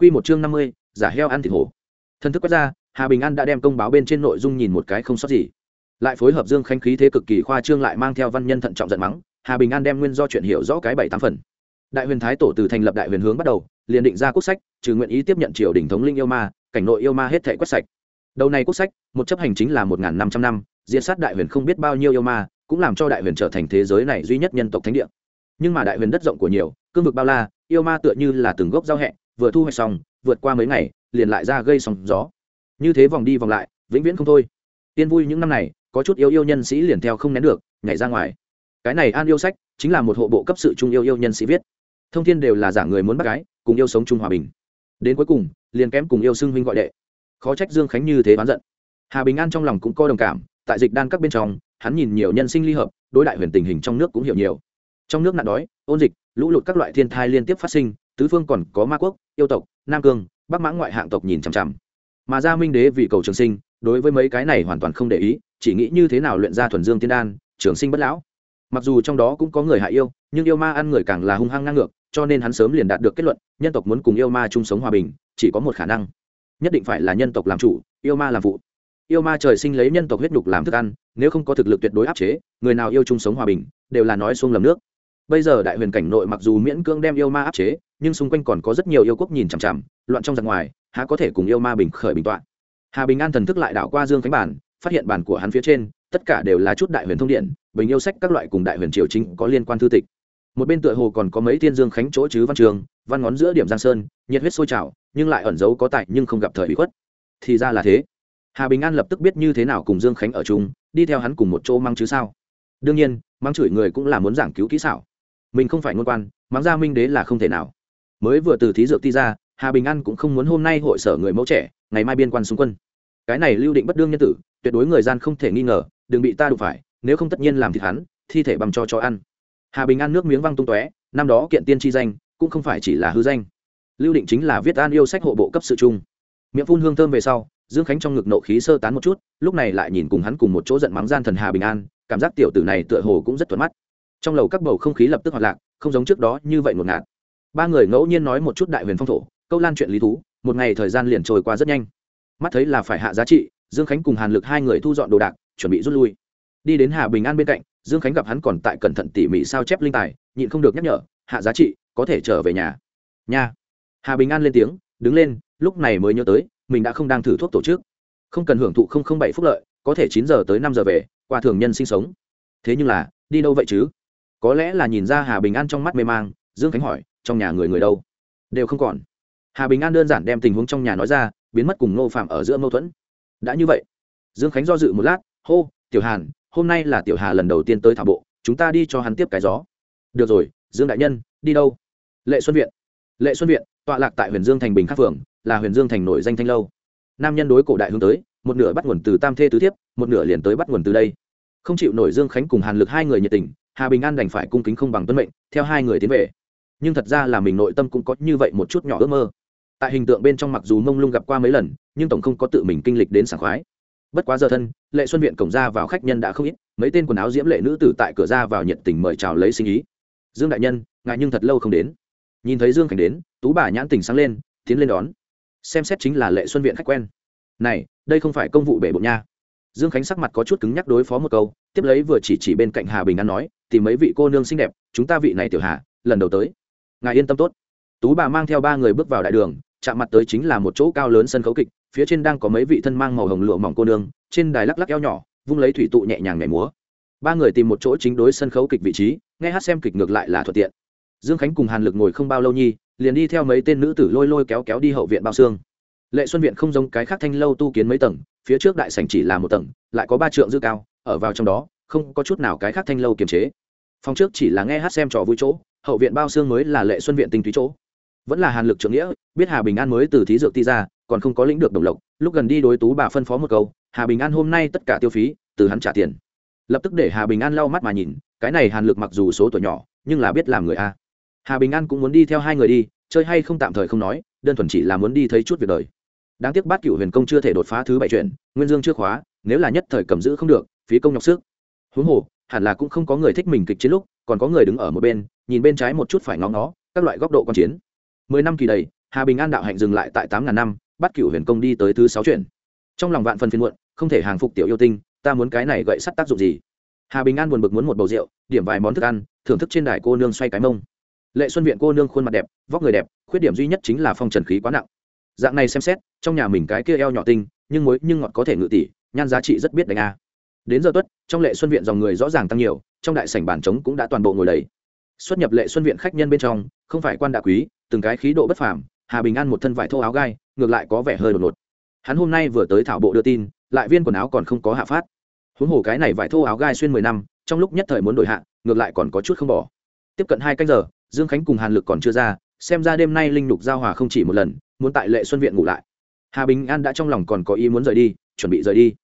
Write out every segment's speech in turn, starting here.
Quy một chương năm mươi, giả heo ăn thịt hổ. Thần thức quét ra, Hà Bình An đã đem công báo bên trên nội dung nhìn một cái không sót gì. Lại phối hợp Dương Khánh khí thế cực kỳ khoa trương lại mang theo văn nhân thận trọng giận mắng, Hà Bình An đem nguyên do chuyện hiểu rõ cái bảy tám phần. Đại Huyền Thái tổ từ thành lập Đại Huyền hướng bắt đầu, liền định ra quốc sách, trừ nguyện ý tiếp nhận triều đình thống linh yêu ma, cảnh nội yêu ma hết thảy quét sạch. Đầu này quốc sách, một chấp hành chính là một năm trăm năm, diệt sát Đại Huyền không biết bao nhiêu yêu ma, cũng làm cho Đại Huyền trở thành thế giới này duy nhất nhân tộc thánh địa. Nhưng mà Đại Huyền đất rộng của nhiều, cương vực bao la, yêu ma tựa như là từng gốc giao hẹ, vừa thu hoạch xong, vượt qua mấy ngày, liền lại ra gây sóng gió. Như thế vòng đi vòng lại, vĩnh viễn không thôi. Tiên vui những năm này, có chút yêu yêu nhân sĩ liền theo không nén được, nhảy ra ngoài. Cái này an yêu sách chính là một hộ bộ cấp sự trung yêu yêu nhân sĩ viết. Thông thiên đều là giả người muốn bắt gái, cùng yêu sống chung hòa bình. Đến cuối cùng, liền kém cùng yêu xưng huynh gọi đệ. Khó trách dương khánh như thế bán giận. Hà bình an trong lòng cũng có đồng cảm, tại dịch đan các bên trong, hắn nhìn nhiều nhân sinh ly hợp, đối đại huyền tình hình trong nước cũng hiểu nhiều. Trong nước nạn đói, ôn dịch, lũ lụt các loại thiên thai liên tiếp phát sinh tứ phương còn có ma quốc, yêu tộc, nam cương, bắc mãng ngoại hạng tộc nhìn chằm chằm. Mà gia minh đế vì cầu trường sinh, đối với mấy cái này hoàn toàn không để ý, chỉ nghĩ như thế nào luyện ra thuần dương tiên đan, trường sinh bất lão. Mặc dù trong đó cũng có người hại yêu, nhưng yêu ma ăn người càng là hung hăng ngang ngược, cho nên hắn sớm liền đạt được kết luận, nhân tộc muốn cùng yêu ma chung sống hòa bình, chỉ có một khả năng. Nhất định phải là nhân tộc làm chủ, yêu ma làm vụ. yêu ma trời sinh lấy nhân tộc huyết nhục làm thức ăn, nếu không có thực lực tuyệt đối áp chế, người nào yêu chung sống hòa bình, đều là nói xuông lầm nước bây giờ đại huyền cảnh nội mặc dù miễn cưỡng đem yêu ma áp chế, nhưng xung quanh còn có rất nhiều yêu quốc nhìn chằm chằm, loạn trong giặc ngoài, há có thể cùng yêu ma bình khởi bình tọa hà bình an thần thức lại đảo qua dương khánh bản, phát hiện bản của hắn phía trên, tất cả đều là chút đại huyền thông điện, bình yêu sách các loại cùng đại huyền triều chính có liên quan thư tịch. Một bên tựa hồ còn có mấy thiên dương khánh chỗ chứ văn trường, văn ngón giữa điểm giang sơn, nhiệt huyết sôi trào, nhưng lại ẩn giấu có tại nhưng không gặp thời bị khuất. Thì ra là thế. Hà bình an lập tức biết như thế nào cùng dương khánh ở chung, đi theo hắn cùng một chỗ mang chứ sao. Đương nhiên mang chửi người cũng là muốn giảng cứu kỹ xảo mình không phải ngôn quan, mắng ra minh đế là không thể nào. Mới vừa từ thí dược ti ra, hà bình an cũng không muốn hôm nay hội sở người mẫu trẻ, ngày mai biên quan xung quân. Cái này lưu định bất đương nhân tử, tuyệt đối người gian không thể nghi ngờ, đừng bị ta đụng phải, nếu không tất nhiên làm thịt hắn, thi thể bằng cho cho ăn. Hà bình an nước miếng văng tung tóe, năm đó kiện tiên tri danh, cũng không phải chỉ là hư danh. Lưu định chính là viết an yêu sách hộ bộ cấp sự chung miệng phun hương thơm về sau, dương khánh trong ngực nộ khí sơ tán một chút, lúc này lại nhìn cùng hắn cùng một chỗ giận mắng gian thần hà bình an, cảm giác tiểu tử này tựa hồ cũng rất thuận mắt trong lầu các bầu không khí lập tức hoạt lạc, không giống trước đó như vậy ngột ngạt. Ba người ngẫu nhiên nói một chút đại huyền phong thổ, câu lan chuyện lý thú, một ngày thời gian liền trôi qua rất nhanh. Mắt thấy là phải hạ giá trị, dương khánh cùng hàn lực hai người thu dọn đồ đạc, chuẩn bị rút lui. Đi đến hà bình an bên cạnh, dương khánh gặp hắn còn tại cẩn thận tỉ mỉ sao chép linh tài, nhịn không được nhắc nhở, hạ giá trị, có thể trở về nhà. Nhà hà bình an lên tiếng, đứng lên, lúc này mới nhớ tới, mình đã không đang thử thuốc tổ chức. Không cần hưởng thụ không không bảy phúc lợi, có thể chín giờ tới năm giờ về, qua thường nhân sinh sống. Thế nhưng là, đi đâu vậy chứ? Có lẽ là nhìn ra hà bình an trong mắt mê mang, dương khánh hỏi, trong nhà người người đâu? Đều không còn. Hà bình an đơn giản đem tình huống trong nhà nói ra, biến mất cùng nô phạm ở giữa mâu thuẫn. Đã như vậy, dương khánh do dự một lát, hô, tiểu hàn, hôm nay là tiểu hà lần đầu tiên tới thảo bộ, chúng ta đi cho hắn tiếp cái gió. Được rồi, dương đại nhân, đi đâu? Lệ xuân viện. Lệ xuân viện, tọa lạc tại huyền dương thành bình khắc phường là huyền dương thành nổi danh thanh lâu. Nam nhân đối cổ đại hướng tới, một nửa bắt nguồn từ tam thê tứ thiếp, một nửa liền tới bắt nguồn từ đây. Không chịu nổi dương khánh cùng hàn lực hai người nhiệt tình hà bình an đành phải cung kính không bằng tuân mệnh, theo hai người tiến về. Nhưng thật ra là mình nội tâm cũng có như vậy một chút nhỏ ước mơ. Tại hình tượng bên trong mặc dù mông lung gặp qua mấy lần, nhưng tổng không có tự mình kinh lịch đến sảng khoái. Bất quá giờ thân, lệ xuân viện cổng ra vào khách nhân đã không ít, mấy tên quần áo diễm lệ nữ tử tại cửa ra vào nhiệt tình mời chào lấy sinh ý. Dương đại nhân ngại nhưng thật lâu không đến. Nhìn thấy dương Khánh đến, tú bà nhãn tình sáng lên, tiến lên đón. Xem xét chính là lệ xuân viện khách quen. Này, đây không phải công vụ bể bộ nha. Dương khánh sắc mặt có chút cứng nhắc đối phó một câu tiếp lấy vừa chỉ chỉ bên cạnh hà bình an nói, tìm mấy vị cô nương xinh đẹp, chúng ta vị này tiểu hà, lần đầu tới. Ngài yên tâm tốt. Tú bà mang theo ba người bước vào đại đường, chạm mặt tới chính là một chỗ cao lớn sân khấu kịch, phía trên đang có mấy vị thân mang màu hồng lụa mỏng cô nương, trên đài lắc lắc eo nhỏ, vung lấy thủy tụ nhẹ nhàng nhảy múa. Ba người tìm một chỗ chính đối sân khấu kịch vị trí, nghe hát xem kịch ngược lại là thuận tiện. Dương khánh cùng hàn lực ngồi không bao lâu nhi, liền đi theo mấy tên nữ tử lôi lôi kéo kéo đi hậu viện bao xương. Lệ xuân viện không giống cái khác thanh lâu tu kiến mấy tầng, phía trước đại sảnh chỉ là một tầng, lại có ba trượng dư cao ở vào trong đó, không có chút nào cái khác thanh lâu kiềm chế. Phòng trước chỉ là nghe hát xem trò vui chỗ, hậu viện bao xương mới là lệ xuân viện tinh túy chỗ. Vẫn là hàn lực trưởng nghĩa, biết hà bình an mới từ thí dược ti ra, còn không có lĩnh được đồng lộc, lúc gần đi đối tú bà phân phó một câu, hà bình an hôm nay tất cả tiêu phí, từ hắn trả tiền. Lập tức để hà bình an lau mắt mà nhìn, cái này hàn lực mặc dù số tuổi nhỏ, nhưng là biết làm người a. Hà bình an cũng muốn đi theo hai người đi, chơi hay không tạm thời không nói, đơn thuần chỉ là muốn đi thấy chút việc đời. Đáng tiếc bát cựu huyền công chưa thể đột phá thứ bảy chuyện, nguyên dương chưa khóa, nếu là nhất thời cầm giữ không được phí công nhọc sức. Huống hồ, hẳn là cũng không có người thích mình kịch chiến lúc, còn có người đứng ở một bên, nhìn bên trái một chút phải ngó ngó các loại góc độ quan chiến. Mười năm kỳ đầy, hà bình an đạo hạnh dừng lại tại tám ngàn năm, bắt cựu huyền công đi tới thứ sáu chuyện. Trong lòng vạn phần phiên muộn, không thể hàng phục tiểu yêu tinh, ta muốn cái này gậy sắt tác dụng gì? Hà bình an buồn bực muốn một bầu rượu, điểm vài món thức ăn, thưởng thức trên đài cô nương xoay cái mông. Lệ xuân viện cô nương khuôn mặt đẹp, vóc người đẹp, khuyết điểm duy nhất chính là phong trần khí quá nặng. Dạng này xem xét, trong nhà mình cái kia eo nhỏ tinh, nhưng mối nhưng ngọt có thể ngự tỷ, nhan giá trị rất biết đánh a đến giờ tuất, trong lệ xuân viện dòng người rõ ràng tăng nhiều, trong đại sảnh bản trống cũng đã toàn bộ ngồi đầy. Xuất nhập lệ xuân viện khách nhân bên trong, không phải quan đạ quý, từng cái khí độ bất phàm, hà bình an một thân vải thô áo gai, ngược lại có vẻ hơi đột ngột. Hắn hôm nay vừa tới thảo bộ đưa tin, lại viên quần áo còn không có hạ phát. Huống hồ cái này vải thô áo gai xuyên mười năm, trong lúc nhất thời muốn đổi hạ, ngược lại còn có chút không bỏ. Tiếp cận hai canh giờ, dương khánh cùng hàn lực còn chưa ra, xem ra đêm nay linh lục giao hòa không chỉ một lần, muốn tại lệ xuân viện ngủ lại. Hà bình an đã trong lòng còn có ý muốn rời đi, chuẩn bị rời đi.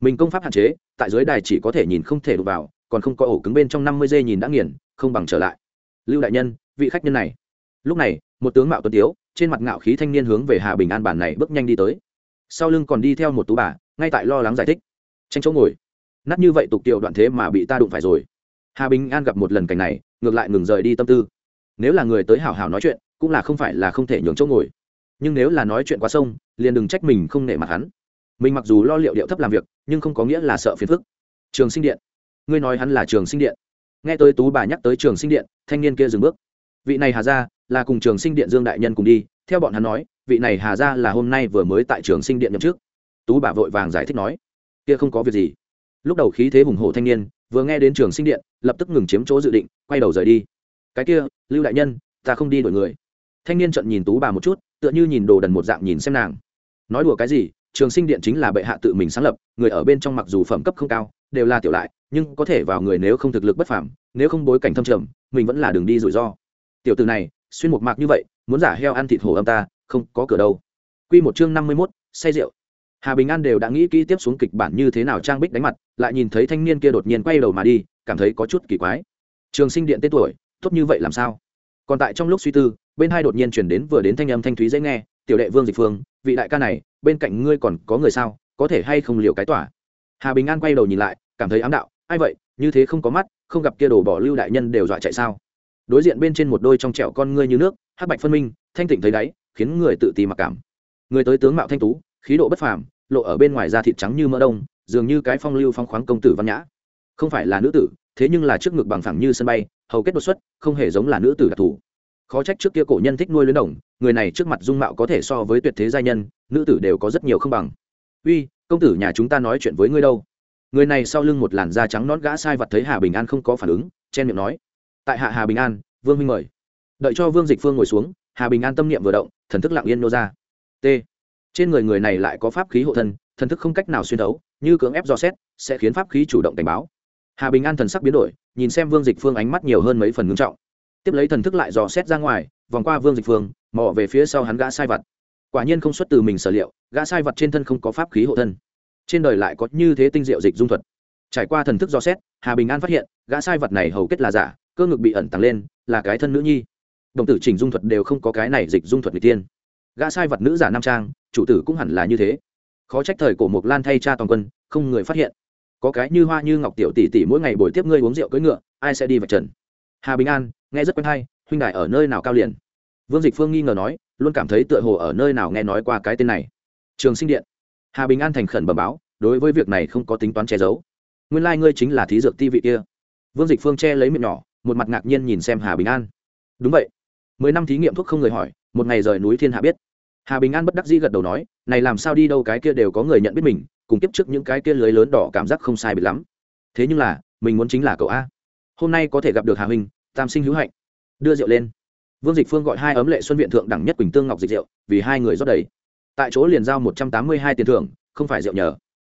Mình công pháp hạn chế tại dưới đài chỉ có thể nhìn không thể đụng vào, còn không có ổ cứng bên trong năm mươi giây nhìn đã nghiền, không bằng trở lại. Lưu đại nhân, vị khách nhân này. Lúc này, một tướng mạo tuấn tiếu, trên mặt ngạo khí thanh niên hướng về hà bình an bản này bước nhanh đi tới. Sau lưng còn đi theo một tú bà, ngay tại lo lắng giải thích. Tranh chỗ ngồi. Nát như vậy tục tiểu đoạn thế mà bị ta đụng phải rồi. Hà bình an gặp một lần cảnh này, ngược lại ngừng rời đi tâm tư. Nếu là người tới hảo hảo nói chuyện, cũng là không phải là không thể nhường chỗ ngồi. Nhưng nếu là nói chuyện quá sông, liền đừng trách mình không nể mặt hắn mình mặc dù lo liệu điệu thấp làm việc, nhưng không có nghĩa là sợ phiền phức. Trường sinh điện. Ngươi nói hắn là trường sinh điện. Nghe tới tú bà nhắc tới trường sinh điện, thanh niên kia dừng bước. Vị này hà gia là cùng trường sinh điện dương đại nhân cùng đi, theo bọn hắn nói, vị này hà gia là hôm nay vừa mới tại trường sinh điện nhậm trước tú bà vội vàng giải thích nói, kia không có việc gì. Lúc đầu khí thế hùng hổ thanh niên, vừa nghe đến trường sinh điện, lập tức ngừng chiếm chỗ dự định, quay đầu rời đi. Cái kia, lưu đại nhân, ta không đi đổi người. Thanh niên trận nhìn tú bà một chút, tựa như nhìn đồ đần một dạng nhìn xem nàng. Nói đùa cái gì trường sinh điện chính là bệ hạ tự mình sáng lập người ở bên trong mặc dù phẩm cấp không cao đều là tiểu lại nhưng có thể vào người nếu không thực lực bất phàm nếu không bối cảnh thâm trầm mình vẫn là đường đi rủi ro. Tiểu từ này xuyên một mạc như vậy muốn giả heo ăn thịt hổ âm ta không có cửa đâu. Quy một chương năm mươi 51, say rượu. Hà bình an đều đã nghĩ kỹ tiếp xuống kịch bản như thế nào trang bích đánh mặt lại nhìn thấy thanh niên kia đột nhiên quay đầu mà đi cảm thấy có chút kỳ quái. Trường sinh điện tên tuổi tốt như vậy làm sao? Còn tại trong lúc suy tư bên hai đột nhiên chuyển đến vừa đến thanh âm thanh thúy dễ nghe tiểu đệ vương dịch phương vị đại ca này bên cạnh ngươi còn có người sao, có thể hay không liều cái tỏa hà bình an quay đầu nhìn lại, cảm thấy ám đạo, ai vậy, như thế không có mắt, không gặp kia đồ bỏ lưu đại nhân đều dọa chạy sao? Đối diện bên trên một đôi trong trẹo con ngươi như nước, hắc bạch phân minh, thanh tịnh thấy đáy, khiến người tự ti mặc cảm. Người tới tướng mạo thanh tú, khí độ bất phàm, lộ ở bên ngoài da thịt trắng như mỡ đông, dường như cái phong lưu phong khoáng công tử văn nhã. Không phải là nữ tử, thế nhưng là trước ngực bằng phẳng như sân bay, hầu kết đột xuất, không hề giống là nữ tử đặc thù. Khó trách trước kia cổ nhân thích nuôi luyến đồng, người này trước mặt dung mạo có thể so với tuyệt thế giai nhân nữ tử đều có rất nhiều không bằng. Uy, công tử nhà chúng ta nói chuyện với ngươi đâu? Người này sau lưng một làn da trắng nón gã sai vật thấy hà bình an không có phản ứng, chen miệng nói. Tại hạ hà bình an, vương minh mời. Đợi cho vương dịch phương ngồi xuống, hà bình an tâm niệm vừa động, thần thức lặng yên nô ra. T. Trên người người này lại có pháp khí hộ thân, thần thức không cách nào xuyên thấu, như cưỡng ép dò xét, sẽ khiến pháp khí chủ động cảnh báo. Hà bình an thần sắc biến đổi, nhìn xem vương dịch phương ánh mắt nhiều hơn mấy phần ngưng trọng. Tiếp lấy thần thức lại dò xét ra ngoài, vòng qua vương dịch phương, mò về phía sau hắn gã sai vật quả nhiên không xuất từ mình sở liệu, gã sai vật trên thân không có pháp khí hộ thân. Trên đời lại có như thế tinh diệu dịch dung thuật. Trải qua thần thức do xét, hà bình an phát hiện, gã sai vật này hầu kết là giả, cơ ngực bị ẩn tàng lên, là cái thân nữ nhi. Đồng tử chỉnh dung thuật đều không có cái này dịch dung thuật người tiên. Gã sai vật nữ giả nam trang, chủ tử cũng hẳn là như thế. Khó trách thời cổ mộc lan thay cha toàn quân, không người phát hiện. Có cái như hoa như ngọc tiểu tỷ tỷ mỗi ngày buổi tiếp ngươi uống rượu cưỡi ngựa, ai sẽ đi vạch trần? Hà bình an, nghe rất quen hay, huynh đại ở nơi nào cao liền? Vương dịch phương nghi ngờ nói luôn cảm thấy tựa hồ ở nơi nào nghe nói qua cái tên này. Trường sinh điện. Hà bình an thành khẩn bẩm báo, đối với việc này không có tính toán che giấu. Nguyên lai、like、ngươi chính là thí dược ti vị kia. Vương dịch phương che lấy miệng nhỏ, một mặt ngạc nhiên nhìn xem hà bình an. Đúng vậy. Mười năm thí nghiệm thuốc không người hỏi, một ngày rời núi thiên hạ biết. Hà bình an bất đắc dĩ gật đầu nói, này làm sao đi đâu cái kia đều có người nhận biết mình, cùng tiếp trước những cái kia lưới lớn đỏ cảm giác không sai bị lắm. Thế nhưng là, mình muốn chính là cậu a. Hôm nay có thể gặp được hà huynh, tam sinh hữu hạnh. Đưa rượu lên vương dịch phương gọi hai ấm lệ xuân viện thượng đẳng nhất quỳnh tương ngọc dịch rượu vì hai người rót đầy. Tại chỗ liền giao một trăm tám mươi hai tiền thưởng, không phải rượu nhờ.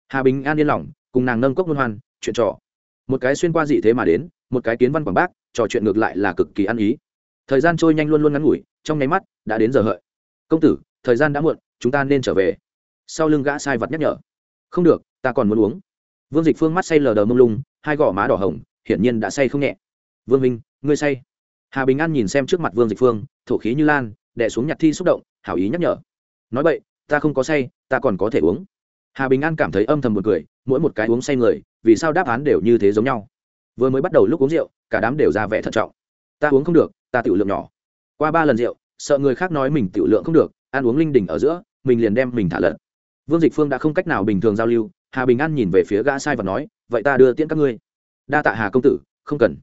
Hà bình an yên lòng, cùng nàng nâng cốc luân hoan, chuyện trò. Một cái xuyên qua dị thế mà đến, một cái kiến văn quảng bác, trò chuyện ngược lại là cực kỳ ăn ý. Thời gian trôi nhanh luôn luôn ngắn ngủi, trong nháy mắt, đã đến giờ hợi. Công tử, thời gian đã muộn, chúng ta nên trở về. Sau lưng gã sai vật nhắc nhở. Không được, ta còn muốn uống. Vương dịch phương mắt say lờ đờ mông lung, hai gò má đỏ hồng, hiển nhiên đã say không nhẹ. Vương minh, ngươi say hà bình an nhìn xem trước mặt vương dịch phương, thổ khí như lan đẻ xuống nhặt thi xúc động, hảo ý nhắc nhở. Nói vậy ta không có say, ta còn có thể uống. Hà bình an cảm thấy âm thầm một cười, mỗi một cái uống say người, vì sao đáp án đều như thế giống nhau? Vừa mới bắt đầu lúc uống rượu, cả đám đều ra vẻ thận trọng. Ta uống không được, ta tiểu lượng nhỏ. Qua ba lần rượu, sợ người khác nói mình tiểu lượng không được, ăn uống linh đỉnh ở giữa, mình liền đem mình thả lợn. Vương dịch phương đã không cách nào bình thường giao lưu, hà bình an nhìn về phía gã sai và nói, vậy ta đưa tiễn các ngươi. Đa tạ hà công tử, không cần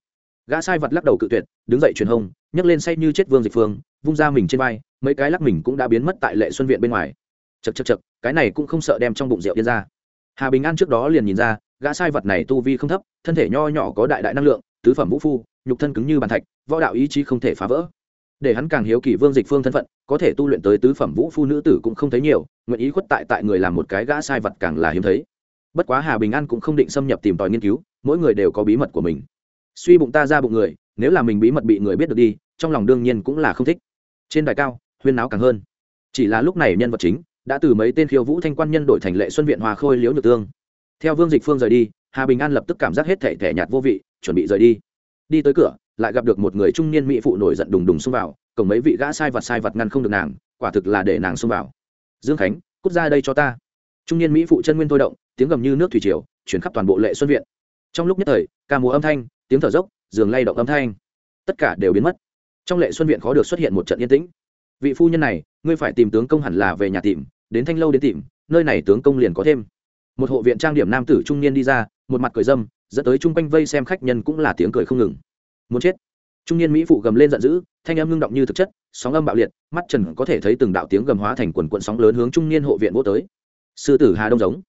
gã sai vật lắc đầu cự tuyệt, đứng dậy truyền hông, nhấc lên say như chết vương dịch phương, vung ra mình trên vai, mấy cái lắc mình cũng đã biến mất tại lệ xuân viện bên ngoài. Chật chật chật cái này cũng không sợ đem trong bụng rượu điên ra. Hà bình an trước đó liền nhìn ra, gã sai vật này tu vi không thấp, thân thể nho nhỏ có đại đại năng lượng, tứ phẩm vũ phu, nhục thân cứng như bàn thạch, võ đạo ý chí không thể phá vỡ. Để hắn càng hiếu kỳ vương dịch phương thân phận, có thể tu luyện tới tứ phẩm vũ phu nữ tử cũng không thấy nhiều, nguyện ý khuất tại tại người làm một cái gã sai vật càng là hiếm thấy. Bất quá hà bình an cũng không định xâm nhập tìm tòi nghiên cứu, mỗi người đều có bí mật của mình suy bụng ta ra bụng người, nếu là mình bí mật bị người biết được đi, trong lòng đương nhiên cũng là không thích. Trên đài cao, huyên náo càng hơn. Chỉ là lúc này nhân vật chính đã từ mấy tên khiêu vũ thanh quan nhân đổi thành lệ xuân viện hòa khôi liễu nhược tương. Theo vương dịch phương rời đi, hà bình an lập tức cảm giác hết thể thẻ nhạt vô vị, chuẩn bị rời đi. Đi tới cửa, lại gặp được một người trung niên mỹ phụ nổi giận đùng đùng xông vào, cổng mấy vị gã sai vật sai vật ngăn không được nàng, quả thực là để nàng xông vào. Dương khánh, cút ra đây cho ta. Trung niên mỹ phụ chân nguyên thôi động, tiếng gầm như nước thủy triều, chuyển khắp toàn bộ lệ xuân viện. Trong lúc nhất thời, ca múa âm thanh tiếng thở dốc, giường lay động âm thanh. Tất cả đều biến mất. Trong lệ xuân viện khó được xuất hiện một trận yên tĩnh. Vị phu nhân này, ngươi phải tìm tướng công hẳn là về nhà tìm, đến thanh lâu đến tìm, nơi này tướng công liền có thêm. Một hộ viện trang điểm nam tử trung niên đi ra, một mặt cười dâm, dẫn tới chung quanh vây xem khách nhân cũng là tiếng cười không ngừng. Muốn chết. Trung niên mỹ phụ gầm lên giận dữ, thanh âm ngưng động như thực chất, sóng âm bạo liệt, mắt trần có thể thấy từng đạo tiếng gầm hóa thành quần quận sóng lớn hướng trung niên hộ viện vô tới. Sư tử hà đông giống.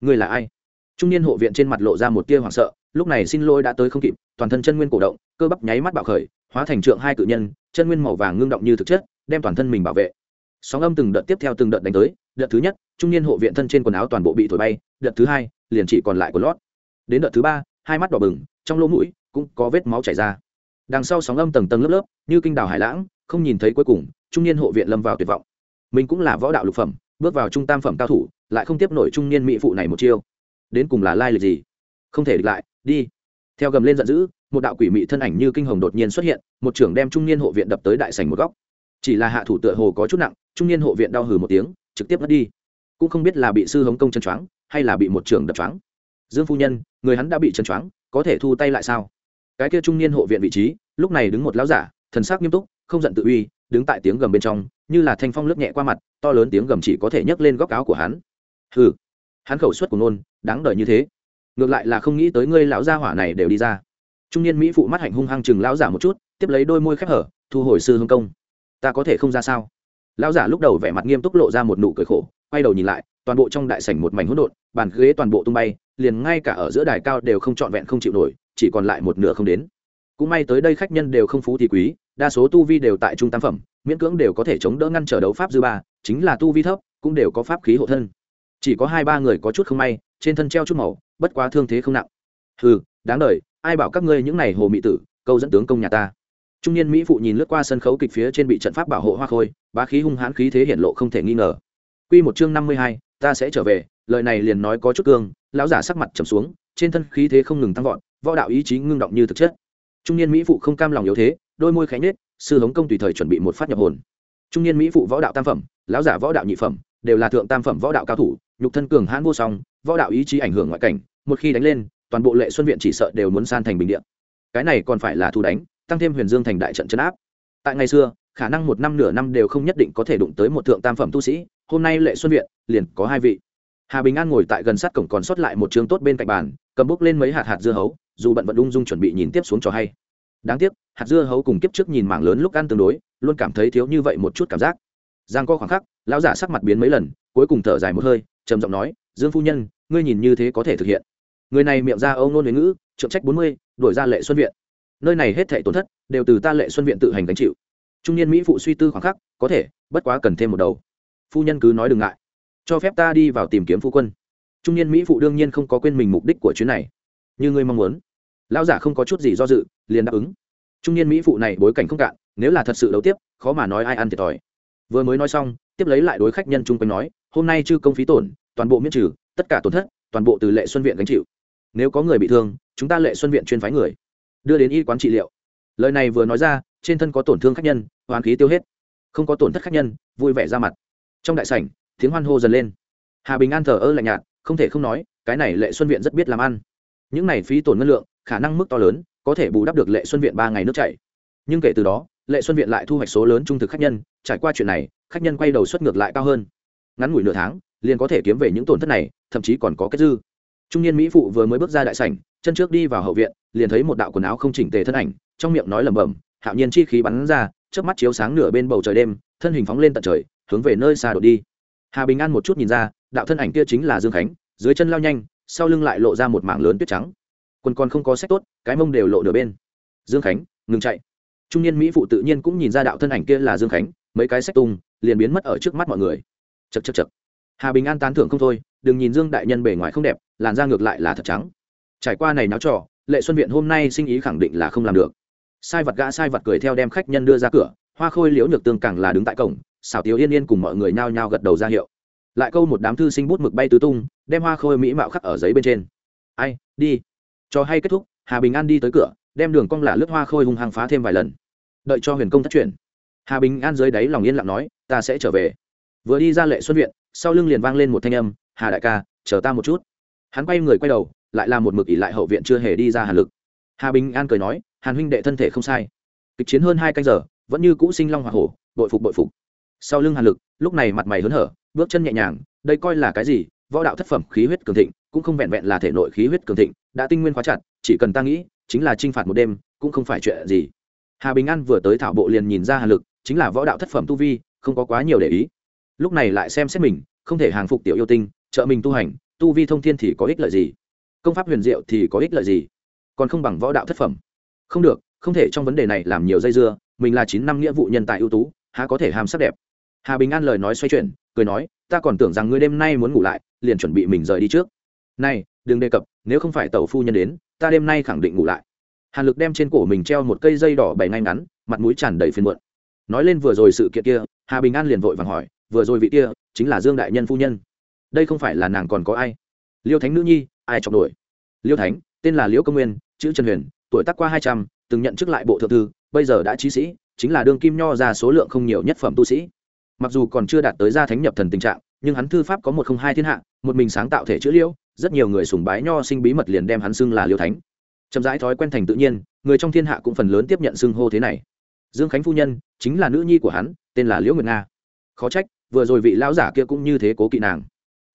Ngươi là ai? Trung niên hộ viện trên mặt lộ ra một tia hoảng sợ, lúc này xin lỗi đã tới không kịp, toàn thân chân nguyên cổ động, cơ bắp nháy mắt bạo khởi, hóa thành trượng hai cự nhân, chân nguyên màu vàng ngưng động như thực chất, đem toàn thân mình bảo vệ. Sóng âm từng đợt tiếp theo từng đợt đánh tới, đợt thứ nhất, trung niên hộ viện thân trên quần áo toàn bộ bị thổi bay, đợt thứ hai, liền chỉ còn lại của lót. Đến đợt thứ ba, hai mắt đỏ bừng, trong lỗ mũi cũng có vết máu chảy ra. Đằng sau sóng âm tầng tầng lớp lớp, như kinh đào hải lãng, không nhìn thấy cuối cùng, trung niên hộ viện lâm vào tuyệt vọng. Mình cũng là võ đạo lục phẩm, bước vào trung tam phẩm cao thủ, lại không tiếp nổi trung niên mỹ phụ này một chiêu đến cùng là lai lịch gì? Không thể địch lại, đi. Theo gầm lên giận dữ, một đạo quỷ mị thân ảnh như kinh hồng đột nhiên xuất hiện, một trưởng đem trung niên hộ viện đập tới đại sành một góc. Chỉ là hạ thủ tựa hồ có chút nặng, trung niên hộ viện đau hừ một tiếng, trực tiếp mất đi. Cũng không biết là bị sư hống công chân choáng, hay là bị một trưởng đập choáng. Dương phu nhân, người hắn đã bị chân choáng, có thể thu tay lại sao? Cái kia trung niên hộ viện vị trí, lúc này đứng một lão giả, thần sắc nghiêm túc, không giận tự uy, đứng tại tiếng gầm bên trong, như là thanh phong lướt nhẹ qua mặt, to lớn tiếng gầm chỉ có thể nhấc lên góc áo của hắn. Hừ hắn khẩu suất của nôn đáng đời như thế. Ngược lại là không nghĩ tới ngươi lão gia hỏa này đều đi ra. Trung niên mỹ phụ mắt hạnh hung hăng chừng lão giả một chút, tiếp lấy đôi môi khép hở, thu hồi sư hương công. Ta có thể không ra sao? Lão giả lúc đầu vẻ mặt nghiêm túc lộ ra một nụ cười khổ, quay đầu nhìn lại, toàn bộ trong đại sảnh một mảnh hỗn độn, bàn ghế toàn bộ tung bay, liền ngay cả ở giữa đài cao đều không trọn vẹn không chịu nổi, chỉ còn lại một nửa không đến. Cũng may tới đây khách nhân đều không phú thì quý, đa số tu vi đều tại trung tam phẩm, miễn cưỡng đều có thể chống đỡ ngăn trở đấu pháp dư ba, chính là tu vi thấp, cũng đều có pháp khí hộ thân chỉ có hai ba người có chút không may trên thân treo chút màu bất quá thương thế không nặng ừ đáng đời ai bảo các ngươi những này hồ mị tử câu dẫn tướng công nhà ta trung niên mỹ phụ nhìn lướt qua sân khấu kịch phía trên bị trận pháp bảo hộ hoa khôi bá khí hung hãn khí thế hiện lộ không thể nghi ngờ Quy một chương năm mươi hai, ta sẽ trở về, lời này liền nói có chút cương, lão giả sắc mặt trầm xuống, trên thân khí thế không ngừng tăng vọt, võ đạo ý chí ngưng động như thực chất. Trung niên mỹ phụ không cam lòng yếu thế, đôi môi khánh nết sư hống công tùy thời chuẩn bị một phát nhập hồn. Trung niên mỹ phụ võ đạo tam phẩm, lão giả võ đạo nhị phẩm, đều là thượng tam phẩm võ đạo cao thủ, nhục thân cường hãn vô song, võ đạo ý chí ảnh hưởng ngoại cảnh, một khi đánh lên, toàn bộ lệ xuân viện chỉ sợ đều muốn san thành bình địa. Cái này còn phải là thu đánh, tăng thêm Huyền Dương thành đại trận chấn áp. Tại ngày xưa, khả năng một năm nửa năm đều không nhất định có thể đụng tới một thượng tam phẩm tu sĩ, hôm nay lệ xuân viện liền có hai vị hà bình an ngồi tại gần sát cổng còn sót lại một trường tốt bên cạnh bàn cầm bút lên mấy hạt hạt dưa hấu dù bận vận ung dung chuẩn bị nhìn tiếp xuống cho hay đáng tiếc hạt dưa hấu cùng kiếp trước nhìn mảng lớn lúc ăn tương đối luôn cảm thấy thiếu như vậy một chút cảm giác giang co khoảng khắc lão giả sắc mặt biến mấy lần cuối cùng thở dài một hơi trầm giọng nói, dương phu nhân, ngươi nhìn như thế có thể thực hiện. Người này miệng ra âu nôn huế ngữ, trượng trách bốn mươi đổi ra lệ xuân viện. Nơi này hết thảy tổn thất đều từ ta lệ xuân viện tự hành gánh chịu. Trung niên mỹ phụ suy tư khoảng khắc, có thể, bất quá cần thêm một đầu. Phu nhân cứ nói đừng ngại. Cho phép ta đi vào tìm kiếm phu quân. Trung niên mỹ phụ đương nhiên không có quên mình mục đích của chuyến này. Như ngươi mong muốn. Lão giả không có chút gì do dự, liền đáp ứng. Trung niên mỹ phụ này bối cảnh không cạn, nếu là thật sự đấu tiếp, khó mà nói ai ăn thiệt thòi. Vừa mới nói xong, tiếp lấy lại đối khách nhân chung quanh nói hôm nay chư công phí tổn, toàn bộ miễn trừ, tất cả tổn thất, toàn bộ từ lệ xuân viện gánh chịu. Nếu có người bị thương, chúng ta lệ xuân viện chuyên phái người. Đưa đến y quán trị liệu. Lời này vừa nói ra, trên thân có tổn thương khách nhân hoàn khí tiêu hết. Không có tổn thất khách nhân, vui vẻ ra mặt. Trong đại sảnh, tiếng hoan hô dần lên. Hà bình an thờ ơ lạnh nhạt, không thể không nói, cái này lệ xuân viện rất biết làm ăn. Những này phí tổn ngân lượng, khả năng mức to lớn, có thể bù đắp được lệ xuân viện ba ngày nước chảy. Nhưng kể từ đó, lệ xuân viện lại thu hoạch số lớn trung thực khách nhân. Trải qua chuyện này, khách nhân quay đầu xuất ngược lại cao hơn ngắn ngủi nửa tháng, liền có thể kiếm về những tổn thất này, thậm chí còn có kết dư. Trung niên mỹ phụ vừa mới bước ra đại sảnh, chân trước đi vào hậu viện, liền thấy một đạo quần áo không chỉnh tề thân ảnh, trong miệng nói lẩm bẩm, hạo nhiên chi khí bắn ra trước mắt chiếu sáng nửa bên bầu trời đêm, thân hình phóng lên tận trời, hướng về nơi xa đột đi. Hà bình an một chút nhìn ra, đạo thân ảnh kia chính là dương khánh, dưới chân lao nhanh, sau lưng lại lộ ra một mảng lớn tuyết trắng. Quần còn không có sách tốt, cái mông đều lộ nửa bên. Dương khánh, ngừng chạy. Trung niên mỹ phụ tự nhiên cũng nhìn ra đạo thân ảnh kia là dương khánh, mấy cái sách tung, liền biến mất ở trước mắt mọi người chật chật chật. Hà bình an tán thưởng không thôi, đừng nhìn dương đại nhân bề ngoài không đẹp, làn da ngược lại là thật trắng. Trải qua này náo trò, lệ xuân viện hôm nay sinh ý khẳng định là không làm được. Sai vật gã sai vật cười theo đem khách nhân đưa ra cửa, hoa khôi liễu nhược tương càng là đứng tại cổng, xảo tiếu yên yên cùng mọi người nhao nhao gật đầu ra hiệu. Lại câu một đám thư sinh bút mực bay tứ tung, đem hoa khôi mỹ mạo khắc ở giấy bên trên. Ai, đi. Cho hay kết thúc, hà bình an đi tới cửa, đem đường cong là lướt hoa khôi hung hăng phá thêm vài lần. Đợi cho huyền công thất chuyển hà bình an dưới đáy lòng yên lặng nói, ta sẽ trở về vừa đi ra lệ xuân viện, sau lưng liền vang lên một thanh âm, hà đại ca, chờ ta một chút. Hắn quay người quay đầu, lại là một mực ỉ lại hậu viện chưa hề đi ra hàn lực. Hà bình an cười nói, hàn huynh đệ thân thể không sai. Kịch chiến hơn hai canh giờ, vẫn như cũ sinh long hoa hổ, bội phục bội phục. Sau lưng hàn lực, lúc này mặt mày hớn hở, bước chân nhẹ nhàng, đây coi là cái gì? Võ đạo thất phẩm, khí huyết cường thịnh, cũng không vẹn vẹn là thể nội khí huyết cường thịnh, đã tinh nguyên khóa chặt, chỉ cần ta nghĩ, chính là t r i n h phạt một đêm, cũng không phải chuyện gì. Hà bình an vừa tới thảo bộ liền nhìn ra hàn lực, chính là võ đạo thất phẩm tu vi, không có quá nhiều để ý lúc này lại xem xét mình, không thể hàng phục tiểu yêu tinh, trợ mình tu hành, tu vi thông thiên thì có ích lợi gì? Công pháp huyền diệu thì có ích lợi gì? Còn không bằng võ đạo thất phẩm. Không được, không thể trong vấn đề này làm nhiều dây dưa, mình là chín năm nghĩa vụ nhân tài ưu tú, há có thể hàm sắc đẹp. Hà bình an lời nói xoay chuyển, cười nói, ta còn tưởng rằng ngươi đêm nay muốn ngủ lại, liền chuẩn bị mình rời đi trước. Này, đừng đề cập, nếu không phải tàu phu nhân đến, ta đêm nay khẳng định ngủ lại. Hàn lực đem trên cổ mình treo một cây dây đỏ bày ngay ngắn, mặt mũi tràn đầy phiền muộn. Nói lên vừa rồi sự kiện kia, hà bình an liền vội vàng hỏi vừa rồi vị kia chính là dương đại nhân phu nhân. Đây không phải là nàng còn có ai? Liêu thánh nữ nhi, ai chọc nổi? Liêu thánh, tên là liễu công nguyên, chữ trần huyền, tuổi tác qua hai trăm, từng nhận chức lại bộ thượng thư, bây giờ đã trí sĩ, chính là đương kim nho ra số lượng không nhiều nhất phẩm tu sĩ. Mặc dù còn chưa đạt tới gia thánh nhập thần tình trạng, nhưng hắn thư pháp có một không hai thiên hạ, một mình sáng tạo thể chữ liễu, rất nhiều người sùng bái nho sinh bí mật liền đem hắn xưng là liêu thánh. Chậm rãi thói quen thành tự nhiên, người trong thiên hạ cũng phần lớn tiếp nhận xưng hô thế này. Dương khánh phu nhân, chính là nữ nhi của hắn, tên là liễu nguyệt nga. Khó trách vừa rồi vị lão giả kia cũng như thế cố kỵ nàng.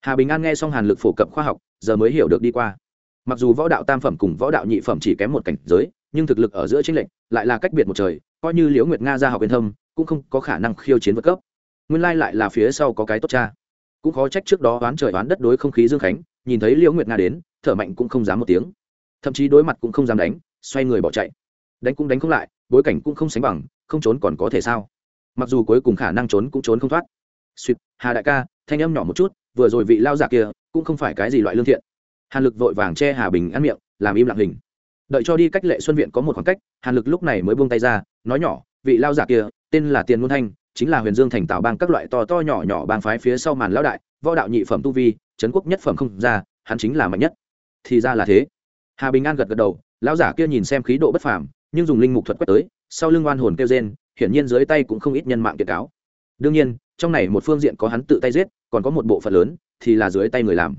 Hà bình an nghe xong hàn lực phổ cập khoa học, giờ mới hiểu được đi qua. Mặc dù võ đạo tam phẩm cùng võ đạo nhị phẩm chỉ kém một cảnh giới, nhưng thực lực ở giữa chính lệnh lại là cách biệt một trời, coi như liễu nguyệt nga ra học yên thâm, cũng không có khả năng khiêu chiến vượt cấp. Nguyên lai lại là phía sau có cái tốt cha. Cũng khó trách trước đó oán trời oán đất đối không khí dương khánh, nhìn thấy liễu nguyệt nga đến, thở mạnh cũng không dám một tiếng. Thậm chí đối mặt cũng không dám đánh, xoay người bỏ chạy. Đánh cũng đánh không lại, bối cảnh cũng không sánh bằng, không trốn còn có thể sao? Mặc dù cuối cùng khả năng trốn cũng trốn không thoát suýt hà đại ca, thanh âm nhỏ một chút, vừa rồi vị lao giả kia cũng không phải cái gì loại lương thiện. Hàn lực vội vàng che hà bình ăn miệng, làm im lặng hình. Đợi cho đi cách lệ xuân viện có một khoảng cách, hàn lực lúc này mới buông tay ra, nói nhỏ, vị lao giả kia, tên là tiền môn thanh, chính là huyền dương thành tạo bang các loại to to nhỏ nhỏ bang phái phía sau màn lão đại, võ đạo nhị phẩm tu vi trấn quốc nhất phẩm không ra, hắn chính là mạnh nhất. Thì ra là thế. Hà bình an gật gật đầu, lão giả kia nhìn xem khí độ bất phàm, nhưng dùng linh mục thuật quét tới, sau lưng oan hồn kêu rên, hiển nhiên dưới tay cũng không ít nhân mạng kiệt cáo. Đương nhiên trong này một phương diện có hắn tự tay giết, còn có một bộ phận lớn thì là dưới tay người làm.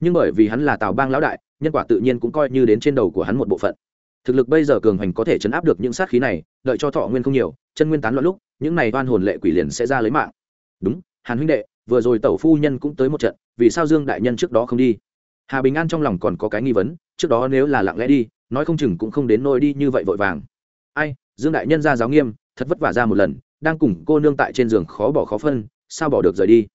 Nhưng bởi vì hắn là tào bang lão đại, nhân quả tự nhiên cũng coi như đến trên đầu của hắn một bộ phận. Thực lực bây giờ cường hành có thể chấn áp được những sát khí này, đợi cho thọ nguyên không nhiều, chân nguyên tán loạn lúc, những này oan hồn lệ quỷ liền sẽ ra lấy mạng. Đúng, hàn huynh đệ, vừa rồi tẩu phu nhân cũng tới một trận, vì sao dương đại nhân trước đó không đi? Hà bình an trong lòng còn có cái nghi vấn, trước đó nếu là lặng lẽ đi, nói không chừng cũng không đến nôi đi như vậy vội vàng. Ai, dương đại nhân ra giáo nghiêm, thật vất vả ra một lần đang cùng cô nương tại trên giường khó bỏ khó phân, sao bỏ được rời đi?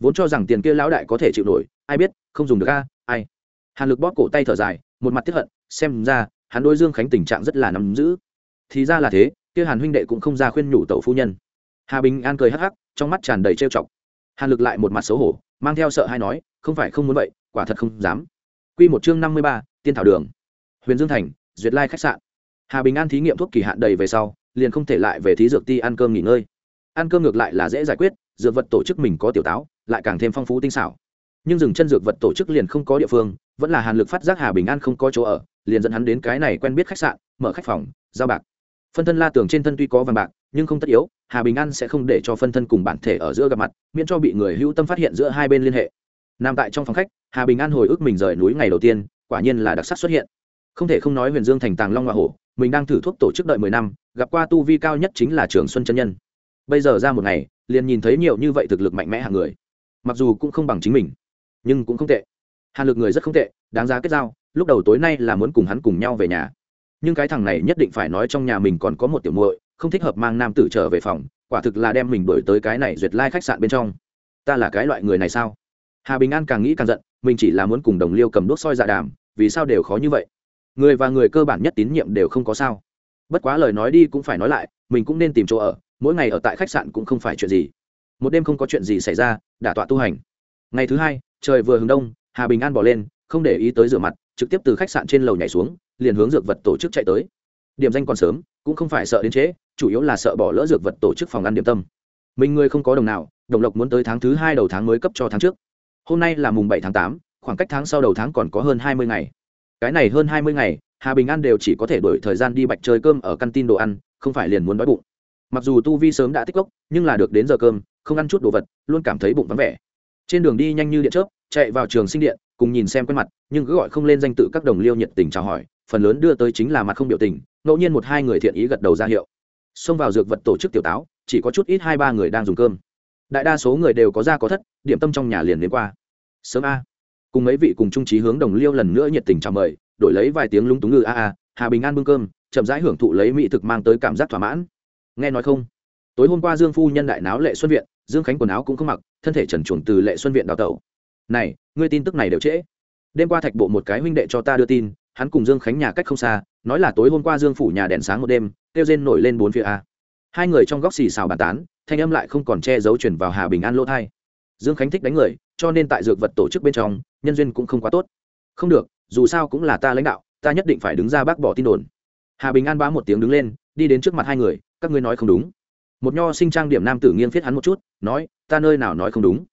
Vốn cho rằng tiền kia lão đại có thể chịu nổi, ai biết, không dùng được a, ai? Hàn lực bóp cổ tay thở dài, một mặt tiếp hận, xem ra, hắn đối dương khánh tình trạng rất là nắm giữ. Thì ra là thế, kia hàn huynh đệ cũng không ra khuyên nhủ tẩu phu nhân. Hà bình an cười hắc hắc, trong mắt tràn đầy trêu chọc. Hàn lực lại một mặt xấu hổ, mang theo sợ hay nói, không phải không muốn vậy, quả thật không dám. Quy một chương năm mươi ba, tiên thảo đường. Huyền dương thành, duyệt lai khách sạn. Hà bình an thí nghiệm thuốc kỳ hạn đầy về sau liền không thể lại về thí dược ti ăn cơm nghỉ ngơi. Ăn cơm ngược lại là dễ giải quyết, dược vật tổ chức mình có tiểu táo, lại càng thêm phong phú tinh xảo. Nhưng dừng chân dược vật tổ chức liền không có địa phương, vẫn là hàn lực phát giác hà bình an không có chỗ ở, liền dẫn hắn đến cái này quen biết khách sạn, mở khách phòng, giao bạc. Phân thân la tường trên thân tuy có vàng bạc, nhưng không tất yếu, hà bình an sẽ không để cho phân thân cùng bản thể ở giữa gặp mặt, miễn cho bị người hữu tâm phát hiện giữa hai bên liên hệ. Nằm tại trong phòng khách, hà bình an hồi ức mình rời núi ngày đầu tiên, quả nhiên là đặc sắc xuất hiện. Không thể không nói huyền dương thành tàng long hoa hổ mình đang thử thuốc tổ chức đợi mười năm, gặp qua tu vi cao nhất chính là trường xuân chân nhân. Bây giờ ra một ngày, liền nhìn thấy nhiều như vậy thực lực mạnh mẽ hàng người. Mặc dù cũng không bằng chính mình, nhưng cũng không tệ. Hàn lực người rất không tệ, đáng giá kết giao, lúc đầu tối nay là muốn cùng hắn cùng nhau về nhà. Nhưng cái thằng này nhất định phải nói trong nhà mình còn có một tiểu muội, không thích hợp mang nam tử trở về phòng, quả thực là đem mình đổi tới cái này duyệt lai khách sạn bên trong. Ta là cái loại người này sao? Hà bình an càng nghĩ càng giận, mình chỉ là muốn cùng đồng liêu cầm đốt soi dạ đàm, vì sao đều khó như vậy? Người và người cơ bản nhất tín nhiệm đều không có sao. Bất quá lời nói đi cũng phải nói lại, mình cũng nên tìm chỗ ở, mỗi ngày ở tại khách sạn cũng không phải chuyện gì. Một đêm không có chuyện gì xảy ra đả tọa tu hành. Ngày thứ hai, trời vừa hướng đông, hà bình an bỏ lên, không để ý tới rửa mặt, trực tiếp từ khách sạn trên lầu nhảy xuống, liền hướng dược vật tổ chức chạy tới. Điểm danh còn sớm, cũng không phải sợ đến trễ, chủ yếu là sợ bỏ lỡ dược vật tổ chức phòng ăn điểm tâm. Mình người không có đồng nào, đồng lộc muốn tới tháng thứ hai đầu tháng mới cấp cho tháng trước. Hôm nay là mùng bảy tháng tám, khoảng cách tháng sau đầu tháng còn có hơn hai mươi ngày cái này hơn hai mươi ngày, hà bình an đều chỉ có thể đổi thời gian đi bạch chơi cơm ở căn tin đồ ăn, không phải liền muốn đói bụng. Mặc dù tu vi sớm đã tích cốc nhưng là được đến giờ cơm, không ăn chút đồ vật, luôn cảm thấy bụng vắng vẻ. Trên đường đi nhanh như điện chớp, chạy vào trường sinh điện, cùng nhìn xem quen mặt, nhưng cứ gọi không lên danh tự các đồng liêu nhiệt tình chào hỏi, phần lớn đưa tới chính là mặt không biểu tình, ngẫu nhiên một hai người thiện ý gật đầu ra hiệu. Xông vào dược vật tổ chức tiểu táo, chỉ có chút ít hai ba người đang dùng cơm. Đại đa số người đều có ra có thất, điểm tâm trong nhà liền đến qua. Sớm a cùng mấy vị cùng trung trí hướng đồng liêu lần nữa nhiệt tình chào mời, đổi lấy vài tiếng lúng túng ngư, a a, hà bình an bưng cơm, chậm rãi hưởng thụ lấy mỹ thực mang tới cảm giác thỏa mãn. Nghe nói không? Tối hôm qua dương phu nhân đại náo lệ xuân viện, dương khánh quần áo cũng không mặc, thân thể trần chuồng từ lệ xuân viện đào tẩu. Này, ngươi tin tức này đều trễ. Đêm qua thạch bộ một cái huynh đệ cho ta đưa tin, hắn cùng dương khánh nhà cách không xa, nói là tối hôm qua dương phủ nhà đèn sáng một đêm tiêu rên nổi lên bốn phía a. Hai người trong góc xì xào bàn tán, thanh âm lại không còn che giấu chuyển vào hà bình an lỗ thai dương khánh thích đánh người cho nên tại dược vật tổ chức bên trong, nhân duyên cũng không quá tốt. Không được, dù sao cũng là ta lãnh đạo, ta nhất định phải đứng ra bác bỏ tin đồn. Hà bình an bá một tiếng đứng lên, đi đến trước mặt hai người, các ngươi nói không đúng. Một nho sinh trang điểm nam tử nghiêng viết hắn một chút, nói, ta nơi nào nói không đúng?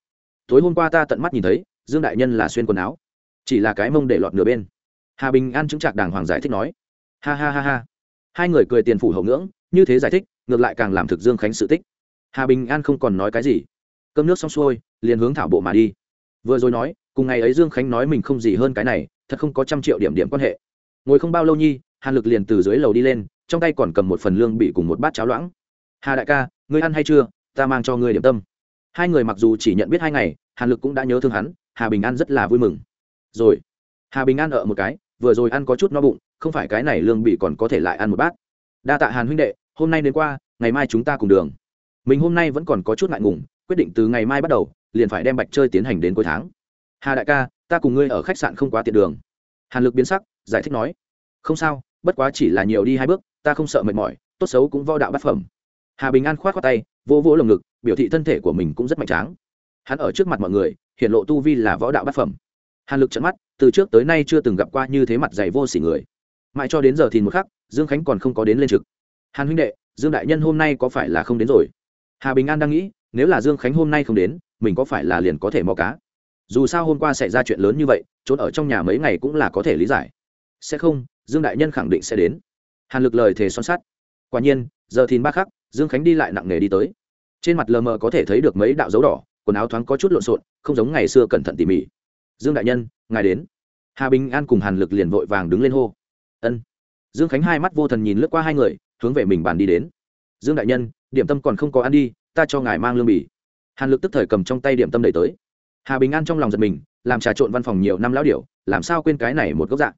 Tối hôm qua ta tận mắt nhìn thấy, dương đại nhân là xuyên quần áo, chỉ là cái mông để lọt nửa bên. Hà bình an chứng trạc đàng hoàng giải thích nói. Ha ha ha ha. Hai người cười tiền phủ hậu ngưỡng, như thế giải thích, ngược lại càng làm thực dương khánh sự tích. Hà bình an không còn nói cái gì cơm nước xong xuôi, liền hướng thảo bộ mà đi. Vừa rồi nói, cùng ngày ấy dương khánh nói mình không gì hơn cái này, thật không có trăm triệu điểm điểm quan hệ. Ngồi không bao lâu nhi, hàn lực liền từ dưới lầu đi lên, trong tay còn cầm một phần lương bị cùng một bát cháo loãng. Hà đại ca, ngươi ăn hay chưa? Ta mang cho ngươi điểm tâm. Hai người mặc dù chỉ nhận biết hai ngày, hàn lực cũng đã nhớ thương hắn, hà bình an rất là vui mừng. Rồi. Hà bình an ở một cái, vừa rồi ăn có chút no bụng, không phải cái này lương bị còn có thể lại ăn một bát. Đa tạ hàn huynh đệ, hôm nay đến qua, ngày mai chúng ta cùng đường. Mình hôm nay vẫn còn có chút ngại ngùng quyết định từ ngày mai bắt đầu, liền phải đem bạch chơi tiến hành đến cuối tháng. Hà đại ca, ta cùng ngươi ở khách sạn không quá tiện đường. Hàn lực biến sắc, giải thích nói, không sao, bất quá chỉ là nhiều đi hai bước, ta không sợ mệt mỏi, tốt xấu cũng vo đạo bát phẩm. Hà bình an k h o á t khoác tay, vỗ vỗ lồng ngực, biểu thị thân thể của mình cũng rất mạnh tráng. Hắn ở trước mặt mọi người, hiện lộ tu vi là võ đạo bát phẩm. Hàn lực trận mắt, từ trước tới nay chưa từng gặp qua như thế mặt dày vô s ỉ người. Mãi cho đến giờ thì một khắc, dương khánh còn không có đến lên trực. Hàn huynh đệ, dương đại nhân hôm nay có phải là không đến rồi? Hà bình an đang nghĩ nếu là dương khánh hôm nay không đến, mình có phải là liền có thể mò cá? Dù sao hôm qua xảy ra chuyện lớn như vậy, trốn ở trong nhà mấy ngày cũng là có thể lý giải. Sẽ không, dương đại nhân khẳng định sẽ đến. Hàn lực lời thề son sắt. Quả nhiên, giờ thìn ba khắc, dương khánh đi lại nặng nề đi tới. Trên mặt lờ mờ có thể thấy được mấy đạo dấu đỏ, quần áo thoáng có chút lộn xộn, không giống ngày xưa cẩn thận tỉ mỉ. Dương đại nhân, ngài đến. Hà bình an cùng hàn lực liền vội vàng đứng lên hô. Ân. Dương khánh hai mắt vô thần nhìn lướt qua hai người, hướng về mình bàn đi đến. Dương đại nhân, điểm tâm còn không có ăn đi ta cho ngài mang lương bỉ hàn lực tức thời cầm trong tay điểm tâm đẩy tới. Hà bình an trong lòng giật mình, làm trà trộn văn phòng nhiều năm lão điểu, làm sao quên cái này một gốc dạng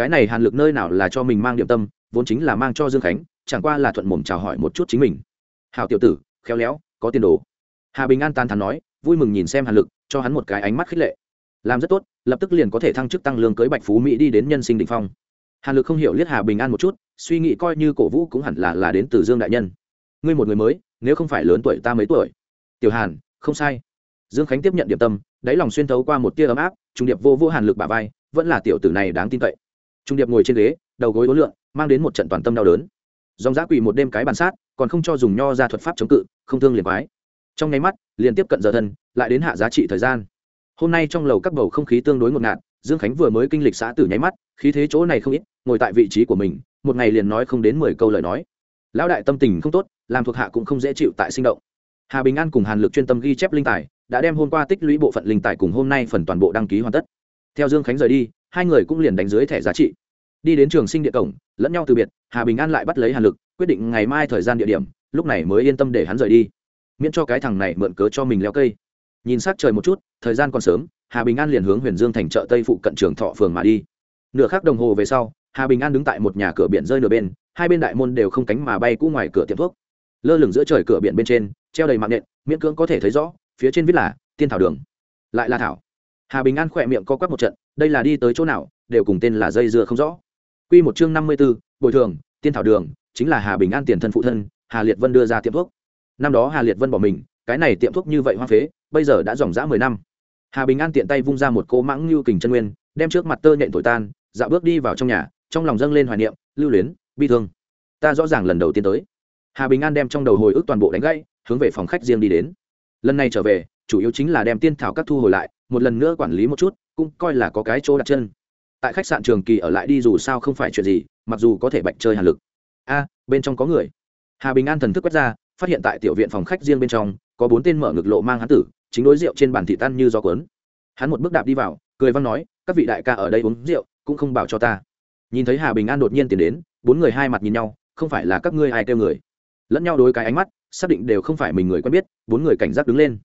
cái này hàn lực nơi nào là cho mình mang điểm tâm, vốn chính là mang cho dương khánh, chẳng qua là thuận mồm chào hỏi một chút chính mình. Hào tiểu tử, khéo léo, có tiền đồ. Hà bình an tan thắn nói, vui mừng nhìn xem hàn lực, cho hắn một cái ánh mắt khích lệ. Làm rất tốt, lập tức liền có thể thăng chức tăng lương cưới bạch phú mỹ đi đến nhân sinh định phong. Hàn lực không hiểu liếc hà bình an một chút, suy nghĩ coi như cổ vũ cũng hẳn là là đến từ dương đại nhân. Ngươi một người mới nếu không phải lớn tuổi ta mấy tuổi. Tiểu hàn, không sai. Dương khánh tiếp nhận điểm tâm, đáy lòng xuyên thấu qua một tia ấm áp, trung điệp vô vô hàn lực bà vai, vẫn là tiểu tử này đáng tin cậy. Trung điệp ngồi trên ghế, đầu gối ố lượn, mang đến một trận toàn tâm đau đớn. Dòng giá quỳ một đêm cái bàn sát, còn không cho dùng nho ra thuật pháp chống cự, không thương liền quái. Trong nháy mắt, liền tiếp cận giờ thân, lại đến hạ giá trị thời gian. Hôm nay trong lầu các bầu không khí tương đối ngột ngạt, dương khánh vừa mới kinh lịch xã tử nháy mắt, khí thế chỗ này không ít, ngồi tại vị trí của mình, một ngày liền nói không đến mười câu lời nói lão đại tâm tình không tốt, làm thuộc hạ cũng không dễ chịu tại sinh động. Hà bình an cùng hàn lực chuyên tâm ghi chép linh tài, đã đem hôm qua tích lũy bộ phận linh tài cùng hôm nay phần toàn bộ đăng ký hoàn tất. Theo dương khánh rời đi, hai người cũng liền đánh dưới thẻ giá trị. Đi đến trường sinh địa cổng, lẫn nhau từ biệt, hà bình an lại bắt lấy hàn lực, quyết định ngày mai thời gian địa điểm, lúc này mới yên tâm để hắn rời đi. Miễn cho cái thằng này mượn cớ cho mình leo cây. Nhìn s á c trời một chút, thời gian còn sớm, hà bình an liền hướng huyền dương thành chợ tây phụ cận trường thọ phường mà đi. Nửa khắc đồng hồ về sau, hà bình an đứng tại một nhà cửa biển rơi nửa bên hai bên đại môn đều không cánh mà bay cũ ngoài cửa tiệm thuốc. Lơ lửng giữa trời cửa biển bên trên, treo đầy mạng nện, miễn cưỡng có thể thấy rõ, phía trên viết là, tiên thảo đường. Lại là thảo. Hà bình an khỏe miệng co quắp một trận, đây là đi tới chỗ nào, đều cùng tên là dây dưa không rõ. Q một chương năm mươi b ố bồi thường, tiên thảo đường, chính là hà bình an tiền thân phụ thân, hà liệt vân đưa ra tiệm thuốc. Năm đó hà liệt vân bỏ mình, cái này tiệm thuốc như vậy hoa phế, bây giờ đã dòng dã mười năm. Hà bình an tiện tay vung ra một cỗ mãng lưu kình chân nguyên, đem trước mặt tơ nhện thổi tan, dạo bước đi vào trong nhà, trong lòng dâng lên hoài niệm, lưu luyến bi thương. Ta rõ ràng lần đầu tiên tới. Hà bình an đem trong đầu hồi ức toàn bộ đánh gãy, hướng về phòng khách riêng đi đến. Lần này trở về, chủ yếu chính là đem tiên thảo các thu hồi lại, một lần nữa quản lý một chút, cũng coi là có cái chỗ đặt chân. Tại khách sạn trường kỳ ở lại đi dù sao không phải chuyện gì, mặc dù có thể bạch chơi hàn lực. A, bên trong có người. Hà bình an thần thức quét ra, phát hiện tại tiểu viện phòng khách riêng bên trong, có bốn tên mở ngực lộ mang hán tử, chính đối rượu trên bàn thị tan như gió cuốn. Hắn một bước đạp đi vào, cười văn nói, các vị đại ca ở đây uống rượu, cũng không bảo cho ta. Nhìn thấy hà bình an đột nhiên tiến đến bốn người hai mặt nhìn nhau, không phải là các ngươi ai kêu người. Lẫn nhau đối cái ánh mắt, xác định đều không phải mình người quen biết, bốn người cảnh giác đứng lên.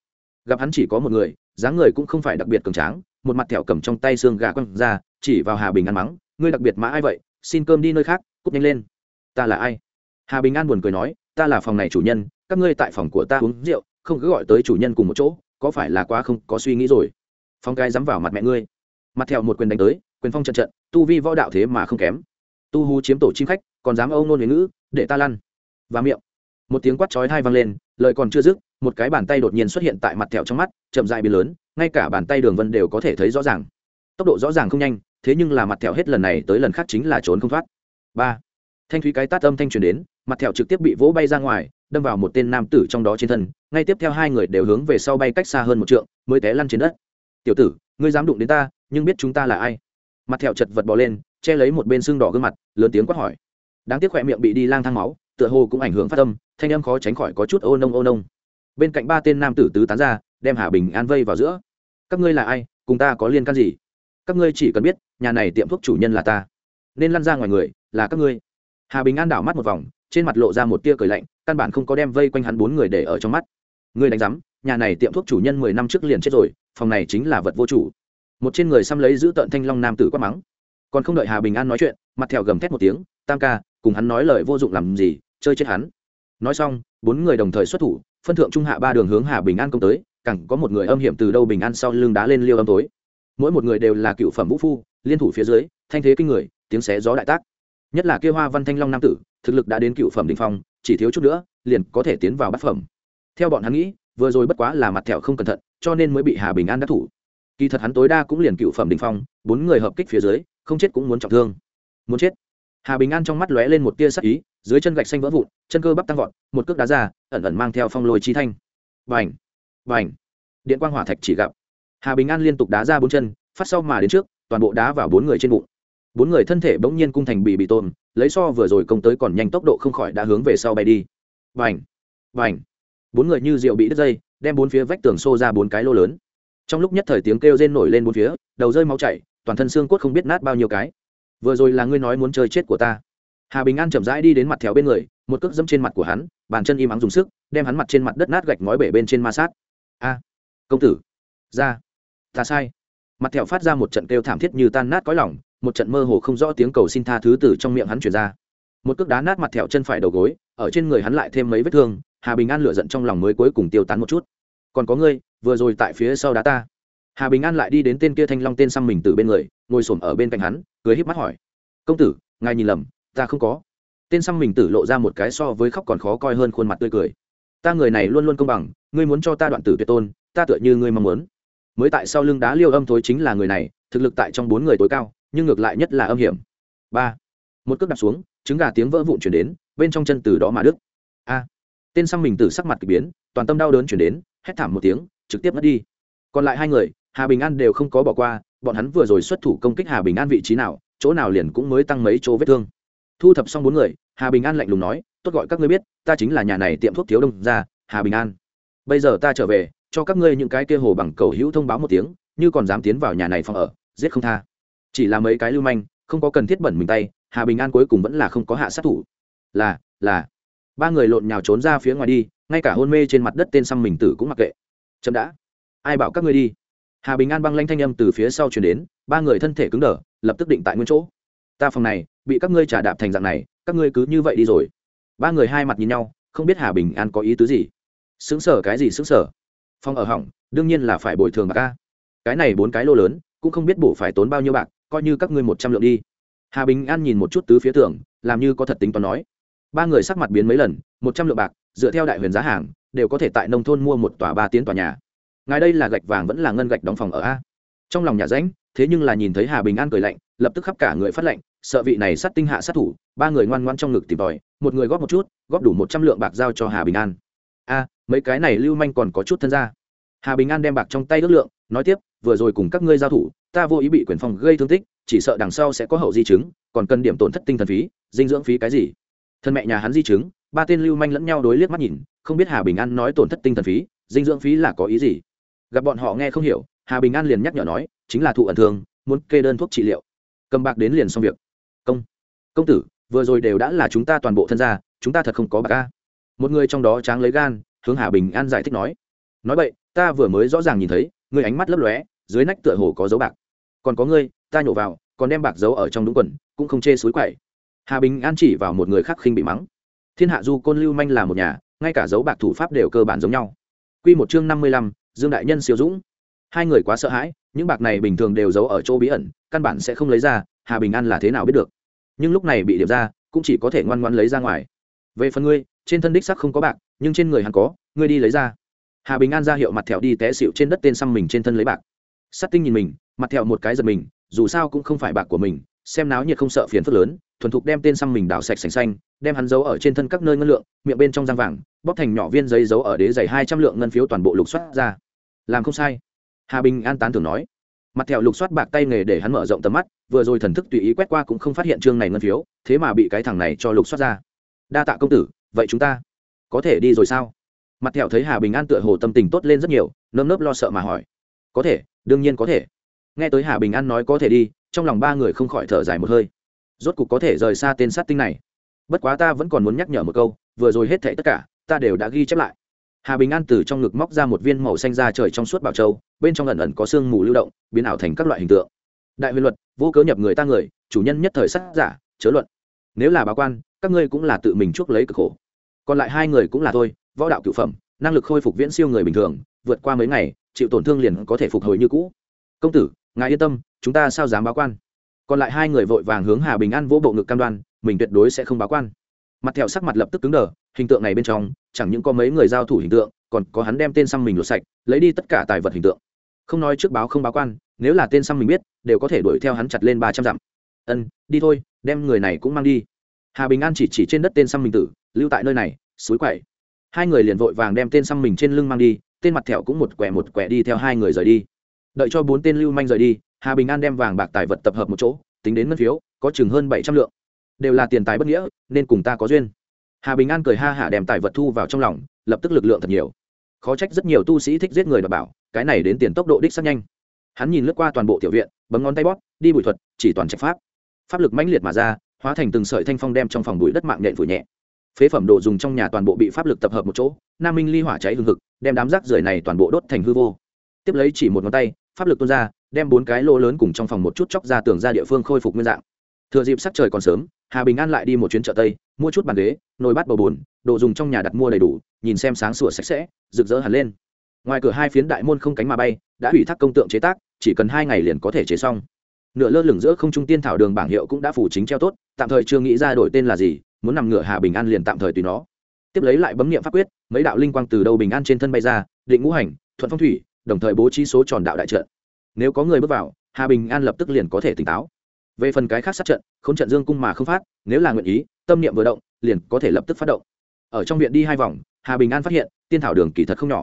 Gặp hắn chỉ có một người, dáng người cũng không phải đặc biệt cường tráng, một mặt thẹo cầm trong tay xương gà quăng ra, chỉ vào hà bình ăn mắng, ngươi đặc biệt mã ai vậy? Xin cơm đi nơi khác cúp nhanh lên. Ta là ai? Hà bình an buồn cười nói, ta là phòng này chủ nhân, các ngươi tại phòng của ta uống rượu, không cứ gọi tới chủ nhân cùng một chỗ, có phải là quá không có suy nghĩ rồi? Phong cái dám vào mặt mẹ ngươi. Mặt thẹo một quyền đánh tới, quyền phong trận trận, tu vi võ đạo thế mà không kém tu hú chiếm tổ chim khách, còn dám âu nôn huế ngữ, để ta lăn. Và miệng. Một tiếng quát chói hai vang lên, lời còn chưa dứt, một cái bàn tay đột nhiên xuất hiện tại mặt thẹo trong mắt, chậm dại biến lớn, ngay cả bàn tay đường vân đều có thể thấy rõ ràng. Tốc độ rõ ràng không nhanh, thế nhưng là mặt thẹo hết lần này tới lần khác chính là trốn không thoát. Ba. Thanh thúy cái tát âm thanh truyền đến, mặt thẹo trực tiếp bị vỗ bay ra ngoài, đâm vào một tên nam tử trong đó trên thân, ngay tiếp theo hai người đều hướng về sau bay cách xa hơn một trượng, mới té lăn trên đất. Tiểu tử, ngươi dám đụng đến ta, nhưng biết chúng ta là ai? Mặt thẹo chật vật bò lên che lấy một bên xương đỏ gương mặt, lớn tiếng quát hỏi. Đáng tiếc khỏe miệng bị đi lang thang máu, tựa hồ cũng ảnh hưởng phát tâm thanh âm khó tránh khỏi có chút ô nông ô nông. Bên cạnh ba tên nam tử tứ tán ra, đem hà bình an vây vào giữa. Các ngươi là ai? Cùng ta có liên can gì? Các ngươi chỉ cần biết, nhà này tiệm thuốc chủ nhân là ta. Nên lăn ra ngoài người, là các ngươi. Hà bình an đảo mắt một vòng, trên mặt lộ ra một tia cười lạnh, căn bản không có đem vây quanh hắn bốn người để ở trong mắt. Ngươi đánh giám, nhà này tiệm thuốc chủ nhân mười năm trước liền chết rồi, phòng này chính là vật vô chủ. Một trên người xăm lấy giữ tợn thanh long nam tử quát mắng còn không đợi hà bình an nói chuyện, mặt thẹo gầm thét một tiếng, tam ca, cùng hắn nói lời vô dụng làm gì, chơi chết hắn. Nói xong, bốn người đồng thời xuất thủ, phân thượng trung hạ ba đường hướng hà bình an công tới cẳng có một người âm hiểm từ đâu bình an sau lưng đá lên liêu âm tối. Mỗi một người đều là cựu phẩm vũ phu, liên thủ phía dưới, thanh thế kinh người, tiếng xé gió đại tác. Nhất là kia hoa văn thanh long nam tử, thực lực đã đến cựu phẩm đình phong, chỉ thiếu chút nữa, liền có thể tiến vào bát phẩm. Theo bọn hắn nghĩ, vừa rồi bất quá là mặt thẹo không cẩn thận, cho nên mới bị hà bình an đắc thủ. Kỳ thật hắn tối đa cũng liền cựu phẩm đình phong, bốn người hợp kích phía dưới không chết cũng muốn trọng thương. Muốn chết. Hà bình an trong mắt lóe lên một tia sắc ý, dưới chân gạch xanh vỡ vụn, chân cơ bắp tăng vọt, một cước đá ra, ẩn ẩn mang theo phong lôi chi thanh. Vành vành điện quang hỏa thạch chỉ gặp. Hà bình an liên tục đá ra bốn chân, phát sau mà đến trước, toàn bộ đá vào bốn người trên bụng. Bốn người thân thể bỗng nhiên cung thành bị bị tôm lấy so vừa rồi công tới còn nhanh tốc độ không khỏi đã hướng về sau bay đi. Vành vành bốn người như rượu bị đứt dây, đem bốn phía vách tường xô ra bốn cái lô lớn. Trong lúc nhất thời tiếng kêu rên nổi lên bốn phía, đầu rơi máu chảy toàn thân xương cốt không biết nát bao nhiêu cái. Vừa rồi là ngươi nói muốn chơi chết của ta. Hà bình an chậm rãi đi đến mặt thèo bên người, một cước dẫm trên mặt của hắn, bàn chân im ắng dùng sức, đem hắn mặt trên mặt đất nát gạch ngói bể bên trên ma sát. A, công tử, ra, ta sai. Mặt thẹo phát ra một trận kêu thảm thiết như tan nát cõi lỏng một trận mơ hồ không rõ tiếng cầu xin tha thứ từ trong miệng hắn chuyển ra. Một cước đá nát mặt thẹo chân phải đầu gối, ở trên người hắn lại thêm mấy vết thương, hà bình an lựa giận trong lòng mới cuối cùng tiêu tán một chút. Còn có ngươi, vừa rồi tại phía sau đá ta hà bình an lại đi đến tên kia thanh long tên xăm mình từ bên người ngồi s ổ m ở bên cạnh hắn cười híp mắt hỏi công tử ngài nhìn lầm ta không có tên xăm mình tử lộ ra một cái so với khóc còn khó coi hơn khuôn mặt tươi cười ta người này luôn luôn công bằng ngươi muốn cho ta đoạn tử tuyệt tôn ta tựa như ngươi mong muốn mới tại sau lưng đá liêu âm thối chính là người này thực lực tại trong bốn người tối cao nhưng ngược lại nhất là âm hiểm ba một cước đặt xuống trứng gà tiếng vỡ vụn chuyển đến bên trong chân từ đó mà đức a tên xăm mình tử sắc mặt k ỳ biến toàn tâm đau đớn chuyển đến hét thảm một tiếng trực tiếp mất đi còn lại hai người hà bình an đều không có bỏ qua, bọn hắn vừa rồi xuất thủ công kích hà bình an vị trí nào, chỗ nào liền cũng mới tăng mấy chỗ vết thương. Thu thập xong bốn người, hà bình an lạnh lùng nói, tốt gọi các ngươi biết, ta chính là nhà này tiệm thuốc thiếu đông ra hà bình an. Bây giờ ta trở về, cho các ngươi những cái kia hồ bằng cầu hữu thông báo một tiếng, như còn dám tiến vào nhà này phòng ở, giết không tha. Chỉ là mấy cái lưu manh, không có cần thiết bẩn mình tay, hà bình an cuối cùng vẫn là không có hạ sát thủ. Là là. Ba người lộn nhào trốn ra phía ngoài đi, ngay cả hôn mê trên mặt đất tên xăm mình tử cũng mặc kệ. Chậm đã. Ai bảo các ngươi đi? Hà bình an băng lanh thanh âm từ phía sau chuyển đến, ba người thân thể cứng đờ, lập tức định tại nguyên chỗ. Ta phòng này, bị các ngươi trả đạp thành dạng này, các ngươi cứ như vậy đi rồi. Ba người hai mặt nhìn nhau, không biết hà bình an có ý tứ gì. Xứng sở cái gì xứng sở phòng ở hỏng, đương nhiên là phải bồi thường bạc ca cái này bốn cái lô lớn, cũng không biết bổ phải tốn bao nhiêu bạc, coi như các ngươi một trăm lượng đi. Hà bình an nhìn một chút tứ phía tường, làm như có thật tính toán nói. Ba người sắc mặt biến mấy lần, một trăm lượng bạc, dựa theo đại huyền giá hàng, đều có thể tại nông thôn mua một tòa ba tiến tòa nhà ngài đây là gạch vàng vẫn là ngân gạch đóng phòng ở a? Trong lòng nhà ránh thế nhưng là nhìn thấy hà bình an cười lạnh, lập tức khắp cả người phát lạnh sợ vị này sát tinh hạ sát thủ, ba người ngoan ngoan trong ngực tìm tòi, một người góp một chút, góp đủ một trăm lượng bạc giao cho hà bình an. A, mấy cái này lưu manh còn có chút thân ra. Hà bình an đem bạc trong tay ước lượng, nói tiếp, vừa rồi cùng các ngươi giao thủ, ta vô ý bị quyền phòng gây thương tích, chỉ sợ đằng sau sẽ có hậu di chứng, còn cần điểm tổn thất tinh thần phí, dinh dưỡng phí cái gì? Thân mẹ nhà hắn di chứng, ba tên lưu manh lẫn nhau đối liếc mắt nhìn, không biết hà bình an nói tổn thất tinh thần phí, dinh dưỡng phí là có ý gì? Gặp bọn họ nghe không hiểu, hà bình an liền nhắc nhở nói, chính là thụ ẩn thương, muốn kê đơn thuốc trị liệu. Cầm bạc đến liền xong việc. Công. Công tử, vừa rồi đều đã là chúng ta toàn bộ thân gia, chúng ta thật không có bạc ca một người trong đó tráng lấy gan, hướng hà bình an giải thích nói. Nói vậy, ta vừa mới rõ ràng nhìn thấy, người ánh mắt lấp lóe, dưới nách tựa hồ có dấu bạc. Còn có ngươi, ta nhổ vào, còn đem bạc giấu ở trong đúng quần, cũng không chê suối quậy. Hà bình an chỉ vào một người khác khinh bị mắng. Thiên hạ du côn lưu manh là một nhà, ngay cả dấu bạc thủ pháp đều cơ bản giống nhau. Q một chương năm mươi lăm dương đại nhân siêu dũng. Hai người quá sợ hãi, những bạc này bình thường đều giấu ở chỗ bí ẩn, căn bản sẽ không lấy ra, hà bình an là thế nào biết được. Nhưng lúc này bị điểm ra, cũng chỉ có thể ngoan ngoan lấy ra ngoài. Về phần ngươi, trên thân đích sắc không có bạc, nhưng trên người hắn có, ngươi đi lấy ra. Hà bình an ra hiệu mặt thẹo đi té xịu trên đất tên xăm mình trên thân lấy bạc. Sắt tinh nhìn mình, mặt thẹo một cái giật mình, dù sao cũng không phải bạc của mình, xem náo nhiệt không sợ phiền phức lớn, thuần thục đem tên xăm mình đào sạch sành xanh, đem hắn giấu ở trên thân các nơi ngân lượng, miệng bên trong răng vàng, bóp thành nhỏ viên giấy giấu ở đế dày hai trăm lượng ngân phiếu toàn bộ lục soát ra làm không sai. Hà bình an tán thường nói. Mặt thẹo lục soát bạc tay nghề để hắn mở rộng tầm mắt, vừa rồi thần thức tùy ý quét qua cũng không phát hiện chương này ngân phiếu, thế mà bị cái thằng này cho lục soát ra. Đa tạ công tử, vậy chúng ta có thể đi rồi sao? Mặt thẹo thấy hà bình an tựa hồ tâm tình tốt lên rất nhiều, nơm nớp lo sợ mà hỏi. Có thể, đương nhiên có thể. Nghe tới hà bình an nói có thể đi, trong lòng ba người không khỏi thở dài một hơi. Rốt cục có thể rời xa tên sát tinh này. Bất quá ta vẫn còn muốn nhắc nhở một câu, vừa rồi hết thệ tất cả, ta đều đã ghi chép lại hà bình an từ trong ngực móc ra một viên màu xanh da trời trong suốt bảo châu, bên trong ẩn ẩn có sương mù lưu động, biến ảo thành các loại hình tượng. Đại huyền luật, vô cớ nhập người ta người, chủ nhân nhất thời sắc giả, chớ luận. Nếu là báo quan, các ngươi cũng là tự mình chuốc lấy cực khổ. Còn lại hai người cũng là thôi, võ đạo cựu phẩm, năng lực khôi phục viễn siêu người bình thường, vượt qua mấy ngày, chịu tổn thương liền có thể phục hồi như cũ. Công tử, ngài yên tâm, chúng ta sao dám báo quan? Còn lại hai người vội vàng hướng hà bình an vỗ bộ ngực cam đoan, mình tuyệt đối sẽ không báo quan. Mặt thẹo sắc mặt lập tức cứng đờ hình tượng này bên trong, chẳng những có mấy người giao thủ hình tượng, còn có hắn đem tên xăm mình lột sạch, lấy đi tất cả tài vật hình tượng. Không nói trước báo không báo quan, nếu là tên xăm mình biết, đều có thể đuổi theo hắn chặt lên ba trăm dặm. Ân, đi thôi, đem người này cũng mang đi. Hà bình an chỉ chỉ trên đất tên xăm mình tử, lưu tại nơi này, suối quậy. Hai người liền vội vàng đem tên xăm mình trên lưng mang đi, tên mặt thẹo cũng một quẻ một quẻ đi theo hai người rời đi. Đợi cho bốn tên lưu manh rời đi, hà bình an đem vàng bạc tài vật tập hợp một chỗ, tính đến ngân phiếu, có chừng hơn bảy trăm lượng. Đều là tiền tài bất nghĩa, nên cùng ta có duyên hà bình an cười ha hả đem tài vật thu vào trong lòng, lập tức lực lượng thật nhiều. Khó trách rất nhiều tu sĩ thích giết người đ bảo, cái này đến tiền tốc độ đích sắc nhanh. Hắn nhìn lướt qua toàn bộ tiểu viện, bấm ngón tay bóp, đi bụi thuật, chỉ toàn trạch pháp. Pháp lực mãnh liệt mà ra, hóa thành từng sợi thanh phong đem trong phòng bụi đất mạng nhện phủ nhẹ. Phế phẩm đồ dùng trong nhà toàn bộ bị pháp lực tập hợp một chỗ, nam minh ly hỏa cháy hương hực, đem đám rác rưởi này toàn bộ đốt thành hư vô. Tiếp lấy chỉ một ngón tay, pháp lực tuôn ra, đem bốn cái lỗ lớn cùng trong phòng một chút chóc ra tường ra địa phương khôi phục nguyên dạng thừa dịp sắc trời còn sớm, hà bình an lại đi một chuyến chợ tây, mua chút bàn ghế, nồi bát bầu bùn đồ dùng trong nhà đặt mua đầy đủ, nhìn xem sáng sủa sạch sẽ, rực rỡ hẳn lên. Ngoài cửa hai phiến đại môn không cánh mà bay, đã ủy thác công tượng chế tác, chỉ cần hai ngày liền có thể chế xong. Nửa lơ lửng giữa không trung tiên thảo đường bảng hiệu cũng đã phủ chính treo tốt, tạm thời chưa nghĩ ra đổi tên là gì, muốn nằm ngửa hà bình an liền tạm thời tùy nó. Tiếp lấy lại bấm nghiệm pháp quyết, mấy đạo linh quang từ đầu bình an trên thân bay ra, định ngũ hành, thuận phong thủy, đồng thời bố trí số tròn đạo đại trận. Nếu có người bước vào, hà bình an lập tức liền có thể tỉnh táo về phần cái khác sát trận k h ố n trận dương cung mà không phát, nếu là nguyện ý, tâm niệm vừa động, liền có thể lập tức phát động. Ở trong viện đi hai vòng, hà bình an phát hiện, tiên thảo đường kỳ thật không nhỏ.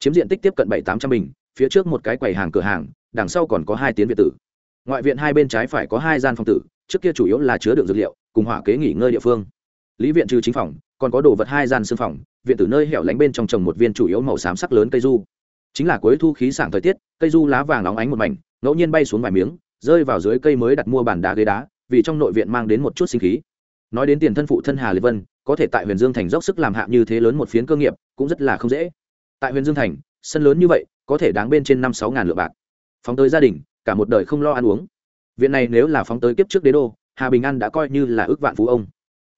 Chiếm diện tích tiếp cận bảy tám trăm bình, phía trước một cái quầy hàng cửa hàng, đằng sau còn có hai tiến viện tử. Ngoại viện hai bên trái phải có hai gian phòng tử, trước kia chủ yếu là chứa đựng dược liệu, cùng hỏa kế nghỉ ngơi địa phương. Lý viện trừ chính phòng, còn có đồ vật hai gian xương phòng, viện tử nơi hẻo lánh bên trong trồng một viên chủ yếu màu xám sắc lớn cây du. Chính là cuối thu khí sảng thời tiết, cây du lá vàng óng ánh một mảnh, ngẫu nhiên bay xuống vài miếng rơi vào dưới cây mới đặt mua bàn đá ghế đá, vì trong nội viện mang đến một chút sinh khí. Nói đến tiền thân phụ thân hà liệt vân, có thể tại huyền dương thành dốc sức làm hạ như thế lớn một phiến cơ nghiệp, cũng rất là không dễ. Tại huyền dương thành, sân lớn như vậy, có thể đáng bên trên năm sáu ngàn lượng bạc. Phóng tới gia đình, cả một đời không lo ăn uống. Viện này nếu là phóng tới kiếp trước đế đô, hà bình an đã coi như là ước vạn phú ông.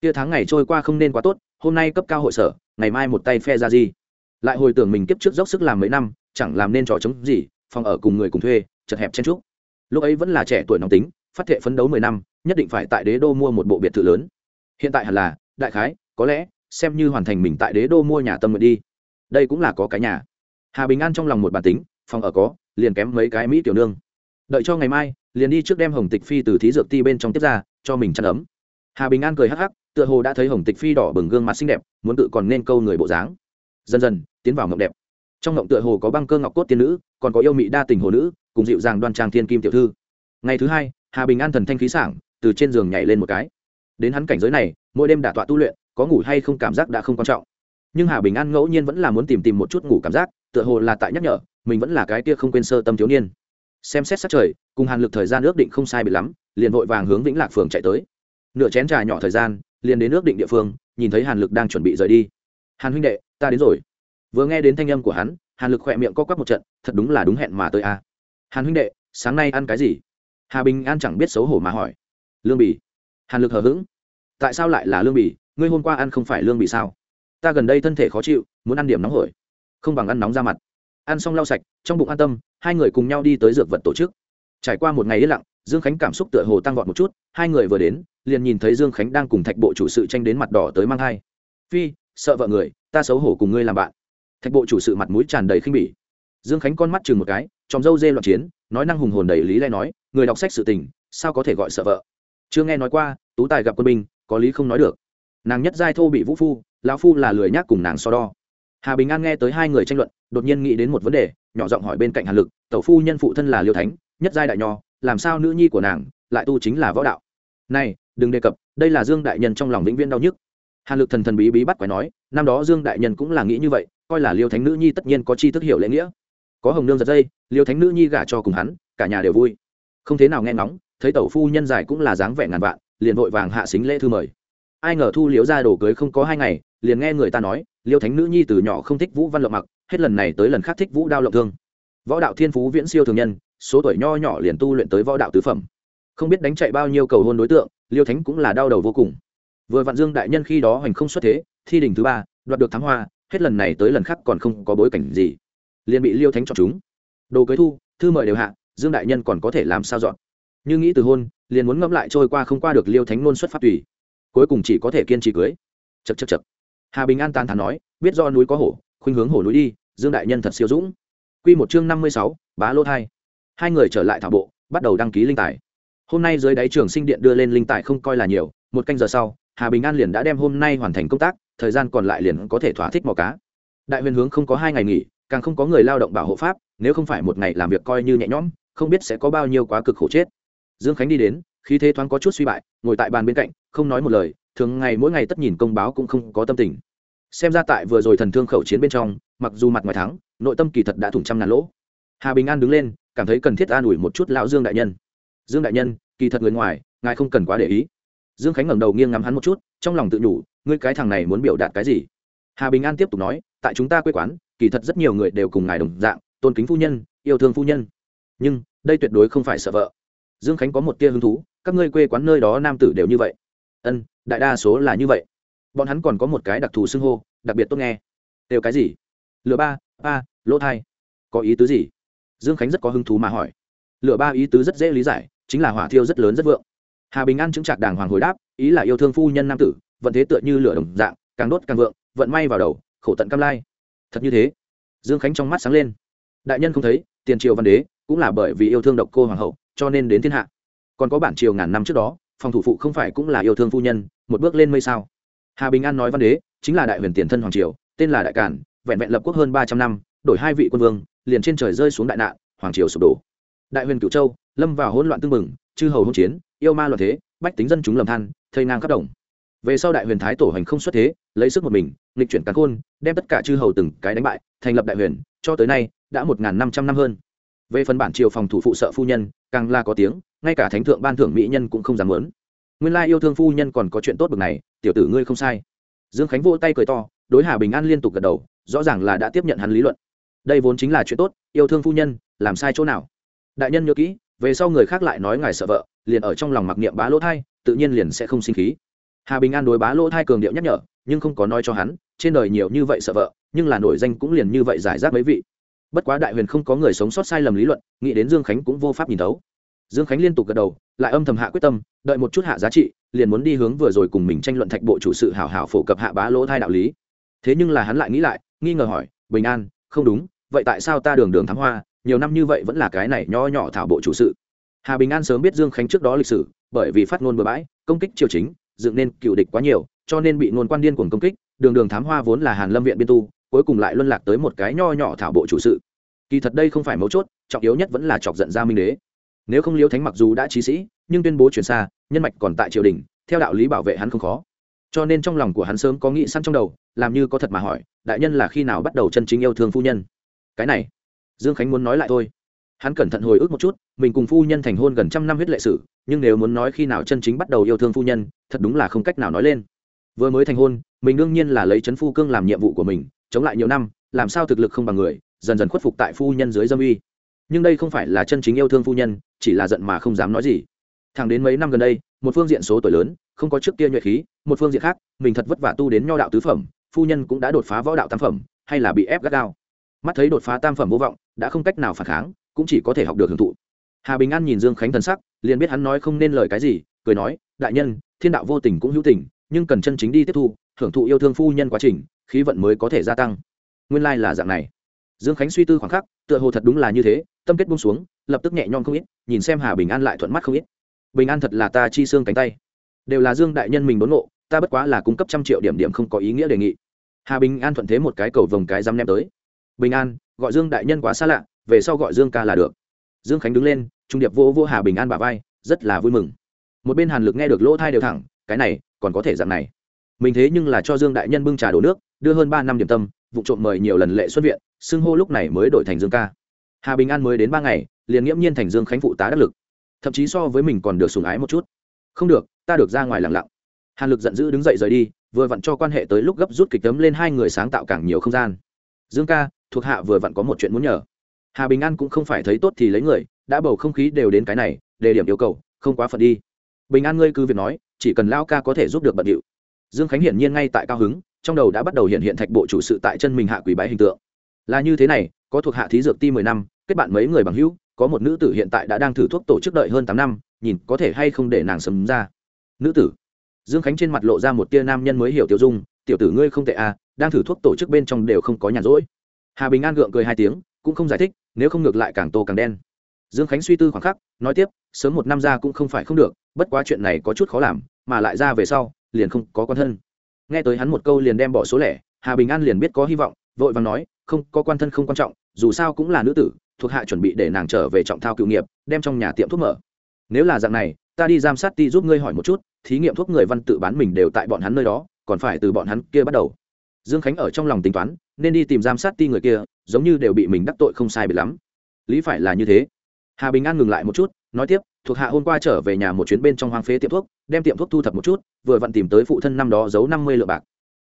Kia tháng ngày trôi qua không nên quá tốt, hôm nay cấp cao hội sở, ngày mai một tay phe ra gì. Lại hồi tưởng mình kiếp trước dốc sức làm mấy năm, chẳng làm nên trò chống gì, phòng ở cùng người cùng thuê, chật hẹp chen trúc lúc ấy vẫn là trẻ tuổi nóng tính, phát thệ phấn đấu mười năm, nhất định phải tại đế đô mua một bộ biệt thự lớn. Hiện tại hẳn là, đại khái, có lẽ, xem như hoàn thành mình tại đế đô mua nhà tâm nguyện đi. Đây cũng là có cái nhà. Hà bình an trong lòng một bản tính, phòng ở có, liền kém mấy cái mỹ tiểu nương. Đợi cho ngày mai, liền đi trước đem hồng tịch phi từ thí dược ti bên trong tiếp ra, cho mình chăn ấm. Hà bình an cười hắc hắc, tựa hồ đã thấy hồng tịch phi đỏ bừng gương mặt xinh đẹp, muốn tự còn nên câu người bộ dáng. Dần dần, tiến vào mộng đẹp trong mộng tựa hồ có băng cơ ngọc cốt tiên nữ, còn có yêu mị đa tình hồ nữ, cùng dịu dàng đoan trang thiên kim tiểu thư. Ngày thứ hai, hà bình an thần thanh khí sảng, từ trên giường nhảy lên một cái. Đến hắn cảnh giới này, mỗi đêm đả tọa tu luyện, có ngủ hay không cảm giác đã không quan trọng. Nhưng hà bình an ngẫu nhiên vẫn là muốn tìm tìm một chút ngủ cảm giác, tựa hồ là tại nhắc nhở, mình vẫn là cái kia không quên sơ tâm thiếu niên. Xem xét sát trời, cùng hàn lực thời gian ước định không sai bị lắm, liền vội vàng hướng vĩnh lạc phường chạy tới. Nửa chén trà nhỏ thời gian, liền đến ước định địa phương, nhìn thấy hàn lực đang chuẩn bị rời đi. Hàn huynh đệ, ta đến rồi vừa nghe đến thanh âm của hắn, hàn lực khỏe miệng co quắp một trận, thật đúng là đúng hẹn mà tới a. Hàn huynh đệ, sáng nay ăn cái gì? Hà bình an chẳng biết xấu hổ mà hỏi. Lương bì. Hàn lực hờ hững. Tại sao lại là lương bì? Ngươi hôm qua ăn không phải lương bì sao? Ta gần đây thân thể khó chịu, muốn ăn điểm nóng hổi. Không bằng ăn nóng ra mặt. Ăn xong lau sạch, trong bụng an tâm, hai người cùng nhau đi tới dược vật tổ chức. Trải qua một ngày yên lặng, dương khánh cảm xúc tựa hồ tăng vọt một chút, hai người vừa đến, liền nhìn thấy dương khánh đang cùng thạch bộ chủ sự tranh đến mặt đỏ tới mang hai phi, sợ vợ người, ta xấu hổ cùng ngươi làm bạn thạch bộ chủ sự mặt mũi tràn đầy khinh bỉ. Dương khánh con mắt chừng một cái trong dâu dê loạn chiến, nói năng hùng hồn đầy lý lẽ nói, người đọc sách sự tình, sao có thể gọi sợ vợ? Chưa nghe nói qua, tú tài gặp quân binh, có lý không nói được. Nàng nhất giai thô bị vũ phu, lão phu là lười nhác cùng nàng so đo. Hà bình an nghe tới hai người tranh luận, đột nhiên nghĩ đến một vấn đề, nhỏ giọng hỏi bên cạnh hàn lực, tẩu phu nhân phụ thân là liêu thánh, nhất giai đại nho, làm sao nữ nhi của nàng lại tu chính là võ đạo? Này, đừng đề cập, đây là dương đại nhân trong lòng vĩnh viên đau nhức hàn lực thần thần bí bí bắt quái nói, năm đó dương đại nhân cũng là nghĩ như vậy, coi là liêu thánh nữ nhi tất nhiên có chi thức hiểu lễ nghĩa. Có hồng nương giật dây, liêu thánh nữ nhi gả cho cùng hắn, cả nhà đều vui. Không thế nào nghe ngóng, thấy tẩu phu nhân giải cũng là dáng vẻ ngàn vạn, liền vội vàng hạ xính lễ thư mời. Ai ngờ thu liễu ra đồ cưới không có hai ngày, liền nghe người ta nói, liêu thánh nữ nhi từ nhỏ không thích vũ văn lộng mặc, hết lần này tới lần khác thích vũ đao lộng thương. Võ đạo thiên phú viễn siêu thường nhân, số tuổi nho nhỏ liền tu luyện tới võ đạo tứ phẩm. Không biết đánh chạy bao nhiêu cầu hôn đối tượng, liêu thánh cũng là đau đầu vô cùng vừa vạn dương đại nhân khi đó hoành không xuất thế, thi đình thứ ba, đoạt được thám hoa, hết lần này tới lần khác còn không có bối cảnh gì. Liền bị liêu thánh chọn chúng. Đồ cưới thu, thư mời đều hạ, dương đại nhân còn có thể làm sao dọn? Như nghĩ từ hôn, liền muốn ngẫm lại trôi qua không qua được liêu thánh nôn xuất phát tùy. Cuối cùng chỉ có thể kiên trì cưới. Chật chật chật hà bình an tan thắn nói, biết do núi có hổ, khuynh hướng hổ núi đi, dương đại nhân thật siêu dũng. Q một chương năm mươi sáu, bá lô thai. Hai người trở lại thảo bộ, bắt đầu đăng ký linh tài. Hôm nay dưới đáy trường sinh điện đưa lên linh tài không coi là nhiều, một canh giờ sau hà bình an liền đã đem hôm nay hoàn thành công tác, thời gian còn lại liền có thể thỏa thích mò cá. Đại huyền hướng không có hai ngày nghỉ, càng không có người lao động bảo hộ pháp, nếu không phải một ngày làm việc coi như nhẹ nhõm, không biết sẽ có bao nhiêu quá cực khổ chết. Dương khánh đi đến khi thế thoáng có chút suy bại, ngồi tại bàn bên cạnh, không nói một lời, thường ngày mỗi ngày tất nhìn công báo cũng không có tâm tình. Xem ra tại vừa rồi thần thương khẩu chiến bên trong, mặc dù mặt ngoài thắng, nội tâm kỳ thật đã thủng trăm ngàn lỗ. Hà bình an đứng lên, cảm thấy cần thiết an ủi một chút lão dương đại nhân. Dương đại nhân, kỳ thật người ngoài, ngài không cần quá để ý dương khánh ngẩng đầu nghiêng ngắm hắn một chút, trong lòng tự nhủ, ngươi cái thằng này muốn biểu đạt cái gì? Hà bình an tiếp tục nói, tại chúng ta quê quán, kỳ thật rất nhiều người đều cùng ngài đồng dạng, tôn kính phu nhân, yêu thương phu nhân. Nhưng, đây tuyệt đối không phải sợ vợ. Dương khánh có một tia hứng thú, các ngươi quê quán nơi đó nam tử đều như vậy. Ân, đại đa số là như vậy. Bọn hắn còn có một cái đặc thù xưng hô, đặc biệt tốt nghe. Đều cái gì? Lựa ba ba, lỗ thai. Có ý tứ gì? Dương khánh rất có hứng thú mà hỏi. Lựa ba ý tứ rất dễ lý giải, chính là hỏa thiêu rất lớn rất vượng hà bình an chứng trạc đàng hoàng hồi đáp, ý là yêu thương phu nhân nam tử vận thế tựa như lửa đồng dạng, càng đốt càng vượng, vận may vào đầu, khổ tận cam lai. Thật như thế. Dương khánh trong mắt sáng lên. Đại nhân không thấy, tiền triều văn đế cũng là bởi vì yêu thương độc cô hoàng hậu, cho nên đến thiên hạ. Còn có bản triều ngàn năm trước đó, phòng thủ phụ không phải cũng là yêu thương phu nhân, một bước lên mây sao? Hà bình an nói văn đế, chính là đại huyền tiền thân hoàng triều, tên là đại cản, vẹn vẹn lập quốc hơn ba trăm năm, đổi hai vị quân vương, liền trên trời rơi xuống đại nạn, hoàng triều sụp đổ. Đại huyền cửu châu, lâm vào hỗn loạn tương mừng chư hầu hỗn chiến, yêu ma loạn thế, bách tính dân chúng lầm than, thây ngang khắp đồng. Về sau đại huyền thái tổ hành không xuất thế, lấy sức một mình, nghịch chuyển cán khôn, đem tất cả chư hầu từng cái đánh bại, thành lập đại huyền, cho tới nay đã một năm trăm năm hơn. Về phần bản triều phòng thủ phụ sợ phu nhân, càng là có tiếng, ngay cả thánh thượng ban thưởng mỹ nhân cũng không dám muốn. Nguyên lai yêu thương phu nhân còn có chuyện tốt bực này, tiểu tử ngươi không sai. Dương khánh vỗ tay cười to, đối hà bình an liên tục gật đầu, rõ ràng là đã tiếp nhận hắn lý luận. Đây vốn chính là chuyện tốt, yêu thương phu nhân, làm sai chỗ nào? Đại nhân nhớ kỹ về sau người khác lại nói ngài sợ vợ, liền ở trong lòng mặc niệm bá lỗ thai, tự nhiên liền sẽ không sinh khí. Hà bình an đối bá lỗ thai cường điệu nhắc nhở, nhưng không có nói cho hắn, trên đời nhiều như vậy sợ vợ, nhưng là nổi danh cũng liền như vậy giải rác mấy vị. Bất quá đại huyền không có người sống sót sai lầm lý luận, nghĩ đến dương khánh cũng vô pháp nhìn thấu. Dương khánh liên tục gật đầu, lại âm thầm hạ quyết tâm, đợi một chút hạ giá trị, liền muốn đi hướng vừa rồi cùng mình tranh luận thạch bộ chủ sự hảo hảo phổ cập hạ bá lỗ thai đạo lý. Thế nhưng là hắn lại nghĩ lại, nghi ngờ hỏi, bình an, không đúng, vậy tại sao ta đường đường thám hoa nhiều năm như vậy vẫn là cái này nho nhỏ thảo bộ chủ sự. Hà bình an sớm biết dương khánh trước đó lịch sử, bởi vì phát ngôn bừa bãi, công kích triều chính, dựng nên cựu địch quá nhiều, cho nên bị ngôn quan điên cuồng công kích, đường đường thám hoa vốn là hàn lâm viện biên tu, cuối cùng lại luân lạc tới một cái nho nhỏ thảo bộ chủ sự. Kỳ thật đây không phải mấu chốt, trọng yếu nhất vẫn là chọc giận gia minh đế. Nếu không liêu thánh mặc dù đã trí sĩ, nhưng tuyên bố chuyển xa, nhân mạch còn tại triều đình, theo đạo lý bảo vệ hắn không khó. Cho nên trong lòng của hắn sớm có nghĩ sẵn trong đầu, làm như có thật mà hỏi, đại nhân là khi nào bắt đầu chân chính yêu thương phu nhân? Cái này dương khánh muốn nói lại thôi. Hắn cẩn thận hồi ức một chút, mình cùng phu nhân thành hôn gần trăm năm huyết lệ sử, nhưng nếu muốn nói khi nào chân chính bắt đầu yêu thương phu nhân, thật đúng là không cách nào nói lên. Vừa mới thành hôn, mình đương nhiên là lấy c phu cương làm nhiệm vụ của mình, chống lại nhiều năm, làm sao thực lực không bằng người, dần dần khuất phục tại phu nhân dưới dâm uy. Nhưng đây không phải là chân chính yêu thương phu nhân, chỉ là giận mà không dám nói gì. Thẳng đến mấy năm gần đây, một phương diện số tuổi lớn, không có trước kia nhuệ khí, một phương diện khác, mình thật vất vả tu đến nho đạo tứ phẩm, phu nhân cũng đã đột phá võ đạo tam phẩm, hay là bị ép gắt gao mắt thấy đột phá tam phẩm vô vọng, đã không cách nào phản kháng, cũng chỉ có thể học được hưởng thụ. Hà bình an nhìn dương khánh thần sắc, liền biết hắn nói không nên lời cái gì, cười nói, đại nhân, thiên đạo vô tình cũng hữu tình, nhưng cần chân chính đi tiếp thu, hưởng thụ yêu thương phu nhân quá trình, khí vận mới có thể gia tăng. Nguyên lai là dạng này. Dương khánh suy tư khoảng khắc, tựa hồ thật đúng là như thế, tâm kết bung xuống, lập tức nhẹ nhõm không ít, nhìn xem hà bình an lại thuận mắt không ít. Bình an thật là ta chi xương cánh tay. Đều là dương đại nhân mình đốn ngộ, ta bất quá là cung cấp trăm triệu điểm điểm không có ý nghĩa đề nghị. Hà bình an thuận thế một cái cầu vồng cái dám ném tới bình an, gọi dương đại nhân quá xa lạ, về sau gọi dương ca là được. Dương khánh đứng lên, trung điệp vô vô hà bình an bà vai, rất là vui mừng. Một bên hàn lực nghe được lỗ thai đều thẳng, cái này, còn có thể dạng này. Mình thế nhưng là cho dương đại nhân bưng trà đổ nước, đưa hơn ba năm điểm tâm, vụ trộm mời nhiều lần lệ xuất viện, xưng hô lúc này mới đổi thành dương ca. Hà bình an mới đến ba ngày, liền nghiễm nhiên thành dương khánh phụ tá đắc lực. Thậm chí so với mình còn được sùng ái một chút. Không được, ta được ra ngoài lặng lặng. Hàn lực giận dữ đứng dậy rời đi, vừa vặn cho quan hệ tới lúc gấp rút kịch tấm lên hai người sáng tạo càng nhiều không gian. Dương ca thuộc hạ vừa vặn có một chuyện muốn nhờ. Hà bình an cũng không phải thấy tốt thì lấy người, đã bầu không khí đều đến cái này, đề điểm yêu cầu, không quá phận đi. Bình an ngươi cứ việc nói, chỉ cần lao ca có thể giúp được bận điệu. Dương khánh hiển nhiên ngay tại cao hứng, trong đầu đã bắt đầu hiện hiện thạch bộ chủ sự tại chân mình hạ quỷ bái hình tượng. Là như thế này, có thuộc hạ thí dược ti mười năm, kết bạn mấy người bằng hữu, có một nữ tử hiện tại đã đang thử thuốc tổ chức đợi hơn tám năm, nhìn có thể hay không để nàng sấm ra. Nữ tử. Dương khánh trên mặt lộ ra một tia nam nhân mới hiểu tiêu dung, tiểu tử ngươi không tệ à đang thử thuốc tổ chức bên trong đều không có nhàn rỗi hà bình an gượng cười hai tiếng, cũng không giải thích, nếu không ngược lại càng tô càng đen. Dương khánh suy tư khoảng khắc, nói tiếp, sớm một năm ra cũng không phải không được, bất quá chuyện này có chút khó làm, mà lại ra về sau, liền không có quan thân. Nghe tới hắn một câu liền đem bỏ số lẻ, hà bình an liền biết có hy vọng, vội vàng nói, không, có quan thân không quan trọng, dù sao cũng là nữ tử, thuộc hạ chuẩn bị để nàng trở về trọng thao cựu nghiệp, đem trong nhà tiệm thuốc mở. Nếu là dạng này, ta đi giám sát ti giúp ngươi hỏi một chút, thí nghiệm thuốc người văn tự bán mình đều tại bọn hắn nơi đó, còn phải từ bọn hắn kia bắt đầu dương khánh ở trong lòng tính toán, nên đi tìm giám sát ti người kia, giống như đều bị mình đắc tội không sai bị lắm. Lý phải là như thế. Hà bình an ngừng lại một chút, nói tiếp, thuộc hạ hôm qua trở về nhà một chuyến bên trong hoang phế tiệm thuốc, đem tiệm thuốc thu thập một chút, vừa vặn tìm tới phụ thân năm đó giấu năm mươi lượng bạc.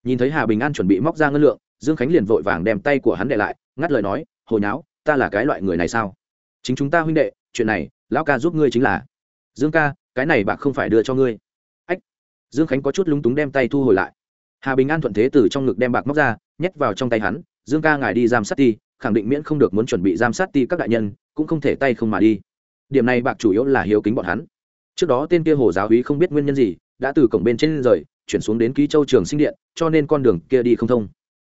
Nhìn thấy hà bình an chuẩn bị móc ra ngân lượng, dương khánh liền vội vàng đem tay của hắn để lại, ngắt lời nói hồi nháo, ta là cái loại người này sao? Chính chúng ta huynh đệ, chuyện này, lão ca giúp ngươi chính là. Dương ca, cái này bạc không phải đưa cho ngươi. Ách. Dương khánh có chút lúng túng đem tay thu hồi lại hà bình an thuận thế từ trong ngực đem bạc móc ra, nhét vào trong tay hắn, dương ca ngài đi giam sát ti, khẳng định miễn không được muốn chuẩn bị giam sát ti các đại nhân, cũng không thể tay không mà đi. Điểm này bạc chủ yếu là hiếu kính bọn hắn. Trước đó tên kia hồ giáo úy không biết nguyên nhân gì, đã từ cổng bên trên rời, chuyển xuống đến ký châu trường sinh điện, cho nên con đường kia đi không thông.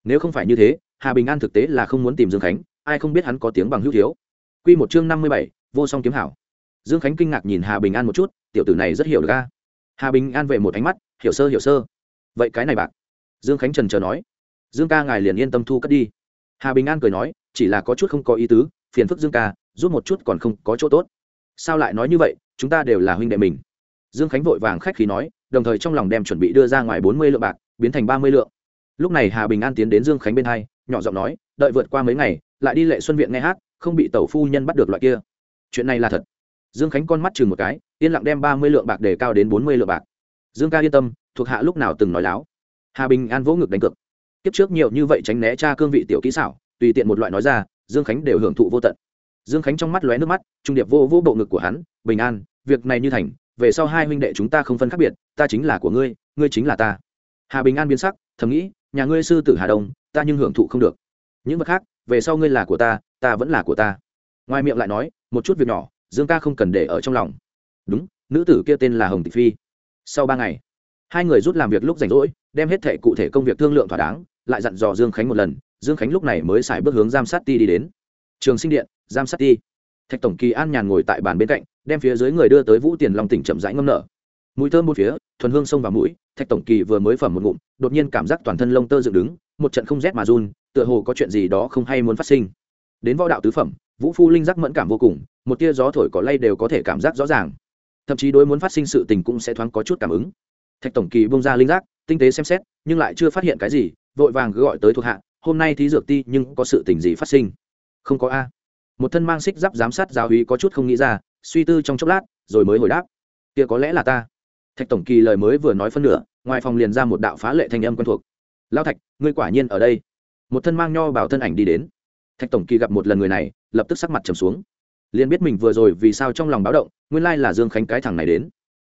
Nếu không phải như thế, hà bình an thực tế là không muốn tìm dương khánh, ai không biết hắn có tiếng bằng hữu thiếu. Q một chương năm mươi bảy, vô song kiếm hảo. Dương khánh kinh ngạc nhìn hà bình an một chút, tiểu tử này rất hiểu được ca hà bình an về một ánh mắt, hiểu sơ hiểu sơ vậy cái này bạc. Dương khánh trần chờ nói. Dương ca ngài liền yên tâm thu cất đi. Hà bình an cười nói, chỉ là có chút không có ý tứ, phiền phức dương ca rút một chút còn không có chỗ tốt. Sao lại nói như vậy, chúng ta đều là huynh đệ mình. Dương khánh vội vàng khách khí nói, đồng thời trong lòng đem chuẩn bị đưa ra ngoài bốn mươi lượng bạc, biến thành ba mươi lượng. Lúc này hà bình an tiến đến dương khánh bên hai, nhỏ giọng nói, đợi vượt qua mấy ngày, lại đi lệ xuân viện nghe hát, không bị tẩu phu nhân bắt được loại kia. Chuyện này là thật. Dương khánh con mắt chừng một cái, yên lặng đem ba mươi lượng bạc để cao đến bốn mươi lượng bạc. Dương ca yên tâm thuộc hạ lúc nào từng nói láo. Hà bình an vỗ ngực đánh cược. Kiếp trước nhiều như vậy tránh né cha cương vị tiểu kỹ xảo, tùy tiện một loại nói ra, dương khánh đều hưởng thụ vô tận. Dương khánh trong mắt lóe nước mắt, trung điệp vô vô bộ ngực của hắn, bình an, việc này như thành, về sau hai huynh đệ chúng ta không phân khác biệt, ta chính là của ngươi ngươi chính là ta. Hà bình an biến sắc, thầm nghĩ, nhà ngươi sư tử hà đông, ta nhưng hưởng thụ không được. Những vật khác, về sau ngươi là của ta ta vẫn là của ta. Ngoài miệng lại nói, một chút việc nhỏ, dương ca không cần để ở trong lòng. Đúng, nữ tử kia tên là hồng tịch phi. Sau ba ngày hai người rút làm việc lúc rảnh rỗi, đem hết thệ cụ thể công việc thương lượng thỏa đáng, lại dặn dò dương khánh một lần, dương khánh lúc này mới xài bước hướng giam sát ti đi đến. Trường sinh điện giam sát ti. Thạch tổng kỳ an nhàn ngồi tại bàn bên cạnh, đem phía dưới người đưa tới vũ tiền long tỉnh chậm rãi ngâm nở. Mùi thơm một phía, thuần hương sông vào mũi, thạch tổng kỳ vừa mới phẩm một ngụm, đột nhiên cảm giác toàn thân lông tơ dựng đứng, một trận không rét mà run, tựa hồ có chuyện gì đó không hay muốn phát sinh. Đến võ đạo tứ phẩm, vũ phu linh giác mẫn cảm vô cùng, một tia gió thổi có lay đều có thể cảm giác rõ ràng. Thậm chí đối muốn phát sinh sự tình cũng sẽ thoáng có chút cảm ứng thạch tổng kỳ bông ra linh giác, tinh tế xem xét, nhưng lại chưa phát hiện cái gì, vội vàng gọi tới thuộc hạ, hôm nay thí dược ti, nhưng có sự tình gì phát sinh? Không có a. Một thân mang xích giáp giám sát giáo hí có chút không nghĩ ra, suy tư trong chốc lát, rồi mới hồi đáp. Kia có lẽ là ta. Thạch tổng kỳ lời mới vừa nói phân nửa, ngoài phòng liền ra một đạo phá lệ thanh âm quen thuộc. Lao thạch, ngươi quả nhiên ở đây. Một thân mang nho bảo thân ảnh đi đến. Thạch tổng kỳ gặp một lần người này, lập tức sắc mặt trầm xuống. Liền biết mình vừa rồi vì sao trong lòng báo động, nguyên lai là dương khánh cái thằng này đến.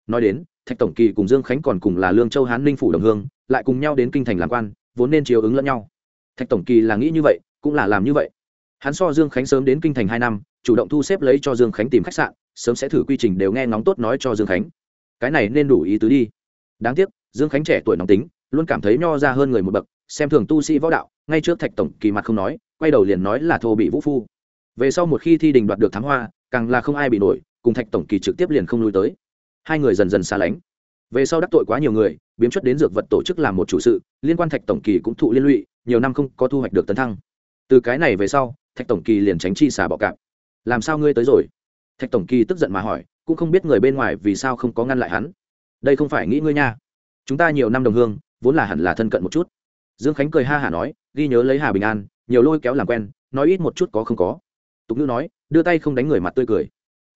Nói đến thạch tổng kỳ cùng dương khánh còn cùng là lương châu hán ninh phủ đồng hương, lại cùng nhau đến kinh thành làm quan, vốn nên chiều ứng lẫn nhau. Thạch tổng kỳ là nghĩ như vậy, cũng là làm như vậy. Hắn so dương khánh sớm đến kinh thành hai năm, chủ động thu xếp lấy cho dương khánh tìm khách sạn, sớm sẽ thử quy trình đều nghe ngóng tốt nói cho dương khánh. Cái này nên đủ ý tứ đi. Đáng tiếc, dương khánh trẻ tuổi nóng tính, luôn cảm thấy nho ra hơn người một bậc, xem thường tu sĩ võ đạo, ngay trước thạch tổng kỳ mặt không nói, quay đầu liền nói là thô bị vũ phu. Về sau một khi thi đình đoạt được thám hoa, càng là không ai bị nổi, cùng thạch tổng kỳ trực tiếp liền không lui tới hai người dần dần xa lánh. Về sau đắc tội quá nhiều người, biến chất đến dược vật tổ chức làm một chủ sự, liên quan thạch tổng kỳ cũng thụ liên lụy, nhiều năm không có thu hoạch được tấn thăng. Từ cái này về sau, thạch tổng kỳ liền tránh chi xả bọ cạp. Làm sao ngươi tới rồi? Thạch tổng kỳ tức giận mà hỏi, cũng không biết người bên ngoài vì sao không có ngăn lại hắn. Đây không phải nghĩ ngươi nha. Chúng ta nhiều năm đồng hương, vốn là hẳn là thân cận một chút. Dương khánh cười ha hả nói, ghi nhớ lấy hà bình an, nhiều lôi kéo làm quen, nói ít một chút có không có. Tục ngữ nói, đưa tay không đánh người mặt tươi cười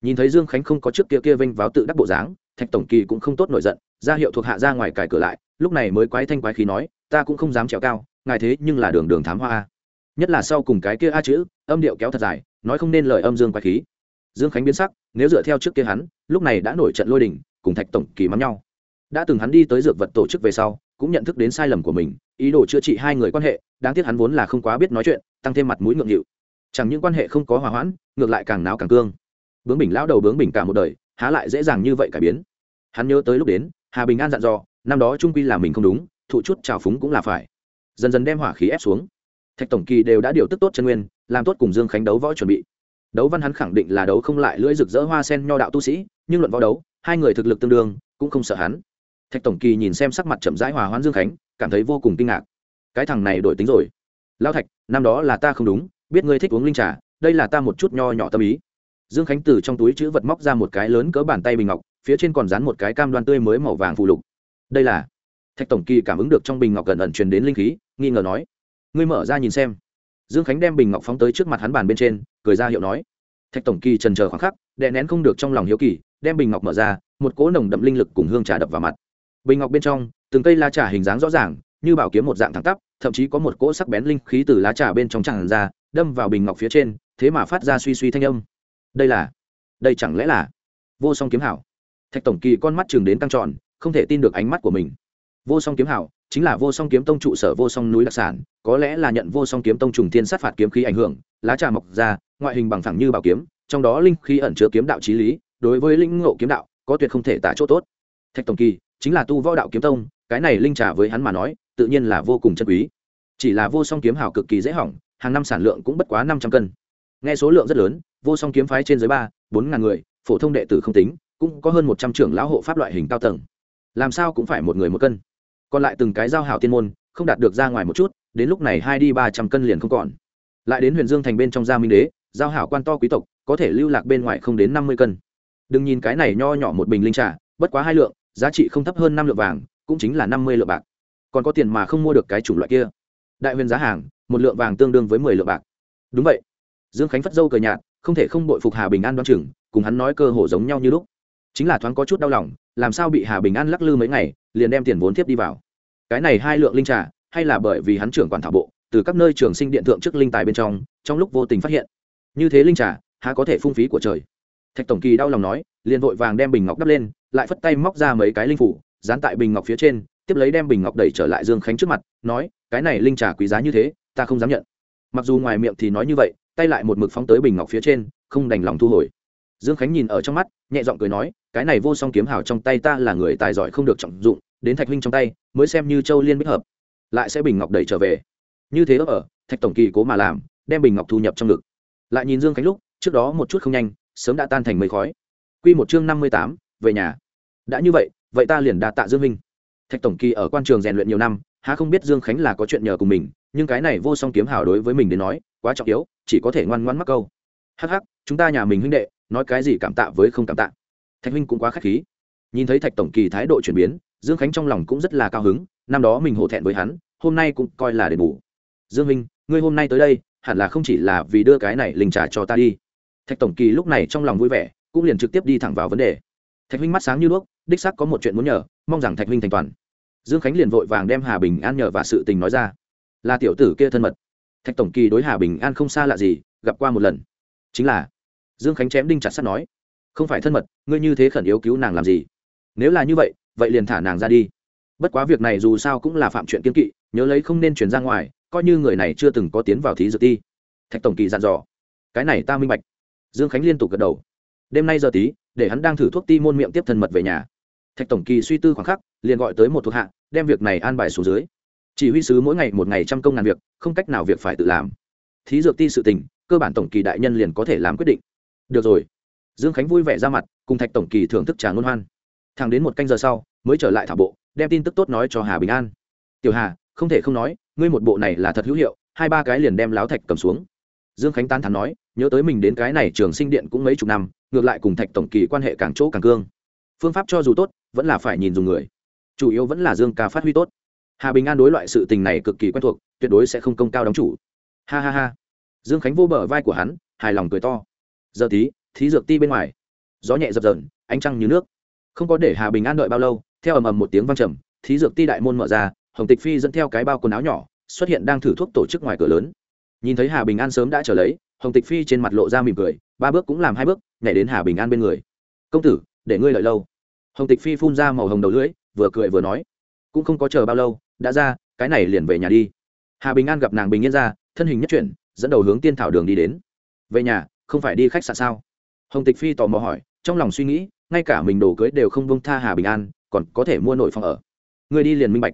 nhìn thấy dương khánh không có trước kia kia vinh váo tự đắc bộ dáng, thạch tổng kỳ cũng không tốt nổi giận, ra hiệu thuộc hạ ra ngoài cài cửa lại, lúc này mới quái thanh quái khí nói, ta cũng không dám trèo cao, ngài thế nhưng là đường đường thám hoa a. Nhất là sau cùng cái kia a chữ, âm điệu kéo thật dài, nói không nên lời âm dương quái khí. Dương khánh biến sắc, nếu dựa theo trước kia hắn, lúc này đã nổi trận lôi đình, cùng thạch tổng kỳ mắm nhau. Đã từng hắn đi tới dược vật tổ chức về sau, cũng nhận thức đến sai lầm của mình, ý đồ chữa trị hai người quan hệ, đáng tiếc hắn vốn là không quá biết nói chuyện, tăng thêm mặt mũi ngượng nghịu. Chẳng những quan hệ không có hòa hoãn, ngược lại càng náo càng cương bướng bình lão đầu bướng bình cả một đời, há lại dễ dàng như vậy cải biến. Hắn nhớ tới lúc đến, hà bình an dặn dò, năm đó trung quy là mình không đúng, thụ chút trào phúng cũng là phải. Dần dần đem hỏa khí ép xuống. Thạch tổng kỳ đều đã điều tức tốt chân nguyên, làm tốt cùng dương khánh đấu võ chuẩn bị. Đấu văn hắn khẳng định là đấu không lại lưỡi rực rỡ hoa sen nho đạo tu sĩ, nhưng luận võ đấu, hai người thực lực tương đương, cũng không sợ hắn. Thạch tổng kỳ nhìn xem sắc mặt chậm rãi hòa hoãn dương khánh, cảm thấy vô cùng kinh ngạc. Cái thằng này đổi tính rồi. Lao thạch, năm đó là ta không đúng, biết ngươi thích uống linh trà, đây là ta một chút nho nhỏ tâm ý dương khánh từ trong túi chữ vật móc ra một cái lớn cỡ bàn tay bình ngọc, phía trên còn dán một cái cam đoan tươi mới màu vàng phù lục. Đây là thạch tổng kỳ cảm ứng được trong bình ngọc gần ẩn truyền đến linh khí, nghi ngờ nói, ngươi mở ra nhìn xem. Dương khánh đem bình ngọc phóng tới trước mặt hắn bàn bên trên, cười ra hiệu nói, thạch tổng kỳ trần chờ khoảng khắc, đè nén không được trong lòng hiếu kỳ, đem bình ngọc mở ra, một cỗ nồng đậm linh lực cùng hương trà đập vào mặt. Bình ngọc bên trong, từng cây lá trà hình dáng rõ ràng, như bảo kiếm một dạng thẳng tắp, thậm chí có một cỗ sắc bén linh khí từ lá trà bên trong tràn ra, đâm vào bình ngọc phía trên, thế mà phát ra suy suy thanh âm đây là, đây chẳng lẽ là vô song kiếm hảo? Thạch tổng kỳ con mắt chừng đến căng tròn, không thể tin được ánh mắt của mình. Vô song kiếm hảo, chính là vô song kiếm tông trụ sở vô song núi đặc sản, có lẽ là nhận vô song kiếm tông trùng thiên sát phạt kiếm khí ảnh hưởng, lá trà mọc ra, ngoại hình bằng thẳng như bảo kiếm, trong đó linh khí ẩn chứa kiếm đạo trí lý, đối với linh ngộ kiếm đạo, có tuyệt không thể tả chỗ tốt. Thạch tổng kỳ, chính là tu võ đạo kiếm tông, cái này linh trà với hắn mà nói, tự nhiên là vô cùng chân quý. Chỉ là vô song kiếm hảo cực kỳ dễ hỏng, hàng năm sản lượng cũng bất quá năm trăm cân. Nghe số lượng rất lớn vô song kiếm phái trên dưới ba, bốn ngàn người, phổ thông đệ tử không tính, cũng có hơn một trăm trưởng lão hộ pháp loại hình cao tầng. Làm sao cũng phải một người một cân. Còn lại từng cái giao hảo tiên môn, không đạt được ra ngoài một chút, đến lúc này hai đi ba trăm cân liền không còn. Lại đến huyền dương thành bên trong gia minh đế, giao hảo quan to quý tộc, có thể lưu lạc bên ngoài không đến năm mươi cân. Đừng nhìn cái này nho nhỏ một bình linh trà, bất quá hai lượng, giá trị không thấp hơn năm lượng vàng, cũng chính là năm mươi lượng bạc. Còn có tiền mà không mua được cái chủng loại kia. Đại huyền giá hàng, một lượng vàng tương đương với mười lượng bạc. Đúng vậy. Dương khánh phất dâu cờ nhạt không thể không bội phục hà bình an đoan chừng, cùng hắn nói cơ hồ giống nhau như lúc. Chính là thoáng có chút đau lòng, làm sao bị hà bình an lắc lư mấy ngày, liền đem tiền vốn tiếp đi vào. Cái này hai lượng linh trà, hay là bởi vì hắn trưởng quản thảo bộ, từ các nơi trường sinh điện thượng trước linh tài bên trong trong lúc vô tình phát hiện. Như thế linh trà, há có thể phung phí của trời. Thạch tổng kỳ đau lòng nói, liền vội vàng đem bình ngọc đắp lên, lại phất tay móc ra mấy cái linh phủ, dán tại bình ngọc phía trên, tiếp lấy đem bình ngọc đẩy trở lại dương khánh trước mặt, nói, cái này linh trà quý giá như thế, ta không dám nhận. Mặc dù ngoài miệng thì nói như vậy tay lại một mực phóng tới bình ngọc phía trên, không đành lòng thu hồi. Dương khánh nhìn ở trong mắt, nhẹ giọng cười nói, cái này vô song kiếm hào trong tay ta là người tài giỏi không được trọng dụng, đến thạch huynh trong tay, mới xem như châu liên bích hợp, lại sẽ bình ngọc đẩy trở về. Như thế ở, thạch tổng kỳ cố mà làm, đem bình ngọc thu nhập trong ngực. Lại nhìn dương khánh lúc, trước đó một chút không nhanh, sớm đã tan thành mây khói. Quy một chương năm mươi tám, về nhà. Đã như vậy vậy ta liền đa tạ dương minh. Thạch tổng kỳ ở quan trường rèn luyện nhiều năm, há không biết dương khánh là có chuyện nhờ cùng mình nhưng cái này vô song kiếm hào đối với mình đến nói, quá trọng yếu, chỉ có thể ngoan ngoãn mắc câu. Hắc hắc, chúng ta nhà mình huynh đệ, nói cái gì cảm tạ với không cảm tạ. Thạch huynh cũng quá khách khí. Nhìn thấy thạch tổng kỳ thái độ chuyển biến, dương khánh trong lòng cũng rất là cao hứng, năm đó mình hổ thẹn với hắn, hôm nay cũng coi là đền bù. Dương minh ngươi hôm nay tới đây, hẳn là không chỉ là vì đưa cái này linh trà cho ta đi. Thạch tổng kỳ lúc này trong lòng vui vẻ, cũng liền trực tiếp đi thẳng vào vấn đề. Thạch huynh mắt sáng như đuốc, đích xác có một chuyện muốn nhờ, mong rằng thạch huynh thành toàn. Dương khánh liền vội vàng đem hà bình an nhờ và sự tình nói ra là tiểu tử kia thân mật. Thạch tổng kỳ đối hà bình an không xa lạ gì, gặp qua một lần. Chính là, dương khánh chém đinh chặt sắt nói, không phải thân mật, ngươi như thế khẩn yếu cứu nàng làm gì? Nếu là như vậy vậy liền thả nàng ra đi. Bất quá việc này dù sao cũng là phạm chuyện kiên kỵ, nhớ lấy không nên chuyển ra ngoài, coi như người này chưa từng có tiến vào thí dự ti. Thạch tổng kỳ dặn dò, cái này ta minh bạch. Dương khánh liên tục gật đầu, đêm nay giờ tí, để hắn đang thử thuốc ti môn miệng tiếp thân mật về nhà. Thạch tổng kỳ suy tư khoảng khắc, liền gọi tới một thuộc hạ, đem việc này an bài xuống dưới chỉ huy sứ mỗi ngày một ngày trăm công ngàn việc, không cách nào việc phải tự làm. Thí dược ti sự tình, cơ bản tổng kỳ đại nhân liền có thể làm quyết định. Được rồi. Dương khánh vui vẻ ra mặt, cùng thạch tổng kỳ thưởng thức trà ngôn hoan. Thẳng đến một canh giờ sau, mới trở lại thảo bộ, đem tin tức tốt nói cho hà bình an. Tiểu hà, không thể không nói, ngươi một bộ này là thật hữu hiệu, hai ba cái liền đem láo thạch cầm xuống. Dương khánh tán thắn nói, nhớ tới mình đến cái này trường sinh điện cũng mấy chục năm, ngược lại cùng thạch tổng kỳ quan hệ càng chỗ càng cương. Phương pháp cho dù tốt, vẫn là phải nhìn dùng người. Chủ yếu vẫn là dương ca phát huy tốt hà bình an đối loại sự tình này cực kỳ quen thuộc, tuyệt đối sẽ không công cao đóng chủ. Ha ha ha. Dương khánh vô bờ vai của hắn, hài lòng cười to. Giờ tí, thí dược ti bên ngoài. Gió nhẹ dập dờn, ánh trăng như nước. Không có để hà bình an đợi bao lâu, theo ầm ầm một tiếng vang trầm, thí dược ti đại môn mở ra, hồng tịch phi dẫn theo cái bao quần áo nhỏ, xuất hiện đang thử thuốc tổ chức ngoài cửa lớn. Nhìn thấy hà bình an sớm đã trở lấy, hồng tịch phi trên mặt lộ ra mỉm cười, ba bước cũng làm hai bước, nhảy đến hà bình an bên người. Công tử, để ngươi lợi lâu. Hồng tịch phi phun ra màu hồng đầu lưỡi, vừa cười vừa nói. Cũng không có chờ bao lâu đã ra, cái này liền về nhà đi. Hà bình an gặp nàng bình yên ra, thân hình nhất chuyển, dẫn đầu hướng tiên thảo đường đi đến. Về nhà, không phải đi khách sạn sao? Hồng tịch phi tò mò hỏi, trong lòng suy nghĩ, ngay cả mình đồ cưới đều không bông tha hà bình an, còn có thể mua nội phòng ở. Người đi liền minh bạch.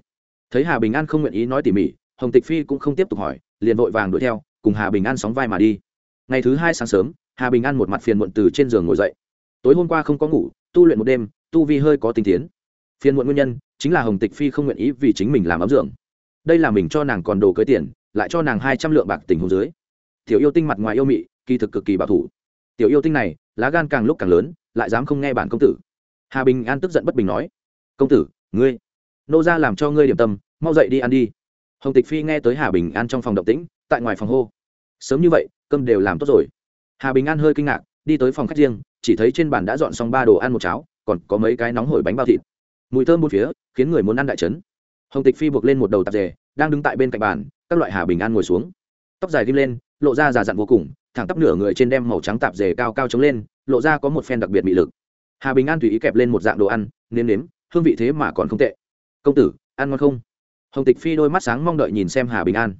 Thấy hà bình an không nguyện ý nói tỉ mỉ, hồng tịch phi cũng không tiếp tục hỏi, liền vội vàng đuổi theo, cùng hà bình an sóng vai mà đi. Ngày thứ hai sáng sớm, hà bình an một mặt phiền muộn từ trên giường ngồi dậy. Tối hôm qua không có ngủ, tu luyện một đêm, tu vi hơi có tinh tiến phiền muộn nguyên nhân chính là hồng tịch phi không nguyện ý vì chính mình làm ấm dưỡng. Đây là mình cho nàng còn đồ cưới tiền, lại cho nàng hai trăm lượng bạc tình hồ dưới. Tiểu yêu tinh mặt ngoài yêu mị, kỳ thực cực kỳ bảo thủ. Tiểu yêu tinh này, lá gan càng lúc càng lớn, lại dám không nghe bản công tử. Hà bình an tức giận bất bình nói, công tử, ngươi, nô ra làm cho ngươi điểm tâm, mau dậy đi ăn đi. Hồng tịch phi nghe tới hà bình an trong phòng động tĩnh, tại ngoài phòng hô, sớm như vậy, cơm đều làm tốt rồi. Hà bình an hơi kinh ngạc, đi tới phòng khách riêng, chỉ thấy trên bàn đã dọn xong ba đồ ăn một cháo, còn có mấy cái nóng hổi bánh bao thịt mùi thơm bốn phía, khiến người muốn ăn đại trấn. Hồng tịch phi buộc lên một đầu tạp dề, đang đứng tại bên cạnh bàn, các loại hà bình an ngồi xuống. Tóc dài ghim lên, lộ ra già dặn vô cùng, thẳng tắp nửa người trên đem màu trắng tạp dề cao cao chống lên, lộ ra có một phen đặc biệt mị lực. Hà bình an tùy ý kẹp lên một dạng đồ ăn, nếm nếm, hương vị thế mà còn không tệ. Công tử, ăn ngon không? Hồng tịch phi đôi mắt sáng mong đợi nhìn xem hà bình an.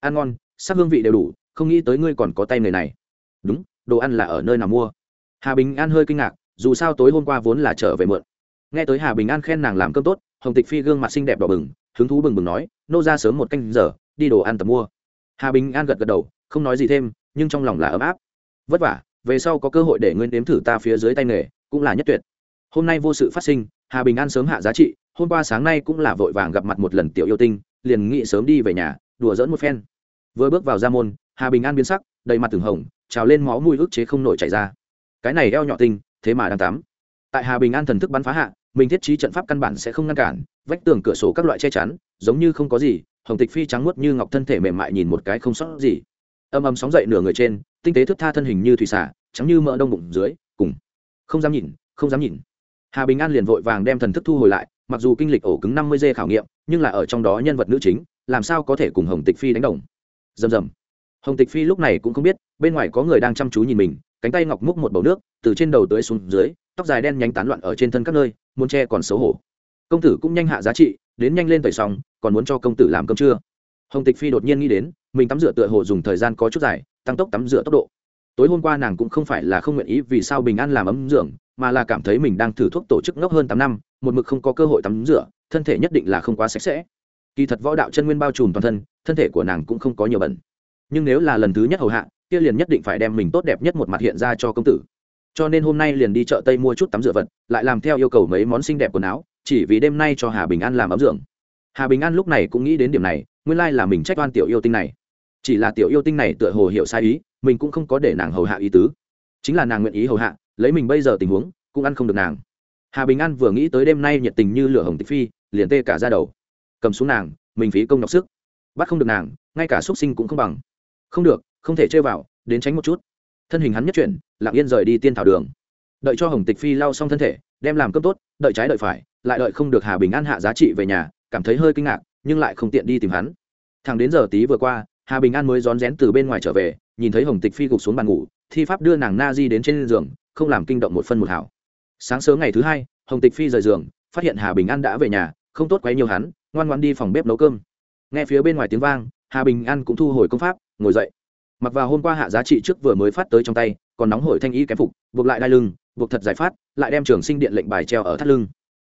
Ăn ngon, sắc hương vị đều đủ, không nghĩ tới ngươi còn có tay người này. Đúng, đồ ăn là ở nơi nào mua? Hà bình an hơi kinh ngạc, dù sao tối hôm qua vốn là trở về mượn nghe tới hà bình an khen nàng làm cơm tốt, hồng tịch phi gương mặt xinh đẹp đỏ bừng, hứng thú bừng bừng nói, nô ra sớm một canh giờ, đi đồ ăn tập mua. Hà bình an gật gật đầu, không nói gì thêm, nhưng trong lòng là ấm áp. Vất vả, về sau có cơ hội để nguyên đếm thử ta phía dưới tay nghề, cũng là nhất tuyệt. Hôm nay vô sự phát sinh, hà bình an sớm hạ giá trị, hôm qua sáng nay cũng là vội vàng gặp mặt một lần tiểu yêu tinh, liền nghĩ sớm đi về nhà, đùa dỡn một phen. Vừa bước vào ra môn, hà bình an biến sắc, đầy mặt từng hồng, trào lên máu mùi ức chế không nổi chảy ra. Cái này eo nhỏ tinh, thế mà đang tắm tại hà bình an thần thức bắn phá hạ, mình thiết trí trận pháp căn bản sẽ không ngăn cản, vách tường cửa sổ các loại che chắn, giống như không có gì, hồng tịch phi trắng muốt như ngọc thân thể mềm mại nhìn một cái không sót gì. Âm âm sóng dậy nửa người trên, tinh tế thức tha thân hình như thủy xả trắng như mỡ đông bụng dưới, cùng. Không dám nhìn, không dám nhìn. Hà bình an liền vội vàng đem thần thức thu hồi lại, mặc dù kinh lịch ổ cứng năm mươi dê khảo nghiệm, nhưng là ở trong đó nhân vật nữ chính, làm sao có thể cùng hồng tịch phi đánh đồng? Rầm rầm hồng tịch phi lúc này cũng không biết, bên ngoài có người đang chăm chú nhìn mình, cánh tay ngọc múc một bầu nước, từ trên đầu tới xuống dưới, tóc dài đen nhánh tán loạn ở trên thân các nơi, muốn che còn xấu hổ. Công tử cũng nhanh hạ giá trị, đến nhanh lên tẩy xong, còn muốn cho công tử làm cơm trưa. Hồng tịch phi đột nhiên nghĩ đến, mình tắm rửa tựa hồ dùng thời gian có chút dài, tăng tốc tắm rửa tốc độ. Tối hôm qua nàng cũng không phải là không nguyện ý vì sao bình an làm ấm dưỡng mà là cảm thấy mình đang thử thuốc tổ chức ngốc hơn tám năm, một mực không có cơ hội tắm rửa, thân thể nhất định là không quá sạch sẽ. Kỳ thật võ đạo chân nguyên bao trùm toàn thân thân thể của nàng cũng không có nhiều bẩn nhưng nếu là lần thứ nhất hầu hạ, kia liền nhất định phải đem mình tốt đẹp nhất một mặt hiện ra cho công tử. Cho nên hôm nay liền đi chợ tây mua chút tắm rửa vật, lại làm theo yêu cầu mấy món xinh đẹp quần áo, chỉ vì đêm nay cho hà bình an làm ấm dưỡng hà bình an lúc này cũng nghĩ đến điểm này, nguyên lai là mình trách oan tiểu yêu tinh này. Chỉ là tiểu yêu tinh này tựa hồ hiểu sai ý, mình cũng không có để nàng hầu hạ ý tứ. Chính là nàng nguyện ý hầu hạ, lấy mình bây giờ tình huống, cũng ăn không được nàng. Hà bình an vừa nghĩ tới đêm nay nhiệt tình như lửa hồng tịch phi, liền tê cả ra đầu. Cầm xuống nàng, mình phí công nhọc sức. Bắt không được nàng, ngay cả xúc sinh cũng không bằng không được, không thể chơi vào, đến tránh một chút. Thân hình hắn nhất chuyển, lặng yên rời đi tiên thảo đường. Đợi cho hồng tịch phi lau xong thân thể, đem làm cơm tốt, đợi trái đợi phải, lại đợi không được hà bình an hạ giá trị về nhà, cảm thấy hơi kinh ngạc, nhưng lại không tiện đi tìm hắn. Thằng đến giờ tí vừa qua, hà bình an mới rón rén từ bên ngoài trở về, nhìn thấy hồng tịch phi gục xuống bàn ngủ, thi pháp đưa nàng na di đến trên giường, không làm kinh động một phân một hảo. Sáng sớm ngày thứ hai, hồng tịch phi rời giường, phát hiện hà bình an đã về nhà, không tốt quấy nhiều hắn, ngoan ngoan đi phòng bếp nấu cơm. Nghe phía bên ngoài tiếng vang, hà bình an cũng thu hồi công pháp ngồi dậy. Mặc vào hôm qua hạ giá trị trước vừa mới phát tới trong tay, còn nóng hổi thanh y kém phục, buộc lại đai lưng, buộc thật giải phát, lại đem trường sinh điện lệnh bài treo ở thắt lưng.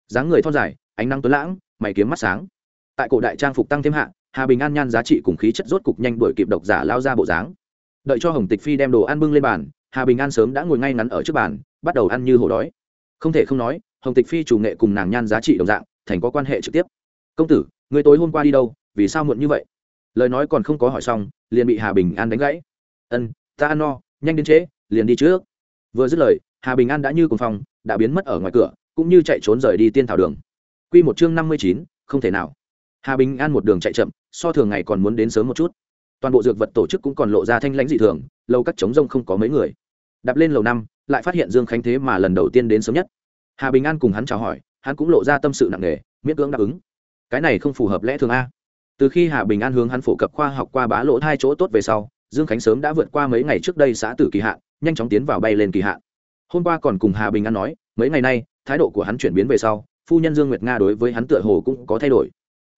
Dáng người thon dài, ánh nắng tuấn lãng, mày kiếm mắt sáng. Tại cổ đại trang phục tăng thêm hạ, hà bình an nhan giá trị cùng khí chất rốt cục nhanh đuổi kịp độc giả lao ra bộ dáng. Đợi cho hồng tịch phi đem đồ ăn bưng lên bàn, hà bình an sớm đã ngồi ngay ngắn ở trước bàn, bắt đầu ăn như hổ đói. Không thể không nói, hồng tịch phi chủ nghệ cùng nàng nhan giá trị đồng dạng, thành có quan hệ trực tiếp. Công tử người tối hôm qua đi đâu? Vì sao muộn như vậy? Lời nói còn không có hỏi xong, liền bị hà bình an đánh gãy. Ân, ta ăn no, nhanh đến trễ, liền đi trước. Vừa dứt lời, hà bình an đã như cùng phòng đã biến mất ở ngoài cửa, cũng như chạy trốn rời đi tiên thảo đường. Q một chương năm mươi chín, không thể nào. Hà bình an một đường chạy chậm, so thường ngày còn muốn đến sớm một chút. Toàn bộ dược vật tổ chức cũng còn lộ ra thanh lãnh dị thường lâu các chống rông không có mấy người. Đạp lên lầu năm, lại phát hiện dương khánh thế mà lần đầu tiên đến sớm nhất. Hà bình an cùng hắn chào hỏi, hắn cũng lộ ra tâm sự nặng nề, miễn cưỡng đáp ứng. Cái này không phù hợp lẽ thường a từ khi hà bình an hướng hắn phổ cập khoa học qua bá lỗ hai chỗ tốt về sau, dương khánh sớm đã vượt qua mấy ngày trước đây xã tử kỳ hạn, nhanh chóng tiến vào bay lên kỳ hạn. Hôm qua còn cùng hà bình an nói, mấy ngày nay, thái độ của hắn chuyển biến về sau, phu nhân dương nguyệt nga đối với hắn tựa hồ cũng có thay đổi.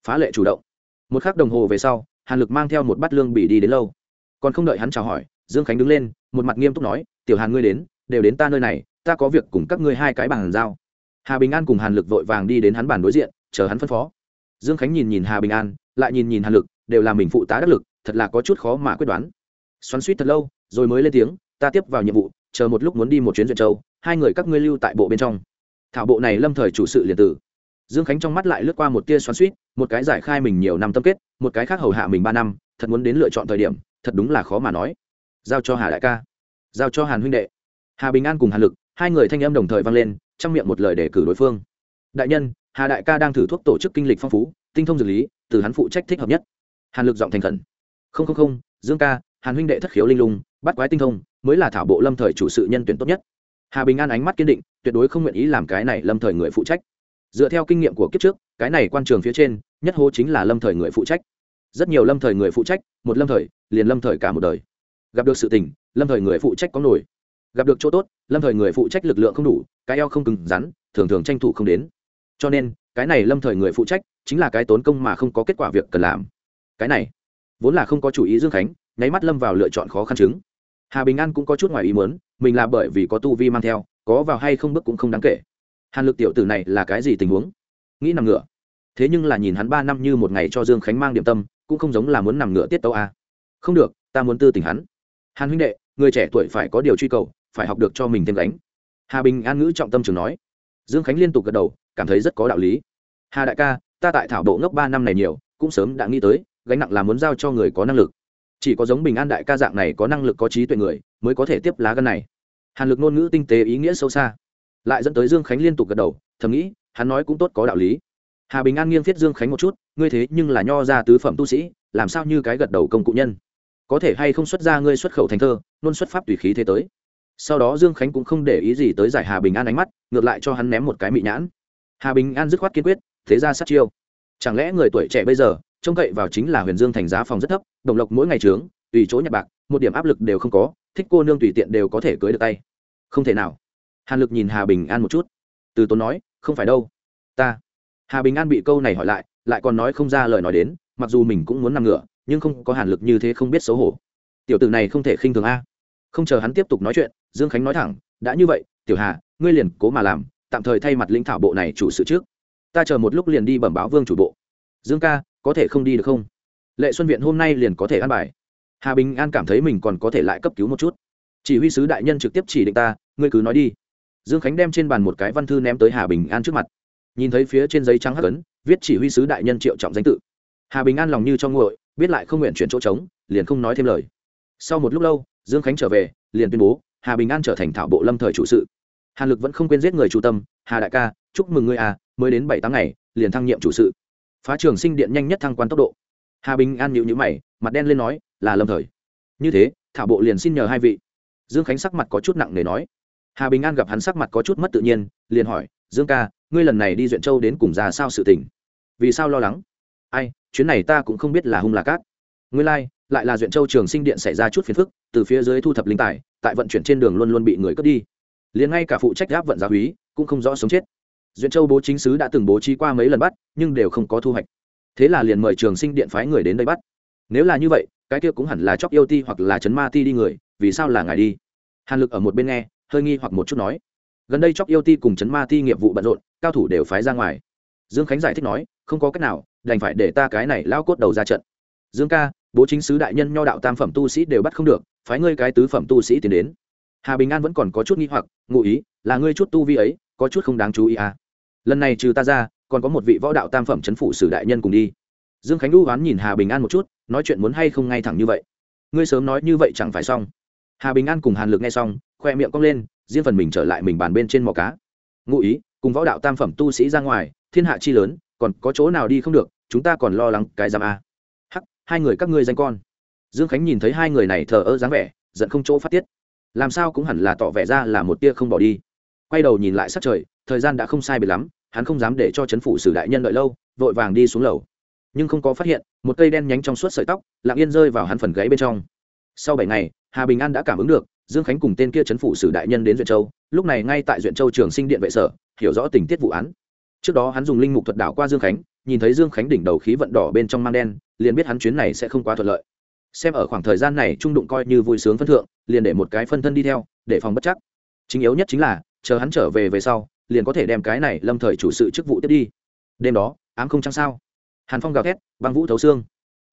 Phá lệ chủ động. Một k h ắ c đồng hồ về sau, hàn lực mang theo một bát lương bỉ đi đến lâu. Còn không đợi hắn chào hỏi, dương khánh đứng lên, một mặt nghiêm túc nói, tiểu hàn ngươi đến, đều đến ta nơi này, ta có việc cùng các ngươi hai cái bàn giao. Hà bình an cùng hàn lực vội vàng đi đến hắn bàn đối diện, chờ hắn phân phó. Dương khánh nhìn nhìn hà bình an lại nhìn nhìn hàn lực, đều là mình phụ tá đắc lực, thật là có chút khó mà quyết đoán. Xoắn suýt thật lâu, rồi mới lên tiếng, ta tiếp vào nhiệm vụ, chờ một lúc muốn đi một chuyến duyệt châu, hai người các ngươi lưu tại bộ bên trong. Thảo bộ này lâm thời chủ sự liền tử. Dương khánh trong mắt lại lướt qua một tia xoắn suýt, một cái giải khai mình nhiều năm tâm kết, một cái khác hầu hạ mình ba năm, thật muốn đến lựa chọn thời điểm, thật đúng là khó mà nói. Giao cho hà đại ca, giao cho hàn huynh đệ. Hà bình an cùng hàn lực, hai người thanh âm đồng thời vang lên, trong miệng một lời để cử đối phương. Đại nhân, hà đại ca đang thử thuốc tổ chức kinh lịch phong phú, tinh thông dược lý từ hắn phụ trách thích hợp nhất. Hàn lực giọng thành khẩn. Không không không, dương ca, hàn huynh đệ thất khiếu linh lung, bắt quái tinh thông, mới là thảo bộ lâm thời chủ sự nhân tuyển tốt nhất. Hà bình an ánh mắt kiên định, tuyệt đối không nguyện ý làm cái này lâm thời người phụ trách. Dựa theo kinh nghiệm của kiếp trước, cái này quan trường phía trên, nhất hô chính là lâm thời người phụ trách. Rất nhiều lâm thời người phụ trách, một lâm thời, liền lâm thời cả một đời. Gặp được sự tình, lâm thời người phụ trách có nổi. Gặp được chỗ tốt, lâm thời người phụ trách lực lượng không đủ, cái eo không cứng rắn, thường thường tranh thủ không đến. Cho nên cái này lâm thời người phụ trách, chính là cái tốn công mà không có kết quả việc cần làm. Cái này, vốn là không có chủ ý dương khánh, nháy mắt lâm vào lựa chọn khó khăn chứng. Hà bình an cũng có chút ngoài ý muốn, mình là bởi vì có tu vi mang theo, có vào hay không bước cũng không đáng kể. Hàn lực tiểu tử này là cái gì tình huống? Nghĩ nằm ngựa thế nhưng là nhìn hắn ba năm như một ngày cho dương khánh mang điểm tâm, cũng không giống là muốn nằm ngựa tiết tấu a. À. không được, ta muốn tư tình hắn. Hàn huynh đệ, người trẻ tuổi phải có điều truy cầu, phải học được cho mình thêm đánh hà bình an ngữ trọng tâm trường nói dương khánh liên tục gật đầu, cảm thấy rất có đạo lý. Hà đại ca, ta tại thảo bộ ngốc ba năm này nhiều, cũng sớm đã nghĩ tới, gánh nặng là muốn giao cho người có năng lực. Chỉ có giống bình an đại ca dạng này có năng lực có trí tuệ người, mới có thể tiếp lá gân này. Hàn lực ngôn ngữ tinh tế ý nghĩa sâu xa. Lại dẫn tới dương khánh liên tục gật đầu, thầm nghĩ, hắn nói cũng tốt có đạo lý. Hà bình an nghiêng viết dương khánh một chút, ngươi thế nhưng là nho ra tứ phẩm tu sĩ, làm sao như cái gật đầu công cụ nhân. Có thể hay không xuất ra ngươi xuất khẩu thành thơ luôn xuất pháp tùy khí thế tới sau đó dương khánh cũng không để ý gì tới giải hà bình an ánh mắt, ngược lại cho hắn ném một cái mị nhãn. Hà bình an dứt khoát kiên quyết, thế ra sát chiêu. Chẳng lẽ người tuổi trẻ bây giờ, trông cậy vào chính là huyền dương thành giá phòng rất thấp, đồng lộc mỗi ngày trướng, tùy chỗ nhặt bạc, một điểm áp lực đều không có, thích cô nương tùy tiện đều có thể cưới được tay. Không thể nào. Hàn lực nhìn hà bình an một chút. Từ tốn nói, không phải đâu. Ta. Hà bình an bị câu này hỏi lại lại còn nói không ra lời nói đến, mặc dù mình cũng muốn nằm ngựa nhưng không có hàn lực như thế không biết xấu hổ. Tiểu tử này không thể khinh thường a. Không chờ hắn tiếp tục nói chuyện dương khánh nói thẳng, đã như vậy, tiểu hà, ngươi liền cố mà làm, tạm thời thay mặt lĩnh thảo bộ này chủ sự trước. Ta chờ một lúc liền đi bẩm báo vương chủ bộ. Dương ca, có thể không đi được không? Lệ xuân viện hôm nay liền có thể ăn bài. Hà bình an cảm thấy mình còn có thể lại cấp cứu một chút. Chỉ huy sứ đại nhân trực tiếp chỉ định ta, ngươi cứ nói đi. Dương khánh đem trên bàn một cái văn thư ném tới hà bình an trước mặt. Nhìn thấy phía trên giấy trắng hắc ấn, viết chỉ huy sứ đại nhân triệu trọng danh tự. Hà bình an lòng như cho nguội, biết lại không nguyện chuyển chỗ trống, liền không nói thêm lời. Sau một lúc lâu, dương khánh trở về, liền tuyên bố hà bình an trở thành thảo bộ lâm thời chủ sự hà lực vẫn không quên giết người chủ tâm hà đại ca chúc mừng ngươi à mới đến bảy tháng ngày liền thăng nhiệm chủ sự. phá trường sinh điện nhanh nhất thăng quan tốc độ. hà bình an nhịu nhữ mày mặt đen lên nói là lâm thời. như thế thảo bộ liền xin nhờ hai vị. dương khánh sắc mặt có chút nặng nề nói. hà bình an gặp hắn sắc mặt có chút mất tự nhiên liền hỏi dương ca ngươi lần này đi duyện châu đến cùng ra sao sự tình? vì sao lo lắng? ai chuyến này ta cũng không biết là hung là cát. Ngươi lai、like, lại là duyện châu trường sinh điện xảy ra chút phiền phức từ phía dưới thu thập linh tài, tại vận chuyển trên đường luôn luôn bị người cướp đi. Liền ngay cả phụ trách gáp vận giáo húy cũng không rõ sống chết. Duyện châu bố chính sứ đã từng bố trí qua mấy lần bắt, nhưng đều không có thu hoạch. Thế là liền mời trường sinh điện phái người đến đây bắt. Nếu là như vậy, cái kia cũng hẳn là chóc yêu ti hoặc là chấn ma ti đi người, vì sao là ngài đi? Hàn lực ở một bên nghe, hơi nghi hoặc một chút nói. Gần đây chóc yêu ti cùng chấn ma ti nghiệp vụ bận rộn, cao thủ đều phái ra ngoài. Dương khánh giải thích nói, không có cách nào, đành phải để ta cái này lao cốt đầu ra trận. Dương ca bố chính sứ đại nhân nho đạo tam phẩm tu sĩ đều bắt không được, phái ngươi cái tứ phẩm tu sĩ tiến đến. Hà bình an vẫn còn có chút nghi hoặc, ngụ ý, là ngươi chút tu vi ấy, có chút không đáng chú ý à? Lần này trừ ta ra, còn có một vị võ đạo tam phẩm c h ấ n phủ sử đại nhân cùng đi. Dương khánh đu oán nhìn hà bình an một chút, nói chuyện muốn hay không ngay thẳng như vậy? Ngươi sớm nói như vậy chẳng phải xong. Hà bình an cùng hàn lực nghe xong, khoe miệng cong lên, riêng phần mình trở lại mình bàn bên trên mò cá. Ngụ ý, cùng võ đạo tam phẩm tu sĩ ra ngoài, thiên hạ chi lớn, còn có chỗ nào đi không được, chúng ta còn lo lắng cái giam a à? Hai người các ngươi danh con. Dương khánh nhìn thấy hai người này thờ ơ dáng vẻ, giận không chỗ phát tiết. Làm sao cũng hẳn là tỏ vẻ ra là một tia không bỏ đi. Quay đầu nhìn lại sắc trời, thời gian đã không sai biệt lắm, hắn không dám để cho chấn phủ sử đại nhân đợi lâu, vội vàng đi xuống lầu. Nhưng không có phát hiện, một cây đen nhánh trong suốt sợi tóc, lặng yên rơi vào hắn phần gáy bên trong. Sau bảy ngày, hà bình an đã cảm ứng được, dương khánh cùng tên kia chấn phủ sử đại nhân đến duyện châu, lúc này ngay tại duyện châu trường sinh điện vệ sở, hiểu rõ tình tiết vụ án. Trước đó hắn dùng linh mục thuật đảo qua dương khánh nhìn thấy dương khánh đỉnh đầu khí vận đỏ bên trong mang đen, liền biết hắn chuyến này sẽ không quá thuận lợi. Xem ở khoảng thời gian này trung đụng coi như vui sướng phân thượng, liền để một cái phân thân đi theo, để phòng bất chắc. Chính yếu nhất chính là, chờ hắn trở về về sau, liền có thể đem cái này lâm thời chủ sự chức vụ tiếp đi. Đêm đó, ám không trăng sao. Hàn phong gào thét, băng vũ thấu xương.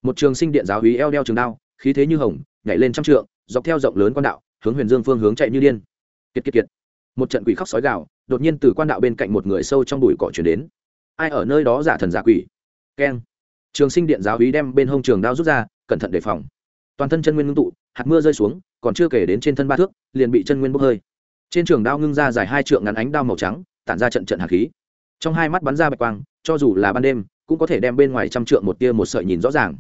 Một trường sinh điện giáo hí eo đeo trường đao, khí thế như hồng, nhảy lên trăm trượng, dọc theo rộng lớn quan đạo, hướng huyền dương phương hướng chạy như điên. Kiệt kiệt kiệt. Một trận quỷ khóc sói gào, đột nhiên từ quan đạo bên cạnh một người sâu trong bụi cỏ chuyển đến ai ở nơi đó giả thần giả quỷ? Keng. Trường sinh điện giáo hí đem bên hông trường đao rút ra, cẩn thận đề phòng. Toàn thân chân nguyên ngưng tụ, hạt mưa rơi xuống, còn chưa kể đến trên thân ba thước, liền bị chân nguyên bốc hơi. Trên trường đao ngưng ra dài hai trượng ngắn ánh đao màu trắng, tản ra trận trận hạt khí. Trong hai mắt bắn ra bạch quang, cho dù là ban đêm, cũng có thể đem bên ngoài trăm trượng một tia một sợi nhìn rõ ràng.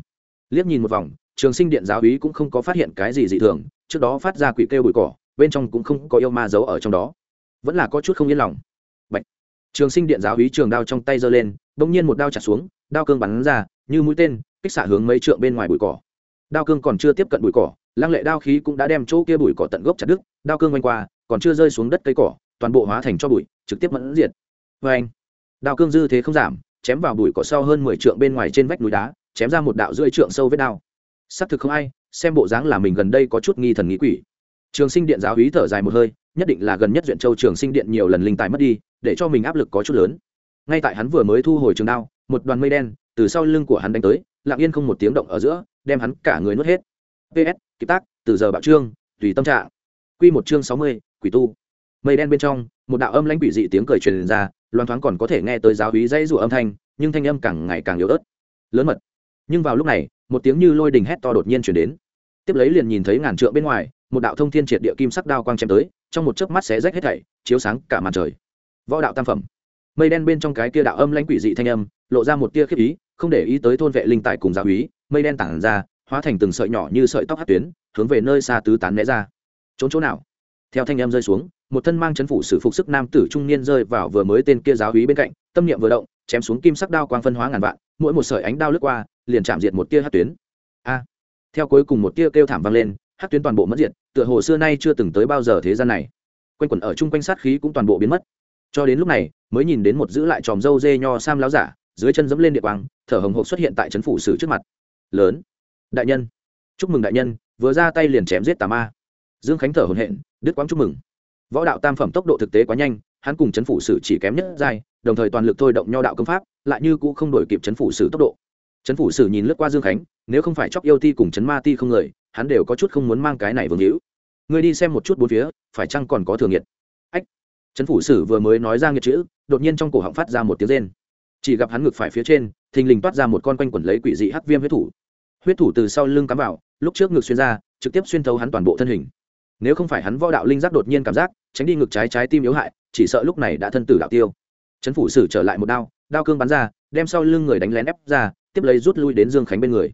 Liếc nhìn một vòng, trường sinh điện giáo hí cũng không có phát hiện cái gì dị thường, trước đó phát ra quỷ kêu bụi cỏ, bên trong cũng không có yêu ma giấu ở trong đó. Vẫn là có chút không yên lòng trường sinh điện giáo úy trường đao trong tay giơ lên, bỗng nhiên một đao chặt xuống, đao cương bắn ra, như mũi tên, kích xạ hướng mấy trượng bên ngoài bụi cỏ. Đao cương còn chưa tiếp cận bụi cỏ, lăng lệ đao khí cũng đã đem chỗ kia bụi cỏ tận gốc chặt đứt, đao cương quanh qua, còn chưa rơi xuống đất cây cỏ, toàn bộ hóa thành cho bụi, trực tiếp mẫn diệt. Vê anh, đao cương dư thế không giảm, chém vào bụi cỏ sau hơn mười trượng bên ngoài trên vách núi đá, chém ra một đạo rưỡi trượng sâu vết đao. Xác thực không ai, xem bộ dáng là mình gần đây có chút nghi thần nghĩ quỷ. Trường sinh điện giáo hí thở dài một hơi, nhất định là gần nhất duyện châu trường sinh điện nhiều lần linh tài mất đi để cho mình áp lực có chút lớn. Ngay tại hắn vừa mới thu hồi trường đao, một đoàn mây đen từ sau lưng của hắn đánh tới, lặng yên không một tiếng động ở giữa, đem hắn cả người nuốt hết. Ps kịp tác, từ giờ bạo trương, tùy tâm trạng. Quy một chương sáu mươi, quỷ tu. Mây đen bên trong, một đạo âm lãnh quỷ dị tiếng cười truyền ra, loan thoáng còn có thể nghe tới giáo hí dãy rủa âm thanh, nhưng thanh âm càng ngày càng yếu ớt. Lớn mật. Nhưng vào lúc này, một tiếng như lôi đình hét to đột nhiên chuyển đến. Tiếp lấy liền nhìn thấy ngàn trượng bên ngoài, một đạo thông thiên triệt địa kim sắc đao quang chém tới, trong một chớp mắt xé rách hết thảy, chiếu sáng cả màn trời võ đạo tam phẩm. Mây đen bên trong cái kia đạo âm lãnh quỷ dị thanh âm, lộ ra một tia khiếp ý, không để ý tới thôn vệ linh tài cùng giáo úy, mây đen tản ra, hóa thành từng sợi nhỏ như sợi tóc hát tuyến, hướng về nơi xa tứ tán né ra. Trốn chỗ nào? Theo thanh âm rơi xuống, một thân mang chấn phủ sử phục sức nam tử trung niên rơi vào vừa mới tên kia giáo úy bên cạnh, tâm niệm vừa động, chém xuống kim sắc đao quang phân hóa ngàn vạn, mỗi một sợi ánh đao lướt qua, liền chạm diệt một tia hát tuyến. A! Theo cuối cùng một tia kêu thảm vang lên hát tuyến toàn bộ mất diệt, tựa hồ xưa nay chưa từng tới bao giờ thế gian này. Quanh quẩn ở chung quanh sát khí cũng toàn bộ biến mất cho đến lúc này, mới nhìn đến một giữ lại tròm dâu dê nho sam láo giả, dưới chân dẫm lên địa quang, thở hồng hộc xuất hiện tại trấn phủ sử trước mặt. Lớn. Đại nhân. Chúc mừng đại nhân, vừa ra tay liền chém giết tà ma. Dương khánh thở hồn hện đứt quang chúc mừng. Võ đạo tam phẩm tốc độ thực tế quá nhanh, hắn cùng chấn phủ sử chỉ kém nhất giai, đồng thời toàn lực thôi động nho đạo công pháp, lại như cũ không đổi kịp chấn phủ sử tốc độ. Chấn phủ sử nhìn lướt qua dương khánh, nếu không phải chóc yêu ti cùng chấn ma ti không người, hắn đều có chút không muốn mang cái này vương hữu. Ngươi đi xem một chút bốn phía, phải chăng còn có thường nhiệt trấn chấn phủ sử vừa mới nói ra nghiệt chữ, đột nhiên trong cổ họng phát ra một tiếng rên. Chỉ gặp hắn ngực phải phía trên, thình lình toát ra một con quanh quẩn lấy quỷ dị hắc viêm huyết thủ. Huyết thủ từ sau lưng cắm vào, lúc trước ngực xuyên ra, trực tiếp xuyên thấu hắn toàn bộ thân hình. Nếu không phải hắn võ đạo linh giác đột nhiên cảm giác, tránh đi ngực trái trái tim yếu hại, chỉ sợ lúc này đã thân tử đạo tiêu. Trấn phủ sử trở lại một đao đao cương bắn ra, đem sau lưng người đánh lén ép ra, tiếp lấy rút lui đến dương khánh bên người.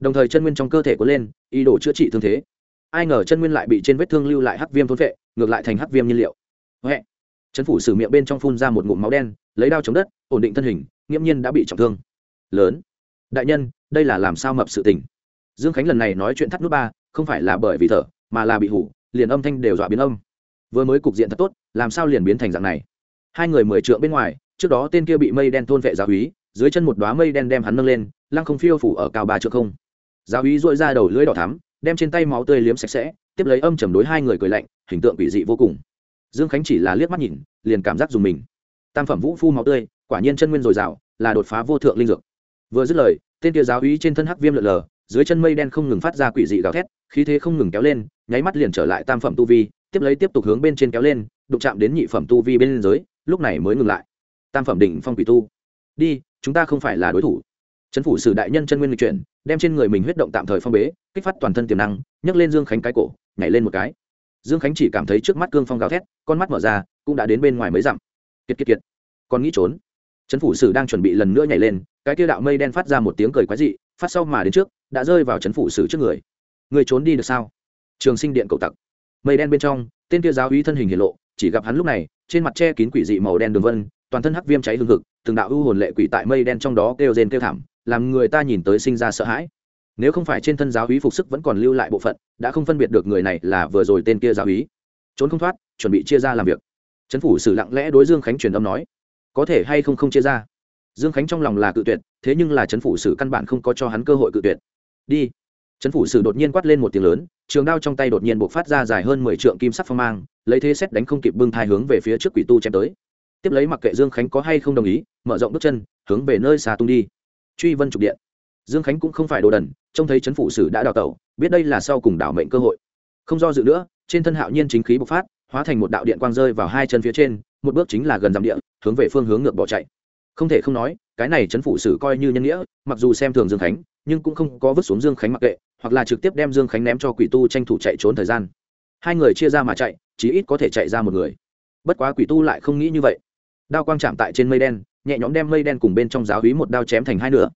Đồng thời chân nguyên trong cơ thể có lên, ý đồ chữa trị thương thế. Ai ngờ chân nguyên lại bị trên vết thương lưu lại hắc viêm thốn vệ ngược lại thành hắc viêm nhiên liệu. Huệ trấn phủ sử miệng bên trong phun ra một ngụm máu đen, lấy đao chống đất, ổn định thân hình, nghiễm nhiên đã bị trọng thương. Lớn. Đại nhân, đây là làm sao mập sự tình? Dương khánh lần này nói chuyện thắt nút ba, không phải là bởi vì thở, mà là bị hủ, liền âm thanh đều dọa biến âm. Vừa mới cục diện thật tốt, làm sao liền biến thành dạng này? Hai người mười trượng bên ngoài, trước đó tên kia bị mây đen thôn vệ giáo úy dưới chân một đoá mây đen đem hắn nâng lên, lăng không phiêu phủ ở cao ba trượng không. Giáo úy dội ra đầu lưỡi đỏ thắm, đem trên tay máu tươi liếm sạch sẽ, tiếp lấy âm chầm đối hai người cười lạnh, hình tượng quỷ dị vô cùng dương khánh chỉ là liếc mắt nhìn, liền cảm giác dùng mình. Tam phẩm vũ phu máu tươi, quả nhiên chân nguyên dồi dào, là đột phá vô thượng linh dược. Vừa dứt lời, tên kia giáo úy trên thân hắc viêm lợn lờ, dưới chân mây đen không ngừng phát ra quỷ dị gào thét, khí thế không ngừng kéo lên, nháy mắt liền trở lại tam phẩm tu vi, tiếp lấy tiếp tục hướng bên trên kéo lên, đụng chạm đến nhị phẩm tu vi bên dưới, lúc này mới ngừng lại. Tam phẩm đỉnh phong quỷ tu. Đi, chúng ta không phải là đối thủ. Trấn phủ sử đại nhân chân nguyên lịch chuyển, đem trên người mình huyết động tạm thời phong bế, kích phát toàn thân tiềm năng, nhấc lên dương khánh cái cổ, nhảy lên một cái dương khánh chỉ cảm thấy trước mắt cương phong gào thét, con mắt mở ra, cũng đã đến bên ngoài mới dặm. Kiệt kiệt kiệt. Còn nghĩ trốn. Trấn phủ sử đang chuẩn bị lần nữa nhảy lên, cái tiêu đạo mây đen phát ra một tiếng cười quái dị, phát sau mà đến trước, đã rơi vào trấn phủ sử trước người. Người trốn đi được sao? Trường sinh điện cầu tặc. Mây đen bên trong, tên kia giáo uy thân hình hiện lộ, chỉ gặp hắn lúc này, trên mặt che kín quỷ dị màu đen đường vân, toàn thân hắc viêm cháy hương thực từng đạo ưu hồn lệ quỷ tại mây đen trong đó kêu rên kêu thảm, làm người ta nhìn tới sinh ra sợ hãi nếu không phải trên thân giáo hí phục sức vẫn còn lưu lại bộ phận, đã không phân biệt được người này là vừa rồi tên kia giáo hí. Trốn không thoát, chuẩn bị chia ra làm việc. Trấn phủ sử lặng lẽ đối dương khánh truyền âm nói. Có thể hay không không chia ra? Dương khánh trong lòng là cự tuyệt, thế nhưng là trấn phủ sử căn bản không có cho hắn cơ hội cự tuyệt. Đi. Trấn phủ sử đột nhiên quát lên một tiếng lớn, trường đao trong tay đột nhiên buộc phát ra dài hơn mười trượng kim sắc phong mang, lấy thế xét đánh không kịp bưng thai hướng về phía trước quỷ tu chém tới. Tiếp lấy mặc kệ dương khánh có hay không đồng ý, mở rộng bước chân, hướng về nơi xa tung đi. Truy vân trục điện. Dương khánh cũng không phải đồ đần trông thấy chấn phủ sử đã đào tẩu, biết đây là sau cùng đảo mệnh cơ hội. Không do dự nữa, trên thân hạo nhiên chính khí bộc phát, hóa thành một đạo điện quang rơi vào hai chân phía trên, một bước chính là gần dặm địa, hướng về phương hướng ngược bỏ chạy. Không thể không nói, cái này chấn phủ sử coi như nhân nghĩa, mặc dù xem thường dương khánh, nhưng cũng không có vứt xuống dương khánh mặc kệ, hoặc là trực tiếp đem dương khánh ném cho quỷ tu tranh thủ chạy trốn thời gian. Hai người chia ra mà chạy, chí ít có thể chạy ra một người. Bất quá quỷ tu lại không nghĩ như vậy. Đao quang chạm tại trên mây đen, nhẹ nhõm đem mây đen cùng bên trong giáo hí một đao chém thành hai nửa.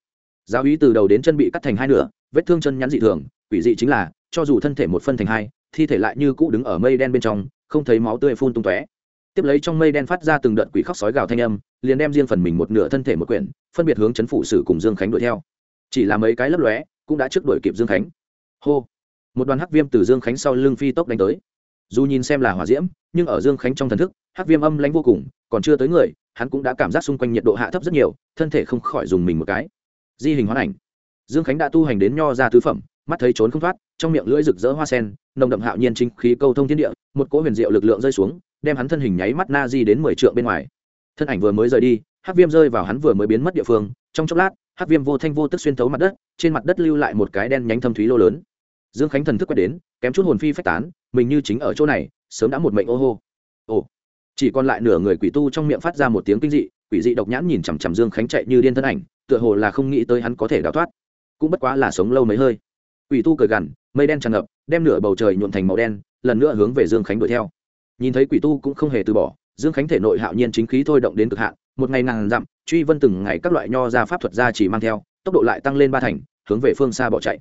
Giáo hí từ đầu đến chân bị cắt thành hai nửa vết thương chân nhắn dị thường, quỷ dị chính là, cho dù thân thể một phân thành hai, thi thể lại như cũ đứng ở mây đen bên trong, không thấy máu tươi phun tung tóe. Tiếp lấy trong mây đen phát ra từng đợt quỷ khóc sói gào thanh âm, liền đem riêng phần mình một nửa thân thể một quyển, phân biệt hướng chấn phủ sử cùng dương khánh đuổi theo. Chỉ là mấy cái lấp lóe, cũng đã trước đuổi kịp dương khánh. Hô! Một đoàn hắc viêm từ dương khánh sau lưng phi tốc đánh tới. Dù nhìn xem là hỏa diễm, nhưng ở dương khánh trong thần thức, hắc viêm âm lãnh vô cùng, còn chưa tới người, hắn cũng đã cảm giác xung quanh nhiệt độ hạ thấp rất nhiều, thân thể không khỏi dùng mình một cái. Di hình hoán ảnh dương khánh đã tu hành đến nho ra tứ phẩm, mắt thấy trốn không thoát, trong miệng lưỡi rực rỡ hoa sen, nồng đậm hạo nhiên chính khí câu thông thiên địa, một cỗ huyền diệu lực lượng rơi xuống, đem hắn thân hình nháy mắt na di đến mười trượng bên ngoài. Thân ảnh vừa mới rời đi, hắc viêm rơi vào hắn vừa mới biến mất địa phương, trong chốc lát, hắc viêm vô thanh vô tức xuyên thấu mặt đất, trên mặt đất lưu lại một cái đen nhánh thâm thúy lô lớn. Dương khánh thần thức quét đến, kém chút hồn phi phách tán, mình như chính ở chỗ này, sớm đã một mệnh ô hô. Ồ, chỉ còn lại nửa người quỷ tu trong miệng phát ra một tiếng kinh dị, quỷ dị độc nhãn nhìn chằm chằm dương khánh chạy như điên thân ảnh, tựa hồ là không nghĩ tới hắn có thể đào thoát cũng bất quá là sống lâu mấy hơi. Quỷ tu cười gằn, mây đen tràn ngập, đem nửa bầu trời nhuộn thành màu đen, lần nữa hướng về dương khánh đuổi theo. Nhìn thấy quỷ tu cũng không hề từ bỏ, dương khánh thể nội hạo nhiên chính khí thôi động đến cực hạn, một ngày ngàn dặm, truy vân từng ngày các loại nho ra pháp thuật ra chỉ mang theo, tốc độ lại tăng lên ba thành, hướng về phương xa bỏ chạy.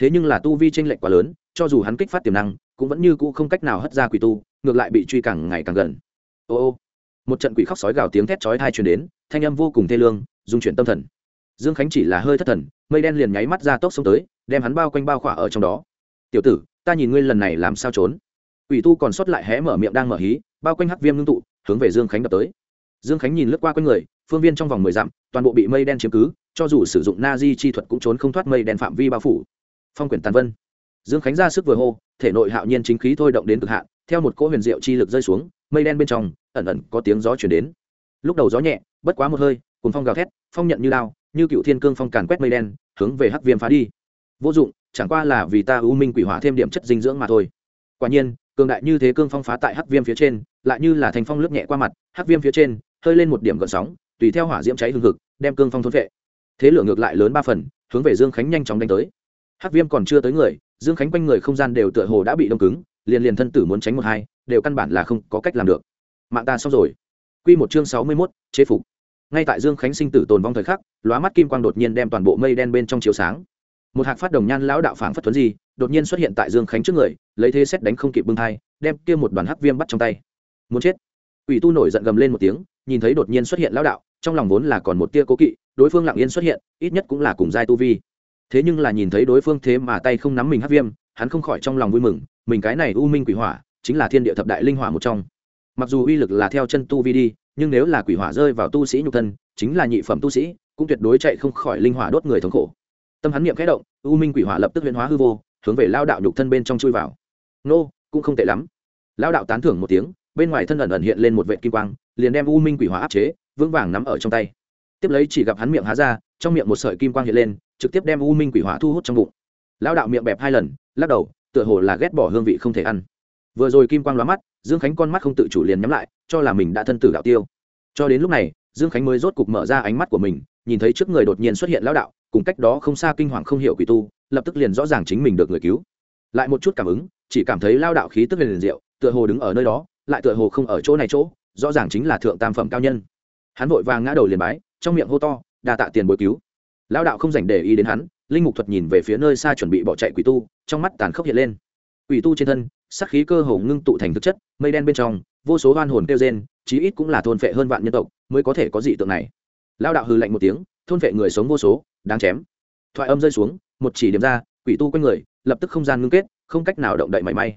Thế nhưng là tu vi tranh lệch quá lớn, cho dù hắn kích phát tiềm năng, cũng vẫn như cũ không cách nào hất ra quỷ tu, ngược lại bị truy càng ngày càng gần. Ô ô, một trận quỷ khóc sói gào tiếng thét chói tai truyền đến, thanh âm vô cùng thê lương dung chuyển tâm thần dương khánh chỉ là hơi thất thần, mây đen liền nháy mắt ra tốc xông tới, đem hắn bao quanh bao khỏa ở trong đó. Tiểu tử, ta nhìn ngươi lần này làm sao trốn. Ủy tu còn sót lại hé mở miệng đang mở hí, bao quanh hắc viêm ngưng tụ, hướng về dương khánh đập tới. Dương khánh nhìn lướt qua quanh người, phương viên trong vòng mười dặm, toàn bộ bị mây đen chiếm cứ, cho dù sử dụng na di chi thuật cũng trốn không thoát mây đen phạm vi bao phủ. Phong quyển tàn vân. Dương khánh ra sức vừa hô, thể nội hạo nhiên chính khí thôi động đến cực hạn, theo một cỗ huyền diệu chi lực rơi xuống, mây đen bên trong, ẩn ẩn có tiếng gió chuyển đến. Lúc đầu gió nhẹ, bất quá một hơi cùng phong gào thét, phong nhận như lao như cựu thiên cương phong càn quét mây đen, hướng về hắc viêm phá đi. Vô dụng, chẳng qua là vì ta u minh quỷ hỏa thêm điểm chất dinh dưỡng mà thôi. Quả nhiên, cường đại như thế cương phong phá tại hắc viêm phía trên, lại như là thành phong lướt nhẹ qua mặt, hắc viêm phía trên, hơi lên một điểm gợn sóng, tùy theo hỏa diễm cháy hương thực đem cương phong thôn vệ thế lửa ngược lại lớn ba phần, hướng về dương khánh nhanh chóng đánh tới. Hắc viêm còn chưa tới người, dương khánh quanh người không gian đều tựa hồ đã bị đông cứng, liền liền thân tử muốn tránh một hai, đều căn bản là không có cách làm được. Mạng ta xong rồi. Q một chương sáu mươi mốt, chế phục ngay tại dương khánh sinh tử tồn vong thời khắc, lóa mắt kim quang đột nhiên đem toàn bộ mây đen bên trong chiếu sáng. Một hạc phát đồng nhan lão đạo phảng phất thuấn gì đột nhiên xuất hiện tại dương khánh trước người, lấy thế xét đánh không kịp bưng thai, đem kia một đoàn hắc viêm bắt trong tay. Muốn chết. Ủy tu nổi giận gầm lên một tiếng, nhìn thấy đột nhiên xuất hiện lão đạo, trong lòng vốn là còn một tia cố kỵ, đối phương lặng yên xuất hiện, ít nhất cũng là cùng giai tu vi. Thế nhưng là nhìn thấy đối phương thế mà tay không nắm mình hắc viêm, hắn không khỏi trong lòng vui mừng, mình cái này u minh quỷ hỏa, chính là thiên địa thập đại linh hỏa một trong. Mặc dù uy lực là theo chân tu vi đi nhưng nếu là quỷ hỏa rơi vào tu sĩ nhục thân, chính là nhị phẩm tu sĩ, cũng tuyệt đối chạy không khỏi linh hỏa đốt người thống khổ. Tâm hắn niệm khẽ động, u minh quỷ hỏa lập tức huyễn hóa hư vô, hướng về lao đạo nhục thân bên trong chui vào. Nô, cũng không tệ lắm. Lao đạo tán thưởng một tiếng, bên ngoài thân ẩn ẩn hiện lên một vệ kim quang, liền đem u minh quỷ hỏa áp chế, vững vàng nắm ở trong tay. Tiếp lấy chỉ gặp hắn miệng há ra, trong miệng một sợi kim quang hiện lên, trực tiếp đem u minh quỷ hỏa thu hút trong bụng. Lao đạo miệng bẹp hai lần, lắc đầu, tựa hồ là ghét bỏ hương vị không thể ăn. Vừa rồi kim quang lóa mắt dương khánh con mắt không tự chủ liền nhắm lại, cho là mình đã thân tử đạo tiêu. Cho đến lúc này, dương khánh mới rốt cục mở ra ánh mắt của mình, nhìn thấy trước người đột nhiên xuất hiện lao đạo, cùng cách đó không xa kinh hoàng không hiểu quỷ tu, lập tức liền rõ ràng chính mình được người cứu. Lại một chút cảm ứng, chỉ cảm thấy lao đạo khí tức liền diệu, tựa hồ đứng ở nơi đó, lại tựa hồ không ở chỗ này chỗ, rõ ràng chính là thượng tam phẩm cao nhân. Hắn vội vàng ngã đầu liền bái, trong miệng hô to, đa tạ tiền bồi cứu. Lao đạo không dành để ý đến hắn, linh mục thuật nhìn về phía nơi xa chuẩn bị bỏ chạy quỷ tu, trong mắt tàn khốc hiện lên. Quỷ tu trên thân sắc khí cơ hồ ngưng tụ thành thực chất, mây đen bên trong, vô số hoan hồn kêu gen chí ít cũng là thôn phệ hơn vạn nhân tộc mới có thể có dị tượng này. Lao đạo hư lạnh một tiếng, thôn phệ người sống vô số, đáng chém. Thoại âm rơi xuống, một chỉ điểm ra, quỷ tu quanh người, lập tức không gian ngưng kết, không cách nào động đậy mảy may.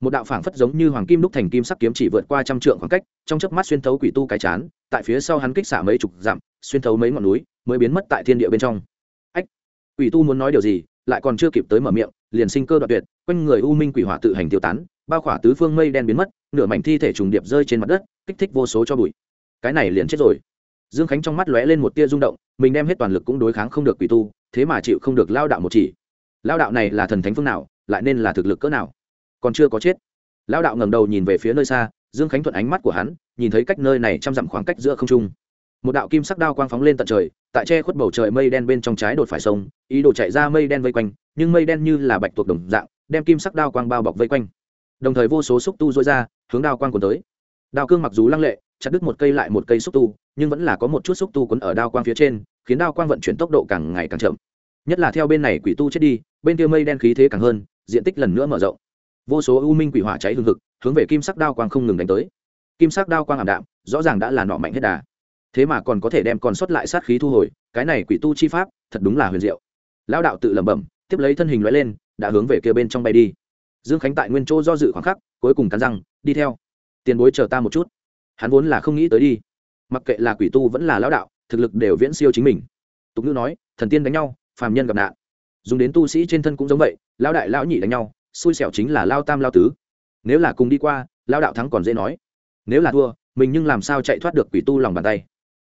Một đạo phảng phất giống như hoàng kim đúc thành kim sắc kiếm chỉ vượt qua trăm trượng khoảng cách, trong chớp mắt xuyên thấu quỷ tu cái chán, tại phía sau hắn kích xả mấy chục dặm, xuyên thấu mấy ngọn núi, mới biến mất tại thiên địa bên trong. Ách, quỷ tu muốn nói điều gì lại còn chưa kịp tới mở miệng, liền sinh cơ đoạn tuyệt, quanh người u minh quỷ hỏa tự hành tiêu tán, bao khỏa tứ phương mây đen biến mất, nửa mảnh thi thể trùng điệp rơi trên mặt đất, kích thích vô số cho bụi. Cái này liền chết rồi. Dương khánh trong mắt lóe lên một tia rung động, mình đem hết toàn lực cũng đối kháng không được quỷ tu, thế mà chịu không được lao đạo một chỉ. Lao đạo này là thần thánh phương nào, lại nên là thực lực cỡ nào? Còn chưa có chết. Lao đạo ngẩng đầu nhìn về phía nơi xa, dương khánh thuận ánh mắt của hắn, nhìn thấy cách nơi này trăm dặm khoảng cách giữa không trung một đạo kim sắc đao quang phóng lên tận trời, tại che khuất bầu trời mây đen bên trong trái đột phải sông, ý đồ chạy ra mây đen vây quanh, nhưng mây đen như là bạch tuộc đồng dạng, đem kim sắc đao quang bao bọc vây quanh. Đồng thời vô số xúc tu dối ra, hướng đao quang cuốn tới. Đao cương mặc dù lăng lệ, chặt đứt một cây lại một cây xúc tu, nhưng vẫn là có một chút xúc tu cuốn ở đao quang phía trên, khiến đao quang vận chuyển tốc độ càng ngày càng chậm. Nhất là theo bên này quỷ tu chết đi, bên kia mây đen khí thế càng hơn, diện tích lần nữa mở rộng. Vô số u minh quỷ hỏa cháy hương thực hướng về kim sắc đao quang không ngừng đánh tới. Kim sắc đao quang ảm đạm, rõ ràng đã là nọ mạnh hết đà thế mà còn có thể đem còn sót lại sát khí thu hồi, cái này quỷ tu chi pháp, thật đúng là huyền diệu. Lão đạo tự lẩm bẩm, tiếp lấy thân hình loại lên, đã hướng về kia bên trong bay đi. Dương khánh tại nguyên chỗ do dự khoảng khắc, cuối cùng cắn răng, đi theo. Tiền bối chờ ta một chút. Hắn vốn là không nghĩ tới đi. Mặc kệ là quỷ tu vẫn là lão đạo, thực lực đều viễn siêu chính mình. Tục ngữ nói, thần tiên đánh nhau, phàm nhân gặp nạn. Dùng đến tu sĩ trên thân cũng giống vậy, lão đại lão nhị đánh nhau, xui xẻo chính là lao tam lao tứ. Nếu là cùng đi qua, lão đạo thắng còn dễ nói. Nếu là thua, mình nhưng làm sao chạy thoát được quỷ tu lòng bàn tay?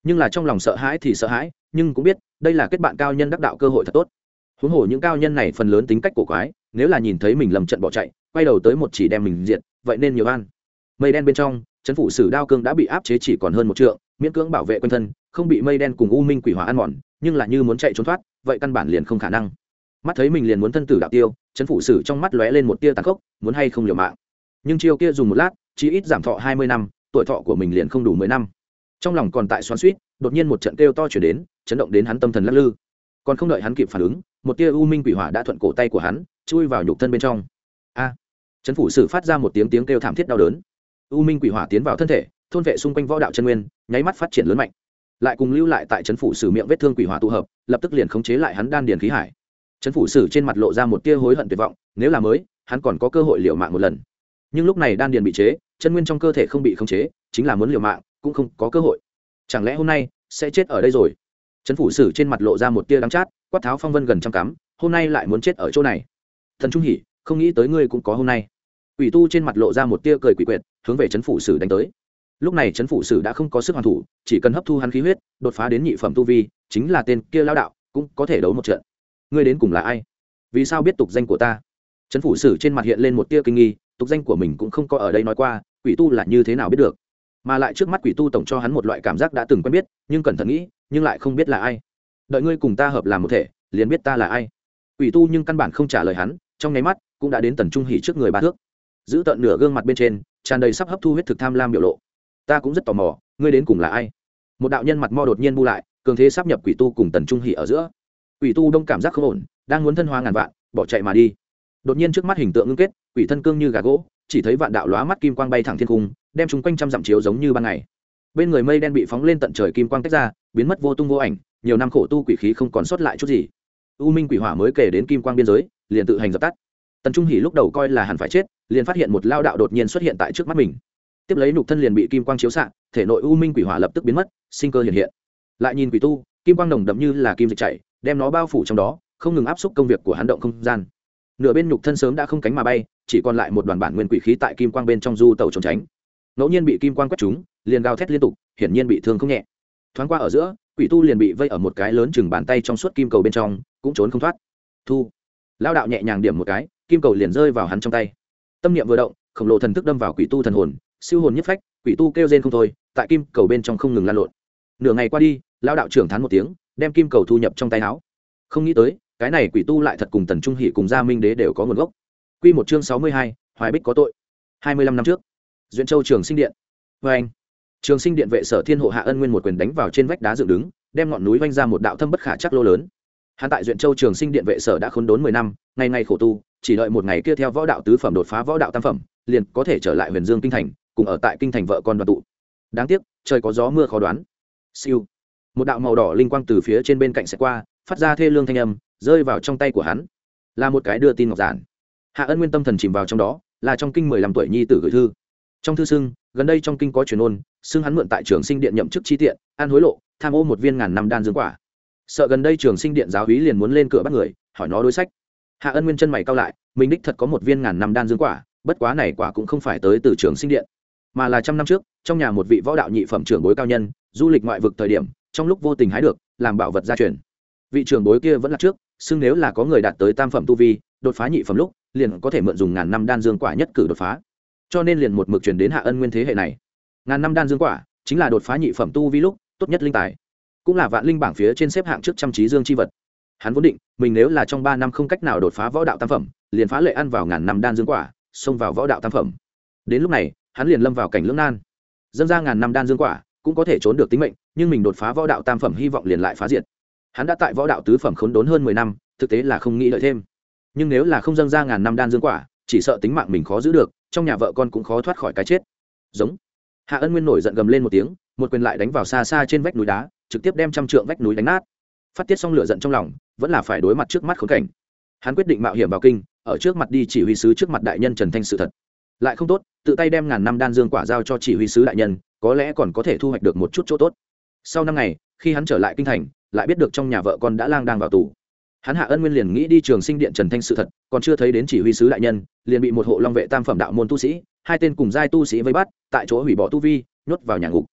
Nhưng là trong lòng sợ hãi thì sợ hãi, nhưng cũng biết, đây là kết bạn cao nhân đắc đạo cơ hội thật tốt. Huống hồ những cao nhân này phần lớn tính cách cổ quái, nếu là nhìn thấy mình lầm trận bỏ chạy, quay đầu tới một chỉ đem mình diện vậy nên nhiều an mây đen bên trong chấn phủ sử đao cương đã bị áp chế chỉ còn hơn một trượng, miễn cưỡng bảo vệ quanh thân, không bị mây đen cùng u minh quỷ hỏa ăn mòn, nhưng là như muốn chạy trốn thoát, vậy căn bản liền không khả năng. Mắt thấy mình liền muốn thân tử đạo tiêu chấn phủ sử trong mắt lóe lên một tia tàn khốc, muốn hay không liều mạng. Nhưng chiêu kia dùng một lát chỉ ít giảm thọ hai mươi năm, tuổi thọ của mình liền không đủ mười năm trong lòng còn tại xoắn suýt đột nhiên một trận kêu to chuyển đến chấn động đến hắn tâm thần lắc lư. Còn không đợi hắn kịp phản ứng một tia u minh quỷ hỏa đã thuận cổ tay của hắn chui vào nhục thân bên trong. A! À, chấn phủ sử phát ra một tiếng tiếng kêu thảm thiết đau đớn. U minh quỷ hỏa tiến vào thân thể thôn vệ xung quanh võ đạo chân nguyên nháy mắt phát triển lớn mạnh. Lại cùng lưu lại tại trấn phủ sử miệng vết thương quỷ hỏa tụ hợp lập tức liền khống chế lại hắn đan điền khí hải. Trấn phủ sử trên mặt lộ ra một tia hối hận tuyệt vọng nếu là mới hắn còn có cơ hội liều mạng một lần. Nhưng lúc này đan điền bị chế chân nguyên trong cơ thể không bị khống chế chính là muốn liều mạng cũng không có cơ hội. Chẳng lẽ hôm nay sẽ chết ở đây rồi? Trấn phủ sử trên mặt lộ ra một tia đắng chát, quát tháo phong vân gần trăm cắm, hôm nay lại muốn chết ở chỗ này. Thần trung hỉ không nghĩ tới ngươi cũng có hôm nay. Quỷ tu trên mặt lộ ra một tia cười quỷ quyệt, hướng về trấn phủ sử đánh tới. Lúc này trấn phủ sử đã không có sức hoàn thủ, chỉ cần hấp thu hắn khí huyết, đột phá đến nhị phẩm tu vi, chính là tên kia lao đạo, cũng có thể đấu một trận. Ngươi đến cùng là ai? Vì sao biết tục danh của ta? Trấn phủ sử trên mặt hiện lên một tia kinh nghi, tục danh của mình cũng không có ở đây nói qua, quỷ tu là như thế nào biết được? Mà lại trước mắt quỷ tu tổng cho hắn một loại cảm giác đã từng quen biết, nhưng cẩn thận nghĩ, nhưng lại không biết là ai. Đợi ngươi cùng ta hợp làm một thể, liền biết ta là ai. Quỷ tu nhưng căn bản không trả lời hắn, trong nháy mắt, cũng đã đến tần trung hỉ trước người ba thước. Giữ tận nửa gương mặt bên trên, tràn đầy sắp hấp thu huyết thực tham lam biểu lộ. Ta cũng rất tò mò, ngươi đến cùng là ai? Một đạo nhân mặt mo đột nhiên bu lại, cường thế sắp nhập quỷ tu cùng tần trung hỉ ở giữa. Quỷ tu đông cảm giác không ổn, đang muốn thân hoa ngàn vạn, bỏ chạy mà đi. Đột nhiên trước mắt hình tượng ngưng kết, quỷ thân cương như gà gỗ chỉ thấy vạn đạo lóa mắt kim quang bay thẳng thiên cung đem chúng quanh trăm dặm chiếu giống như ban ngày. Bên người mây đen bị phóng lên tận trời kim quang tách ra biến mất vô tung vô ảnh nhiều năm khổ tu quỷ khí không còn sót lại chút gì. U minh quỷ hỏa mới kể đến kim quang biên giới liền tự hành dập tắt. Tần trung hỉ lúc đầu coi là hẳn phải chết liền phát hiện một lao đạo đột nhiên xuất hiện tại trước mắt mình. Tiếp lấy nhục thân liền bị kim quang chiếu xạ thể nội u minh quỷ hỏa lập tức biến mất sinh cơ hiện hiện. Lại nhìn quỷ tu kim quang nồng đậm như là kim dịch chảy, đem nó bao phủ trong đó không ngừng áp xúc công việc của hắn động không gian nửa bên nhục thân sớm đã không cánh mà bay, chỉ còn lại một đoàn bản nguyên quỷ khí tại kim quang bên trong du tàu trốn tránh. Ngẫu nhiên bị kim quang quét trúng, liền gào thét liên tục, hiển nhiên bị thương không nhẹ. Thoáng qua ở giữa, quỷ tu liền bị vây ở một cái lớn chừng bàn tay trong suốt kim cầu bên trong, cũng trốn không thoát. Thu. Lao đạo nhẹ nhàng điểm một cái, kim cầu liền rơi vào hắn trong tay. Tâm niệm vừa động, khổng lồ thần thức đâm vào quỷ tu thần hồn, siêu hồn nhất phách, quỷ tu kêu rên không thôi, tại kim cầu bên trong không ngừng lan lộn. Nửa ngày qua đi lao đạo trưởng thán một tiếng, đem kim cầu thu nhập trong tay áo. Không nghĩ tới cái này quỷ tu lại thật cùng tần trung hỷ cùng gia minh đế đều có nguồn gốc. Quy một chương sáu mươi hai, hoài bích có tội. Hai mươi lăm năm trước duyên châu trường sinh điện. Vê anh, trường sinh điện vệ sở thiên hộ hạ ân nguyên một quyền đánh vào trên vách đá dựng đứng, đem ngọn núi vanh ra một đạo thâm bất khả chắc lô lớn. Hắn tại duyện châu trường sinh điện vệ sở đã khốn đốn mười năm, ngày ngày khổ tu, chỉ đợi một ngày kia theo võ đạo tứ phẩm đột phá võ đạo tam phẩm, liền có thể trở lại huyền dương kinh thành, cùng ở tại kinh thành vợ con đoàn tụ. Đáng tiếc, trời có gió mưa khó đoán. Siêu. Một đạo màu đỏ linh quang từ phía trên bên cạnh sẽ qua phát ra thê lương thanh âm, rơi vào trong tay của hắn. Là một cái đưa tin ngọc giản. Hạ ân nguyên tâm thần chìm vào trong đó, là trong kinh mười lăm tuổi nhi tử gửi thư. Trong thư xưng, gần đây trong kinh có truyền ôn, xưng hắn mượn tại trường sinh điện nhậm chức chi tiện ăn hối lộ, tham ô một viên ngàn năm đan dương quả. Sợ gần đây trường sinh điện giáo hí liền muốn lên cửa bắt người, hỏi nó đối sách. Hạ ân nguyên chân mày cao lại, mình đích thật có một viên ngàn năm đan dương quả, bất quá này quả cũng không phải tới từ trường sinh điện, mà là trăm năm trước, trong nhà một vị võ đạo nhị phẩm trưởng bối cao nhân, du lịch ngoại vực thời điểm, trong lúc vô tình hái được, làm bảo vật gia truyền vị trưởng bối kia vẫn là trước, xưng nếu là có người đạt tới tam phẩm tu vi, đột phá nhị phẩm lúc, liền có thể mượn dùng ngàn năm đan dương quả nhất cử đột phá. Cho nên liền một mực chuyển đến hạ ân nguyên thế hệ này. Ngàn năm đan dương quả, chính là đột phá nhị phẩm tu vi lúc, tốt nhất linh tài. Cũng là vạn linh bảng phía trên xếp hạng trước trăm trí dương c h i vật. Hắn vốn định, mình nếu là trong ba năm không cách nào đột phá võ đạo tam phẩm, liền phá lệ ăn vào ngàn năm đan dương quả, xông vào võ đạo tam phẩm. Đến lúc này, hắn liền lâm vào cảnh lưỡng nan. Dâng ra ngàn năm đan dương quả, cũng có thể trốn được tính mệnh, nhưng mình đột phá võ đạo tam phẩm hy vọng liền lại phá diệt hắn đã tại võ đạo tứ phẩm khốn đốn hơn mười năm, thực tế là không nghĩ đợi thêm. Nhưng nếu là không dâng ra ngàn năm đan dương quả, chỉ sợ tính mạng mình khó giữ được, trong nhà vợ con cũng khó thoát khỏi cái chết. Giống. Hạ ân nguyên nổi giận gầm lên một tiếng, một quyền lại đánh vào xa xa trên vách núi đá, trực tiếp đem trăm trượng vách núi đánh nát. Phát tiết xong lửa giận trong lòng, vẫn là phải đối mặt trước mắt khốn cảnh. Hắn quyết định mạo hiểm vào kinh, ở trước mặt đi chỉ huy sứ trước mặt đại nhân trần thanh sự thật. Lại không tốt, tự tay đem ngàn năm đan dương quả giao cho chỉ huy sứ đại nhân, có lẽ còn có thể thu hoạch được một chút chỗ tốt. Sau năm ngày khi hắn trở lại kinh thành, lại biết được trong nhà vợ con đã lang đang vào tù. Hắn hạ ân nguyên liền nghĩ đi trường sinh điện trần thanh sự thật, còn chưa thấy đến chỉ huy sứ đại nhân, liền bị một hộ long vệ tam phẩm đạo môn tu sĩ, hai tên cùng giai tu sĩ vây bắt, tại chỗ hủy bỏ tu vi, nhốt vào nhà ngục.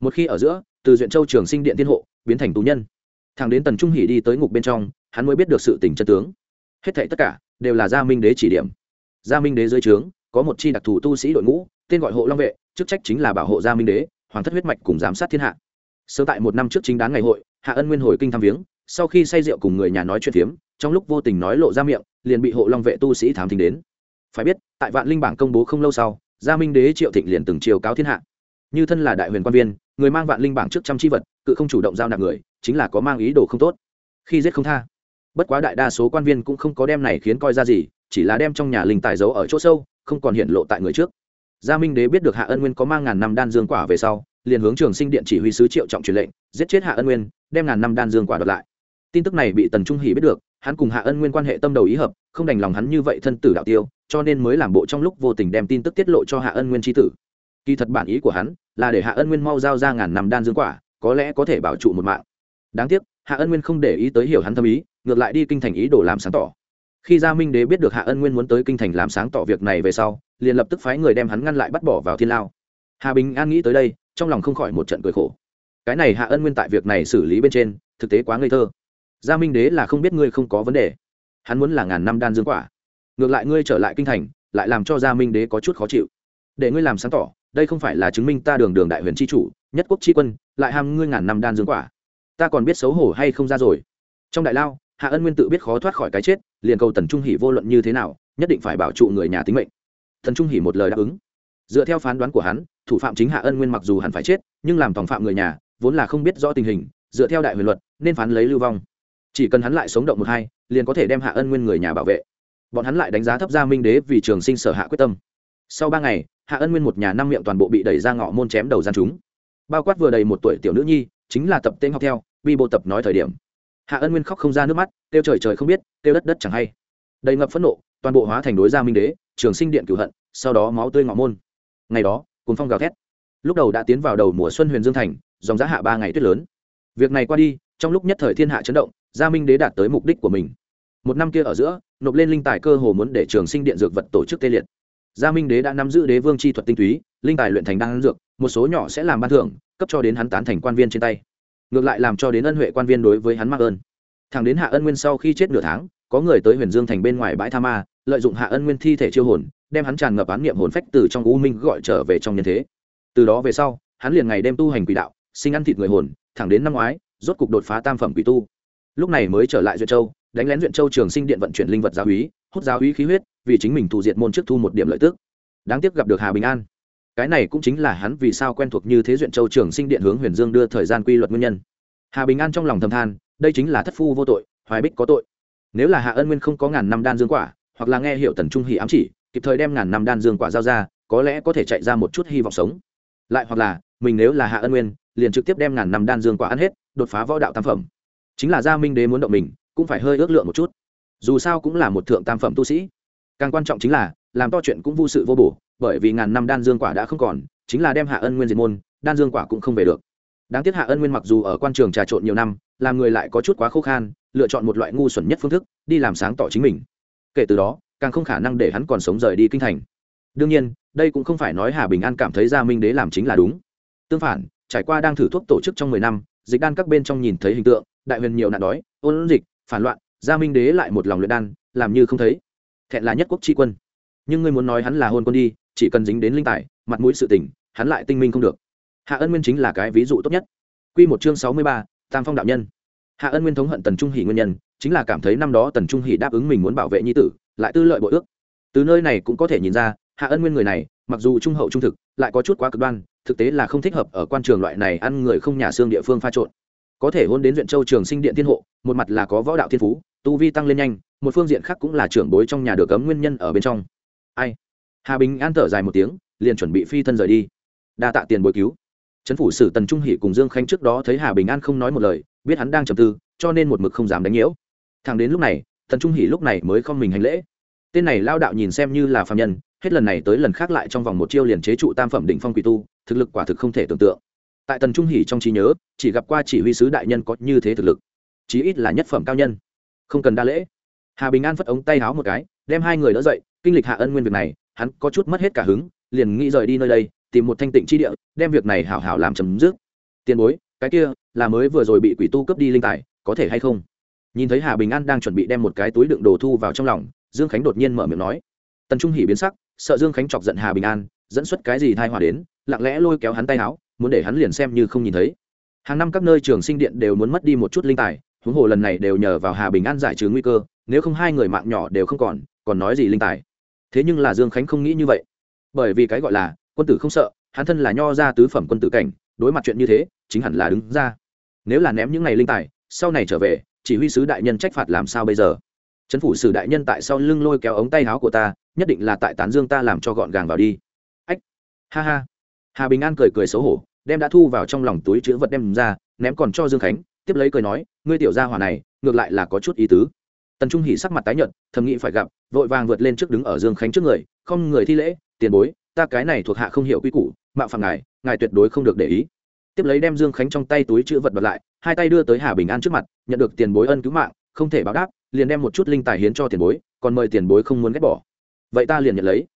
Một khi ở giữa, từ duyện châu trường sinh điện thiên hộ, biến thành tù nhân. Thằng đến tần trung hỉ đi tới ngục bên trong, hắn mới biết được sự tình chân tướng. Hết thảy tất cả đều là gia minh đế chỉ điểm. Gia minh đế dưới trướng, có một chi đặc thù tu sĩ đội ngũ, tên gọi hộ long vệ, chức trách chính là bảo hộ gia minh đế, hoàng thất huyết mạch cùng giám sát thiên hạ sớm tại một năm trước chính đáng ngày hội, hạ ân nguyên hồi kinh thăm viếng, sau khi say rượu cùng người nhà nói chuyện phiếm, trong lúc vô tình nói lộ ra miệng, liền bị hộ long vệ tu sĩ thám thính đến. Phải biết, tại vạn linh bảng công bố không lâu sau, gia minh đế triệu thịnh liền từng chiều cáo thiên hạ. Như thân là đại huyền quan viên, người mang vạn linh bảng trước trăm chi vật, cự không chủ động giao nạp người, chính là có mang ý đồ không tốt. Khi giết không tha. Bất quá đại đa số quan viên cũng không có đem này khiến coi ra gì, chỉ là đem trong nhà linh tài giấu ở chỗ sâu, không còn hiện lộ tại người trước. Gia minh đế biết được hạ ân nguyên có mang ngàn năm đan dương quả về sau liền hướng trường sinh điện chỉ huy sứ triệu trọng truyền lệnh, giết chết hạ ân nguyên, đem ngàn năm đan dương quả đoạt lại. Tin tức này bị tần trung hỷ biết được, hắn cùng hạ ân nguyên quan hệ tâm đầu ý hợp, không đành lòng hắn như vậy thân tử đạo tiêu, cho nên mới làm bộ trong lúc vô tình đem tin tức tiết lộ cho hạ ân nguyên tri tử. Kỳ thật bản ý của hắn là để hạ ân nguyên mau giao ra ngàn năm đan dương quả, có lẽ có thể bảo trụ một mạng. Đáng tiếc, hạ ân nguyên không để ý tới hiểu hắn thâm ý, ngược lại đi kinh thành ý đồ làm sáng tỏ. Khi gia minh đế biết được hạ ân nguyên muốn tới kinh thành làm sáng tỏ việc này về sau, liền lập tức phái người đem hắn ngăn lại bắt bỏ vào thiên lao. Hà bình an nghĩ tới đây trong lòng không khỏi một trận cười khổ. Cái này hạ ân nguyên tại việc này xử lý bên trên, thực tế quá ngây thơ. Gia minh đế là không biết ngươi không có vấn đề. Hắn muốn là ngàn năm đan dương quả. Ngược lại ngươi trở lại kinh thành, lại làm cho gia minh đế có chút khó chịu. Để ngươi làm sáng tỏ, đây không phải là chứng minh ta đường đường đại huyền chi chủ, nhất quốc chi quân, lại ham ngươi ngàn năm đan dương quả. Ta còn biết xấu hổ hay không ra rồi. Trong đại lao, hạ ân nguyên tự biết khó thoát khỏi cái chết, liền cầu tần trung hỷ vô luận như thế nào, nhất định phải bảo trụ người nhà tính mệnh. Thần trung hỷ một lời đáp ứng. Dựa theo phán đoán của hắn thủ phạm chính hạ ân nguyên mặc dù hẳn phải chết, nhưng làm tòng phạm người nhà, vốn là không biết rõ tình hình, dựa theo đại huyền luật, nên phán lấy lưu vong. Chỉ cần hắn lại sống động một hai, liền có thể đem hạ ân nguyên người nhà bảo vệ. Bọn hắn lại đánh giá thấp gia minh đế vì trường sinh sở hạ quyết tâm. Sau ba ngày, hạ ân nguyên một nhà năm miệng toàn bộ bị đẩy ra ngõ môn chém đầu gian chúng. Bao quát vừa đầy một tuổi tiểu nữ nhi, chính là tập tên học theo, bi bộ tập nói thời điểm. Hạ ân nguyên khóc không ra nước mắt, kêu trời trời không biết, kêu đất đất chẳng hay. Đầy ngập phẫn nộ, toàn bộ hóa thành đối gia minh đế, trường sinh điện cửu hận, sau đó máu tươi ngọ môn. Ngày đó cuốn phong gào thét. Lúc đầu đã tiến vào đầu mùa xuân huyền dương thành, dòng giá hạ ba ngày tuyết lớn. Việc này qua đi, trong lúc nhất thời thiên hạ chấn động, gia minh đế đạt tới mục đích của mình. Một năm kia ở giữa, nộp lên linh tài cơ hồ muốn để trường sinh điện dược vật tổ chức tê liệt. Gia minh đế đã nắm giữ đế vương chi thuật tinh túy, linh tài luyện thành đan dược, một số nhỏ sẽ làm ban thưởng, cấp cho đến hắn tán thành quan viên trên tay. Ngược lại làm cho đến ân huệ quan viên đối với hắn mắc ơn. Thằng đến hạ ân nguyên sau khi chết nửa tháng, có người tới huyền dương thành bên ngoài bãi tha ma, lợi dụng hạ ân nguyên thi thể chiêu hồn đem hắn tràn ngập án niệm hồn phách từ trong u minh gọi trở về trong nhân thế. Từ đó về sau, hắn liền ngày đêm tu hành quỷ đạo, sinh ăn thịt người hồn, thẳng đến năm ngoái, rốt cục đột phá tam phẩm quỷ tu. Lúc này mới trở lại duyện châu, đánh lén duyện châu trường sinh điện vận chuyển linh vật giáo úy, hút giáo úy khí huyết, vì chính mình thù diệt môn trước thu một điểm lợi tức. Đáng tiếc gặp được hà bình an. Cái này cũng chính là hắn vì sao quen thuộc như thế duyện châu trường sinh điện hướng huyền dương đưa thời gian quy luật nguyên nhân. Hà bình an trong lòng thầm than, đây chính là thất phu vô tội, hoài bích có tội. Nếu là hạ ân nguyên không có ngàn năm đan dương quả, hoặc là nghe hiệu tần trung hỷ ám chỉ kịp thời đem ngàn năm đan dương quả giao ra, có lẽ có thể chạy ra một chút hy vọng sống. Lại hoặc là, mình nếu là hạ ân nguyên, liền trực tiếp đem ngàn năm đan dương quả ăn hết, đột phá võ đạo tam phẩm. Chính là gia minh đế muốn động mình, cũng phải hơi ước lượng một chút. Dù sao cũng là một thượng tam phẩm tu sĩ. Càng quan trọng chính là, làm to chuyện cũng vô sự vô bổ, bởi vì ngàn năm đan dương quả đã không còn, chính là đem hạ ân nguyên diệt môn, đan dương quả cũng không về được. Đáng tiếc hạ ân nguyên mặc dù ở quan trường trà trộn nhiều năm, làm người lại có chút quá khô khan, lựa chọn một loại ngu xuẩn nhất phương thức, đi làm sáng tỏ chính mình. Kể từ đó càng không khả năng để hắn còn sống rời đi kinh thành. Đương nhiên, đây cũng không phải nói hà bình an cảm thấy gia minh đế làm chính là đúng. Tương phản, trải qua đang thử thuốc tổ chức trong mười năm, dịch đan các bên trong nhìn thấy hình tượng, đại huyền nhiều nạn đói, ôn dịch, phản loạn, gia minh đế lại một lòng luyện đan, làm như không thấy. Thẹn là nhất quốc tri quân. Nhưng ngươi muốn nói hắn là hôn quân đi, chỉ cần dính đến linh tài, mặt mũi sự tình, hắn lại tinh minh không được. Hạ ân nguyên chính là cái ví dụ tốt nhất. Q một chương sáu mươi ba, tam phong đạo nhân. Hạ ân nguyên thống hận tần trung hỷ nguyên nhân, chính là cảm thấy năm đó tần trung hỷ đáp ứng mình muốn bảo vệ nhi tử lại tư lợi bội ước. Từ nơi này cũng có thể nhìn ra, hạ ân nguyên người này, mặc dù trung hậu trung thực, lại có chút quá cực đoan, thực tế là không thích hợp ở quan trường loại này ăn người không nhà xương địa phương pha trộn. Có thể hôn đến huyện châu trường sinh điện thiên hộ, một mặt là có võ đạo thiên phú, tu vi tăng lên nhanh, một phương diện khác cũng là trưởng bối trong nhà được cấm nguyên nhân ở bên trong. Ai? Hà bình an thở dài một tiếng, liền chuẩn bị phi thân rời đi. Đa tạ tiền bồi cứu. Trấn phủ sử tần trung hỷ cùng dương khanh trước đó thấy hà bình an không nói một lời, biết hắn đang trầm tư, cho nên một mực không dám đánh nhiễu. Thằng đến lúc này, tần trung hỷ lúc này mới không mình hành lễ tên này lao đạo nhìn xem như là phạm nhân, hết lần này tới lần khác lại trong vòng một chiêu liền chế trụ tam phẩm định phong quỷ tu, thực lực quả thực không thể tưởng tượng. Tại tần trung hỉ trong trí nhớ, chỉ gặp qua chỉ huy sứ đại nhân có như thế thực lực, chí ít là nhất phẩm cao nhân. Không cần đa lễ. Hà bình an phất ống tay háo một cái, đem hai người đỡ dậy, kinh lịch hạ ân nguyên việc này, hắn có chút mất hết cả hứng, liền nghĩ rời đi nơi đây, tìm một thanh tịnh chi địa, đem việc này hảo hảo làm chấm dứt. Tiền bối, cái kia, là mới vừa rồi bị quỷ tu cướp đi linh tài, có thể hay không? Nhìn thấy hà bình an đang chuẩn bị đem một cái túi đựng đồ thu vào trong lòng dương khánh đột nhiên mở miệng nói. Tần trung hỉ biến sắc, sợ dương khánh chọc giận hà bình an, dẫn xuất cái gì thai hòa đến, lặng lẽ lôi kéo hắn tay áo, muốn để hắn liền xem như không nhìn thấy. Hàng năm các nơi trường sinh điện đều muốn mất đi một chút linh tài, huống hồ lần này đều nhờ vào hà bình an giải trừ nguy cơ, nếu không hai người mạng nhỏ đều không còn còn nói gì linh tài. Thế nhưng là dương khánh không nghĩ như vậy. Bởi vì cái gọi là, quân tử không sợ, hắn thân là nho ra tứ phẩm quân tử cảnh, đối mặt chuyện như thế, chính hẳn là đứng ra. Nếu là ném những ngày linh tài, sau này trở về, chỉ huy sứ đại nhân trách phạt làm sao bây giờ? Chấn phủ sử đại nhân tại sau lưng lôi kéo ống tay áo của ta, nhất định là tại tán dương ta làm cho gọn gàng vào đi. Ách, ha ha. Hà bình an cười cười xấu hổ, đem đã thu vào trong lòng túi chữ vật đem ra, ném còn cho dương khánh, tiếp lấy cười nói, ngươi tiểu gia hỏa này, ngược lại là có chút ý tứ. Tần trung hỉ sắc mặt tái nhợt, thầm nghĩ phải gặp, vội vàng vượt lên trước đứng ở dương khánh trước người, không người thi lễ, tiền bối, ta cái này thuộc hạ không hiểu quy củ, mạo phạm ngài ngài tuyệt đối không được để ý. Tiếp lấy đem dương khánh trong tay túi chữ vật bật lại, hai tay đưa tới hà bình an trước mặt, nhận được tiền bối ân cứu mạng, không thể báo đáp liền đem một chút linh tài hiến cho tiền bối, còn mời tiền bối không muốn ghét bỏ. Vậy ta liền nhận lấy.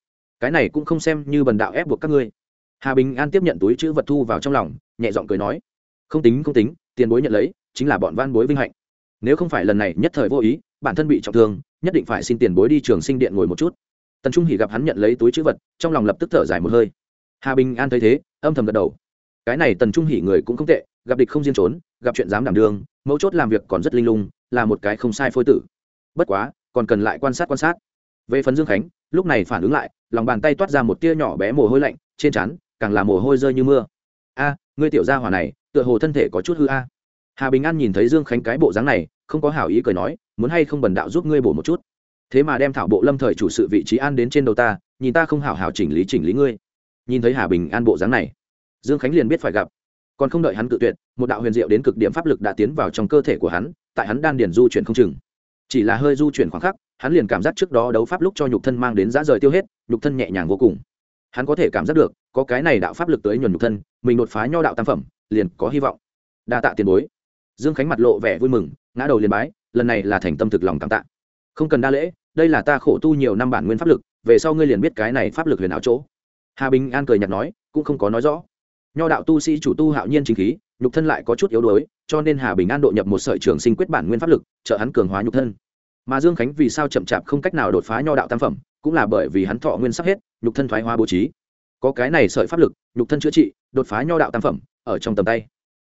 Cái này cũng không xem như bần đạo ép buộc các ngươi. Hà bình an tiếp nhận túi chữ vật thu vào trong lòng, nhẹ giọng cười nói, không tính không tính, tiền bối nhận lấy, chính là bọn van bối vinh hạnh. Nếu không phải lần này nhất thời vô ý, bản thân bị trọng thương, nhất định phải xin tiền bối đi trường sinh điện ngồi một chút. Tần trung hỉ gặp hắn nhận lấy túi chữ vật, trong lòng lập tức thở dài một hơi. Hà bình an thấy thế, âm thầm gật đầu. Cái này tần trung hỉ người cũng không tệ, gặp địch không diên trốn, gặp chuyện dám đảm đường, mấu chốt làm việc còn rất linh lung là một cái không sai phôi tử. Bất quá, còn cần lại quan sát quan sát. Về phần dương khánh, lúc này phản ứng lại, lòng bàn tay toát ra một tia nhỏ bé mồ hôi lạnh, trên trán càng là mồ hôi rơi như mưa. A, ngươi tiểu gia hỏa này, tựa hồ thân thể có chút hư a. Hà bình an nhìn thấy dương khánh cái bộ dáng này, không có hảo ý cười nói, muốn hay không bần đạo giúp ngươi bổ một chút? Thế mà đem thảo bộ lâm thời chủ sự vị trí an đến trên đầu ta, nhìn ta không hảo hảo chỉnh lý chỉnh lý ngươi. Nhìn thấy hà bình an bộ dáng này, dương khánh liền biết phải gặp còn không đợi hắn cự tuyệt, một đạo huyền diệu đến cực điểm pháp lực đã tiến vào trong cơ thể của hắn, tại hắn đan điền du chuyển không chừng. Chỉ là hơi du chuyển khoảng khắc, hắn liền cảm giác trước đó đấu pháp lúc cho nhục thân mang đến giá rời tiêu hết, nhục thân nhẹ nhàng vô cùng. Hắn có thể cảm giác được, có cái này đạo pháp lực tới nhuần nhục thân, mình đột phá nho đạo tam phẩm, liền có hy vọng. Đa tạ tiền bối. Dương khánh mặt lộ vẻ vui mừng, ngã đầu liền bái, lần này là thành tâm thực lòng cảm tạ. Không cần đa lễ, đây là ta khổ tu nhiều năm bản nguyên pháp lực, về sau ngươi liền biết cái này pháp lực huyền ảo chỗ. Hà bình an cười nhạt nói, cũng không có nói rõ nho đạo tu sĩ chủ tu hạo nhiên chính khí, nhục thân lại có chút yếu đuối, cho nên hà bình an độ nhập một sợi trường sinh quyết bản nguyên pháp lực, trợ hắn cường hóa nhục thân. Mà dương khánh vì sao chậm chạp không cách nào đột phá nho đạo tam phẩm, cũng là bởi vì hắn thọ nguyên sắp hết, nhục thân thoái hóa bố trí. Có cái này sợi pháp lực, nhục thân chữa trị, đột phá nho đạo tam phẩm, ở trong tầm tay.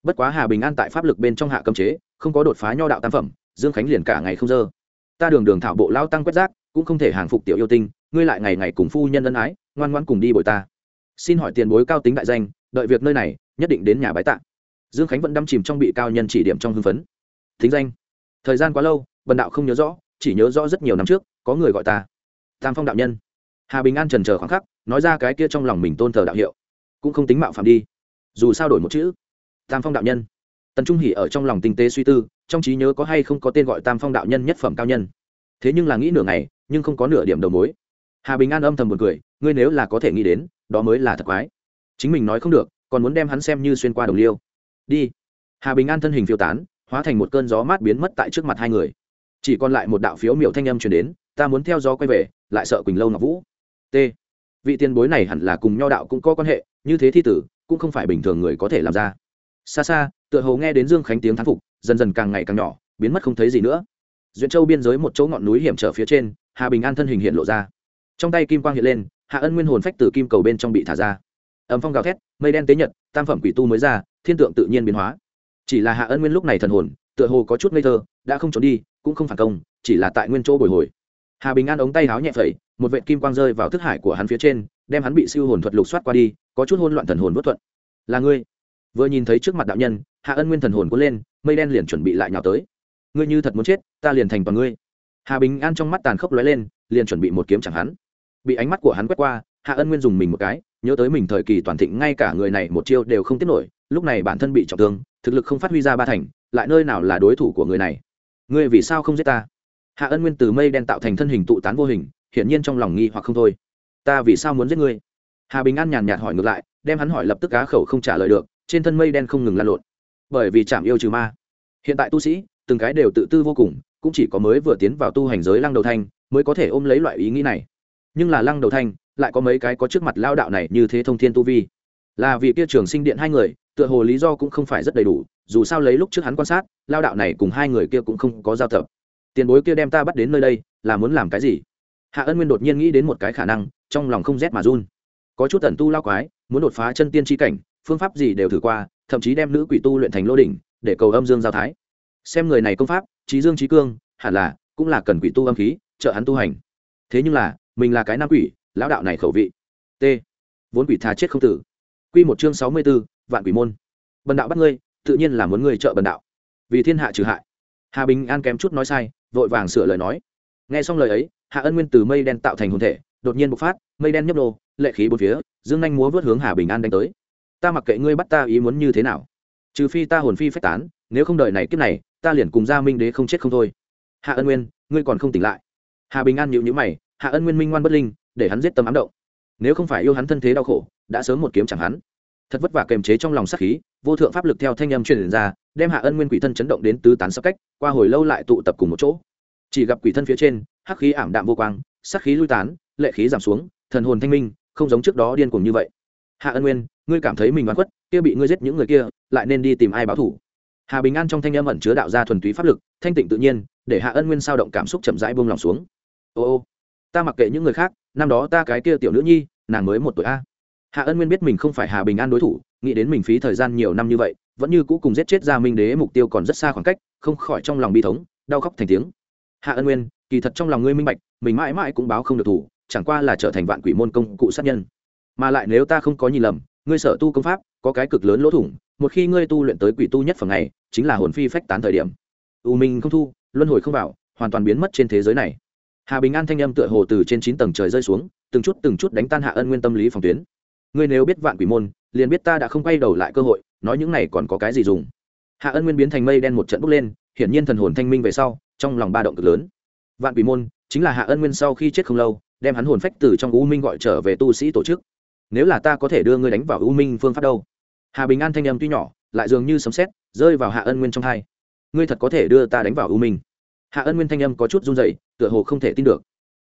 Bất quá hà bình an tại pháp lực bên trong hạ cấm chế, không có đột phá nho đạo tam phẩm, dương khánh liền cả ngày không dơ. Ta đường đường thảo bộ lao tăng quét rác, cũng không thể hàng phục tiểu yêu tinh, ngươi lại ngày ngày cùng phu nhân ân ái, ngoan ngoan cùng đi bồi ta. Xin hỏi tiền bối cao tính đại danh đợi việc nơi này, nhất định đến nhà bái tạ. Dương khánh vẫn đâm chìm trong bị cao nhân chỉ điểm trong hưng phấn. Thính danh. Thời gian quá lâu, bần đạo không nhớ rõ, chỉ nhớ rõ rất nhiều năm trước, có người gọi ta. Tam phong đạo nhân. Hà bình an trần chờ khoảng khắc, nói ra cái kia trong lòng mình tôn thờ đạo hiệu. Cũng không tính mạo phạm đi. Dù sao đổi một chữ. Tam phong đạo nhân. Tần trung hỉ ở trong lòng tinh tế suy tư, trong trí nhớ có hay không có tên gọi tam phong đạo nhân nhất phẩm cao nhân. Thế nhưng là nghĩ nửa ngày, nhưng không có nửa điểm đầu mối. Hà bình an âm thầm một cười, ngươi nếu là có thể nghĩ đến, đó mới là thật quái chính mình nói không được, còn muốn đem hắn xem như xuyên qua đồng liêu. Đi. Hà bình an thân hình phiêu tán, hóa thành một cơn gió mát biến mất tại trước mặt hai người. Chỉ còn lại một đạo phiếu miểu thanh âm truyền đến, ta muốn theo gió quay về, lại sợ quỳnh lâu ngọc vũ. T. Vị tiền bối này hẳn là cùng nho đạo cũng có quan hệ, như thế thi tử, cũng không phải bình thường người có thể làm ra. Xa xa, tựa hồ nghe đến dương khánh tiếng thán phục, dần dần càng ngày càng nhỏ, biến mất không thấy gì nữa. Duyện châu biên giới một chỗ ngọn núi hiểm trở phía trên, hà bình an thân hình hiện lộ ra. Trong tay kim quang hiện lên, hạ ân nguyên hồn phách từ kim cầu bên trong bị thả ra. Âm phong gào thét, mây đen tế nhật, tam phẩm quỷ tu mới ra, thiên tượng tự nhiên biến hóa. Chỉ là hạ ân nguyên lúc này thần hồn, tựa hồ có chút ngây thơ, đã không trốn đi, cũng không phản công, chỉ là tại nguyên chỗ bồi hồi. Hà bình an ống tay háo nhẹ phẩy, một vệ kim quang rơi vào thức hải của hắn phía trên, đem hắn bị siêu hồn thuật lục soát qua đi, có chút hôn loạn thần hồn bất thuận. Là ngươi? Vừa nhìn thấy trước mặt đạo nhân, hạ ân nguyên thần hồn cuốn lên, mây đen liền chuẩn bị lại nhào tới. Ngươi như thật muốn chết, ta liền thành toàn ngươi. Hà bình an trong mắt tàn khốc lóe lên, liền chuẩn bị một kiếm chẳng hắn. Bị ánh mắt của hắn quét qua hạ ân nguyên dùng mình một cái, nhớ tới mình thời kỳ toàn thịnh ngay cả người này một chiêu đều không tiết nổi, lúc này bản thân bị trọng thương, thực lực không phát huy ra ba thành, lại nơi nào là đối thủ của người này? Ngươi vì sao không giết ta? Hạ ân nguyên từ mây đen tạo thành thân hình tụ tán vô hình, hiển nhiên trong lòng nghi hoặc không thôi. Ta vì sao muốn giết ngươi? Hà bình an nhàn nhạt hỏi ngược lại, đem hắn hỏi lập tức cá khẩu không trả lời được, trên thân mây đen không ngừng lan lộn. Bởi vì chạm yêu trừ ma. Hiện tại tu sĩ, từng cái đều tự tư vô cùng, cũng chỉ có mới vừa tiến vào tu hành giới lăng đầu thanh mới có thể ôm lấy loại ý nghĩ này. Nhưng là lăng đầu thanh lại có mấy cái có trước mặt lao đạo này như thế thông thiên tu vi. Là vì kia trường sinh điện hai người, tựa hồ lý do cũng không phải rất đầy đủ, dù sao lấy lúc trước hắn quan sát, lao đạo này cùng hai người kia cũng không có giao tập. Tiền bối kia đem ta bắt đến nơi đây, là muốn làm cái gì? Hạ ân nguyên đột nhiên nghĩ đến một cái khả năng, trong lòng không rét mà run. Có chút tần tu lao quái, muốn đột phá chân tiên tri cảnh, phương pháp gì đều thử qua, thậm chí đem nữ quỷ tu luyện thành lô đỉnh, để cầu âm dương giao thái. Xem người này công pháp, trí dương trí cương, hẳn là cũng là cần quỷ tu âm khí, trợ hắn tu hành. Thế nhưng là, mình là cái nam quỷ lão đạo này khẩu vị. T. Vốn quỷ thà chết không tử. Q một chương sáu mươi b ố vạn quỷ môn. Bần đạo bắt ngươi, tự nhiên là muốn ngươi trợ bần đạo. Vì thiên hạ trừ hại. Hà bình an kém chút nói sai, vội vàng sửa lời nói. Nghe xong lời ấy, hạ ân nguyên từ mây đen tạo thành hồn thể, đột nhiên bộc phát, mây đen nhấp nhô lệ khí bốn phía, dương anh múa vớt hướng hà bình an đánh tới. Ta mặc kệ ngươi bắt ta ý muốn như thế nào, trừ phi ta hồn phi phách tán, nếu không đợi này kiếp này, ta liền cùng gia minh đế không chết không thôi. Hạ ân nguyên, ngươi còn không tỉnh lại. Hà bình an nhịu nhữ mày, hạ ân nguyên minh ngoan bất linh để hắn giết tâm ám động. Nếu không phải yêu hắn thân thế đau khổ, đã sớm một kiếm chẳng hắn. Thật vất vả kềm chế trong lòng sát khí, vô thượng pháp lực theo thanh âm truyền ra, đem hạ ân nguyên quỷ thân chấn động đến tứ tán sắp cách, qua hồi lâu lại tụ tập cùng một chỗ. Chỉ gặp quỷ thân phía trên, hắc khí ảm đạm vô quang, sát khí lui tán, lệ khí giảm xuống, thần hồn thanh minh, không giống trước đó điên cuồng như vậy. Hạ ân nguyên, ngươi cảm thấy mình oan khuất, kia bị ngươi giết những người kia, lại nên đi tìm ai báo thủ? Hà bình an trong thanh âm ẩn chứa đạo gia thuần túy pháp lực, thanh tịnh tự nhiên, để hạ ân nguyên sao động cảm xúc chậm rãi buông lòng xuống. Ô ô, ta mặc kệ những người khác năm đó ta cái kia tiểu nữ nhi nàng mới một tuổi a. Hạ ân nguyên biết mình không phải hà bình an đối thủ nghĩ đến mình phí thời gian nhiều năm như vậy vẫn như cũ cùng giết chết gia minh đế mục tiêu còn rất xa khoảng cách không khỏi trong lòng bi thống đau khóc thành tiếng. Hạ ân nguyên kỳ thật trong lòng ngươi minh bạch mình mãi mãi cũng báo không được thủ chẳng qua là trở thành vạn quỷ môn công cụ sát nhân. Mà lại nếu ta không có nhìn lầm ngươi sở tu công pháp có cái cực lớn lỗ thủng một khi ngươi tu luyện tới quỷ tu nhất phần này, chính là hồn phi phách tán thời điểm. U minh không thu luân hồi không vào hoàn toàn biến mất trên thế giới này hà bình an thanh âm tựa hồ từ trên chín tầng trời rơi xuống, từng chút từng chút đánh tan hạ ân nguyên tâm lý phòng tuyến. Ngươi nếu biết vạn quỷ môn, liền biết ta đã không quay đầu lại cơ hội, nói những này còn có cái gì dùng? Hạ ân nguyên biến thành mây đen một trận bốc lên, hiển nhiên thần hồn thanh minh về sau, trong lòng ba động cực lớn. Vạn quỷ môn chính là hạ ân nguyên sau khi chết không lâu, đem hắn hồn phách từ trong u minh gọi trở về tu sĩ tổ chức. Nếu là ta có thể đưa ngươi đánh vào u minh phương pháp đâu? Hà bình an thanh âm tuy nhỏ, lại dường như sấm sét, rơi vào hạ ân nguyên trong hai. Ngươi thật có thể đưa ta đánh vào u minh? Hạ ân nguyên thanh âm có chút run dậy tựa hồ không thể tin được.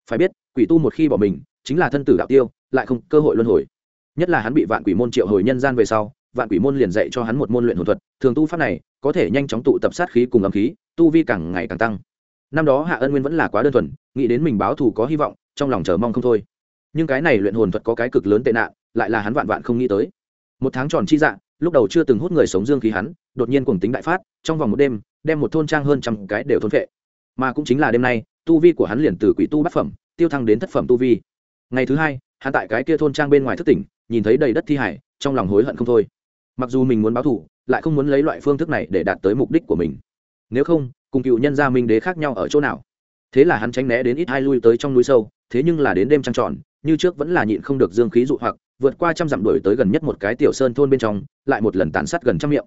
Phải biết, quỷ tu một khi bỏ mình, chính là thân tử đạo tiêu, lại không cơ hội luân hồi. Nhất là hắn bị vạn quỷ môn triệu hồi nhân gian về sau, vạn quỷ môn liền dạy cho hắn một môn luyện hồn thuật, thường tu pháp này, có thể nhanh chóng tụ tập sát khí cùng âm khí, tu vi càng ngày càng tăng. Năm đó hạ ân nguyên vẫn là quá đơn thuần, nghĩ đến mình báo thù có hy vọng, trong lòng chờ mong không thôi. Nhưng cái này luyện hồn thuật có cái cực lớn tệ nạn, lại là hắn vạn vạn không nghĩ tới. Một tháng tròn chi dạng lúc đầu chưa từng hút người sống dương khí hắn, đột nhiên cùng tính đại phát, trong vòng một đêm, đem một thôn trang hơn trăm cái đều thôn vệ mà cũng chính là đêm nay, tu vi của hắn liền từ quỷ tu bát phẩm, tiêu thăng đến thất phẩm tu vi. Ngày thứ hai, hắn tại cái kia thôn trang bên ngoài thất tỉnh, nhìn thấy đầy đất thi hải, trong lòng hối hận không thôi. Mặc dù mình muốn báo thù, lại không muốn lấy loại phương thức này để đạt tới mục đích của mình. Nếu không, cùng cựu nhân gia minh đế khác nhau ở chỗ nào? Thế là hắn tránh né đến ít hai lui tới trong núi sâu, thế nhưng là đến đêm trăng tròn, như trước vẫn là nhịn không được dương khí dụ hoặc, vượt qua trăm dặm đuổi tới gần nhất một cái tiểu sơn thôn bên trong, lại một lần tàn sát gần trăm miệng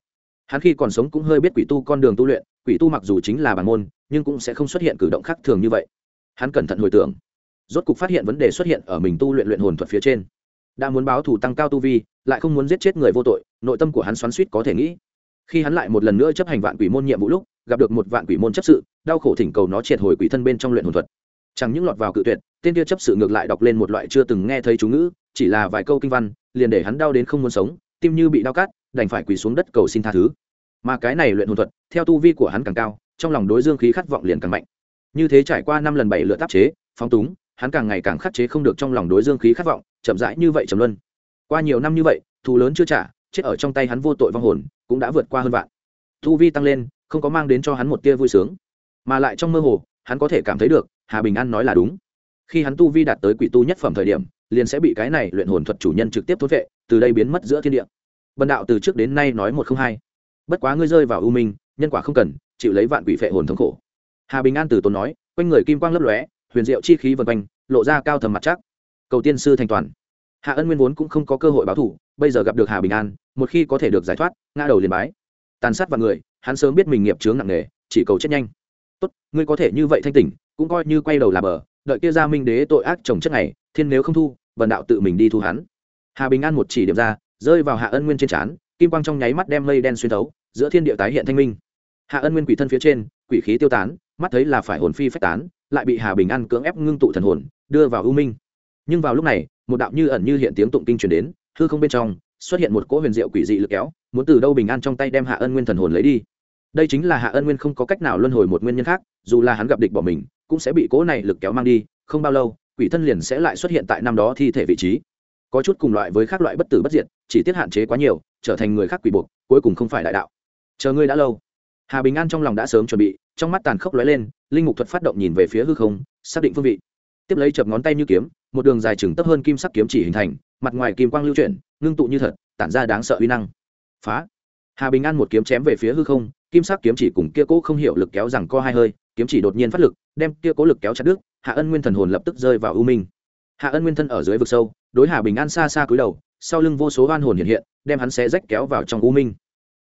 hắn khi còn sống cũng hơi biết quỷ tu con đường tu luyện, quỷ tu mặc dù chính là bản môn, nhưng cũng sẽ không xuất hiện cử động khác thường như vậy. Hắn cẩn thận hồi tưởng, rốt cục phát hiện vấn đề xuất hiện ở mình tu luyện luyện hồn thuật phía trên. Đã muốn báo thù tăng cao tu vi, lại không muốn giết chết người vô tội, nội tâm của hắn xoắn suýt có thể nghĩ. Khi hắn lại một lần nữa chấp hành vạn quỷ môn nhiệm vụ lúc, gặp được một vạn quỷ môn chấp sự, đau khổ thỉnh cầu nó triệt hồi quỷ thân bên trong luyện hồn thuật. Chẳng những lọt vào cự tuyệt, tên kia chấp sự ngược lại đọc lên một loại chưa từng nghe thấy chú ngữ, chỉ là vài câu kinh văn, liền để hắn đau đến không muốn sống, tim như bị đau cát đành phải quỳ xuống đất cầu xin tha thứ. Mà cái này luyện hồn thuật, theo tu vi của hắn càng cao, trong lòng đối dương khí khát vọng liền càng mạnh. Như thế trải qua năm lần bảy lượt tác chế, phóng túng, hắn càng ngày càng khắc chế không được trong lòng đối dương khí khát vọng, chậm rãi như vậy trầm luân. Qua nhiều năm như vậy, thù lớn chưa trả, chết ở trong tay hắn vô tội vong hồn, cũng đã vượt qua hơn vạn. Thu vi tăng lên, không có mang đến cho hắn một tia vui sướng. Mà lại trong mơ hồ, hắn có thể cảm thấy được, hà bình an nói là đúng. Khi hắn tu vi đạt tới quỷ tu nhất phẩm thời điểm, liền sẽ bị cái này luyện hồn thuật chủ nhân trực tiếp thốt vệ, từ đây biến mất giữa thiên địa bần đạo từ trước đến nay nói một không hai. Bất quá ngươi rơi vào ưu minh, nhân quả không cần, chịu lấy vạn quỷ phệ hồn thống khổ. Hà bình an từ tốn nói, quanh người kim quang lấp lóe, huyền diệu chi khí vần quanh, lộ ra cao thầm mặt chắc cầu tiên sư thành toàn. Hạ ân nguyên vốn cũng không có cơ hội báo thủ, bây giờ gặp được hà bình an, một khi có thể được giải thoát, ngã đầu liền bái. Tàn sát vào người, hắn sớm biết mình nghiệp chướng nặng nề, chỉ cầu chết nhanh. Tốt, ngươi có thể như vậy thanh tỉnh, cũng coi như quay đầu là bờ, đợi kia ra minh đế tội ác chồng chất này, thiên nếu không thu vần đạo tự mình đi thu hắn. Hà bình an một chỉ điểm ra rơi vào hạ ân nguyên trên trán, kim quang trong nháy mắt đem mây đen xuyên thấu, giữa thiên địa tái hiện thanh minh. Hạ ân nguyên quỷ thân phía trên, quỷ khí tiêu tán, mắt thấy là phải hồn phi phách tán, lại bị hà bình an cưỡng ép ngưng tụ thần hồn, đưa vào ưu minh. Nhưng vào lúc này, một đạo như ẩn như hiện tiếng tụng kinh truyền đến, hư không bên trong, xuất hiện một cỗ huyền diệu quỷ dị lực kéo, muốn từ đâu bình an trong tay đem hạ ân nguyên thần hồn lấy đi. Đây chính là hạ ân nguyên không có cách nào luân hồi một nguyên nhân khác, dù là hắn gặp địch bỏ mình, cũng sẽ bị cỗ này lực kéo mang đi, không bao lâu, quỷ thân liền sẽ lại xuất hiện tại năm đó thi thể vị trí có chút cùng loại với các loại bất tử bất diệt, chỉ tiết hạn chế quá nhiều, trở thành người khác quỷ buộc, cuối cùng không phải đại đạo. Chờ ngươi đã lâu. Hà bình an trong lòng đã sớm chuẩn bị, trong mắt tàn khốc lóe lên, linh mục thuật phát động nhìn về phía hư không, xác định phương vị. Tiếp lấy chập ngón tay như kiếm, một đường dài chừng tấp hơn kim sắc kiếm chỉ hình thành, mặt ngoài kim quang lưu chuyển, ngưng tụ như thật, tản ra đáng sợ uy năng. Phá. Hà bình an một kiếm chém về phía hư không, kim sắc kiếm chỉ cùng kia cố không hiểu lực kéo rằng co hai hơi, kiếm chỉ đột nhiên phát lực, đem kia cố lực kéo chặt đứt, hạ ân nguyên thần hồn lập tức rơi vào u minh hạ ân nguyên thân ở dưới vực sâu, đối hà bình an xa xa cúi đầu, sau lưng vô số oan hồn hiện hiện, đem hắn xé rách kéo vào trong u minh.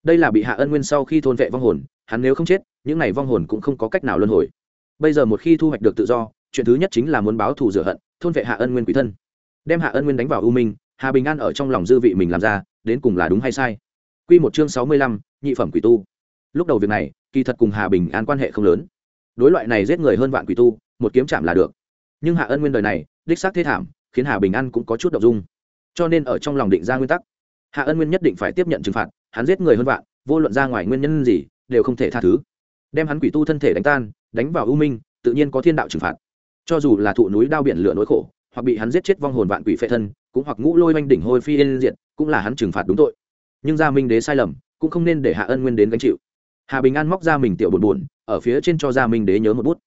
Đây là bị hạ ân nguyên sau khi thôn vệ vong hồn, hắn nếu không chết, những n à y vong hồn cũng không có cách nào luân hồi. Bây giờ một khi thu hoạch được tự do, chuyện thứ nhất chính là muốn báo thù rửa hận, thôn vệ hạ ân nguyên quý thân. Đem hạ ân nguyên đánh vào u minh, hà bình an ở trong lòng dư vị mình làm ra, đến cùng là đúng hay sai? Q một chương sáu mươi lăm, nhị phẩm quỷ tu. Lúc đầu việc này, kỳ thật cùng hà bình an quan hệ không lớn. Đối loại này giết người hơn vạn quỷ tu, một kiếm chạm là được nhưng hạ ân nguyên đời này, đích xác thế thảm, khiến hà bình an cũng có chút đ ộ n g dung. Cho nên ở trong lòng định ra nguyên tắc, hạ ân nguyên nhất định phải tiếp nhận trừng phạt, hắn giết người hơn vạn, vô luận ra ngoài nguyên nhân gì, đều không thể tha thứ. Đem hắn quỷ tu thân thể đánh tan, đánh vào ưu minh, tự nhiên có thiên đạo trừng phạt. Cho dù là thụ núi đao biển lửa nỗi khổ, hoặc bị hắn giết chết vong hồn vạn quỷ phệ thân, cũng hoặc ngũ lôi oanh đỉnh hôi phi yên diện cũng là hắn trừng phạt đúng tội. Nhưng gia minh đế sai lầm, cũng không nên để hạ ân nguyên đến gánh chịu. Hà bình an móc ra mình tiểu buồn buồn ở phía trên cho gia minh đế nhớ một bút.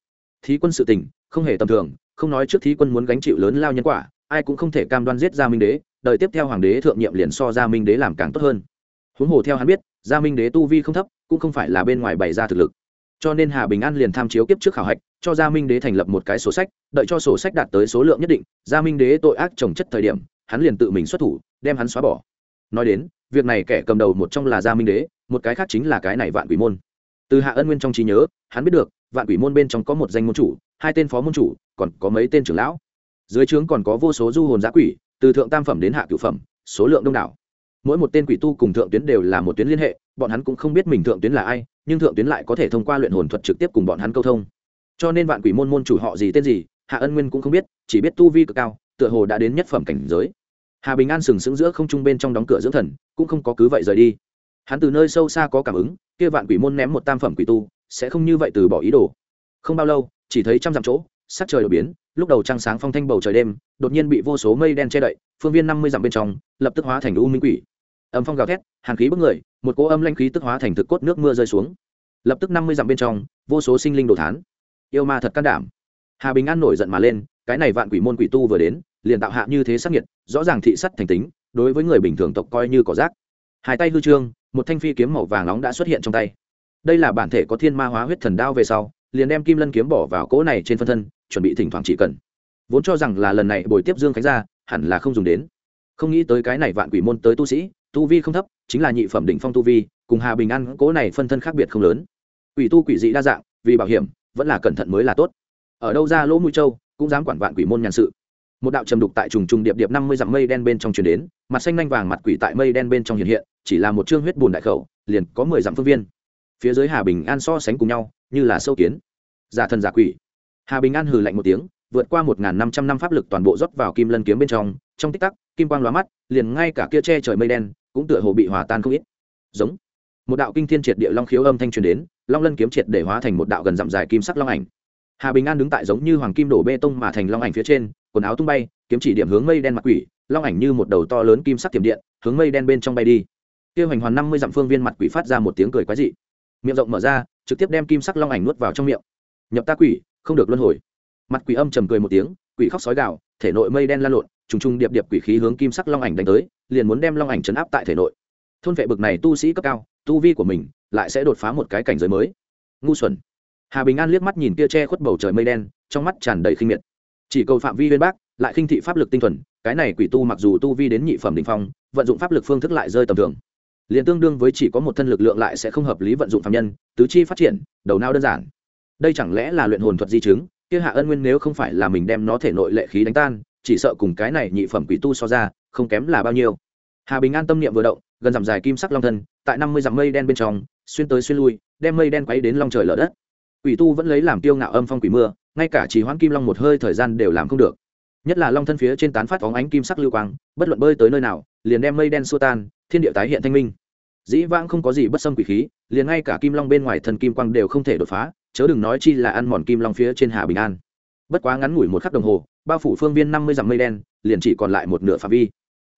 Thí quân sự tình, không hề tầm thường không nói trước thí quân muốn gánh chịu lớn lao nhân quả, ai cũng không thể cam đoan giết gia minh đế, đợi tiếp theo hoàng đế thượng nhiệm liền so gia minh đế làm càng tốt hơn. Huống hồ theo hắn biết, gia minh đế tu vi không thấp, cũng không phải là bên ngoài bày ra thực lực. Cho nên hà bình an liền tham chiếu kiếp trước khảo hạch, cho gia minh đế thành lập một cái sổ sách, đợi cho sổ sách đạt tới số lượng nhất định, gia minh đế tội ác trồng chất thời điểm, hắn liền tự mình xuất thủ, đem hắn xóa bỏ. Nói đến, việc này kẻ cầm đầu một trong là gia minh đế, một cái khác chính là cái này vạn quỷ môn. Từ hạ ân nguyên trong trí nhớ, hắn biết được, vạn quỷ môn bên trong có một danh môn chủ, hai tên phó môn chủ còn có mấy tên trưởng lão. Dưới trướng còn có vô số du hồn giã quỷ, từ thượng tam phẩm đến hạ cửu phẩm, số lượng đông đảo. Mỗi một tên quỷ tu cùng thượng tuyến đều là một tuyến liên hệ, bọn hắn cũng không biết mình thượng tuyến là ai, nhưng thượng tuyến lại có thể thông qua luyện hồn thuật trực tiếp cùng bọn hắn câu thông. Cho nên vạn quỷ môn môn chủ họ gì tên gì, hạ ân nguyên cũng không biết, chỉ biết tu vi cực cao, tựa hồ đã đến nhất phẩm cảnh giới. Hà bình an sừng sững giữa không trung bên trong đóng cửa dưỡng thần, cũng không có cứ vậy rời đi. Hắn từ nơi sâu xa có cảm ứng, kia vạn quỷ môn ném một tam phẩm quỷ tu, sẽ không như vậy từ bỏ ý đồ. Không bao lâu, chỉ thấy trăm dặm chỗ sắc trời đột biến, lúc đầu trăng sáng phong thanh bầu trời đêm, đột nhiên bị vô số mây đen che đậy, phương viên năm mươi dặm bên trong, lập tức hóa thành u minh quỷ. Âm phong gào thét, hàn khí bức người, một cỗ âm lanh khí tức hóa thành thực cốt nước mưa rơi xuống. Lập tức năm mươi dặm bên trong, vô số sinh linh đồ thán. Yêu ma thật can đảm. Hà bình an nổi giận mà lên, cái này vạn quỷ môn quỷ tu vừa đến, liền tạo hạ như thế sắc nhiệt, rõ ràng thị sắt thành tính, đối với người bình thường tộc coi như cỏ rác. Hai tay hư trương, một thanh phi kiếm màu vàng nóng đã xuất hiện trong tay. Đây là bản thể có thiên ma hóa huyết thần đao về sau, liền đem kim lân kiếm bỏ vào cỗ này trên phân thân chuẩn bị thỉnh thoảng chỉ cần. Vốn cho rằng là lần này buổi tiếp dương khánh ra, hẳn là không dùng đến. Không nghĩ tới cái này vạn quỷ môn tới tu sĩ, tu vi không thấp, chính là nhị phẩm đỉnh phong tu vi, cùng hà bình an cố này phân thân khác biệt không lớn. Quỷ tu quỷ dị đa dạng, vì bảo hiểm, vẫn là cẩn thận mới là tốt. Ở đâu ra lỗ mũi châu, cũng dám quản vạn quỷ môn nhàn sự. Một đạo trầm đục tại trùng trùng điệp điệp năm mươi dặm mây đen bên trong truyền đến, mặt xanh nanh vàng mặt quỷ tại mây đen bên trong hiện hiện, chỉ là một chương huyết bùn đại khẩu, liền có mười dặm phương viên. Phía dưới hà bình an so sánh cùng nhau, như là sâu kiến. Giả thần giả quỷ hà bình an hừ lạnh một tiếng, vượt qua một năm trăm năm pháp lực toàn bộ rót vào kim lân kiếm bên trong trong tích tắc, kim quang lóa mắt, liền ngay cả kia che trời mây đen cũng tựa hồ bị hòa tan không ít. Giống. Một đạo kinh thiên triệt địa long khiếu âm thanh truyền đến, long lân kiếm triệt để hóa thành một đạo gần dặm dài kim sắc long ảnh. Hà bình an đứng tại giống như hoàng kim đổ bê tông mà thành long ảnh phía trên, quần áo tung bay, kiếm chỉ điểm hướng mây đen mặt quỷ, long ảnh như một đầu to lớn kim sắc tiềm điện, hướng mây đen bên trong bay đi. Kia hoành hoàn năm mươi dặm phương viên mặt quỷ phát ra một tiếng cười quái dị. Miệng rộng mở ra, trực tiếp đem kim sắc long ảnh nuốt vào trong miệng. Nhập ta quỷ không được luân hồi. Mặt quỷ âm trầm cười một tiếng, quỷ khóc sói gạo thể nội mây đen lan lộn, trùng trùng điệp điệp quỷ khí hướng kim sắc long ảnh đánh tới, liền muốn đem long ảnh chấn áp tại thể nội. Thôn vệ bực này tu sĩ cấp cao, tu vi của mình lại sẽ đột phá một cái cảnh giới mới. Ngu xuẩn. Hà bình an liếc mắt nhìn kia che khuất bầu trời mây đen, trong mắt tràn đầy khinh miệt. Chỉ cầu phạm vi uyên bác lại khinh thị pháp lực tinh thuần, cái này quỷ tu mặc dù tu vi đến nhị phẩm đ ỉ n h phong, vận dụng pháp lực phương thức lại rơi tầm thường. Liền tương đương với chỉ có một thân lực lượng lại sẽ không hợp lý vận dụng phạm nhân, tứ chi phát triển, đầu não đơn giản đây chẳng lẽ là luyện hồn thuật di chứng? Kia hạ ân nguyên nếu không phải là mình đem nó thể nội lệ khí đánh tan, chỉ sợ cùng cái này nhị phẩm quỷ tu so ra, không kém là bao nhiêu. Hà bình an tâm niệm vừa động, gần dặm dài kim sắc long thân, tại năm mươi dặm mây đen bên trong, xuyên tới xuyên lui, đem mây đen quấy đến long trời lở đất. Quỷ tu vẫn lấy làm tiêu ngạo âm phong quỷ mưa, ngay cả chỉ hoãn kim long một hơi thời gian đều làm không được. Nhất là long thân phía trên tán phát phóng ánh kim sắc lưu quang, bất luận bơi tới nơi nào, liền đem mây đen xua tan, thiên địa tái hiện thanh minh. Dĩ vãng không có gì bất xâm quỷ khí, liền ngay cả kim long bên ngoài thần kim quang đều không thể đột phá chớ đừng nói chi là ăn mòn kim long phía trên hà bình an. Bất quá ngắn ngủi một khắc đồng hồ, bao phủ phương viên năm mươi dặm mây đen, liền chỉ còn lại một nửa phạm vi.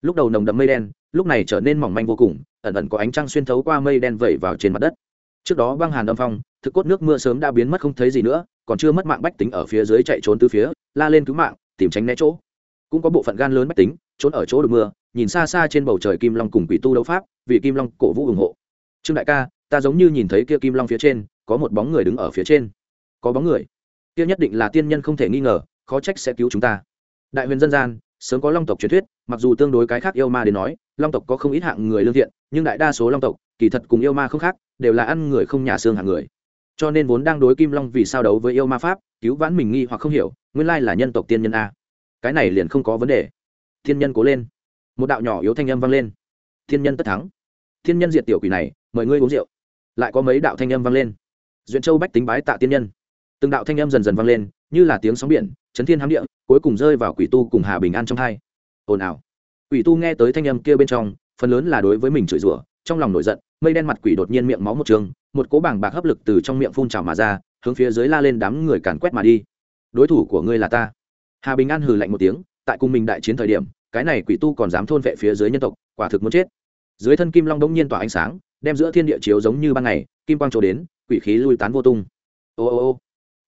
Lúc đầu nồng đậm mây đen, lúc này trở nên mỏng manh vô cùng, ẩn ẩn có ánh trăng xuyên thấu qua mây đen vẩy vào trên mặt đất. Trước đó băng hàn âm phong, thực cốt nước mưa sớm đã biến mất không thấy gì nữa, còn chưa mất mạng bách tính ở phía dưới chạy trốn từ phía, la lên cứu mạng, tìm tránh né chỗ. Cũng có bộ phận gan lớn bách tính, trốn ở chỗ được mưa, nhìn xa xa trên bầu trời kim long cùng quỷ tu đấu pháp, vì kim long cổ vũ ủng hộ. Trương đại ca, ta giống như nhìn thấy kia kim long phía trên có một bóng người đứng ở phía trên. Có bóng người? Kia nhất định là tiên nhân không thể nghi ngờ, khó trách sẽ cứu chúng ta. Đại huyền dân gian, sớm có long tộc truyền thuyết, mặc dù tương đối cái khác yêu ma đến nói, long tộc có không ít hạng người lương thiện, nhưng đại đa số long tộc, kỳ thật cùng yêu ma không khác, đều là ăn người không nhà xương hạng người. Cho nên vốn đang đối kim long vì sao đấu với yêu ma pháp, cứu vãn mình nghi hoặc không hiểu, nguyên lai là nhân tộc tiên nhân a. Cái này liền không có vấn đề. Thiên nhân cố lên. Một đạo nhỏ yếu thanh âm vang lên. Thiên nhân tất thắng. Thiên nhân diệt tiểu quỷ này, mời ngươi uống rượu. Lại có mấy đạo thanh âm vang lên duyện châu bách tính bái tạ tiên nhân. Từng đạo thanh âm dần dần vang lên, như là tiếng sóng biển, chấn thiên hám địa, cuối cùng rơi vào quỷ tu cùng hà bình an trong hai. Ồn ào. Quỷ tu nghe tới thanh âm kia bên trong, phần lớn là đối với mình chửi rủa, trong lòng nổi giận, mây đen mặt quỷ đột nhiên miệng máu một trường, một cỗ bảng bạc hấp lực từ trong miệng phun trào mà ra, hướng phía dưới la lên đám người càn quét mà đi. Đối thủ của ngươi là ta. Hà bình an hừ lạnh một tiếng, tại cùng mình đại chiến thời điểm, cái này quỷ tu còn dám thôn vệ phía dưới nhân tộc, quả thực muốn chết. Dưới thân kim long đông nhiên tỏa ánh sáng, đem giữa thiên địa chiếu giống như ban ngày, kim quang trổ đến quỷ khí lui tán vô tung. Ô ô ô,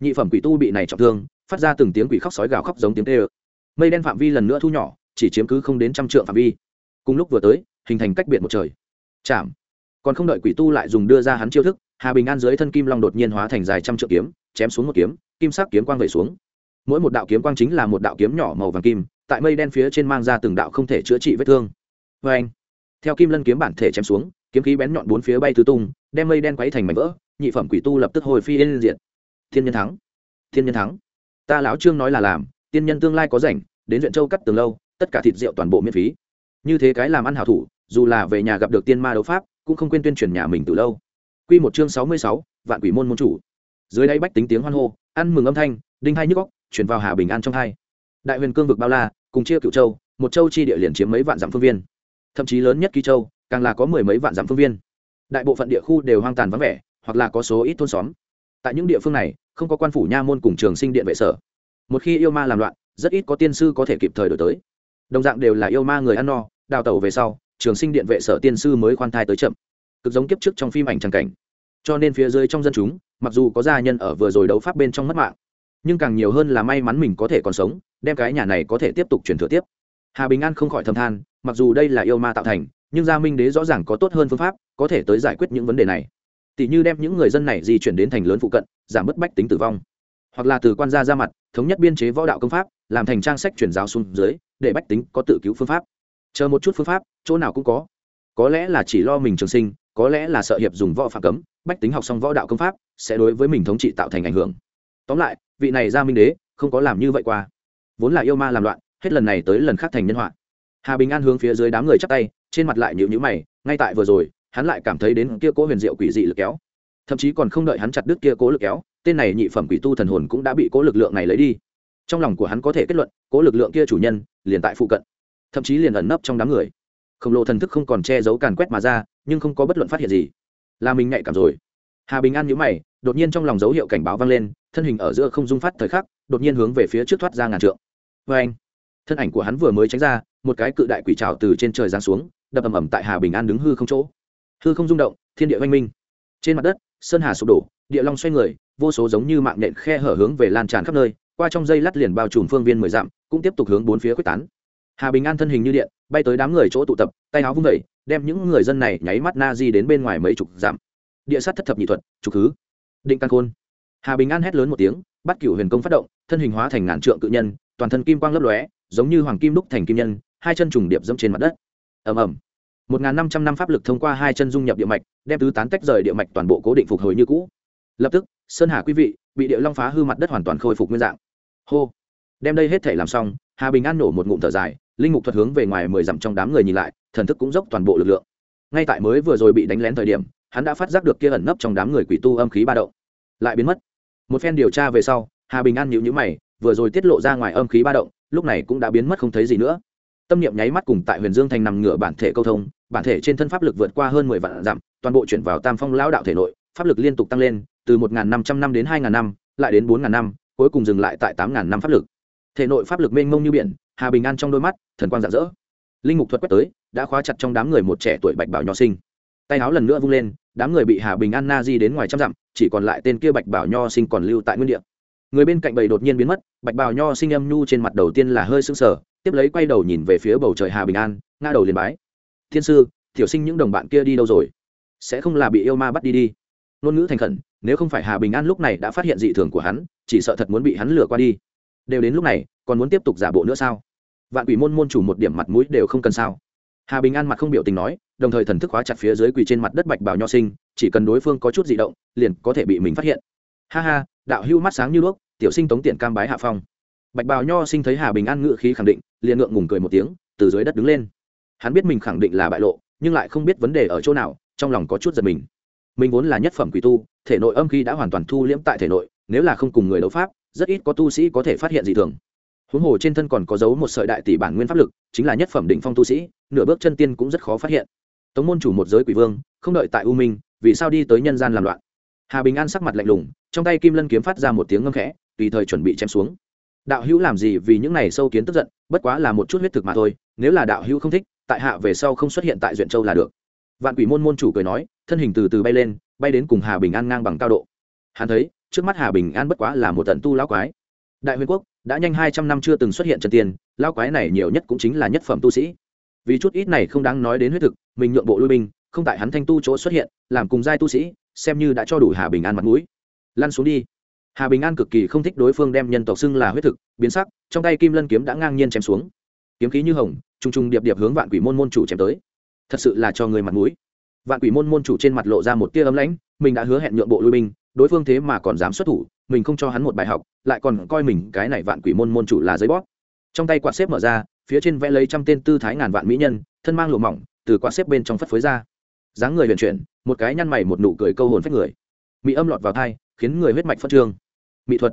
nhị phẩm quỷ tu bị này trọng thương, phát ra từng tiếng quỷ khóc sói gào khóc giống tiếng tê ơ. Mây đen phạm vi lần nữa thu nhỏ, chỉ chiếm cứ không đến trăm trượng phạm vi. Cùng lúc vừa tới, hình thành cách biệt một trời. Chạm. Còn không đợi quỷ tu lại dùng đưa ra hắn chiêu thức, hà bình an dưới thân kim long đột nhiên hóa thành dài trăm trượng kiếm, chém xuống một kiếm, kim sắc kiếm quang vẩy xuống. Mỗi một đạo kiếm quang chính là một đạo kiếm nhỏ màu vàng kim, tại mây đen phía trên mang ra từng đạo không thể chữa trị vết thương. Vê anh theo kim lân kiếm bản thể chém xuống, kiếm khí bén nhọn bốn phía bay tứ tung, đem mây đen quấy thành mảnh vỡ nhị phẩm quỷ tu lập tức hồi phi lên diện thiên nhân thắng thiên nhân thắng ta lão trương nói là làm tiên nhân tương lai có rảnh đến huyện châu cắt tường lâu tất cả thịt rượu toàn bộ miễn phí như thế cái làm ăn hảo thủ dù là về nhà gặp được tiên ma đấu pháp cũng không quên tuyên truyền nhà mình từ lâu Quy một chương sáu mươi sáu, vạn quỷ môn môn chủ. Dưới đây bách tính tiếng hoan hô, ăn mừng âm thanh, đinh hai nhức óc, truyền vào Hà Bình An trong hai. Đại huyền cương vực bao la, cùng chia cựu châu, một châu chi địa liền chiếm mấy vạn dặm phương viên. Thậm chí lớn nhất ký châu, càng là có mười mấy vạn dặm phương viên. Đại bộ phận địa khu đều hoang tàn vắng vẻ, hoặc là có số ít thôn xóm. Tại những địa phương này, không có quan phủ nha môn cùng trường sinh điện vệ sở. Một khi yêu ma làm loạn, rất ít có tiên sư có thể kịp thời đổi tới. Đồng dạng đều là yêu ma người ăn no, đào tẩu về sau, trường sinh điện vệ sở tiên sư mới khoan thai tới chậm cực giống kiếp trước trong phim ảnh tràng cảnh cho nên phía dưới trong dân chúng mặc dù có gia nhân ở vừa rồi đấu pháp bên trong mất mạng nhưng càng nhiều hơn là may mắn mình có thể còn sống đem cái nhà này có thể tiếp tục truyền thừa tiếp hà bình an không khỏi thầm than mặc dù đây là yêu ma tạo thành nhưng gia minh đế rõ ràng có tốt hơn phương pháp có thể tới giải quyết những vấn đề này tỷ như đem những người dân này di chuyển đến thành lớn phụ cận, giảm bớt bách tính tử vong. Hoặc là từ quan gia ra mặt, thống nhất biên chế võ đạo công pháp, làm thành trang sách truyền giáo xuống dưới, để bách tính có tự cứu phương pháp. Chờ một chút phương pháp, chỗ nào cũng có. Có lẽ là chỉ lo mình trường sinh, có lẽ là sợ hiệp dùng võ phạm cấm, bách tính học xong võ đạo công pháp, sẽ đối với mình thống trị tạo thành ảnh hưởng. Tóm lại, vị này ra minh đế, không có làm như vậy qua. Vốn là yêu ma làm loạn, hết lần này tới lần khác thành nhân họa. Hà bình an hướng phía dưới đám người chắp tay, trên mặt lại nhịu nhữ mày, ngay tại vừa rồi hắn lại cảm thấy đến kia cố huyền diệu quỷ dị lực kéo. Thậm chí còn không đợi hắn chặt đứt kia cố lực kéo, tên này nhị phẩm quỷ tu thần hồn cũng đã bị cố lực lượng này lấy đi. Trong lòng của hắn có thể kết luận, cố lực lượng kia chủ nhân liền tại phụ cận, thậm chí liền ẩn nấp trong đám người. Khổng lồ thần thức không còn che giấu càn quét mà ra, nhưng không có bất luận phát hiện gì. Là mình nhạy cảm rồi. Hà bình an nhíu mày, đột nhiên trong lòng dấu hiệu cảnh báo vang lên, thân hình ở giữa không dung phát thời khắc, đột nhiên hướng về phía trước thoát ra ngàn trượng. Vê anh, thân ảnh của hắn vừa mới tránh ra, một cái cự đại quỷ trào từ trên trời giáng xuống, đập ầm ầm tại hà bình an đứng hư không chỗ hư không rung động, thiên địa oanh minh. Trên mặt đất, sơn hà sụp đổ, địa long xoay người, vô số giống như mạng nện khe hở hướng về lan tràn khắp nơi, qua trong dây lắt liền bao trùm phương viên mười dặm, cũng tiếp tục hướng bốn phía quyết tán. Hà bình an thân hình như điện, bay tới đám người chỗ tụ tập, tay áo vung vẩy đem những người dân này nháy mắt na di đến bên ngoài mấy chục dặm. Địa sát thất thập nhị thuật, trục thứ định căn khôn. Hà bình an hét lớn một tiếng, bắt cửu huyền công phát động, thân hình hóa thành ngàn trượng cự nhân, toàn thân kim quang lấp lóe, giống như hoàng kim đúc thành kim nhân, hai chân trùng điệp dẫm trên mặt đất. Ầm ầm một n g h n năm trăm năm pháp lực thông qua hai chân dung nhập địa mạch, đem tứ tán tách rời địa mạch toàn bộ cố định phục hồi như cũ. Lập tức, sơn hà quý vị, bị địa long phá hư mặt đất hoàn toàn khôi phục nguyên dạng. Hô! Đem đây hết thể làm xong, hà bình an nổ một ngụm thở dài, linh mục thuật hướng về ngoài mười dặm trong đám người nhìn lại, thần thức cũng dốc toàn bộ lực lượng. Ngay tại mới vừa rồi bị đánh lén thời điểm, hắn đã phát giác được kia ẩn nấp trong đám người quỷ tu âm khí ba động. Lại biến mất. Một phen điều tra về sau, hà bình an nhịu nhữ mày, vừa rồi tiết lộ ra ngoài âm khí ba động, lúc này cũng đã biến mất không thấy gì nữa. Tâm niệm nháy mắt cùng tại huyền dương thành nằm ngửa bản thể câu thông bản thể trên thân pháp lực vượt qua hơn mười vạn dặm, toàn bộ chuyển vào tam phong lão đạo thể nội, pháp lực liên tục tăng lên, từ một năm trăm năm đến hai năm, lại đến bốn năm, cuối cùng dừng lại tại tám năm pháp lực. Thể nội pháp lực mênh mông như biển, hà bình an trong đôi mắt, thần quang rạng rỡ. Linh mục thuật quét tới, đã khóa chặt trong đám người một trẻ tuổi bạch bảo nho sinh. Tay áo lần nữa vung lên, đám người bị hà bình an na di đến ngoài trăm dặm, chỉ còn lại tên kia bạch bảo nho sinh còn lưu tại nguyên địa. Người bên cạnh bầy đột nhiên biến mất, bạch bảo nho sinh âm nhu trên mặt đầu tiên là hơi sững sờ, tiếp lấy quay đầu nhìn về phía bầu trời hà bình an, ngã đầu liền bái thiên sư, tiểu sinh những đồng bạn kia đi đâu rồi? Sẽ không là bị yêu ma bắt đi đi. Ngôn ngữ thành khẩn, nếu không phải hà bình an lúc này đã phát hiện dị thường của hắn, chỉ sợ thật muốn bị hắn lừa qua đi. Đều đến lúc này, còn muốn tiếp tục giả bộ nữa sao? Vạn quỷ môn môn chủ một điểm mặt mũi đều không cần sao? Hà bình an mặt không biểu tình nói, đồng thời thần thức hóa chặt phía dưới quỳ trên mặt đất bạch bảo nho sinh, chỉ cần đối phương có chút di động, liền có thể bị mình phát hiện. Ha ha, đạo hưu mắt sáng như đuốc, tiểu sinh tống tiện cam bái hạ phong. Bạch bào nho sinh thấy hà bình an ngự khí khẳng định, liền ngượng ngùng cười một tiếng, từ dưới đất đứng lên hắn biết mình khẳng định là bại lộ, nhưng lại không biết vấn đề ở chỗ nào, trong lòng có chút giật mình. Mình vốn là nhất phẩm quỷ tu, thể nội âm khí đã hoàn toàn thu liễm tại thể nội, nếu là không cùng người đấu pháp, rất ít có tu sĩ có thể phát hiện gì thường. Huống hồ trên thân còn có dấu một sợi đại tỷ bản nguyên pháp lực, chính là nhất phẩm định phong tu sĩ, nửa bước chân tiên cũng rất khó phát hiện. Tống môn chủ một giới quỷ vương, không đợi tại u minh, vì sao đi tới nhân gian làm loạn? Hà bình an sắc mặt lạnh lùng, trong tay kim lân kiếm phát ra một tiếng ngâm khẽ, tùy thời chuẩn bị chém xuống. Đạo hữu làm gì vì những này sâu kiến tức giận, bất quá là một chút huyết thực mà thôi, nếu là đạo hữu không thích tại hạ về sau không xuất hiện tại duyện châu là được. Vạn quỷ môn môn chủ cười nói, thân hình từ từ bay lên, bay đến cùng hà bình an ngang bằng cao độ. Hắn thấy, trước mắt hà bình an bất quá là một tận tu lão quái. Đại huyền quốc, đã nhanh hai trăm năm chưa từng xuất hiện trần tiền lão quái này nhiều nhất cũng chính là nhất phẩm tu sĩ. Vì chút ít này không đáng nói đến huyết thực, mình nhượng bộ lui binh, không tại hắn thanh tu chỗ xuất hiện, làm cùng giai tu sĩ, xem như đã cho đủ hà bình an mặt mũi. Lăn xuống đi. Hà bình an cực kỳ không thích đối phương đem nhân tộc xưng là huyết thực, biến sắc, trong tay kim lân kiếm đã ngang nhiên chém xuống. Kiếm khí như hồng trùng trùng điệp điệp hướng vạn quỷ môn môn chủ chém tới. Thật sự là cho người mặt mũi. Vạn quỷ môn môn chủ trên mặt lộ ra một tia ấm lãnh, mình đã hứa hẹn nhượng bộ lui binh, đối phương thế mà còn dám xuất thủ, mình không cho hắn một bài học, lại còn coi mình cái này vạn quỷ môn môn chủ là giấy bóp. Trong tay quạt xếp mở ra, phía trên vẽ lấy trăm tên tư thái ngàn vạn mỹ nhân, thân mang lụa mỏng, từ quạt xếp bên trong phất phới ra. Dáng người huyền chuyển, một cái nhăn mày một nụ cười câu hồn phách người. Mỹ âm lọt vào thai, khiến người huyết mạch phất trương. Mỹ thuật.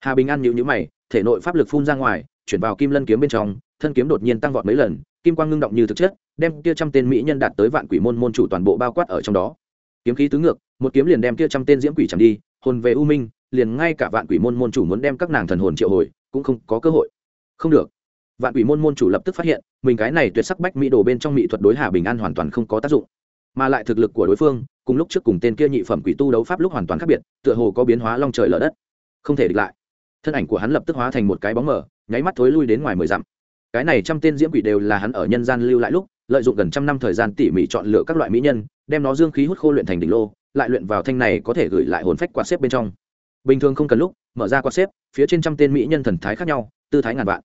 Hà bình an nhịu nhữ mày, thể nội pháp lực phun ra ngoài, chuyển vào kim lân kiếm bên trong thân kiếm đột nhiên tăng vọt mấy lần, kim quang ngưng động như thực chất, đem kia trăm tên mỹ nhân đạt tới vạn quỷ môn môn chủ toàn bộ bao quát ở trong đó. Kiếm khí tứ ngược, một kiếm liền đem kia trăm tên diễm quỷ chẳng đi, hồn về u minh, liền ngay cả vạn quỷ môn môn chủ muốn đem các nàng thần hồn triệu hồi, cũng không có cơ hội. Không được. Vạn quỷ môn môn chủ lập tức phát hiện, mình cái này tuyệt sắc bách mỹ đồ bên trong mỹ thuật đối hà bình an hoàn toàn không có tác dụng. Mà lại thực lực của đối phương, cùng lúc trước cùng tên kia nhị phẩm quỷ tu đấu pháp lúc hoàn toàn khác biệt, tựa hồ có biến hóa long trời lở đất. Không thể địch lại. Thân ảnh của hắn lập tức hóa thành một cái bóng mờ, nháy mắt thối lui đến ngoài mười dặm cái này trăm tên diễm quỷ đều là hắn ở nhân gian lưu lại lúc, lợi dụng gần trăm năm thời gian tỉ mỉ chọn lựa các loại mỹ nhân, đem nó dương khí hút khô luyện thành đỉnh lô, lại luyện vào thanh này có thể gửi lại hồn phách quạt xếp bên trong. Bình thường không cần lúc, mở ra quạt xếp, phía trên trăm tên mỹ nhân thần thái khác nhau, tư thái ngàn vạn.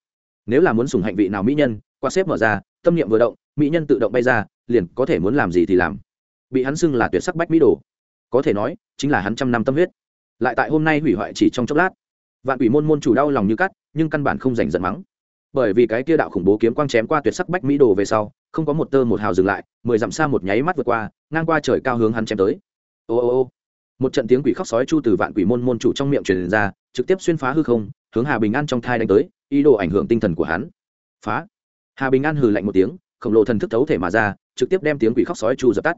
Nếu là muốn sùng hạnh vị nào mỹ nhân, quạt xếp mở ra, tâm niệm vừa động, mỹ nhân tự động bay ra, liền có thể muốn làm gì thì làm. Bị hắn xưng là tuyệt sắc bách mỹ đồ. Có thể nói, chính là hắn trăm năm tâm huyết. Lại tại hôm nay hủy hoại chỉ trong chốc lát. Vạn quỷ môn môn chủ đau lòng như cắt, nhưng căn bản không giành giận mắng bởi vì cái kia đạo khủng bố kiếm quang chém qua tuyệt sắc bách mỹ đồ về sau, không có một tơ một hào dừng lại, mười dặm xa một nháy mắt vượt qua, ngang qua trời cao hướng hắn chém tới. Ô ô ô. Một trận tiếng quỷ khóc sói chu từ vạn quỷ môn môn chủ trong miệng truyền ra, trực tiếp xuyên phá hư không, hướng hà bình an trong thai đánh tới, ý đồ ảnh hưởng tinh thần của hắn. Phá. Hà bình an hừ lạnh một tiếng, khổng lồ thần thức thấu thể mà ra, trực tiếp đem tiếng quỷ khóc sói chu dập tắt.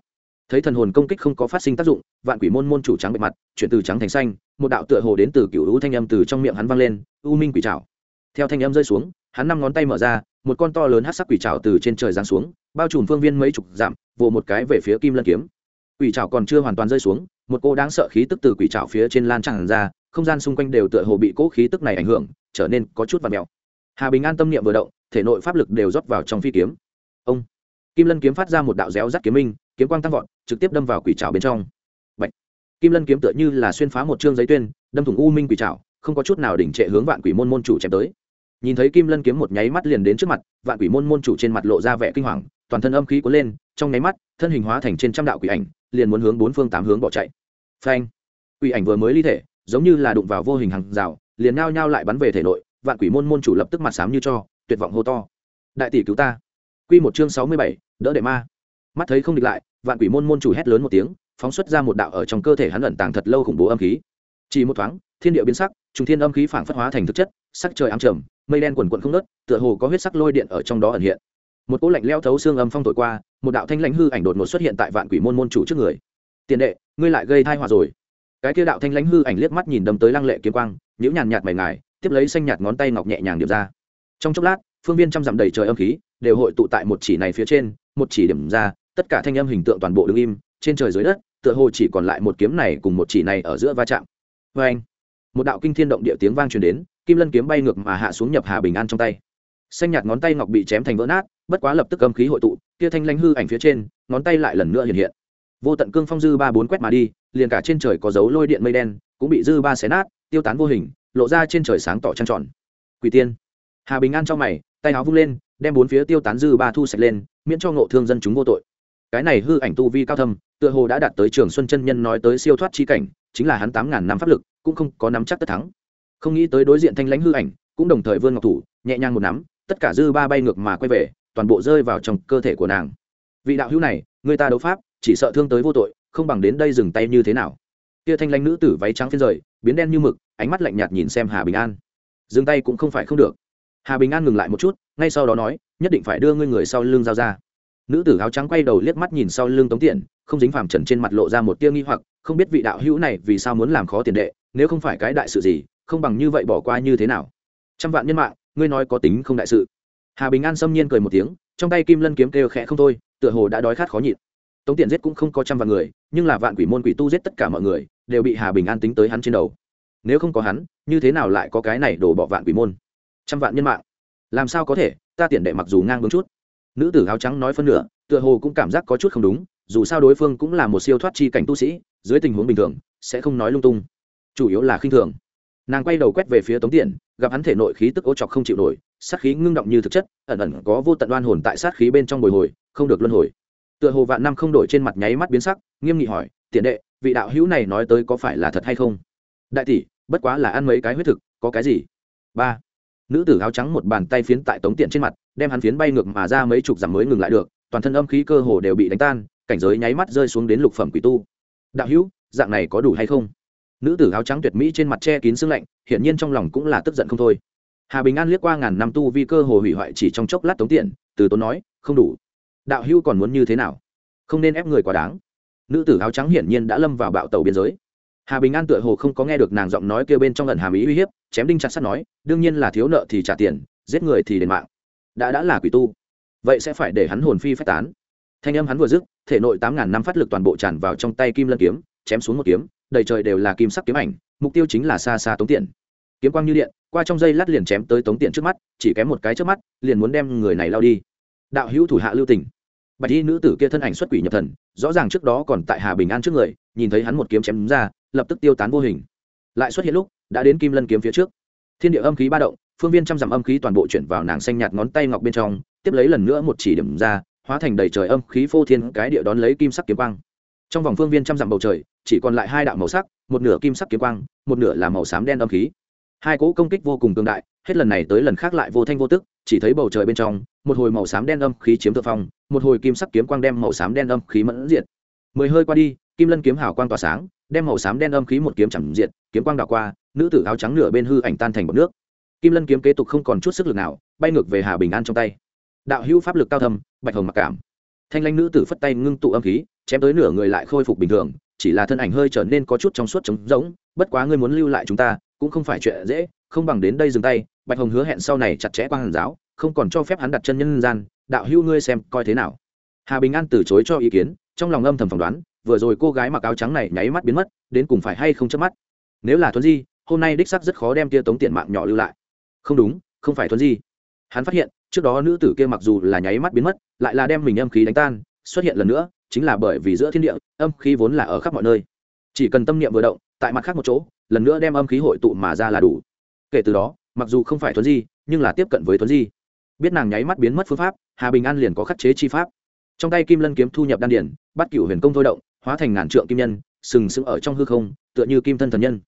Thấy thần hồn công kích không có phát sinh tác dụng, vạn quỷ môn môn chủ trắng bề mặt, chuyển từ trắng thành xanh, một đạo tựa hồ đến từ cựu u thanh âm từ trong miệng hắn vang lên, u minh quỷ trảo. Theo thanh âm rơi xuống hắn năm ngón tay mở ra, một con to lớn hát sắc quỷ trào từ trên trời giáng xuống, bao trùm phương viên mấy chục dặm, vồ một cái về phía kim lân kiếm. Quỷ trào còn chưa hoàn toàn rơi xuống, một cô đáng sợ khí tức từ quỷ trào phía trên lan tràn ra, không gian xung quanh đều tựa hồ bị cỗ khí tức này ảnh hưởng, trở nên có chút và mèo hà bình an tâm niệm vừa động, thể nội pháp lực đều rót vào trong phi kiếm. Ông! Kim lân kiếm phát ra một đạo réo rắt kiếm minh, kiếm quang tăng vọt, trực tiếp đâm vào quỷ trào bên trong. Bạch. kim lân kiếm tựa như là xuyên phá một chương giấy tuyên, đâm thủng u minh quỷ trào không có chút nào đỉnh trệ hướng vạn quỷ môn môn chủ chém tới nhìn thấy kim lân kiếm một nháy mắt liền đến trước mặt, vạn quỷ môn môn chủ trên mặt lộ ra vẻ kinh hoàng, toàn thân âm khí cuốn lên, trong nháy mắt, thân hình hóa thành trên trăm đạo quỷ ảnh, liền muốn hướng bốn phương tám hướng bỏ chạy. Phanh! Quỷ ảnh vừa mới ly thể, giống như là đụng vào vô hình hàng rào, liền nao nhao lại bắn về thể nội, vạn quỷ môn môn chủ lập tức mặt sám như cho, tuyệt vọng hô to. Đại tỷ cứu ta. Quy một chương sáu mươi bảy, đỡ đệ ma. Mắt thấy không địch lại, vạn quỷ môn môn chủ hét lớn một tiếng, phóng xuất ra một đạo ở trong cơ thể hắn ẩn tàng thật lâu khủng bố âm khí. Chỉ một thoáng, thiên địa biến sắc, trùng thiên âm khí phảng phất hóa thành thực chất sắc trời ám trầm, mây đen quần quận không nớt tựa hồ có huyết sắc lôi điện ở trong đó ẩn hiện. Một cỗ lạnh leo thấu xương âm phong thổi qua, một đạo thanh lãnh hư ảnh đột ngột xuất hiện tại vạn quỷ môn môn chủ trước người. Tiền đệ, ngươi lại gây thai họa rồi. Cái kia đạo thanh lãnh hư ảnh liếc mắt nhìn đâm tới lăng lệ kiếm quang nhũ nhàn nhạt mày ngài, tiếp lấy xanh nhạt ngón tay ngọc nhẹ nhàng điệp ra. Trong chốc lát, phương viên trăm dặm đầy trời âm khí đều hội tụ tại một chỉ này phía trên, một chỉ điểm ra, tất cả thanh âm hình tượng toàn bộ đứng im, trên trời dưới đất, tựa hồ chỉ còn lại một kiếm này cùng một chỉ này ở giữa va chạm. Vê anh một đạo kinh thiên động địa tiếng vang truyền đến kim lân kiếm bay ngược mà hạ xuống nhập hà bình an trong tay. Xanh nhạt ngón tay ngọc bị chém thành vỡ nát, bất quá lập tức âm khí hội tụ, kia thanh lãnh hư ảnh phía trên, ngón tay lại lần nữa hiện hiện. Vô tận cương phong dư ba bốn quét mà đi, liền cả trên trời có dấu lôi điện mây đen, cũng bị dư ba xé nát, tiêu tán vô hình, lộ ra trên trời sáng tỏ trăng tròn. Quỷ tiên. Hà bình an trong mày, tay áo vung lên, đem bốn phía tiêu tán dư ba thu sạch lên, miễn cho ngộ thương dân chúng vô tội. Cái này hư ảnh tu vi cao thâm, tựa hồ đã đạt tới trường xuân chân nhân nói tới siêu thoát chi cảnh, chính là hắn tám ngàn năm pháp lực, cũng không có nắm chắc tất thắng không nghĩ tới đối diện thanh lãnh hư ảnh, cũng đồng thời vươn ngọc thủ, nhẹ nhàng một nắm, tất cả dư ba bay ngược mà quay về, toàn bộ rơi vào trong cơ thể của nàng. Vị đạo hữu này, người ta đấu pháp, chỉ sợ thương tới vô tội, không bằng đến đây dừng tay như thế nào. Kia thanh lãnh nữ tử váy trắng phiên rời, biến đen như mực, ánh mắt lạnh nhạt nhìn xem hà bình an. Dừng tay cũng không phải không được. Hà bình an ngừng lại một chút, ngay sau đó nói, nhất định phải đưa ngươi người sau lưng giao ra. Nữ tử áo trắng quay đầu liếc mắt nhìn sau lưng tống tiện, không dính phàm trần trên mặt lộ ra một tia nghi hoặc, không biết vị đạo hữu này vì sao muốn làm khó tiền đệ, nếu không phải cái đại sự gì không bằng như vậy bỏ qua như thế nào? Trăm vạn nhân mạng, ngươi nói có tính không đại sự? Hà bình an xâm nhiên cười một tiếng, trong tay kim lân kiếm kêu khẽ không thôi, tựa hồ đã đói khát khó nhịn. Tống tiền giết cũng không có trăm vạn người, nhưng là vạn quỷ môn quỷ tu giết tất cả mọi người, đều bị hà bình an tính tới hắn trên đầu. Nếu không có hắn, như thế nào lại có cái này đổ bỏ vạn quỷ môn? Trăm vạn nhân mạng. Làm sao có thể? Ta tiền đệ mặc dù ngang bướng chút. Nữ tử áo trắng nói phân nửa, tựa hồ cũng cảm giác có chút không đúng, dù sao đối phương cũng là một siêu thoát chi cảnh tu sĩ, dưới tình huống bình thường, sẽ không nói lung tung. Chủ yếu là khinh thường nàng quay đầu quét về phía tống tiền gặp hắn thể nội khí tức ô chọc không chịu nổi, sát khí ngưng động như thực chất, ẩn ẩn có vô tận đoan hồn tại sát khí bên trong bồi hồi, không được luân hồi. Tựa hồ vạn năm không đổi trên mặt nháy mắt biến sắc, nghiêm nghị hỏi tiền đệ, vị đạo hữu này nói tới có phải là thật hay không? Đại tỷ, bất quá là ăn mấy cái huyết thực, có cái gì? Ba. Nữ tử áo trắng một bàn tay phiến tại tống tiện trên mặt, đem hắn phiến bay ngược mà ra mấy chục dặm mới ngừng lại được, toàn thân âm khí cơ hồ đều bị đánh tan, cảnh giới nháy mắt rơi xuống đến lục phẩm quỷ tu. Đạo hữu, dạng này có đủ hay không? Nữ tử áo trắng tuyệt mỹ trên mặt che kín sương lạnh, hiển nhiên trong lòng cũng là tức giận không thôi. Hà bình an liếc qua ngàn năm tu vi cơ hồ hủy hoại chỉ trong chốc lát tống tiện, từ tốn nói, không đủ. Đạo Hưu còn muốn như thế nào? Không nên ép người quá đáng. Nữ tử áo trắng hiển nhiên đã lâm vào bạo tàu biên giới. Hà bình an tựa hồ không có nghe được nàng giọng nói kêu bên trong lần hàm ý uy hiếp, chém đinh chặt sắt nói, đương nhiên là thiếu nợ thì trả tiền, giết người thì đền mạng. Đã đã là quỷ tu. Vậy sẽ phải để hắn hồn phi phách tán. Thanh âm hắn vừa dứt, thể nội tám ngàn năm phát lực toàn bộ tràn vào trong tay kim lân kiếm, chém xuống một kiếm đầy trời đều là kim sắc kiếm ảnh, mục tiêu chính là xa xa tống tiện. Kiếm quang như điện, qua trong dây lát liền chém tới tống tiện trước mắt, chỉ kém một cái trước mắt, liền muốn đem người này lao đi. Đạo hữu thủ hạ lưu tình. Bạch y nữ tử kia thân ảnh xuất quỷ nhập thần, rõ ràng trước đó còn tại hà bình an trước người, nhìn thấy hắn một kiếm chém ra, lập tức tiêu tán vô hình. Lại xuất hiện lúc, đã đến kim lân kiếm phía trước. Thiên địa âm khí ba động, phương viên trăm dặm âm khí toàn bộ chuyển vào nàng xanh nhạt ngón tay ngọc bên trong, tiếp lấy lần nữa một chỉ điểm ra, hóa thành đầy trời âm khí phô thiên cái địa đón lấy kim sắc kiếm quang. Trong vòng phương viên trăm dặm bầu trời chỉ còn lại hai đạo màu sắc, một nửa kim sắc kiếm quang, một nửa là màu xám đen âm khí. Hai cỗ công kích vô cùng cường đại, hết lần này tới lần khác lại vô thanh vô tức, chỉ thấy bầu trời bên trong, một hồi màu xám đen âm khí chiếm thượng phong, một hồi kim sắc kiếm quang đem màu xám đen âm khí mẫn diệt. Mười hơi qua đi, kim lân kiếm hào quang tỏa sáng, đem màu xám đen âm khí một kiếm chẳng diệt, kiếm quang đảo qua, nữ tử áo trắng nửa bên hư ảnh tan thành bọt nước. Kim lân kiếm kế tục không còn chút sức lực nào, bay ngược về hà bình an trong tay. Đạo hữu pháp lực cao thâm, bạch hồng mặc cảm. Thanh lanh nữ tử phất tay ngưng tụ âm khí, chém tới nửa người lại khôi phục bình thường chỉ là thân ảnh hơi trở nên có chút trong suốt trống rỗng, bất quá ngươi muốn lưu lại chúng ta, cũng không phải chuyện dễ, không bằng đến đây dừng tay, bạch hồng hứa hẹn sau này chặt chẽ qua hàn giáo, không còn cho phép hắn đặt chân nhân gian, đạo hữu ngươi xem coi thế nào. Hà bình an từ chối cho ý kiến, trong lòng âm thầm phỏng đoán, vừa rồi cô gái mặc áo trắng này nháy mắt biến mất, đến cùng phải hay không chớp mắt. Nếu là thuấn di, hôm nay đích sắc rất khó đem tia tống tiền mạng nhỏ lưu lại. Không đúng, không phải thuấn di. Hắn phát hiện, trước đó nữ tử kia mặc dù là nháy mắt biến mất, lại là đem mình âm khí đánh tan, xuất hiện lần nữa chính là bởi vì giữa thiên địa, âm khí vốn là ở khắp mọi nơi. Chỉ cần tâm niệm vừa động, tại mặt khác một chỗ, lần nữa đem âm khí hội tụ mà ra là đủ. Kể từ đó, mặc dù không phải thuấn di, nhưng là tiếp cận với thuấn di. Biết nàng nháy mắt biến mất phương pháp, hà bình an liền có khắc chế chi pháp. Trong tay kim lân kiếm thu nhập đan điển bắt cựu huyền công thôi động, hóa thành ngàn trượng kim nhân, sừng sững ở trong hư không, tựa như kim thân thần nhân.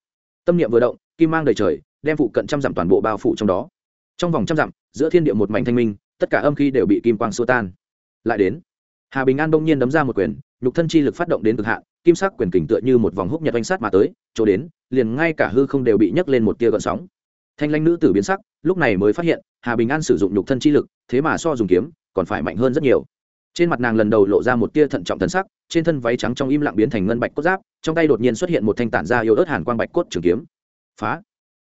Tâm niệm vừa động, kim mang đầy trời, đem phụ cận trăm dặm toàn bộ bao phủ trong đó. Trong vòng trăm dặm, giữa thiên địa một mảnh thanh minh, tất cả âm khí đều bị kim quang xua tan. Lại đến hà bình an đông nhiên đấm ra một quyền, nhục thân chi lực phát động đến cực hạn, kim sắc quyền kình tựa như một vòng húc nhật oanh sát mà tới, chỗ đến, liền ngay cả hư không đều bị nhấc lên một tia gợn sóng. Thanh lanh nữ tử biến sắc, lúc này mới phát hiện, hà bình an sử dụng nhục thân chi lực, thế mà so dùng kiếm, còn phải mạnh hơn rất nhiều. Trên mặt nàng lần đầu lộ ra một tia thận trọng thân sắc, trên thân váy trắng trong im lặng biến thành ngân bạch cốt giáp, trong tay đột nhiên xuất hiện một thanh tản ra yếu ớt hàn quang bạch cốt trường kiếm. Phá!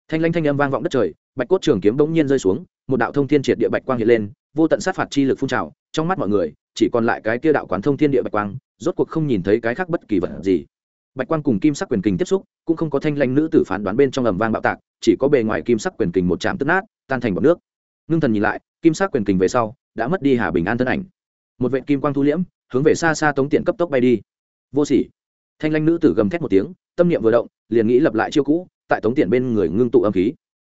Thanh lanh thanh âm vang vọng đất trời, bạch cốt trường kiếm bỗng nhiên rơi xuống, một đạo thông thiên triệt địa bạch quang hiện lên, vô tận sát phạt chi lực phun trào trong mắt mọi người, chỉ còn lại cái kia đạo quán thông thiên địa bạch quang, rốt cuộc không nhìn thấy cái khác bất kỳ vật gì. Bạch quang cùng kim sắc quyền kình tiếp xúc, cũng không có thanh lanh nữ tử phán đoán bên trong ầm vang bạo tạc, chỉ có bề ngoài kim sắc quyền kình một chạm tức nát, tan thành bọt nước. Ngưng thần nhìn lại, kim sắc quyền kình về sau, đã mất đi hà bình an thân ảnh. Một vệ kim quang thu liễm, hướng về xa xa tống tiện cấp tốc bay đi. Vô sỉ. Thanh lanh nữ tử gầm thét một tiếng, tâm niệm vừa động, liền nghĩ lập lại chiêu cũ, tại tống tiện bên người ngưng tụ âm khí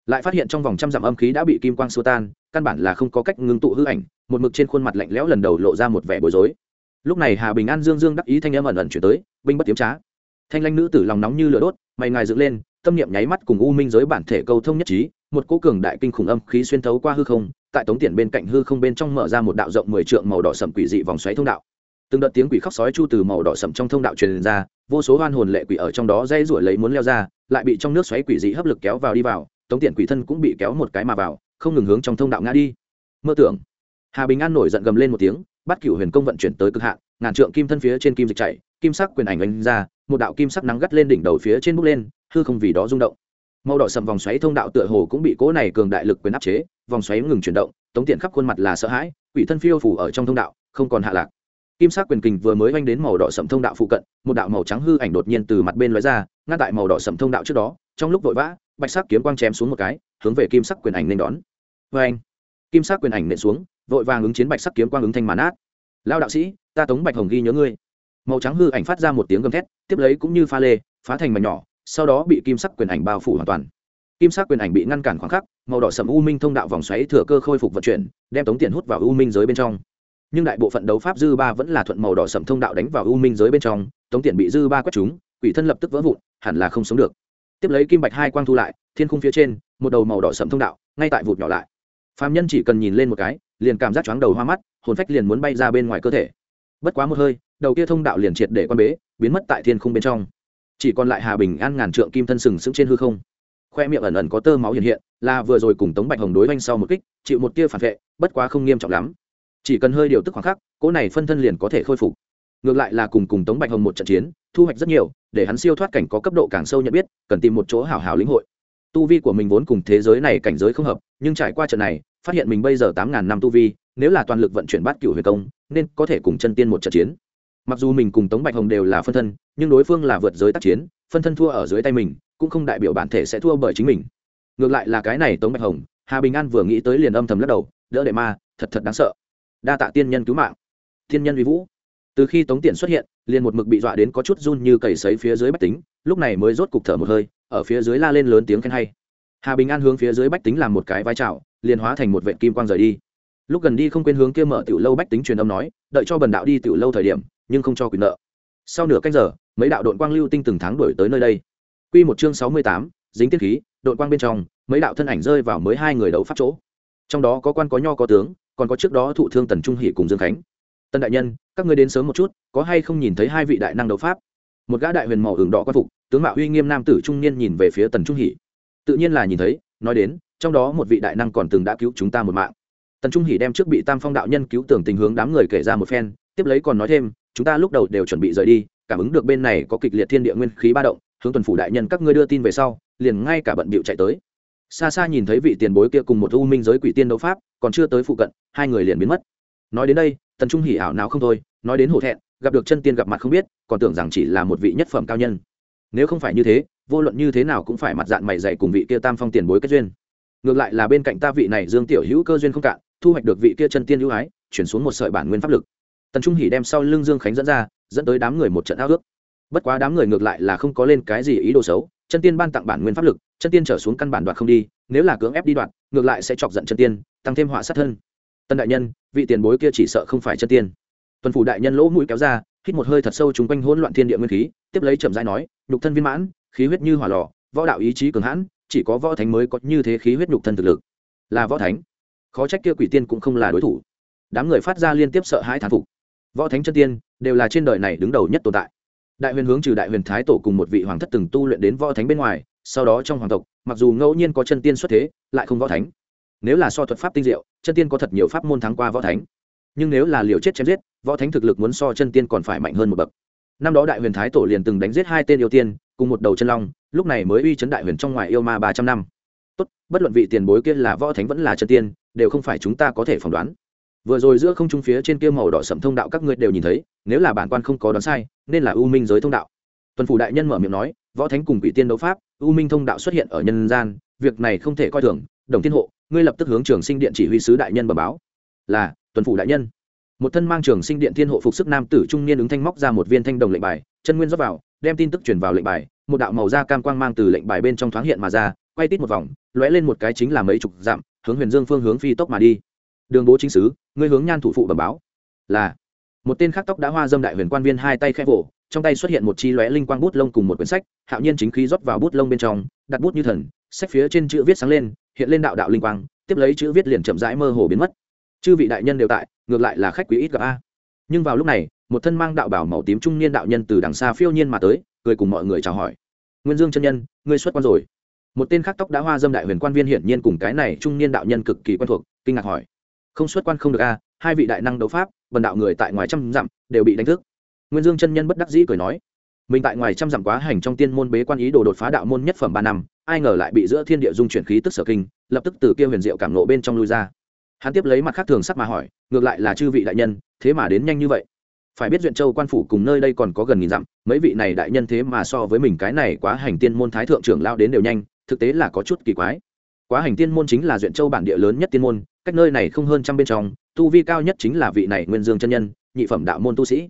lại phát hiện trong vòng trăm dặm âm khí đã bị kim quang xua tan, căn bản là không có cách ngưng tụ hư ảnh, một mực trên khuôn mặt lạnh lẽo lần đầu lộ ra một vẻ bối rối. Lúc này hà bình an dương dương đắc ý thanh âm ẩn ẩn chuyển tới, binh bất tiếm trá. Thanh lanh nữ tử lòng nóng như lửa đốt, mày ngài dựng lên, tâm niệm nháy mắt cùng u minh giới bản thể câu thông nhất trí, một cỗ cường đại kinh khủng âm khí xuyên thấu qua hư không, tại tống tiền bên cạnh hư không bên trong mở ra một đạo rộng mười trượng màu đỏ sậm quỷ dị vòng xoáy thông đạo. Từng đợt tiếng quỷ khóc sói chu từ màu đỏ sậm trong thông đạo truyền ra, vô số hoan hồn lệ quỷ ở trong đó dây rủi lấy muốn leo ra, lại bị trong nước xoáy quỷ dị hấp lực kéo vào đi vào tống Tiện quỷ thân cũng bị kéo một cái mà vào, không ngừng hướng trong thông đạo ngã đi. Mơ tưởng. Hà bình an nổi giận gầm lên một tiếng, bắt cửu huyền công vận chuyển tới cực hạn, ngàn trượng kim thân phía trên kim dịch chạy, kim sắc quyền ảnh đánh ra, một đạo kim sắc nắng gắt lên đỉnh đầu phía trên bốc lên, hư không vì đó rung động. Màu đỏ sầm vòng xoáy thông đạo tựa hồ cũng bị cố này cường đại lực quyền áp chế, vòng xoáy ngừng chuyển động, tống tiện khắp khuôn mặt là sợ hãi, quỷ thân phiêu phủ ở trong thông đạo, không còn hạ lạc. Kim sắc quyền kình vừa mới oanh đến màu đỏ sầm thông đạo phụ cận, một đạo màu trắng hư ảnh đột nhiên từ mặt bên lóe ra, ngăn tại màu đỏ sầm thông đạo trước đó, trong lúc vội vã bạch sắc kiếm quang chém xuống một cái, hướng về kim sắc quyền ảnh nên đón. Vê anh, kim sắc quyền ảnh nện xuống, vội vàng ứng chiến bạch sắc kiếm quang ứng thanh màn át. Lao đạo sĩ, ta tống bạch hồng ghi nhớ ngươi. Màu trắng hư ảnh phát ra một tiếng gầm thét, tiếp lấy cũng như pha lê, phá thành mảnh nhỏ, sau đó bị kim sắc quyền ảnh bao phủ hoàn toàn. Kim sắc quyền ảnh bị ngăn cản khoảng khắc, màu đỏ sầm u minh thông đạo vòng xoáy thừa cơ khôi phục vận chuyển, đem tống tiền hút vào u minh giới bên trong. Nhưng đại bộ phận đấu pháp dư ba vẫn là thuận màu đỏ sầm thông đạo đánh vào u minh giới bên trong, tống tiền bị dư ba quét chúng quỷ thân lập tức vỡ vụn, hẳn là không sống được tiếp lấy kim bạch hai quang thu lại, thiên khung phía trên, một đầu màu đỏ sậm thông đạo, ngay tại vụt nhỏ lại. Phạm nhân chỉ cần nhìn lên một cái, liền cảm giác chóng đầu hoa mắt, hồn phách liền muốn bay ra bên ngoài cơ thể. Bất quá một hơi, đầu kia thông đạo liền triệt để quan bế, biến mất tại thiên khung bên trong. Chỉ còn lại hà bình an ngàn trượng kim thân sừng sững trên hư không. Khoe miệng ẩn ẩn có tơ máu hiện hiện, là vừa rồi cùng tống bạch hồng đối oanh sau một kích, chịu một tia phản vệ, bất quá không nghiêm trọng lắm. Chỉ cần hơi điều tức khoảng khắc, cỗ này phân thân liền có thể khôi phục ngược lại là cùng cùng tống bạch hồng một trận chiến, thu hoạch rất nhiều, để hắn siêu thoát cảnh có cấp độ càng sâu nhận biết, cần tìm một chỗ hảo hảo lĩnh hội. Tu vi của mình vốn cùng thế giới này cảnh giới không hợp, nhưng trải qua trận này, phát hiện mình bây giờ tám ngàn năm tu vi, nếu là toàn lực vận chuyển bát cựu huyền công, nên có thể cùng chân tiên một trận chiến. Mặc dù mình cùng tống bạch hồng đều là phân thân, nhưng đối phương là vượt giới tác chiến, phân thân thua ở dưới tay mình, cũng không đại biểu bản thể sẽ thua bởi chính mình. Ngược lại là cái này tống bạch hồng, hà bình an vừa nghĩ tới liền âm thầm lắc đầu, đỡ đệ ma, thật thật đáng sợ. Đa tạ tiên nhân cứu mạng. Tiên nhân uy vũ từ khi tống tiện xuất hiện, liền một mực bị dọa đến có chút run như cầy sấy phía dưới bách tính, lúc này mới rốt cục thở một hơi, ở phía dưới la lên lớn tiếng khen hay. Hà bình an hướng phía dưới bách tính làm một cái vai trào, liền hóa thành một vệ kim quang rời đi. Lúc gần đi không quên hướng kia mở tiểu lâu bách tính truyền âm nói, đợi cho bần đạo đi tiểu lâu thời điểm, nhưng không cho quyền nợ. Sau nửa canh giờ, mấy đạo đội quang lưu tinh từng tháng đổi tới nơi đây. Quy một chương sáu mươi tám, dính tiết khí đội quang bên trong, mấy đạo thân ảnh rơi vào mới hai người đấu pháp chỗ. Trong đó có quan có nho có tướng, còn có trước đó thụ thương tần trung hỷ cùng dương khánh. Tân đại nhân các ngươi đến sớm một chút, có hay không nhìn thấy hai vị đại năng đấu pháp? Một gã đại huyền màu hưởng đỏ quan phục, tướng mạo uy nghiêm nam tử trung niên nhìn về phía tần trung hỷ tự nhiên là nhìn thấy, nói đến, trong đó một vị đại năng còn từng đã cứu chúng ta một mạng. Tần trung hỷ đem trước bị tam phong đạo nhân cứu tưởng tình hướng đám người kể ra một phen, tiếp lấy còn nói thêm, chúng ta lúc đầu đều chuẩn bị rời đi, cảm ứng được bên này có kịch liệt thiên địa nguyên khí ba động, hướng tuần phủ đại nhân các ngươi đưa tin về sau, liền ngay cả bận bịu chạy tới. Xa xa nhìn thấy vị tiền bối kia cùng một u minh giới quỷ tiên đấu pháp, còn chưa tới phụ cận, hai người liền biến mất. Nói đến đây tần trung hỉ ảo nào không thôi, nói đến hổ thẹn, gặp được chân tiên gặp mặt không biết, còn tưởng rằng chỉ là một vị nhất phẩm cao nhân. Nếu không phải như thế, vô luận như thế nào cũng phải mặt dạng mày dày cùng vị kia tam phong tiền bối kết duyên. Ngược lại là bên cạnh ta vị này dương tiểu hữu cơ duyên không cạn, thu hoạch được vị kia chân tiên ưu ái, chuyển xuống một sợi bản nguyên pháp lực. Tần trung hỉ đem sau lưng dương khánh dẫn ra, dẫn tới đám người một trận ao ước. Bất quá đám người ngược lại là không có lên cái gì ý đồ xấu, chân tiên ban tặng bản nguyên pháp lực, chân tiên trở xuống căn bản đoạt không đi, nếu là cưỡng ép đi đoạt, ngược lại sẽ chọc giận chân tiên, tăng thêm họa sát thân tân đại nhân, vị tiền bối kia chỉ sợ không phải chân tiên. Tuần phủ đại nhân lỗ mũi kéo ra, hít một hơi thật sâu chung quanh hỗn loạn thiên địa nguyên khí, tiếp lấy chậm rãi nói, nhục thân viên mãn, khí huyết như hỏa lò, võ đạo ý chí cường hãn, chỉ có võ thánh mới có như thế khí huyết nhục thân thực lực. Là võ thánh. Khó trách kia quỷ tiên cũng không là đối thủ. Đám người phát ra liên tiếp sợ hãi thán phục. Võ thánh chân tiên, đều là trên đời này đứng đầu nhất tồn tại. Đại huyền hướng trừ đại huyền thái tổ cùng một vị hoàng thất từng tu luyện đến võ thánh bên ngoài, sau đó trong hoàng tộc, mặc dù ngẫu nhiên có chân tiên xuất thế, lại không võ thánh nếu là so thuật pháp tinh diệu, chân tiên có thật nhiều pháp môn thắng qua võ thánh. Nhưng nếu là liều chết chém giết, võ thánh thực lực muốn so chân tiên còn phải mạnh hơn một bậc. Năm đó đại huyền thái tổ liền từng đánh giết hai tên yêu tiên, cùng một đầu chân long, lúc này mới uy chấn đại huyền trong ngoài yêu ma ba trăm năm. Tốt, bất luận vị tiền bối kia là võ thánh vẫn là chân tiên, đều không phải chúng ta có thể phỏng đoán. Vừa rồi giữa không trung phía trên kia màu đỏ sậm thông đạo các ngươi đều nhìn thấy, nếu là bản quan không có đoán sai, nên là u minh giới thông đạo. Tuần phủ đại nhân mở miệng nói, võ thánh cùng quỷ tiên đấu pháp, u minh thông đạo xuất hiện ở nhân gian, việc này không thể coi thường, đồng thiên hộ ngươi lập tức hướng trường sinh điện chỉ huy sứ đại nhân bờ báo. Là, tuần phủ đại nhân. Một thân mang trường sinh điện thiên hộ phục sức nam tử trung niên ứng thanh móc ra một viên thanh đồng lệnh bài, chân nguyên rót vào, đem tin tức truyền vào lệnh bài. Một đạo màu da cam quang mang từ lệnh bài bên trong thoáng hiện mà ra, quay tít một vòng, lóe lên một cái chính là mấy chục dặm, hướng huyền dương phương hướng phi tốc mà đi. Đường bố chính sứ, ngươi hướng nhan thủ phụ bẩm báo. Là. Một tên khắc tóc đã hoa dâm đại huyền quan viên hai tay khẽ vỗ, trong tay xuất hiện một chi lóe linh quang bút lông cùng một quyển sách, hạo nhiên chính khí rót vào bút lông bên trong, đặt bút như thần, sách phía trên chữ viết sáng lên hiện lên đạo đạo linh quang, tiếp lấy chữ viết liền chậm rãi mơ hồ biến mất. Chư vị đại nhân đều tại, ngược lại là khách quý ít gặp a. Nhưng vào lúc này, một thân mang đạo bảo màu tím trung niên đạo nhân từ đằng xa phiêu nhiên mà tới, cười cùng mọi người chào hỏi. Nguyên dương chân nhân, ngươi xuất quan rồi. Một tên khắc tóc đã hoa dâm đại huyền quan viên hiển nhiên cùng cái này trung niên đạo nhân cực kỳ quen thuộc, kinh ngạc hỏi. Không xuất quan không được a, hai vị đại năng đấu pháp vần đạo người tại ngoài trăm dặm, đều bị đánh thức. Nguyên dương chân nhân bất đắc dĩ cười nói mình tại ngoài trăm dặm quá hành trong tiên môn bế quan ý đồ đột phá đạo môn nhất phẩm ba năm, ai ngờ lại bị giữa thiên địa dung chuyển khí tức sở kinh, lập tức từ kia huyền diệu cảm nộ bên trong lui ra. Hắn tiếp lấy mặt khác thường sắc mà hỏi, ngược lại là chư vị đại nhân, thế mà đến nhanh như vậy? Phải biết duyện châu quan phủ cùng nơi đây còn có gần nghìn dặm, mấy vị này đại nhân thế mà so với mình cái này quá hành tiên môn thái thượng trưởng lao đến đều nhanh, thực tế là có chút kỳ quái. Quá hành tiên môn chính là duyện châu bản địa lớn nhất tiên môn, cách nơi này không hơn trăm bên trong, tu vi cao nhất chính là vị này nguyên dương chân nhân, nhị phẩm đạo môn tu sĩ.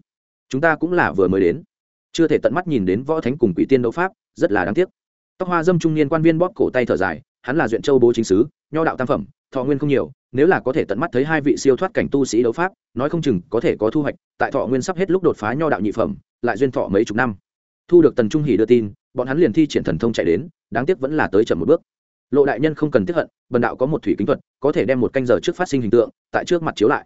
Chúng ta cũng là vừa mới đến chưa thể tận mắt nhìn đến võ thánh cùng quỷ tiên đấu pháp, rất là đáng tiếc. Tóc hoa dâm trung niên quan viên bóp cổ tay thở dài, hắn là duyện châu bố chính sứ, nho đạo tam phẩm, thọ nguyên không nhiều, nếu là có thể tận mắt thấy hai vị siêu thoát cảnh tu sĩ đấu pháp, nói không chừng có thể có thu hoạch, tại thọ nguyên sắp hết lúc đột phá nho đạo nhị phẩm, lại duyên thọ mấy chục năm. Thu được tần trung hỉ đưa tin, bọn hắn liền thi triển thần thông chạy đến, đáng tiếc vẫn là tới chậm một bước. Lộ đại nhân không cần tiếp hận, bần đạo có một thủy kính thuật, có thể đem một canh giờ trước phát sinh hình tượng, tại trước mặt chiếu lại.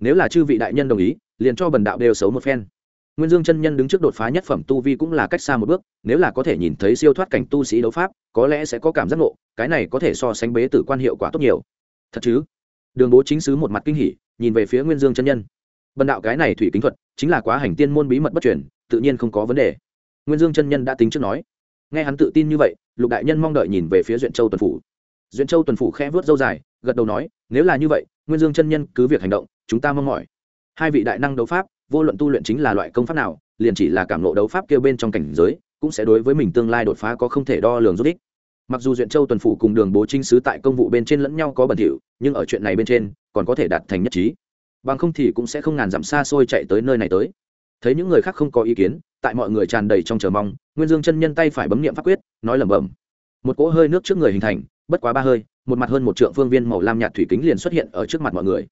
Nếu là chư vị đại nhân đồng ý, liền cho bần đạo đều xấu một phen nguyên dương chân nhân đứng trước đột phá nhất phẩm tu vi cũng là cách xa một bước, nếu là có thể nhìn thấy siêu thoát cảnh tu sĩ đấu pháp, có lẽ sẽ có cảm giác ngộ, cái này có thể so sánh bế tử quan hiệu quả tốt nhiều. Thật chứ? Đường bố chính sứ một mặt kinh hỉ, nhìn về phía nguyên dương chân nhân. Bần đạo cái này thủy kính thuật, chính là quá hành tiên môn bí mật bất truyền, tự nhiên không có vấn đề. Nguyên dương chân nhân đã tính trước nói. Nghe hắn tự tin như vậy, lục đại nhân mong đợi nhìn về phía duyện châu tuần phủ. Duyện châu tuần phủ khẽ vớt dâu dài, gật đầu nói, nếu là như vậy, nguyên dương chân nhân cứ việc hành động, chúng ta mong mỏi. Hai vị đại năng đấu pháp vô luận tu luyện chính là loại công pháp nào, liền chỉ là cảm lộ đấu pháp kêu bên trong cảnh giới, cũng sẽ đối với mình tương lai đột phá có không thể đo lường rút ích. Mặc dù duyện châu tuần phủ cùng đường bố trinh sứ tại công vụ bên trên lẫn nhau có bẩn thỉu, nhưng ở chuyện này bên trên, còn có thể đạt thành nhất trí. Bằng không thì cũng sẽ không ngàn dặm xa xôi chạy tới nơi này tới. Thấy những người khác không có ý kiến, tại mọi người tràn đầy trong chờ mong, nguyên dương chân nhân tay phải bấm nghiệm pháp quyết, nói lẩm bẩm. Một cỗ hơi nước trước người hình thành, bất quá ba hơi, một mặt hơn một trượng phương viên màu lam nhạt thủy kính liền xuất hiện ở trước mặt mọi người.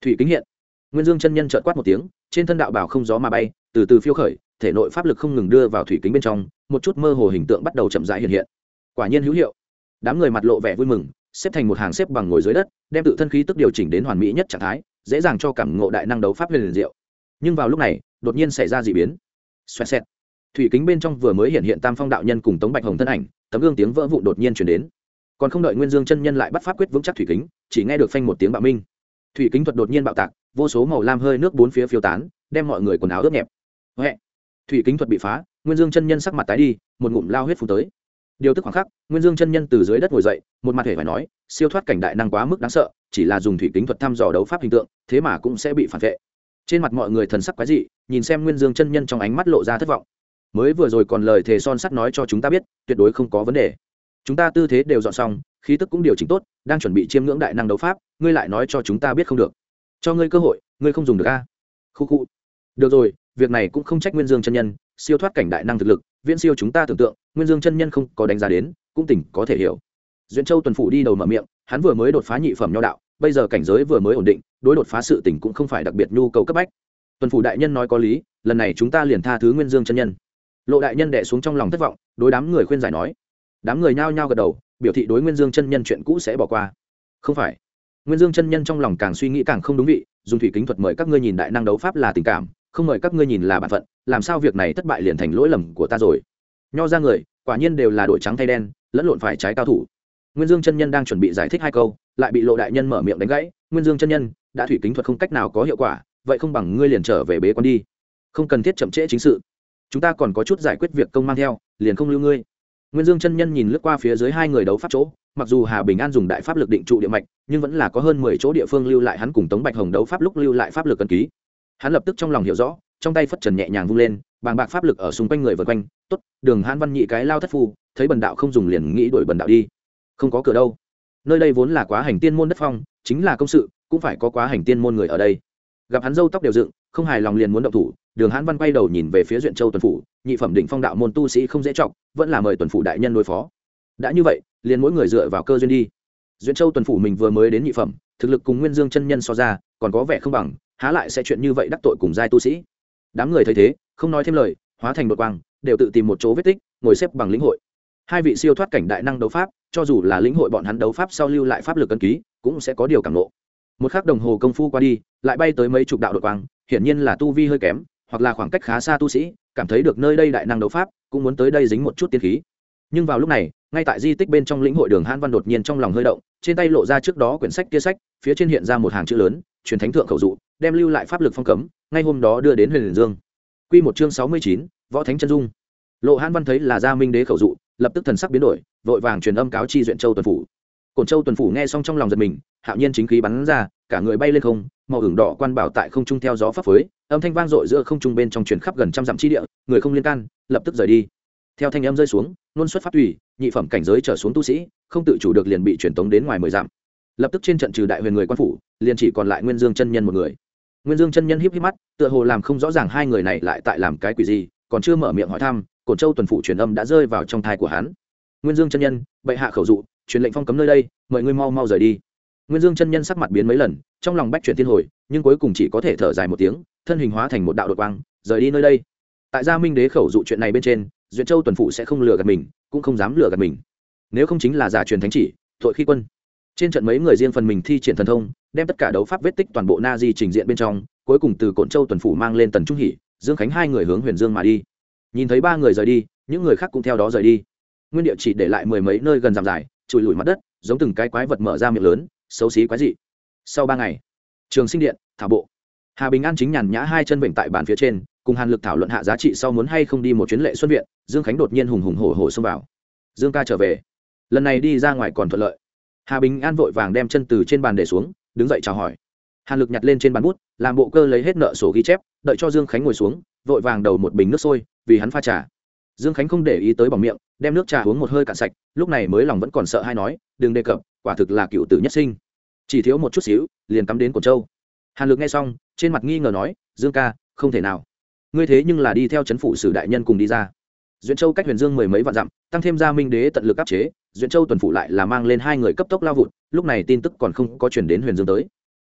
Thủy kính hiện nguyên dương chân nhân trợt quát một tiếng, trên thân đạo bảo không gió mà bay, từ từ phiêu khởi, thể nội pháp lực không ngừng đưa vào thủy kính bên trong, một chút mơ hồ hình tượng bắt đầu chậm rãi hiện hiện. Quả nhiên hữu hiệu. Đám người mặt lộ vẻ vui mừng, xếp thành một hàng xếp bằng ngồi dưới đất, đem tự thân khí tức điều chỉnh đến hoàn mỹ nhất trạng thái, dễ dàng cho cảm ngộ đại năng đấu pháp huyền liền diệu. Nhưng vào lúc này, đột nhiên xảy ra d ị biến. Xoẹt xẹt. Thủy kính bên trong vừa mới hiện hiện tam phong đạo nhân cùng tống bạch hồng thân ảnh, tấm gương tiếng vỡ vụn đột nhiên chuyển đến. Còn không đợi nguyên dương chân nhân lại bắt pháp quyết vững chắc thủy kính, chỉ nghe được phanh một tiếng bạo minh thủy kính thuật đột nhiên bạo tạc, vô số màu lam hơi nước bốn phía phiêu tán, đem mọi người quần áo ướt nhẹp. Huệ! Thủy kính thuật bị phá, nguyên dương chân nhân sắc mặt tái đi, một ngụm lao huyết phù tới. Điều tức khoảng khắc, nguyên dương chân nhân từ dưới đất ngồi dậy, một mặt thể phải nói, siêu thoát cảnh đại năng quá mức đáng sợ, chỉ là dùng thủy kính thuật thăm dò đấu pháp hình tượng, thế mà cũng sẽ bị phản vệ. Trên mặt mọi người thần sắc quái dị, nhìn xem nguyên dương chân nhân trong ánh mắt lộ ra thất vọng. Mới vừa rồi còn lời thề son sắt nói cho chúng ta biết, tuyệt đối không có vấn đề. Chúng ta tư thế đều dọn xong, khí tức cũng điều chỉnh tốt, đang chuẩn bị chiêm ngưỡng đại năng đấu pháp ngươi lại nói cho chúng ta biết không được. Cho ngươi cơ hội, ngươi không dùng được a. Khu khu. Được rồi, việc này cũng không trách nguyên dương chân nhân, siêu thoát cảnh đại năng thực lực, viễn siêu chúng ta tưởng tượng, nguyên dương chân nhân không có đánh giá đến, cũng tỉnh có thể hiểu. Duyện châu tuần phủ đi đầu mở miệng, hắn vừa mới đột phá nhị phẩm nho đạo, bây giờ cảnh giới vừa mới ổn định, đối đột phá sự tỉnh cũng không phải đặc biệt nhu cầu cấp bách. Tuần phủ đại nhân nói có lý, lần này chúng ta liền tha thứ nguyên dương chân nhân. Lộ đại nhân đẻ xuống trong lòng thất vọng, đối đám người khuyên giải nói. Đám người nhao nhao gật đầu, biểu thị đối nguyên dương chân nhân chuyện cũ sẽ bỏ qua. Không phải nguyên dương chân nhân trong lòng càng suy nghĩ càng không đúng vị, dùng thủy kính thuật mời các ngươi nhìn đại năng đấu pháp là tình cảm, không mời các ngươi nhìn là bản phận, làm sao việc này thất bại liền thành lỗi lầm của ta rồi. Nho ra người, quả nhiên đều là đội trắng thay đen, lẫn lộn phải trái cao thủ. Nguyên dương chân nhân đang chuẩn bị giải thích hai câu, lại bị lộ đại nhân mở miệng đánh gãy. Nguyên dương chân nhân, đã thủy kính thuật không cách nào có hiệu quả, vậy không bằng ngươi liền trở về bế con đi. Không cần thiết chậm trễ chính sự. Chúng ta còn có chút giải quyết việc công mang theo, liền không lưu ngươi. Nguyên dương chân nhân nhìn lướt qua phía dưới hai người đấu pháp chỗ mặc dù hà bình an dùng đại pháp lực định trụ địa mạch, nhưng vẫn là có hơn mười chỗ địa phương lưu lại hắn cùng tống bạch hồng đấu pháp lúc lưu lại pháp lực cân ký. Hắn lập tức trong lòng hiểu rõ, trong tay phất trần nhẹ nhàng vung lên, bàng bạc pháp lực ở xung quanh người vượt quanh t ố t đường hãn văn nhị cái lao thất phu, thấy bần đạo không dùng liền nghĩ đuổi bần đạo đi. Không có cửa đâu. Nơi đây vốn là quá hành tiên môn đất phong, chính là công sự, cũng phải có quá hành tiên môn người ở đây. Gặp hắn dâu tóc đều dựng, không hài lòng liền muốn động thủ, đường hãn văn quay đầu nhìn về phía duyện châu tuần phủ, nhị phẩm định phong đạo môn tu sĩ không dễ chọc, vẫn là mời tuần phủ đại nhân đối phó đã như vậy, liền mỗi người dựa vào cơ duyên đi. Duyện châu tuần phủ mình vừa mới đến nhị phẩm, thực lực cùng nguyên dương chân nhân so ra, còn có vẻ không bằng, há lại sẽ chuyện như vậy đắc tội cùng giai tu sĩ. Đám người thấy thế, không nói thêm lời, hóa thành đột quang, đều tự tìm một chỗ vết tích, ngồi xếp bằng lĩnh hội. Hai vị siêu thoát cảnh đại năng đấu pháp, cho dù là lĩnh hội bọn hắn đấu pháp sau lưu lại pháp lực cân ký, cũng sẽ có điều cảm lộ một khắc đồng hồ công phu qua đi, lại bay tới mấy chục đạo đột quang, hiển nhiên là tu vi hơi kém, hoặc là khoảng cách khá xa tu sĩ, cảm thấy được nơi đây đại năng đấu pháp, cũng muốn tới đây dính một chút tiên khí nhưng vào lúc này, ngay tại di tích bên trong lĩnh hội đường hãn văn đột nhiên trong lòng hơi động, trên tay lộ ra trước đó quyển sách kia sách, phía trên hiện ra một hàng chữ lớn, truyền thánh thượng khẩu dụ, đem lưu lại pháp lực phong cấm, ngay hôm đó đưa đến huyền dương. Q một chương sáu mươi chín, võ thánh chân dung. Lộ hãn văn thấy là gia minh đế khẩu dụ, lập tức thần sắc biến đổi, vội vàng truyền âm cáo chi duyện châu tuần phủ. Cổn châu tuần phủ nghe xong trong lòng giật mình, hạo nhiên chính khí bắn ra, cả người bay lên không, màu hưởng đỏ quan bảo tại không trung theo gió pháp phới, âm thanh vang dội giữa không trung bên trong truyền khắp gần trăm dặm chi địa, người không liên can, lập tức rời đi theo thanh âm rơi xuống, nôn xuất pháp tùy, nhị phẩm cảnh giới trở xuống tu sĩ, không tự chủ được liền bị truyền tống đến ngoài mười dặm. Lập tức trên trận trừ đại huyền người quan phủ, liền chỉ còn lại nguyên dương chân nhân một người. Nguyên dương chân nhân híp híp mắt, tựa hồ làm không rõ ràng hai người này lại tại làm cái quỷ gì, còn chưa mở miệng hỏi thăm cổn châu tuần phủ truyền âm đã rơi vào trong thai của hắn. Nguyên dương chân nhân, bệ hạ khẩu dụ, truyền lệnh phong cấm nơi đây, mời ngươi mau mau rời đi. Nguyên dương chân nhân sắc mặt biến mấy lần, trong lòng bách chuyển thiên hồi, nhưng cuối cùng chỉ có thể thở dài một tiếng, thân hình hóa thành một đạo đột quang, rời đi nơi đây. Tại gia minh đế khẩu dụ chuyện này bên trên duyện châu tuần phụ sẽ không lừa gạt mình, cũng không dám lừa gạt mình. Nếu không chính là giả truyền thánh chỉ, tội khi quân. Trên trận mấy người riêng phần mình thi triển thần thông, đem tất cả đấu pháp vết tích toàn bộ na di trình diện bên trong, cuối cùng từ cổn châu tuần phủ mang lên tần trung hỷ, dương khánh hai người hướng huyền dương mà đi. Nhìn thấy ba người rời đi, những người khác cũng theo đó rời đi. Nguyên địa chỉ để lại mười mấy nơi gần giảm dài, trụi lùi mặt đất, giống từng cái quái vật mở ra miệng lớn, xấu xí quái dị. Sau ba ngày, trường sinh điện thảo bộ. Hà bình an chính nhàn nhã hai chân bệnh tại bàn phía trên cùng hàn lực thảo luận hạ giá trị sau muốn hay không đi một chuyến lệ xuân viện, dương khánh đột nhiên hùng hùng hổ hổ xông vào. Dương ca trở về. Lần này đi ra ngoài còn thuận lợi. Hà bình an vội vàng đem chân từ trên bàn để xuống, đứng dậy chào hỏi. Hàn lực nhặt lên trên bàn bút, làm bộ cơ lấy hết nợ sổ ghi chép, đợi cho dương khánh ngồi xuống, vội vàng đầu một bình nước sôi, vì hắn pha trà. Dương khánh không để ý tới bằng miệng, đem nước trà uống một hơi cạn sạch, lúc này mới lòng vẫn còn sợ hay nói, đừng đề cập, quả thực là cựu tử nhất sinh. Chỉ thiếu một chút xíu, liền cắm đến cổ châu. Hàn lực nghe xong, trên mặt nghi ngờ nói, dương ca, không thể nào ngươi thế nhưng là đi theo chấn phủ sử đại nhân cùng đi ra. Duyện châu cách huyền dương mười mấy vạn dặm, tăng thêm gia minh đế tận lực áp chế, duyện châu tuần phủ lại là mang lên hai người cấp tốc lao vụt, lúc này tin tức còn không có chuyển đến huyền dương tới.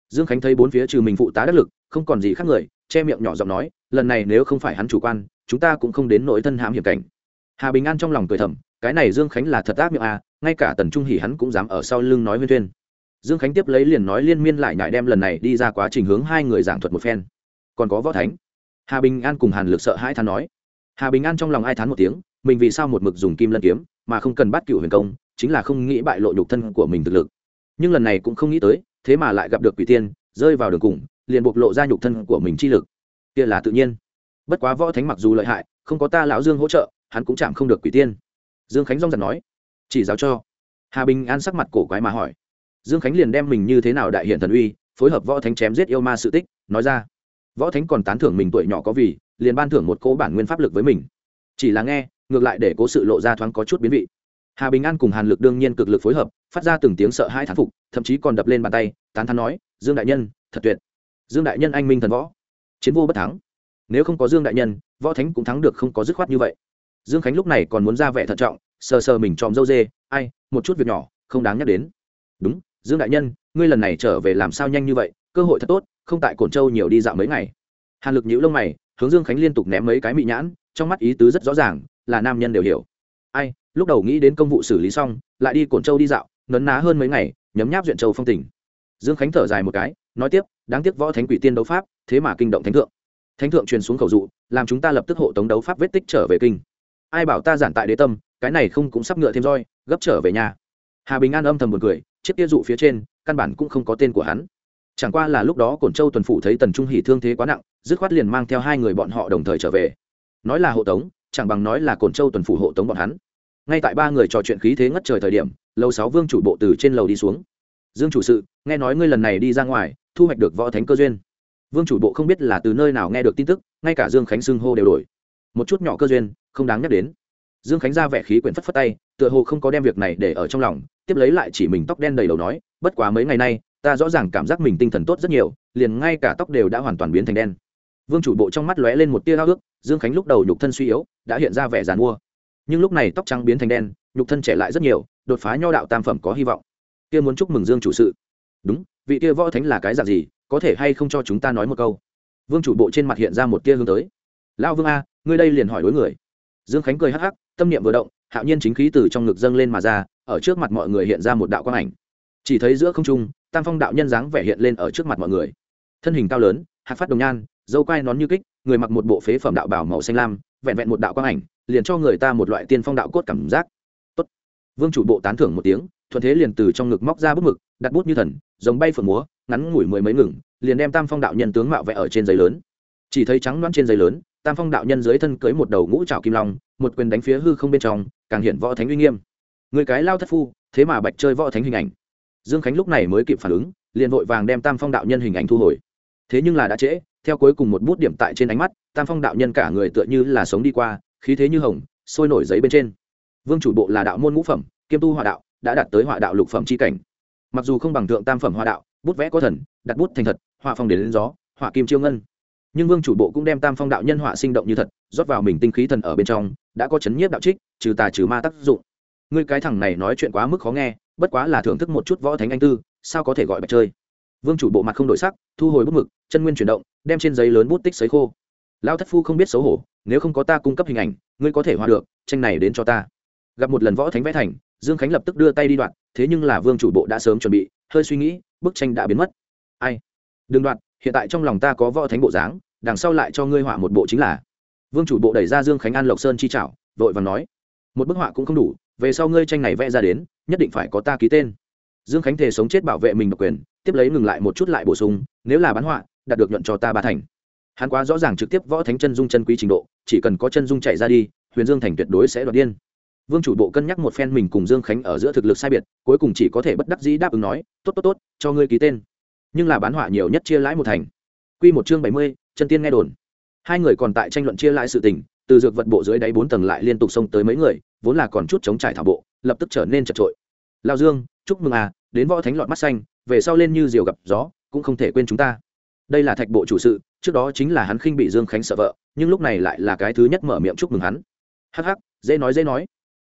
Dương khánh thấy bốn phía trừ mình phụ tá đắc lực, không còn gì khác người, che miệng nhỏ giọng nói, lần này nếu không phải hắn chủ quan, chúng ta cũng không đến nỗi thân hãm hiểm cảnh. Hà bình an trong lòng cười thầm, cái này dương khánh là thật ác miệng à ngay cả tần trung hỉ hắn cũng dám ở sau lưng nói huyên thuyên dương khánh tiếp lấy liền nói liên miên lại nhại đem lần này đi ra quá trình hướng hai người giảng thuật một phen. Còn có võ thánh hà bình an cùng hàn lực sợ hai thán nói. Hà bình an trong lòng ai thán một tiếng, mình vì sao một mực dùng kim lân kiếm, mà không cần bắt cựu huyền công, chính là không nghĩ bại lộ nhục thân của mình thực lực. Nhưng lần này cũng không nghĩ tới, thế mà lại gặp được quỷ tiên, rơi vào đường cùng, liền bộc lộ ra nhục thân của mình chi lực. Kia là tự nhiên. Bất quá võ thánh mặc dù lợi hại, không có ta lão dương hỗ trợ, hắn cũng chạm không được quỷ tiên. Dương khánh rong giật nói. Chỉ giáo cho. Hà bình an sắc mặt cổ quái mà hỏi. Dương khánh liền đem mình như thế nào đại hiện thần uy, phối hợp võ thánh chém giết yêu ma sự tích, nói ra võ thánh còn tán thưởng mình tuổi nhỏ có vì, liền ban thưởng một cố bản nguyên pháp lực với mình. Chỉ là nghe, ngược lại để cố sự lộ ra thoáng có chút biến vị. Hà bình an cùng hàn lực đương nhiên cực lực phối hợp, phát ra từng tiếng sợ hai thán phục, thậm chí còn đập lên bàn tay, tán thán nói, dương đại nhân, thật tuyệt. Dương đại nhân anh minh thần võ. Chiến vô bất thắng. Nếu không có dương đại nhân, võ thánh cũng thắng được không có dứt khoát như vậy. Dương khánh lúc này còn muốn ra vẻ thận trọng, sờ sờ mình tròm dâu dê, ai, một chút việc nhỏ, không đáng nhắc đến. Đúng, dương đại nhân, ngươi lần này trở về làm sao nhanh như vậy? Cơ hội thật tốt, không tại cổn châu nhiều đi dạo mấy ngày. Hàn lực nhũ lông mày, hướng dương khánh liên tục ném mấy cái mị nhãn, trong mắt ý tứ rất rõ ràng, là nam nhân đều hiểu. Ai, lúc đầu nghĩ đến công vụ xử lý xong, lại đi cổn châu đi dạo, nấn ná hơn mấy ngày, nhấm nháp duyện châu phong tỉnh dương khánh thở dài một cái, nói tiếp, đáng tiếc võ thánh quỷ tiên đấu pháp, thế mà kinh động thánh thượng. Thánh thượng truyền xuống khẩu dụ, làm chúng ta lập tức hộ tống đấu pháp vết tích trở về kinh. Ai bảo ta giản tại đế tâm, cái này không cũng sắp ngựa thêm roi, gấp trở về nhà. Hà bình an âm thầm một cười, chiếc tia dụ phía trên, căn bản cũng không có tên của hắn chẳng qua là lúc đó cổn châu tuần phủ thấy tần trung hỷ thương thế quá nặng, dứt khoát liền mang theo hai người bọn họ đồng thời trở về. Nói là hộ tống, chẳng bằng nói là cổn châu tuần phủ hộ tống bọn hắn. Ngay tại ba người trò chuyện khí thế ngất trời thời điểm, lầu sáu vương chủ bộ từ trên lầu đi xuống. Dương chủ sự, nghe nói ngươi lần này đi ra ngoài, thu hoạch được võ thánh cơ duyên. Vương chủ bộ không biết là từ nơi nào nghe được tin tức, ngay cả dương khánh xưng hô đều đổi. Một chút nhỏ cơ duyên, không đáng nhắc đến. Dương khánh ra vẻ khí quyển phất phất tay, tựa hồ không có đem việc này để ở trong lòng, tiếp lấy lại chỉ mình tóc đen đầy đầu nói, bất quá mấy ngày nay ta rõ ràng cảm giác mình tinh thần tốt rất nhiều, liền ngay cả tóc đều đã hoàn toàn biến thành đen. Vương chủ bộ trong mắt lóe lên một tia ao ước dương khánh lúc đầu nhục thân suy yếu, đã hiện ra vẻ g i à n mua. Nhưng lúc này tóc trắng biến thành đen, nhục thân trẻ lại rất nhiều, đột phá nho đạo tam phẩm có hy vọng. Kia muốn chúc mừng dương chủ sự. Đúng, vị kia võ thánh là cái dạng gì, có thể hay không cho chúng ta nói một câu? Vương chủ bộ trên mặt hiện ra một tia hướng tới. Lão vương a, ngươi đây liền hỏi đối người. Dương khánh cười hắc hắc, tâm niệm vừa động, hạo nhiên chính khí từ trong ngực dâng lên mà ra, ở trước mặt mọi người hiện ra một đạo quang ảnh. Chỉ thấy giữa không trung tam phong đạo nhân dáng vẻ hiện lên ở trước mặt mọi người. Thân hình cao lớn, hạc phát đồng nhan, dâu quai nón như kích, người mặc một bộ phế phẩm đạo bảo màu xanh lam, vẹn vẹn một đạo quang ảnh, liền cho người ta một loại tiên phong đạo cốt cảm giác. Tốt. vương chủ bộ tán thưởng một tiếng, thuận thế liền từ trong ngực móc ra bút mực, đặt bút như thần, giống bay phượng múa, ngắn ngủi mười mấy ngừng, liền đem tam phong đạo nhân tướng mạo vẽ ở trên giấy lớn. Chỉ thấy trắng loãng trên giấy lớn, tam phong đạo nhân dưới thân cưới một đầu ngũ trào kim long, một quyền đánh phía hư không bên trong, càng hiện võ thánh uy nghiêm. Người cái lao thất phu, thế mà bạch chơi võ thánh hình ảnh dương khánh lúc này mới kịp phản ứng, liền vội vàng đem tam phong đạo nhân hình ảnh thu hồi. Thế nhưng là đã trễ, theo cuối cùng một bút điểm tại trên ánh mắt, tam phong đạo nhân cả người tựa như là sống đi qua, khí thế như hồng, sôi nổi giấy bên trên. Vương chủ bộ là đạo môn ngũ phẩm, kiêm tu hòa đạo, đã đạt tới hòa đạo lục phẩm c h i cảnh. Mặc dù không bằng thượng tam phẩm hòa đạo, bút vẽ có thần, đặt bút thành thật, họa phong đến lên gió, họa kim chiêu ngân. Nhưng vương chủ bộ cũng đem tam phong đạo nhân họa sinh động như thật, rót vào mình tinh khí thần ở bên trong, đã có chấn nhiếp đạo trích, trừ tà trừ ma tác dụng. Ngươi cái thằng này nói chuyện quá mức khó nghe bất quá là thưởng thức một chút võ thánh anh tư, sao có thể gọi bạch chơi? Vương chủ bộ mặt không đổi sắc, thu hồi bút mực, chân nguyên chuyển động, đem trên giấy lớn bút tích sấy khô. Lao thất phu không biết xấu hổ, nếu không có ta cung cấp hình ảnh, ngươi có thể hòa được, tranh này đến cho ta. Gặp một lần võ thánh vẽ thành, dương khánh lập tức đưa tay đi đoạn, thế nhưng là vương chủ bộ đã sớm chuẩn bị, hơi suy nghĩ, bức tranh đã biến mất. Ai? Đừng đoạn, hiện tại trong lòng ta có võ thánh bộ dáng, đằng sau lại cho ngươi họa một bộ chính là. Vương chủ bộ đẩy ra dương khánh an lộc sơn chi trảo vội và nói. Một bức họa cũng không đủ, về sau ngươi tranh này vẽ ra đến nhất định phải có ta ký tên. Dương khánh thể sống chết bảo vệ mình độc quyền, tiếp lấy ngừng lại một chút lại bổ sung, nếu là bán họa, đạt được nhuận cho ta ba thành. Hắn quá rõ ràng trực tiếp võ thánh chân dung chân quý trình độ, chỉ cần có chân dung chạy ra đi, huyền dương thành tuyệt đối sẽ đoạt điên. Vương chủ bộ cân nhắc một phen mình cùng dương khánh ở giữa thực lực sai biệt, cuối cùng chỉ có thể bất đắc dĩ đáp ứng nói, tốt tốt tốt, cho ngươi ký tên. Nhưng là bán họa nhiều nhất chia lãi một thành. Q một chương bảy mươi, chân tiên nghe đồn. Hai người còn tại tranh luận chia lãi sự tình, từ dược vật bộ dưới đáy bốn tầng lại liên tục xông tới mấy người, vốn là còn chút chống trải thảo bộ, lập tức trở nên chật trội lao dương, chúc mừng à đến võ thánh lọt mắt xanh, về sau lên như diều gặp gió, cũng không thể quên chúng ta. Đây là thạch bộ chủ sự, trước đó chính là hắn khinh bị dương khánh sợ vợ, nhưng lúc này lại là cái thứ nhất mở miệng chúc mừng hắn. Hắc hắc, dễ nói dễ nói.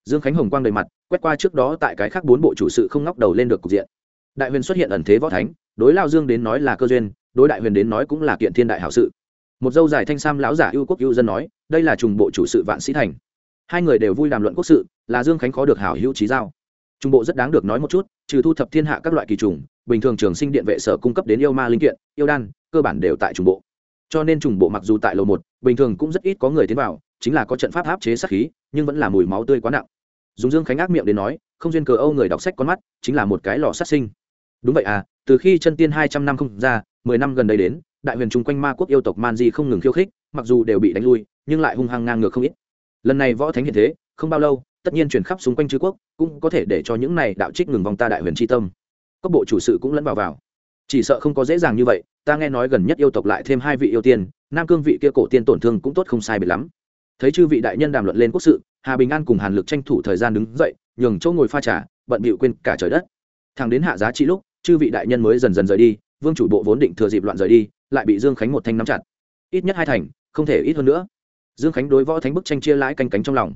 Dương khánh hồng quang đầy mặt, quét qua trước đó tại cái khác bốn bộ chủ sự không ngóc đầu lên được cục diện. Đại huyền xuất hiện ẩn thế võ thánh, đối lao dương đến nói là cơ duyên, đối đại huyền đến nói cũng là kiện thiên đại hảo sự. Một dâu dài thanh sam lão giả ưu quốc ưu dân nói, đây là trùng bộ chủ sự vạn sĩ thành. Hai người đều vui đàm luận quốc sự, là dương khánh khó được hảo hữu trí giao trung bộ rất đáng được nói một chút, trừ thu thập thiên hạ các loại kỳ trùng, bình thường trường sinh điện vệ sở cung cấp đến yêu ma linh kiện, yêu đan, cơ bản đều tại trung bộ. Cho nên trùng bộ mặc dù tại lầu một, bình thường cũng rất ít có người tiến vào, chính là có trận pháp áp chế sát khí, nhưng vẫn là mùi máu tươi quá nặng. Dùng dương khánh ác miệng đến nói, không duyên cờ âu người đọc sách con mắt, chính là một cái lò sát sinh. Đúng vậy à từ khi chân tiên hai trăm năm không ra, mười năm gần đây đến, đại huyền chung quanh ma quốc yêu tộc man di không ngừng khiêu khích, mặc dù đều bị đánh lui, nhưng lại hung hăng ngang ngược không ít. Lần này võ thánh hiện thế, không bao lâu tất nhiên truyền khắp xung quanh chư quốc, cũng có thể để cho những này đạo trích ngừng vòng ta đại huyền tri tâm. Các bộ chủ sự cũng lẫn vào vào. Chỉ sợ không có dễ dàng như vậy, ta nghe nói gần nhất yêu tộc lại thêm hai vị yêu tiên, nam cương vị kia cổ tiên tổn thương cũng tốt không sai biệt lắm. Thấy chư vị đại nhân đàm luận lên quốc sự, hà bình an cùng hàn lực tranh thủ thời gian đứng dậy, nhường chỗ ngồi pha trà, bận bịu quên cả trời đất. Thằng đến hạ giá trị lúc, chư vị đại nhân mới dần dần rời đi, vương chủ bộ vốn định thừa dịp loạn rời đi, lại bị dương khánh một thanh nắm chặt. Ít nhất hai thành, không thể ít hơn nữa. Dương khánh đối võ thánh bức tranh chia lãi canh cánh trong lòng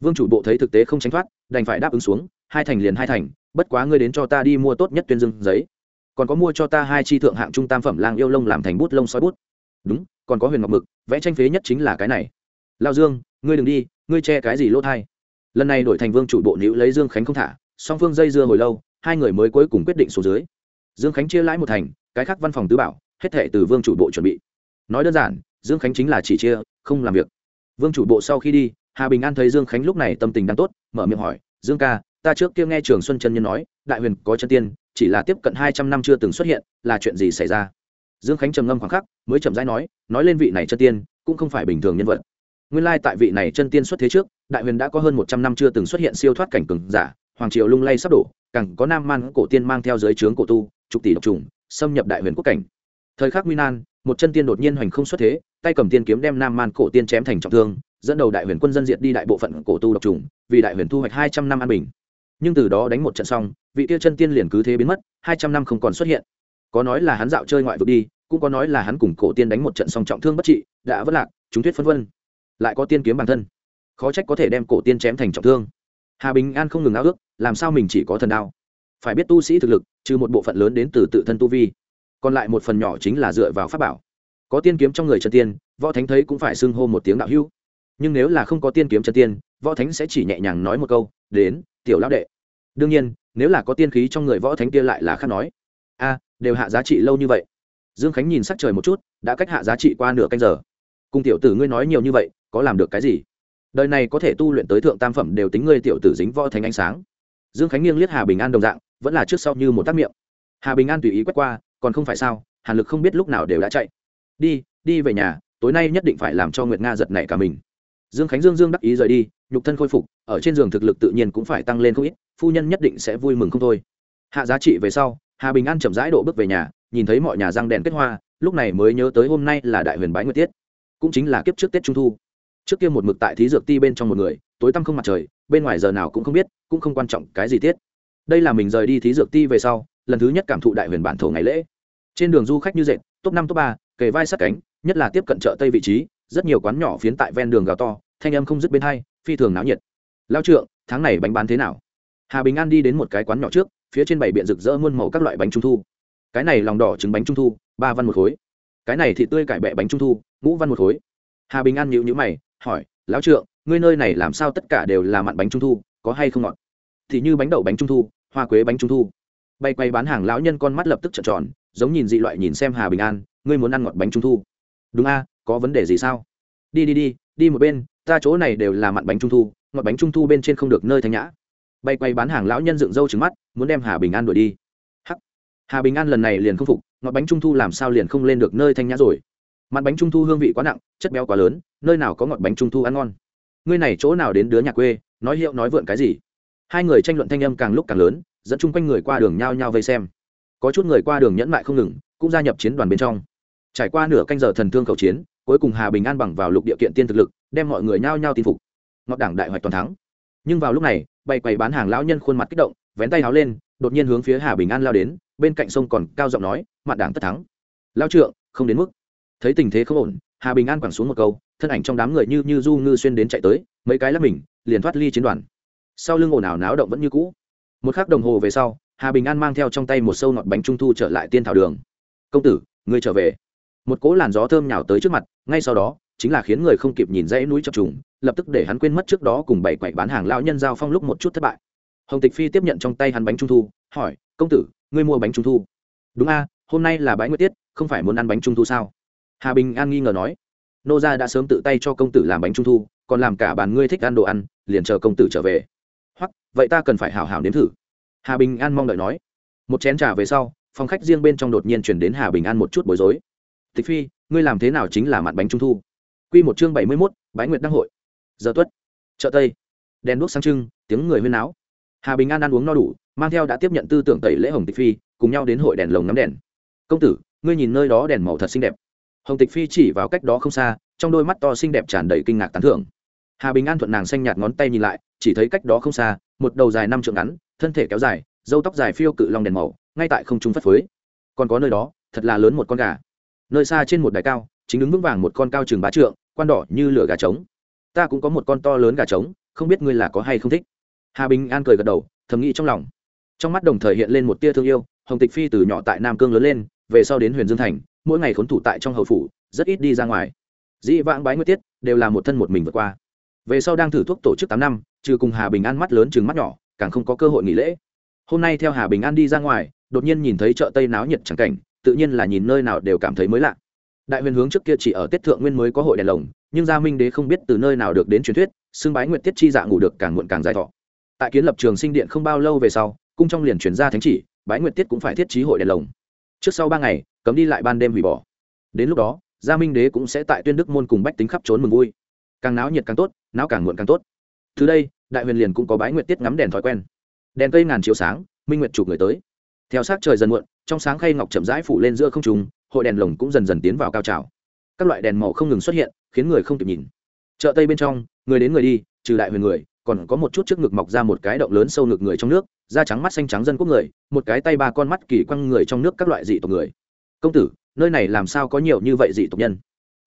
vương chủ bộ thấy thực tế không tránh thoát, đành phải đáp ứng xuống, hai thành liền hai thành, bất quá ngươi đến cho ta đi mua tốt nhất tuyên dương giấy. Còn có mua cho ta hai chi thượng hạng trung tam phẩm lang yêu lông làm thành bút lông sói bút. Đúng, còn có huyền ngọc mực, vẽ tranh phế nhất chính là cái này. Lao dương, ngươi đừng đi, ngươi che cái gì lỗ thai? Lần này đổi thành vương chủ bộ nữ lấy dương khánh không thả, song phương dây dưa hồi lâu, hai người mới cuối cùng quyết định số dưới. Dương khánh chia lãi một thành, cái khác văn phòng tứ bảo, hết thệ từ vương chủ bộ chuẩn bị. Nói đơn giản, dương khánh chính là chỉ chia, không làm việc. Vương chủ bộ sau khi đi hà bình an thấy dương khánh lúc này tâm tình đang tốt, mở miệng hỏi, dương ca, ta trước kia nghe trường xuân chân nhân nói, đại huyền có chân tiên, chỉ là tiếp cận hai trăm năm chưa từng xuất hiện, là chuyện gì xảy ra? Dương khánh trầm ngâm khoảng khắc, mới chậm rãi nói nói lên vị này chân tiên, cũng không phải bình thường nhân vật. Nguyên lai tại vị này chân tiên xuất thế trước, đại huyền đã có hơn một trăm năm chưa từng xuất hiện siêu thoát cảnh cường giả, hoàng triều lung lay sắp đổ, càng có nam man cổ tiên mang theo giới trướng cổ tu trục tỷ độc trùng, xâm nhập đại huyền quốc cảnh. Thời khắc nguy nan, một chân tiên đột nhiên hoành không xuất thế, tay cầm tiên kiếm đem nam man cổ tiên chém thành trọng thương dẫn đầu đại huyền quân dân diệt đi đại bộ phận cổ tu độc trùng, vì đại huyền thu hoạch hai trăm năm an bình. Nhưng từ đó đánh một trận xong, vị tiêu chân tiên liền cứ thế biến mất, hai trăm năm không còn xuất hiện. Có nói là hắn dạo chơi ngoại vực đi, cũng có nói là hắn cùng cổ tiên đánh một trận xong trọng thương bất trị, đã vất lạc, chúng thuyết phân vân. Lại có tiên kiếm bản thân. Khó trách có thể đem cổ tiên chém thành trọng thương. Hà bình an không ngừng ao ước, làm sao mình chỉ có thần đao? Phải biết tu sĩ thực lực, trừ một bộ phận lớn đến từ tự thân tu vi, còn lại một phần nhỏ chính là dựa vào pháp bảo. Có tiên kiếm trong người chân tiên, võ thánh thấy cũng phải xưng hô một tiếng đạo hữu nhưng nếu là không có tiên kiếm chân tiên, võ thánh sẽ chỉ nhẹ nhàng nói một câu, đến, tiểu lão đệ. Đương nhiên, nếu là có tiên khí trong người võ thánh kia lại là khác nói. A, đều hạ giá trị lâu như vậy. Dương khánh nhìn sắc trời một chút, đã cách hạ giá trị qua nửa canh giờ. Cùng tiểu tử ngươi nói nhiều như vậy, có làm được cái gì? Đời này có thể tu luyện tới thượng tam phẩm đều tính ngươi tiểu tử dính võ thánh ánh sáng. Dương khánh nghiêng liếc hà bình an đồng dạng, vẫn là trước sau như một tác miệng. Hà bình an tùy ý quét qua, còn không phải sao, hàn lực không biết lúc nào đều đã chạy. Đi đi về nhà, tối nay nhất định phải làm cho nguyệt nga giật nảy cả mình dương khánh dương dương đắc ý rời đi, nhục thân khôi phục, ở trên giường thực lực tự nhiên cũng phải tăng lên không ít, phu nhân nhất định sẽ vui mừng không thôi. Hạ giá trị về sau, hà bình an chậm rãi độ bước về nhà, nhìn thấy mọi nhà răng đèn kết hoa, lúc này mới nhớ tới hôm nay là đại huyền bái nguyệt tiết, cũng chính là kiếp trước tết trung thu. Trước kia một mực tại thí dược ti bên trong một người, tối tăm không mặt trời, bên ngoài giờ nào cũng không biết, cũng không quan trọng cái gì tiết. Đây là mình rời đi thí dược ti về sau, lần thứ nhất cảm thụ đại huyền bản thổ ngày lễ. Trên đường du khách như dệt, top năm, top ba, kề vai sát cánh, nhất là tiếp cận chợ tây vị trí rất nhiều quán nhỏ phiến tại ven đường gào to, thanh âm không dứt bên hai, phi thường náo nhiệt. Lao trượng, tháng này bánh bán thế nào? Hà bình an đi đến một cái quán nhỏ trước, phía trên bảy biện rực rỡ muôn màu các loại bánh trung thu. Cái này lòng đỏ trứng bánh trung thu, ba văn một khối. Cái này thì tươi cải bẹ bánh trung thu, ngũ văn một khối. Hà bình an nhịu nhữ mày, hỏi, lão trượng, ngươi nơi này làm sao tất cả đều là mặn bánh trung thu, có hay không ngọt? Thì như bánh đậu bánh trung thu, hoa quế bánh trung thu. Bay quay bán hàng lão nhân con mắt lập tức trợn tròn, giống nhìn dị loại nhìn xem hà bình an, ngươi muốn ăn ngọt bánh trung thu? Đúng a có vấn đề gì sao? Đi đi đi đi một bên, ta chỗ này đều là mặn bánh trung thu, ngọt bánh trung thu bên trên không được nơi thanh nhã. Bay quay bán hàng lão nhân dựng râu trứng mắt, muốn đem hà bình an đuổi đi. Hắc. Hà bình an lần này liền không phục, ngọt bánh trung thu làm sao liền không lên được nơi thanh nhã rồi? Mặn bánh trung thu hương vị quá nặng, chất béo quá lớn, nơi nào có ngọt bánh trung thu ăn ngon? Ngươi này chỗ nào đến đứa nhà quê, nói hiệu nói vượn cái gì? Hai người tranh luận thanh âm càng lúc càng lớn, dẫn chung quanh người qua đường nhao nhao vây xem. Có chút người qua đường nhẫn mại không ngừng, cũng gia nhập chiến đoàn bên trong trải qua nửa canh giờ thần thương cầu chiến, cuối cùng hà bình an bằng vào lục địa kiện tiên thực lực, đem mọi người nhao nhao tin phục. Ngọt đảng đại hoạch toàn thắng. Nhưng vào lúc này bày quầy bán hàng lão nhân khuôn mặt kích động, vén tay háo lên, đột nhiên hướng phía hà bình an lao đến, bên cạnh sông còn cao giọng nói mặt đảng tất thắng. Lao trượng, không đến mức. Thấy tình thế không ổn, hà bình an quẳng xuống một câu, thân ảnh trong đám người như như du ngư xuyên đến chạy tới, mấy cái lắp mình, liền thoát ly chiến đoàn. Sau lưng ồn ào náo động vẫn như cũ. Một k h ắ c đồng hồ về sau, hà bình an mang theo trong tay một sâu ngọt bánh trung thu trở lại tiên thảo đường. Công tử, ngươi trở về một cỗ làn gió thơm nhào tới trước mặt, ngay sau đó, chính là khiến người không kịp nhìn dãy núi chập trùng, lập tức để hắn quên mất trước đó cùng bảy quậy bán hàng lão nhân giao phong lúc một chút thất bại. Hồng tịch phi tiếp nhận trong tay hắn bánh trung thu, hỏi, công tử, ngươi mua bánh trung thu? Đúng a, hôm nay là bãi nguyệt tiết, không phải muốn ăn bánh trung thu sao? Hà bình an nghi ngờ nói. Nô gia đã sớm tự tay cho công tử làm bánh trung thu, còn làm cả bàn ngươi thích ăn đồ ăn, liền chờ công tử trở về. Hoặc vậy ta cần phải hảo hảo nếm thử. Hà bình an mong đợi nói. Một chén trà về sau, phòng khách riêng bên trong đột nhiên chuyển đến hà bình an một chút bối rối tịch phi, ngươi làm thế nào chính là mặn bánh trung thu? Q một chương bảy mươi mốt, bái nguyệt đăng hội. Giờ tuất. Chợ tây. Đèn đuốc sáng trưng, tiếng người huyên náo. Hà bình an ăn uống no đủ, mang theo đã tiếp nhận tư tưởng tẩy lễ hồng tịch phi, cùng nhau đến hội đèn lồng ngắm đèn. Công tử, ngươi nhìn nơi đó đèn màu thật xinh đẹp. Hồng tịch phi chỉ vào cách đó không xa, trong đôi mắt to xinh đẹp tràn đầy kinh ngạc tán thưởng. Hà bình an thuận nàng xanh nhạt ngón tay nhìn lại, chỉ thấy cách đó không xa, một đầu dài năm trượng ngắn, thân thể kéo dài dâu tóc dài phiêu cự long đèn màu, ngay tại không trung phất phới. Còn có nơi đó, thật là lớn một con gà nơi xa trên một đài cao, chính đứng vững vàng một con cao chừng bá trượng, quan đỏ như lửa gà trống. Ta cũng có một con to lớn gà trống, không biết ngươi là có hay không thích. Hà bình an cười gật đầu, thầm nghĩ trong lòng. Trong mắt đồng thời hiện lên một tia thương yêu, hồng tịch phi từ nhỏ tại nam cương lớn lên, về sau đến huyền dương thành, mỗi ngày khốn thủ tại trong hậu phủ, rất ít đi ra ngoài. Dĩ vãng bái nguyệt tiết, đều là một thân một mình vượt qua. Về sau đang thử thuốc tổ chức tám năm, trừ cùng hà bình an mắt lớn chừng mắt nhỏ, càng không có cơ hội nghỉ lễ. Hôm nay theo hà bình an đi ra ngoài, đột nhiên nhìn thấy chợ tây náo nhiệt chẳng cảnh tự nhiên là nhìn nơi nào đều cảm thấy mới lạ. Đại huyền hướng trước kia chỉ ở tết thượng nguyên mới có hội đèn lồng, nhưng gia minh đế không biết từ nơi nào được đến truyền thuyết, xưng bái nguyệt tiết chi dạ ngủ được càng muộn càng dài thọ. Tại kiến lập trường sinh điện không bao lâu về sau, cung trong liền truyền ra thánh chỉ, bái nguyệt tiết cũng phải thiết trí hội đèn lồng. Trước sau ba ngày, cấm đi lại ban đêm hủy bỏ. Đến lúc đó, gia minh đế cũng sẽ tại tuyên đức môn cùng bách tính khắp trốn mừng vui. Càng náo nhiệt càng tốt, náo càng muộn càng tốt. Từ đây, đại huyền liền cũng có bái nguyệt tiết ngắm đèn thói quen. Đèn cây ngàn chiếu sáng, minh nguyệt chụp người tới theo sát trời dần muộn, trong sáng khay ngọc chậm rãi phủ lên giữa không trùng hội đèn lồng cũng dần dần tiến vào cao trào. Các loại đèn màu không ngừng xuất hiện, khiến người không kịp nhìn. Chợ tây bên trong, người đến người đi, trừ đại huyền người, còn có một chút trước ngực mọc ra một cái động lớn sâu ngực người trong nước, da trắng mắt xanh trắng dân quốc người, một cái tay ba con mắt kỳ quăng người trong nước các loại dị tộc người. Công tử, nơi này làm sao có nhiều như vậy dị tộc nhân?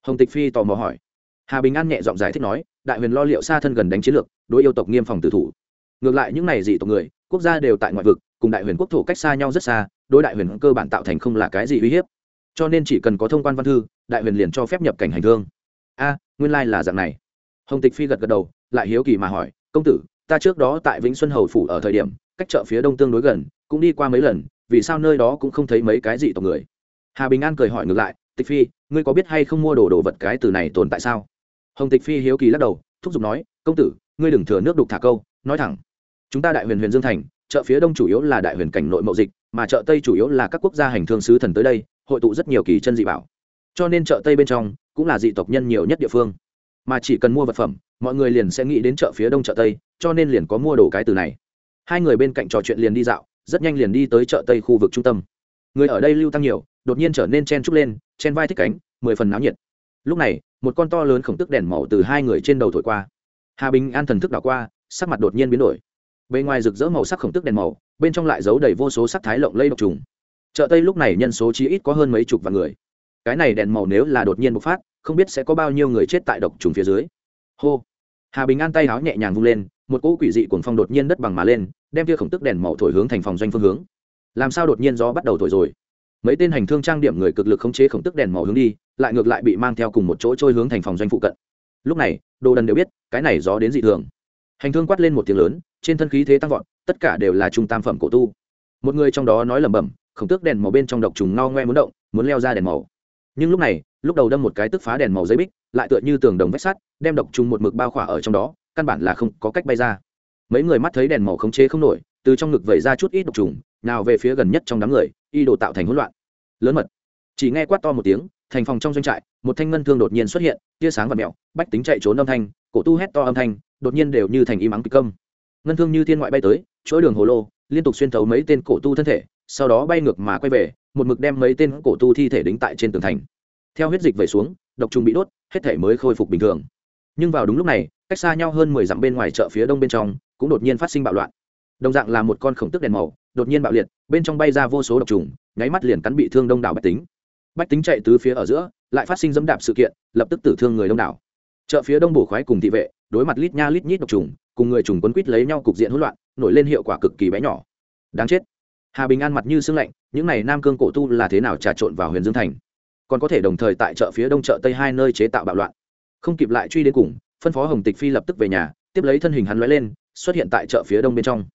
Hồng tịch phi tò mò hỏi. Hà bình an nhẹ giọng giải thích nói, đại huyền lo liệu xa thân gần đánh chiến lược, đối yêu tộc nghiêm phòng tử thủ. Ngược lại những này dị tộc người quốc gia đều tại ngoại vực, cùng đại huyền quốc thổ cách xa nhau rất xa, đối đại huyền cơ bản tạo thành không là cái gì uy hiếp. Cho nên chỉ cần có thông quan văn thư, đại huyền liền cho phép nhập cảnh hành thương a, nguyên lai là dạng này. Hồng tịch phi gật gật đầu, lại hiếu kỳ mà hỏi, công tử, ta trước đó tại vĩnh xuân hầu phủ ở thời điểm, cách chợ phía đông tương đối gần, cũng đi qua mấy lần, vì sao nơi đó cũng không thấy mấy cái gì tộc người? Hà bình an cười hỏi ngược lại, tịch phi, ngươi có biết hay không mua đồ đồ vật cái từ này tồn tại sao? Hồng tịch phi hiếu kỳ lắc đầu, thúc giục nói, công tử, ngươi đừng thừa nước đục thả câu, nói thẳng chúng ta đại huyền huyền dương thành, chợ phía đông chủ yếu là đại huyền cảnh nội mậu dịch, mà chợ tây chủ yếu là các quốc gia hành thương sứ thần tới đây, hội tụ rất nhiều kỳ chân dị bảo. Cho nên chợ tây bên trong cũng là dị tộc nhân nhiều nhất địa phương. Mà chỉ cần mua vật phẩm, mọi người liền sẽ nghĩ đến chợ phía đông chợ tây, cho nên liền có mua đồ cái từ này. Hai người bên cạnh trò chuyện liền đi dạo, rất nhanh liền đi tới chợ tây khu vực trung tâm. Người ở đây lưu tăng nhiều, đột nhiên trở nên chen trúc lên, chen vai thích cánh, mười phần náo nhiệt. Lúc này, một con to lớn khổng tức đèn màu từ hai người trên đầu thổi qua. Hà bình an thần thức đảo qua, sắc mặt đột nhiên biến đổi bề ngoài rực rỡ màu sắc khổng tức đèn màu, bên trong lại giấu đầy vô số sắc thái lộng lây độc trùng. Chợ tây lúc này nhân số chí ít có hơn mấy chục vạn người. Cái này đèn màu nếu là đột nhiên bộc phát, không biết sẽ có bao nhiêu người chết tại độc trùng phía dưới. Hô! Hà bình an tay háo nhẹ nhàng vung lên, một cỗ quỷ dị cuồng phong đột nhiên đất bằng mà lên, đem kia khổng tức đèn màu thổi hướng thành phòng doanh phương hướng. Làm sao đột nhiên gió bắt đầu thổi rồi? Mấy tên hành thương trang điểm người cực lực khống chế khổng tức đèn màu hướng đi, lại ngược lại bị mang theo cùng một chỗ trôi hướng thành phòng doanh phụ cận. Lúc này, đồ đần đều biết, cái này gió đến dị thường. Hành thương quát lên một tiếng lớn trên thân khí thế tăng vọt, tất cả đều là trung tam phẩm cổ tu. Một người trong đó nói lẩm bẩm, khổng tước đèn màu bên trong độc trùng no ngoe muốn động, muốn leo ra đèn màu. Nhưng lúc này, lúc đầu đâm một cái tức phá đèn màu giấy bích, lại tựa như tường đồng vách sắt, đem độc trùng một mực bao khỏa ở trong đó, căn bản là không có cách bay ra. Mấy người mắt thấy đèn màu khống chế không nổi, từ trong ngực vẩy ra chút ít độc trùng, nào về phía gần nhất trong đám người, y đồ tạo thành hỗn loạn. Lớn mật. Chỉ nghe quát to một tiếng, thành phòng trong doanh trại, một thanh ngân thương đột nhiên xuất hiện, tia sáng và mẹo, bách tính chạy trốn âm thanh, cổ tu hét to âm thanh, đột nhiên đều như thành im ắng kịch công ngân thương như thiên ngoại bay tới, chuỗi đường hồ lô, liên tục xuyên thấu mấy tên cổ tu thân thể, sau đó bay ngược mà quay về, một mực đem mấy tên cổ tu thi thể đính tại trên tường thành. Theo huyết dịch về xuống, độc trùng bị đốt, hết thể mới khôi phục bình thường. Nhưng vào đúng lúc này, cách xa nhau hơn mười dặm bên ngoài chợ phía đông bên trong, cũng đột nhiên phát sinh bạo loạn. Đồng dạng là một con khổng tức đèn màu, đột nhiên bạo liệt, bên trong bay ra vô số độc trùng, nháy mắt liền cắn bị thương đông đảo bách tính. Bách tính chạy từ phía ở giữa, lại phát sinh dẫm đạp sự kiện, lập tức tử thương người đông đảo. Chợ phía đông bổ khoái cùng thị vệ, đối mặt lít nha lít nhít độc trùng cùng người trùng quấn quýt lấy nhau cục diện hỗn loạn, nổi lên hiệu quả cực kỳ bé nhỏ. Đáng chết. Hà bình an mặt như sương lạnh, những n à y nam cương cổ tu là thế nào trà trộn vào huyền dương thành? Còn có thể đồng thời tại chợ phía đông chợ tây hai nơi chế tạo bạo loạn. Không kịp lại truy đến cùng, phân phó hồng tịch phi lập tức về nhà, tiếp lấy thân hình hắn l lên, xuất hiện tại chợ phía đông bên trong.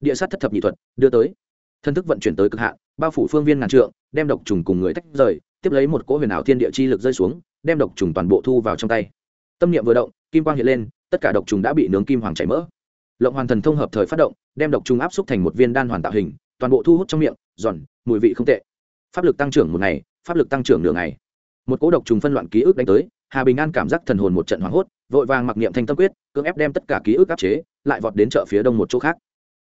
Địa sát thất thập nhị thuật, đưa tới. Thân thức vận chuyển tới cực hạn, bao phủ phương viên ngàn trượng, đem độc trùng cùng người tách rời, tiếp lấy một cỗ huyền ảo thiên địa chi lực rơi xuống, đem độc trùng toàn bộ thu vào trong tay. Tâm niệm vừa động, kim quang hiện lên tất cả độc trùng đã bị nướng kim hoàng chảy mỡ. Lộng hoàn thần thông hợp thời phát động, đem độc trùng áp xúc thành một viên đan hoàn tạo hình, toàn bộ thu hút trong miệng, giòn, mùi vị không tệ. Pháp lực tăng trưởng một ngày, pháp lực tăng trưởng nửa ngày. Một cỗ độc trùng phân loạn ký ức đánh tới, hà bình an cảm giác thần hồn một trận hoảng hốt, vội vàng mặc niệm thanh tâm quyết, cưỡng ép đem tất cả ký ức áp chế, lại vọt đến chợ phía đông một chỗ khác.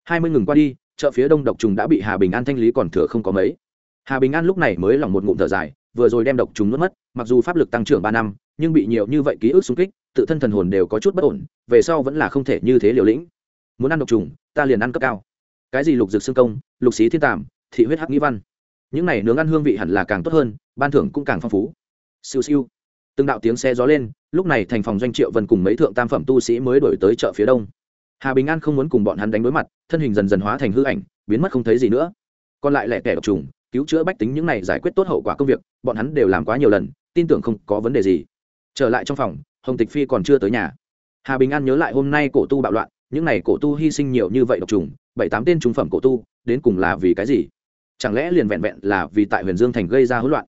Hai mươi ngừng qua đi, chợ phía đông độc trùng đã bị hà bình an thanh lý còn thừa không có mấy. Hà bình an lúc này mới lỏng một ngụm thở dài vừa rồi đem độc trùng nuốt mất, mặc dù pháp lực tăng trưởng ba năm, nhưng bị nhiều như vậy ký ức xung kích, tự thân thần hồn đều có chút bất ổn, về sau vẫn là không thể như thế liều lĩnh. Muốn ăn độc trùng, ta liền ăn cấp cao. Cái gì lục dược xương công, lục xí thiên tàm thị huyết hắc nghĩ văn. Những này nướng ăn hương vị hẳn là càng tốt hơn, ban thưởng cũng càng phong phú. Siêu siêu. Từng đạo tiếng xe gió lên, lúc này thành phòng doanh triệu vân cùng mấy thượng tam phẩm tu sĩ mới đổi tới chợ phía đông. Hà bình an không muốn cùng bọn hắn đánh đối mặt, thân hình dần dần hóa thành hư ảnh, biến mất không thấy gì nữa. Còn lại lẻ tẻ độc trùng cứu chữa bách tính những này giải quyết tốt hậu quả công việc, bọn hắn đều làm quá nhiều lần, tin tưởng không có vấn đề gì. Trở lại trong phòng, hồng tịch phi còn chưa tới nhà. Hà bình an nhớ lại hôm nay cổ tu bạo loạn, những này cổ tu hy sinh nhiều như vậy độc trùng, bảy tám tên trùng phẩm cổ tu, đến cùng là vì cái gì? Chẳng lẽ liền vẹn vẹn là vì tại huyền dương thành gây ra hỗn loạn?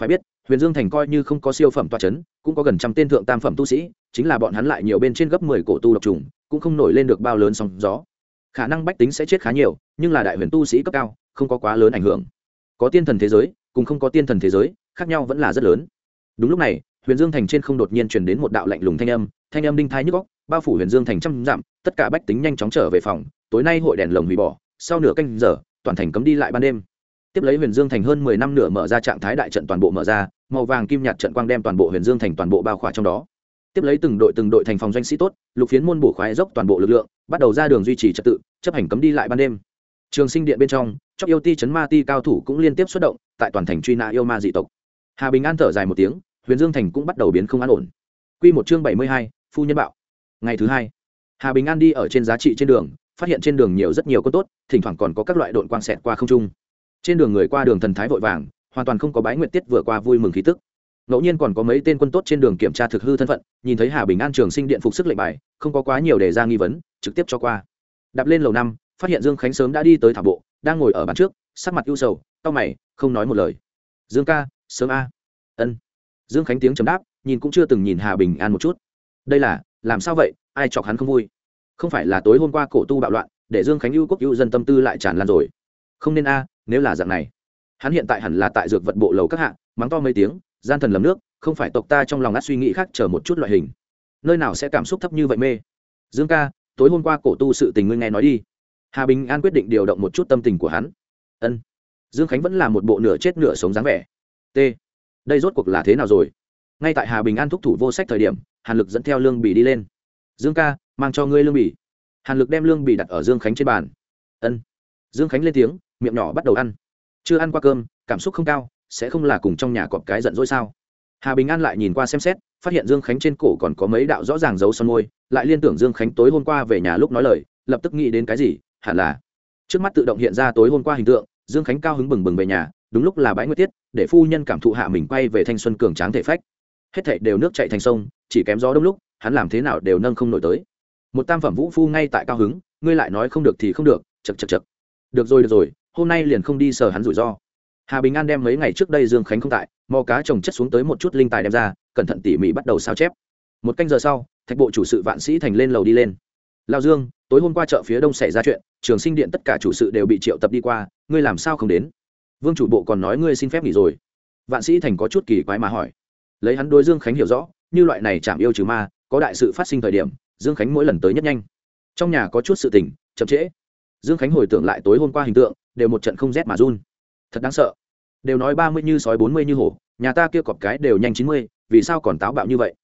Phải biết, huyền dương thành coi như không có siêu phẩm toa c h ấ n cũng có gần trăm tên thượng tam phẩm tu sĩ, chính là bọn hắn lại nhiều bên trên gấp mười cổ tu độc trùng, cũng không nổi lên được bao lớn sóng gió. Khả năng bách tính sẽ chết khá nhiều, nhưng là đại huyền tu sĩ cấp cao, không có quá lớn ảnh hưởng có tiên thần thế giới, cùng không có tiên thần thế giới, khác nhau vẫn là rất lớn. Đúng lúc này, huyền dương thành trên không đột nhiên truyền đến một đạo lạnh lùng thanh âm thanh âm đinh thái nhức góc bao phủ huyền dương thành trăm dặm, tất cả bách tính nhanh chóng trở về phòng, tối nay hội đèn lồng hủy bỏ, sau nửa canh giờ, toàn thành cấm đi lại ban đêm. Tiếp lấy huyền dương thành hơn mười năm nửa mở ra trạng thái đại trận toàn bộ mở ra, màu vàng kim nhạt trận quang đem toàn bộ huyền dương thành toàn bộ bao khỏa trong đó. Tiếp lấy từng đội từng đội thành phòng doanh sĩ tốt, lục phiến môn bổ khoái dốc toàn bộ lực lượng, bắt đầu ra đường duy trì trật tự, chấp hành cấm đi lại ban đêm. Trường sinh điện bên trong chóc yêu ti chấn ma ti cao thủ cũng liên tiếp xuất động, tại toàn thành truy nã yêu ma dị tộc. Hà bình an thở dài một tiếng, huyền dương thành cũng bắt đầu biến không an ổn. Q một chương bảy mươi hai, phu nhân bạo. Ngày thứ hai, hà bình an đi ở trên giá trị trên đường, phát hiện trên đường nhiều rất nhiều quân tốt, thỉnh thoảng còn có các loại đội quang xẹt qua không trung. Trên đường người qua đường thần thái vội vàng, hoàn toàn không có bái nguyện tiết vừa qua vui mừng khí tức. Ngẫu nhiên còn có mấy tên quân tốt trên đường kiểm tra thực hư thân phận, nhìn thấy hà bình an trường sinh điện phục sức lệnh bài, không có quá nhiều đề ra nghi vấn, trực tiếp cho qua. Đạp lên lầu năm, phát hiện dương khánh sớm đã đi tới thảo bộ đang ngồi ở bàn trước, sắc mặt ưu sầu tao mày, không nói một lời. Dương ca, sớm a. Ân. Dương khánh tiếng chấm đáp, nhìn cũng chưa từng nhìn hà bình an một chút. Đây là, làm sao vậy, ai chọc hắn không vui? Không phải là tối hôm qua cổ tu bạo loạn, để dương khánh ưu quốc ưu dân tâm tư lại tràn lan rồi. Không nên a, nếu là dạng này. Hắn hiện tại hẳn là tại dược vật bộ lầu các hạ, mắng to mấy tiếng, gian thần lầm nước, không phải tộc ta trong lòng át suy nghĩ khác chờ một chút loại hình. Nơi nào sẽ cảm xúc thấp như vậy mê? Dương ca, tối hôm qua cổ tu sự tình ngươi nghe nói đi hà bình an quyết định điều động một chút tâm tình của hắn. Ân. Dương khánh vẫn là một bộ nửa chết nửa sống dáng vẻ. T. Đây rốt cuộc là thế nào rồi? Ngay tại hà bình an thúc thủ vô sách thời điểm, hàn lực dẫn theo lương bì đi lên. Dương ca, mang cho ngươi lương bì. Hàn lực đem lương bì đặt ở dương khánh trên bàn. Ân. Dương khánh lên tiếng, miệng nhỏ bắt đầu ăn. Chưa ăn qua cơm, cảm xúc không cao, sẽ không là cùng trong nhà cọp cái giận dỗi sao? Hà bình an lại nhìn qua xem xét, phát hiện dương khánh trên cổ còn có mấy đạo rõ ràng dấu son môi, lại liên tưởng dương khánh tối hôm qua về nhà lúc nói lời, lập tức nghĩ đến cái gì hẳn là. Trước mắt tự động hiện ra tối hôm qua hình tượng, dương khánh cao hứng bừng bừng về nhà, đúng lúc là bãi nguyệt tiết, để phu nhân cảm thụ hạ mình quay về thanh xuân cường tráng thể phách. Hết thảy đều nước chạy thành sông, chỉ kém gió đông lúc, hắn làm thế nào đều nâng không nổi tới. Một tam phẩm vũ phu ngay tại cao hứng, ngươi lại nói không được thì không được chật chật chật được rồi được rồi, hôm nay liền không đi sờ hắn rủi ro. Hà bình an đem mấy ngày trước đây dương khánh không tại, mò cá trồng chất xuống tới một chút linh tài đem ra, cẩn thận tỉ mỉ bắt đầu sao chép. Một canh giờ sau, thạch bộ chủ sự vạn sĩ thành lên lầu đi lên lao dương, tối hôm qua chợ phía đông xảy ra chuyện, trường sinh điện tất cả chủ sự đều bị triệu tập đi qua, ngươi làm sao không đến? Vương chủ bộ còn nói ngươi xin phép nghỉ rồi. Vạn sĩ thành có chút kỳ quái mà hỏi. Lấy hắn đôi dương khánh hiểu rõ, như loại này chạm yêu trừ ma, có đại sự phát sinh thời điểm, dương khánh mỗi lần tới nhất nhanh. Trong nhà có chút sự tình, chậm trễ. Dương khánh hồi tưởng lại tối hôm qua hình tượng, đều một trận không rét mà run. Thật đáng sợ. Đều nói ba mươi như sói bốn mươi như hổ, nhà ta kia cọp cái đều nhanh chín mươi, vì sao còn táo bạo như vậy?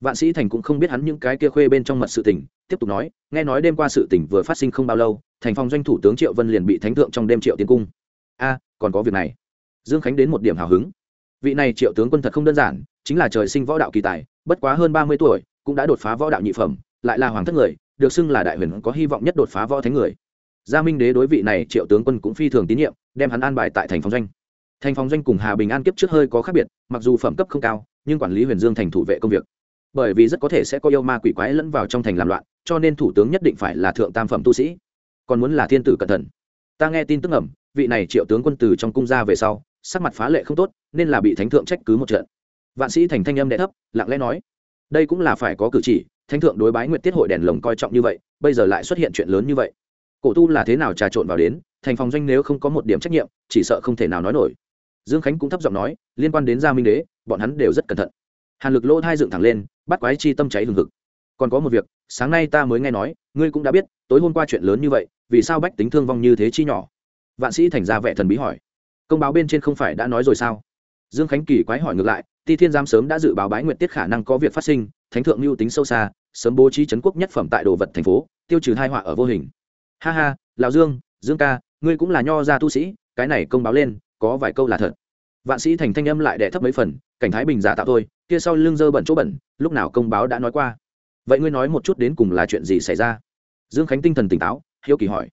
Vạn sĩ thành cũng không biết hắn những cái kia khuê bên trong mật sự tình, tiếp tục nói, nghe nói đêm qua sự tình vừa phát sinh không bao lâu, thành phòng doanh thủ tướng triệu vân liền bị thánh thượng trong đêm triệu tiến cung. A, còn có việc này. Dương khánh đến một điểm hào hứng. Vị này triệu tướng quân thật không đơn giản, chính là trời sinh võ đạo kỳ tài, bất quá hơn ba mươi tuổi, cũng đã đột phá võ đạo nhị phẩm, lại là hoàng thất người, được xưng là đại huyền có hy vọng nhất đột phá võ thánh người. Gia minh đế đối vị này triệu tướng quân cũng phi thường tín nhiệm, đem hắn an bài tại thành phòng doanh. Thành phòng doanh cùng hà bình an kiếp trước hơi có khác biệt, mặc dù phẩm cấp không cao, nhưng quản lý huyền dương thành thủ vệ công việc bởi vì rất có thể sẽ có yêu ma quỷ quái lẫn vào trong thành làm loạn, cho nên thủ tướng nhất định phải là thượng tam phẩm tu sĩ. Còn muốn là thiên tử cẩn thận. Ta nghe tin tức ẩm vị này triệu tướng quân từ trong cung ra về sau, sắc mặt phá lệ không tốt, nên là bị thánh thượng trách cứ một trận. Vạn sĩ thành thanh âm đ thấp, lặng lẽ nói, đây cũng là phải có cử chỉ, thánh thượng đối bái nguyện tiết hội đèn lồng coi trọng như vậy, bây giờ lại xuất hiện chuyện lớn như vậy. Cổ tu là thế nào trà trộn vào đến, thành phòng doanh nếu không có một điểm trách nhiệm, chỉ sợ không thể nào nói nổi. Dương khánh cũng thấp giọng nói, liên quan đến gia minh đế, bọn hắn đều rất cẩn thận hàn lực lỗ thai dựng thẳng lên, bắt quái chi tâm cháy hừng hực. Còn có một việc, sáng nay ta mới nghe nói, ngươi cũng đã biết, tối hôm qua chuyện lớn như vậy, vì sao bách tính thương vong như thế chi nhỏ? Vạn sĩ thành ra vẻ thần bí hỏi. Công báo bên trên không phải đã nói rồi sao? Dương khánh kỳ quái hỏi ngược lại, ti thiên giam sớm đã dự báo bái nguyện tiết khả năng có việc phát sinh, thánh thượng mưu tính sâu xa, sớm bố trí trấn quốc nhất phẩm tại đồ vật thành phố, tiêu trừ hai họa ở vô hình. Ha ha lào dương dương ca, ngươi cũng là nho gia tu sĩ, cái này công báo lên, có vài câu là thật vạn sĩ thành thanh âm lại đẻ thấp mấy phần, cảnh thái bình giả tạo thôi, kia sau lưng dơ bẩn chỗ bẩn, lúc nào công báo đã nói qua. Vậy ngươi nói một chút đến cùng là chuyện gì xảy ra? Dương khánh tinh thần tỉnh táo, hiếu kỳ hỏi.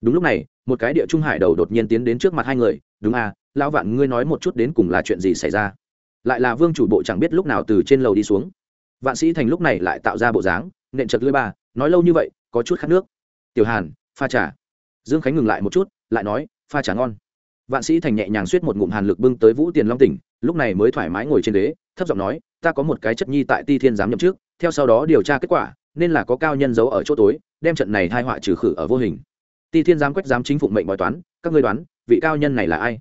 Đúng lúc này, một cái địa trung hải đầu đột nhiên tiến đến trước mặt hai người, đúng à lão vạn ngươi nói một chút đến cùng là chuyện gì xảy ra? Lại là vương chủ bộ chẳng biết lúc nào từ trên lầu đi xuống. Vạn sĩ thành lúc này lại tạo ra bộ dáng, nện chật lưỡi ba, nói lâu như vậy, có chút khát nước. Tiểu hàn, pha trà. Dương khánh ngừng lại một chút, lại nói, pha trà ngon vạn sĩ thành nhẹ nhàng suýt một ngụm hàn lực bưng tới vũ tiền long tỉnh, lúc này mới thoải mái ngồi trên ghế, thấp giọng nói, ta có một cái chất nhi tại ti thiên giám nhậm trước theo sau đó điều tra kết quả, nên là có cao nhân giấu ở chỗ tối, đem trận này thai họa trừ khử ở vô hình. Ti thiên giám quách giám chính phụng mệnh bói toán, các ngươi đoán, vị cao nhân này là ai?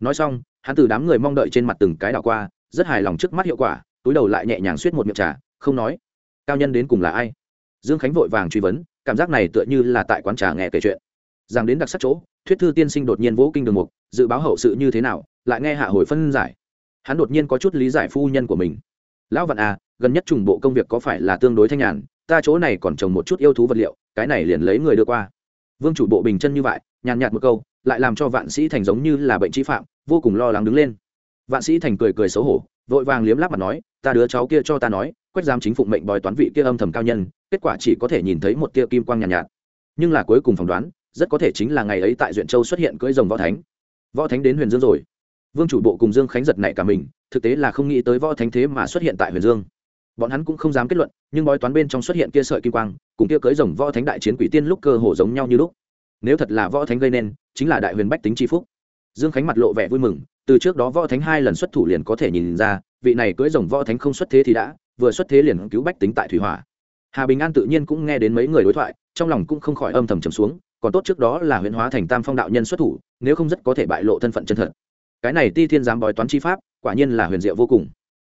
Nói xong, hắn từ đám người mong đợi trên mặt từng cái đảo qua, rất hài lòng trước mắt hiệu quả, túi đầu lại nhẹ nhàng suýt một miệng trà, không nói, cao nhân đến cùng là ai? Dương khánh vội vàng truy vấn, cảm giác này tựa như là tại quán trà nghe kể chuyện. Giang đến đặc sắc chỗ thuyết thư tiên sinh đột nhiên vỗ kinh đường mục dự báo hậu sự như thế nào lại nghe hạ hồi phân giải. Hắn đột nhiên có chút lý giải phu nhân của mình. Lão vạn à gần nhất trùng bộ công việc có phải là tương đối thanh nhàn ta chỗ này còn trồng một chút yêu thú vật liệu cái này liền lấy người đưa qua. Vương chủ bộ bình chân như vậy nhàn nhạt một câu lại làm cho vạn sĩ thành giống như là bệnh trí phạm vô cùng lo lắng đứng lên. Vạn sĩ thành cười cười xấu hổ vội vàng liếm láp mặt nói ta đứa cháu kia cho ta nói quách giám chính phụng mệnh bòi toán vị kia âm thầm cao nhân kết quả chỉ có thể nhìn thấy một tia kim quang nhàn nhạt, nhạt. Nhưng là cuối cùng phỏng đoán rất có thể chính là ngày ấy tại duyện châu xuất hiện cưỡi rồng võ thánh. Võ thánh đến huyền dương rồi. Vương chủ bộ cùng dương khánh giật nảy cả mình, thực tế là không nghĩ tới võ thánh thế mà xuất hiện tại huyền dương. Bọn hắn cũng không dám kết luận, nhưng bói toán bên trong xuất hiện kia sợi kim quang, cùng kia cưới rồng võ thánh đại chiến quỷ tiên lúc cơ hồ giống nhau như lúc. Nếu thật là võ thánh gây nên, chính là đại huyền bách tính tri phúc. Dương khánh mặt lộ vẻ vui mừng, từ trước đó võ thánh hai lần xuất thủ liền có thể nhìn ra, vị này cưới rồng võ thánh không xuất thế thì đã, vừa xuất thế liền cứu bách tính tại thủy hỏa. Hà bình an tự nhiên cũng nghe đến mấy người đối thoại, trong lòng cũng không khỏi âm thầm trầm xuống còn tốt trước đó là huyện hóa thành tam phong đạo nhân xuất thủ, nếu không rất có thể bại lộ thân phận chân thật. Cái này ti thiên dám bói toán chi pháp, quả nhiên là huyền diệu vô cùng.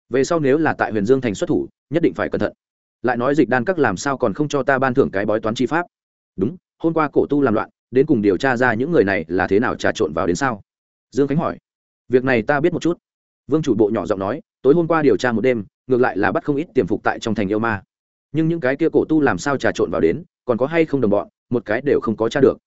Về sau nếu là tại huyền dương thành xuất thủ, nhất định phải cẩn thận. Lại nói dịch đan các làm sao còn không cho ta ban thưởng cái bói toán chi pháp? Đúng, hôm qua cổ tu làm loạn, đến cùng điều tra ra những người này là thế nào trà trộn vào đến sao? Dương khánh hỏi. Việc này ta biết một chút. Vương chủ bộ nhỏ giọng nói, tối hôm qua điều tra một đêm, ngược lại là bắt không ít tiềm phục tại trong thành yêu ma. Nhưng những cái kia cổ tu làm sao trà trộn vào đến, còn có hay không đồng bọn một cái đều không có tra được.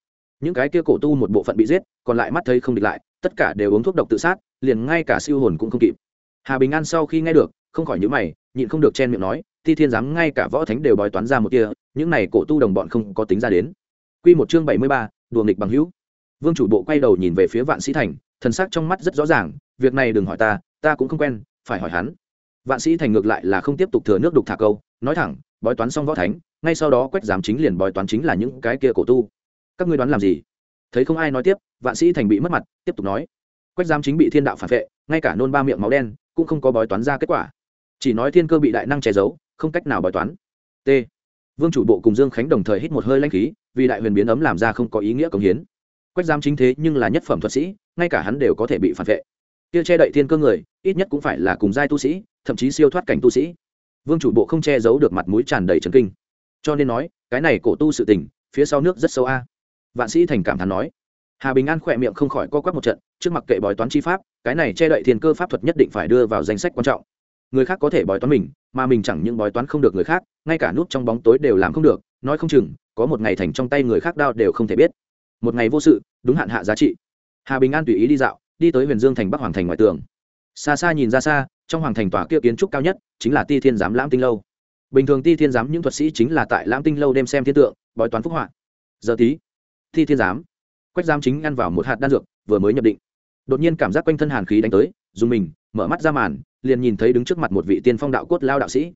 Những cái kia cổ tu một bộ phận bị giết, còn lại mắt thấy không địch lại, tất cả đều uống thuốc độc tự sát, liền ngay cả siêu hồn cũng không kịp. Hà bình an sau khi nghe được, không khỏi nhữ mày, nhịn không được chen miệng nói thi thiên giám ngay cả võ thánh đều bói toán ra một kia, những này cổ tu đồng bọn không có tính ra đến. Q một chương bảy mươi ba, đùa nghịch bằng hữu. Vương chủ bộ quay đầu nhìn về phía vạn sĩ thành, thần sắc trong mắt rất rõ ràng, việc này đừng hỏi ta ta cũng không quen, phải hỏi hắn. Vạn sĩ thành ngược lại là không tiếp tục thừa nước đục thả câu, nói thẳng, bói toán xong võ thánh ngay sau đó quách giám chính liền bói toán chính là những cái kia cổ tu. Các ngươi đoán làm gì? Thấy không ai nói tiếp, vạn sĩ thành bị mất mặt, tiếp tục nói. Quách giám chính bị thiên đạo phản vệ, ngay cả nôn ba miệng máu đen, cũng không có bói toán ra kết quả. Chỉ nói thiên cơ bị đại năng che giấu, không cách nào bói toán. T. Vương chủ bộ cùng dương khánh đồng thời hít một hơi lanh khí, vì đại huyền biến ấm làm ra không có ý nghĩa công hiến. Quách giám chính thế nhưng là nhất phẩm thuật sĩ, ngay cả hắn đều có thể bị phản vệ. Kia che đậy thiên cơ người, ít nhất cũng phải là cùng giai tu sĩ, thậm chí siêu thoát cảnh tu sĩ. Vương chủ bộ không che giấu được mặt mũi tràn đầy trấn kinh cho nên nói, cái này cổ tu sự tình, phía sau nước rất sâu a. Vạn sĩ thành cảm thán nói. Hà bình an khỏe miệng không khỏi co quắp một trận, trước mặt kệ bói toán chi pháp, cái này che đậy thiên cơ pháp thuật nhất định phải đưa vào danh sách quan trọng. Người khác có thể bói toán mình, mà mình chẳng những bói toán không được người khác, ngay cả nút trong bóng tối đều làm không được, nói không chừng, có một ngày thành trong tay người khác đao đều không thể biết. Một ngày vô sự, đúng hạn hạ giá trị. Hà bình an tùy ý đi dạo, đi tới huyền dương thành bắc hoàng thành ngoài tường. Xa xa nhìn ra xa, trong hoàng thành tòa kia kiến trúc cao nhất, chính là ti thiên giám lãm tinh lâu bình thường ti thiên giám những thuật sĩ chính là tại lãm tinh lâu đêm xem thiên tượng, bói toán phúc họa. Giờ tí, ti thiên giám, quách giám chính ăn vào một hạt đan dược, vừa mới nhập định. Đột nhiên cảm giác quanh thân hàn khí đánh tới, dùng mình, mở mắt ra màn, liền nhìn thấy đứng trước mặt một vị tiên phong đạo cốt lao đạo sĩ.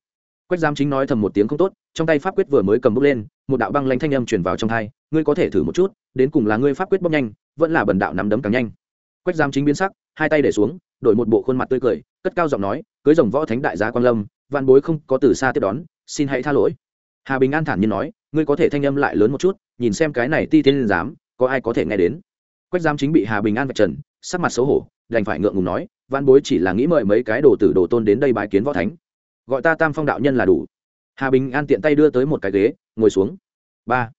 Quách giám chính nói thầm một tiếng không tốt, trong tay pháp quyết vừa mới cầm bốc lên, một đạo băng lanh thanh âm truyền vào trong thai ngươi có thể thử một chút, đến cùng là ngươi pháp quyết bốc nhanh, vẫn là bần đạo nắm đấm càng nhanh. Quách giám chính biến sắc, hai tay để xuống, đổi một bộ khuôn mặt tươi cười, cất cao giọng nói, cưới rồng võ thánh đại gia quan lâm văn bối không có từ xa tiếp đón, xin hãy tha lỗi. Hà bình an thản nhiên nói, ngươi có thể thanh âm lại lớn một chút, nhìn xem cái này ti tiên giám, có ai có thể nghe đến. Quách giám chính bị hà bình an vạch trần, sắc mặt xấu hổ, đành phải ngượng ngùng nói văn bối chỉ là nghĩ mời mấy cái đồ tử đồ tôn đến đây bài kiến võ thánh. Gọi ta tam phong đạo nhân là đủ. Hà bình an tiện tay đưa tới một cái ghế, ngồi xuống. Ba.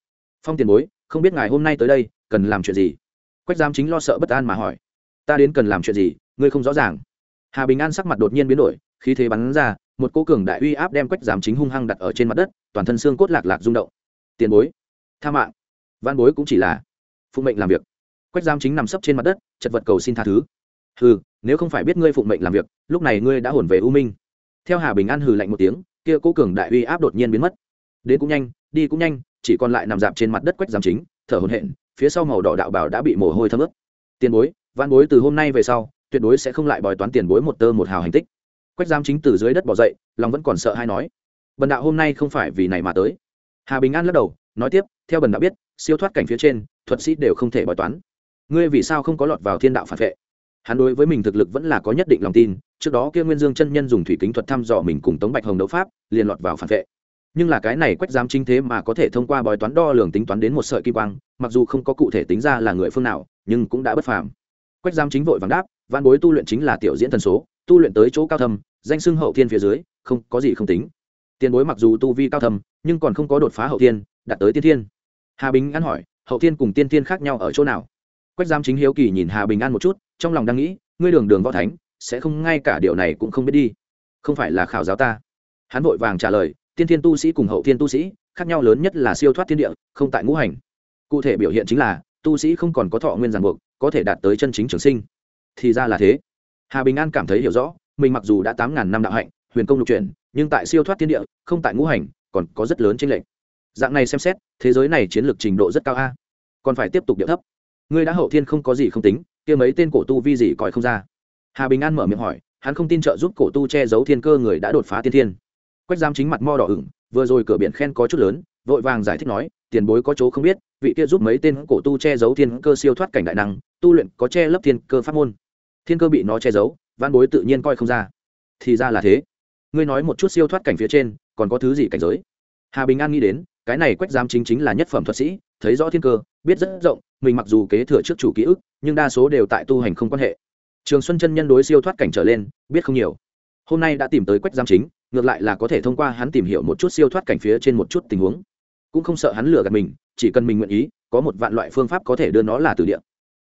Phong tiền bối, không biết ngài hôm nay tới đây, cần làm chuyện gì? Quách giám chính lo sợ bất an mà hỏi. Ta đến cần làm chuyện gì, ngươi không rõ ràng. Hà bình an sắc mặt đột nhiên biến đổi khí thế bắn ra, một cô cường đại uy áp đem quách giám chính hung hăng đặt ở trên mặt đất, toàn thân xương cốt lạc lạc rung động. Tiền bối, tha mạng. Văn bối cũng chỉ là phụ mệnh làm việc. Quách giám chính nằm sấp trên mặt đất, chật vật cầu xin tha thứ. Hừ, nếu không phải biết ngươi phụng mệnh làm việc, lúc này ngươi đã hồn về u minh. Theo hà bình an hừ lạnh một tiếng, kia cố cường đại uy áp đột nhiên biến mất. Đến cũng nhanh, đi cũng nhanh, chỉ còn lại nằm dạp trên mặt đất quách giám chính, thở hồn hện phía sau màu đỏ đạo bảo đã bị mồ hôi thấm ướt. Tiền bối văn bối từ hôm nay về sau, tuyệt đối sẽ không lại bòi toán tiền bối một tơ một hào hành tích quách giám chính từ dưới đất bỏ dậy, lòng vẫn còn sợ hay nói, bần đạo hôm nay không phải vì này mà tới. Hà bình an lắc đầu, nói tiếp, theo bần đạo biết, siêu thoát cảnh phía trên, thuật sĩ đều không thể bói toán. Ngươi vì sao không có lọt vào thiên đạo phản vệ? Hắn đối với mình thực lực vẫn là có nhất định lòng tin, trước đó kia nguyên dương chân nhân dùng thủy kính thuật thăm dò mình cùng tống bạch hồng đấu pháp, liền lọt vào phản vệ. Nhưng là cái này quách giám chính thế mà có thể thông qua bói toán đo lường tính toán đến một sợi kim quang, mặc dù không có cụ thể tính ra là người phương nào, nhưng cũng đã bất phàm. Quách giám chính vội vàng đáp văn bối tu luyện chính là tiểu diễn thần số tu luyện tới chỗ cao thâm, danh xưng hậu thiên phía dưới, không, có gì không tính. Tiền bối mặc dù tu vi cao thâm, nhưng còn không có đột phá hậu thiên, đạt tới tiên thiên. Hà bình an hỏi, hậu thiên cùng tiên thiên khác nhau ở chỗ nào? Quách giám chính hiếu kỳ nhìn hà bình an một chút, trong lòng đang nghĩ, ngươi đường đường võ thánh, sẽ không ngay cả điều này cũng không biết đi. Không phải là khảo giáo ta. Hắn vội vàng trả lời, tiên thiên tu sĩ cùng hậu thiên tu sĩ, khác nhau lớn nhất là siêu thoát thiên địa, không tại ngũ hành. Cụ thể biểu hiện chính là, tu sĩ không còn có thọ nguyên ràng buộc, có thể đạt tới chân chính trường sinh. Thì ra là thế hà bình an cảm thấy hiểu rõ, mình mặc dù đã tám ngàn năm đạo hạnh, huyền công lục chuyển, nhưng tại siêu thoát thiên địa, không tại ngũ hành, còn có rất lớn tranh lệch. Dạng này xem xét, thế giới này chiến lược trình độ rất cao a. Còn phải tiếp tục điệu thấp. Ngươi đã hậu thiên không có gì không tính, kia mấy tên cổ tu vi gì coi không ra. Hà bình an mở miệng hỏi, hắn không tin trợ giúp cổ tu che giấu thiên cơ người đã đột phá tiên thiên. Quách giam chính mặt mo đỏ ửng, vừa rồi cửa biển khen có chút lớn, vội vàng giải thích nói, tiền bối có chỗ không biết, vị kia giúp mấy tên cổ tu che giấu thiên cơ siêu thoát cảnh đại năng, tu luyện có che lấp thiên cơ pháp môn thiên cơ bị nó che giấu văn bối tự nhiên coi không ra. Thì ra là thế. Ngươi nói một chút siêu thoát cảnh phía trên, còn có thứ gì cảnh giới? Hà bình an nghĩ đến, cái này quách giám chính chính là nhất phẩm thuật sĩ, thấy rõ thiên cơ, biết rất rộng, mình mặc dù kế thừa trước chủ ký ức, nhưng đa số đều tại tu hành không quan hệ. Trường xuân chân nhân đối siêu thoát cảnh trở lên, biết không nhiều. Hôm nay đã tìm tới quách giám chính, ngược lại là có thể thông qua hắn tìm hiểu một chút siêu thoát cảnh phía trên một chút tình huống. Cũng không sợ hắn lừa gạt mình, chỉ cần mình nguyện ý, có một vạn loại phương pháp có thể đưa nó là từ địa.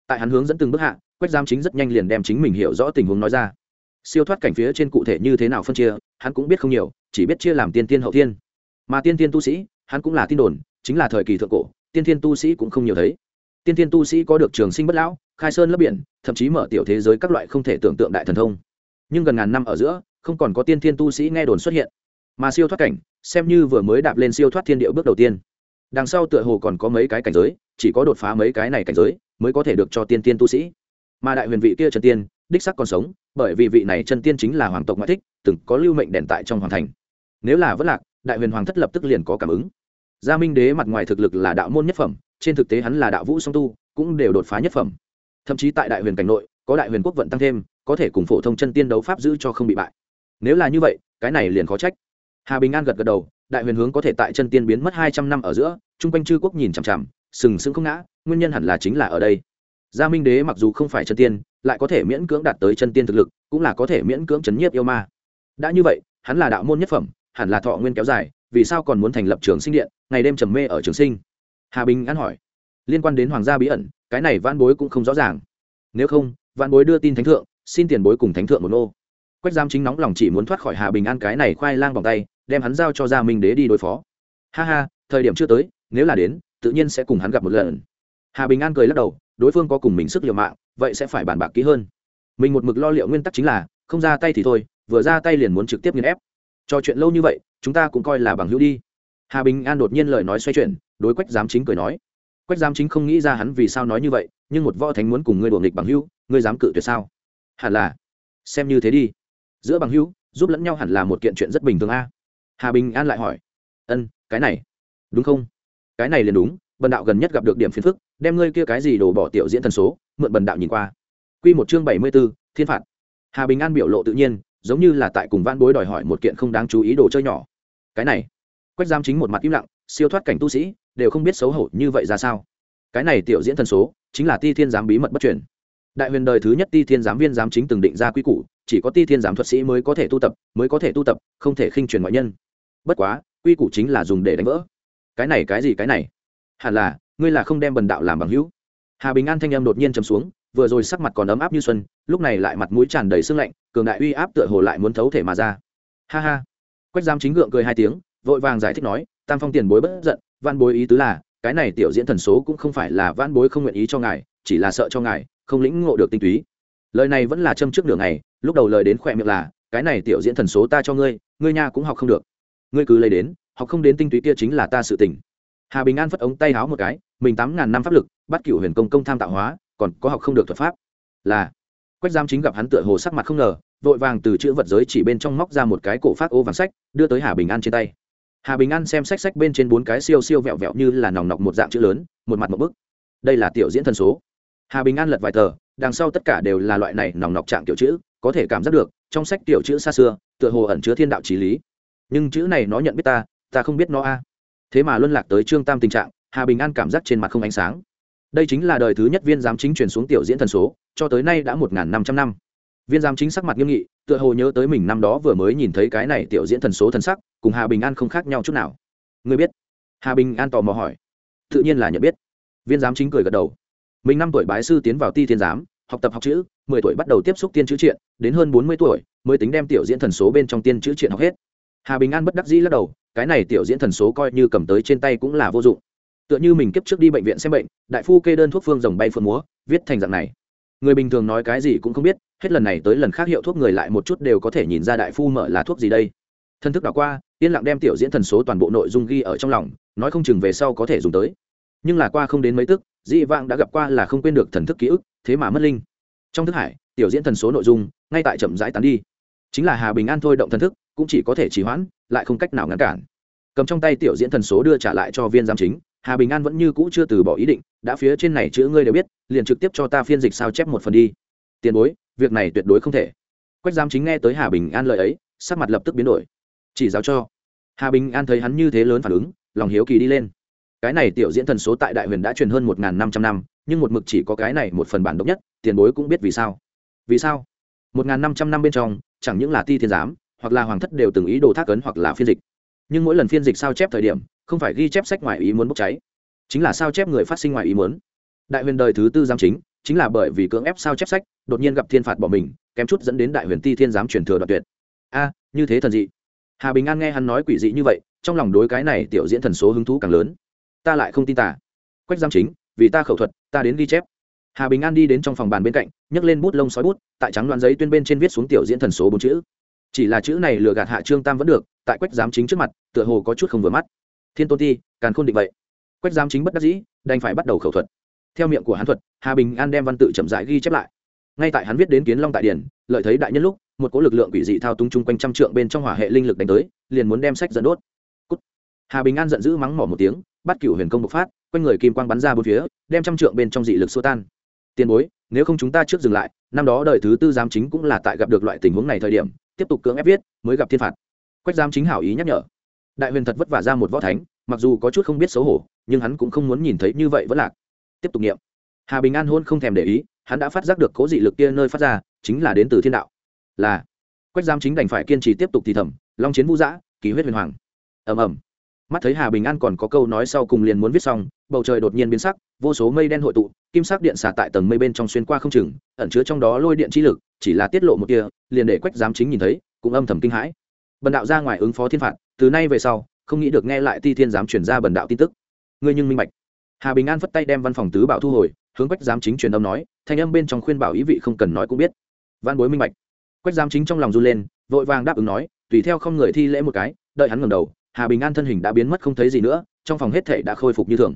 Tại hắn hướng dẫn từng bước hạ quách giám chính rất nhanh liền đem chính mình hiểu rõ tình huống nói ra. Siêu thoát cảnh phía trên cụ thể như thế nào phân chia, hắn cũng biết không nhiều, chỉ biết chia làm tiên tiên hậu thiên. Mà tiên tiên tu sĩ, hắn cũng là tin đồn, chính là thời kỳ thượng cổ, tiên tiên tu sĩ cũng không nhiều thấy. Tiên tiên tu sĩ có được trường sinh bất lão, khai sơn lấp biển, thậm chí mở tiểu thế giới các loại không thể tưởng tượng đại thần thông. Nhưng gần ngàn năm ở giữa, không còn có tiên tiên tu sĩ nghe đồn xuất hiện. Mà siêu thoát cảnh, xem như vừa mới đạp lên siêu thoát thiên địa bước đầu tiên. Đằng sau tựa hồ còn có mấy cái cảnh giới, chỉ có đột phá mấy cái này cảnh giới, mới có thể được cho tiên tiên tu sĩ mà đại huyền vị kia trần tiên, đích sắc còn sống, bởi vì vị này chân tiên chính là hoàng tộc ngoại thích, từng có lưu mệnh đèn tại trong hoàng thành. Nếu là vẫn lạc, đại huyền hoàng thất lập tức liền có cảm ứng. Gia minh đế mặt ngoài thực lực là đạo môn nhất phẩm, trên thực tế hắn là đạo vũ song tu, cũng đều đột phá nhất phẩm. Thậm chí tại đại huyền cảnh nội, có đại huyền quốc vận tăng thêm, có thể cùng phổ thông chân tiên đấu pháp giữ cho không bị bại. Nếu là như vậy, cái này liền khó trách. Hà bình an gật gật đầu, đại huyền hướng có thể tại chân tiên biến mất hai trăm năm ở giữa, chung quanh chư quốc nhìn chằm chằm, sừng sững không ngã, nguyên nhân hẳn là chính là ở đây gia minh đế mặc dù không phải chân tiên, lại có thể miễn cưỡng đạt tới chân tiên thực lực, cũng là có thể miễn cưỡng chấn nhiếp yêu ma. Đã như vậy, hắn là đạo môn nhất phẩm, hẳn là thọ nguyên kéo dài, vì sao còn muốn thành lập trường sinh điện, ngày đêm trầm mê ở trường sinh? Hà bình an hỏi. Liên quan đến hoàng gia bí ẩn, cái này van bối cũng không rõ ràng. Nếu không van bối đưa tin thánh thượng, xin tiền bối cùng thánh thượng một nô. Quách giam chính nóng lòng chỉ muốn thoát khỏi hà bình an cái này khoai lang vòng tay, đem hắn giao cho gia minh đế đi đối phó. Ha ha, thời điểm chưa tới, nếu là đến, tự nhiên sẽ cùng hắn gặp một lần. Hà bình an cười lắc đầu đối phương có cùng mình sức liều mạng, vậy sẽ phải bàn bạc kỹ hơn. Mình một mực lo liệu nguyên tắc chính là, không ra tay thì thôi, vừa ra tay liền muốn trực tiếp nghiền ép. Cho chuyện lâu như vậy, chúng ta cũng coi là bằng hữu đi. Hà bình an đột nhiên lời nói xoay chuyển, đối quách giám chính cười nói. Quách giám chính không nghĩ ra hắn vì sao nói như vậy, nhưng một võ thánh muốn cùng ngươi đuổi nghịch bằng hữu, ngươi dám cự tuyệt sao? Hẳn là, xem như thế đi. Giữa bằng hữu, giúp lẫn nhau hẳn là một kiện chuyện rất bình thường a. Hà bình an lại hỏi. Ân, cái này, đúng không? Cái này liền đúng bần đạo gần nhất gặp được điểm phiền phức, đem ngươi kia cái gì đổ bỏ tiểu diễn thần số, mượn bần đạo nhìn qua. Q một chương bảy mươi b ố thiên phạt. Hà bình an biểu lộ tự nhiên, giống như là tại cùng van bối đòi hỏi một kiện không đáng chú ý đồ chơi nhỏ. Cái này, quách giam chính một mặt im lặng, siêu thoát cảnh tu sĩ, đều không biết xấu hổ như vậy ra sao. Cái này tiểu diễn thần số, chính là ti thiên giám bí mật bất truyền. Đại huyền đời thứ nhất ti thiên giám viên giám chính từng định ra quy củ, chỉ có ti thiên giám thuật sĩ mới có thể tu tập, mới có thể tu tập, không thể khinh truyền ngoại nhân. Bất quá, quy củ chính là dùng để đánh vỡ. Cái này cái gì cái này? Hẳn là, ngươi là không đem bần đạo làm bằng hữu. Hà bình an thanh âm đột nhiên trầm xuống, vừa rồi sắc mặt còn ấm áp như xuân, lúc này lại mặt mũi tràn đầy sương lạnh, cường đại uy áp tựa hồ lại muốn thấu thể mà ra. Ha ha. Quách giam chính gượng cười hai tiếng, vội vàng giải thích nói, tam phong tiền bối bất giận văn bối ý tứ là, cái này tiểu diễn thần số cũng không phải là văn bối không nguyện ý cho ngài, chỉ là sợ cho ngài, không lĩnh ngộ được tinh túy. Lời này vẫn là châm trước đường này lúc đầu lời đến khỏe miệng là, cái này tiểu diễn thần số ta cho ngươi ngươi nha cũng học không được. Ngươi cứ lấy đến, học không đến tinh túy kia chính là ta sự tỉnh hà bình an phất ống tay háo một cái, mình tám ngàn năm pháp lực, bắt cựu huyền công công tham tạo hóa, còn có học không được thuật pháp. Là, quách giam chính gặp hắn tựa hồ sắc mặt không ngờ, vội vàng từ chữ vật giới chỉ bên trong móc ra một cái cổ phát ô vàng sách, đưa tới hà bình an trên tay. Hà bình an xem sách sách bên trên bốn cái siêu siêu vẹo vẹo như là nòng nọc một dạng chữ lớn, một mặt một bức. Đây là tiểu diễn thần số. Hà bình an lật vài tờ, đằng sau tất cả đều là loại này nòng nọc trạng tiểu chữ, có thể cảm giác được, trong sách tiểu chữ xa xưa, tựa hồ ẩn chứa thiên đạo trí lý. Nhưng chữ này nó nhận biết ta ta không biết nó a thế mà luân lạc tới trương tam tình trạng, hà bình an cảm giác trên mặt không ánh sáng. Đây chính là đời thứ nhất viên giám chính truyền xuống tiểu diễn thần số, cho tới nay đã một năm trăm năm. Viên giám chính sắc mặt nghiêm nghị, tựa hồ nhớ tới mình năm đó vừa mới nhìn thấy cái này tiểu diễn thần số thần sắc, cùng hà bình an không khác nhau chút nào. Người biết? Hà bình an tò mò hỏi. Tự nhiên là nhận biết. Viên giám chính cười gật đầu. Mình năm tuổi bái sư tiến vào ti thiên giám, học tập học chữ, mười tuổi bắt đầu tiếp xúc tiên chữ triện, đến hơn bốn mươi tuổi, mới tính đem tiểu diễn thần số bên trong tiên chữ triện học hết. Hà bình an bất đắc dĩ lắc đầu cái này tiểu diễn thần số coi như cầm tới trên tay cũng là vô dụng. Tựa như mình kiếp trước đi bệnh viện xem bệnh, đại phu kê đơn thuốc phương rồng bay phượng múa, viết thành dạng này. Người bình thường nói cái gì cũng không biết, hết lần này tới lần khác hiệu thuốc người lại một chút đều có thể nhìn ra đại phu mở là thuốc gì đây. Thân thức đảo qua, yên lặng đem tiểu diễn thần số toàn bộ nội dung ghi ở trong lòng, nói không chừng về sau có thể dùng tới. Nhưng là qua không đến mấy tức, dị vãng đã gặp qua là không quên được thần thức ký ức, thế mà mất linh. Trong thức hải, tiểu diễn thần số nội dung, ngay tại chậm rãi tán đi. Chính là hà bình an thôi động thần thức, cũng chỉ có thể trì hoãn lại không cách nào ngăn cản. Cầm trong tay tiểu diễn thần số đưa trả lại cho viên giám chính, hà bình an vẫn như cũ chưa từ bỏ ý định, đã phía trên này chữ ngươi đều biết, liền trực tiếp cho ta phiên dịch sao chép một phần đi. Tiền bối, việc này tuyệt đối không thể. Quách giám chính nghe tới hà bình an lời ấy, sắc mặt lập tức biến đổi. Chỉ giáo cho. Hà bình an thấy hắn như thế lớn phản ứng, lòng hiếu kỳ đi lên. Cái này tiểu diễn thần số tại đại huyền đã truyền hơn một năm trăm năm, nhưng một mực chỉ có cái này một phần bản độc nhất, tiền bối cũng biết vì sao. Vì sao? Một năm trăm năm bên trong, chẳng những là ti thiên giám hoặc là hoàng thất đều từng ý đồ thác ấn hoặc là phiên dịch. Nhưng mỗi lần phiên dịch sao chép thời điểm, không phải ghi chép sách ngoài ý muốn bốc cháy, chính là sao chép người phát sinh ngoài ý muốn. Đại huyền đời thứ tư giám chính chính là bởi vì cưỡng ép sao chép sách, đột nhiên gặp thiên phạt bỏ mình, kém chút dẫn đến đại huyền ti thiên giám truyền thừa đoạt tuyệt. A, như thế thần dị. Hà bình an nghe hắn nói quỷ dị như vậy, trong lòng đối cái này tiểu diễn thần số hứng thú càng lớn. Ta lại không tin tả quách giam chính, vì ta khẩu thuật, ta đến ghi chép. Hà bình an đi đến trong phòng bàn bên cạnh, nhấc lên bút lông sói bút, tại trắng đoạn giấy tuyên bên trên viết xuống tiểu diễn thần số bốn chữ chỉ là chữ này lừa gạt hạ trương tam vẫn được, tại quách giám chính trước mặt, tựa hồ có chút không vừa mắt. Thiên tôn ti, càn khôn định vậy. Quách giám chính bất đắc dĩ, đành phải bắt đầu khẩu thuật. Theo miệng của hắn thuật, hà bình an đem văn tự chậm rãi ghi chép lại. Ngay tại hắn viết đến kiến long tại điển, lợi thấy đại nhân lúc, một cỗ lực lượng quỷ dị thao túng chung quanh trăm trượng bên trong hỏa hệ linh lực đánh tới, liền muốn đem sách dẫn đốt. Cút. hà bình an giận dữ mắng mỏ một tiếng, bắt cửu huyền công bộc phát, quanh người kim quang bắn ra bốn phía, đem trăm trượng bên trong dị lực xua tan. Tiền bối, nếu không chúng ta trước dừng lại, năm đó đời thứ tư giám chính cũng là tại gặp được loại tình huống này thời điểm tiếp tục cưỡng ép viết, mới gặp thiên phạt. Quách giám chính hảo ý nhắc nhở. Đại huyền thật vất vả ra một võ thánh, mặc dù có chút không biết xấu hổ, nhưng hắn cũng không muốn nhìn thấy như vậy vẫn lạc. Tiếp tục nghiệm hà bình an hôn không thèm để ý, hắn đã phát giác được cố dị lực kia nơi phát ra, chính là đến từ thiên đạo. Là. Quách giám chính đành phải kiên trì tiếp tục thì thầm, long chiến vũ giã ký huyết huyền hoàng. Ầm ầm mắt thấy hà bình an còn có câu nói sau cùng liền muốn viết xong, bầu trời đột nhiên biến sắc, vô số mây đen hội tụ, kim sắc điện xả tại tầng mây bên trong xuyên qua không chừng, ẩn chứa trong đó lôi điện chi lực, chỉ là tiết lộ một kia, liền để quách giám chính nhìn thấy, cũng âm thầm kinh hãi. Bần đạo ra ngoài ứng phó thiên phạt, từ nay về sau, không nghĩ được nghe lại ti thiên giám chuyển ra bần đạo tin tức. Ngươi nhưng minh bạch. Hà bình an phất tay đem văn phòng tứ bảo thu hồi, hướng quách giám chính truyền âm nói, thanh âm bên trong khuyên bảo ý vị không cần nói cũng biết. Văn bối minh bạch. Quách giám chính trong lòng run lên, vội vàng đáp ứng nói, tùy theo không người thi lễ một cái, đợi hắn ngầm đầu hà bình an thân hình đã biến mất không thấy gì nữa, trong phòng hết thể đã khôi phục như thường.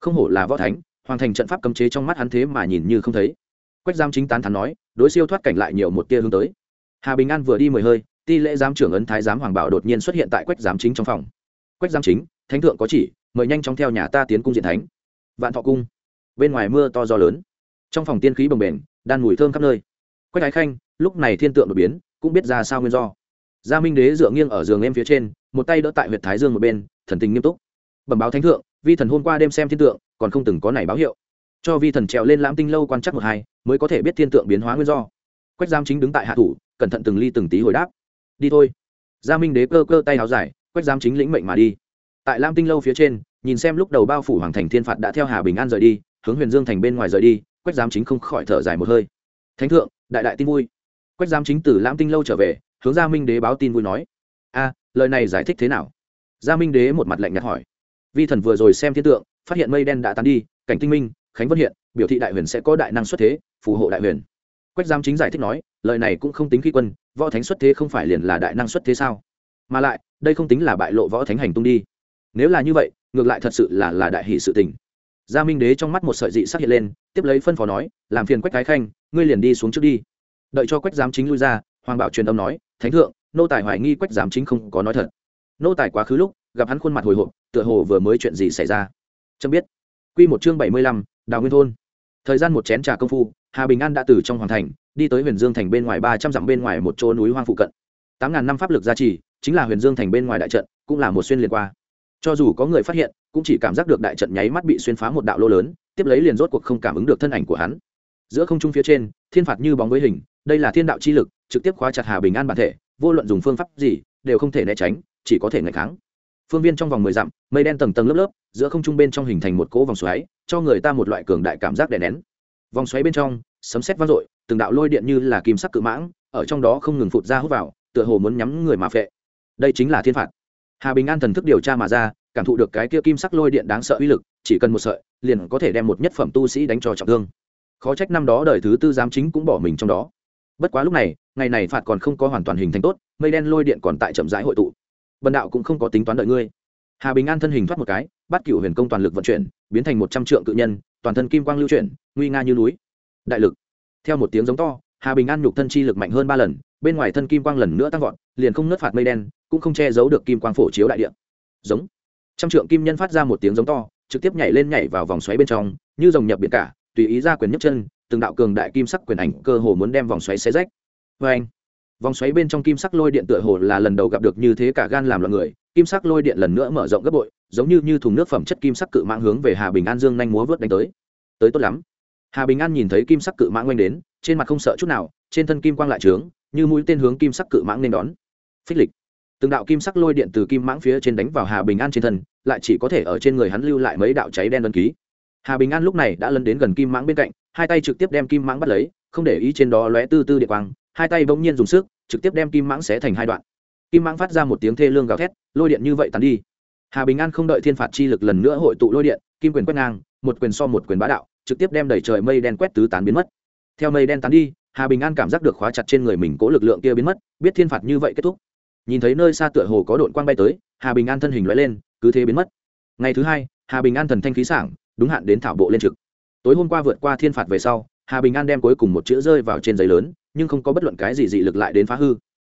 Không hổ là võ thánh hoàn thành trận pháp cấm chế trong mắt hắn thế mà nhìn như không thấy. Quách giám chính tán thắn nói, đối siêu thoát cảnh lại nhiều một tia hướng tới. Hà bình an vừa đi mười hơi, ti lễ giám trưởng ấn thái giám hoàng bảo đột nhiên xuất hiện tại quách giám chính trong phòng. Quách giám chính, thánh thượng có chỉ, mời nhanh chóng theo nhà ta tiến cung diện thánh. Vạn thọ cung. Bên ngoài mưa to gió lớn. Trong phòng tiên khí bồng bềnh, đan mùi thơm khắp nơi. Quách ái khanh, lúc này thiên tượng đột biến, cũng biết ra sao nguyên do. Gia minh đế dựa nghiêng ở giường em phía trên một tay đỡ tại huyện thái dương một bên, thần tình nghiêm túc. Bẩm báo thánh thượng, vi thần hôm qua đêm xem thiên tượng, còn không từng có này báo hiệu. Cho vi thần trèo lên lãm tinh lâu quan chắc một hai, mới có thể biết thiên tượng biến hóa nguyên do. Quách giam chính đứng tại hạ thủ, cẩn thận từng ly từng tí hồi đáp. Đi thôi. Gia minh đế cơ cơ tay áo dài, quách giam chính lĩnh mệnh mà đi. Tại lam tinh lâu phía trên, nhìn xem lúc đầu bao phủ hoàng thành thiên phạt đã theo hà bình an rời đi, hướng huyền dương thành bên ngoài rời đi, quách giám chính không khỏi thở dài một hơi. Thánh thượng, đại đại tin vui. Quách giám chính từ lam tinh lâu trở về, hướng gia minh đế báo tin vui nói. A lời này giải thích thế nào? Gia minh đế một mặt lạnh nhạt hỏi. Vi thần vừa rồi xem thiên tượng, phát hiện mây đen đã tán đi, cảnh tinh minh, khánh vân hiện, biểu thị đại huyền sẽ có đại năng xuất thế, phù hộ đại huyền. Quách giám chính giải thích nói, lời này cũng không tính khi quân, võ thánh xuất thế không phải liền là đại năng xuất thế sao? Mà lại, đây không tính là bại lộ võ thánh hành tung đi. Nếu là như vậy, ngược lại thật sự là là đại hỷ sự tình. Gia minh đế trong mắt một sợi dị sắc hiện lên, tiếp lấy phân phó nói, làm phiền quách cái khanh, ngươi liền đi xuống trước đi. Đợi cho quách giám chính lui ra, hoàng bảo truyền âm nói, thánh thượng nô tài hoài nghi quách giám chính không có nói thật. Nô tài quá khứ lúc, gặp hắn khuôn mặt hồi hộp, tựa hồ vừa mới chuyện gì xảy ra. Chấm biết. Quy một chương bảy mươi lăm, đào nguyên thôn. Thời gian một chén trà công phu, hà bình an đã từ trong hoàng thành, đi tới huyền dương thành bên ngoài ba trăm dặm bên ngoài một chỗ núi hoang phụ cận. Tám ngàn năm pháp lực gia trì, chính là huyền dương thành bên ngoài đại trận, cũng là một xuyên liền qua. Cho dù có người phát hiện, cũng chỉ cảm giác được đại trận nháy mắt bị xuyên phá một đạo lô lớn, tiếp lấy liền rốt cuộc không cảm ứng được thân ảnh của hắn. Giữa không trung phía trên, thiên phạt như bóng với hình, đây là thiên đạo chi lực, trực tiếp khóa chặt hà bình an bản thể vô luận dùng phương pháp gì, đều không thể né tránh, chỉ có thể ngày kháng. Phương viên trong vòng mười dặm, mây đen tầng tầng lớp lớp, giữa không trung bên trong hình thành một cỗ vòng xoáy, cho người ta một loại cường đại cảm giác đè nén. Vòng xoáy bên trong, sấm sét vang dội, từng đạo lôi điện như là kim sắc cự mãng, ở trong đó không ngừng phụt ra hút vào, tựa hồ muốn nhắm người mà phệ. Đây chính là thiên phạt. Hà bình an thần thức điều tra mà ra, cảm thụ được cái kia kim sắc lôi điện đáng sợ uy lực, chỉ cần một sợi, liền có thể đem một nhất phẩm tu sĩ đánh cho trọng thương. Khó trách năm đó đời thứ tư giám chính cũng bỏ mình trong đó bất quá lúc này, ngày này phạt còn không có hoàn toàn hình thành tốt, mây đen lôi điện còn tại chậm rãi hội tụ. Bần đạo cũng không có tính toán đợi ngươi. Hà bình an thân hình thoát một cái, bắt cựu huyền công toàn lực vận chuyển, biến thành một trăm trượng cự nhân, toàn thân kim quang lưu chuyển, nguy nga như núi. Đại lực. Theo một tiếng giống to, hà bình an nhục thân chi lực mạnh hơn ba lần, bên ngoài thân kim quang lần nữa tăng vọt, liền không nứt phạt mây đen, cũng không che giấu được kim quang phổ chiếu đại điện giống. Trăm trượng kim nhân phát ra một tiếng giống to, trực tiếp nhảy lên nhảy vào vòng xoáy bên trong, như dòng nhập biển cả, tùy ý ra quyền nhấc chân từng đạo cường đại kim sắc quyền ảnh cơ hồ muốn đem vòng xoáy xé rách. Vê anh, vòng xoáy bên trong kim sắc lôi điện tựa hồ là lần đầu gặp được như thế cả gan làm loạn người, kim sắc lôi điện lần nữa mở rộng gấp bội, giống như như thùng nước phẩm chất kim sắc cự mãng hướng về hà bình an dương nhanh múa vớt đánh tới. Tới tốt lắm. Hà bình an nhìn thấy kim sắc cự mãng oanh đến, trên mặt không sợ chút nào, trên thân kim quang lại trướng, như mũi tên hướng kim sắc cự mãng nên đón. Phích lịch. Từng đạo kim sắc lôi điện từ kim mãng phía trên đánh vào hà bình an trên thân, lại chỉ có thể ở trên người hắn lưu lại mấy đạo cháy đen đơn ký. Hà bình an lúc này đã lân đến gần kim mãng bên cạnh hai tay trực tiếp đem kim mãng bắt lấy, không để ý trên đó lóe tư tư điện quang, hai tay bỗng nhiên dùng sức, trực tiếp đem kim mãng xé thành hai đoạn. Kim mãng phát ra một tiếng thê lương gào thét, lôi điện như vậy tắn đi. Hà bình an không đợi thiên phạt chi lực lần nữa hội tụ lôi điện, kim quyền quét ngang, một quyền so một quyền bá đạo, trực tiếp đem đẩy trời mây đen quét tứ tán biến mất. Theo mây đen tán đi, hà bình an cảm giác được khóa chặt trên người mình cố lực lượng kia biến mất, biết thiên phạt như vậy kết thúc. Nhìn thấy nơi xa tựa hồ có đội quang bay tới, hà bình an thân hình loại lên, cứ thế biến mất. Ngày thứ hai, hà bình an thần thanh khí sảng, đúng hạn đến thảo bộ lên trực tối hôm qua vượt qua thiên phạt về sau, hà bình an đem cuối cùng một chữ rơi vào trên giấy lớn, nhưng không có bất luận cái gì dị lực lại đến phá hư.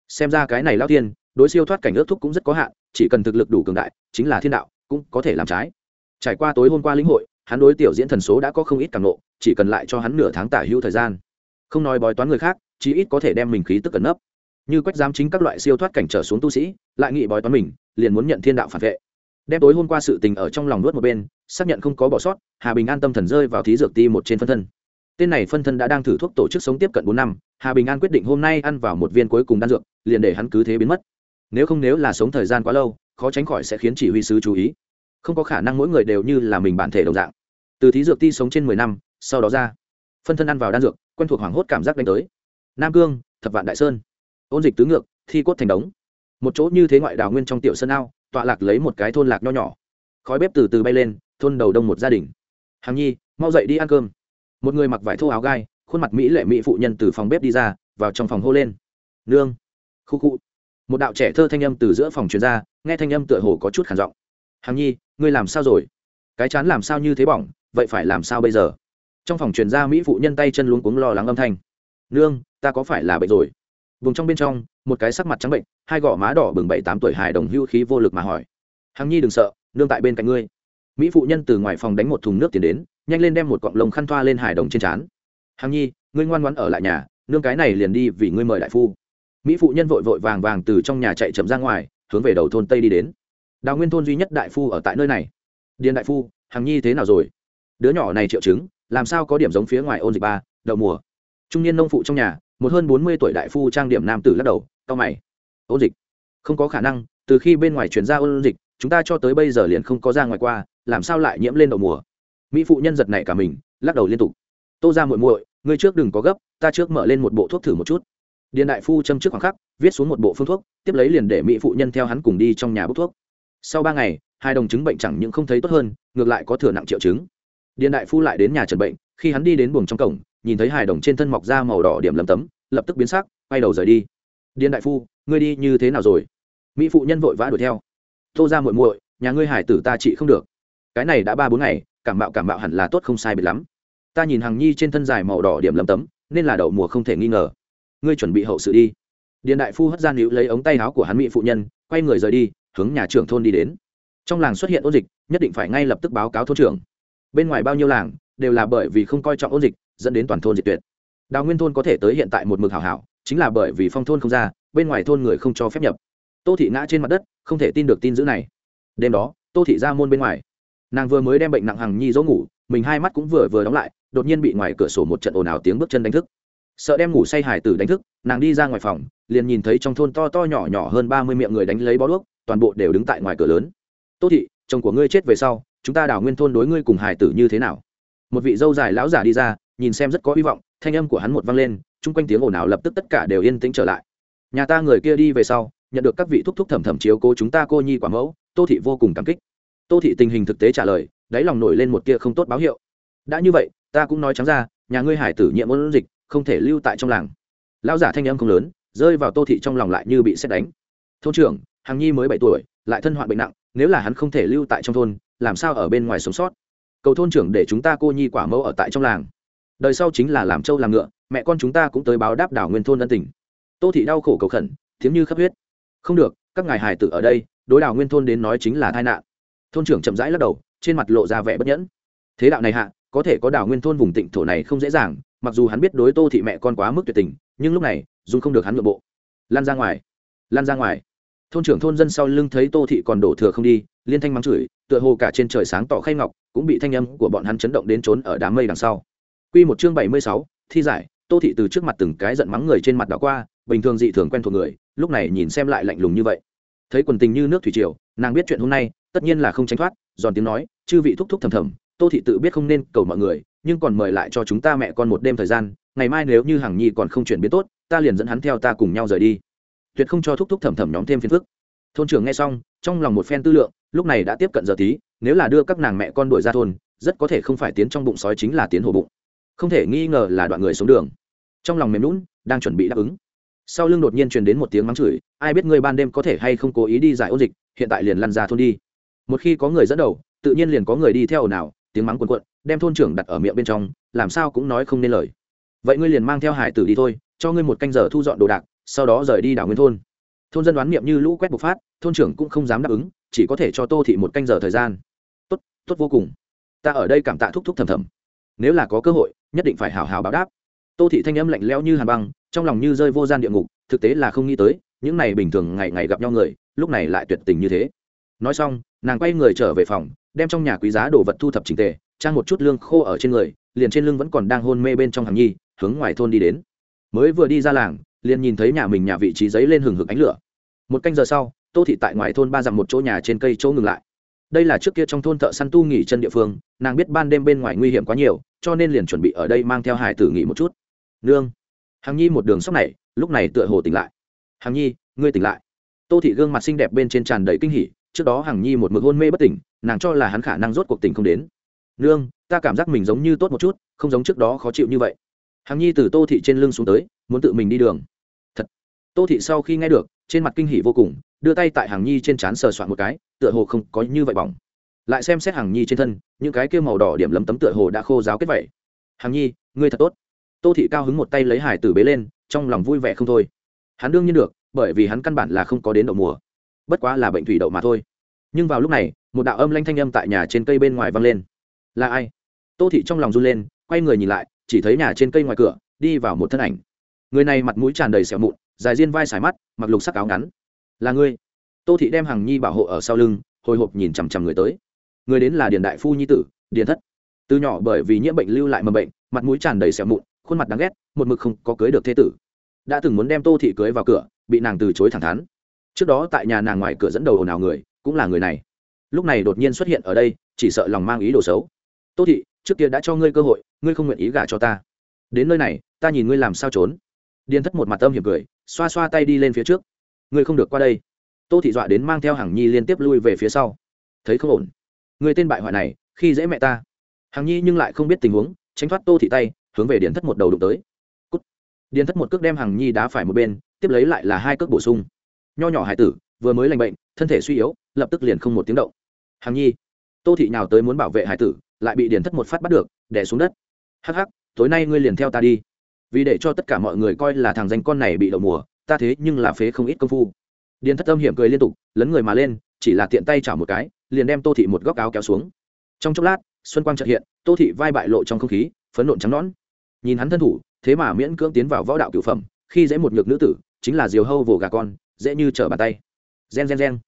Xem ra cái này lao thiên, đối siêu thoát cảnh ước thúc cũng rất có hạn, chỉ cần thực lực đủ cường đại, chính là thiên đạo, cũng có thể làm trái. Trải qua tối hôm qua lĩnh hội, hắn đối tiểu diễn thần số đã có không ít càng nộ, chỉ cần lại cho hắn nửa tháng tả hữu thời gian. Không nói bói toán người khác, chí ít có thể đem mình khí tức cẩn nấp. Như quách giám chính các loại siêu thoát cảnh trở xuống tu sĩ, lại nghị bói toán mình, liền muốn nhận thiên đạo phản vệ đem tối hôm qua sự tình ở trong lòng nuốt một bên, xác nhận không có bỏ sót, hà bình an tâm thần rơi vào thí dược ti một trên phân thân. Tên này phân thân đã đang thử thuốc tổ chức sống tiếp cận bốn năm, hà bình an quyết định hôm nay ăn vào một viên cuối cùng đan dược, liền để hắn cứ thế biến mất. Nếu không nếu là sống thời gian quá lâu, khó tránh khỏi sẽ khiến chỉ huy sứ chú ý. Không có khả năng mỗi người đều như là mình bản thể đồng dạng. Từ thí dược ti sống trên mười năm, sau đó ra, phân thân ăn vào đan dược, quen thuộc hoảng hốt cảm giác đánh tới. Nam cương, thập vạn đại sơn. Ôn dịch tứ ngược, thi cốt thành đống. Một chỗ như thế ngoại đào nguyên trong tiểu sơn ao tọa lạc lấy một cái thôn lạc nho nhỏ. Khói bếp từ từ bay lên, thôn đầu đông một gia đình. Hằng nhi, mau dậy đi ăn cơm. Một người mặc vải thô áo gai, khuôn mặt mỹ lệ mỹ phụ nhân từ phòng bếp đi ra, vào trong phòng hô lên. Nương. Khu khu. Một đạo trẻ thơ thanh âm từ giữa phòng truyền ra, nghe thanh âm tựa hồ có chút khản giọng. Hằng nhi, ngươi làm sao rồi? Cái chán làm sao như thế bỏng, vậy phải làm sao bây giờ? Trong phòng truyền ra mỹ phụ nhân tay chân luống cuống lo lắng âm thanh. Nương, ta có phải là bệnh rồi? Vùng trong bên trong, một cái sắc mặt trắng bệnh hai gò má đỏ bừng bảy tám tuổi hài đồng hưu khí vô lực mà hỏi. Hằng nhi đừng sợ, nương tại bên cạnh ngươi. Mỹ phụ nhân từ ngoài phòng đánh một thùng nước tiền đến, nhanh lên đem một cọng lông khăn thoa lên hài đồng trên trán. Hằng nhi, ngươi ngoan ngoãn ở lại nhà, nương cái này liền đi vì ngươi mời đại phu. Mỹ phụ nhân vội vội vàng vàng từ trong nhà chạy chậm ra ngoài, hướng về đầu thôn tây đi đến. Đào nguyên thôn duy nhất đại phu ở tại nơi này. Điền đại phu, hằng nhi thế nào rồi? Đứa nhỏ này triệu chứng, làm sao có điểm giống phía ngoài ôn dịch ba, đậu mùa. Trung niên nông phụ trong nhà, một hơn bốn mươi tuổi đại phu trang điểm nam tử lắc đầu cao mày ôn dịch. Không có khả năng, từ khi bên ngoài chuyển ra ôn dịch, chúng ta cho tới bây giờ liền không có ra ngoài qua, làm sao lại nhiễm lên đậu mùa? Mỹ phụ nhân giật này cả mình, lắc đầu liên tục. Tô ra muội muội, ngươi trước đừng có gấp, ta trước mở lên một bộ thuốc thử một chút. Điện đại phu châm trước khoảng khắc, viết xuống một bộ phương thuốc, tiếp lấy liền để mỹ phụ nhân theo hắn cùng đi trong nhà bốc thuốc. Sau ba ngày, hai đồng chứng bệnh chẳng những không thấy tốt hơn, ngược lại có thừa nặng triệu chứng. Điện đại phu lại đến nhà trần bệnh, khi hắn đi đến buồng trong cổng, nhìn thấy hài đồng trên thân mọc da màu đỏ điểm lấm tấm, lập tức biến sắc, quay đầu rời đi. Điện đại phu ngươi đi như thế nào rồi? Mỹ phụ nhân vội vã đuổi theo. Tô ra muội muội, nhà ngươi hải tử ta trị không được. Cái này đã ba bốn ngày, cảm mạo cảm mạo hẳn là tốt không sai biệt lắm. Ta nhìn hằng nhi trên thân dài màu đỏ điểm lấm tấm, nên là đậu mùa không thể nghi ngờ. Ngươi chuẩn bị hậu sự đi. Điện đại phu hất gian hữu lấy ống tay áo của hắn mỹ phụ nhân, quay người rời đi, hướng nhà trưởng thôn đi đến. Trong làng xuất hiện ôn dịch, nhất định phải ngay lập tức báo cáo thôn trưởng. Bên ngoài bao nhiêu làng, đều là bởi vì không coi trọng ôn dịch, dẫn đến toàn thôn diệt tuyệt. Đào nguyên thôn có thể tới hiện tại một mực hảo hảo, chính là bởi vì phong thôn không ra bên ngoài thôn người không cho phép nhập. Tô thị ngã trên mặt đất, không thể tin được tin dữ này. Đêm đó, tô thị ra môn bên ngoài. Nàng vừa mới đem bệnh nặng hằng nhi dỗ ngủ, mình hai mắt cũng vừa vừa đóng lại, đột nhiên bị ngoài cửa sổ một trận ồn ào tiếng bước chân đánh thức. Sợ đem ngủ say hải tử đánh thức, nàng đi ra ngoài phòng, liền nhìn thấy trong thôn to to nhỏ nhỏ hơn ba mươi miệng người đánh lấy bó đuốc, toàn bộ đều đứng tại ngoài cửa lớn. Tô thị, chồng của ngươi chết về sau, chúng ta đào nguyên thôn đối ngươi cùng hải tử như thế nào? Một vị dâu dài lão giả đi ra, nhìn xem rất có hy vọng, thanh âm của hắn một vang lên, chung quanh tiếng ồn ào lập tức tất cả đều yên tĩnh trở lại nhà ta người kia đi về sau, nhận được các vị thúc thúc thẩm thẩm chiếu cố chúng ta cô nhi quả mẫu, tô thị vô cùng cảm kích. Tô thị tình hình thực tế trả lời, đáy lòng nổi lên một tia không tốt báo hiệu. Đã như vậy, ta cũng nói trắng ra, nhà ngươi hải tử nhiễm ôn dịch, không thể lưu tại trong làng. Lão giả thanh âm không lớn, rơi vào tô thị trong lòng lại như bị xét đánh. Thôn trưởng hằng nhi mới bảy tuổi, lại thân hoạn bệnh nặng, nếu là hắn không thể lưu tại trong thôn, làm sao ở bên ngoài sống sót? Cầu thôn trưởng để chúng ta cô nhi quả mẫu ở tại trong làng. Đời sau chính là làm trâu làm ngựa, mẹ con chúng ta cũng tới báo đáp đảo nguyên thôn ân tình tô thị đau khổ cầu khẩn thiếm như khắp huyết. Không được các ngài hài tử ở đây đối đảo nguyên thôn đến nói chính là tai nạn. Thôn trưởng chậm rãi lắc đầu trên mặt lộ ra vẻ bất nhẫn. Thế đạo này hạ có thể có đảo nguyên thôn vùng tịnh thổ này không dễ dàng mặc dù hắn biết đối tô thị mẹ con quá mức tuyệt tình nhưng lúc này dung không được hắn nội bộ. Lan ra ngoài lan ra ngoài. Thôn trưởng thôn dân sau lưng thấy tô thị còn đổ thừa không đi liên thanh mắng chửi tựa hồ cả trên trời sáng tỏ khay ngọc cũng bị thanh âm của bọn hắn chấn động đến trốn ở đám mây đằng sau. Quy một chương bảy mươi sáu, thi giải, Tô thị từ trước mặt từng cái giận mắng người trên mặt đảo qua, bình thường dị thường quen thuộc người, lúc này nhìn xem lại lạnh lùng như vậy. Thấy quần tình như nước thủy triều, nàng biết chuyện hôm nay, tất nhiên là không tránh thoát, giòn tiếng nói, chư vị thúc thúc thầm thầm, Tô thị tự biết không nên cầu mọi người, nhưng còn mời lại cho chúng ta mẹ con một đêm thời gian, ngày mai nếu như Hằng Nhi còn không chuyển biến tốt, ta liền dẫn hắn theo ta cùng nhau rời đi. Tuyệt không cho thúc thúc thầm thầm nhóm thêm phiền phức. Thôn trưởng nghe xong, trong lòng một phen tư lượng, lúc này đã tiếp cận giờ tí, nếu là đưa các nàng mẹ con đuổi ra thôn, rất có thể không phải tiến trong bụng sói chính là tiến hồ bụng không thể nghi ngờ là đoạn người xuống đường trong lòng mềm lún đang chuẩn bị đáp ứng sau lưng đột nhiên truyền đến một tiếng mắng chửi, ai biết ngươi ban đêm có thể hay không cố ý đi giải ôn dịch, hiện tại liền lăn ra thôn đi. Một khi có người dẫn đầu, tự nhiên liền có người đi theo ồn ào, tiếng mắng quần quận đem thôn trưởng đặt ở miệng bên trong, làm sao cũng nói không nên lời. Vậy ngươi liền mang theo hải tử đi thôi, cho ngươi một canh giờ thu dọn đồ đạc, sau đó rời đi đảo nguyên thôn. Thôn dân đoán miệng như lũ quét bộc phát, thôn trưởng cũng không dám đáp ứng, chỉ có thể cho tô thị một canh giờ thời gian. Tốt tốt vô cùng. Ta ở đây cảm tạ thúc thúc thầm thầm. Nếu là có cơ hội, nhất định phải hào hào báo đáp. Tô thị thanh âm lạnh lẽo như hàn băng trong lòng như rơi vô gian địa ngục, thực tế là không nghĩ tới, những này bình thường ngày ngày gặp nhau người, lúc này lại tuyệt tình như thế. Nói xong, nàng quay người trở về phòng, đem trong nhà quý giá đồ vật thu thập trình tề, trang một chút lương khô ở trên người, liền trên lưng vẫn còn đang hôn mê bên trong hàng nhi, hướng ngoài thôn đi đến. Mới vừa đi ra làng, liền nhìn thấy nhà mình nhà vị trí giấy lên hừng hực ánh lửa. Một canh giờ sau, tô thị tại ngoài thôn ba dặm một chỗ nhà trên cây chỗ ngừng lại. Đây là trước kia trong thôn thợ săn tu nghỉ chân địa phương, nàng biết ban đêm bên ngoài nguy hiểm quá nhiều, cho nên liền chuẩn bị ở đây mang theo hải tử nghỉ một chút. Nương hằng nhi một đường sóc này, lúc này tựa hồ tỉnh lại. Hằng nhi, ngươi tỉnh lại. Tô thị gương mặt xinh đẹp bên trên tràn đầy kinh hỉ, trước đó hằng nhi một mực hôn mê bất tỉnh, nàng cho là hắn khả năng rốt cuộc tỉnh không đến. Nương, ta cảm giác mình giống như tốt một chút, không giống trước đó khó chịu như vậy. Hằng nhi từ tô thị trên lưng xuống tới, muốn tự mình đi đường. Thật. Tô thị sau khi nghe được, trên mặt kinh hỉ vô cùng, đưa tay tại hàng nhi trên trán sờ soạn một cái, tựa hồ không có như vậy bỏng. Lại xem xét hàng nhi trên thân, những cái kia màu đỏ điểm lấm tấm tựa hồ đã khô ráo kết vậy. Hàng nhi, ngươi thật tốt tô thị cao hứng một tay lấy hải tử bế lên, trong lòng vui vẻ không thôi. Hắn đương nhiên được, bởi vì hắn căn bản là không có đến đậu mùa. Bất quá là bệnh thủy đậu mà thôi. Nhưng vào lúc này, một đạo âm lanh thanh âm tại nhà trên cây bên ngoài vang lên. Là ai? Tô thị trong lòng run lên, quay người nhìn lại, chỉ thấy nhà trên cây ngoài cửa, đi vào một thân ảnh. Người này mặt mũi tràn đầy sẹo mụn, dài riêng vai xài mắt, mặc lục sắc áo ngắn. Là ngươi? Tô thị đem hằng nhi bảo hộ ở sau lưng, hồi hộp nhìn chằm chằm người tới. Người đến là điền đại phu nhi tử, điền thất. Từ nhỏ bởi vì nhiễm bệnh lưu lại mầm bệnh, mặt mũi tràn đầy sẹo mụn khuôn mặt đáng ghét, một mực không có cưới được thế tử. Đã từng muốn đem tô thị cưới vào cửa, bị nàng từ chối thẳng thắn. Trước đó tại nhà nàng ngoài cửa dẫn đầu ồn ào người, cũng là người này. Lúc này đột nhiên xuất hiện ở đây, chỉ sợ lòng mang ý đồ xấu. Tô thị, trước kia đã cho ngươi cơ hội, ngươi không nguyện ý gả cho ta. Đến nơi này, ta nhìn ngươi làm sao trốn. Điền thất một mặt âm hiểm cười, xoa xoa tay đi lên phía trước. Ngươi không được qua đây. Tô thị dọa đến mang theo hàng nhi liên tiếp lui về phía sau. Thấy không ổn? Người tên bại hoại này, khi dễ mẹ ta. Hàng nhi nhưng lại không biết tình huống, tránh thoát tô thị tay hướng về điện thất một đầu đụng tới. Cút. điện thất một cước đem hàng nhi đá phải một bên, tiếp lấy lại là hai cước bổ sung. Nho nhỏ hải tử, vừa mới lành bệnh, thân thể suy yếu, lập tức liền không một tiếng động. Hàng nhi, tô thị nào tới muốn bảo vệ hải tử, lại bị điện thất một phát bắt được đẻ xuống đất. Hắc hắc, tối nay ngươi liền theo ta đi. Vì để cho tất cả mọi người coi là thằng danh con này bị đậu mùa, ta thế nhưng là phế không ít công phu. Điền thất âm hiểm cười liên tục, lấn người mà lên, chỉ là tiện tay chảo một cái, liền đem tô thị một góc áo kéo xuống. Trong chốc lát, xuân quang trợ hiện, tô thị vai bại lộ trong không khí phấn nộn trắng nón nhìn hắn thân thủ, thế mà miễn cưỡng tiến vào võ đạo cửu phẩm, khi dễ một nhược nữ tử, chính là diều hâu vồ gà con, dễ như trở bàn tay. Gen gen gen.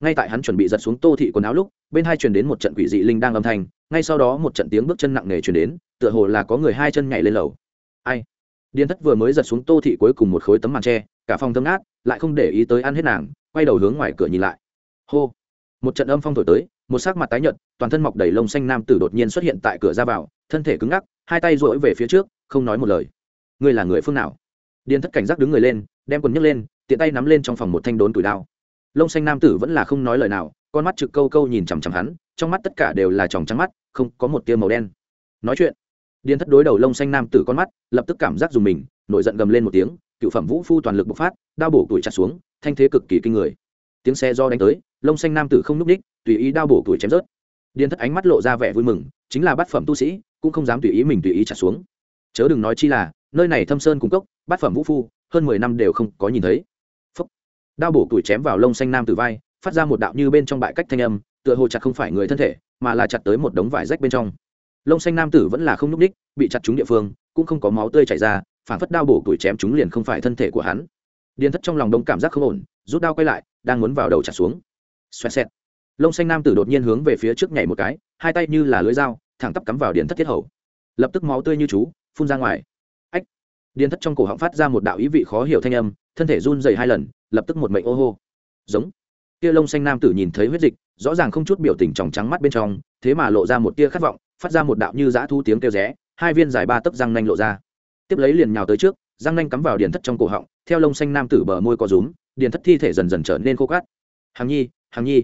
Ngay tại hắn chuẩn bị giật xuống tô thị quần áo lúc, bên hai truyền đến một trận quỷ dị linh đang âm thanh, ngay sau đó một trận tiếng bước chân nặng nề truyền đến, tựa hồ là có người hai chân nhảy lên lầu. Ai? Điền thất vừa mới giật xuống tô thị cuối cùng một khối tấm màn tre, cả phòng thơm ngát, lại không để ý tới ăn hết nàng, quay đầu hướng ngoài cửa nhìn lại. Hô! Một trận âm phong thổi tới, một sắc mặt tái nhợt, toàn thân mọc đầy lông xanh nam tử đột nhiên xuất hiện tại cửa ra vào, thân thể cứng ngắc hai tay duỗi về phía trước, không nói một lời. Ngươi là người phương nào? Điền thất cảnh giác đứng người lên, đem quần nhấc lên, tiện tay nắm lên trong phòng một thanh đốn tuổi đao. Lông xanh nam tử vẫn là không nói lời nào, con mắt trực câu câu nhìn chằm chằm hắn, trong mắt tất cả đều là tròng trắng mắt, không có một tia màu đen. Nói chuyện, điền thất đối đầu lông xanh nam tử con mắt, lập tức cảm giác dùng mình, nổi giận gầm lên một tiếng, cựu phẩm vũ phu toàn lực bộc phát, đao bổ tuổi chặt xuống, thanh thế cực kỳ kinh người. Tiếng xe do đánh tới, lông xanh nam tử không n ú c ních tùy ý đao bổ tuổi chém rớt. Điền thất ánh mắt lộ ra vẻ vui mừng, chính là bát phẩm tu sĩ cũng không dám tùy ý mình tùy ý trả xuống. Chớ đừng nói chi là, nơi này thâm sơn cung cốc, bát phẩm vũ phu, hơn mười năm đều không có nhìn thấy. Phúc. đao bổ tuổi chém vào lông xanh nam tử vai, phát ra một đạo như bên trong bại cách thanh âm, tựa hồ chặt không phải người thân thể, mà là chặt tới một đống vải rách bên trong. Lông xanh nam tử vẫn là không n ú c ních, bị chặt trúng địa phương, cũng không có máu tươi chảy ra, phản phất đao bổ tuổi chém chúng liền không phải thân thể của hắn. Điền thất trong lòng đông cảm giác không ổn, rút đao quay lại, đang muốn vào đầu trả xuống. Xoẹt xẹt. Lông xanh nam tử đột nhiên hướng về phía trước nhảy một cái, hai tay như là lưới dao thẳng tắp cắm vào điện thất thiết hầu. Lập tức máu tươi như chú, phun ra ngoài. Ách! Điện thất trong cổ họng phát ra một đạo ý vị khó hiểu thanh âm, thân thể run dày hai lần, lập tức một mệnh ô hô. Giống! Tia lông xanh nam tử nhìn thấy huyết dịch, rõ ràng không chút biểu tình tròng trắng mắt bên trong, thế mà lộ ra một tia khát vọng, phát ra một đạo như dã thu tiếng kêu rẽ, hai viên dài ba tấc răng nanh lộ ra. Tiếp lấy liền nhào tới trước, răng nanh cắm vào điện thất trong cổ họng, theo lông xanh nam tử bờ môi có rúm điện thất thi thể dần dần trở nên khô cát. Hằng nhi hằng nhi!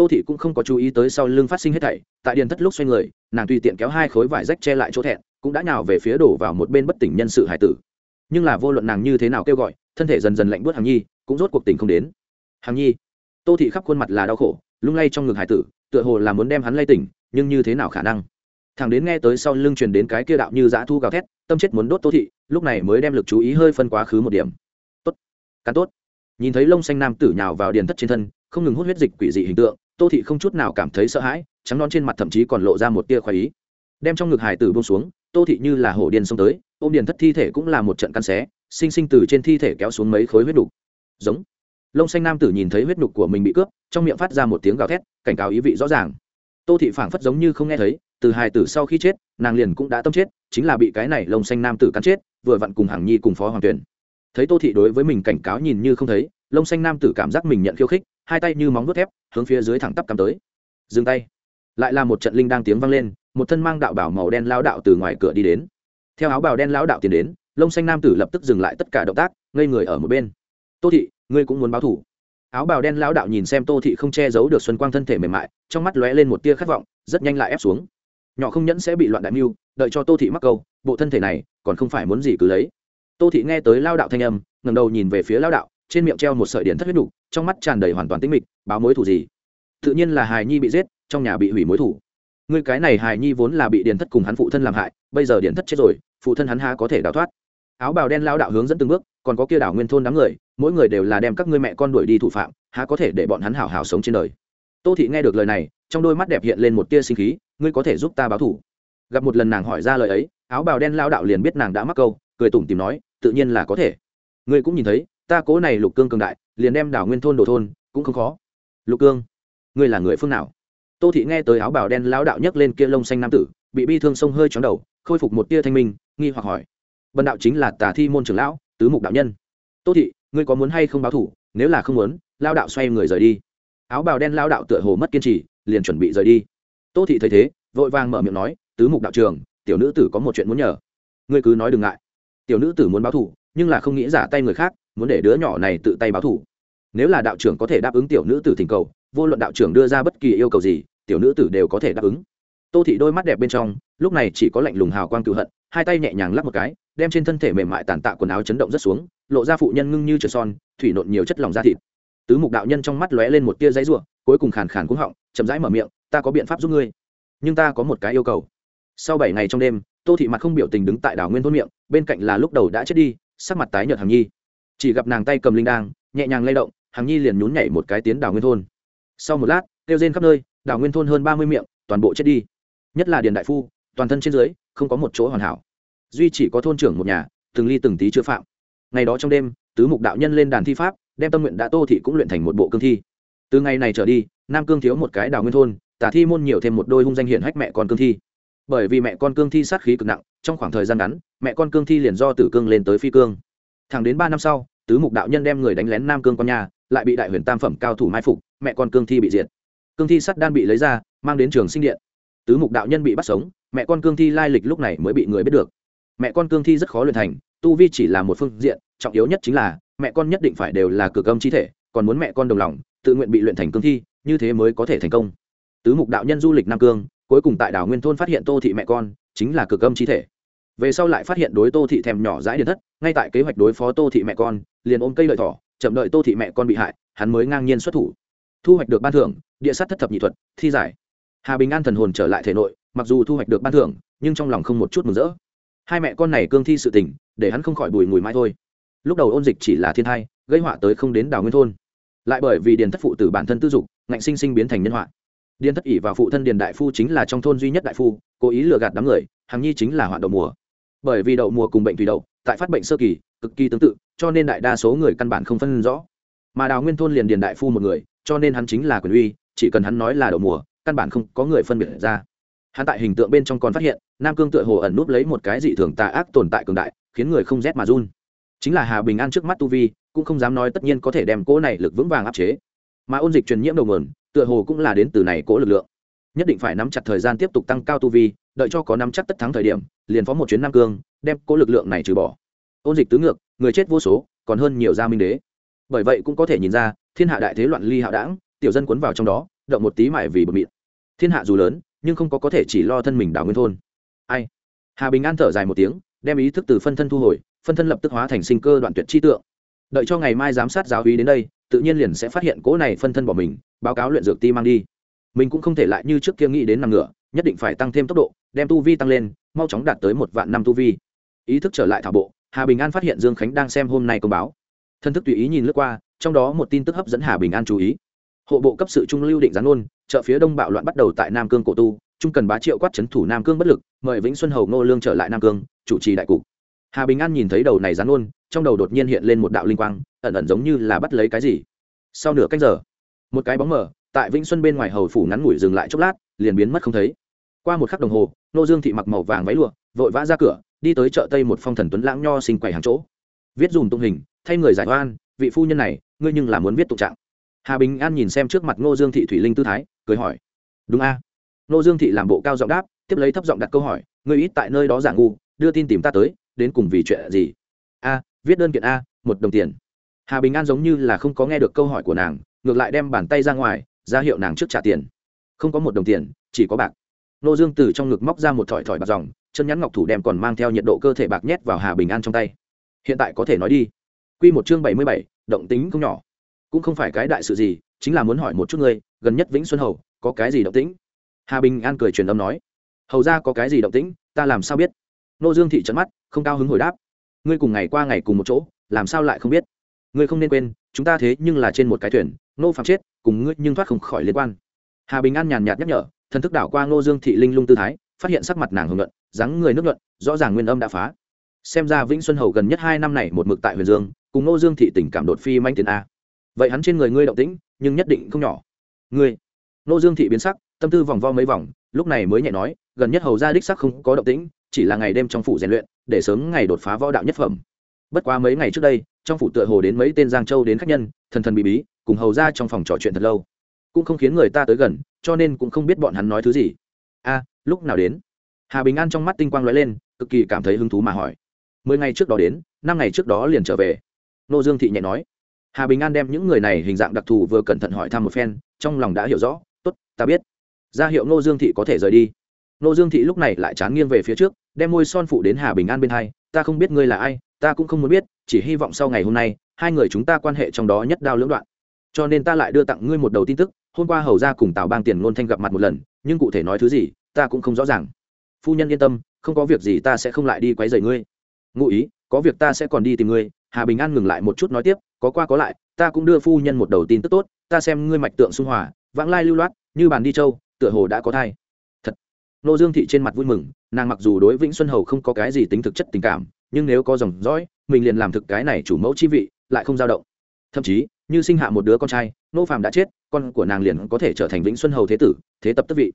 Tô thị cũng không có chú ý tới sau lưng phát sinh hết thảy, tại điện thất lúc xoay người, nàng tùy tiện kéo hai khối vải rách che lại chỗ thẹn, cũng đã nhào về phía đổ vào một bên bất tỉnh nhân sự hải tử. Nhưng là vô luận nàng như thế nào kêu gọi, thân thể dần dần lạnh buốt hằng nhi, cũng rốt cuộc tình không đến. Hằng nhi, tô thị khắp khuôn mặt là đau khổ, lung lay trong ngực hải tử, tựa hồ là muốn đem hắn lay tỉnh, nhưng như thế nào khả năng? Thằng đến nghe tới sau lưng truyền đến cái kia đạo như dã thu gào thét, tâm chết muốn đốt tô thị, lúc này mới đem lực chú ý hơi phân quá khứ một điểm. Tốt, cắn tốt. Nhìn thấy lông xanh nam tử nhào vào điền thất trên thân, không ngừng hút huyết dịch quỷ dị hình tượng tô thị không chút nào cảm thấy sợ hãi, trắng non trên mặt thậm chí còn lộ ra một tia khoái ý. Đem trong ngực hải tử bông xuống, tô thị như là hổ điên xông tới, ôm điền thất thi thể cũng là một trận căn xé, sinh sinh từ trên thi thể kéo xuống mấy khối huyết đục. Giống. Lông xanh nam tử nhìn thấy huyết đục của mình bị cướp, trong miệng phát ra một tiếng gào thét, cảnh cáo ý vị rõ ràng. Tô thị phảng phất giống như không nghe thấy, từ hài tử sau khi chết, nàng liền cũng đã tâm chết, chính là bị cái này lông xanh nam tử cắn chết, vừa vặn cùng hàng nhi cùng phó hoàng tuyển. Thấy tô thị đối với mình cảnh cáo nhìn như không thấy, lông xanh nam tử cảm giác mình nhận khiêu khích hai tay như móng vuốt thép, hướng phía dưới thẳng tắp cắm tới. Dừng tay. Lại là một trận linh đang tiếng vang lên, một thân mang đạo bảo màu đen lao đạo từ ngoài cửa đi đến. Theo áo bào đen lão đạo tiến đến, lông xanh nam tử lập tức dừng lại tất cả động tác, ngây người ở một bên. Tô thị, ngươi cũng muốn báo thủ? Áo bào đen lão đạo nhìn xem tô thị không che giấu được xuân quang thân thể mềm mại, trong mắt lóe lên một tia khát vọng, rất nhanh lại ép xuống. Nhỏ không nhẫn sẽ bị loạn đại mưu, đợi cho tô thị mắc câu, bộ thân thể này còn không phải muốn gì cứ lấy. Tô thị nghe tới lao đạo thanh âm ngầm đầu nhìn về phía lao đạo trên miệng treo một sợi điện thất huyết đủ, trong mắt tràn đầy hoàn toàn tĩnh mịch báo mối thủ gì? Tự nhiên là Hải nhi bị giết trong nhà bị hủy mối thủ. Người cái này Hải nhi vốn là bị điện thất cùng hắn phụ thân làm hại bây giờ điện thất chết rồi phụ thân hắn há có thể đào thoát? Áo bào đen lao đạo hướng dẫn từng bước còn có kia đảo nguyên thôn đám người mỗi người đều là đem các ngươi mẹ con đuổi đi thủ phạm há có thể để bọn hắn hảo hảo sống trên đời? Tô thị nghe được lời này trong đôi mắt đẹp hiện lên một tia sinh khí ngươi có thể giúp ta báo thủ. Gặp một lần nàng hỏi ra lời ấy áo bào đen lao đạo liền biết nàng đã mắc câu cười tủm tìm nói tự nhiên là có thể. Ngươi cũng nhìn thấy ta cố này lục cương cường đại, liền đem đảo nguyên thôn đồ thôn, cũng không khó. Lục cương, ngươi là người phương nào? Tô thị nghe tới áo bào đen lão đạo nhấc lên kia lông xanh nam tử, bị bi thương sông hơi chóng đầu, khôi phục một tia thanh minh, nghi hoặc hỏi. Bần đạo chính là tà thi môn trưởng lão, tứ mục đạo nhân. Tô thị, ngươi có muốn hay không báo thủ? Nếu là không muốn lao đạo xoay người rời đi. Áo bào đen lao đạo tựa hồ mất kiên trì, liền chuẩn bị rời đi. Tô thị thấy thế, vội vàng mở miệng nói, tứ mục đạo trường tiểu nữ tử có một chuyện muốn nhờ. Ngươi cứ nói đừng ngại. Tiểu nữ tử muốn báo thủ, nhưng là không nghĩ giả tay người khác muốn để đứa nhỏ này tự tay báo thủ. Nếu là đạo trưởng có thể đáp ứng tiểu nữ tử thỉnh cầu, vô luận đạo trưởng đưa ra bất kỳ yêu cầu gì, tiểu nữ tử đều có thể đáp ứng. Tô thị đôi mắt đẹp bên trong, lúc này chỉ có lạnh lùng hào quang cựu hận, hai tay nhẹ nhàng lắp một cái, đem trên thân thể mềm mại tàn tạ quần áo chấn động rất xuống, lộ ra phụ nhân ngưng như trượt son, thủy nộn nhiều chất lòng da thịt. Tứ mục đạo nhân trong mắt lóe lên một tia giấy ruộng cuối cùng khàn khàn cúng họng, chậm rãi mở miệng, ta có biện pháp giúp ngươi, nhưng ta có một cái yêu cầu. Sau bảy ngày trong đêm, tô thị mặt không biểu tình đứng tại đảo nguyên thôn miệng, bên cạnh là lúc đầu đã chết đi, sắc mặt tái nhợt hằng nhi chỉ gặp nàng tay cầm linh đang nhẹ nhàng lay động hằng nhi liền nhún nhảy một cái tiến đảo nguyên thôn. Sau một lát, kêu rên khắp nơi, đảo nguyên thôn hơn ba mươi miệng, toàn bộ chết đi. Nhất là điền đại phu, toàn thân trên dưới, không có một chỗ hoàn hảo. Duy chỉ có thôn trưởng một nhà, từng ly từng tí chưa phạm. Ngày đó trong đêm, tứ mục đạo nhân lên đàn thi pháp, đem tâm nguyện đã tô thị cũng luyện thành một bộ cương thi. Từ ngày này trở đi, nam cương thiếu một cái đào nguyên thôn tả thi môn nhiều thêm một đôi hung danh hiển hách mẹ con cương thi. Bởi vì mẹ con cương thi sát khí cực nặng, trong khoảng thời gian ngắn, mẹ con cương thi liền do tử cương lên tới phi cương thẳng đến ba năm sau, tứ mục đạo nhân đem người đánh lén nam cương con nhà, lại bị đại huyền tam phẩm cao thủ mai phục, mẹ con cương thi bị diệt. Cương thi sắt đan bị lấy ra, mang đến trường sinh điện. Tứ mục đạo nhân bị bắt sống, mẹ con cương thi lai lịch lúc này mới bị người biết được. Mẹ con cương thi rất khó luyện thành, tu vi chỉ là một phương diện, trọng yếu nhất chính là, mẹ con nhất định phải đều là cực âm chi thể, còn muốn mẹ con đồng lòng, tự nguyện bị luyện thành cương thi, như thế mới có thể thành công. Tứ mục đạo nhân du lịch nam cương, cuối cùng tại đảo nguyên thôn phát hiện tô thị mẹ con, chính là cực âm chi thể về sau lại phát hiện đối tô thị thèm nhỏ dãi điện thất, ngay tại kế hoạch đối phó tô thị mẹ con, liền ôm cây lợi thỏ, chậm đợi tô thị mẹ con bị hại, hắn mới ngang nhiên xuất thủ. Thu hoạch được ban thưởng, địa sát thất thập nhị thuật, thi giải. Hà bình an thần hồn trở lại thể nội, mặc dù thu hoạch được ban thưởng, nhưng trong lòng không một chút mừng rỡ. Hai mẹ con này cương thi sự tình, để hắn không khỏi bùi mùi mai thôi. Lúc đầu ôn dịch chỉ là thiên thai, gây họa tới không đến đào nguyên thôn. Lại bởi vì điền thất phụ tử bản thân tư dục, ngạnh sinh sinh biến thành nhân họa. Điền thất ỷ và phụ thân điền đại phu chính là trong thôn duy nhất đại phu, cố ý lừa gạt đám người hàng nhi chính là hoạn đầu mùa bởi vì đậu mùa cùng bệnh thủy đậu, tại phát bệnh sơ kỳ, cực kỳ tương tự, cho nên đại đa số người căn bản không phân rõ. Mà đào nguyên thôn liền điền đại phu một người, cho nên hắn chính là quyền uy, chỉ cần hắn nói là đậu mùa, căn bản không có người phân biệt ra. Hắn tại hình tượng bên trong còn phát hiện, nam cương tựa hồ ẩn núp lấy một cái dị thường tà ác tồn tại cường đại, khiến người không rét mà run. Chính là hà bình an trước mắt tu vi, cũng không dám nói tất nhiên có thể đem cỗ này lực vững vàng áp chế. Mà ôn dịch truyền nhiễm đầu nguồn, tựa hồ cũng là đến từ này cỗ lực lượng. Nhất định phải nắm chặt thời gian tiếp tục tăng cao tu vi đợi cho có nắm chắc tất thắng thời điểm, liền phó một chuyến nam cương, đem cố lực lượng này trừ bỏ. Ôn dịch tứ ngược, người chết vô số, còn hơn nhiều gia minh đế. Bởi vậy cũng có thể nhìn ra, thiên hạ đại thế loạn ly hạo đảng, tiểu dân cuốn vào trong đó, động một tí mải vì bờ mịn thiên hạ dù lớn, nhưng không có có thể chỉ lo thân mình đảo nguyên thôn. Ai? Hà bình an thở dài một tiếng, đem ý thức từ phân thân thu hồi, phân thân lập tức hóa thành sinh cơ đoạn tuyệt chi tượng. Đợi cho ngày mai giám sát giáo hí đến đây, tự nhiên liền sẽ phát hiện cỗ này phân thân bỏ mình, báo cáo luyện dược ti mang đi. Mình cũng không thể lại như trước kia nghĩ đến nằm ngựa nhất định phải tăng thêm tốc độ đem tu vi tăng lên, mau chóng đạt tới một vạn năm tu vi. Ý thức trở lại thảo bộ, hà bình an phát hiện dương khánh đang xem hôm nay công báo. Thân thức tùy ý nhìn lướt qua, trong đó một tin tức hấp dẫn hà bình an chú ý. Hộ bộ cấp sự trung lưu định gián ôn chợ phía đông bạo loạn bắt đầu tại nam cương cổ tu, trung cần bá triệu quát trấn thủ nam cương bất lực, mời vĩnh xuân hầu ngô lương trở lại nam cương, chủ trì đại cục. Hà bình an nhìn thấy đầu này gián ôn trong đầu đột nhiên hiện lên một đạo linh quang, ẩn ẩn giống như là bắt lấy cái gì. Sau nửa cách giờ, một cái bóng mờ, tại vĩnh xuân bên ngoài hầu phủ ngắn ngủi dừng lại chốc lát, liền biến mất không thấy qua một khắc đồng hồ, nô dương thị mặc màu vàng váy lụa, vội vã ra cửa, đi tới chợ tây một phong thần tuấn lãng nho sinh quầy hàng chỗ. Viết dùm tung hình, thay người giải oan, vị phu nhân này, ngươi nhưng là muốn viết tụng trạng. Hà bình an nhìn xem trước mặt ngô dương thị thủy linh tư thái, cười hỏi, đúng a. À? ngô dương thị làm bộ cao giọng đáp, tiếp lấy thấp giọng đặt câu hỏi, ngươi ít tại nơi đó giả ngu, đưa tin tìm ta tới, đến cùng vì chuyện gì? A, viết đơn kiện a, một đồng tiền. Hà bình an giống như là không có nghe được câu hỏi của nàng, ngược lại đem bàn tay ra ngoài, ra hiệu nàng trước trả tiền. Không có một đồng tiền, chỉ có bạc nô dương từ trong ngực móc ra một thỏi thỏi bạc dòng, chân nhắn ngọc thủ đem còn mang theo nhiệt độ cơ thể bạc nhét vào hà bình an trong tay. Hiện tại có thể nói đi. Q một chương bảy mươi bảy, động tính không nhỏ. Cũng không phải cái đại sự gì, chính là muốn hỏi một chút ngươi, gần nhất vĩnh xuân hầu, có cái gì động tĩnh? Hà bình an cười truyền âm nói. Hầu ra có cái gì động tĩnh, ta làm sao biết? Nô dương thị trấn mắt, không cao hứng hồi đáp. Ngươi cùng ngày qua ngày cùng một chỗ, làm sao lại không biết? Ngươi không nên quên, chúng ta thế nhưng là trên một cái thuyền, nô phạm chết, cùng ngươi nhưng thoát không khỏi liên quan. Hà bình an nhàn nhạt nhắc nhở thần thức đảo qua ngô dương thị linh lung tư thái, phát hiện sắc mặt nàng hưởng luận dáng người nước luận rõ ràng nguyên âm đã phá. Xem ra vĩnh xuân hầu gần nhất hai năm này một mực tại huyền dương, cùng ngô dương thị tình cảm đột phi manh tiền a. Vậy hắn trên người ngươi động tĩnh, nhưng nhất định không nhỏ. Ngươi. Ngô dương thị biến sắc, tâm tư vòng vo mấy vòng, lúc này mới nhẹ nói, gần nhất hầu ra đích sắc không có động tĩnh, chỉ là ngày đêm trong phủ rèn luyện, để sớm ngày đột phá võ đạo nhất phẩm. Bất quá mấy ngày trước đây, trong phủ tựa hồ đến mấy tên giang châu đến khách nhân, thần thần bí bí, cùng hầu ra trong phòng trò chuyện thật lâu. Cũng không khiến người ta tới gần cho nên cũng không biết bọn hắn nói thứ gì. A, lúc nào đến? Hà bình an trong mắt tinh quang lóe lên, cực kỳ cảm thấy hứng thú mà hỏi. Mười ngày trước đó đến, năm ngày trước đó liền trở về. Nô dương thị nhẹ nói. Hà bình an đem những người này hình dạng đặc thù vừa cẩn thận hỏi thăm một phen, trong lòng đã hiểu rõ. Tốt, ta biết. Ra hiệu nô dương thị có thể rời đi. Nô dương thị lúc này lại chán nghiêng về phía trước, đem môi son phụ đến hà bình an bên hai. Ta không biết ngươi là ai, ta cũng không muốn biết, chỉ hy vọng sau ngày hôm nay, hai người chúng ta quan hệ trong đó nhất đao lưỡng đoạn. Cho nên ta lại đưa tặng ngươi một đầu tin tức hôm qua hầu ra cùng tào bang tiền ngôn thanh gặp mặt một lần, nhưng cụ thể nói thứ gì, ta cũng không rõ ràng. Phu nhân yên tâm, không có việc gì ta sẽ không lại đi quấy rầy ngươi. Ngụ ý, có việc ta sẽ còn đi tìm ngươi. Hà bình an ngừng lại một chút nói tiếp, có qua có lại, ta cũng đưa phu nhân một đầu tin tức tốt, ta xem ngươi mạch tượng xung hòa, vãng lai lưu loát, như bàn đi châu, tựa hồ đã có thai. Thật. Nô dương thị trên mặt vui mừng, nàng mặc dù đối vĩnh xuân hầu không có cái gì tính thực chất tình cảm, nhưng nếu có dòng dõi, mình liền làm thực cái này chủ mẫu chi vị, lại không dao động. Thậm chí như sinh hạ một đứa con trai, nô phàm đã chết, con của nàng liền có thể trở thành vĩnh xuân hầu thế tử, thế tập tức vị.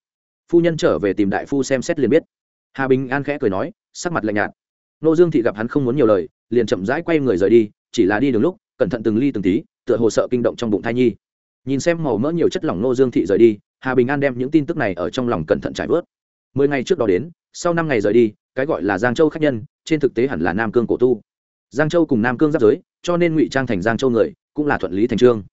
Phu nhân trở về tìm đại phu xem xét liền biết. Hà bình an khẽ cười nói, sắc mặt lạnh nhạt. Nô dương thị gặp hắn không muốn nhiều lời, liền chậm rãi quay người rời đi, chỉ là đi đường lúc, cẩn thận từng ly từng tí, tựa hồ sợ kinh động trong bụng thai nhi. Nhìn xem màu mỡ nhiều chất lỏng nô dương thị rời đi, hà bình an đem những tin tức này ở trong lòng cẩn thận trải vớt. Mười ngày trước đó đến, sau năm ngày rời đi, cái gọi là giang châu khách nhân, trên thực tế hẳn là nam cương cổ tu. Giang châu cùng nam cương giáp giới, cho nên ngụy trang thành giang châu người cũng là thuận lý thành trương.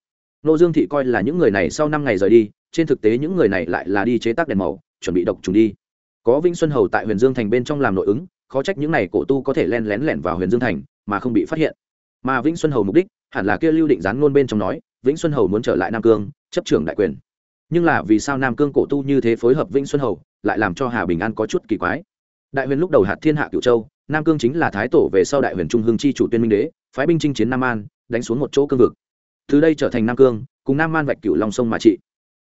Nô dương thị coi là những người này sau năm ngày rời đi, trên thực tế những người này lại là đi chế tác đèn màu, chuẩn bị độc trùng đi. Có vĩnh xuân hầu tại huyền dương thành bên trong làm nội ứng, khó trách những này cổ tu có thể len lén lẻn vào huyền dương thành, mà không bị phát hiện. Mà vĩnh xuân hầu mục đích, hẳn là kia lưu định gián ngôn bên trong nói, vĩnh xuân hầu muốn trở lại nam cương, chấp trưởng đại quyền. Nhưng là vì sao nam cương cổ tu như thế phối hợp vĩnh xuân hầu, lại làm cho hà bình an có chút kỳ quái? Đại huyền lúc đầu hạt thiên hạ cựu châu, nam cương chính là thái tổ về sau đại huyền trung hương chi chủ tuyên minh đế, phái binh chinh chiến nam an đánh xuống một chỗ cương vực. Từ đây trở thành nam cương, cùng nam Man vạch cửu long sông mà trị.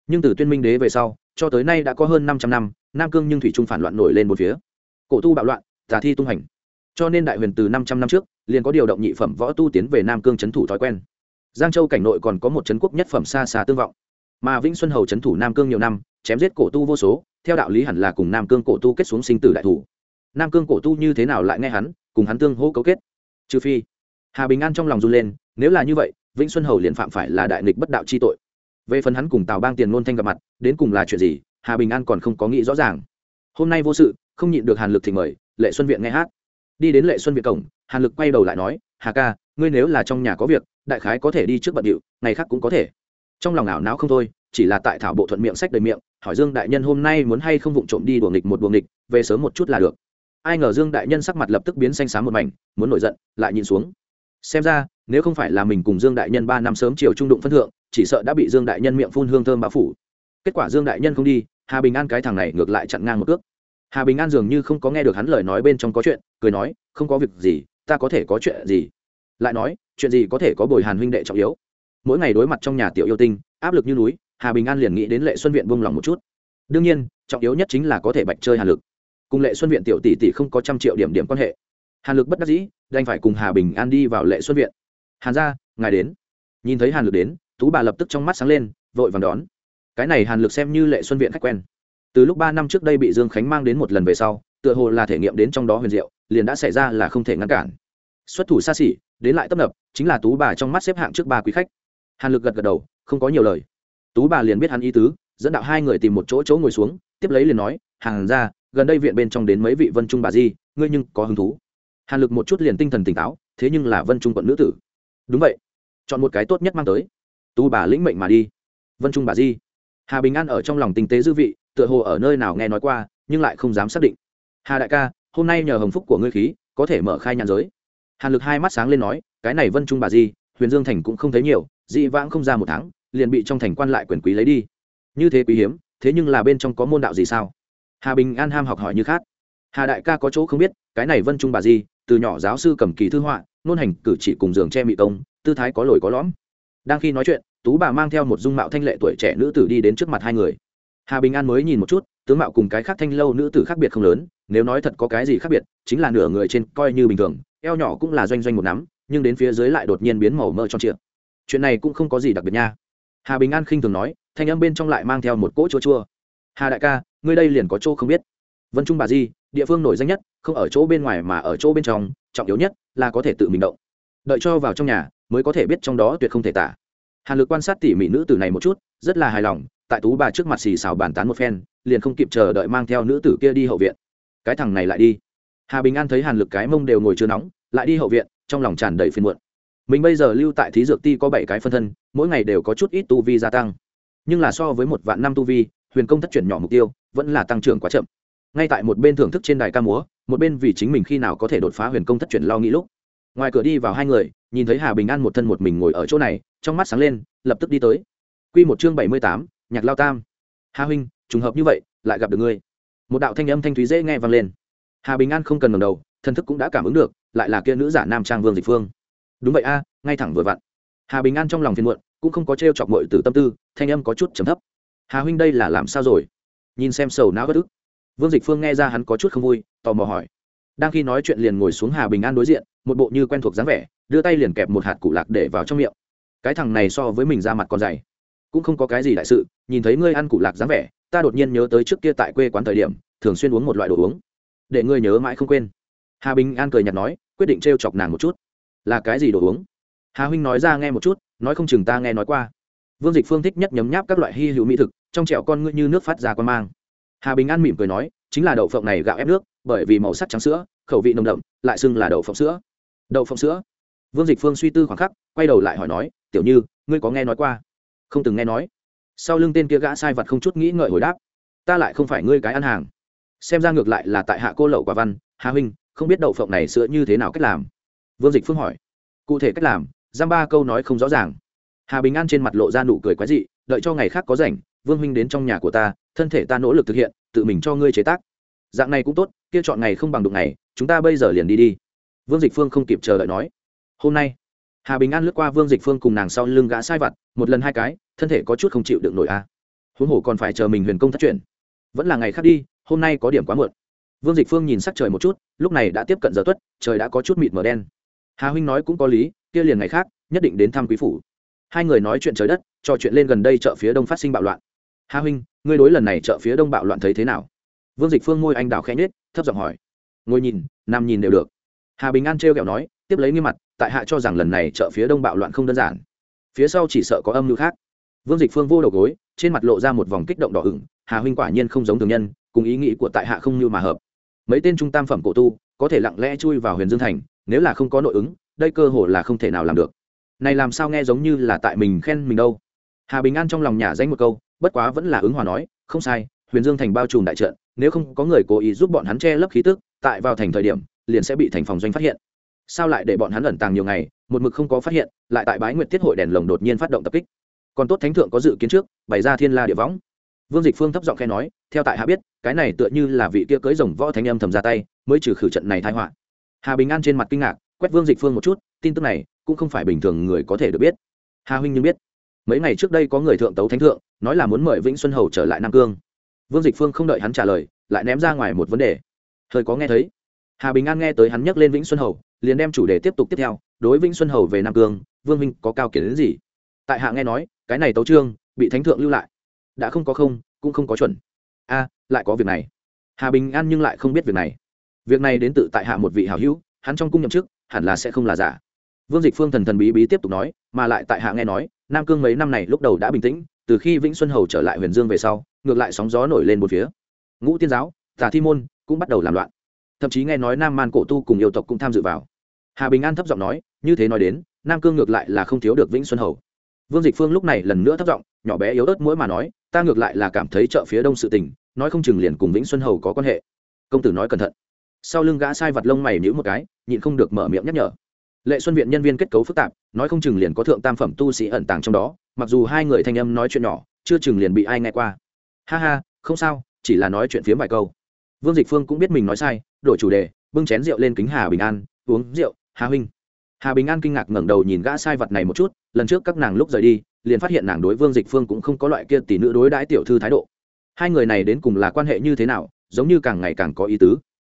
Nhưng từ tuyên minh đế về sau, cho tới nay đã có hơn 500 năm, nam cương nhưng thủy trung phản loạn nổi lên một phía. Cổ tu bạo loạn, tà thi tung hành. Cho nên đại huyền từ 500 năm trước, liền có điều động nhị phẩm võ tu tiến về nam cương chấn thủ thói quen. Giang châu cảnh nội còn có một chấn quốc nhất phẩm xa xa tương vọng. Mà vĩnh xuân hầu chấn thủ nam cương nhiều năm, chém giết cổ tu vô số, theo đạo lý hẳn là cùng nam cương cổ tu kết xuống sinh tử đại thủ. Nam cương cổ tu như thế nào lại nghe hắn, cùng hắn tương hỗ cấu kết? Trừ phi, hà bình an trong lòng run lên nếu là như vậy, vĩnh xuân hầu liền phạm phải là đại nghịch bất đạo chi tội. Về phần hắn cùng tào bang tiền ngôn thanh gặp mặt, đến cùng là chuyện gì, hà bình an còn không có nghĩ rõ ràng. Hôm nay vô sự, không nhịn được hàn lực thì mời, lệ xuân viện nghe hát. Đi đến lệ xuân viện cổng, hàn lực quay đầu lại nói, hà ca, ngươi nếu là trong nhà có việc, đại khái có thể đi trước bận điệu, ngày khác cũng có thể. Trong lòng ảo não không thôi, chỉ là tại thảo bộ thuận miệng sách đầy miệng, hỏi dương đại nhân hôm nay muốn hay không vụng trộm đi đùa nghịch một đùa nghịch, về sớm một chút là được. Ai ngờ dương đại nhân sắc mặt lập tức biến xanh xám một mảnh, muốn nổi giận, lại nhìn xuống. Xem ra nếu không phải là mình cùng dương đại nhân ba năm sớm chiều trung đụng phân thượng, chỉ sợ đã bị dương đại nhân miệng phun hương thơm bao phủ. Kết quả dương đại nhân không đi, hà bình an cái thằng này ngược lại chặn ngang một cước. Hà bình an dường như không có nghe được hắn lời nói bên trong có chuyện, cười nói, không có việc gì, ta có thể có chuyện gì? Lại nói, chuyện gì có thể có bồi hàn huynh đệ trọng yếu? Mỗi ngày đối mặt trong nhà tiểu yêu tinh, áp lực như núi, hà bình an liền nghĩ đến lệ xuân viện buông lòng một chút. Đương nhiên, trọng yếu nhất chính là có thể bạch chơi hàn lực. Cùng lệ xuân viện tiểu tỷ tỷ không có trăm triệu điểm điểm quan hệ. Hàn lực bất đắc dĩ, đành phải cùng hà bình an đi vào lệ xuân viện hàn ra ngài đến. Nhìn thấy hàn lực đến, tú bà lập tức trong mắt sáng lên, vội vàng đón. Cái này hàn lực xem như lệ xuân viện khách quen. Từ lúc ba năm trước đây bị dương khánh mang đến một lần về sau, tựa hồ là thể nghiệm đến trong đó huyền diệu, liền đã xảy ra là không thể ngăn cản. Xuất thủ xa xỉ, đến lại tấp nập, chính là tú bà trong mắt xếp hạng trước ba quý khách. Hàn lực gật gật đầu, không có nhiều lời. Tú bà liền biết hắn ý tứ, dẫn đạo hai người tìm một chỗ chỗ ngồi xuống, tiếp lấy liền nói, Hàn ra gần đây viện bên trong đến mấy vị vân trung bà di, ngươi nhưng có hứng thú? Hàn lực một chút liền tinh thần tỉnh táo, thế nhưng là vân trung quận nữ tử đúng vậy. Chọn một cái tốt nhất mang tới. Tú bà lĩnh mệnh mà đi. Vân trung bà di. Hà bình an ở trong lòng tinh tế dư vị, tựa hồ ở nơi nào nghe nói qua, nhưng lại không dám xác định. Hà đại ca, hôm nay nhờ hồng phúc của ngươi khí, có thể mở khai nhàn giới. Hàn lực hai mắt sáng lên nói, cái này vân trung bà di, huyền dương thành cũng không thấy nhiều, dị vãng không ra một tháng, liền bị trong thành quan lại quyền quý lấy đi. Như thế quý hiếm, thế nhưng là bên trong có môn đạo gì sao? Hà bình an ham học hỏi như khác. Hà đại ca có chỗ không biết, cái này vân trung bà di, từ nhỏ giáo sư cầm kỳ thư họa nôn hành cử chỉ cùng giường che mị công, tư thái có lồi có lõm. Đang khi nói chuyện, tú bà mang theo một dung mạo thanh lệ tuổi trẻ nữ tử đi đến trước mặt hai người. Hà bình an mới nhìn một chút, tướng mạo cùng cái khác thanh lâu nữ tử khác biệt không lớn, nếu nói thật có cái gì khác biệt, chính là nửa người trên coi như bình thường, eo nhỏ cũng là doanh doanh một nắm, nhưng đến phía dưới lại đột nhiên biến màu mơ tròn trịa. Chuyện này cũng không có gì đặc biệt nha. Hà bình an khinh thường nói, thanh âm bên trong lại mang theo một cỗ chua chua. Hà đại ca, ngươi đây liền có chỗ không biết. Vân trung bà di, địa phương nổi danh nhất, không ở chỗ bên ngoài mà ở chỗ bên trong, trọng yếu nhất là có thể tự mình động. Đợi cho vào trong nhà, mới có thể biết trong đó tuyệt không thể tả. Hàn lực quan sát tỉ mỉ nữ tử này một chút, rất là hài lòng, tại tú bà trước mặt xì xào bàn tán một phen, liền không kịp chờ đợi mang theo nữ tử kia đi hậu viện. Cái thằng này lại đi. Hà bình an thấy hàn lực cái mông đều ngồi chưa nóng, lại đi hậu viện, trong lòng tràn đầy phiền muộn. Mình bây giờ lưu tại thí dược ti có bảy cái phân thân, mỗi ngày đều có chút ít tu vi gia tăng. Nhưng là so với một vạn năm tu vi, huyền công thất chuyển nhỏ mục tiêu, vẫn là tăng trưởng quá chậm ngay tại một bên thưởng thức trên đài ca múa, một bên vì chính mình khi nào có thể đột phá huyền công thất truyền lo nghĩ lúc, ngoài cửa đi vào hai người, nhìn thấy hà bình an một thân một mình ngồi ở chỗ này, trong mắt sáng lên, lập tức đi tới. Q một chương bảy mươi tám, nhạc lao tam. Hà huynh, trùng hợp như vậy, lại gặp được ngươi. Một đạo thanh âm thanh thúy dễ nghe vang lên. Hà bình an không cần ngầm đầu, thân thức cũng đã cảm ứng được, lại là kia nữ giả nam trang vương dịch phương. Đúng vậy a, ngay thẳng vừa vặn. Hà bình an trong lòng phiền muộn, cũng không có t r e o chọc mội từ tâm tư, thanh âm có chút trầm thấp. Hà huynh đây là làm sao rồi? Nhìn xem sầu não bất ức vương dịch phương nghe ra hắn có chút không vui, tò mò hỏi. Đang khi nói chuyện liền ngồi xuống hà bình an đối diện, một bộ như quen thuộc dáng vẻ, đưa tay liền kẹp một hạt củ lạc để vào trong miệng. Cái thằng này so với mình ra mặt còn dày. Cũng không có cái gì đại sự, nhìn thấy ngươi ăn củ lạc dáng vẻ, ta đột nhiên nhớ tới trước kia tại quê quán thời điểm, thường xuyên uống một loại đồ uống. Để ngươi nhớ mãi không quên. Hà bình an cười nhạt nói, quyết định t chọc nàng một chút. Là cái gì đồ uống? Hà huynh nói ra nghe một chút, nói không chừng ta nghe nói qua. Vương dịch phương thích nhất nhấm nháp các loại hy hữu mỹ thực, trong trẹo con ngươi như nước phát ra con mang hà bình an mỉm cười nói, chính là đậu phộng này gạo ép nước, bởi vì màu sắc trắng sữa, khẩu vị nồng đậm, lại xưng là đậu phộng sữa. Đậu phộng sữa? Vương dịch phương suy tư khoảng khắc, quay đầu lại hỏi nói, tiểu như, ngươi có nghe nói qua? Không từng nghe nói. Sau lưng tên kia gã sai vật không chút nghĩ ngợi hồi đáp, ta lại không phải ngươi cái ăn hàng. Xem ra ngược lại là tại hạ cô lậu quả văn, hà huynh, không biết đậu phộng này sữa như thế nào cách làm? Vương dịch phương hỏi. Cụ thể cách làm? Giam ba câu nói không rõ ràng. Hà bình an trên mặt lộ ra nụ cười quái dị, đợi cho ngày khác có rảnh vương huynh đến trong nhà của ta, thân thể ta nỗ lực thực hiện, tự mình cho ngươi chế tác. Dạng này cũng tốt, kia chọn ngày không bằng đụng ngày, chúng ta bây giờ liền đi đi. Vương dịch phương không kịp chờ đợi nói. Hôm nay. Hà bình an lướt qua vương dịch phương cùng nàng sau lưng gã sai vặt, một lần hai cái, thân thể có chút không chịu được nổi a. À. huống hồ còn phải chờ mình huyền công thất chuyển vẫn là ngày khác đi, hôm nay có điểm quá muộn. Vương dịch phương nhìn sắc trời một chút, lúc này đã tiếp cận giờ tuất, trời đã có chút mịt mờ đen. Hà huynh nói cũng có lý, kia liền ngày khác, nhất định đến thăm quý phủ. Hai người nói chuyện trời đất, trò chuyện lên gần đây chợ phía đông phát sinh bạo loạn hà huynh, ngươi đối lần này chợ phía đông bạo loạn thấy thế nào? Vương dịch phương ngôi anh đào khẽ nhết thấp giọng hỏi. Ngồi nhìn nằm nhìn đều được. Hà bình an trêu kẹo nói, tiếp lấy nghiêm mặt, tại hạ cho rằng lần này chợ phía đông bạo loạn không đơn giản. Phía sau chỉ sợ có âm mưu khác. Vương dịch phương vô đầu gối, trên mặt lộ ra một vòng kích động đỏ ửng, hà huynh quả nhiên không giống thường nhân, cùng ý nghĩ của tại hạ không như mà hợp. Mấy tên trung tam phẩm cổ tu, có thể lặng lẽ chui vào huyền dương thành, nếu là không có nội ứng, đây cơ hội là không thể nào làm được. Này làm sao nghe giống như là tại mình khen mình đâu? Hà bình an trong lòng nhà danh một câu bất quá vẫn là ứng hòa nói, không sai, huyền dương thành bao trùm đại trận, nếu không có người cố ý giúp bọn hắn che lấp khí tức, tại vào thành thời điểm, liền sẽ bị thành phòng doanh phát hiện. Sao lại để bọn hắn ẩn tàng nhiều ngày, một mực không có phát hiện, lại tại bái nguyệt tiết hội đèn lồng đột nhiên phát động tập kích. Còn tốt thánh thượng có dự kiến trước, bày ra thiên la địa võng. Vương dịch phương thấp giọng khe nói, theo tại hạ biết, cái này tựa như là vị kia cưới rồng võ thánh âm thầm ra tay, mới trừ khử trận này thai họa. Hà bình an trên mặt kinh ngạc, quét vương dịch phương một chút, tin tức này cũng không phải bình thường người có thể được biết. Hà huynh nhưng biết, mấy ngày trước đây có người thượng tấu thánh thượng nói là muốn mời vĩnh xuân hầu trở lại nam cương. Vương dịch phương không đợi hắn trả lời, lại ném ra ngoài một vấn đề. Thời có nghe thấy. Hà bình an nghe tới hắn nhắc lên vĩnh xuân hầu, liền đem chủ đề tiếp tục tiếp theo, đối vĩnh xuân hầu về nam cương, vương minh có cao kiến đến gì? Tại hạ nghe nói, cái này tấu trương bị thánh thượng lưu lại. Đã không có không, cũng không có chuẩn. A, lại có việc này. Hà bình an nhưng lại không biết việc này. Việc này đến tự tại hạ một vị hảo hữu, hắn trong cung nhậm chức, hẳn là sẽ không là giả. Vương dịch phương thần thần bí bí tiếp tục nói, mà lại tại hạ nghe nói, nam cương mấy năm này lúc đầu đã bình tĩnh từ khi vĩnh xuân hầu trở lại huyền dương về sau, ngược lại sóng gió nổi lên một phía. Ngũ tiên giáo, tà thi môn cũng bắt đầu làm loạn. Thậm chí nghe nói nam man cổ tu cùng yêu tộc cũng tham dự vào. Hà bình an thấp giọng nói, như thế nói đến, nam cương ngược lại là không thiếu được vĩnh xuân hầu. Vương dịch phương lúc này lần nữa thấp giọng, nhỏ bé yếu ớt mỗi mà nói, ta ngược lại là cảm thấy chợ phía đông sự tình, nói không chừng liền cùng vĩnh xuân hầu có quan hệ. Công tử nói cẩn thận. Sau lưng gã sai vật lông mày nhữ một cái, nhịn không được mở miệng nhắc nhở lệ xuân viện nhân viên kết cấu phức tạp, nói không chừng liền có thượng tam phẩm tu sĩ ẩn tàng trong đó, mặc dù hai người thanh âm nói chuyện nhỏ, chưa chừng liền bị ai nghe qua. Ha ha, không sao, chỉ là nói chuyện phiếm vài câu. Vương dịch phương cũng biết mình nói sai, đổi chủ đề, bưng chén rượu lên kính hà bình an, uống rượu, hà huynh. Hà bình an kinh ngạc ngẩng đầu nhìn gã sai vật này một chút, lần trước các nàng lúc rời đi, liền phát hiện nàng đối vương dịch phương cũng không có loại kia tỷ nữ đối đãi tiểu thư thái độ. Hai người này đến cùng là quan hệ như thế nào, giống như càng ngày càng có ý tứ.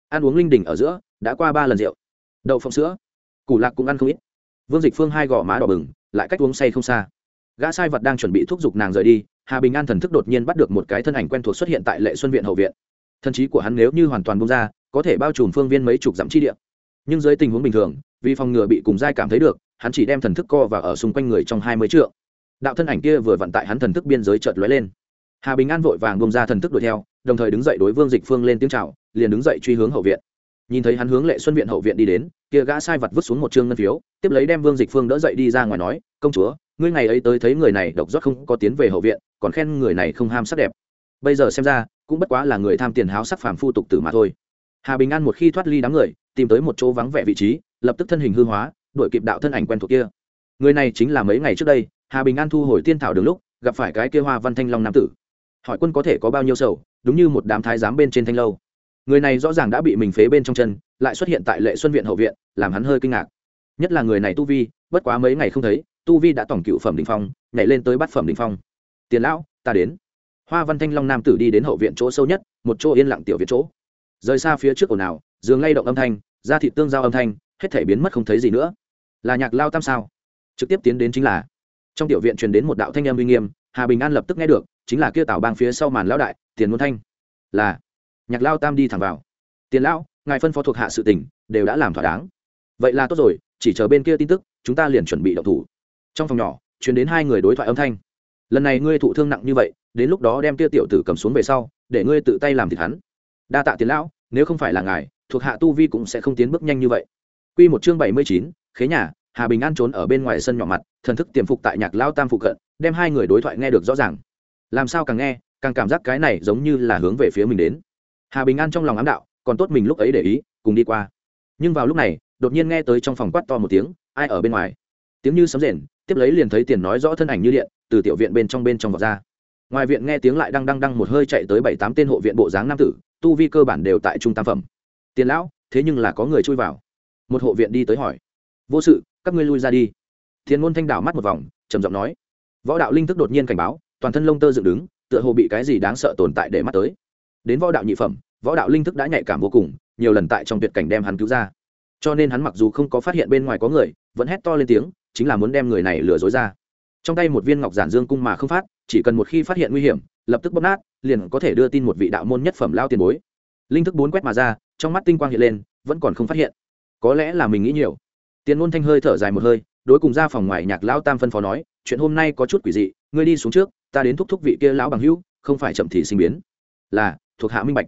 Ăn uống linh đình ở giữa, đã qua ba lần rượu. Đậu phộng sữa củ lạc cũng ăn không ít. Vương dịch phương hai gò má đỏ bừng, lại cách uống say không xa. Gã sai vật đang chuẩn bị thúc giục nàng rời đi, hà bình an thần thức đột nhiên bắt được một cái thân ảnh quen thuộc xuất hiện tại lệ xuân viện hậu viện. Thần trí của hắn nếu như hoàn toàn bung ra, có thể bao trùm phương viên mấy chục dặm chi địa. Nhưng dưới tình huống bình thường, vì phòng ngừa bị cùng giai cảm thấy được, hắn chỉ đem thần thức co và ở xung quanh người trong hai mươi trượng. Đạo thân ảnh kia vừa vận tại hắn thần thức biên giới chợt lóe lên. Hà bình an vội vàng bông ra thần thức đuổi theo, đồng thời đứng dậy đối vương dịch phương lên tiếng chào, liền đứng dậy truy hướng hậu viện nhìn thấy hắn hướng lệ xuân viện hậu viện đi đến, kia gã sai vật vứt xuống một chương ngân phiếu, tiếp lấy đem vương dịch phương đỡ dậy đi ra ngoài nói, công chúa, ngươi ngày ấy tới thấy người này độc rót không có tiến về hậu viện, còn khen người này không ham sắc đẹp. Bây giờ xem ra, cũng bất quá là người tham tiền háo sắc phàm phu tục tử mà thôi. Hà bình an một khi thoát ly đám người, tìm tới một chỗ vắng vẻ vị trí, lập tức thân hình hư hóa, đuổi kịp đạo thân ảnh quen thuộc kia. Người này chính là mấy ngày trước đây, hà bình an thu hồi tiên thảo đường lúc, gặp phải cái kia hoa văn thanh long nam tử. Hỏi quân có thể có bao nhiêu sầu, đúng như một đám thái giám bên trên thanh lâu người này rõ ràng đã bị mình phế bên trong chân, lại xuất hiện tại lệ xuân viện hậu viện, làm hắn hơi kinh ngạc. Nhất là người này tu vi, bất quá mấy ngày không thấy, tu vi đã tổng cựu phẩm đình phong, nhảy lên tới bát phẩm đình phong. Tiền lão, ta đến. Hoa văn thanh long nam tử đi đến hậu viện chỗ sâu nhất, một chỗ yên lặng tiểu viện chỗ. Rời xa phía trước ồn ào giường lay động âm thanh da thịt tương giao âm thanh, hết thể biến mất không thấy gì nữa. Là nhạc lao tam sao? Trực tiếp tiến đến chính là. Trong tiểu viện truyền đến một đạo thanh âm uy nghiêm, hà bình an lập tức nghe được, chính là kia tảo bang phía sau màn lão đại, tiền môn thanh. Là nhạc lao tam đi thẳng vào. Tiền lão ngài phân phó thuộc hạ sự tình đều đã làm thỏa đáng. Vậy là tốt rồi chỉ chờ bên kia tin tức chúng ta liền chuẩn bị động thủ. Trong phòng nhỏ chuyển đến hai người đối thoại âm thanh. Lần này ngươi thụ thương nặng như vậy đến lúc đó đem kia tiểu tử cầm xuống về sau để ngươi tự tay làm thịt hắn. Đa tạ tiền lão nếu không phải là ngài thuộc hạ tu vi cũng sẽ không tiến bước nhanh như vậy. Quy một chương bảy mươi chín, khế nhà, Hà Bình An trốn ở bên ngoài sân nhỏ mặt, thần thức tiềm phục tại Nhạc Lao Tam phụ cận, đem hai người đối thoại nghe được rõ ràng. Làm sao càng nghe, càng cảm giác cái này giống như là hướng về phía mình đến. Hà Bình An trong lòng ám đạo, còn tốt mình lúc ấy để ý, cùng đi qua. Nhưng vào lúc này, đột nhiên nghe tới trong phòng quát to một tiếng, ai ở bên ngoài? Tiếng như sấm rền tiếp lấy liền thấy tiền nói rõ thân ảnh như điện từ tiểu viện bên trong bên trong vọt ra. Ngoài viện nghe tiếng lại đang đăng đăng một hơi chạy tới bảy tám tên hộ viện bộ dáng nam tử tu vi cơ bản đều tại trung tam phẩm. Tiền lão thế nhưng là có người chui vào. Một hộ viện đi tới hỏi. Vô sự các ngươi lui ra đi. Thiên ngôn thanh đảo mắt một vòng trầm giọng nói. Võ đạo linh thức đột nhiên cảnh báo toàn thân lông tơ dựng đứng tựa hồ bị cái gì đáng sợ tồn tại để mắt tới đến võ đạo nhị phẩm, võ đạo linh thức đã nhạy cảm vô cùng, nhiều lần tại trong tuyệt cảnh đem hắn cứu ra. Cho nên hắn mặc dù không có phát hiện bên ngoài có người, vẫn hét to lên tiếng, chính là muốn đem người này lừa dối ra. Trong tay một viên ngọc giản dương cung mà không phát, chỉ cần một khi phát hiện nguy hiểm, lập tức bóp nát, liền có thể đưa tin một vị đạo môn nhất phẩm lao tiền bối. Linh thức bốn quét mà ra, trong mắt tinh quang hiện lên, vẫn còn không phát hiện. Có lẽ là mình nghĩ nhiều. Tiền ngôn thanh hơi thở dài một hơi, đối cùng ra phòng ngoài nhạc lão tam phân phó nói, chuyện hôm nay có chút quỷ dị, ngươi đi xuống trước, ta đến thúc thúc vị kia lão bằng hữu, không phải chậm thì sinh biến. Là thuộc hạ minh bạch.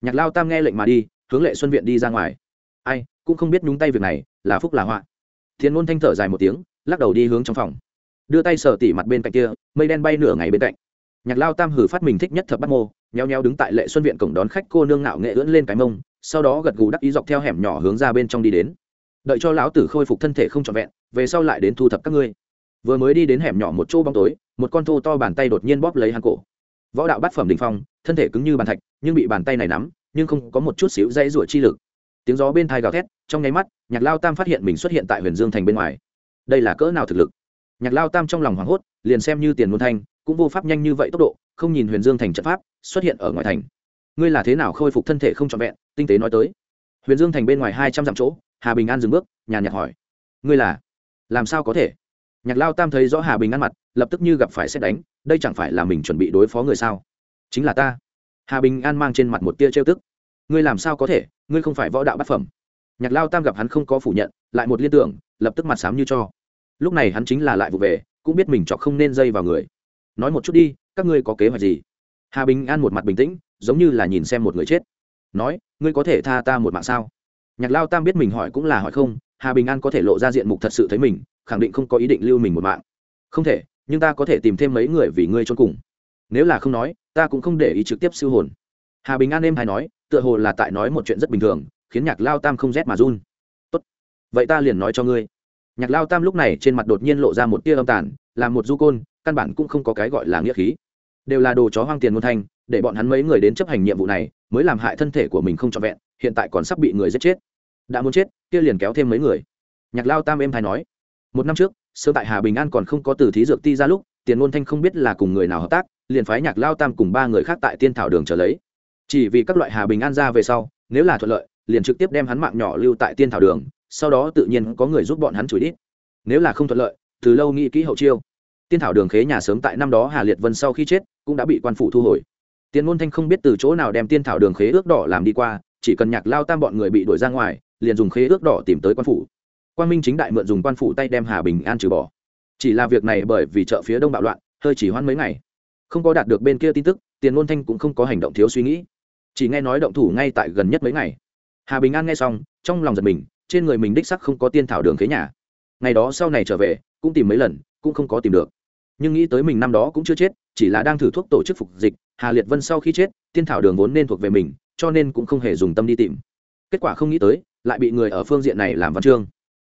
Nhạc lao tam nghe lệnh mà đi, hướng lệ xuân viện đi ra ngoài. Ai, cũng không biết nhúng tay việc này là phúc là họa. Thiên ngôn thanh thở dài một tiếng, lắc đầu đi hướng trong phòng. Đưa tay sờ tỉ mặt bên cạnh kia, mây đen bay nửa ngày bên cạnh. Nhạc lao tam hử phát mình thích nhất thập bắt mô, nheo nheo đứng tại lệ xuân viện cổng đón khách cô nương ngạo nghệ ưỡn lên cái mông, sau đó gật gù đắc ý dọc theo hẻm nhỏ hướng ra bên trong đi đến. Đợi cho lão tử khôi phục thân thể không trọn vẹn, về sau lại đến thu thập các ngươi. Vừa mới đi đến hẻm nhỏ một chỗ bóng tối, một con thô to bàn tay đột nhiên bóp lấy hắn cổ võ đạo bát phẩm đình phong, thân thể cứng như bàn thạch, nhưng bị bàn tay này nắm, nhưng không có một chút xíu dãy rủa chi lực. Tiếng gió bên thai gào thét, trong nháy mắt, nhạc lao tam phát hiện mình xuất hiện tại huyền dương thành bên ngoài. Đây là cỡ nào thực lực? Nhạc lao tam trong lòng hoảng hốt, liền xem như tiền môn thanh, cũng vô pháp nhanh như vậy tốc độ, không nhìn huyền dương thành trận pháp, xuất hiện ở ngoài thành. Ngươi là thế nào khôi phục thân thể không trọn vẹn? Tinh tế nói tới. Huyền dương thành bên ngoài hai trăm dặm chỗ, hà bình an dừng bước nhà nhạc hỏi. Ngươi là? Làm sao có thể? Nhạc lao tam thấy rõ hà bình an mặt lập tức như gặp phải xét đánh, đây chẳng phải là mình chuẩn bị đối phó người sao? Chính là ta. Hà bình an mang trên mặt một tia trêu tức. Ngươi làm sao có thể? Ngươi không phải võ đạo bát phẩm. Nhạc lao tam gặp hắn không có phủ nhận, lại một liên tưởng, lập tức mặt sám như cho. Lúc này hắn chính là lại vụ về, cũng biết mình chọc không nên dây vào người. Nói một chút đi, các ngươi có kế hoạch gì? Hà bình an một mặt bình tĩnh, giống như là nhìn xem một người chết. Nói, ngươi có thể tha ta một mạng sao? Nhạc lao tam biết mình hỏi cũng là hỏi không, hà bình an có thể lộ ra diện mục thật sự thấy mình, khẳng định không có ý định lưu mình một mạng. Không thể nhưng ta có thể tìm thêm mấy người vì ngươi trốn cùng. Nếu là không nói, ta cũng không để ý trực tiếp siêu hồn. Hà bình an êm hay nói, tựa hồ là tại nói một chuyện rất bình thường, khiến nhạc lao tam không rét mà run. Tốt, vậy ta liền nói cho ngươi. Nhạc lao tam lúc này trên mặt đột nhiên lộ ra một tia âm tàn, là một du côn, căn bản cũng không có cái gọi là nghĩa khí. Đều là đồ chó hoang tiền môn thanh, để bọn hắn mấy người đến chấp hành nhiệm vụ này, mới làm hại thân thể của mình không trọn vẹn, hiện tại còn sắp bị người giết chết. Đã muốn chết, kia liền kéo thêm mấy người. Nhạc lao tam êm thái nói. Một năm trước sơ tại hà bình an còn không có từ thí dược ti ra lúc, tiền ngôn thanh không biết là cùng người nào hợp tác, liền phái nhạc lao tam cùng ba người khác tại tiên thảo đường trở lấy. Chỉ vì các loại hà bình an ra về sau, nếu là thuận lợi, liền trực tiếp đem hắn mạng nhỏ lưu tại tiên thảo đường, sau đó tự nhiên có người giúp bọn hắn chửi đít. Nếu là không thuận lợi, từ lâu nghĩ kỹ hậu chiêu. Tiên thảo đường khế nhà sớm tại năm đó hà liệt vân sau khi chết, cũng đã bị quan phủ thu hồi. Tiền ngôn thanh không biết từ chỗ nào đem tiên thảo đường khế ước đỏ làm đi qua, chỉ cần nhạc lao tam bọn người bị đuổi ra ngoài, liền dùng khế ước đỏ tìm tới quan phủ quan minh chính đại mượn dùng quan phủ tay đem hà bình an trừ bỏ. Chỉ là việc này bởi vì chợ phía đông bạo loạn, hơi chỉ hoãn mấy ngày. Không có đạt được bên kia tin tức, tiền ngôn thanh cũng không có hành động thiếu suy nghĩ. Chỉ nghe nói động thủ ngay tại gần nhất mấy ngày. Hà bình an nghe xong, trong lòng giật mình, trên người mình đích sắc không có tiên thảo đường khế nhà. Ngày đó sau này trở về, cũng tìm mấy lần, cũng không có tìm được. Nhưng nghĩ tới mình năm đó cũng chưa chết, chỉ là đang thử thuốc tổ chức phục dịch, hà liệt vân sau khi chết, tiên thảo đường vốn nên thuộc về mình, cho nên cũng không hề dùng tâm đi tìm. Kết quả không nghĩ tới, lại bị người ở phương diện này làm văn chương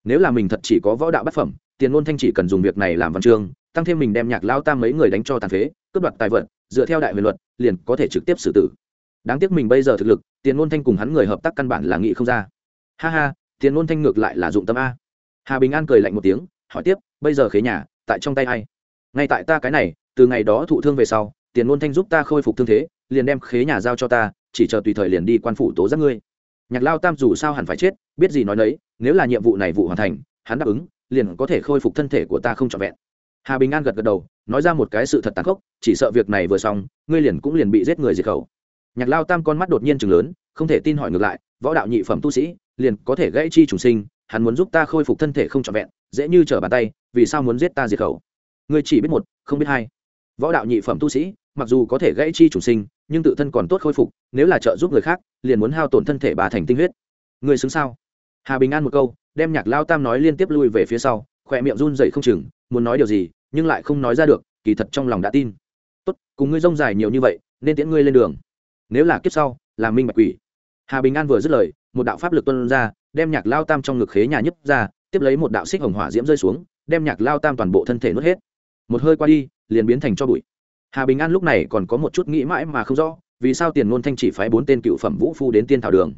nếu là mình thật chỉ có võ đạo bát phẩm, tiền ngôn thanh chỉ cần dùng việc này làm văn chương, tăng thêm mình đem nhạc lao tam mấy người đánh cho tàn phế, cướp đoạt tài vật, dựa theo đại huyền luật, liền có thể trực tiếp xử tử. Đáng tiếc mình bây giờ thực lực, tiền ngôn thanh cùng hắn người hợp tác căn bản là nghị không ra. Ha ha, tiền ngôn thanh ngược lại là dụng tâm a. Hà bình an cười lạnh một tiếng, hỏi tiếp, bây giờ khế nhà, tại trong tay ai? Ngay tại ta cái này, từ ngày đó thụ thương về sau, tiền ngôn thanh giúp ta khôi phục thương thế, liền đem khế nhà giao cho ta, chỉ chờ tùy thời liền đi quan phủ tố giác ngươi nhạc lao tam dù sao hẳn phải chết, biết gì nói đấy nếu là nhiệm vụ này vụ hoàn thành, hắn đáp ứng, liền có thể khôi phục thân thể của ta không trọn vẹn. Hà bình an gật gật đầu, nói ra một cái sự thật tàn khốc, chỉ sợ việc này vừa xong, ngươi liền cũng liền bị giết người diệt khẩu. Nhạc lao tam con mắt đột nhiên chừng lớn, không thể tin hỏi ngược lại, võ đạo nhị phẩm tu sĩ, liền có thể gãy chi trùng sinh, hắn muốn giúp ta khôi phục thân thể không trọn vẹn, dễ như trở bàn tay, vì sao muốn giết ta diệt khẩu? Ngươi chỉ biết một, không biết hai võ đạo nhị phẩm tu sĩ, mặc dù có thể gãy chi chủ sinh, nhưng tự thân còn tốt khôi phục, nếu là trợ giúp người khác, liền muốn hao tổn thân thể bà thành tinh huyết. Người xứng sao? Hà bình an một câu, đem nhạc lao tam nói liên tiếp lui về phía sau, khỏe miệng run dậy không chừng, muốn nói điều gì, nhưng lại không nói ra được, kỳ thật trong lòng đã tin. Tốt, cùng ngươi rông dài nhiều như vậy, nên tiễn ngươi lên đường. Nếu là kiếp sau, là minh bạch quỷ. Hà bình an vừa dứt lời, một đạo pháp lực tuân ra, đem nhạc lao tam trong ngực khế nhà nhấp ra, tiếp lấy một đạo xích hồng hỏa diễm rơi xuống, đem nhạc lao tam toàn bộ thân thể nuốt hết. Một hơi qua đi liền biến thành cho bụi. Hà bình an lúc này còn có một chút nghĩ mãi mà không rõ, vì sao tiền ngôn thanh chỉ phái bốn tên cựu phẩm vũ phu đến tiên thảo đường?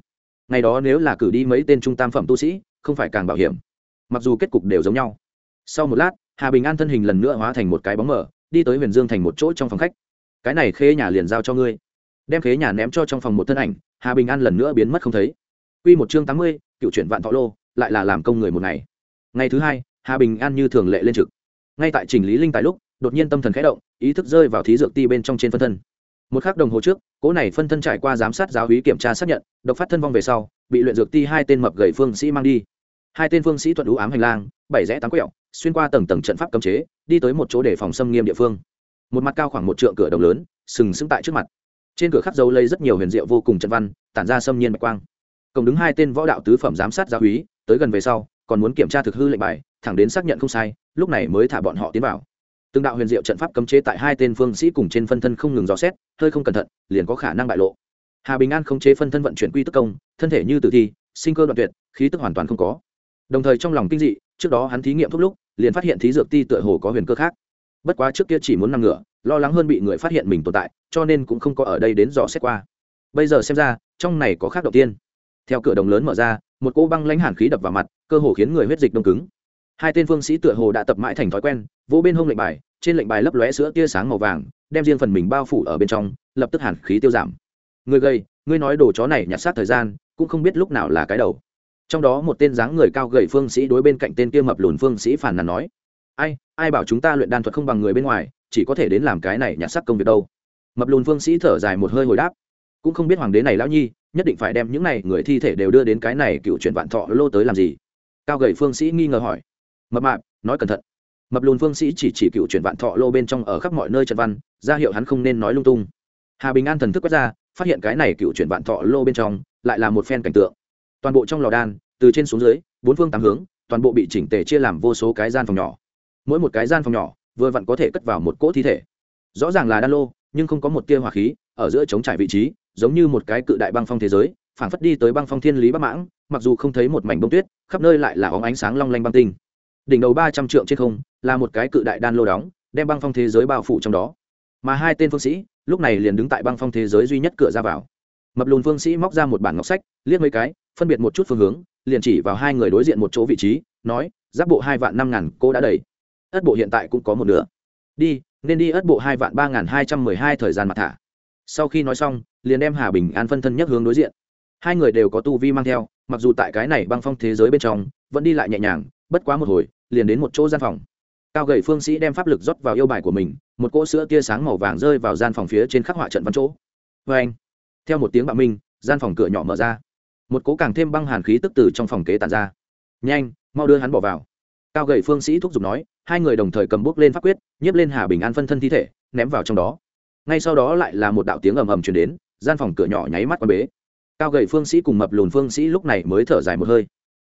Ngày đó nếu là cử đi mấy tên trung tam phẩm tu sĩ, không phải càng bảo hiểm? Mặc dù kết cục đều giống nhau. Sau một lát, hà bình an thân hình lần nữa hóa thành một cái bóng mở đi tới huyền dương thành một chỗ trong phòng khách. Cái này khế nhà liền giao cho ngươi. Đem khế nhà ném cho trong phòng một thân ảnh, hà bình an lần nữa biến mất không thấy. Q một chương tám mươi, cựu chuyển vạn thọ lô, lại là làm công người một ngày. Ngày thứ hai, hà bình an như thường lệ lên trực. Ngay tại trình lý linh tài lúc đột nhiên tâm thần khẽ động, ý thức rơi vào thí dược ti bên trong trên phân thân. Một k h ắ c đồng hồ trước, cỗ này phân thân trải qua giám sát giáo hí kiểm tra xác nhận, độc phát thân vong về sau, bị luyện dược ti hai tên mập gầy phương sĩ mang đi. Hai tên phương sĩ thuận ú ám hành lang, bảy rẽ tám quẹo, xuyên qua tầng tầng trận pháp cấm chế, đi tới một chỗ để phòng xâm nghiêm địa phương. Một mặt cao khoảng một trượng cửa đồng lớn, sừng sững tại trước mặt. Trên cửa khắc dấu lây rất nhiều huyền diệu vô cùng trận văn, tản ra xâm nhiên bạch quang. Cộng đứng hai tên võ đạo tứ phẩm giám sát giáo húy tới gần về sau, còn muốn kiểm tra thực hư lệnh bài, thẳng đến xác nhận không sai, lúc này mới thả bọn họ tiến vào từng đạo huyền diệu trận pháp cấm chế tại hai tên phương sĩ cùng trên phân thân không ngừng dò xét, hơi không cẩn thận, liền có khả năng bại lộ. Hà bình an khống chế phân thân vận chuyển quy tức công, thân thể như tử thi, sinh cơ đoạn tuyệt, khí tức hoàn toàn không có. Đồng thời trong lòng kinh dị, trước đó hắn thí nghiệm thuốc lúc, liền phát hiện thí dược ti tựa hồ có huyền cơ khác. Bất quá trước kia chỉ muốn nằm ngửa, lo lắng hơn bị người phát hiện mình tồn tại, cho nên cũng không có ở đây đến dò xét qua. Bây giờ xem ra, trong này có khác đầu tiên. Theo cửa đồng lớn mở ra, một cô băng lãnh hàn khí đập vào mặt, cơ hồ khiến người huyết dịch đông cứng hai tên phương sĩ tựa hồ đã tập mãi thành thói quen vỗ bên hông lệnh bài trên lệnh bài lấp lóe sữa tia sáng màu vàng đem riêng phần mình bao phủ ở bên trong lập tức hàn khí tiêu giảm. Người gầy, ngươi nói đồ chó này nhặt sát thời gian cũng không biết lúc nào là cái đầu. Trong đó một tên dáng người cao gầy phương sĩ đối bên cạnh tên kia mập lùn phương sĩ phản nàn nói ai ai bảo chúng ta luyện đan thuật không bằng người bên ngoài chỉ có thể đến làm cái này nhặt sắc công việc đâu. Mập lùn phương sĩ thở dài một hơi hồi đáp cũng không biết hoàng đế này lão nhi nhất định phải đem những này người thi thể đều đưa đến cái này cựu chuyển vạn thọ lô tới làm gì. Cao gầy phương sĩ nghi ngờ hỏi mập mạp, nói cẩn thận. Mập lùn phương sĩ chỉ chỉ cựu chuyển vạn thọ lô bên trong ở khắp mọi nơi trần văn, ra hiệu hắn không nên nói lung tung. Hà bình an thần thức quét ra, phát hiện cái này cựu chuyển vạn thọ lô bên trong lại là một phen cảnh tượng. Toàn bộ trong lò đan, từ trên xuống dưới, bốn phương tám hướng, toàn bộ bị chỉnh tề chia làm vô số cái gian phòng nhỏ. Mỗi một cái gian phòng nhỏ, vừa vặn có thể cất vào một cỗ thi thể. Rõ ràng là đan lô, nhưng không có một tia hỏa khí, ở giữa chống trải vị trí, giống như một cái cự đại băng phong thế giới, phảng phất đi tới băng phong thiên lý bắc mãng, mặc dù không thấy một mảnh bông tuyết, khắp nơi lại là óng ánh sáng long lanh băng tinh đỉnh đầu ba trăm trượng trên không, là một cái cự đại đan lô đóng, đem băng phong thế giới bao phủ trong đó. Mà hai tên phương sĩ, lúc này liền đứng tại băng phong thế giới duy nhất cửa ra vào. Mập lùn phương sĩ móc ra một bản ngọc sách, liếc mấy cái, phân biệt một chút phương hướng, liền chỉ vào hai người đối diện một chỗ vị trí, nói, giáp bộ hai vạn năm ngàn cô đã đầy. Ất bộ hiện tại cũng có một nửa. Đi, nên đi ất bộ hai vạn ba ngàn hai trăm mười hai thời gian mặt thả. Sau khi nói xong, liền đem hà bình an phân thân nhất hướng đối diện. Hai người đều có tu vi mang theo, mặc dù tại cái này băng phong thế giới bên trong, vẫn đi lại nhẹ nhàng bất quá một hồi, liền đến một chỗ gian phòng. Cao gầy phương sĩ đem pháp lực rót vào yêu bài của mình, một cỗ sữa tia sáng màu vàng rơi vào gian phòng phía trên khắc họa trận văn chỗ. Vê anh, theo một tiếng bạo minh, gian phòng cửa nhỏ mở ra. Một cỗ càng thêm băng hàn khí tức từ trong phòng kế tàn ra. Nhanh, mau đưa hắn bỏ vào. Cao gầy phương sĩ thúc giục nói, hai người đồng thời cầm bút lên pháp quyết nhấp lên hà bình an phân thân thi thể, ném vào trong đó. Ngay sau đó lại là một đạo tiếng ầm ầm chuyển đến, gian phòng cửa nhỏ nháy mắt qua bế. Cao gầy phương sĩ cùng mập lùn phương sĩ lúc này mới thở dài một hơi.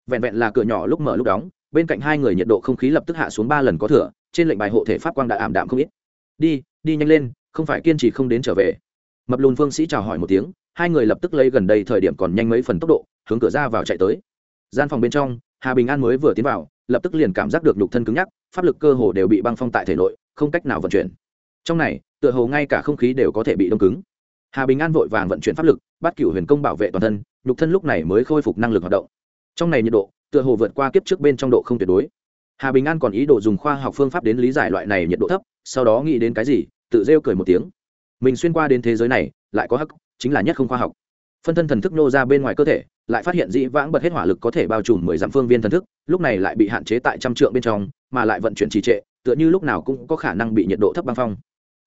Vẹn vẹn là cửa nhỏ lúc mở lúc đóng bên cạnh hai người nhiệt độ không khí lập tức hạ xuống ba lần có thừa, trên lệnh bài hộ thể pháp quang đã ảm đạm không ít. Đi đi nhanh lên, không phải kiên trì không đến trở về. Mập lùn phương sĩ chào hỏi một tiếng, hai người lập tức lấy gần đây thời điểm còn nhanh mấy phần tốc độ, hướng cửa ra vào chạy tới. Gian phòng bên trong, hà bình an mới vừa tiến vào, lập tức liền cảm giác được nhục thân cứng nhắc, pháp lực cơ hồ đều bị băng phong tại thể nội, không cách nào vận chuyển. Trong này, tựa hồ ngay cả không khí đều có thể bị đông cứng. Hà bình an vội vàng vận chuyển pháp lực, bắt cửu huyền công bảo vệ toàn thân, nhục thân lúc này mới khôi phục năng lực hoạt động. Trong này nhiệt độ tựa hồ vượt qua kiếp trước bên trong độ không tuyệt đối. Hà bình an còn ý đồ dùng khoa học phương pháp đến lý giải loại này nhiệt độ thấp, sau đó nghĩ đến cái gì, tự rêu cười một tiếng. Mình xuyên qua đến thế giới này, lại có hắc, chính là nhất không khoa học. Phân thân thần thức nô ra bên ngoài cơ thể, lại phát hiện dĩ vãng bật hết hỏa lực có thể bao trùm mười dặm phương viên thần thức, lúc này lại bị hạn chế tại trăm trượng bên trong, mà lại vận chuyển trì trệ, tựa như lúc nào cũng có khả năng bị nhiệt độ thấp băng phong.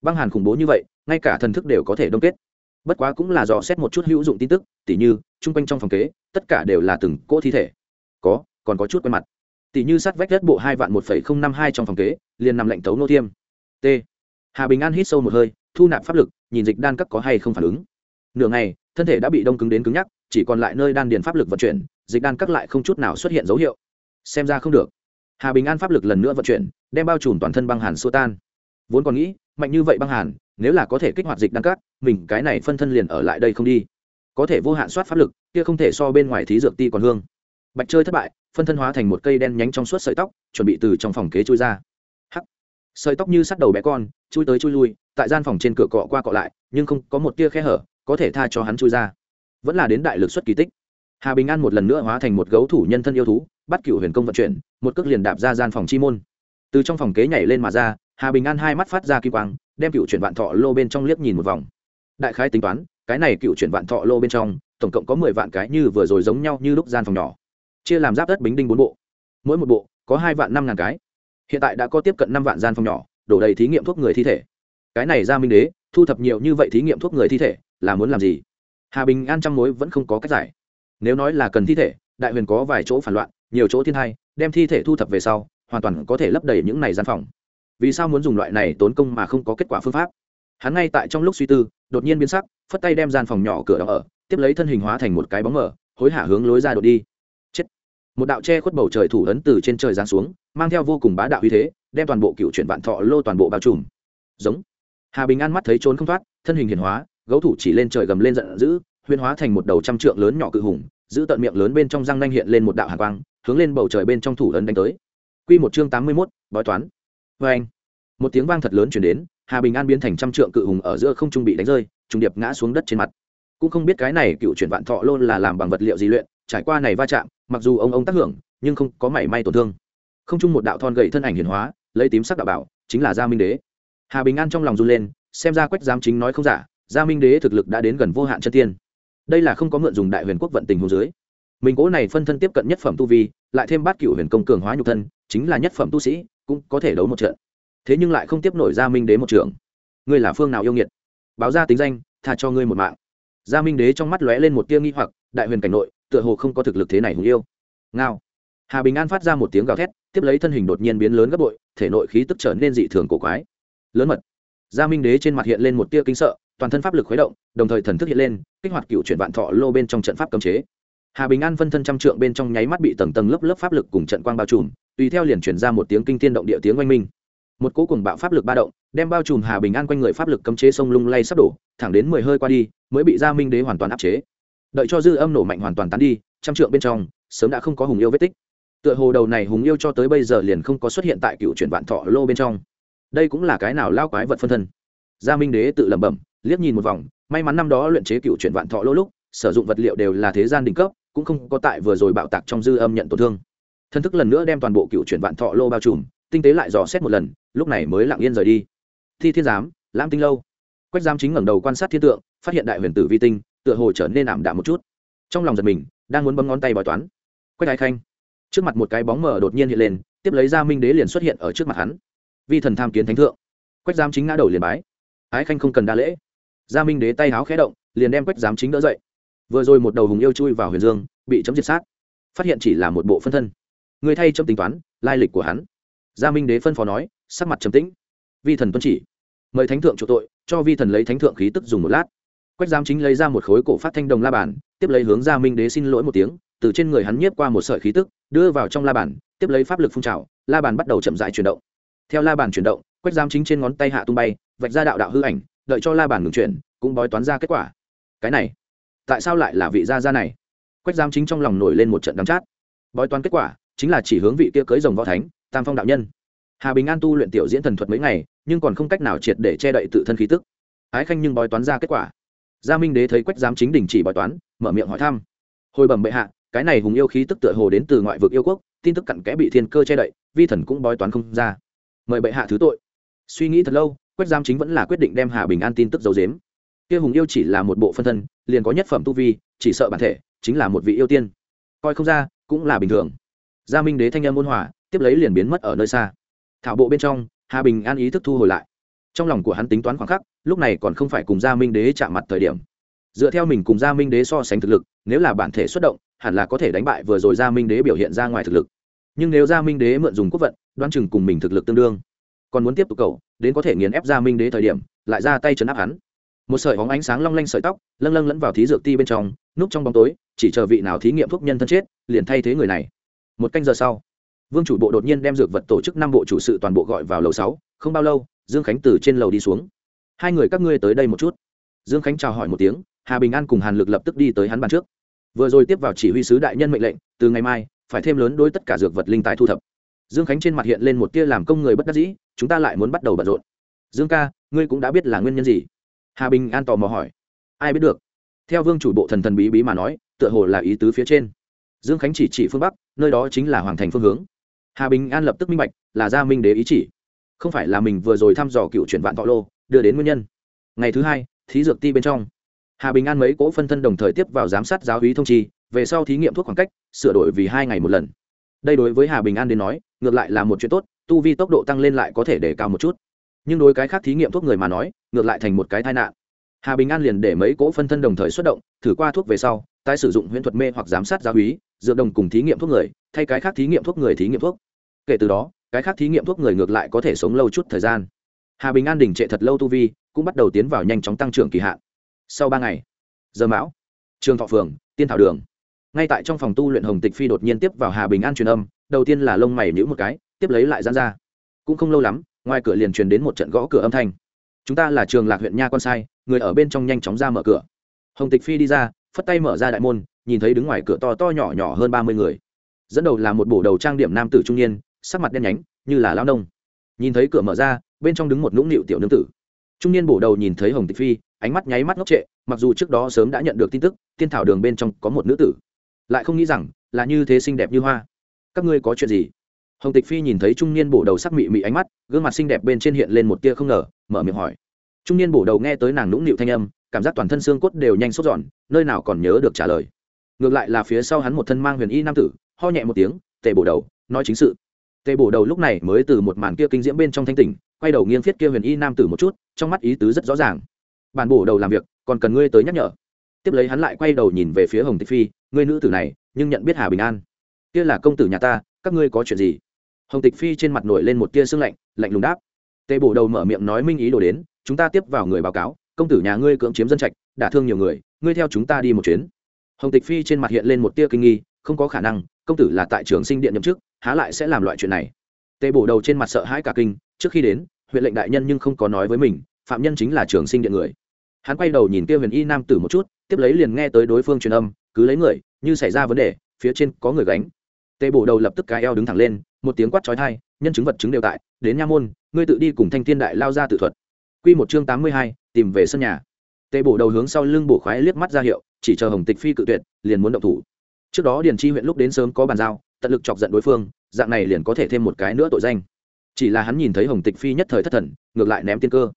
Băng hàn khủng bố như vậy, ngay cả thần thức đều có thể đông kết. Bất quá cũng là dò xét một chút hữu dụng tin tức, tỉ như, chung quanh trong phòng kế, tất cả đều là từng cỗ thi thể có, còn có chút quen mặt. Tỉ như sát vách đất bộ hai vạn một phẩy không năm hai trong phòng kế, liền nằm lệnh tấu nô thiêm. T. Hà bình an hít sâu một hơi, thu nạp pháp lực, nhìn dịch đan các có hay không phản ứng. Nửa ngày, thân thể đã bị đông cứng đến cứng nhắc, chỉ còn lại nơi đan điền pháp lực vận chuyển, dịch đan các lại không chút nào xuất hiện dấu hiệu. Xem ra không được. Hà bình an pháp lực lần nữa vận chuyển, đem bao trùm toàn thân băng hàn xua tan. Vốn còn nghĩ, mạnh như vậy băng hàn, nếu là có thể kích hoạt dịch đan các, mình cái này phân thân liền ở lại đây không đi. Có thể vô hạn soát pháp lực, kia không thể so bên ngoài thí dược ti còn hương bạch chơi thất bại, phân thân hóa thành một cây đen nhánh trong suốt sợi tóc, chuẩn bị từ trong phòng kế chui ra. Hắc. Sợi tóc như sắt đầu bé con, chui tới chui lui, tại gian phòng trên cửa cọ qua cọ lại, nhưng không có một tia khe hở, có thể tha cho hắn chui ra. Vẫn là đến đại lực xuất kỳ tích. Hà bình an một lần nữa hóa thành một gấu thủ nhân thân yêu thú, bắt cựu huyền công vận chuyển, một cước liền đạp ra gian phòng chi môn. Từ trong phòng kế nhảy lên mà ra, hà bình an hai mắt phát ra kim quang, đem cựu chuyển vạn thọ lô bên trong liếc nhìn một vòng. Đại khái tính toán, cái này cựu chuyển vạn thọ lô bên trong, tổng cộng có mười vạn cái như vừa rồi giống nhau như lúc gian phòng nhỏ chia làm giáp đất bính đinh bốn bộ. Mỗi một bộ có hai vạn năm ngàn cái. Hiện tại đã có tiếp cận năm vạn gian phòng nhỏ, đổ đầy thí nghiệm thuốc người thi thể. Cái này ra minh đế thu thập nhiều như vậy thí nghiệm thuốc người thi thể, là muốn làm gì? Hà bình an trăm mối vẫn không có cách giải. Nếu nói là cần thi thể, đại huyền có vài chỗ phản loạn, nhiều chỗ thiên hai, đem thi thể thu thập về sau, hoàn toàn có thể lấp đầy những này gian phòng. Vì sao muốn dùng loại này tốn công mà không có kết quả phương pháp? Hắn ngay tại trong lúc suy tư, đột nhiên biến sắc, phất tay đem gian phòng nhỏ cửa đóng ở, tiếp lấy thân hình hóa thành một cái bóng mở hối hả hướng lối ra đột đi một đạo che khuất bầu trời thủ ấn từ trên trời giáng xuống mang theo vô cùng bá đạo uy thế đem toàn bộ cựu chuyển vạn thọ lô toàn bộ bao trùm giống hà bình an mắt thấy trốn không thoát thân hình hiển hóa gấu thủ chỉ lên trời gầm lên giận dữ huyên hóa thành một đầu trăm trượng lớn nhỏ cự hùng giữ tận miệng lớn bên trong răng nanh hiện lên một đạo hàn quang hướng lên bầu trời bên trong thủ ấn đánh tới Quy một chương tám mươi 81, bói toán. vê anh, một tiếng vang thật lớn truyền đến, Hà Bình An biến thành trăm trượng cự hùng ở giữa không trung bị đánh rơi, trùng điệp ngã xuống đất trên mặt. Cũng không biết cái này cựu chuyển vạn thọ lôn là làm bằng vật liệu gì luyện, trải qua này va chạm, mặc dù ông ông tác hưởng, nhưng không có mảy may tổn thương. Không chung một đạo thon gậy thân ảnh hiển hóa, lấy tím sắc đạo bảo, chính là Gia Minh Đế. Hà Bình An trong lòng run lên, xem ra Quách giám chính nói không giả, Gia Minh Đế thực lực đã đến gần vô hạn chân tiên. Đây là không có mượn dùng đại huyền quốc vận tình hồ dưới mình cố này phân thân tiếp cận nhất phẩm tu vi lại thêm bát cựu huyền công cường hóa nhục thân chính là nhất phẩm tu sĩ cũng có thể đấu một trận thế nhưng lại không tiếp nổi gia minh đế một trường ngươi là phương nào yêu nghiệt báo ra tính danh tha cho ngươi một mạng gia minh đế trong mắt lóe lên một tia nghi hoặc đại huyền cảnh nội tựa hồ không có thực lực thế này hùng yêu. Ngao. Hà bình an phát ra một tiếng gào thét, tiếp lấy thân hình đột nhiên biến lớn gấp bội, thể nội khí tức trở nên dị thường cổ quái. Lớn mật. Gia minh đế trên mặt hiện lên một tia kinh sợ, toàn thân pháp lực khuấy động, đồng thời thần thức hiện lên, kích hoạt cựu chuyển vạn thọ lô bên trong trận pháp cấm chế. Hà bình an phân thân trăm trượng bên trong nháy mắt bị tầng tầng lớp lớp pháp lực cùng trận quang bao trùm, tùy theo liền chuyển ra một tiếng kinh tiên động địa tiếng oanh minh. Một cố cùng bạo pháp lực ba động, đem bao trùm hà bình an quanh người pháp lực cấm chế sông lung lay sắp đổ, thẳng đến mười hơi qua đi, mới bị gia minh đế hoàn toàn áp chế đợi cho dư âm nổ mạnh hoàn toàn tán đi, trăm trượng bên trong, sớm đã không có hùng yêu vết tích. Tựa hồ đầu này hùng yêu cho tới bây giờ liền không có xuất hiện tại cựu chuyển vạn thọ lô bên trong. Đây cũng là cái nào lao quái vật phân thân? Gia minh đế tự lẩm bẩm, liếc nhìn một vòng, may mắn năm đó luyện chế cựu chuyển vạn thọ lô lúc, sử dụng vật liệu đều là thế gian đỉnh cấp, cũng không có tại vừa rồi bạo tạc trong dư âm nhận tổn thương. Thân thức lần nữa đem toàn bộ cựu chuyển vạn thọ lô bao trùm, tinh tế lại dò xét một lần, lúc này mới lặng yên rời đi. Thi thiên giám lãm tinh lâu. Quách giám chính ngẩng đầu quan sát thiên tượng, phát hiện đại huyền tử vi tinh tựa hồ trở nên ảm đạm một chút. Trong lòng giật mình, đang muốn bấm ngón tay bói toán. Quách thái khanh, trước mặt một cái bóng mờ đột nhiên hiện lên, tiếp lấy ra minh đế liền xuất hiện ở trước mặt hắn. Vi thần tham kiến thánh thượng. Quách giám chính ngã đầu liền bái. Ái khanh không cần đa lễ. Gia minh đế tay háo khé động, liền đem quách giám chính đỡ dậy. Vừa rồi một đầu hùng yêu chui vào huyền dương, bị chấm diệt sát. Phát hiện chỉ là một bộ phân thân. Người thay chấm tính toán, lai lịch của hắn. Gia minh đế phân phó nói, sắc mặt trầm tĩnh. Vi thần tuân chỉ. Mời thánh thượng chủ tội, cho vi thần lấy thánh thượng khí tức dùng một lát quách giám chính lấy ra một khối cổ phát thanh đồng la bàn, tiếp lấy hướng gia minh đế xin lỗi một tiếng, từ trên người hắn nhiếp qua một sợi khí tức, đưa vào trong la bàn, tiếp lấy pháp lực phun trào, la bàn bắt đầu chậm dại chuyển động. Theo la bàn chuyển động, quách giám chính trên ngón tay hạ tung bay, vạch ra đạo đạo hư ảnh, đợi cho la bàn ngừng chuyển, cũng bói toán ra kết quả. Cái này, tại sao lại là vị gia gia này? Quách giám chính trong lòng nổi lên một trận đắm chát. Bói toán kết quả, chính là chỉ hướng vị kia cưới rồng võ thánh, tam phong đạo nhân. Hà bình an tu luyện tiểu diễn thần thuật mấy ngày, nhưng còn không cách nào triệt để che đậy tự thân khí tức. Ái khanh nhưng bói toán ra kết quả gia minh đế thấy quách giám chính đình chỉ bói toán, mở miệng hỏi thăm. Hồi bẩm bệ hạ, cái này hùng yêu khí tức tựa hồ đến từ ngoại vực yêu quốc, tin tức cặn kẽ bị thiên cơ che đậy, vi thần cũng bói toán không ra. Mời bệ hạ thứ tội. Suy nghĩ thật lâu, quách giám chính vẫn là quyết định đem hà bình an tin tức giấu dếm kia hùng yêu chỉ là một bộ phân thân, liền có nhất phẩm tu vi, chỉ sợ bản thể chính là một vị yêu tiên. Coi không ra, cũng là bình thường. Gia minh đế thanh em ôn hòa, tiếp lấy liền biến mất ở nơi xa. Thảo bộ bên trong, hà bình an ý thức thu hồi lại trong lòng của hắn tính toán khoảng khắc, lúc này còn không phải cùng gia minh đế chạm mặt thời điểm. Dựa theo mình cùng gia minh đế so sánh thực lực, nếu là bản thể xuất động, hẳn là có thể đánh bại vừa rồi gia minh đế biểu hiện ra ngoài thực lực. Nhưng nếu gia minh đế mượn dùng quốc vận, đoán chừng cùng mình thực lực tương đương. Còn muốn tiếp tục cầu, đến có thể nghiền ép gia minh đế thời điểm, lại ra tay chấn áp hắn. Một sợi hóng ánh sáng long lanh sợi tóc, lâng lâng lẫn vào thí dược ti bên trong, núp trong bóng tối, chỉ chờ vị nào thí nghiệm thuốc nhân thân chết, liền thay thế người này. Một canh giờ sau, vương chủ bộ đột nhiên đem dược vật tổ chức năm bộ chủ sự toàn bộ gọi vào lầu sáu, không bao lâu dương khánh từ trên lầu đi xuống. Hai người các ngươi tới đây một chút. Dương khánh chào hỏi một tiếng, hà bình an cùng hàn lực lập tức đi tới hắn bàn trước. Vừa rồi tiếp vào chỉ huy sứ đại nhân mệnh lệnh, từ ngày mai, phải thêm lớn đối tất cả dược vật linh tài thu thập. Dương khánh trên mặt hiện lên một tia làm công người bất đắc dĩ, chúng ta lại muốn bắt đầu bận rộn. Dương ca, ngươi cũng đã biết là nguyên nhân gì? Hà bình an tò mò hỏi. Ai biết được? Theo vương chủ bộ thần thần bí bí mà nói, tựa hồ là ý tứ phía trên. Dương khánh chỉ chỉ phương bắc, nơi đó chính là hoàng thành phương hướng. Hà bình an lập tức minh bạch, là gia minh đế ý chỉ không phải là mình vừa rồi thăm dò cựu chuyển vạn thọ lô, đưa đến nguyên nhân. Ngày thứ hai, thí dược ti bên trong. Hà bình an mấy cỗ phân thân đồng thời tiếp vào giám sát giáo hí thông chi, về sau thí nghiệm thuốc khoảng cách, sửa đổi vì hai ngày một lần. Đây đối với hà bình an đến nói, ngược lại là một chuyện tốt, tu vi tốc độ tăng lên lại có thể để cao một chút. Nhưng đối cái khác thí nghiệm thuốc người mà nói, ngược lại thành một cái tai nạn. Hà bình an liền để mấy cỗ phân thân đồng thời xuất động, thử qua thuốc về sau, tái sử dụng huyễn thuật mê hoặc giám sát giáo hí dựa đồng cùng thí nghiệm thuốc người, thay cái khác thí nghiệm thuốc người thí nghiệm thuốc. Kể từ đó cái khác thí nghiệm thuốc người ngược lại có thể sống lâu chút thời gian. Hà bình an đình trệ thật lâu tu vi, cũng bắt đầu tiến vào nhanh chóng tăng trưởng kỳ hạn. Sau ba ngày, giờ mão, trường thọ phường, tiên thảo đường. Ngay tại trong phòng tu luyện hồng tịch phi đột nhiên tiếp vào hà bình an truyền âm, đầu tiên là lông mày nhữ một cái, tiếp lấy lại dán ra. Cũng không lâu lắm, ngoài cửa liền truyền đến một trận gõ cửa âm thanh. Chúng ta là trường lạc huyện nha con sai, người ở bên trong nhanh chóng ra mở cửa. Hồng tịch phi đi ra, phất tay mở ra đại môn, nhìn thấy đứng ngoài cửa to to nhỏ nhỏ hơn ba mươi người. Dẫn đầu là một bộ đầu trang điểm nam tử trung niên sắc mặt đen nhánh, như là lao nông. Nhìn thấy cửa mở ra, bên trong đứng một nũng nịu tiểu nương tử. Trung niên bổ đầu nhìn thấy hồng tịch phi, ánh mắt nháy mắt ngốc trệ, mặc dù trước đó sớm đã nhận được tin tức, tiên thảo đường bên trong có một nữ tử. Lại không nghĩ rằng, là như thế xinh đẹp như hoa. Các ngươi có chuyện gì? Hồng tịch phi nhìn thấy trung niên bổ đầu sắc mị mị ánh mắt, gương mặt xinh đẹp bên trên hiện lên một tia không ngờ, mở miệng hỏi. Trung niên bổ đầu nghe tới nàng nũng nịu thanh âm, cảm giác toàn thân xương cốt đều nhanh sốt giòn nơi nào còn nhớ được trả lời. Ngược lại là phía sau hắn một thân mang huyền y nam tử, ho nhẹ một tiếng, tề bổ đầu, nói chính sự tề bổ đầu lúc này mới từ một màn kia kinh diễm bên trong thanh tỉnh, quay đầu nghiêng phiết kia huyền y nam tử một chút, trong mắt ý tứ rất rõ ràng. Bản bổ đầu làm việc, còn cần ngươi tới nhắc nhở. Tiếp lấy hắn lại quay đầu nhìn về phía hồng tịch phi, ngươi nữ tử này, nhưng nhận biết hà bình an. Kia là công tử nhà ta, các ngươi có chuyện gì? Hồng tịch phi trên mặt nổi lên một tia sưng lạnh lạnh lùng đáp. Tề bổ đầu mở miệng nói minh ý đồ đến, chúng ta tiếp vào người báo cáo, công tử nhà ngươi cưỡng chiếm dân trạch đả thương nhiều người, ngươi theo chúng ta đi một chuyến. Hồng tịch phi trên mặt hiện lên một tia kinh nghi, không có khả năng công tử là tại trường sinh điện nhậm chức, há lại sẽ làm loại chuyện này. Tề bổ đầu trên mặt sợ hãi cả kinh, trước khi đến, huyện lệnh đại nhân nhưng không có nói với mình, phạm nhân chính là trường sinh điện người. Hắn quay đầu nhìn kia huyền y nam tử một chút, tiếp lấy liền nghe tới đối phương truyền âm, cứ lấy người, như xảy ra vấn đề, phía trên có người gánh. Tề bổ đầu lập tức cái eo đứng thẳng lên, một tiếng quát trói thai nhân chứng vật chứng đều tại, đến nha môn, ngươi tự đi cùng thanh thiên đại lao ra tự thuật. Q một chương tám mươi hai, tìm về sân nhà. Tề bổ đầu hướng sau lưng bổ khoái liếc mắt ra hiệu, chỉ chờ hồng tịch phi cự tuyệt, liền muốn động thủ trước đó điền chi huyện lúc đến sớm có bàn giao, tận lực chọc giận đối phương, dạng này liền có thể thêm một cái nữa tội danh. Chỉ là hắn nhìn thấy hồng tịch phi nhất thời thất thần, ngược lại ném tiên cơ.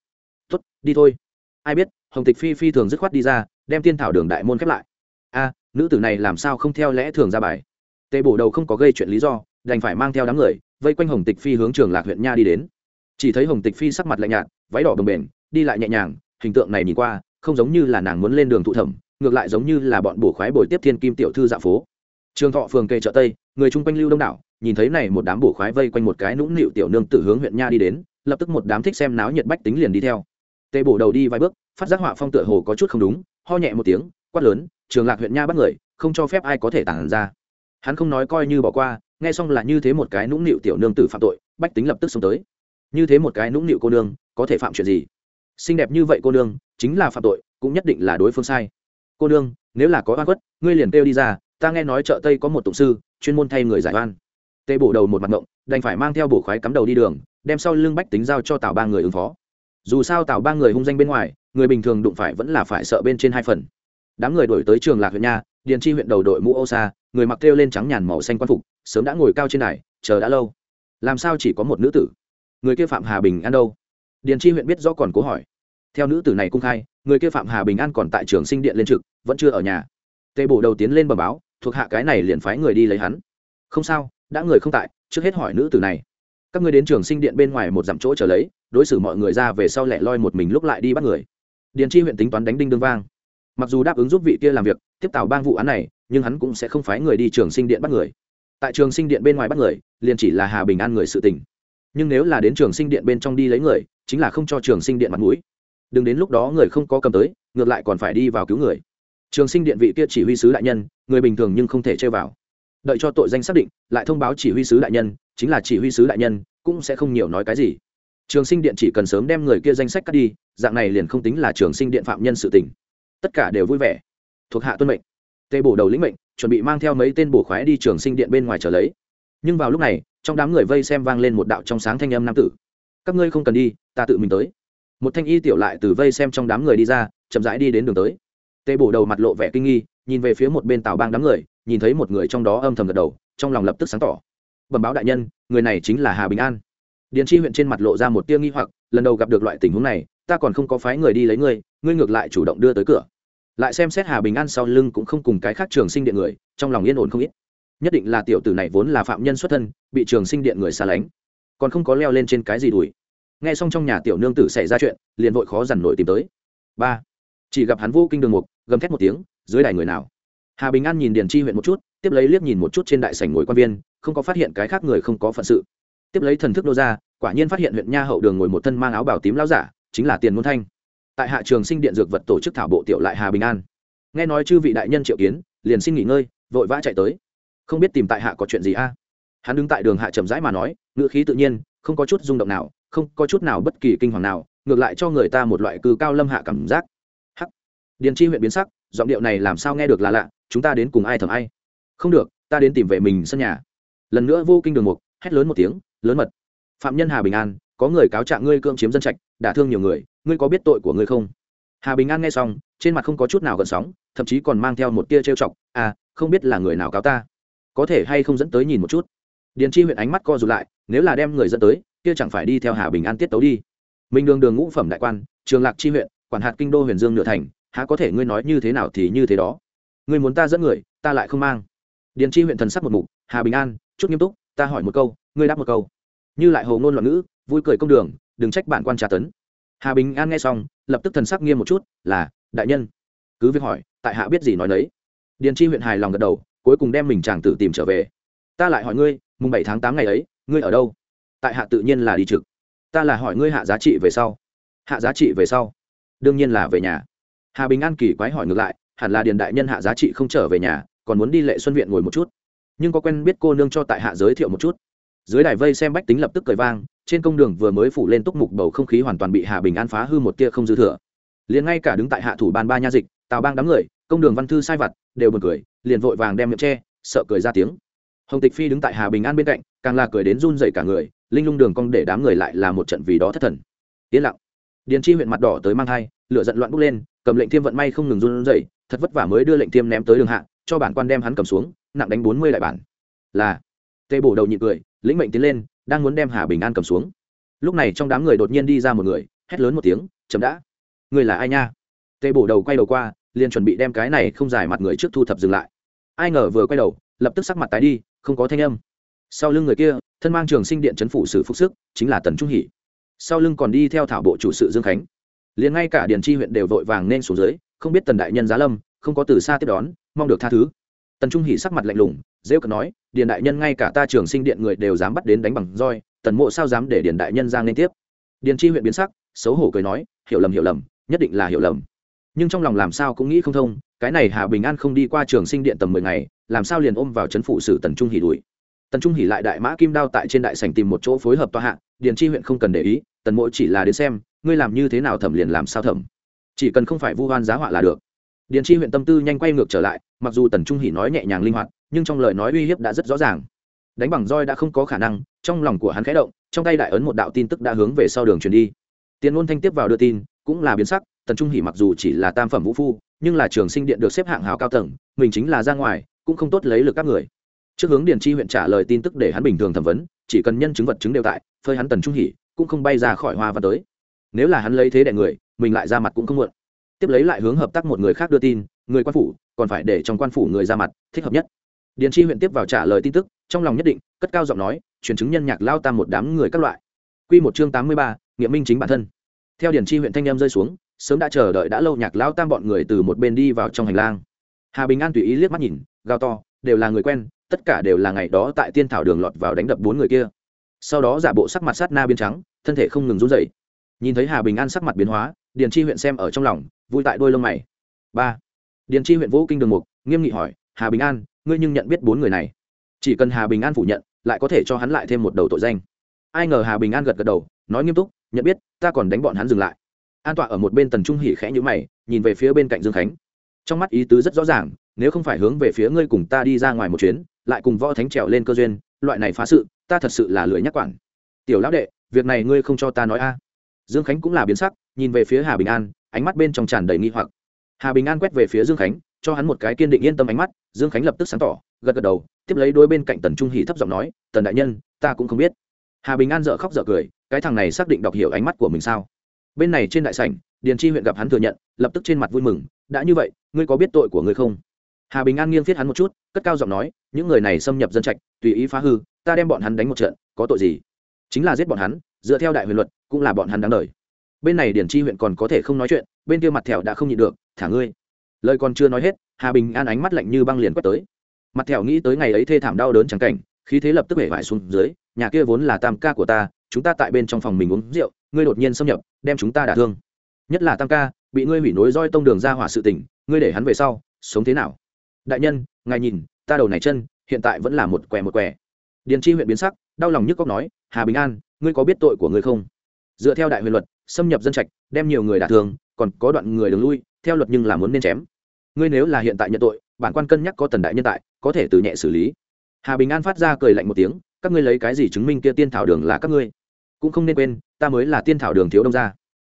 Tuất đi thôi. Ai biết, hồng tịch phi phi thường dứt khoát đi ra, đem tiên thảo đường đại môn khép lại. A, nữ tử này làm sao không theo lẽ thường ra bài? Tề bổ đầu không có gây chuyện lý do, đành phải mang theo đám người, vây quanh hồng tịch phi hướng trường lạc huyện nha đi đến. Chỉ thấy hồng tịch phi sắc mặt lạnh nhạt, váy đỏ đồng bền, đi lại nhẹ nhàng, hình tượng này nhìn qua, không giống như là nàng muốn lên đường thụ thẩm ngược lại giống như là bọn bổ khoái bồi tiếp thiên kim tiểu thư dạ phố. Trường thọ phường kề chợ tây, người chung quanh lưu đông đảo, nhìn thấy này một đám bổ khoái vây quanh một cái nũng nịu tiểu nương tử hướng huyện nha đi đến, lập tức một đám thích xem náo nhiệt bách tính liền đi theo. Tề bổ đầu đi vài bước, phát giác họa phong tựa hồ có chút không đúng, ho nhẹ một tiếng, quát lớn, trường lạc huyện nha bắt người, không cho phép ai có thể tản ra. Hắn không nói coi như bỏ qua, nghe xong là như thế một cái nũng nịu tiểu nương tử phạm tội, bách tính lập tức xông tới. Như thế một cái nũng nịu cô nương, có thể phạm chuyện gì? Xinh đẹp như vậy cô nương, chính là phạm tội, cũng nhất định là đối phương sai cô nương, nếu là có oan khuất, ngươi liền kêu đi ra, ta nghe nói chợ tây có một tụng sư, chuyên môn thay người giải oan. Tê bổ đầu một mặt ngộng, đành phải mang theo bổ khoái cắm đầu đi đường, đem sau lưng bách tính giao cho tào ba người ứng phó. Dù sao tào ba người hung danh bên ngoài, người bình thường đụng phải vẫn là phải sợ bên trên hai phần. Đám người đổi tới trường lạc huyện nha, điền chi huyện đầu đội mũ ô xa, người mặc kêu lên trắng nhàn màu xanh quan phục, sớm đã ngồi cao trên này chờ đã lâu. Làm sao chỉ có một nữ tử? Người kia phạm hà bình ăn đâu? Điền chi huyện biết rõ còn cố hỏi. Theo nữ tử này cung khai người kia phạm hà bình an còn tại trường sinh điện lên trực, vẫn chưa ở nhà. Tề bổ đầu tiến lên bờ báo, thuộc hạ cái này liền phái người đi lấy hắn. Không sao, đã người không tại, trước hết hỏi nữ tử này. Các ngươi đến trường sinh điện bên ngoài một dặm chỗ trở lấy, đối xử mọi người ra về sau lẹ loi một mình lúc lại đi bắt người. Điền chi huyện tính toán đánh đinh đương vang. Mặc dù đáp ứng giúp vị kia làm việc, tiếp tào bang vụ án này, nhưng hắn cũng sẽ không phái người đi trường sinh điện bắt người. Tại trường sinh điện bên ngoài bắt người, liền chỉ là hà bình an người sự tình. Nhưng nếu là đến trường sinh điện bên trong đi lấy người, chính là không cho trường sinh điện mặt mũi đừng đến lúc đó người không có cầm tới, ngược lại còn phải đi vào cứu người. Trường sinh điện vị kia chỉ huy sứ đại nhân, người bình thường nhưng không thể chơi vào. Đợi cho tội danh xác định, lại thông báo chỉ huy sứ đại nhân, chính là chỉ huy sứ đại nhân, cũng sẽ không nhiều nói cái gì. Trường sinh điện chỉ cần sớm đem người kia danh sách cắt đi, dạng này liền không tính là trường sinh điện phạm nhân sự tình. Tất cả đều vui vẻ. Thuộc hạ tuân mệnh. Tê bổ đầu lĩnh mệnh, chuẩn bị mang theo mấy tên bổ khoái đi trường sinh điện bên ngoài trở lấy. Nhưng vào lúc này, trong đám người vây xem vang lên một đạo trong sáng thanh âm nam tử. Các ngươi không cần đi, ta tự mình tới một thanh y tiểu lại từ vây xem trong đám người đi ra, chậm rãi đi đến đường tới. Tê bổ đầu mặt lộ vẻ kinh nghi, nhìn về phía một bên tào bang đám người, nhìn thấy một người trong đó âm thầm gật đầu, trong lòng lập tức sáng tỏ. Bẩm báo đại nhân, người này chính là hà bình an. Điền chi huyện trên mặt lộ ra một tia nghi hoặc, lần đầu gặp được loại tình huống này, ta còn không có phái người đi lấy ngươi ngươi ngược lại chủ động đưa tới cửa. Lại xem xét hà bình an sau lưng cũng không cùng cái khác trường sinh điện người, trong lòng yên ổn không ít. Nhất định là tiểu tử này vốn là phạm nhân xuất thân, bị trường sinh điện người xa lánh. Còn không có leo lên trên cái gì đuổi nghe xong trong nhà tiểu nương tử xảy ra chuyện, liền vội khó dằn nổi tìm tới. Ba, chỉ gặp hắn vô kinh đường mục, gầm thét một tiếng, dưới đài người nào? Hà bình an nhìn điền chi huyện một chút, tiếp lấy liếc nhìn một chút trên đại sảnh ngồi quan viên, không có phát hiện cái khác người không có phận sự. Tiếp lấy thần thức đô ra, quả nhiên phát hiện huyện nha hậu đường ngồi một thân mang áo bảo tím lao giả, chính là tiền môn thanh. Tại hạ trường sinh điện dược vật tổ chức thảo bộ tiểu lại hà bình an. Nghe nói chư vị đại nhân triệu kiến, liền xin nghỉ ngơi, vội vã chạy tới. Không biết tìm tại hạ có chuyện gì a? Hắn đứng tại đường hạ trầm rãi mà nói, ngữ khí tự nhiên, không có chút rung động nào không có chút nào bất kỳ kinh hoàng nào, ngược lại cho người ta một loại cư cao lâm hạ cảm giác. Hắc. Điền chi huyện biến sắc, giọng điệu này làm sao nghe được là lạ, chúng ta đến cùng ai thầm ai? Không được, ta đến tìm về mình sân nhà. Lần nữa vô kinh đường mục, hét lớn một tiếng, lớn mật. Phạm nhân hà bình an, có người cáo trạng ngươi cưỡng chiếm dân trạch, đả thương nhiều người, ngươi có biết tội của ngươi không? Hà bình an nghe xong, trên mặt không có chút nào gần sóng, thậm chí còn mang theo một tia trêu chọc à không biết là người nào cáo ta? Có thể hay không dẫn tới nhìn một chút? Điền chi huyện ánh mắt co rụt lại, nếu là đem người dẫn tới kia chẳng phải đi theo hà bình an tiết tấu đi. Minh đường đường ngũ phẩm đại quan, trường lạc chi huyện, quản hạt kinh đô huyền dương nửa thành, há có thể ngươi nói như thế nào thì như thế đó. Ngươi muốn ta dẫn người, ta lại không mang. Điền chi huyện thần sắc một mục, hà bình an, chút nghiêm túc, ta hỏi một câu, ngươi đáp một câu. Như lại hồ ngôn loạn ngữ, vui cười công đường, đừng trách bản quan trà tấn. Hà bình an nghe xong, lập tức thần sắc nghiêm một chút, là, đại nhân. Cứ việc hỏi, tại hạ biết gì nói đấy điền chi huyện hài lòng gật đầu, cuối cùng đem mình chàng tử tìm trở về. Ta lại hỏi ngươi, mùng bảy tháng tám ngày ấy, ngươi ở đâu? Tại hạ tự nhiên là đi trực. Ta là hỏi ngươi hạ giá trị về sau. Hạ giá trị về sau? Đương nhiên là về nhà. Hà bình an kỳ quái hỏi ngược lại, hẳn là điền đại nhân hạ giá trị không trở về nhà, còn muốn đi lệ xuân viện ngồi một chút. Nhưng có quen biết cô nương cho tại hạ giới thiệu một chút. Dưới đài vây xem bách tính lập tức cười vang, trên công đường vừa mới phủ lên túc mục bầu không khí hoàn toàn bị hà bình an phá hư một tia không dư thừa. Liền ngay cả đứng tại hạ thủ ban ba nha dịch, tào bang đám người, công đường văn thư sai vặt, đều bật cười, liền vội vàng đem miệng tre sợ cười ra tiếng. Hồng tịch phi đứng tại hà bình an bên cạnh, càng là cười đến run dậy cả người linh lung đường cong để đám người lại là một trận vì đó thất thần. Yên lặng. Điền chi huyện mặt đỏ tới mang thai, lửa giận loạn bốc lên, cầm lệnh thiêm vận may không ngừng run dậy thật vất vả mới đưa lệnh thiêm ném tới đường hạ, cho bản quan đem hắn cầm xuống, nặng đánh bốn mươi đại bản. Là. Tê bổ đầu nhị cười, lĩnh mệnh tiến lên, đang muốn đem hà bình an cầm xuống. Lúc này trong đám người đột nhiên đi ra một người, hét lớn một tiếng, chấm đã. Người là ai nha? Tê bổ đầu quay đầu qua, liền chuẩn bị đem cái này không dài mặt người trước thu thập dừng lại. Ai ngờ vừa quay đầu, lập tức sắc mặt tái đi, không có thanh âm. Sau lưng người kia thân mang trường sinh điện chấn phủ sử phúc sức, chính là tần trung hỷ. Sau lưng còn đi theo thảo bộ chủ sự dương khánh. Liền ngay cả điền tri huyện đều vội vàng nên xuống dưới, không biết tần đại nhân giá lâm, không có từ xa tiếp đón, mong được tha thứ. Tần trung hỷ sắc mặt lạnh lùng, rêu cợt nói, điền đại nhân ngay cả ta trường sinh điện người đều dám bắt đến đánh bằng roi, tần mộ sao dám để điền đại nhân ra nên tiếp? Điền tri huyện biến sắc, xấu hổ cười nói, hiểu lầm hiểu lầm, nhất định là hiểu lầm. Nhưng trong lòng làm sao cũng nghĩ không thông, cái này hà bình an không đi qua trường sinh điện tầm mười ngày, làm sao liền ôm vào c h ấ n phụ sử tần trung hỉ đuổi? Tần trung hỉ lại đại mã kim đao tại trên đại sành tìm một chỗ phối hợp tòa hạ, điền tri huyện không cần để ý, tần mỗi chỉ là đến xem, ngươi làm như thế nào thẩm liền làm sao thẩm. Chỉ cần không phải vu hoan giá họa là được. Điền tri huyện tâm tư nhanh quay ngược trở lại, mặc dù tần trung hỉ nói nhẹ nhàng linh hoạt, nhưng trong lời nói uy hiếp đã rất rõ ràng. Đánh bằng roi đã không có khả năng, trong lòng của hắn khẽ động, trong tay đại ấn một đạo tin tức đã hướng về sau đường truyền đi. Tiền ngôn thanh tiếp vào đưa tin, cũng là biến sắc, tần trung hỉ mặc dù chỉ là tam phẩm vũ phu, nhưng là trường sinh điện được xếp hạng hào cao tầng, mình chính là ra ngoài, cũng không tốt lấy lực các người trước hướng điền chi huyện trả lời tin tức để hắn bình thường thẩm vấn, chỉ cần nhân chứng vật chứng đều tại, phơi hắn tần trung hỉ, cũng không bay ra khỏi hoa văn tới. Nếu là hắn lấy thế đẻ người, mình lại ra mặt cũng không muộn. Tiếp lấy lại hướng hợp tác một người khác đưa tin, người quan phủ, còn phải để trong quan phủ người ra mặt, thích hợp nhất. Điền chi huyện tiếp vào trả lời tin tức, trong lòng nhất định, cất cao giọng nói, truyền chứng nhân nhạc lao tam một đám người các loại. Quy một chương tám mươi ba, nghiệm minh chính bản thân. Theo điền chi huyện thanh em rơi xuống, sớm đã chờ đợi đã lâu nhạc lao tam bọn người từ một bên đi vào trong hành lang. Hà bình an tùy ý liếc mắt nhìn, gào to, đều là người quen tất cả đều là ngày đó tại tiên thảo đường lọt vào đánh đập bốn người kia. Sau đó giả bộ sắc mặt sát na biến trắng, thân thể không ngừng run dậy nhìn thấy hà bình an sắc mặt biến hóa, điền chi huyện xem ở trong lòng, vui tại đôi lông mày. Ba. Điền chi huyện vũ kinh đường mục, nghiêm nghị hỏi, hà bình an, ngươi nhưng nhận biết bốn người này? Chỉ cần hà bình an phủ nhận, lại có thể cho hắn lại thêm một đầu tội danh. Ai ngờ hà bình an gật gật đầu, nói nghiêm túc, nhận biết, ta còn đánh bọn hắn dừng lại. An tọa ở một bên tần trung hỉ khẽ nhữ mày, nhìn về phía bên cạnh dương khánh. Trong mắt ý tứ rất rõ ràng, nếu không phải hướng về phía ngươi cùng ta đi ra ngoài một chuyến lại cùng võ thánh trèo lên cơ duyên, loại này phá sự, ta thật sự là lười nhắc quản. Tiểu lão đệ, việc này ngươi không cho ta nói a. À. Dương khánh cũng là biến sắc, nhìn về phía hà bình an, ánh mắt bên trong tràn đầy nghi hoặc. Hà bình an quét về phía dương khánh, cho hắn một cái kiên định yên tâm ánh mắt, dương khánh lập tức sáng tỏ, gật gật đầu, tiếp lấy đôi bên cạnh tần trung hỷ thấp giọng nói, tần đại nhân, ta cũng không biết. Hà bình an dợ khóc dợ cười, cái thằng này xác định đọc hiểu ánh mắt của mình sao? Bên này trên đại sảnh, điền chi huyện gặp hắn thừa nhận, lập tức trên mặt vui mừng, đã như vậy, ngươi có biết tội của ngươi không? Hà bình an nghiêng thiết hắn một chút, cất cao giọng nói, những người này xâm nhập dân trạch, tùy ý phá hư, ta đem bọn hắn đánh một trận, có tội gì? Chính là giết bọn hắn, dựa theo đại huyền luật, cũng là bọn hắn đáng đời. Bên này điển chi huyện còn có thể không nói chuyện, bên kia mặt thẹo đã không nhịn được, thả ngươi. Lời còn chưa nói hết, hà bình an ánh mắt lạnh như băng liền quét tới. Mặt thẹo nghĩ tới ngày ấy thê thảm đau đớn trắng cảnh, khí thế lập tức hể vải xuống dưới, nhà kia vốn là tam ca của ta, chúng ta tại bên trong phòng mình uống rượu, ngươi đột nhiên xâm nhập, đem chúng ta đả thương. Nhất là tam ca, bị ngươi hủy nối roi tông đường ra hỏa sự tình, ngươi để hắn về sau, sống thế nào? Đại nhân, ngài nhìn, ta đầu này chân, hiện tại vẫn là một quẻ một quẻ điền chi huyện biến sắc, đau lòng nhức cóc nói, hà bình an, ngươi có biết tội của ngươi không? Dựa theo đại huyền luật, xâm nhập dân trạch, đem nhiều người đả thương, còn có đoạn người đường lui, theo luật nhưng là muốn nên chém. Ngươi nếu là hiện tại nhận tội, bản quan cân nhắc có tần đại nhân tại, có thể từ nhẹ xử lý. Hà bình an phát ra cười lạnh một tiếng, các ngươi lấy cái gì chứng minh kia tiên thảo đường là các ngươi? Cũng không nên quên, ta mới là tiên thảo đường thiếu đông gia.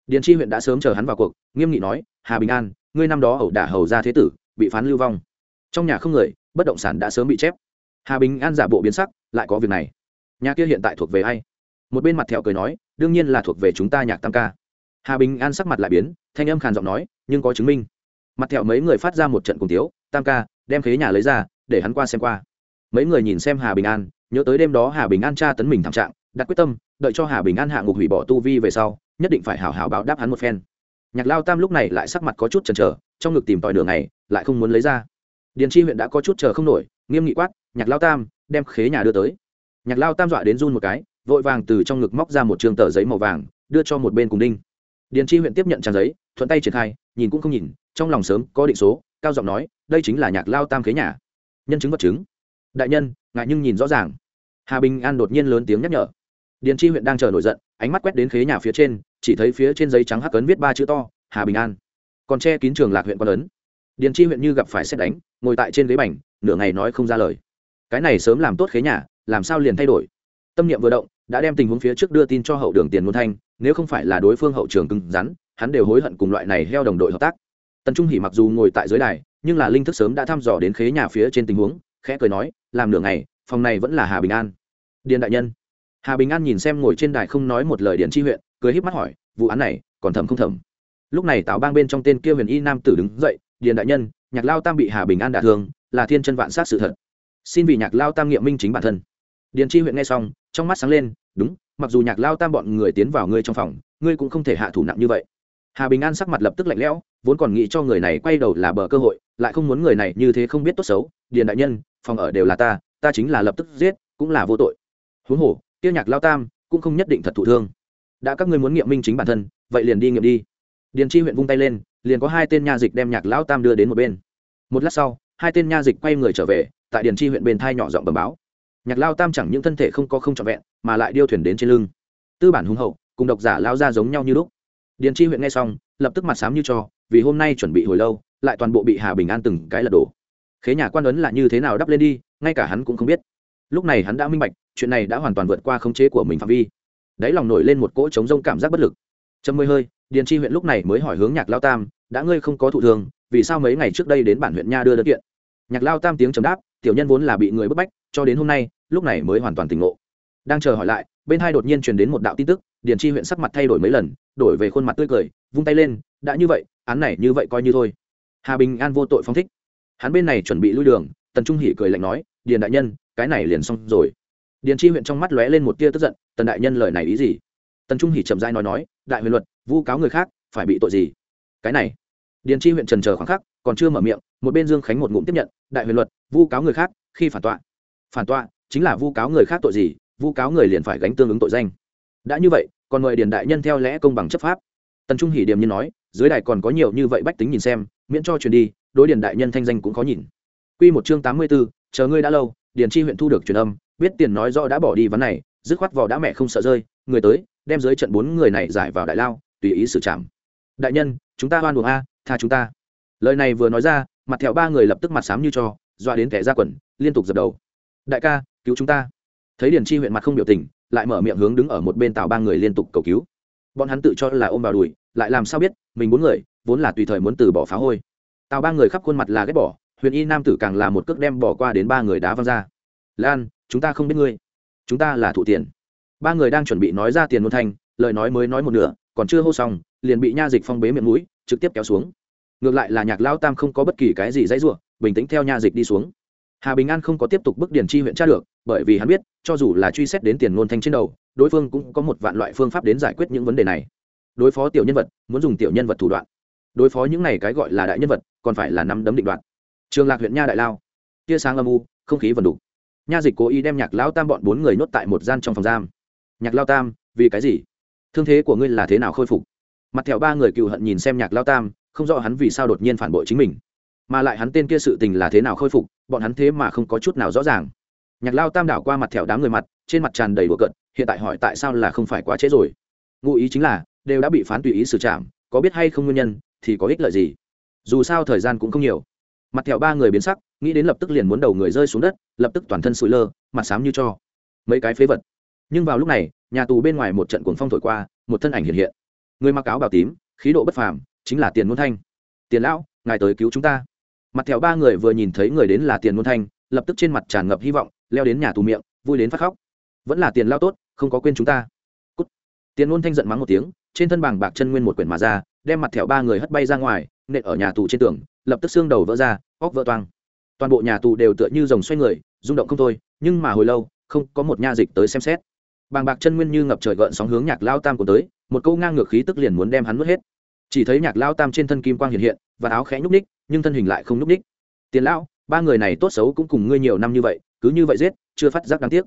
Điền chi huyện đã sớm chờ hắn vào cuộc, nghiêm nghị nói, hà bình an, ngươi năm đó ẩu đả hầu ra thế tử, bị phán lưu vong trong nhà không người, bất động sản đã sớm bị chép. Hà bình an giả bộ biến sắc, lại có việc này. Nhà kia hiện tại thuộc về ai? Một bên mặt thẹo cười nói, đương nhiên là thuộc về chúng ta nhạc tam ca. Hà bình an sắc mặt lại biến, thanh âm khàn giọng nói, nhưng có chứng minh. Mặt thẹo mấy người phát ra một trận cùng tiếu, tam ca, đem khế nhà lấy ra, để hắn qua xem qua. Mấy người nhìn xem hà bình an, nhớ tới đêm đó hà bình an tra tấn mình thảm trạng, đặt quyết tâm, đợi cho hà bình an hạ ngục hủy bỏ tu vi về sau, nhất định phải hảo hảo báo đáp hắn một phen. Nhạc lao tam lúc này lại sắc mặt có chút chần chờ, trong ngực tìm tòi đường này lại không muốn lấy ra điền chi huyện đã có chút chờ không nổi, nghiêm nghị quát, nhạc lao tam, đem khế nhà đưa tới. Nhạc lao tam dọa đến run một cái, vội vàng từ trong ngực móc ra một trường tờ giấy màu vàng, đưa cho một bên cùng đinh. Điền chi huyện tiếp nhận trang giấy, thuận tay triển khai, nhìn cũng không nhìn, trong lòng sớm có định số, cao giọng nói, đây chính là nhạc lao tam khế nhà. Nhân chứng vật chứng. Đại nhân, ngại nhưng nhìn rõ ràng. Hà bình an đột nhiên lớn tiếng nhắc nhở. Điền chi huyện đang chờ nổi giận, ánh mắt quét đến khế nhà phía trên, chỉ thấy phía trên giấy trắng hắc ấn viết ba chữ to, hà bình an. Còn che kín trường lạc huyện quan ấn điền chi huyện như gặp phải xét đánh, ngồi tại trên ghế bành, nửa ngày nói không ra lời. Cái này sớm làm tốt khế nhà, làm sao liền thay đổi? Tâm niệm vừa động, đã đem tình huống phía trước đưa tin cho hậu đường tiền môn thanh, nếu không phải là đối phương hậu trường cứng rắn, hắn đều hối hận cùng loại này heo đồng đội hợp tác. Tần trung hỉ mặc dù ngồi tại dưới đài, nhưng là linh thức sớm đã thăm dò đến khế nhà phía trên tình huống, khẽ cười nói, làm nửa ngày, phòng này vẫn là hà bình an. Điền đại nhân. Hà bình an nhìn xem ngồi trên đài không nói một lời điền chi huyện, cười híp mắt hỏi, vụ án này còn thầm không thầm lúc này tào bang bên trong tên kia huyền y nam tử đứng dậy điền đại nhân, nhạc lao tam bị hà bình an đả thương, là thiên chân vạn sát sự thật. Xin vì nhạc lao tam nghiệm minh chính bản thân. Điền chi huyện nghe xong, trong mắt sáng lên, đúng, mặc dù nhạc lao tam bọn người tiến vào ngươi trong phòng, ngươi cũng không thể hạ thủ nặng như vậy. Hà bình an sắc mặt lập tức lạnh lẽo, vốn còn nghĩ cho người này quay đầu là bờ cơ hội, lại không muốn người này như thế không biết tốt xấu. Điền đại nhân, phòng ở đều là ta ta chính là lập tức giết, cũng là vô tội. Huống hồ tiêu nhạc lao tam cũng không nhất định thật thụ thương. Đã các ngươi muốn nghiệm minh chính bản thân, vậy liền đi nghiệm đi. Điền chi huyện vung tay lên liền có hai tên nha dịch đem nhạc lão tam đưa đến một bên. Một lát sau, hai tên nha dịch quay người trở về, tại điền chi huyện bên thai nhỏ giọng bầm báo. Nhạc lao tam chẳng những thân thể không có không trọn vẹn, mà lại điêu thuyền đến trên lưng. Tư bản hùng hậu, cùng độc giả lao ra giống nhau như lúc. Điền chi huyện nghe xong, lập tức mặt sám như cho, vì hôm nay chuẩn bị hồi lâu, lại toàn bộ bị hà bình an từng cái lật đổ. Khế nhà quan ấn là như thế nào đắp lên đi, ngay cả hắn cũng không biết. Lúc này hắn đã minh bạch, chuyện này đã hoàn toàn vượt qua khống chế của mình phạm vi. Đáy lòng nổi lên một cỗ chống rông cảm giác bất lực chấm mười hơi, điền chi huyện lúc này mới hỏi hướng nhạc lao tam, đã ngươi không có thụ thường, vì sao mấy ngày trước đây đến bản huyện nha đưa đơn kiện? Nhạc lao tam tiếng chấm đáp, tiểu nhân vốn là bị người bức bách, cho đến hôm nay, lúc này mới hoàn toàn tỉnh ngộ. Đang chờ hỏi lại, bên hai đột nhiên truyền đến một đạo tin tức, điền chi huyện sắc mặt thay đổi mấy lần, đổi về khuôn mặt tươi cười, vung tay lên, đã như vậy, án này như vậy coi như thôi. Hà bình an vô tội phong thích. Hắn bên này chuẩn bị lui đường, tần trung hỉ cười lạnh nói, điền đại nhân, cái này liền xong rồi. Điền chi huyện trong mắt lóe lên một tia tức giận, tần đại nhân lời này ý gì? Tần trung hỉ chậm dai nói nói đại huyền luật vu cáo người khác phải bị tội gì? Cái này. Điền chi huyện trần chờ khoảng khắc còn chưa mở miệng một bên dương khánh một ngụm tiếp nhận đại huyền luật vu cáo người khác khi phản tọa. Phản tọa chính là vu cáo người khác tội gì vu cáo người liền phải gánh tương ứng tội danh. Đã như vậy còn mời điền đại nhân theo lẽ công bằng chấp pháp. Tần trung hỉ điềm như nói dưới đài còn có nhiều như vậy bách tính nhìn xem miễn cho truyền đi đối điền đại nhân thanh danh cũng khó nhìn. Quy một chương tám mươi 84, chờ ngươi đã lâu, Điền Chi huyện thu được truyền âm, biết tiền nói rõ đã bỏ đi vấn này, dứt khoát vỏ đã mẹ không sợ rơi, người tới, đem dưới trận bốn người này giải vào đại lao, tùy ý xử trảm. Đại nhân, chúng ta oan buồng a, tha chúng ta. Lời này vừa nói ra, mặt thẹo ba người lập tức mặt xám như cho dọa đến kẻ ra quần liên tục dập đầu. Đại ca cứu chúng ta. Thấy điền chi huyện mặt không biểu tình lại mở miệng hướng đứng ở một bên tàu ba người liên tục cầu cứu. Bọn hắn tự cho là ôm vào đùi lại làm sao biết mình bốn người vốn là tùy thời muốn từ bỏ phá hôi. Tàu ba người khắp khuôn mặt là ghét bỏ huyền y nam tử càng là một cước đem bỏ qua đến ba người đá văng ra. Lan chúng ta không biết ngươi. Chúng ta là thụ tiền ba người đang chuẩn bị nói ra tiền môn thanh, lời nói mới nói một nửa, còn chưa hô xong, liền bị nha dịch phong bế miệng mũi, trực tiếp kéo xuống. Ngược lại là nhạc lao tam không có bất kỳ cái gì dãy ruộng bình tĩnh theo nha dịch đi xuống. Hà bình an không có tiếp tục bức điển chi huyện tra được, bởi vì hắn biết, cho dù là truy xét đến tiền ngôn thanh trên đầu, đối phương cũng có một vạn loại phương pháp đến giải quyết những vấn đề này. Đối phó tiểu nhân vật, muốn dùng tiểu nhân vật thủ đoạn. Đối phó những này cái gọi là đại nhân vật, còn phải là năm đấm định đoạn trường lạc huyện nha đại lao. Tia sáng âm u, không khí vần đục nha dịch cố ý đem nhạc lão tam bọn bốn người nhốt tại một gian trong phòng giam nhạc lao tam, vì cái gì? Thương thế của ngươi là thế nào khôi phục? Mặt thẹo ba người cựu hận nhìn xem nhạc lao tam, không rõ hắn vì sao đột nhiên phản bội chính mình. Mà lại hắn tên kia sự tình là thế nào khôi phục, bọn hắn thế mà không có chút nào rõ ràng. Nhạc lao tam đảo qua mặt thẹo đám người mặt, trên mặt tràn đầy bừa cận hiện tại hỏi tại sao là không phải quá trễ rồi? Ngụ ý chính là, đều đã bị phán tùy ý xử trảm, có biết hay không nguyên nhân, thì có ích lợi gì? Dù sao thời gian cũng không nhiều. Mặt thẹo ba người biến sắc, nghĩ đến lập tức liền muốn đầu người rơi xuống đất, lập tức toàn thân sụi lơ, mặt xám như cho. Mấy cái phế vật nhưng vào lúc này, nhà tù bên ngoài một trận cuồng phong thổi qua, một thân ảnh hiện hiện. Người mặc áo bào tím, khí độ bất phàm, chính là tiền môn thanh. Tiền lão, ngài tới cứu chúng ta. Mặt thẹo ba người vừa nhìn thấy người đến là tiền môn thanh, lập tức trên mặt tràn ngập hy vọng, leo đến nhà tù miệng, vui đến phát khóc. Vẫn là tiền lao tốt, không có quên chúng ta. Cút. tiền môn thanh giận mắng một tiếng, trên thân bảng bạc chân nguyên một quyển mà ra, đem mặt thẹo ba người hất bay ra ngoài, nện ở nhà tù trên tường, lập tức xương đầu vỡ ra, óc vỡ toang. Toàn bộ nhà tù đều tựa như dòng xoay người, rung động không thôi, nhưng mà hồi lâu, không có một nha dịch tới xem xét bàng bạc chân nguyên như ngập trời gợn sóng hướng nhạc lao tam của tới, một câu ngang ngược khí tức liền muốn đem hắn nuốt hết. Chỉ thấy nhạc lao tam trên thân kim quang hiện hiện, và áo khẽ nhúc ních nhưng thân hình lại không nhúc ních tiền lão, ba người này tốt xấu cũng cùng ngươi nhiều năm như vậy, cứ như vậy giết, chưa phát giác đáng tiếc.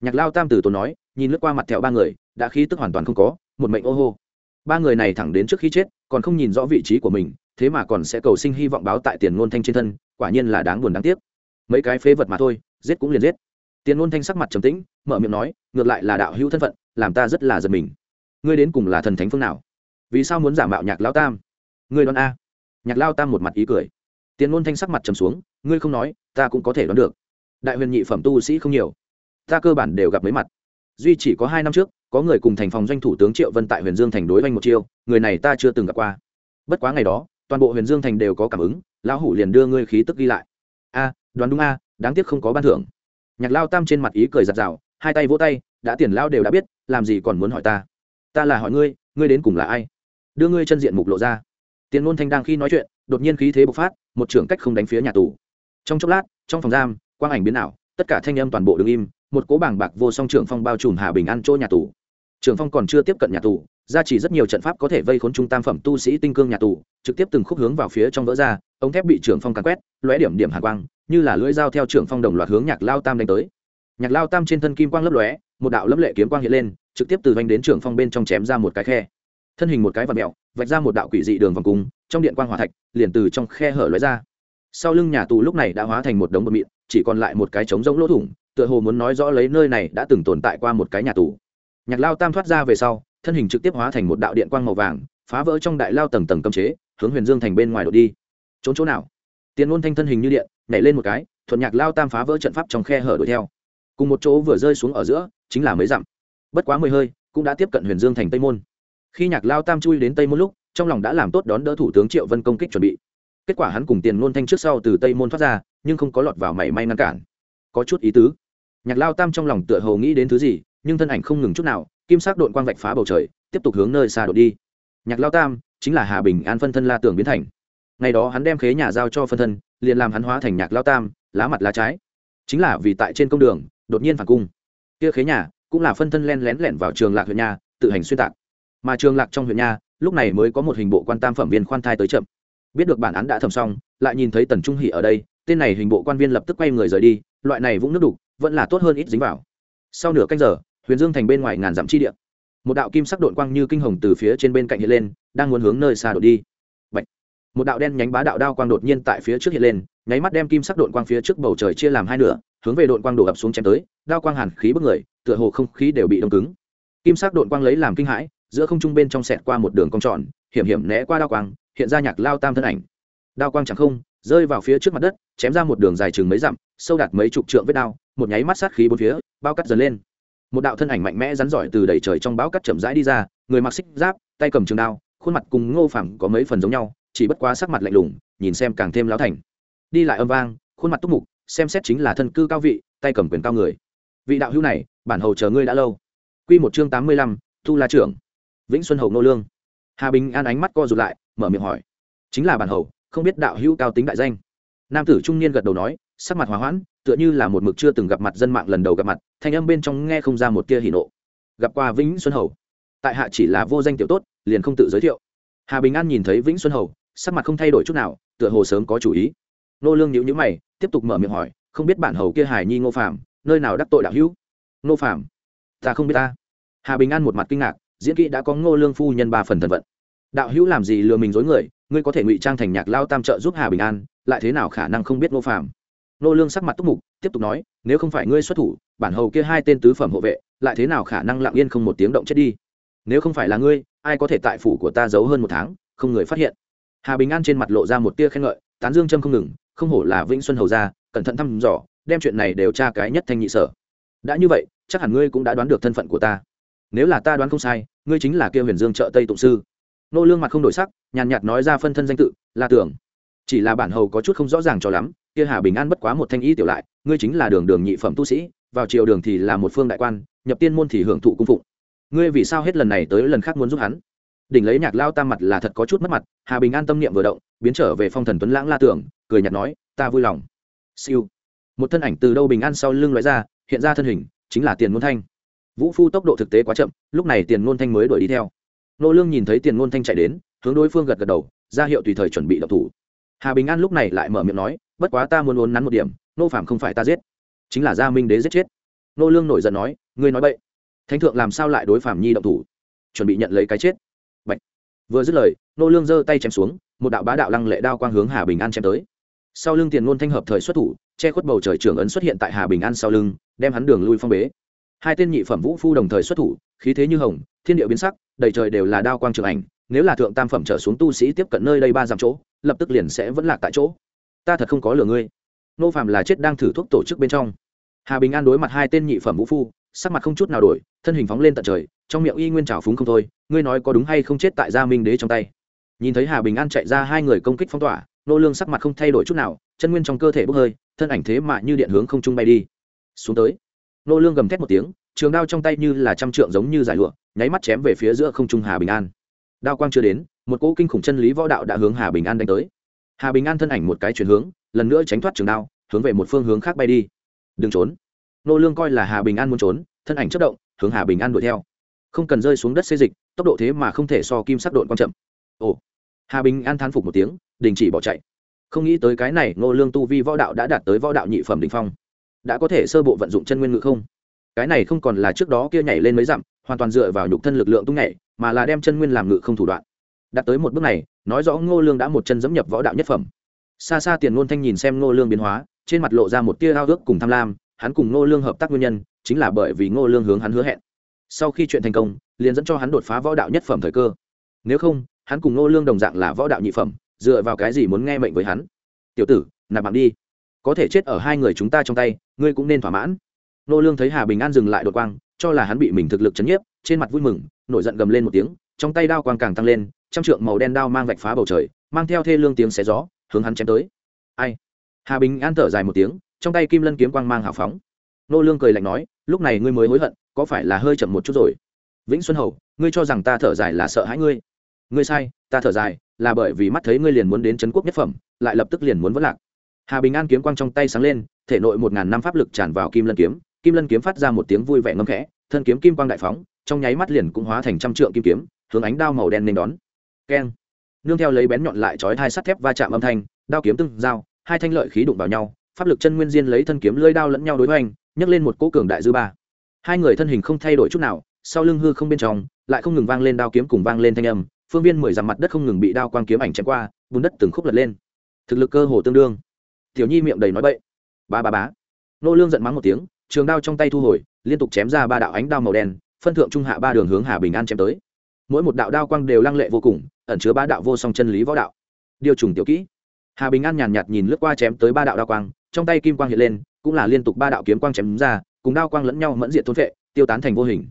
Nhạc lao tam từ tốn nói, nhìn lướt qua mặt thẹo ba người, đã khí tức hoàn toàn không có, một mệnh ô hô. Ba người này thẳng đến trước khi chết, còn không nhìn rõ vị trí của mình, thế mà còn sẽ cầu sinh hy vọng báo tại tiền ngôn thanh trên thân, quả nhiên là đáng buồn đáng tiếc. Mấy cái phế vật mà thôi, giết cũng liền giết tiền Luân thanh sắc mặt trầm tĩnh, mở miệng nói, ngược lại là đạo hữu thân phận, làm ta rất là giật mình. Ngươi đến cùng là thần thánh phương nào? Vì sao muốn giả mạo nhạc lao tam? Ngươi đoán a. Nhạc lao tam một mặt ý cười. Tiền Luân thanh sắc mặt trầm xuống, ngươi không nói, ta cũng có thể đoán được. Đại huyền nhị phẩm tu sĩ không nhiều. Ta cơ bản đều gặp mấy mặt. Duy chỉ có hai năm trước, có người cùng thành phòng doanh thủ tướng triệu vân tại huyền dương thành đối oanh một chiêu, người này ta chưa từng gặp qua. Bất quá ngày đó, toàn bộ huyền dương thành đều có cảm ứng, lão hủ liền đưa ngươi khí tức ghi lại. A, đoán đúng a, đáng tiếc không có ban thưởng nhạc lao tam trên mặt ý cười giặt rào hai tay vỗ tay, đã tiền lao đều đã biết, làm gì còn muốn hỏi ta? Ta là hỏi ngươi ngươi đến cùng là ai? Đưa ngươi chân diện mục lộ ra. Tiền ngôn thanh đang khi nói chuyện, đột nhiên khí thế bộc phát, một trưởng cách không đánh phía nhà tù. Trong chốc lát, trong phòng giam, quang ảnh biến ảo, tất cả thanh âm toàn bộ đứng im, một cố bảng bạc vô song trưởng phong bao trùm hà bình an chỗ nhà tù. Trưởng phong còn chưa tiếp cận nhà tù ra chỉ rất nhiều trận pháp có thể vây khốn trung tam phẩm tu sĩ tinh cương nhà tù, trực tiếp từng khúc hướng vào phía trong vỡ ra, ống thép bị trưởng phong càn quét, lóe điểm điểm hạ quang, như là lưỡi dao theo trưởng phong đồng loạt hướng nhạc lao tam đánh tới. Nhạc lao tam trên thân kim quang lấp lóe, một đạo lấp lệ kiếm quang hiện lên, trực tiếp từ vanh đến trưởng phong bên trong chém ra một cái khe. Thân hình một cái và mẹo vạch ra một đạo quỷ dị đường vòng cung, trong điện quang hỏa thạch, liền từ trong khe hở lóe ra. Sau lưng nhà tù lúc này đã hóa thành một đống bột mịn, chỉ còn lại một cái trống rỗng lỗ thủng, tựa hồ muốn nói rõ lấy nơi này đã từng tồn tại qua một cái nhà tù. Nhạc lao tam thoát ra về sau thân hình trực tiếp hóa thành một đạo điện quang màu vàng, phá vỡ trong đại lao tầng tầng cấm chế, hướng huyền dương thành bên ngoài đột đi. Trốn chỗ nào? Tiền ngôn thanh thân hình như điện, nhảy lên một cái, thuận nhạc lao tam phá vỡ trận pháp trong khe hở đuổi theo. Cùng một chỗ vừa rơi xuống ở giữa, chính là mấy dặm. Bất quá mười hơi, cũng đã tiếp cận huyền dương thành tây môn. Khi nhạc lao tam chui đến tây môn lúc, trong lòng đã làm tốt đón đỡ thủ tướng triệu vân công kích chuẩn bị. Kết quả hắn cùng tiền ngôn thanh trước sau từ tây môn thoát ra, nhưng không có lọt vào mảy may ngăn cản. Có chút ý tứ. Nhạc lao tam trong lòng tựa hồ nghĩ đến thứ gì, nhưng thân ảnh không ngừng chút nào kim sắc độn quang vạch phá bầu trời, tiếp tục hướng nơi xa đột đi. Nhạc lao tam chính là hà bình an phân thân la tưởng biến thành. Ngày đó hắn đem khế nhà giao cho phân thân, liền làm hắn hóa thành nhạc lao tam, lá mặt lá trái. Chính là vì tại trên công đường, đột nhiên phản cung. Kia khế nhà cũng là phân thân len lén lẻn vào trường lạc huyện nhà, tự hành xuyên tạc. Mà trường lạc trong huyện nhà, lúc này mới có một hình bộ quan tam phẩm viên khoan thai tới chậm. Biết được bản án đã thẩm xong, lại nhìn thấy tần trung hỷ ở đây, tên này hình bộ quan viên lập tức quay người rời đi, loại này vũng nước đục, vẫn là tốt hơn ít dính vào. Sau nửa canh giờ huyền dương thành bên ngoài ngàn dặm chi địa. Một đạo kim sắc đội quang như kinh hồng từ phía trên bên cạnh hiện lên, đang muốn hướng nơi xa đột đi. Bạch. một đạo đen nhánh bá đạo đao quang đột nhiên tại phía trước hiện lên, nháy mắt đem kim sắc đội quang phía trước bầu trời chia làm hai nửa, hướng về đội quang đổ ập xuống chém tới, đao quang hàn khí bức người, tựa hồ không khí đều bị đông cứng. Kim sắc đội quang lấy làm kinh hãi, giữa không trung bên trong sẹt qua một đường cong tròn, hiểm hiểm né qua đao quang, hiện ra nhạc lao tam thân ảnh. Đao quang chẳng không, rơi vào phía trước mặt đất, chém ra một đường dài chừng mấy dặm, sâu đạt mấy chục trượng vết đao, một nháy mắt sát khí bốn phía, bao cắt dần lên một đạo thân ảnh mạnh mẽ rắn giỏi từ đầy trời trong bão cắt chậm rãi đi ra, người mặc xích giáp, tay cầm trường đao, khuôn mặt cùng ngô phẳng có mấy phần giống nhau, chỉ bất quá sắc mặt lạnh lùng, nhìn xem càng thêm láo thành. Đi lại âm vang, khuôn mặt túc mục, xem xét chính là thân cư cao vị, tay cầm quyền cao người. Vị đạo hữu này, bản hầu chờ ngươi đã lâu. Q một chương tám mươi lăm, thu la trưởng. Vĩnh xuân hầu nô lương. Hà bình an ánh mắt co rụt lại, mở miệng hỏi. Chính là bản hầu, không biết đạo hữu cao tính đại danh. Nam tử trung niên gật đầu nói sắc mặt hòa hoãn, tựa như là một mực chưa từng gặp mặt dân mạng lần đầu gặp mặt, thanh âm bên trong nghe không ra một tia hỉ nộ. Gặp qua vĩnh xuân hầu. Tại hạ chỉ là vô danh tiểu tốt, liền không tự giới thiệu. Hà bình an nhìn thấy vĩnh xuân hầu, sắc mặt không thay đổi chút nào, tựa hồ sớm có chủ ý. Nô lương nhíu nhíu mày, tiếp tục mở miệng hỏi, không biết bản hầu kia hải nhi ngô phạm nơi nào đắc tội đạo hữu? Ngô phạm ta không biết ta. Hà bình an một mặt kinh ngạc, diễn kỹ đã có ngô lương phu nhân ba phần thần vận đạo hữu làm gì lừa mình dối người, ngươi có thể ngụy trang thành nhạc lao tam trợ giúp hà bình an, lại thế nào khả năng không biết ngô phạm nô lương sắc mặt túc mục, tiếp tục nói, nếu không phải ngươi xuất thủ, bản hầu kia hai tên tứ phẩm hộ vệ, lại thế nào khả năng lặng yên không một tiếng động chết đi? Nếu không phải là ngươi, ai có thể tại phủ của ta giấu hơn một tháng, không người phát hiện? Hà bình an trên mặt lộ ra một tia khen ngợi, tán dương châm không ngừng, không hổ là vĩnh xuân hầu gia, cẩn thận thăm dò, đem chuyện này đều tra cái nhất thanh nhị sở. Đã như vậy, chắc hẳn ngươi cũng đã đoán được thân phận của ta. Nếu là ta đoán không sai, ngươi chính là kia huyền dương trợ tây tụng sư. Nô lương mặt không đổi sắc, nhàn nhạt nói ra phân thân danh tự, la tưởng. Chỉ là bản hầu có chút không rõ ràng cho lắm kia hà bình an bất quá một thanh ý tiểu lại, ngươi chính là đường đường nhị phẩm tu sĩ, vào triều đường thì là một phương đại quan, nhập tiên môn thì hưởng thụ cung phụng. Ngươi vì sao hết lần này tới lần khác muốn giúp hắn? Đỉnh lấy nhạc lao tam mặt là thật có chút mất mặt, hà bình an tâm niệm vừa động, biến trở về phong thần tuấn lãng la tưởng cười nhạt nói, ta vui lòng. Siêu. Một thân ảnh từ đâu bình an sau lưng loại ra, hiện ra thân hình, chính là tiền ngôn thanh. Vũ phu tốc độ thực tế quá chậm, lúc này tiền ngôn thanh mới đuổi đi theo. Nô lương nhìn thấy tiền ngôn thanh chạy đến, hướng đối phương gật gật đầu, ra hiệu tùy thời chuẩn bị độc thủ hà bình an lúc này lại mở miệng nói, bất quá ta muốn uốn nắn một điểm, nô phạm không phải ta giết, chính là gia minh đế giết chết. Nô lương nổi giận nói, ngươi nói bậy. Thánh thượng làm sao lại đối phạm nhi động thủ? Chuẩn bị nhận lấy cái chết. Bạch. vừa dứt lời, nô lương giơ tay chém xuống, một đạo bá đạo lăng lệ đao quang hướng hà bình an chém tới. Sau lưng tiền ngôn thanh hợp thời xuất thủ, che khuất bầu trời trưởng ấn xuất hiện tại hà bình an sau lưng, đem hắn đường lui phong bế. Hai tên nhị phẩm vũ phu đồng thời xuất thủ, khí thế như hồng, thiên địa biến sắc, đầy trời đều là đao quang trường ảnh, nếu là thượng tam phẩm trở xuống tu sĩ tiếp cận nơi đây ba dặm chỗ lập tức liền sẽ vẫn lạc tại chỗ. Ta thật không có lừa ngươi. Nô phạm là chết đang thử thuốc tổ chức bên trong. Hà bình an đối mặt hai tên nhị phẩm vũ phu, sắc mặt không chút nào đổi, thân hình phóng lên tận trời, trong miệng y nguyên trào phúng không thôi, ngươi nói có đúng hay không chết tại gia minh đế trong tay. Nhìn thấy hà bình an chạy ra hai người công kích phong tỏa, nô lương sắc mặt không thay đổi chút nào, chân nguyên trong cơ thể bốc hơi, thân ảnh thế mà như điện hướng không trung bay đi. Xuống tới. Nô lương gầm thét một tiếng, trường đao trong tay như là trăm trượng giống như giải lụa, nháy mắt chém về phía giữa không trung hà bình an. Đao quang chưa đến một cỗ kinh khủng chân lý võ đạo đã hướng hà bình an đánh tới. Hà bình an thân ảnh một cái chuyển hướng, lần nữa tránh thoát trường đao, hướng về một phương hướng khác bay đi. Đừng trốn. Nô lương coi là hà bình an muốn trốn, thân ảnh chất động, hướng hà bình an đuổi theo. Không cần rơi xuống đất xê dịch, tốc độ thế mà không thể so kim sắc độn quan chậm. Ồ. Hà bình an thán phục một tiếng, đình chỉ bỏ chạy. Không nghĩ tới cái này, nô lương tu vi võ đạo đã đạt tới võ đạo nhị phẩm đỉnh phong. Đã có thể sơ bộ vận dụng chân nguyên ngự không? Cái này không còn là trước đó kia nhảy lên mấy dặm, hoàn toàn dựa vào nhục thân lực lượng tung nhảy, mà là đem chân nguyên làm ngự không thủ đoạn đạt tới một bước này, nói rõ ngô lương đã một chân dẫm nhập võ đạo nhất phẩm. Xa xa tiền ngôn thanh nhìn xem ngô lương biến hóa, trên mặt lộ ra một tia ao ước cùng tham lam, hắn cùng ngô lương hợp tác nguyên nhân, chính là bởi vì ngô lương hướng hắn hứa hẹn. Sau khi chuyện thành công, liền dẫn cho hắn đột phá võ đạo nhất phẩm thời cơ. Nếu không, hắn cùng ngô lương đồng dạng là võ đạo nhị phẩm, dựa vào cái gì muốn nghe mệnh với hắn? Tiểu tử, nạp mạng đi. Có thể chết ở hai người chúng ta trong tay, ngươi cũng nên thỏa mãn. Ngô lương thấy hà bình an dừng lại đột quang, cho là hắn bị mình thực lực chấn nhiếp, trên mặt vui mừng, nổi giận gầm lên một tiếng, trong tay đao quang càng tăng lên trăm trượng màu đen đao mang vạch phá bầu trời, mang theo thê lương tiếng xé gió, hướng hắn chém tới. Ai? Hà bình an thở dài một tiếng, trong tay kim lân kiếm quang mang hào phóng. Nô lương cười lạnh nói, lúc này ngươi mới hối hận, có phải là hơi chậm một chút rồi? Vĩnh xuân hầu, ngươi cho rằng ta thở dài là sợ hãi ngươi. Ngươi sai, ta thở dài là bởi vì mắt thấy ngươi liền muốn đến trấn quốc nhất phẩm, lại lập tức liền muốn vỡ lạc. Hà bình an kiếm quang trong tay sáng lên, thể nội một ngàn năm pháp lực tràn vào kim lân kiếm, kim lân kiếm phát ra một tiếng vui vẻ ngâm khẽ, thân kiếm kim quang đại phóng, trong nháy mắt liền cũng hóa thành trăm trượng kim kiếm, hướng ánh đao màu đen nên đón keng. Nương theo lấy bén nhọn lại chói hai sắt thép va chạm âm thanh, đao kiếm tương giao, hai thanh lợi khí đụng vào nhau, pháp lực chân nguyên diên lấy thân kiếm lưỡi đao lẫn nhau đối hoành, nhấc lên một cỗ cường đại dư ba. Hai người thân hình không thay đổi chút nào, sau lưng hư không bên trong, lại không ngừng vang lên đao kiếm cùng vang lên thanh âm, phương viên mười dặm mặt đất không ngừng bị đao quang kiếm ảnh chém qua, bùn đất từng khúc lật lên. Thực lực cơ hồ tương đương. Tiểu nhi miệng đầy nói bậy. Ba ba bá nô lương giận mắng một tiếng, trường đao trong tay thu hồi, liên tục chém ra ba đạo ánh đao màu đen, phân thượng trung hạ ba đường hướng hà bình an chém tới mỗi một đạo đao quang đều lăng lệ vô cùng, ẩn chứa ba đạo vô song chân lý võ đạo. Điều trùng tiểu kỹ. Hà bình an nhàn nhạt nhìn lướt qua chém tới ba đạo đao quang, trong tay kim quang hiện lên, cũng là liên tục ba đạo kiếm quang chém ra, cùng đao quang lẫn nhau mẫn diện thôn vệ tiêu tán thành vô hình.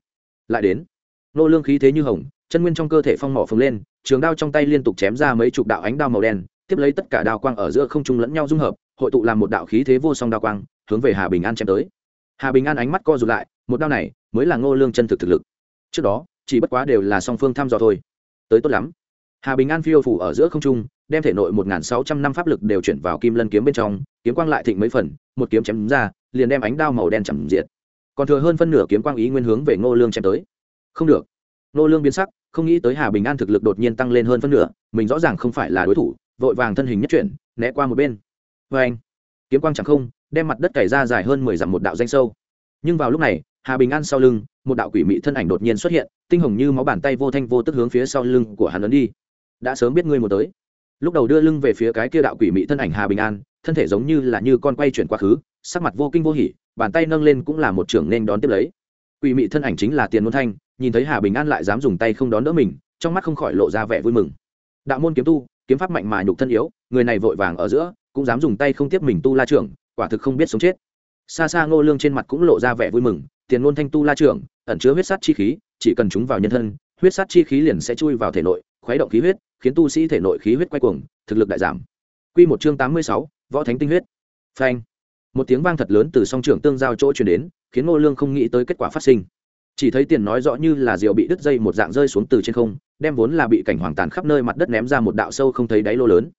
Lại đến, nô lương khí thế như hồng, chân nguyên trong cơ thể phong mỏ phồng lên, trường đao trong tay liên tục chém ra mấy chục đạo ánh đao màu đen, tiếp lấy tất cả đao quang ở giữa không trung lẫn nhau dung hợp, hội tụ làm một đạo khí thế vô song đao quang, hướng về hà bình an chém tới. Hà bình an ánh mắt co rụt lại, một đao này mới là ngô lương chân thực thực lực. Trước đó chỉ bất quá đều là song phương thăm dò thôi. Tới tốt lắm. Hà bình an phiêu phủ ở giữa không trung, đem thể nội một sáu trăm năm pháp lực đều chuyển vào kim lân kiếm bên trong, kiếm quang lại thịnh mấy phần, một kiếm chém ra, liền đem ánh đao màu đen chầm diệt. Còn thừa hơn phân nửa kiếm quang ý nguyên hướng về ngô lương chém tới. Không được. Ngô lương biến sắc, không nghĩ tới hà bình an thực lực đột nhiên tăng lên hơn phân nửa, mình rõ ràng không phải là đối thủ, vội vàng thân hình nhất chuyển, né qua một bên. Vê anh, kiếm quang chẳng không, đem mặt đất cày ra dài hơn mười dặm một đạo danh sâu. Nhưng vào lúc này, hà bình an sau lưng một đạo quỷ mị thân ảnh đột nhiên xuất hiện, tinh hồng như máu bàn tay vô thanh vô tức hướng phía sau lưng của hắn ấn đi. Đã sớm biết ngươi một tới. Lúc đầu đưa lưng về phía cái kia đạo quỷ mị thân ảnh hà bình an, thân thể giống như là như con quay chuyển quá khứ, sắc mặt vô kinh vô hỉ, bàn tay nâng lên cũng là một trưởng nên đón tiếp lấy. Quỷ mị thân ảnh chính là tiền môn thanh, nhìn thấy hà bình an lại dám dùng tay không đón đỡ mình, trong mắt không khỏi lộ ra vẻ vui mừng. Đạo môn kiếm tu, kiếm pháp mạnh mà nhục thân yếu, người này vội vàng ở giữa, cũng dám dùng tay không tiếp mình tu la trưởng, quả thực không biết sống chết. Xa xa ngô lương trên mặt cũng lộ ra vẻ vui mừng, tiền ngôn thanh tu la trưởng ẩn chứa huyết sát chi khí chỉ cần chúng vào nhân thân huyết sát chi khí liền sẽ chui vào thể nội khuấy động khí huyết khiến tu sĩ thể nội khí huyết quay cuồng thực lực đại giảm. Quy một chương tám mươi sáu, võ thánh tinh huyết. Phanh. Một tiếng vang thật lớn từ song trưởng tương giao chỗ truyền đến khiến ngô lương không nghĩ tới kết quả phát sinh. Chỉ thấy tiền nói rõ như là diều bị đứt dây một dạng rơi xuống từ trên không đem vốn là bị cảnh hoàng tàn khắp nơi mặt đất ném ra một đạo sâu không thấy đáy lô lớn.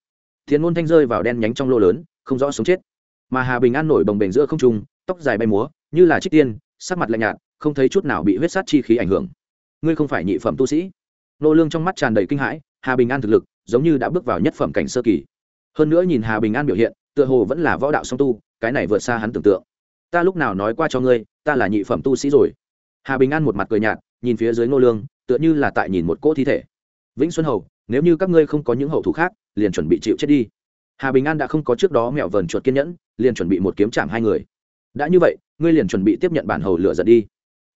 Thiên ngôn thanh rơi vào đen nhánh trong lô lớn không rõ sống chết. Mà hà bình an nổi bồng bềnh giữa không trung tóc dài bay múa như là trích tiên sắc mặt lạnh nhạt không thấy chút nào bị huyết sát chi khí ảnh hưởng. Ngươi không phải nhị phẩm tu sĩ. Nô lương trong mắt tràn đầy kinh hãi, hà bình an thực lực giống như đã bước vào nhất phẩm cảnh sơ kỳ. Hơn nữa nhìn hà bình an biểu hiện, tựa hồ vẫn là võ đạo song tu, cái này vượt xa hắn tưởng tượng. Ta lúc nào nói qua cho ngươi, ta là nhị phẩm tu sĩ rồi. Hà bình an một mặt cười nhạt, nhìn phía dưới nô lương, tựa như là tại nhìn một cỗ thi thể. Vĩnh xuân hầu, nếu như các ngươi không có những hậu thủ khác, liền chuẩn bị chịu chết đi. Hà bình an đã không có trước đó mẹo vờn chuột kiên nhẫn, liền chuẩn bị một kiếm chạm hai người. Đã như vậy, ngươi liền chuẩn bị tiếp nhận bản hầu lửa giận đi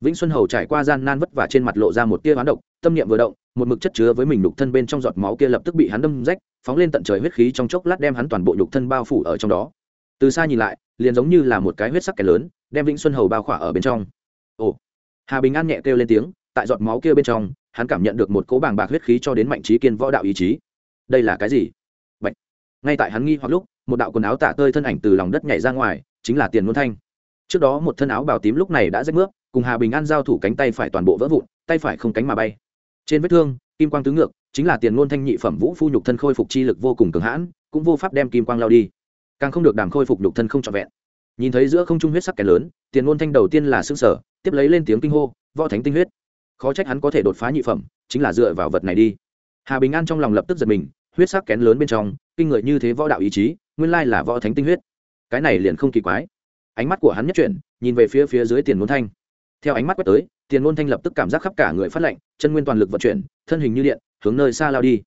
vĩnh xuân hầu trải qua gian nan vất vả trên mặt lộ ra một tia hoán độc, tâm niệm vừa động, một mực chất chứa với mình nhục thân bên trong giọt máu kia lập tức bị hắn đâm rách, phóng lên tận trời huyết khí trong chốc lát đem hắn toàn bộ nhục thân bao phủ ở trong đó. Từ xa nhìn lại, liền giống như là một cái huyết sắc kẻ lớn, đem vĩnh xuân hầu bao khỏa ở bên trong. Ồ! Hà bình an nhẹ kêu lên tiếng, tại giọt máu kia bên trong, hắn cảm nhận được một cỗ bàng bạc huyết khí cho đến mạnh trí kiên võ đạo ý chí. Đây là cái gì? Bạch. ngay tại hắn nghi hoặc lúc, một đạo quần áo tả tơi thân ảnh từ lòng đất nhảy ra ngoài, chính là tiền luân thanh. Trước đó một thân áo bào tím lúc này đã rách nước cùng hà bình an giao thủ cánh tay phải toàn bộ vỡ vụn, tay phải không cánh mà bay. Trên vết thương, kim quang tứ ngược, chính là tiền ngôn thanh nhị phẩm vũ phu nhục thân khôi phục chi lực vô cùng cường hãn, cũng vô pháp đem kim quang lao đi. Càng không được đàm khôi phục nhục thân không trọn vẹn. Nhìn thấy giữa không trung huyết sắc kẻ lớn, tiền ngôn thanh đầu tiên là xương sở tiếp lấy lên tiếng kinh hô, võ thánh tinh huyết, khó trách hắn có thể đột phá nhị phẩm, chính là dựa vào vật này đi. Hà bình an trong lòng lập tức giật mình, huyết sắc kén lớn bên trong, kinh người như thế võ đạo ý chí, nguyên lai là võ thánh tinh huyết. Cái này liền không kỳ quái. Ánh mắt của hắn nhất chuyển, nhìn về phía phía dưới tiền ngôn thanh theo ánh mắt quét tới tiền ngôn thanh lập tức cảm giác khắp cả người phát lệnh, chân nguyên toàn lực vận chuyển thân hình như điện hướng nơi xa lao đi.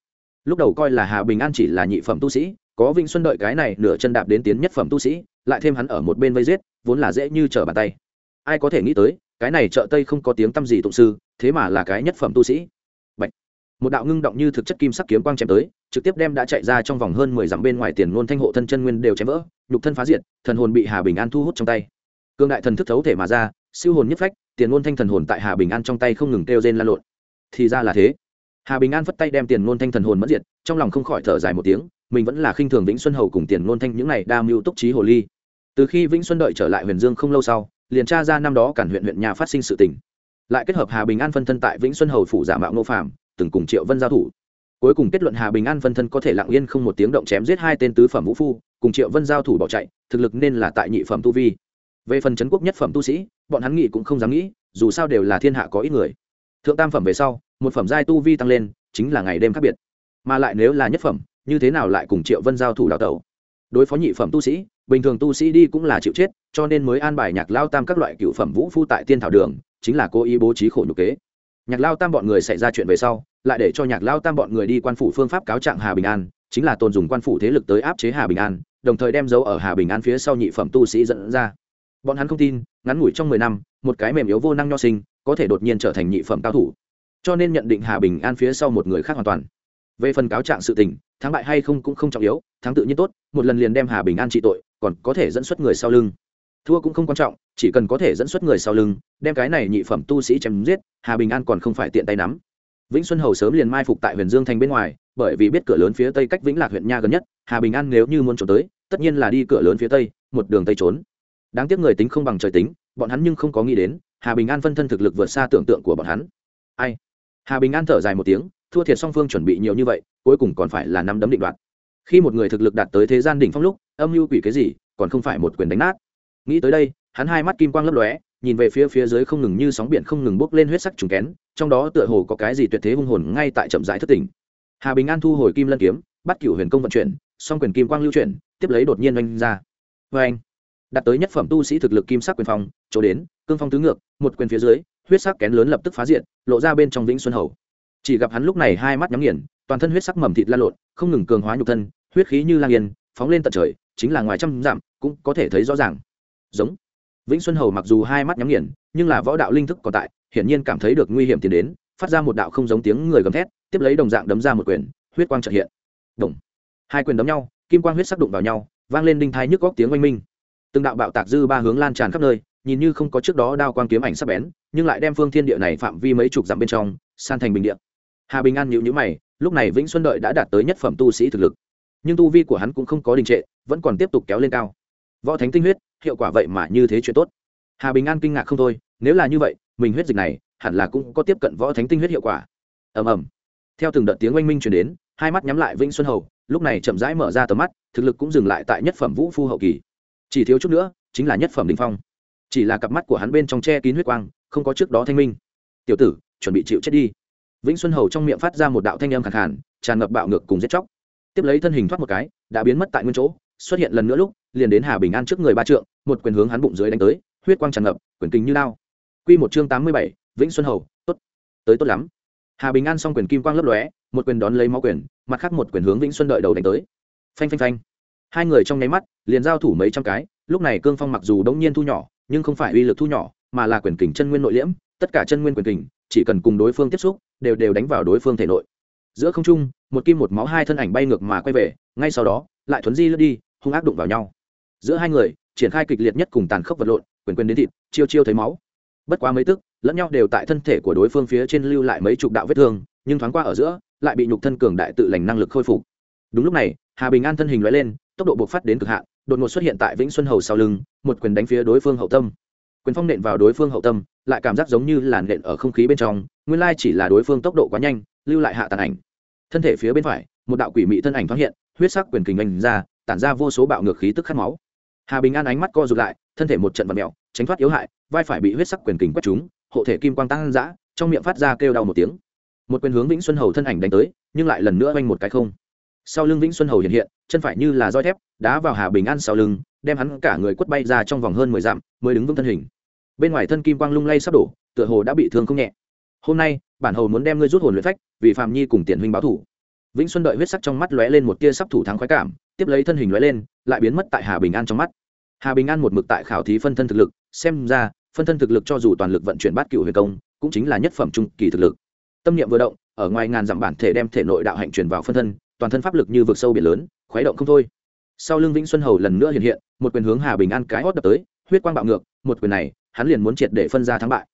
Lúc đầu coi là hà bình an chỉ là nhị phẩm tu sĩ có vinh xuân đợi cái này nửa chân đạp đến tiến nhất phẩm tu sĩ lại thêm hắn ở một bên vây giết vốn là dễ như trở bàn tay. Ai có thể nghĩ tới cái này chợ tây không có tiếng t â m gì tụng sư thế mà là cái nhất phẩm tu sĩ. Bạch. một đạo ngưng động như thực chất kim sắc kiếm quang chém tới trực tiếp đem đã chạy ra trong vòng hơn mười dặm bên ngoài tiền ngôn thanh hộ thân chân nguyên đều chém vỡ nhục thân phá diệt thần hồn bị hà bình an thu hút trong tay. Cương đại thần thức thấu thể mà ra siêu hồn nhất phách tiền ngôn thanh thần hồn tại hà bình an trong tay không ngừng kêu rên lan lộn. Thì ra là thế. Hà bình an phất tay đem tiền ngôn thanh thần hồn mất diệt, trong lòng không khỏi thở dài một tiếng, mình vẫn là khinh thường vĩnh xuân hầu cùng tiền ngôn thanh những này đa mưu túc trí hồ ly. Từ khi vĩnh xuân đợi trở lại huyền dương không lâu sau, liền tra ra năm đó cản huyện huyện nhà phát sinh sự tình. Lại kết hợp hà bình an phân thân tại vĩnh xuân hầu phủ giả mạo ngô phạm từng cùng triệu vân giao thủ. Cuối cùng kết luận hà bình an phân thân có thể lặng yên không một tiếng động chém giết hai tên tứ phẩm vũ phu, cùng triệu vân giao thủ bỏ chạy, thực lực nên là tại nhị phẩm tu vi về phần trấn quốc nhất phẩm tu sĩ, bọn hắn nghĩ cũng không dám nghĩ, dù sao đều là thiên hạ có ít người. Thượng tam phẩm về sau, một phẩm giai tu vi tăng lên, chính là ngày đêm khác biệt. Mà lại nếu là nhất phẩm, như thế nào lại cùng triệu vân giao thủ đào tẩu? Đối phó nhị phẩm tu sĩ, bình thường tu sĩ đi cũng là chịu chết, cho nên mới an bài nhạc lao tam các loại cựu phẩm vũ phu tại tiên thảo đường, chính là cố ý bố trí khổ nhục kế. Nhạc lao tam bọn người xảy ra chuyện về sau, lại để cho nhạc lao tam bọn người đi quan phủ phương pháp cáo trạng hà bình an, chính là tồn dùng quan phủ thế lực tới áp chế hà bình an, đồng thời đem dấu ở hà bình an phía sau nhị phẩm tu sĩ dẫn ra bọn hắn không tin, ngắn ngủi trong mười năm, một cái mềm yếu vô năng nho sinh có thể đột nhiên trở thành nhị phẩm cao thủ. Cho nên nhận định hà bình an phía sau một người khác hoàn toàn. Về phần cáo trạng sự tình, thắng bại hay không cũng không trọng yếu, thắng tự nhiên tốt, một lần liền đem hà bình an trị tội, còn có thể dẫn xuất người sau lưng. Thua cũng không quan trọng, chỉ cần có thể dẫn xuất người sau lưng, đem cái này nhị phẩm tu sĩ chém giết, hà bình an còn không phải tiện tay nắm. Vĩnh xuân hầu sớm liền mai phục tại huyền dương thành bên ngoài, bởi vì biết cửa lớn phía tây cách vĩnh lạc huyện nha gần nhất, hà bình an nếu như muốn trốn tới, tất nhiên là đi cửa lớn phía tây, một đường tây trốn đáng tiếc người tính không bằng trời tính, bọn hắn nhưng không có nghĩ đến, hà bình an phân thân thực lực vượt xa tưởng tượng của bọn hắn. Ai? Hà bình an thở dài một tiếng, thua thiệt song phương chuẩn bị nhiều như vậy, cuối cùng còn phải là năm đấm định đoạt. Khi một người thực lực đạt tới thế gian đỉnh phong lúc, âm mưu quỷ cái gì, còn không phải một quyền đánh nát. Nghĩ tới đây, hắn hai mắt kim quang lấp lóe, nhìn về phía phía dưới không ngừng như sóng biển không ngừng bốc lên huyết sắc trùng kén, trong đó tựa hồ có cái gì tuyệt thế hung hồn ngay tại chậm rãi thất tỉnh. Hà bình an thu hồi kim lân kiếm, bắt cửu huyền công vận chuyển, song quyền kim quang lưu chuyển, tiếp lấy đột nhiên oanh ra. Vê anh đạt tới nhất phẩm tu sĩ thực lực kim sắc quyền phong, chỗ đến, cương phong tứ ngược, một quyền phía dưới, huyết sắc kén lớn lập tức phá diện, lộ ra bên trong vĩnh xuân hầu. Chỉ gặp hắn lúc này hai mắt nhắm nghiền, toàn thân huyết sắc mầm thịt lan lộn, không ngừng cường hóa nhục thân, huyết khí như lang yên, phóng lên tận trời, chính là ngoài trăm dặm, cũng có thể thấy rõ ràng. Giống. Vĩnh xuân hầu mặc dù hai mắt nhắm nghiền, nhưng là võ đạo linh thức còn tại, hiển nhiên cảm thấy được nguy hiểm tiến đến, phát ra một đạo không giống tiếng người gầm thét, tiếp lấy đồng dạng đấm ra một quyền, huyết quang trợ hiện. Đồng. Hai quyền đấm nhau, kim quang huyết sắc đụng vào nhau, vang lên đinh thai nhức góc tiếng oanh minh từng đạo bạo tạc dư ba hướng lan tràn khắp nơi, nhìn như không có trước đó đao quang kiếm ảnh sắp bén, nhưng lại đem phương thiên địa này phạm vi mấy chục dặm bên trong, san thành bình địa. Hà bình an nhịu nhữ mày, lúc này vĩnh xuân đợi đã đạt tới nhất phẩm tu sĩ thực lực. Nhưng tu vi của hắn cũng không có đình trệ, vẫn còn tiếp tục kéo lên cao. Võ thánh tinh huyết, hiệu quả vậy mà như thế chuyện tốt. Hà bình an kinh ngạc không thôi, nếu là như vậy, mình huyết dịch này, hẳn là cũng có tiếp cận võ thánh tinh huyết hiệu quả. Ầm ầm. Theo từng đợt tiếng oanh minh chuyển đến, hai mắt nhắm lại vĩnh xuân hầu, lúc này chậm rãi mở ra tầm mắt, thực lực cũng dừng lại tại nhất phẩm vũ phu hậu kỳ chỉ thiếu chút nữa, chính là nhất phẩm đình phong. Chỉ là cặp mắt của hắn bên trong che kín huyết quang, không có trước đó thanh minh. Tiểu tử, chuẩn bị chịu chết đi. Vĩnh xuân hầu trong miệng phát ra một đạo thanh âm khẳng hẳn tràn ngập bạo ngược cùng giết chóc. Tiếp lấy thân hình thoát một cái, đã biến mất tại nguyên chỗ, xuất hiện lần nữa lúc, liền đến hà bình an trước người ba trượng, một quyền hướng hắn bụng dưới đánh tới, huyết quang tràn ngập, quyền kinh như lao. Q một chương tám mươi bảy, vĩnh xuân hầu, tốt. Tới tốt lắm. Hà bình an xong quyền kim quang lấp lóe, một quyền đón lấy máu quyền, mặt khác một quyền hướng vĩnh xuân đợi đầu đánh tới. Phanh phanh phanh hai người trong nháy mắt liền giao thủ mấy trăm cái, lúc này cương phong mặc dù đống nhiên thu nhỏ, nhưng không phải uy lực thu nhỏ, mà là quyền kình chân nguyên nội liễm, tất cả chân nguyên quyền kình, chỉ cần cùng đối phương tiếp xúc, đều đều đánh vào đối phương thể nội. Giữa không trung, một kim một máu hai thân ảnh bay ngược mà quay về, ngay sau đó, lại thuấn di lướt đi, hung ác đụng vào nhau. Giữa hai người, triển khai kịch liệt nhất cùng tàn khốc vật lộn, quyền quyền đến thịt, chiêu chiêu thấy máu. Bất quá mấy tức, lẫn nhau đều tại thân thể của đối phương phía trên lưu lại mấy chục đạo vết thương, nhưng thoáng qua ở giữa, lại bị nhục thân cường đại tự lành năng lực khôi phục. Đúng lúc này, hà bình an thân hình loại lên tốc độ bộc phát đến cực hạn, đột ngột xuất hiện tại vĩnh xuân hầu sau lưng, một quyền đánh phía đối phương hậu tâm. Quyền phong nện vào đối phương hậu tâm, lại cảm giác giống như làn nện ở không khí bên trong, nguyên lai chỉ là đối phương tốc độ quá nhanh, lưu lại hạ tàn ảnh. Thân thể phía bên phải, một đạo quỷ mị thân ảnh thoáng hiện, huyết sắc quyền kình anh ra, tản ra vô số bạo ngược khí tức khát máu. Hà bình an ánh mắt co rụt lại, thân thể một trận vật mèo, tránh thoát yếu hại, vai phải bị huyết sắc quyền kình quét trúng, hộ thể kim quang tăng dã, trong miệng phát ra kêu đau một tiếng. Một quyền hướng vĩnh xuân hầu thân ảnh đánh tới, nhưng lại lần nữa oanh một cái không sau lưng vĩnh xuân hầu hiện hiện, chân phải như là roi thép, đá vào hà bình an sau lưng, đem hắn cả người quất bay ra trong vòng hơn mười dặm, mới đứng vững thân hình. Bên ngoài thân kim quang lung lay sắp đổ, tựa hồ đã bị thương không nhẹ. Hôm nay, bản hầu muốn đem ngươi rút hồn luyện phách, vì phạm nhi cùng tiền huynh báo thủ. Vĩnh xuân đợi huyết sắc trong mắt lóe lên một tia sắp thủ thắng khoái cảm, tiếp lấy thân hình lóe lên, lại biến mất tại hà bình an trong mắt. Hà bình an một mực tại khảo thí phân thân thực lực, xem ra, phân thân thực lực cho dù toàn lực vận chuyển bát cựu huyền công, cũng chính là nhất phẩm trung kỳ thực lực. Tâm niệm vừa động, ở ngoài ngàn dặm bản thể đem thể nội đạo hạnh truyền vào phân thân toàn thân pháp lực như vực sâu biển lớn, khuấy động không thôi. Sau lưng vĩnh xuân hầu lần nữa hiện hiện, một quyền hướng hà bình an cái hót đập tới, huyết quang bạo ngược, một quyền này, hắn liền muốn triệt để phân ra thắng bại.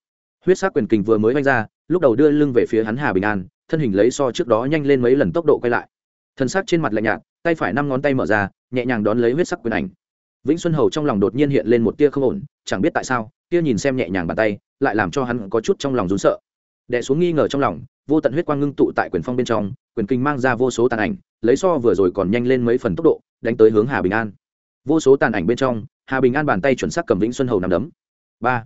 Huyết sắc quyền kình vừa mới vanh ra, lúc đầu đưa lưng về phía hắn hà bình an, thân hình lấy so trước đó nhanh lên mấy lần tốc độ quay lại. Thân sắc trên mặt lạnh nhạt, tay phải năm ngón tay mở ra, nhẹ nhàng đón lấy huyết sắc quyền ảnh. Vĩnh xuân hầu trong lòng đột nhiên hiện lên một tia không ổn, chẳng biết tại sao, tia nhìn xem nhẹ nhàng bàn tay, lại làm cho hắn có chút trong lòng rún sợ đẻ xuống nghi ngờ trong lòng, vô tận huyết quang ngưng tụ tại quyền phong bên trong, quyền kinh mang ra vô số tàn ảnh, lấy so vừa rồi còn nhanh lên mấy phần tốc độ, đánh tới hướng hà bình an. Vô số tàn ảnh bên trong, hà bình an bàn tay chuẩn xác cầm vĩnh xuân hầu nằm đấm. Ba.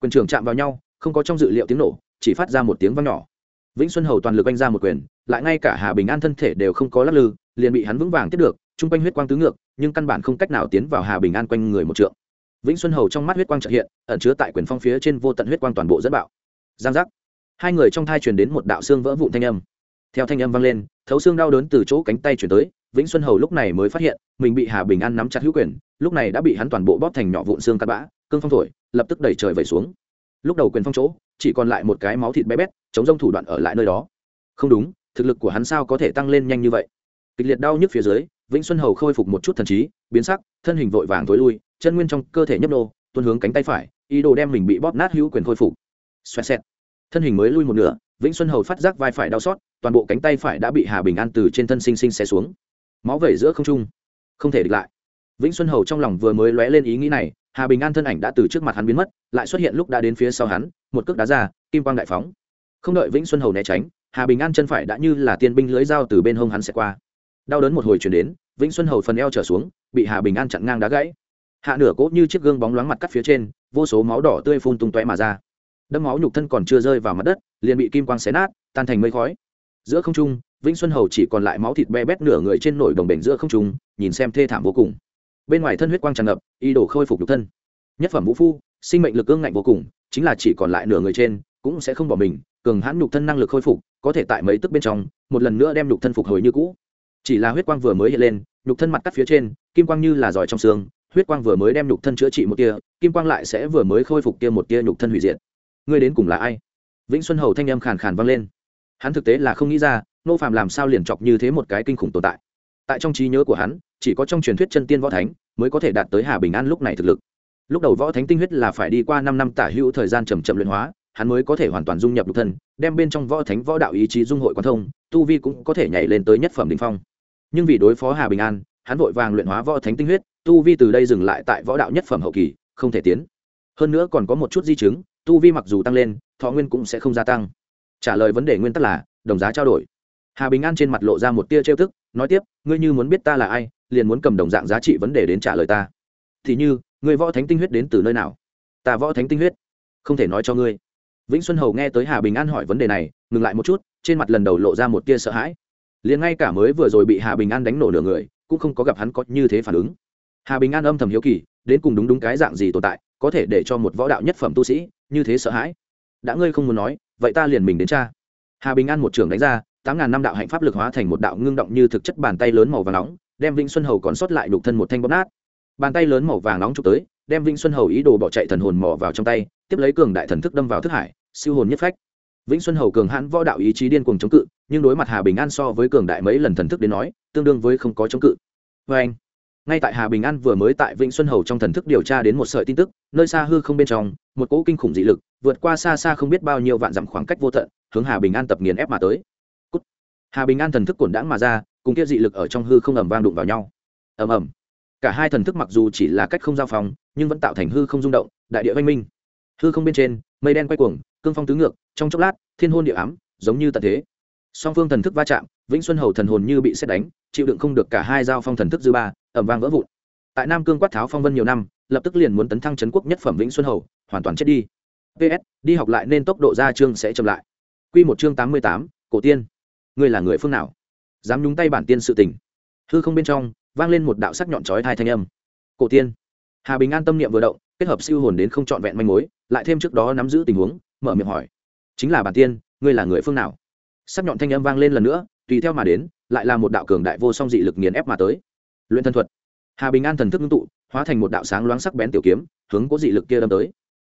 Quyền trưởng chạm vào nhau, không có trong dự liệu tiếng nổ, chỉ phát ra một tiếng vang nhỏ. Vĩnh xuân hầu toàn lực oanh ra một quyền, lại ngay cả hà bình an thân thể đều không có lắc lư, liền bị hắn vững vàng tiếp được chung quanh huyết quang tứ ngược, nhưng căn bản không cách nào tiến vào hà bình an quanh người một trượng. Vĩnh xuân hầu trong mắt huyết quang trợ hiện, ẩn chứa tại quyền phong phía trên vô tận huyết quang toàn bộ dẫn bạo. Giang giác hai người trong thai truyền đến một đạo xương vỡ vụn thanh âm. Theo thanh âm vang lên, thấu xương đau đớn từ chỗ cánh tay chuyển tới, vĩnh xuân hầu lúc này mới phát hiện, mình bị hà bình an nắm chặt hữu quyền, lúc này đã bị hắn toàn bộ bóp thành nhỏ vụn xương cắt bã, cương phong thổi, lập tức đẩy trời vẩy xuống. Lúc đầu quyền phong chỗ, chỉ còn lại một cái máu thịt bé bét, chống rông thủ đoạn ở lại nơi đó. Không đúng, thực lực của hắn sao có thể tăng lên nhanh như vậy? Kịch liệt đau nhức phía dưới, vĩnh xuân hầu khôi phục một chút thần trí, biến sắc, thân hình vội vàng thối lui, chân nguyên trong cơ thể nhấp nô, tuôn hướng cánh tay phải, ý đồ đem mình bị bóp nát hữu quyền khôi phục. Xoẹt xẹt thân hình mới lui một nửa, vĩnh xuân hầu phát giác vai phải đau xót, toàn bộ cánh tay phải đã bị hà bình an từ trên thân sinh sinh xé xuống. Máu vẩy giữa không trung. Không thể địch lại. Vĩnh xuân hầu trong lòng vừa mới lóe lên ý nghĩ này, hà bình an thân ảnh đã từ trước mặt hắn biến mất, lại xuất hiện lúc đã đến phía sau hắn, một cước đá ra, kim quang đại phóng. Không đợi vĩnh xuân hầu né tránh, hà bình an chân phải đã như là tiên binh lưới dao từ bên hông hắn sẽ qua. Đau đớn một hồi chuyển đến, vĩnh xuân hầu phần eo trở xuống, bị hà bình an chặn ngang đá gãy. Hạ nửa cốt như chiếc gương bóng loáng mặt cắt phía trên, vô số máu đỏ tươi phun tung tóe mà ra đâm máu nhục thân còn chưa rơi vào mặt đất, liền bị kim quang xé nát, tan thành mây khói. Giữa không trung, vĩnh xuân hầu chỉ còn lại máu thịt be bét nửa người trên nổi đồng bể giữa không trung, nhìn xem thê thảm vô cùng. Bên ngoài thân huyết quang tràn ngập, y đổ khôi phục nhục thân. Nhất phẩm vũ phu, sinh mệnh lực ương ngạnh vô cùng, chính là chỉ còn lại nửa người trên, cũng sẽ không bỏ mình, cường hãn nhục thân năng lực khôi phục, có thể tại mấy tức bên trong, một lần nữa đem nhục thân phục hồi như cũ. Chỉ là huyết quang vừa mới hiện lên, nhục thân mặt cắt phía trên, kim quang như là giỏi trong xương, huyết quang vừa mới đem nhục thân chữa trị một tia, kim quang lại sẽ vừa mới khôi phục tia một tia nhục thân hủy diệt ngươi đến cùng là ai? Vĩnh xuân hầu thanh âm khàn khàn vang lên. Hắn thực tế là không nghĩ ra nô phàm làm sao liền chọc như thế một cái kinh khủng tồn tại. Tại trong trí nhớ của hắn, chỉ có trong truyền thuyết chân tiên võ thánh mới có thể đạt tới hà bình an lúc này thực lực. Lúc đầu võ thánh tinh huyết là phải đi qua năm năm tả hữu thời gian chầm chậm luyện hóa, hắn mới có thể hoàn toàn dung nhập lục thân, đem bên trong võ thánh võ đạo ý chí dung hội quan thông, tu vi cũng có thể nhảy lên tới nhất phẩm đình phong. Nhưng vì đối phó hà bình an, hắn vội vàng luyện hóa võ thánh tinh huyết, tu vi từ đây dừng lại tại võ đạo nhất phẩm hậu kỳ, không thể tiến. Hơn nữa còn có một chút di chứng tu vi mặc dù tăng lên, thọ nguyên cũng sẽ không gia tăng. Trả lời vấn đề nguyên tắc là, đồng giá trao đổi. Hà bình an trên mặt lộ ra một tia trêu thức nói tiếp, ngươi như muốn biết ta là ai, liền muốn cầm đồng dạng giá trị vấn đề đến trả lời ta. Thì như người võ thánh tinh huyết đến từ nơi nào? Ta võ thánh tinh huyết. Không thể nói cho ngươi. Vĩnh xuân hầu nghe tới hà bình an hỏi vấn đề này, ngừng lại một chút, trên mặt lần đầu lộ ra một tia sợ hãi. Liền ngay cả mới vừa rồi bị hà bình an đánh nổ nửa người, cũng không có gặp hắn có như thế phản ứng. Hà bình an âm thầm hiếu kỳ, đến cùng đúng đúng cái dạng gì tồn tại, có thể để cho một võ đạo nhất phẩm tu sĩ như thế sợ hãi. Đã ngươi không muốn nói, vậy ta liền mình đến cha. Hà bình an một trường đánh ra, tám ngàn năm đạo hạnh pháp lực hóa thành một đạo ngưng động như thực chất bàn tay lớn màu vàng nóng, đem vĩnh xuân hầu còn sót lại đục thân một thanh bóp nát. Bàn tay lớn màu vàng nóng chụp tới, đem vĩnh xuân hầu ý đồ bỏ chạy thần hồn mỏ vào trong tay, tiếp lấy cường đại thần thức đâm vào thức hải, siêu hồn nhất phách. Vĩnh xuân hầu cường hãn võ đạo ý chí điên cuồng chống cự, nhưng đối mặt hà bình an so với cường đại mấy lần thần thức đến nói, tương đương với không có chống cự. Vê anh ngay tại hà bình an vừa mới tại vĩnh xuân hầu trong thần thức điều tra đến một sợi tin tức, nơi xa hư không bên trong, một cỗ kinh khủng dị lực, vượt qua xa xa không biết bao nhiêu vạn dặm khoảng cách vô tận, hướng hà bình an tập nghiền ép mà tới、Cút. Hà bình an thần thức cuồn đãng mà ra, cùng kia dị lực ở trong hư không ầm vang đụng vào nhau. Ầm ầm. Cả hai thần thức mặc dù chỉ là cách không giao phòng, nhưng vẫn tạo thành hư không rung động, đại địa văn minh. Hư không bên trên, mây đen quay cuồng, cương phong tứ ngược, trong chốc lát, thiên hôn địa ám, giống như tận thế. Song phương thần thức va chạm vĩnh xuân hầu thần hồn như bị xét đánh, chịu đựng không được cả hai giao phong thần thức dư ba ẩm vang vỡ vụn. Tại nam cương quát tháo phong vân nhiều năm, lập tức liền muốn tấn thăng trấn quốc nhất phẩm vĩnh xuân hầu, hoàn toàn chết đi. Ps đi học lại nên tốc độ ra chương sẽ chậm lại. Q một chương tám mươi tám, cổ tiên. Ngươi là người phương nào? Dám nhúng tay bản tiên sự tình. Hư không bên trong, vang lên một đạo sắc nhọn chói thai thanh âm. Cổ tiên. Hà bình an tâm niệm vừa động, kết hợp siêu hồn đến không trọn vẹn manh mối, lại thêm trước đó nắm giữ tình huống, mở miệng hỏi. Chính là bản tiên, ngươi là người phương nào? Sắc nhọn thanh âm vang lên lần nữa, tùy theo mà đến, lại là một đạo cường đại vô song dị lực nghiền ép mà tới luyện thân thuật. Hà bình an thần thức ngưng tụ, hóa thành một đạo sáng loáng sắc bén tiểu kiếm, hướng cố dị lực kia đâm tới.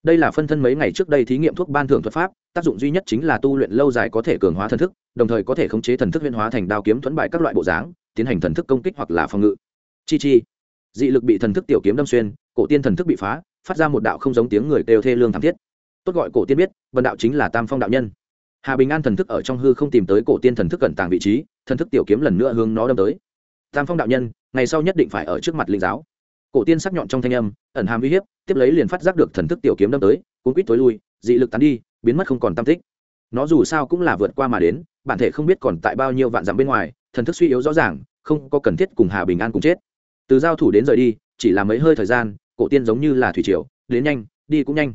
Đây là phân thân mấy ngày trước đây thí nghiệm thuốc ban thưởng thuật pháp, tác dụng duy nhất chính là tu luyện lâu dài có thể cường hóa thần thức, đồng thời có thể khống chế thần thức huyên hóa thành đao kiếm thuẫn bại các loại bộ dáng, tiến hành thần thức công kích hoặc là phòng ngự. Chi chi. Dị lực bị thần thức tiểu kiếm đâm xuyên, cổ tiên thần thức bị phá, phát ra một đạo không giống tiếng người kêu thê lương thảm thiết. Tốt gọi cổ tiên biết vận đạo chính là tam phong đạo nhân. Hà bình an thần thức ở trong hư không tìm tới cổ tiên thần thức cẩn tàng vị trí, thần thức tiểu kiếm lần nữa hướng nó đâm tới tam phong đạo nhân, ngày sau nhất định phải ở trước mặt linh giáo. Cổ tiên sắc nhọn trong thanh âm, ẩn hàm uy hiếp, tiếp lấy liền phát giác được thần thức tiểu kiếm đâm tới, cuốn quýt tối lui, dị lực tán đi, biến mất không còn tam tích. Nó dù sao cũng là vượt qua mà đến, bản thể không biết còn tại bao nhiêu vạn dặm bên ngoài, thần thức suy yếu rõ ràng, không có cần thiết cùng hà bình an cùng chết. Từ giao thủ đến rời đi, chỉ là mấy hơi thời gian, cổ tiên giống như là thủy triều, đến nhanh, đi cũng nhanh.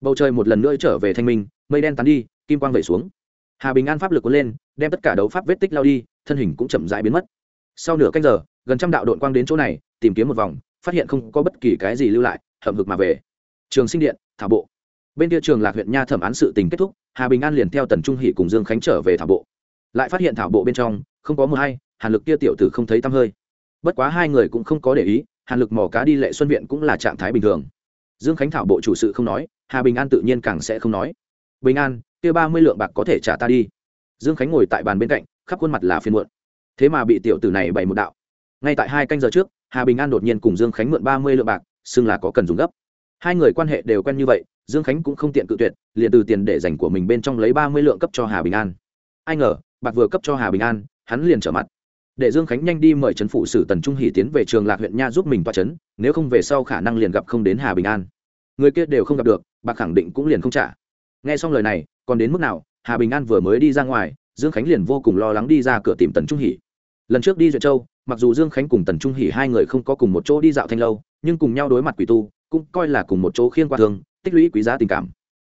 Bầu trời một lần nữa trở về thanh minh, mây đen tán đi, kim quang vẩy xuống. Hà bình an pháp lực cuốn lên, đem tất cả đấu pháp vết tích lao đi, thân hình cũng chậm rãi biến mất sau nửa canh giờ, gần trăm đạo đội quang đến chỗ này, tìm kiếm một vòng, phát hiện không có bất kỳ cái gì lưu lại, hậm hực mà về. Trường sinh điện, thảo bộ. Bên kia trường lạc huyện nha thẩm án sự tình kết thúc, hà bình an liền theo tần trung hỷ cùng dương khánh trở về thảo bộ. Lại phát hiện thảo bộ bên trong, không có mờ hay, hàn lực kia tiểu tử không thấy tăm hơi. Bất quá hai người cũng không có để ý, hàn lực mò cá đi lệ xuân viện cũng là trạng thái bình thường. Dương khánh thảo bộ chủ sự không nói, hà bình an tự nhiên càng sẽ không nói. Bình an, kia ba mươi lượng bạc có thể trả ta đi. Dương khánh ngồi tại bàn bên cạnh, khắp khuôn mặt là phiên muộn thế mà bị tiểu tử này bày một đạo. Ngay tại hai canh giờ trước, hà bình an đột nhiên cùng dương khánh mượn ba mươi lượng bạc, xưng là có cần dùng gấp. Hai người quan hệ đều quen như vậy, dương khánh cũng không tiện cự tuyệt, liền từ tiền để dành của mình bên trong lấy ba mươi lượng cấp cho hà bình an. Ai ngờ, bạc vừa cấp cho hà bình an, hắn liền trở mặt. Để dương khánh nhanh đi mời trấn phụ sử tần trung hỷ tiến về trường lạc huyện nha giúp mình toa trấn, nếu không về sau khả năng liền gặp không đến hà bình an. Người kia đều không gặp được, bạc khẳng định cũng liền không trả. Nghe xong lời này, còn đến mức nào, hà bình an vừa mới đi ra ngoài dương khánh liền vô cùng lo lắng đi ra cửa tìm tần trung hỷ. Lần trước đi duyệt châu, mặc dù dương khánh cùng tần trung hỷ hai người không có cùng một chỗ đi dạo thanh lâu, nhưng cùng nhau đối mặt quỷ tu, cũng coi là cùng một chỗ khiên qua thương, tích lũy quý giá tình cảm.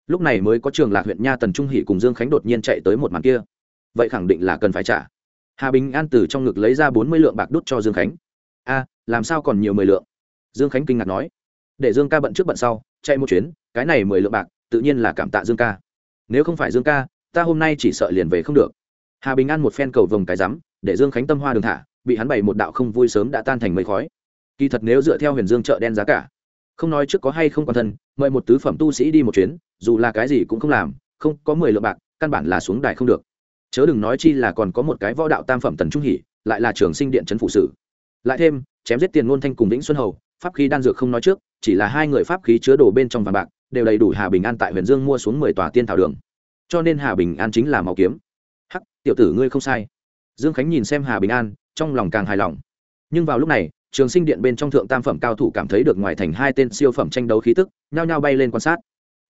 Lúc này mới có trường lạc huyện nha tần trung hỷ cùng dương khánh đột nhiên chạy tới một màn kia. Vậy khẳng định là cần phải trả. Hà bình an từ trong ngực lấy ra bốn mươi lượng bạc đút cho dương khánh. A, làm sao còn nhiều mười lượng? Dương khánh kinh ngạc nói. Để dương ca bận trước bận sau, chạy một chuyến, cái này mười lượng bạc, tự nhiên là cảm tạ dương ca. Nếu không phải dương ca ta hôm nay chỉ sợ liền về không được. Hà bình an một phen cầu vồng cái rắm, để dương khánh tâm hoa đường thả, bị hắn bày một đạo không vui sớm đã tan thành mây khói. Kỳ thật nếu dựa theo huyền dương chợ đen giá cả, không nói trước có hay không quan thân, mời một tứ phẩm tu sĩ đi một chuyến, dù là cái gì cũng không làm, không có mười lượng bạc, căn bản là xuống đài không được. Chớ đừng nói chi là còn có một cái võ đạo tam phẩm tần trung hỷ, lại là trường sinh điện trấn phụ sử lại thêm, chém giết tiền ngôn thanh cùng vĩnh xuân hầu, pháp khí đan dược không nói trước, chỉ là hai người pháp khí chứa đồ bên trong vàng bạc, đều đầy đủ hà bình an tại huyền dương mua xuống mười tòa tiên thảo đường cho nên hà bình an chính là màu kiếm. Hắc, tiểu tử ngươi không sai. Dương khánh nhìn xem hà bình an, trong lòng càng hài lòng. Nhưng vào lúc này, trường sinh điện bên trong thượng tam phẩm cao thủ cảm thấy được ngoài thành hai tên siêu phẩm tranh đấu khí tức, nhao nhao bay lên quan sát.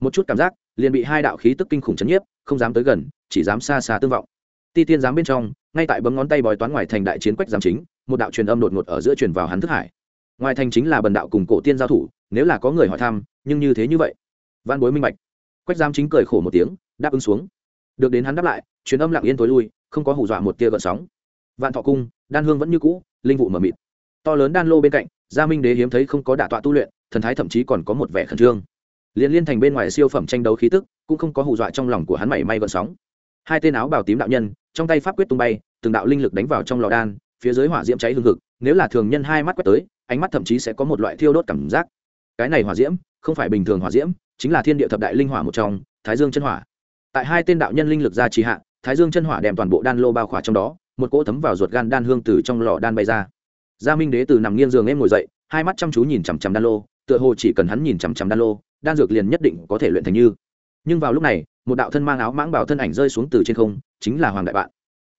Một chút cảm giác, liền bị hai đạo khí tức kinh khủng chấn nhiếp, không dám tới gần, chỉ dám xa xa tương vọng. Ti tiên giám bên trong, ngay tại bấm ngón tay bói toán ngoài thành đại chiến quách giám chính, một đạo truyền âm đột ngột ở giữa truyền vào hắn thức hải. Ngoài thành chính là bần đạo cùng cổ tiên giao thủ, nếu là có người hỏi thăm, nhưng như thế như vậy, văn bối minh bạch. Quách giám chính cười khổ một tiếng đáp ứng xuống. Được đến hắn đáp lại, truyền âm lặng yên tối lui, không có hù dọa một tia gợn sóng. Vạn thọ cung, đan hương vẫn như cũ, linh vụ mờ mịt. To lớn đan lô bên cạnh, gia minh đế hiếm thấy không có đả tọa tu luyện, thần thái thậm chí còn có một vẻ khẩn trương. Liên liên thành bên ngoài siêu phẩm tranh đấu khí tức, cũng không có hù dọa trong lòng của hắn mảy may gợn sóng. Hai tên áo bào tím đạo nhân, trong tay pháp quyết tung bay, từng đạo linh lực đánh vào trong lò đan, phía dưới hỏa diễm cháy hương hực. nếu là thường nhân hai mắt quét tới, ánh mắt thậm chí sẽ có một loại thiêu đốt cảm giác. Cái này hỏa diễm, không phải bình thường hỏa diễm, chính là thiên địa thập đại linh hỏa một trong, thái dương chân hỏa tại hai tên đạo nhân linh lực ra trì hạ, thái dương chân hỏa đem toàn bộ đan lô bao khỏa trong đó, một cỗ thấm vào ruột gan đan hương từ trong lò đan bay ra. Gia minh đế từ nằm nghiêng giường em ngồi dậy, hai mắt chăm chú nhìn chằm chằm đan lô, tựa hồ chỉ cần hắn nhìn chằm chằm đan lô, đan dược liền nhất định có thể luyện thành như. Nhưng vào lúc này, một đạo thân mang áo mãng bảo thân ảnh rơi xuống từ trên không, chính là hoàng đại bạn.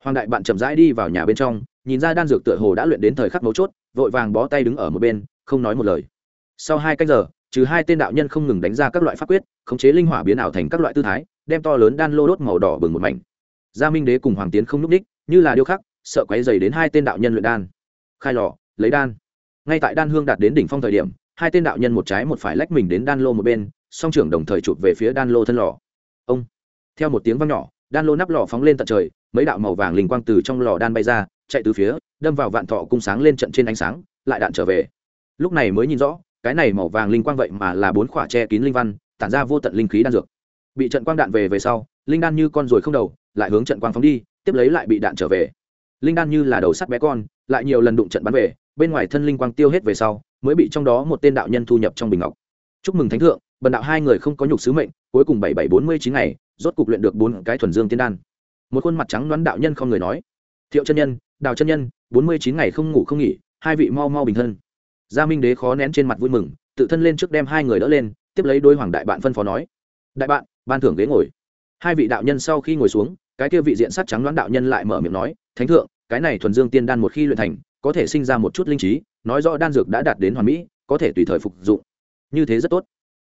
Hoàng đại bạn chậm rãi đi vào nhà bên trong, nhìn ra đan dược tựa hồ đã luyện đến thời khắc mấu chốt, vội vàng bó tay đứng ở một bên, không nói một lời. Sau hai cách giờ, trừ hai tên đạo nhân không ngừng đánh ra các loại pháp quyết, khống chế linh hỏa biến ảo thành các loại tư thái đem to lớn đan lô đốt màu đỏ bừng một mảnh. Gia minh đế cùng hoàng tiến không n ú c ních, như là điêu khắc, sợ quáy dày đến hai tên đạo nhân luyện đan. Khai lò, lấy đan. Ngay tại đan hương đạt đến đỉnh phong thời điểm, hai tên đạo nhân một trái một phải lách mình đến đan lô một bên, song trưởng đồng thời chụp về phía đan lô thân lò. Ông, theo một tiếng vang nhỏ, đan lô nắp lò phóng lên tận trời, mấy đạo màu vàng linh quang từ trong lò đan bay ra, chạy từ phía, đâm vào vạn thọ cung sáng lên trận trên ánh sáng, lại đạn trở về. Lúc này mới nhìn rõ, cái này màu vàng linh quang vậy mà là bốn khỏa che kín linh văn, tản ra vô tận linh khí đan dược bị trận quang đạn về về sau, linh đan như con ruồi không đầu, lại hướng trận quang phóng đi, tiếp lấy lại bị đạn trở về. Linh đan như là đầu sắt bé con, lại nhiều lần đụng trận bắn về, bên ngoài thân linh quang tiêu hết về sau, mới bị trong đó một tên đạo nhân thu nhập trong bình ngọc. Chúc mừng thánh thượng, bần đạo hai người không có nhục sứ mệnh, cuối cùng bảy bảy bốn mươi chín ngày, rốt cục luyện được bốn cái thuần dương tiên đan. Một khuôn mặt trắng đoán đạo nhân không người nói, thiệu chân nhân, đào chân nhân, bốn mươi chín ngày không ngủ không nghỉ, hai vị mau mau bình thân. Gia minh đế khó nén trên mặt vui mừng, tự thân lên trước đem hai người đỡ lên, tiếp lấy đôi hoàng đại bạn phân phó nói, đại bạn ban thưởng ghế ngồi. Hai vị đạo nhân sau khi ngồi xuống, cái kia vị diện sắt trắng đoán đạo nhân lại mở miệng nói, thánh thượng, cái này thuần dương tiên đan một khi luyện thành, có thể sinh ra một chút linh trí, nói rõ đan dược đã đạt đến hoàn mỹ, có thể tùy thời phục dụng. Như thế rất tốt.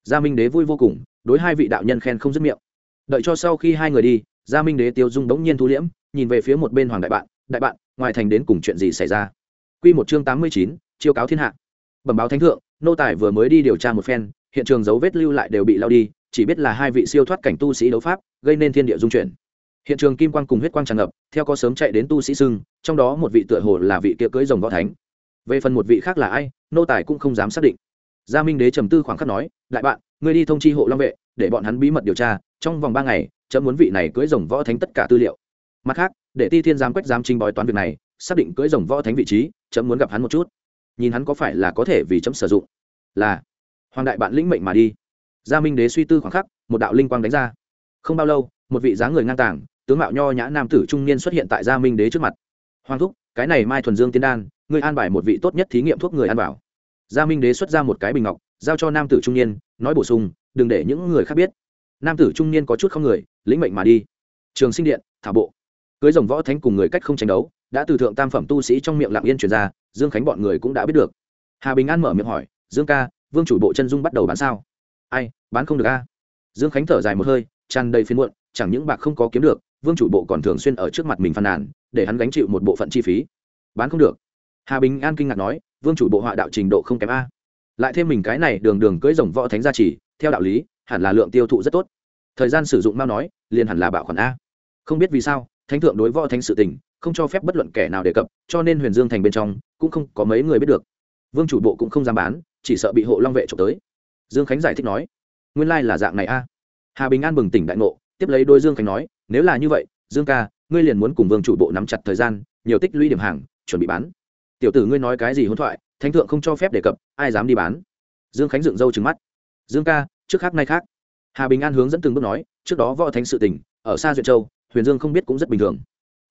Gia minh đế vui vô cùng, đối hai vị đạo nhân khen không dứt miệng. Đợi cho sau khi hai người đi, gia minh đế tiêu dung bỗng nhiên thu liễm, nhìn về phía một bên hoàng đại bạn đại bạn, ngoài thành đến cùng chuyện gì xảy ra? Q một chương tám mươi chín, chiêu cáo thiên hạ. Bẩm báo thánh thượng, nô tài vừa mới đi điều tra một phen, hiện trường dấu vết lưu lại đều bị lao đi chỉ biết là hai vị siêu thoát cảnh tu sĩ đấu pháp, gây nên thiên địa dung chuyển. Hiện trường kim quang cùng huyết quang tràn ngập, theo có sớm chạy đến tu sĩ sưng trong đó một vị tựa hồ là vị kia cưới rồng võ thánh. Về phần một vị khác là ai, nô tài cũng không dám xác định. Gia minh đế trầm tư khoảng khắc nói, đại bạn, ngươi đi thông chi hộ long vệ, để bọn hắn bí mật điều tra, trong vòng ba ngày, chấm muốn vị này cưới rồng võ thánh tất cả tư liệu. Mặt khác, để ti thiên giám quách giám trinh bói toán việc này, xác định cưới rồng võ thánh vị trí, chấm muốn gặp hắn một chút. Nhìn hắn có phải là có thể vì chấm sử dụng. Là. Hoàng đại bạn lĩnh mệnh mà đi gia minh đế suy tư khoảng khắc, một đạo linh quang đánh ra. Không bao lâu, một vị dáng người ngang tàng, tướng mạo nho nhã nam tử trung niên xuất hiện tại gia minh đế trước mặt. Hoàng thúc, cái này mai thuần dương tiên đan người an bài một vị tốt nhất thí nghiệm thuốc người ăn bảo gia minh đế xuất ra một cái bình ngọc, giao cho nam tử trung niên, nói bổ sung, đừng để những người khác biết. Nam tử trung niên có chút không người, lĩnh mệnh mà đi. Trường sinh điện, thả bộ. Cưới rồng võ thánh cùng người cách không tranh đấu, đã từ thượng tam phẩm tu sĩ trong miệng lặng yên truyền ra, dương khánh bọn người cũng đã biết được. Hà bình an mở miệng hỏi, dương ca, vương chủ bộ chân dung bắt đầu bán sao? Ai, bán không được a. Dương khánh thở dài một hơi, tràn đầy phiên muộn, chẳng những bạc không có kiếm được, vương chủ bộ còn thường xuyên ở trước mặt mình phàn nàn, để hắn gánh chịu một bộ phận chi phí. Bán không được. Hà bình an kinh ngạc nói, vương chủ bộ họa đạo trình độ không kém a. Lại thêm mình cái này đường đường cưỡi rồng võ thánh gia trì, theo đạo lý, hẳn là lượng tiêu thụ rất tốt. Thời gian sử dụng mau nói, liền hẳn là bạo khoản a. Không biết vì sao, thánh thượng đối võ thánh sự tình, không cho phép bất luận kẻ nào đề cập, cho nên huyền dương thành bên trong, cũng không có mấy người biết được. Vương chủ bộ cũng không dám bán, chỉ sợ bị hộ long vệ trộm tới dương khánh giải thích nói, nguyên lai là dạng này a. Hà bình an bừng tỉnh đại ngộ, tiếp lấy đôi dương khánh nói, nếu là như vậy, dương ca, ngươi liền muốn cùng vương chủ bộ nắm chặt thời gian, nhiều tích lũy điểm hàng, chuẩn bị bán. Tiểu tử ngươi nói cái gì hỗn thoại, thánh thượng không cho phép đề cập, ai dám đi bán? Dương khánh dựng râu trứng mắt, dương ca, trước khác nay khác. Hà bình an hướng dẫn từng bước nói, trước đó võ thánh sự tình, ở xa duyệt châu, huyền dương không biết cũng rất bình thường.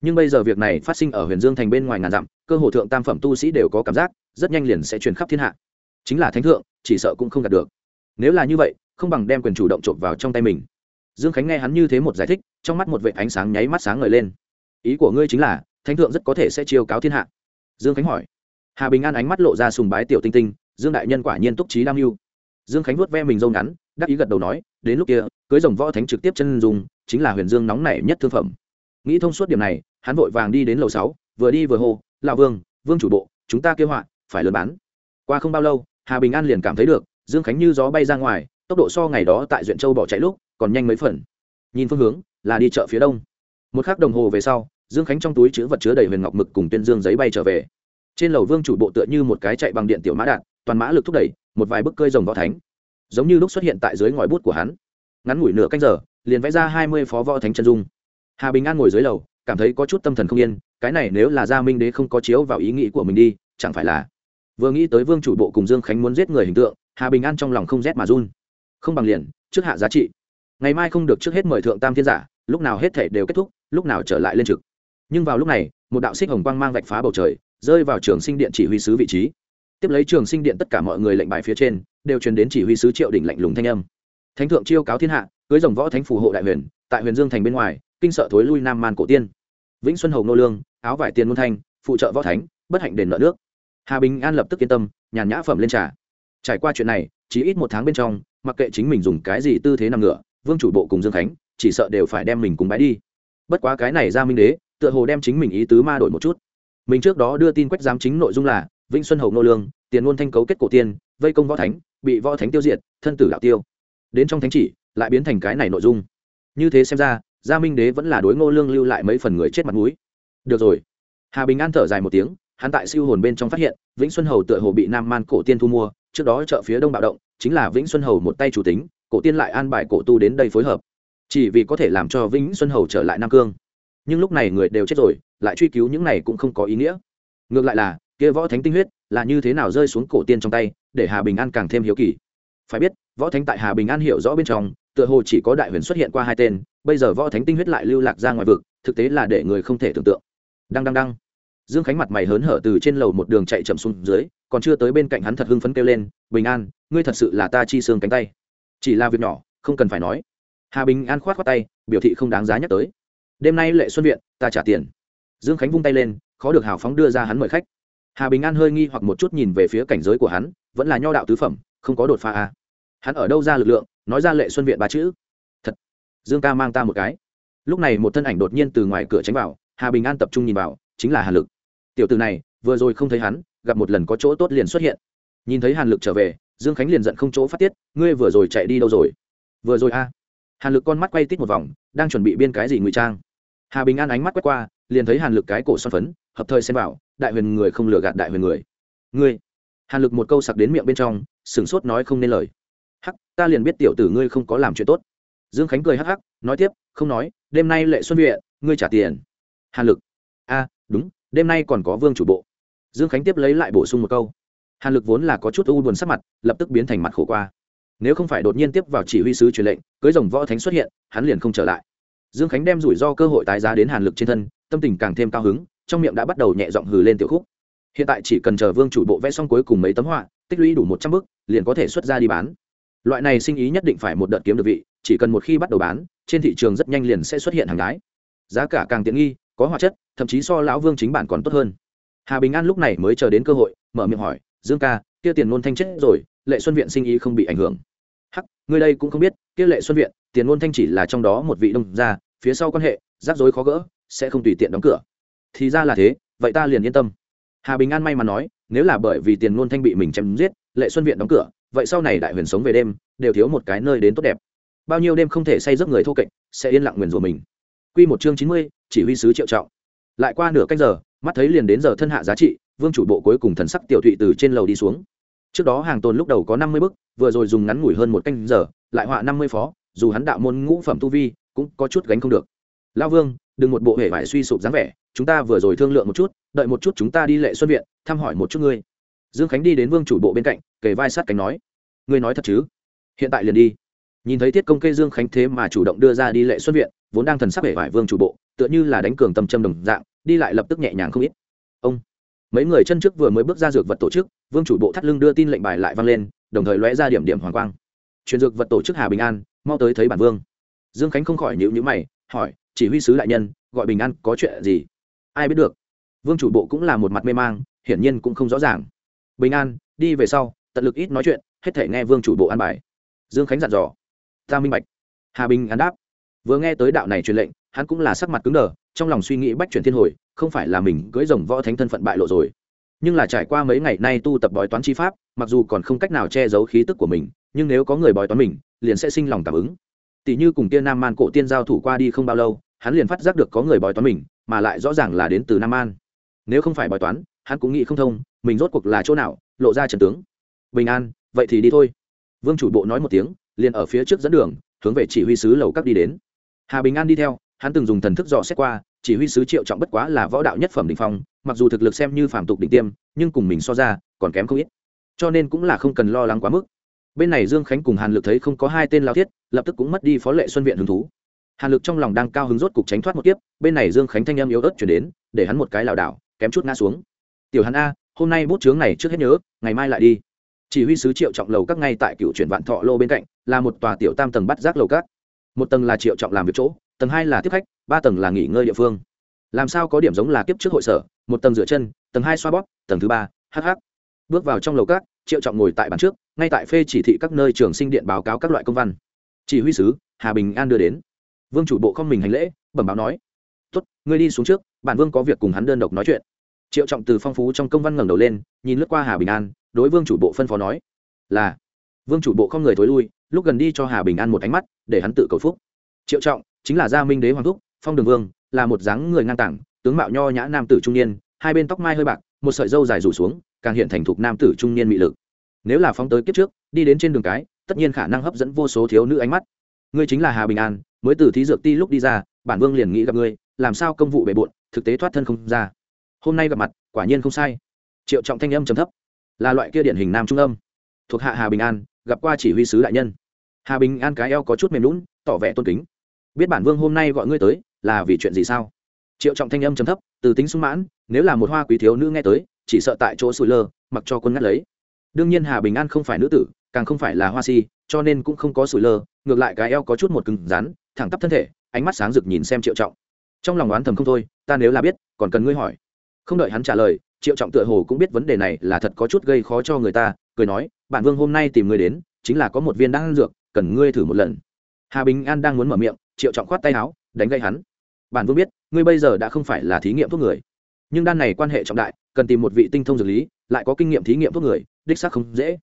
Nhưng bây giờ việc này phát sinh ở huyền dương thành bên ngoài ngàn dặm, cơ hồ thượng tam phẩm tu sĩ đều có cảm giác, rất nhanh liền sẽ truyền khắp thiên hạ. Chính là thánh thượng, chỉ sợ cũng không đạt được nếu là như vậy, không bằng đem quyền chủ động trộm vào trong tay mình. Dương khánh nghe hắn như thế một giải thích, trong mắt một vệ ánh sáng nháy mắt sáng ngời lên. Ý của ngươi chính là, thánh thượng rất có thể sẽ chiêu cáo thiên hạ. Dương khánh hỏi. Hà bình an ánh mắt lộ ra sùng bái tiểu tinh tinh, dương đại nhân quả nhiên túc trí đam mưu. Dương khánh vuốt ve mình dâu ngắn, đắc ý gật đầu nói, đến lúc kia, cưới rồng võ thánh trực tiếp chân dùng chính là huyền dương nóng nảy nhất thương phẩm. Nghĩ thông suốt điểm này, hắn vội vàng đi đến lầu sáu, vừa đi vừa hô, lão vương vương chủ bộ, chúng ta kêu họa, phải lớn bán. Qua không bao lâu, hà bình an liền cảm thấy được dương khánh như gió bay ra ngoài, tốc độ so ngày đó tại duyện châu bỏ chạy lúc còn nhanh mấy phần. Nhìn phương hướng, là đi chợ phía đông. Một k h ắ c đồng hồ về sau, dương khánh trong túi chữ vật chứa đầy huyền ngọc mực cùng tuyên dương giấy bay trở về. Trên lầu vương chủ bộ tựa như một cái chạy bằng điện tiểu mã đạn, toàn mã lực thúc đẩy, một vài bức cơi rồng võ thánh. Giống như lúc xuất hiện tại dưới ngòi bút của hắn. Ngắn ngủi nửa canh giờ, liền vẽ ra hai mươi phó võ thánh chân dung. Hà bình an ngồi dưới lầu, cảm thấy có chút tâm thần không yên, cái này nếu là gia minh đế không có chiếu vào ý nghĩ của mình đi, chẳng phải là vừa nghĩ tới vương chủ bộ cùng dương khánh muốn giết người hình tượng hà bình an trong lòng không rét mà run không bằng liền trước hạ giá trị ngày mai không được trước hết mời thượng tam thiên giả lúc nào hết thể đều kết thúc lúc nào trở lại lên trực nhưng vào lúc này một đạo xích hồng quang mang vạch phá bầu trời rơi vào trường sinh điện chỉ huy sứ vị trí tiếp lấy trường sinh điện tất cả mọi người lệnh bài phía trên đều truyền đến chỉ huy sứ triệu đỉnh lạnh lùng thanh âm thánh thượng chiêu cáo thiên hạ cưới dòng võ thánh phù hộ đại huyền tại huyền dương thành bên ngoài kinh sợ thối lui nam man cổ tiên vĩnh xuân hầu nô lương áo vải tiền môn thanh phụ trợ võ thánh bất hạnh đền nợ nước hà bình an lập tức yên tâm nhàn nhã phẩm lên trà trải qua chuyện này, chỉ ít một tháng bên trong, mặc kệ chính mình dùng cái gì tư thế nằm ngửa, vương chủ bộ cùng dương khánh, chỉ sợ đều phải đem mình cùng bái đi. Bất quá cái này ra minh đế, tựa hồ đem chính mình ý tứ ma đổi một chút. Mình trước đó đưa tin quách giám chính nội dung là, vĩnh xuân hầu nô lương, tiền ngôn thanh cấu kết cổ tiên, vây công võ thánh, bị võ thánh tiêu diệt, thân tử đạo tiêu. Đến trong thánh chỉ, lại biến thành cái này nội dung. Như thế xem ra, gia minh đế vẫn là đối ngô lương lưu lại mấy phần người chết mặt mũi. Được rồi. Hà bình an thở dài một tiếng, hắn tại siêu hồn bên trong phát hiện, vĩnh xuân hầu tựa hồ bị nam man cổ tiên thu mua trước đó chợ phía đông bạo động, chính là vĩnh xuân hầu một tay chủ tính, cổ tiên lại an bài cổ tu đến đây phối hợp. Chỉ vì có thể làm cho vĩnh xuân hầu trở lại nam cương. Nhưng lúc này người đều chết rồi, lại truy cứu những này cũng không có ý nghĩa. Ngược lại là, kia võ thánh tinh huyết là như thế nào rơi xuống cổ tiên trong tay, để hà bình an càng thêm hiếu kỳ. Phải biết, võ thánh tại hà bình an hiểu rõ bên trong, tựa hồ chỉ có đại huyền xuất hiện qua hai tên, bây giờ võ thánh tinh huyết lại lưu lạc ra ngoài vực, thực tế là để người không thể tưởng tượng. Đăng đăng đăng dương khánh mặt mày hớn hở từ trên lầu một đường chạy chậm xuống dưới, còn chưa tới bên cạnh hắn thật hưng phấn kêu lên, bình an, ngươi thật sự là ta chi xương cánh tay. Chỉ là việc nhỏ, không cần phải nói. Hà bình an khoát khoát tay, biểu thị không đáng giá nhắc tới. Đêm nay lệ xuân viện, ta trả tiền. Dương khánh vung tay lên, khó được hào phóng đưa ra hắn mời khách. Hà bình an hơi nghi hoặc một chút nhìn về phía cảnh giới của hắn, vẫn là nho đạo tứ phẩm, không có đột phá à. hắn ở đâu ra lực lượng, nói ra lệ xuân viện ba chữ. Thật. Dương ca mang ta một cái. Lúc này một thân ảnh đột nhiên từ ngoài cửa tránh vào, hà bình an tập trung nhìn vào, chính là Hà lực tiểu từ này, vừa rồi không thấy hắn, gặp một lần có chỗ tốt liền xuất hiện. Nhìn thấy hàn lực trở về, dương khánh liền giận không chỗ phát tiết, ngươi vừa rồi chạy đi đâu rồi? Vừa rồi a hàn lực con mắt quay tít một vòng, đang chuẩn bị biên cái gì ngụy trang. Hà bình an ánh mắt quét qua, liền thấy hàn lực cái cổ son phấn, hợp thời xem vào, đại huyền người không lừa gạt đại huyền người. Ngươi! Hàn lực một câu sặc đến miệng bên trong, sửng sốt nói không nên lời. Hắc, ta liền biết tiểu tử ngươi không có làm chuyện tốt. Dương khánh cười hắc hắc, nói tiếp, không nói, đêm nay lệ xuân viện, ngươi trả tiền. Hàn lực, a, đúng đêm nay còn có vương chủ bộ. Dương khánh tiếp lấy lại bổ sung một câu. Hàn lực vốn là có chút u buồn sắc mặt, lập tức biến thành mặt khổ qua. Nếu không phải đột nhiên tiếp vào chỉ huy sứ truyền lệnh, cưới rồng võ thánh xuất hiện, hắn liền không trở lại. Dương khánh đem rủi ro cơ hội tái giá đến hàn lực trên thân, tâm tình càng thêm cao hứng, trong miệng đã bắt đầu nhẹ giọng hừ lên tiểu khúc. Hiện tại chỉ cần chờ vương chủ bộ vẽ xong cuối cùng mấy tấm họa, tích lũy đủ một trăm bức, liền có thể xuất ra đi bán. Loại này sinh ý nhất định phải một đợt kiếm được vị, chỉ cần một khi bắt đầu bán, trên thị trường rất nhanh liền sẽ xuất hiện hàng gái giá cả càng tiện nghi, có hóa chất thậm chí so lão vương chính bản còn tốt hơn. Hà bình an lúc này mới chờ đến cơ hội, mở miệng hỏi, dương ca, kia tiền ngôn thanh chết rồi, lệ xuân viện sinh ý không bị ảnh hưởng. Hắc người đây cũng không biết, kia lệ xuân viện, tiền ngôn thanh chỉ là trong đó một vị đông gia, phía sau quan hệ, rắc rối khó gỡ, sẽ không tùy tiện đóng cửa. Thì ra là thế, vậy ta liền yên tâm. Hà bình an may mà nói, nếu là bởi vì tiền ngôn thanh bị mình chém giết, lệ xuân viện đóng cửa, vậy sau này đại huyền sống về đêm, đều thiếu một cái nơi đến tốt đẹp. Bao nhiêu đêm không thể say giấc người thô kệch, sẽ yên lặng nguyền rủa mình. Quy một chương chín mươi, chỉ huy sứ triệu trọng lại qua nửa canh giờ, mắt thấy liền đến giờ thân hạ giá trị, vương chủ bộ cuối cùng thần sắc tiểu thụy từ trên lầu đi xuống. Trước đó hàng tồn lúc đầu có năm mươi bức, vừa rồi dùng ngắn ngủi hơn một canh giờ, lại họa năm mươi phó, dù hắn đạo môn ngũ phẩm tu vi, cũng có chút gánh không được. Lao vương, đừng một bộ hệ vải suy sụp dáng vẻ, chúng ta vừa rồi thương lượng một chút, đợi một chút chúng ta đi lệ xuân viện, thăm hỏi một chút ngươi. Dương khánh đi đến vương chủ bộ bên cạnh, kề vai sát cánh nói, ngươi nói thật chứ? Hiện tại liền đi. Nhìn thấy tiết công kê dương khánh thế mà chủ động đưa ra đi lệ xuân viện vốn đang thần sắc vẻ vải vương chủ bộ, tựa như là đánh cường tâm châm đồng dạng, đi lại lập tức nhẹ nhàng không ít. Ông, mấy người chân trước vừa mới bước ra dược vật tổ chức, vương chủ bộ thắt lưng đưa tin lệnh bài lại vang lên, đồng thời lóe ra điểm điểm hoàng quang. Truyền dược vật tổ chức hà bình an, mau tới thấy bản vương. Dương khánh không khỏi nhịu nhữ mày, hỏi, chỉ huy sứ đại nhân, gọi bình an có chuyện gì? Ai biết được? Vương chủ bộ cũng là một mặt mê mang, hiển nhiên cũng không rõ ràng. Bình an, đi về sau, tận lực ít nói chuyện, hết thể nghe vương chủ bộ an bài. Dương khánh dặn dò. Ta minh bạch. Hà bình an đáp vừa nghe tới đạo này truyền lệnh, hắn cũng là sắc mặt cứng đờ, trong lòng suy nghĩ bách chuyển thiên hồi, không phải là mình cưỡi rồng võ thánh thân phận bại lộ rồi. Nhưng là trải qua mấy ngày nay tu tập bói toán chi pháp, mặc dù còn không cách nào che giấu khí tức của mình, nhưng nếu có người bói toán mình, liền sẽ sinh lòng cảm ứng. Tỷ như cùng tiên nam man cổ tiên giao thủ qua đi không bao lâu, hắn liền phát giác được có người bói toán mình, mà lại rõ ràng là đến từ nam an nếu không phải bói toán, hắn cũng nghĩ không thông, mình rốt cuộc là chỗ nào, lộ ra trần tướng. Bình an, vậy thì đi thôi. Vương chủ bộ nói một tiếng, liền ở phía trước dẫn đường, hướng về chỉ huy sứ lầu các đi đến hà bình an đi theo, hắn từng dùng thần thức dò xét qua, chỉ huy sứ triệu trọng bất quá là võ đạo nhất phẩm đình phong, mặc dù thực lực xem như phản tục đỉnh tiêm, nhưng cùng mình so ra, còn kém không ít. Cho nên cũng là không cần lo lắng quá mức. Bên này dương khánh cùng hàn lực thấy không có hai tên lao thiết, lập tức cũng mất đi phó lệ xuân viện hứng thú. Hàn lực trong lòng đang cao hứng rốt cục tránh thoát một kiếp, bên này dương khánh thanh em yếu ớt chuyển đến, để hắn một cái lảo đảo, kém chút ngã xuống. Tiểu hắn a, hôm nay bút chướng này trước hết nhớ, ngày mai lại đi. Chỉ huy sứ triệu trọng lầu các ngay tại cựu chuyển vạn thọ lô bên cạnh, là một tòa tiểu tam tầng bắt giác lầu các một tầng là triệu trọng làm việc chỗ, tầng hai là tiếp khách, ba tầng là nghỉ ngơi địa phương. Làm sao có điểm giống là kiếp trước hội sở, một tầng rửa chân, tầng hai xoa bóp, tầng thứ ba hh bước vào trong lầu các, triệu trọng ngồi tại bàn trước, ngay tại phê chỉ thị các nơi trường sinh điện báo cáo các loại công văn. Chỉ huy sứ, hà bình an đưa đến. Vương chủ bộ không mình hành lễ, bẩm báo nói. Tốt, ngươi đi xuống trước, bản vương có việc cùng hắn đơn độc nói chuyện. Triệu trọng từ phong phú trong công văn ngẩng đầu lên, nhìn lướt qua hà bình an, đối vương chủ bộ phân phó nói. Là. Vương chủ bộ không người thối lui lúc gần đi cho hà bình an một ánh mắt, để hắn tự cầu phúc. Triệu trọng, chính là gia minh đế hoàng thúc, phong đường vương, là một dáng người ngang tảng tướng mạo nho nhã nam tử trung niên, hai bên tóc mai hơi bạc, một sợi dâu dài rủ xuống, càng hiện thành thục nam tử trung niên mị lực. Nếu là phóng tới kiếp trước, đi đến trên đường cái, tất nhiên khả năng hấp dẫn vô số thiếu nữ ánh mắt. Ngươi chính là hà bình an, mới từ thí dược ti lúc đi ra, bản vương liền nghĩ gặp ngươi, làm sao công vụ bề bộn, thực tế thoát thân không ra. Hôm nay gặp mặt, quả nhiên không sai. Triệu trọng thanh âm trầm thấp, là loại kia điển hình nam trung âm, thuộc hạ hà bình an gặp qua chỉ huy sứ đại nhân. Hà bình an cái eo có chút mềm lún tỏ vẻ tôn kính. Biết bản vương hôm nay gọi ngươi tới, là vì chuyện gì sao? Triệu trọng thanh âm trầm thấp, từ tính sung mãn, nếu là một hoa quý thiếu nữ nghe tới, chỉ sợ tại chỗ sủi lơ, mặc cho quân ngắt lấy. Đương nhiên hà bình an không phải nữ tử, càng không phải là hoa si, cho nên cũng không có sủi lơ, ngược lại cái eo có chút một cứng rắn, thẳng tắp thân thể, ánh mắt sáng rực nhìn xem triệu trọng. Trong lòng oán thầm không thôi, ta nếu là biết, còn cần ngươi hỏi. Không đợi hắn trả lời, triệu trọng tựa hồ cũng biết vấn đề này là thật có chút gây khó cho người ta cười nói, bản vương hôm nay tìm ngươi đến, chính là có một viên đan dược, cần ngươi thử một lần. Hà bình an đang muốn mở miệng, triệu trọng khoát tay áo, đánh gây hắn. Bản vương biết, ngươi bây giờ đã không phải là thí nghiệm thuốc người. Nhưng đan này quan hệ trọng đại, cần tìm một vị tinh thông dược lý, lại có kinh nghiệm thí nghiệm thuốc người, đích xác không dễ.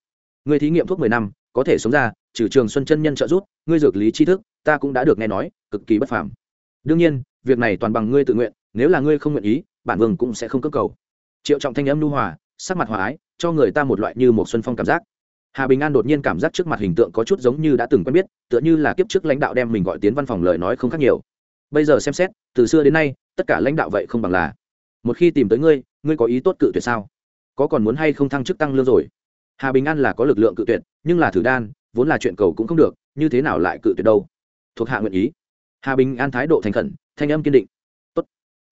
Ngươi thí nghiệm thuốc mười năm, có thể sống ra, trừ trường xuân chân nhân trợ giúp, ngươi dược lý tri thức, ta cũng đã được nghe nói, cực kỳ bất phàm. Đương nhiên, việc này toàn bằng ngươi tự nguyện, nếu là ngươi không nguyện ý, bản vương cũng sẽ không cưỡng cầu. Triệu trọng thanh âm nu hòa, sắc mặt hòa ái cho người ta một loại như một xuân phong cảm giác. Hà bình an đột nhiên cảm giác trước mặt hình tượng có chút giống như đã từng quen biết, tựa như là kiếp trước lãnh đạo đem mình gọi tiến văn phòng lời nói không khác nhiều. Bây giờ xem xét, từ xưa đến nay, tất cả lãnh đạo vậy không bằng là. Một khi tìm tới ngươi ngươi có ý tốt cự tuyệt sao? Có còn muốn hay không thăng chức tăng lương rồi? Hà bình an là có lực lượng cự tuyệt, nhưng là thử đan, vốn là chuyện cầu cũng không được, như thế nào lại cự tuyệt đâu? Thuộc hạ nguyện ý. Hà bình an thái độ thành khẩn, thanh âm kiên định. Tốt.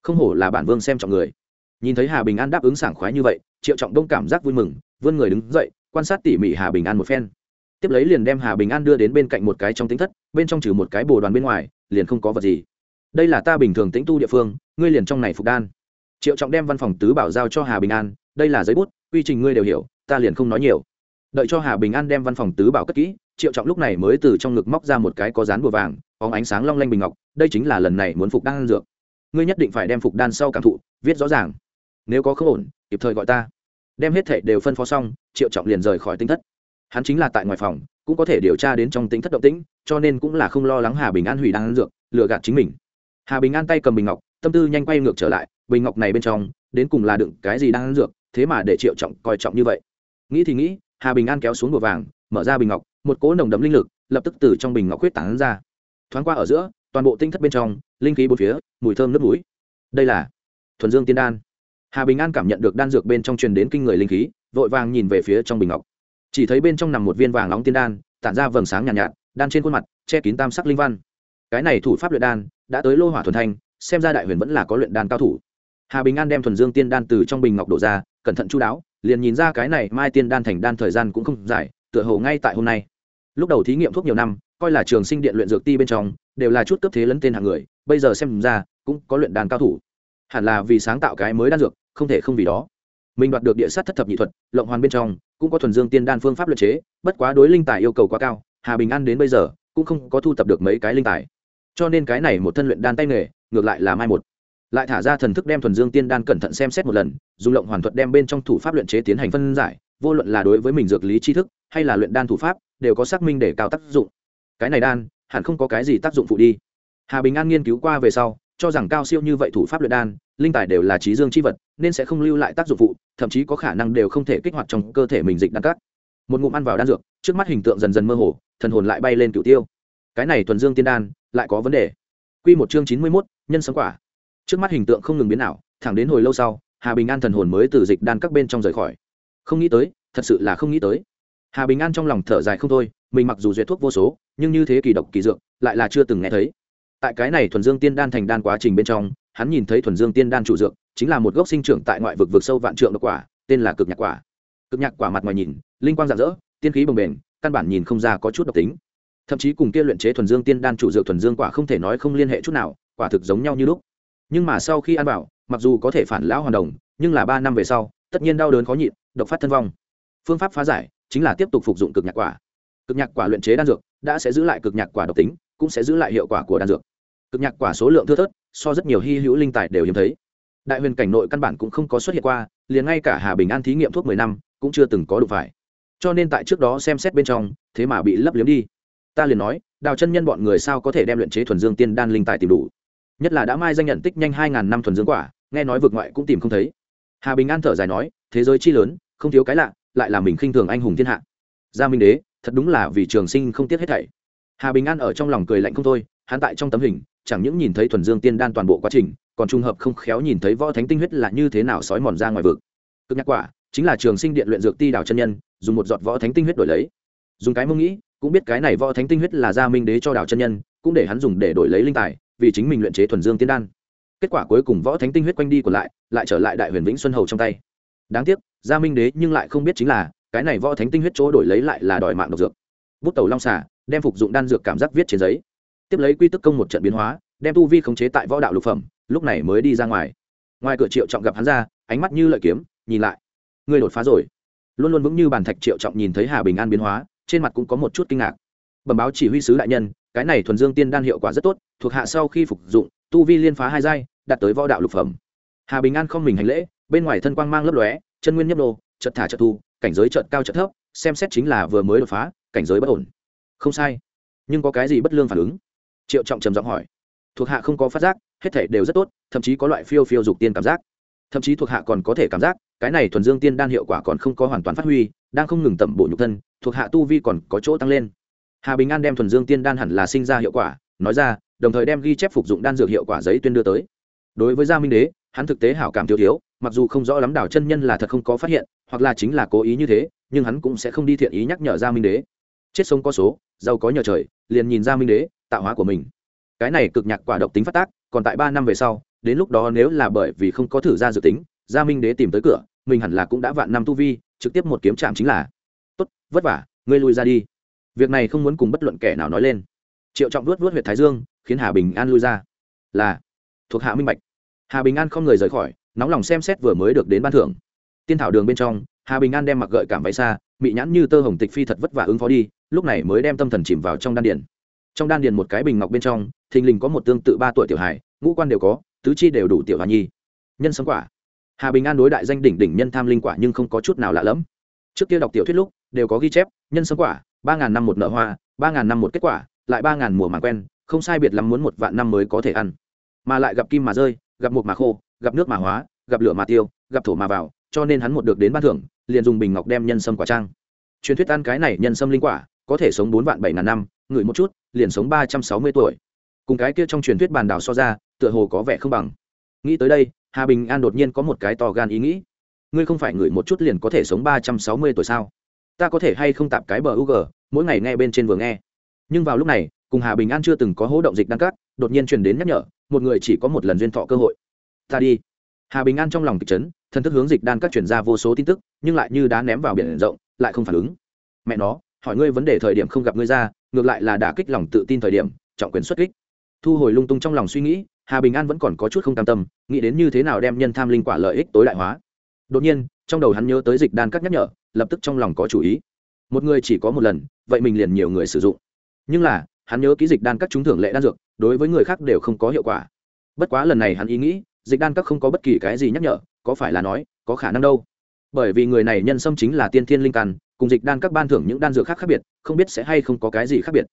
Không hổ là bản vương xem trọng người. Nhìn thấy hà bình an đáp ứng sảng khoái như vậy triệu trọng đông cảm giác vui mừng, vươn người đứng dậy, quan sát tỉ mỉ hà bình an một phen. Tiếp lấy liền đem hà bình an đưa đến bên cạnh một cái trong tính thất, bên trong trừ một cái bồ đoàn bên ngoài, liền không có vật gì. Đây là ta bình thường tĩnh tu địa phương, ngươi liền trong này phục đan. Triệu trọng đem văn phòng tứ bảo giao cho hà bình an, đây là giấy bút, quy trình ngươi đều hiểu, ta liền không nói nhiều. Đợi cho hà bình an đem văn phòng tứ bảo cất kỹ, triệu trọng lúc này mới từ trong ngực móc ra một cái có dán bùa vàng có ánh sáng long lanh bình ngọc, đây chính là lần này muốn phục đan dược. Ngươi nhất định phải đem phục đan sau cảm thụ, viết rõ ràng. Nếu có không ổn kịp thời gọi ta. Đem hết thệ đều phân phó xong, triệu trọng liền rời khỏi tinh thất. Hắn chính là tại ngoài phòng, cũng có thể điều tra đến trong tính thất động tĩnh, cho nên cũng là không lo lắng hà bình an hủy đan dược, lừa gạt chính mình. Hà bình an tay cầm bình ngọc, tâm tư nhanh quay ngược trở lại, bình ngọc này bên trong, đến cùng là đựng cái gì đang ăn dược, thế mà để triệu trọng coi trọng như vậy. Nghĩ thì nghĩ, hà bình an kéo xuống bùa vàng, mở ra bình ngọc, một cỗ nồng đậm linh lực, lập tức từ trong bình ngọc huyết tản ra. Thoáng qua ở giữa, toàn bộ tinh thất bên trong, linh khí bốn phía, mùi thơm nước mũi. Đây là thuần dương tiên đan hà bình an cảm nhận được đan dược bên trong truyền đến kinh người linh khí vội vàng nhìn về phía trong bình ngọc. Chỉ thấy bên trong nằm một viên vàng nóng tiên đan tản ra vầng sáng nhàn nhạt, nhạt đan trên khuôn mặt che kín tam sắc linh văn. Cái này thủ pháp luyện đan đã tới lô hỏa thuần thanh xem ra đại huyền vẫn là có luyện đan cao thủ. Hà bình an đem thuần dương tiên đan từ trong bình ngọc đổ ra cẩn thận chú đáo liền nhìn ra cái này mai tiên đan thành đan thời gian cũng không dài tựa hồ ngay tại hôm nay. Lúc đầu thí nghiệm thuốc nhiều năm coi là trường sinh điện luyện dược ti bên trong đều là chút cấp thế lấn tên hàng người bây giờ xem ra cũng có luyện đan cao thủ hẳn là vì sáng tạo cái mới đan dược, không thể không vì đó. Mình đoạt được địa sát thất thập nhị thuật, lộng hoàn bên trong, cũng có thuần dương tiên đan phương pháp luyện chế, bất quá đối linh tài yêu cầu quá cao, hà bình an đến bây giờ, cũng không có thu tập được mấy cái linh tài. Cho nên cái này một thân luyện đan tay nghề, ngược lại là mai một. Lại thả ra thần thức đem thuần dương tiên đan cẩn thận xem xét một lần, dùng lộng hoàn thuật đem bên trong thủ pháp luyện chế tiến hành phân giải, vô luận là đối với mình dược lý tri thức, hay là luyện đan thủ pháp, đều có xác minh để cao tác dụng. Cái này đan, hẳn không có cái gì tác dụng phụ đi. Hà bình an nghiên cứu qua về sau cho rằng cao siêu như vậy thủ pháp luyện đan, linh tài đều là trí dương c h i vật, nên sẽ không lưu lại tác dụng phụ, thậm chí có khả năng đều không thể kích hoạt trong cơ thể mình dịch đan cắt một ngụm ăn vào đan dược, trước mắt hình tượng dần dần mơ hồ, thần hồn lại bay lên cửu tiêu. Cái này thuần dương tiên đan, lại có vấn đề. Q một chương chín mươi mốt, nhân sống quả. Trước mắt hình tượng không ngừng biến nào thẳng đến hồi lâu sau, hà bình an thần hồn mới từ dịch đan các bên trong rời khỏi. Không nghĩ tới, thật sự là không nghĩ tới. Hà bình an trong lòng thở dài không thôi, mình mặc dù duyệt thuốc vô số, nhưng như thế kỳ độc kỳ dược, lại là chưa từng nghe thấy tại cái này thuần dương tiên đan thành đan quá trình bên trong, hắn nhìn thấy thuần dương tiên đan chủ dược, chính là một gốc sinh trưởng tại ngoại vực vực sâu vạn trượng độc quả, tên là cực nhạc quả. Cực nhạc quả mặt ngoài nhìn, linh quang rạng rỡ, tiên khí bồng bềnh, căn bản nhìn không ra có chút độc tính. Thậm chí cùng kia luyện chế thuần dương tiên đan chủ dược thuần dương quả không thể nói không liên hệ chút nào, quả thực giống nhau như lúc. Nhưng mà sau khi ăn vào, mặc dù có thể phản lão hoàn đồng, nhưng là ba năm về sau, tất nhiên đau đớn khó nhịn, độc phát thân vong. Phương pháp phá giải, chính là tiếp tục phục dụng cực nhạc quả. Cực nhạc quả luyện chế đan dược, đã sẽ giữ lại cực nhạc quả độc tính, cũng sẽ giữ lại hiệu quả của đan dược cực nhạc quả số lượng thưa thớt, so rất nhiều hy hữu linh tài đều hiếm thấy. Đại huyền cảnh nội căn bản cũng không có xuất hiện qua, liền ngay cả hà bình an thí nghiệm thuốc mười năm cũng chưa từng có đủ phải. Cho nên tại trước đó xem xét bên trong, thế mà bị lấp liếm đi. Ta liền nói, đào chân nhân bọn người sao có thể đem luyện chế thuần dương tiên đan linh tài tìm đủ? Nhất là đã mai danh nhận tích nhanh hai ngàn năm thuần dương quả, nghe nói vượt ngoại cũng tìm không thấy. Hà bình an thở dài nói, thế giới chi lớn, không thiếu cái lạ, lại là mình khinh thường anh hùng thiên hạ. Gia minh đế, thật đúng là vì trường sinh không tiếc hết thảy. Hà bình an ở trong lòng cười lạnh không thôi hắn tại trong tấm hình, chẳng những nhìn thấy thuần dương tiên đan toàn bộ quá trình, còn trùng hợp không khéo nhìn thấy võ thánh tinh huyết là như thế nào sói mòn ra ngoài vực. Cực nhắc quả, chính là trường sinh điện luyện dược ti đào chân nhân, dùng một giọt võ thánh tinh huyết đổi lấy. Dùng cái mông nghĩ, cũng biết cái này võ thánh tinh huyết là gia minh đế cho đào chân nhân, cũng để hắn dùng để đổi lấy linh tài, vì chính mình luyện chế thuần dương tiên đan. Kết quả cuối cùng võ thánh tinh huyết quanh đi còn lại lại trở lại đại huyền vĩnh xuân hầu trong tay. Đáng tiếc, gia minh đế nhưng lại không biết chính là, cái này võ thánh tinh huyết chỗ đổi lấy lại là đòi mạng độc dược. Bút tàu long xả đem phục dụng đan dược cảm giác viết trên giấy tiếp lấy quy tức công một trận biến hóa, đem tu vi khống chế tại võ đạo lục phẩm, lúc này mới đi ra ngoài. Ngoài cửa triệu trọng gặp hắn ra, ánh mắt như lợi kiếm, nhìn lại. Ngươi đột phá rồi. Luôn luôn vững như bàn thạch triệu trọng nhìn thấy hà bình an biến hóa, trên mặt cũng có một chút kinh ngạc. Bẩm báo chỉ huy sứ đại nhân, cái này thuần dương tiên đan hiệu quả rất tốt, thuộc hạ sau khi phục dụng, tu vi liên phá hai giai, đạt tới võ đạo lục phẩm. Hà bình an không mình hành lễ, bên ngoài thân quang mang lấp lóe, chân nguyên nhấp nô chật thả chật thu, cảnh giới chợt cao chợt thấp, xem xét chính là vừa mới đột phá, cảnh giới bất ổn. Không sai. Nhưng có cái gì bất lương phản ứng? Triệu trọng trầm giọng hỏi. Thuộc hạ không có phát giác, hết thể đều rất tốt, thậm chí có loại phiêu phiêu dục tiên cảm giác. Thậm chí thuộc hạ còn có thể cảm giác, cái này thuần dương tiên đan hiệu quả còn không có hoàn toàn phát huy, đang không ngừng tẩm bổ nhục thân, thuộc hạ tu vi còn có chỗ tăng lên. Hà bình an đem thuần dương tiên đan hẳn là sinh ra hiệu quả, nói ra, đồng thời đem ghi chép phục dụng đan dược hiệu quả giấy tuyên đưa tới. Đối với gia minh đế, hắn thực tế hảo cảm thiếu thiếu, mặc dù không rõ lắm đảo chân nhân là thật không có phát hiện, hoặc là chính là cố ý như thế, nhưng hắn cũng sẽ không đi thiện ý nhắc nhở gia minh đế. Chết sống có số, giàu có nhờ trời, liền nhìn gia minh đế tạo hóa của mình. Cái này cực nhạc quả độc tính phát tác, còn tại ba năm về sau, đến lúc đó nếu là bởi vì không có thử ra dự tính, gia minh đế tìm tới cửa, mình hẳn là cũng đã vạn năm tu vi, trực tiếp một kiếm chạm chính là, tốt, vất vả, ngươi lui ra đi. Việc này không muốn cùng bất luận kẻ nào nói lên. Triệu trọng luốt luốt huyệt thái dương, khiến hà bình an lui ra. Là, thuộc hạ minh bạch. Hà bình an không người rời khỏi, nóng lòng xem xét vừa mới được đến ban thưởng. Tiên thảo đường bên trong, hà bình an đem mặc gợi cảm váy xa bị nhãn như tơ hồng tịch phi thật vất vả ứng phó đi, lúc này mới đem tâm thần chìm vào trong đan điển trong đan điền một cái bình ngọc bên trong thình lình có một tương tự ba tuổi tiểu hải, ngũ quan đều có tứ chi đều đủ tiểu hòa nhi. Nhân sống quả. Hà bình an đối đại danh đỉnh đỉnh nhân tham linh quả nhưng không có chút nào lạ lẫm. Trước kia đọc tiểu thuyết lúc đều có ghi chép nhân sống quả ba ngàn năm một nợ hoa ba ngàn năm một kết quả lại ba ngàn mùa màng quen không sai biệt lắm muốn một vạn năm mới có thể ăn. Mà lại gặp kim mà rơi gặp mục mà khô gặp nước mà hóa gặp lửa mà tiêu gặp thổ mà vào cho nên hắn một được đến ban thưởng liền dùng bình ngọc đem nhân sâm quả trang. Truyền thuyết ăn cái này nhân sâm linh quả có thể sống bốn vạn bảy ngàn năm ngửi một chút, liền sống ba trăm sáu mươi tuổi. Cùng cái kia trong truyền thuyết bàn đảo so ra, tựa hồ có vẻ không bằng. Nghĩ tới đây, hà bình an đột nhiên có một cái to gan ý nghĩ. Ngươi không phải ngửi một chút liền có thể sống ba trăm sáu mươi tuổi sao? Ta có thể hay không tạp cái bờ u g mỗi ngày nghe bên trên vừa nghe. Nhưng vào lúc này, cùng hà bình an chưa từng có hố động dịch đăng cắt đột nhiên truyền đến nhắc nhở, một người chỉ có một lần duyên thọ cơ hội. Ta đi. Hà bình an trong lòng kịch chấn, thần thức hướng dịch đan các chuyển ra vô số tin tức, nhưng lại như đá ném vào biển rộng, lại không phản ứng. Mẹ nó hỏi ngươi vấn đề thời điểm không gặp ngươi ra, ngược lại là đả kích lòng tự tin thời điểm, trọng quyền xuất kích. Thu hồi lung tung trong lòng suy nghĩ, hà bình an vẫn còn có chút không cam tâm, nghĩ đến như thế nào đem nhân tham linh quả lợi ích tối đại hóa. Đột nhiên, trong đầu hắn nhớ tới dịch đan các nhắc nhở, lập tức trong lòng có chủ ý. Một người chỉ có một lần, vậy mình liền nhiều người sử dụng. Nhưng là, hắn nhớ ký dịch đan các trúng thưởng lệ đan dược, đối với người khác đều không có hiệu quả. Bất quá lần này hắn ý nghĩ, dịch đan các không có bất kỳ cái gì nhắc nhở, có phải là nói, có khả năng đâu? Bởi vì người này nhân sâm chính là tiên thiên linh căn cùng dịch đan các ban thưởng những đan dược khác khác biệt, không biết sẽ hay không có cái gì khác biệt.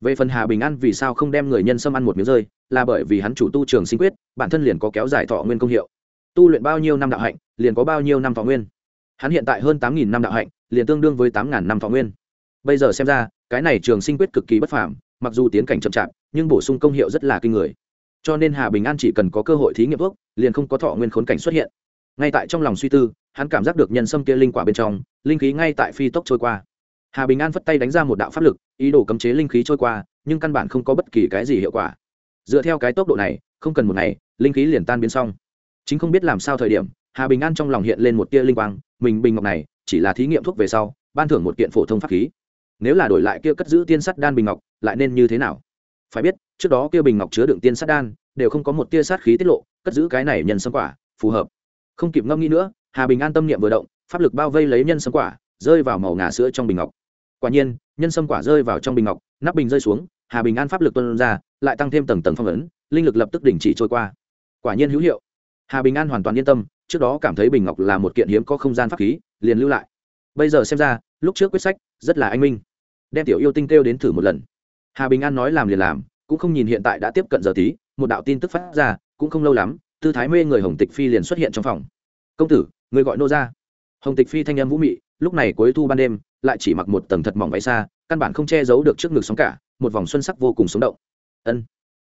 Về phần hà bình an vì sao không đem người nhân sâm ăn một miếng rơi, là bởi vì hắn chủ tu trường sinh quyết, bản thân liền có kéo dài thọ nguyên công hiệu. Tu luyện bao nhiêu năm đạo hạnh, liền có bao nhiêu năm thọ nguyên. Hắn hiện tại hơn tám nghìn năm đạo hạnh, liền tương đương với tám ngàn năm thọ nguyên. Bây giờ xem ra, cái này trường sinh quyết cực kỳ bất phàm, mặc dù tiến cảnh chậm chạp, nhưng bổ sung công hiệu rất là kinh người. Cho nên hà bình an chỉ cần có cơ hội thí nghiệm thuốc, liền không có thọ nguyên khốn cảnh xuất hiện. Ngay tại trong lòng suy tư hắn cảm giác được nhân sâm kia linh quả bên trong, linh khí ngay tại phi tốc trôi qua. Hà bình an phất tay đánh ra một đạo pháp lực, ý đồ cấm chế linh khí trôi qua, nhưng căn bản không có bất kỳ cái gì hiệu quả. Dựa theo cái tốc độ này, không cần một ngày, linh khí liền tan biến xong. Chính không biết làm sao thời điểm, hà bình an trong lòng hiện lên một tia linh quang, mình bình ngọc này, chỉ là thí nghiệm thuốc về sau, ban thưởng một kiện phổ thông pháp khí. Nếu là đổi lại kia cất giữ tiên sắt đan bình ngọc, lại nên như thế nào? Phải biết, trước đó kia bình ngọc chứa đựng tiên sắt đan, đều không có một tia sát khí tiết lộ, cất giữ cái này nhân sâm quả, phù hợp. Không kịp ngâm nghĩ nữa hà bình an tâm niệm vừa động, pháp lực bao vây lấy nhân sâm quả, rơi vào màu ngà sữa trong bình ngọc. Quả nhiên, nhân sâm quả rơi vào trong bình ngọc, nắp bình rơi xuống, hà bình an pháp lực tuân ra, lại tăng thêm tầng tầng phong ấn, linh lực lập tức đình chỉ trôi qua. Quả nhiên hữu hiệu. Hà bình an hoàn toàn yên tâm, trước đó cảm thấy bình ngọc là một kiện hiếm có không gian pháp khí, liền lưu lại. Bây giờ xem ra, lúc trước quyết sách rất là anh minh. Đem tiểu yêu tinh kêu đến thử một lần. Hà bình an nói làm liền làm, cũng không nhìn hiện tại đã tiếp cận giờ tí, một đạo tin tức phát ra, cũng không lâu lắm, tư thái mê người hồng tịch phi liền xuất hiện trong phòng. Công tử người gọi nô ra hồng tịch phi thanh âm vũ mị, lúc này cuối thu ban đêm, lại chỉ mặc một tầng thật mỏng váy xa căn bản không che giấu được trước ngực sóng cả, một vòng xuân sắc vô cùng sống động. Ân.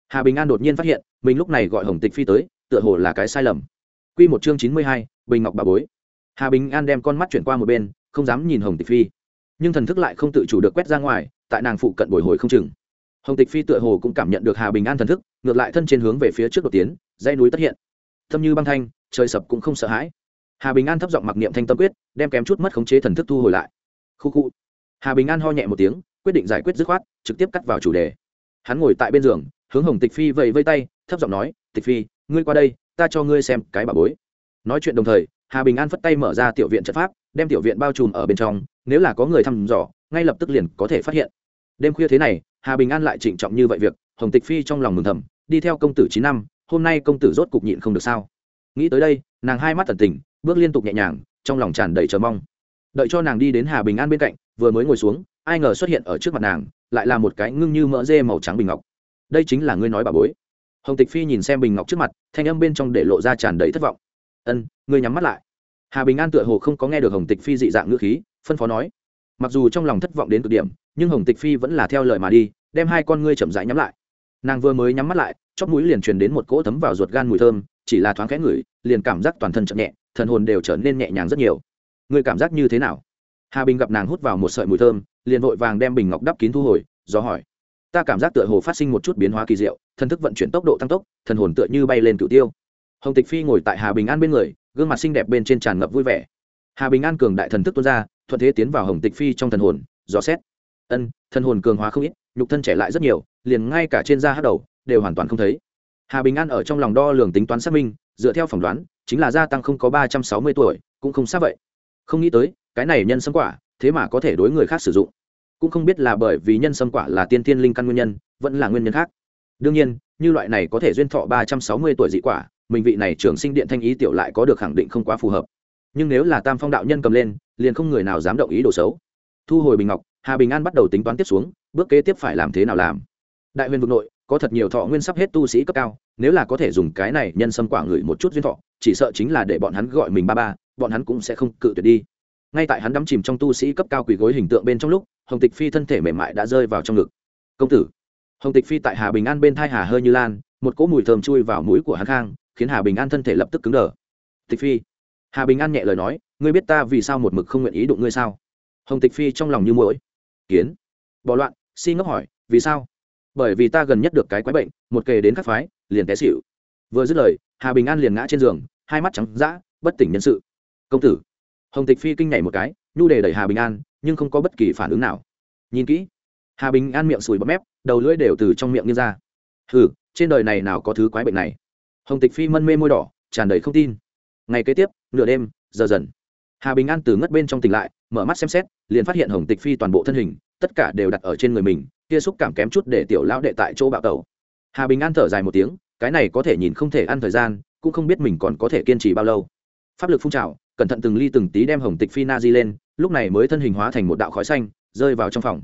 Hà bình an đột nhiên phát hiện, mình lúc này gọi hồng tịch phi tới, tựa hồ là cái sai lầm. Q một chương chín mươi hai, bình ngọc bà bối. Hà bình an đem con mắt chuyển qua một bên, không dám nhìn hồng tịch phi. Nhưng thần thức lại không tự chủ được quét ra ngoài, tại nàng phụ cận bồi hồi không chừng. Hồng tịch phi tựa hồ cũng cảm nhận được hà bình an thần thức, ngược lại thân trên hướng về phía trước đột tiến dây núi tất hiện. Thâm như băng thanh, trời sập cũng không sợ hãi hà bình an thấp giọng mặc niệm thanh tâm quyết đem kém chút mất khống chế thần thức thu hồi lại khu khu hà bình an ho nhẹ một tiếng quyết định giải quyết dứt khoát trực tiếp cắt vào chủ đề hắn ngồi tại bên giường hướng hồng tịch phi vẫy vây tay thấp giọng nói tịch phi ngươi qua đây ta cho ngươi xem cái bà bối nói chuyện đồng thời hà bình an phất tay mở ra tiểu viện trận pháp đem tiểu viện bao trùm ở bên trong nếu là có người thăm dò ngay lập tức liền có thể phát hiện đêm khuya thế này hà bình an lại trịnh trọng như vậy việc hồng tịch phi trong lòng mừng thầm đi theo công tử chín năm hôm nay công tử rốt cục nhịn không được sao nghĩ tới đây nàng hai mắt thần tình bước liên tục nhẹ nhàng, trong lòng tràn đầy chờ mong. Đợi cho nàng đi đến hà bình an bên cạnh, vừa mới ngồi xuống, ai ngờ xuất hiện ở trước mặt nàng, lại là một cái ngưng như mỡ dê màu trắng bình ngọc. Đây chính là ngươi nói bà bối. Hồng tịch phi nhìn xem bình ngọc trước mặt, thanh âm bên trong để lộ ra tràn đầy thất vọng. Ân, ngươi nhắm mắt lại. Hà bình an tựa hồ không có nghe được hồng tịch phi dị dạng ngữ khí, phân phó nói. Mặc dù trong lòng thất vọng đến cực điểm, nhưng hồng tịch phi vẫn là theo lời mà đi, đem hai con ngươi chậm rãi nhắm lại. Nàng vừa mới nhắm mắt lại, chóp mũi liền truyền đến một cỗ thấm vào ruột gan mùi thơm, chỉ là thoáng khẽ ngửi, liền cảm giác toàn thân chậm nhẹ thần hồn đều trở nên nhẹ nhàng rất nhiều. Ngươi cảm giác như thế nào? Hà bình gặp nàng hút vào một sợi mùi thơm, liền vội vàng đem bình ngọc đắp kín thu hồi, do hỏi. Ta cảm giác tựa hồ phát sinh một chút biến hóa kỳ diệu, thần thức vận chuyển tốc độ tăng tốc, thần hồn tựa như bay lên cựu tiêu. Hồng tịch phi ngồi tại hà bình an bên người, gương mặt xinh đẹp bên trên tràn ngập vui vẻ. Hà bình an cường đại thần thức tuôn ra, thuận thế tiến vào hồng tịch phi trong thần hồn, dò xét. Ân, thần hồn cường hóa không ít, nhục thân trẻ lại rất nhiều, liền ngay cả trên da hát đầu, đều hoàn toàn không thấy. Hà bình an ở trong lòng đo lường tính toán xác minh, dựa theo phỏng đoán chính là gia tăng không có ba trăm sáu mươi tuổi, cũng không xác vậy. Không nghĩ tới, cái này nhân sâm quả, thế mà có thể đối người khác sử dụng. Cũng không biết là bởi vì nhân sâm quả là tiên tiên linh căn nguyên nhân, vẫn là nguyên nhân khác. Đương nhiên, như loại này có thể duyên thọ ba trăm sáu mươi tuổi dị quả, mình vị này trường sinh điện thanh ý tiểu lại có được khẳng định không quá phù hợp. Nhưng nếu là tam phong đạo nhân cầm lên, liền không người nào dám động ý đồ xấu. Thu hồi bình ngọc, hà bình an bắt đầu tính toán tiếp xuống, bước kế tiếp phải làm thế nào làm. Đại huyền vực nội, có thật nhiều thọ nguyên sắp hết tu sĩ cấp cao nếu là có thể dùng cái này nhân sâm quả ngửi một chút duyên thọ, chỉ sợ chính là để bọn hắn gọi mình ba ba, bọn hắn cũng sẽ không cự tuyệt đi. Ngay tại hắn đắm chìm trong tu sĩ cấp cao quỳ gối hình tượng bên trong lúc, hồng tịch phi thân thể mềm mại đã rơi vào trong ngực. Công tử. Hồng tịch phi tại hà bình an bên thai hà hơi như lan, một cỗ mùi thơm chui vào mũi của hắn khang, khiến hà bình an thân thể lập tức cứng đờ. Tịch phi. Hà bình an nhẹ lời nói, ngươi biết ta vì sao một mực không nguyện ý đụng ngươi sao? Hồng tịch phi trong lòng như mũi kiến. Bỏ loạn. Si ngốc hỏi, vì sao? Bởi vì ta gần nhất được cái quái bệnh, một kề đến các phái liền té xịu vừa dứt lời, hà bình an liền ngã trên giường, hai mắt trắng d bất tỉnh nhân sự. Công tử. Hồng tịch phi kinh nhảy một cái, nhu đề đẩy hà bình an, nhưng không có bất kỳ phản ứng nào. Nhìn kỹ, hà bình an miệng sùi bọt mép, đầu lưỡi đều từ trong miệng như ra. Hừ, trên đời này nào có thứ quái bệnh này? Hồng tịch phi mân mê môi đỏ, tràn đầy không tin. Ngày kế tiếp, nửa đêm, giờ dần, hà bình an từ ngất bên trong tỉnh lại, mở mắt xem xét, liền phát hiện hồng tịch phi toàn bộ thân hình, tất cả đều đặt ở trên người mình, kia xúc cảm kém chút để tiểu lão đệ tại chỗ bạo tẩu hà bình an thở dài một tiếng, cái này có thể nhìn không thể ăn thời gian, cũng không biết mình còn có thể kiên trì bao lâu. Pháp lực phun trào, cẩn thận từng ly từng tí đem hồng tịch phi na di lên, lúc này mới thân hình hóa thành một đạo khói xanh, rơi vào trong phòng.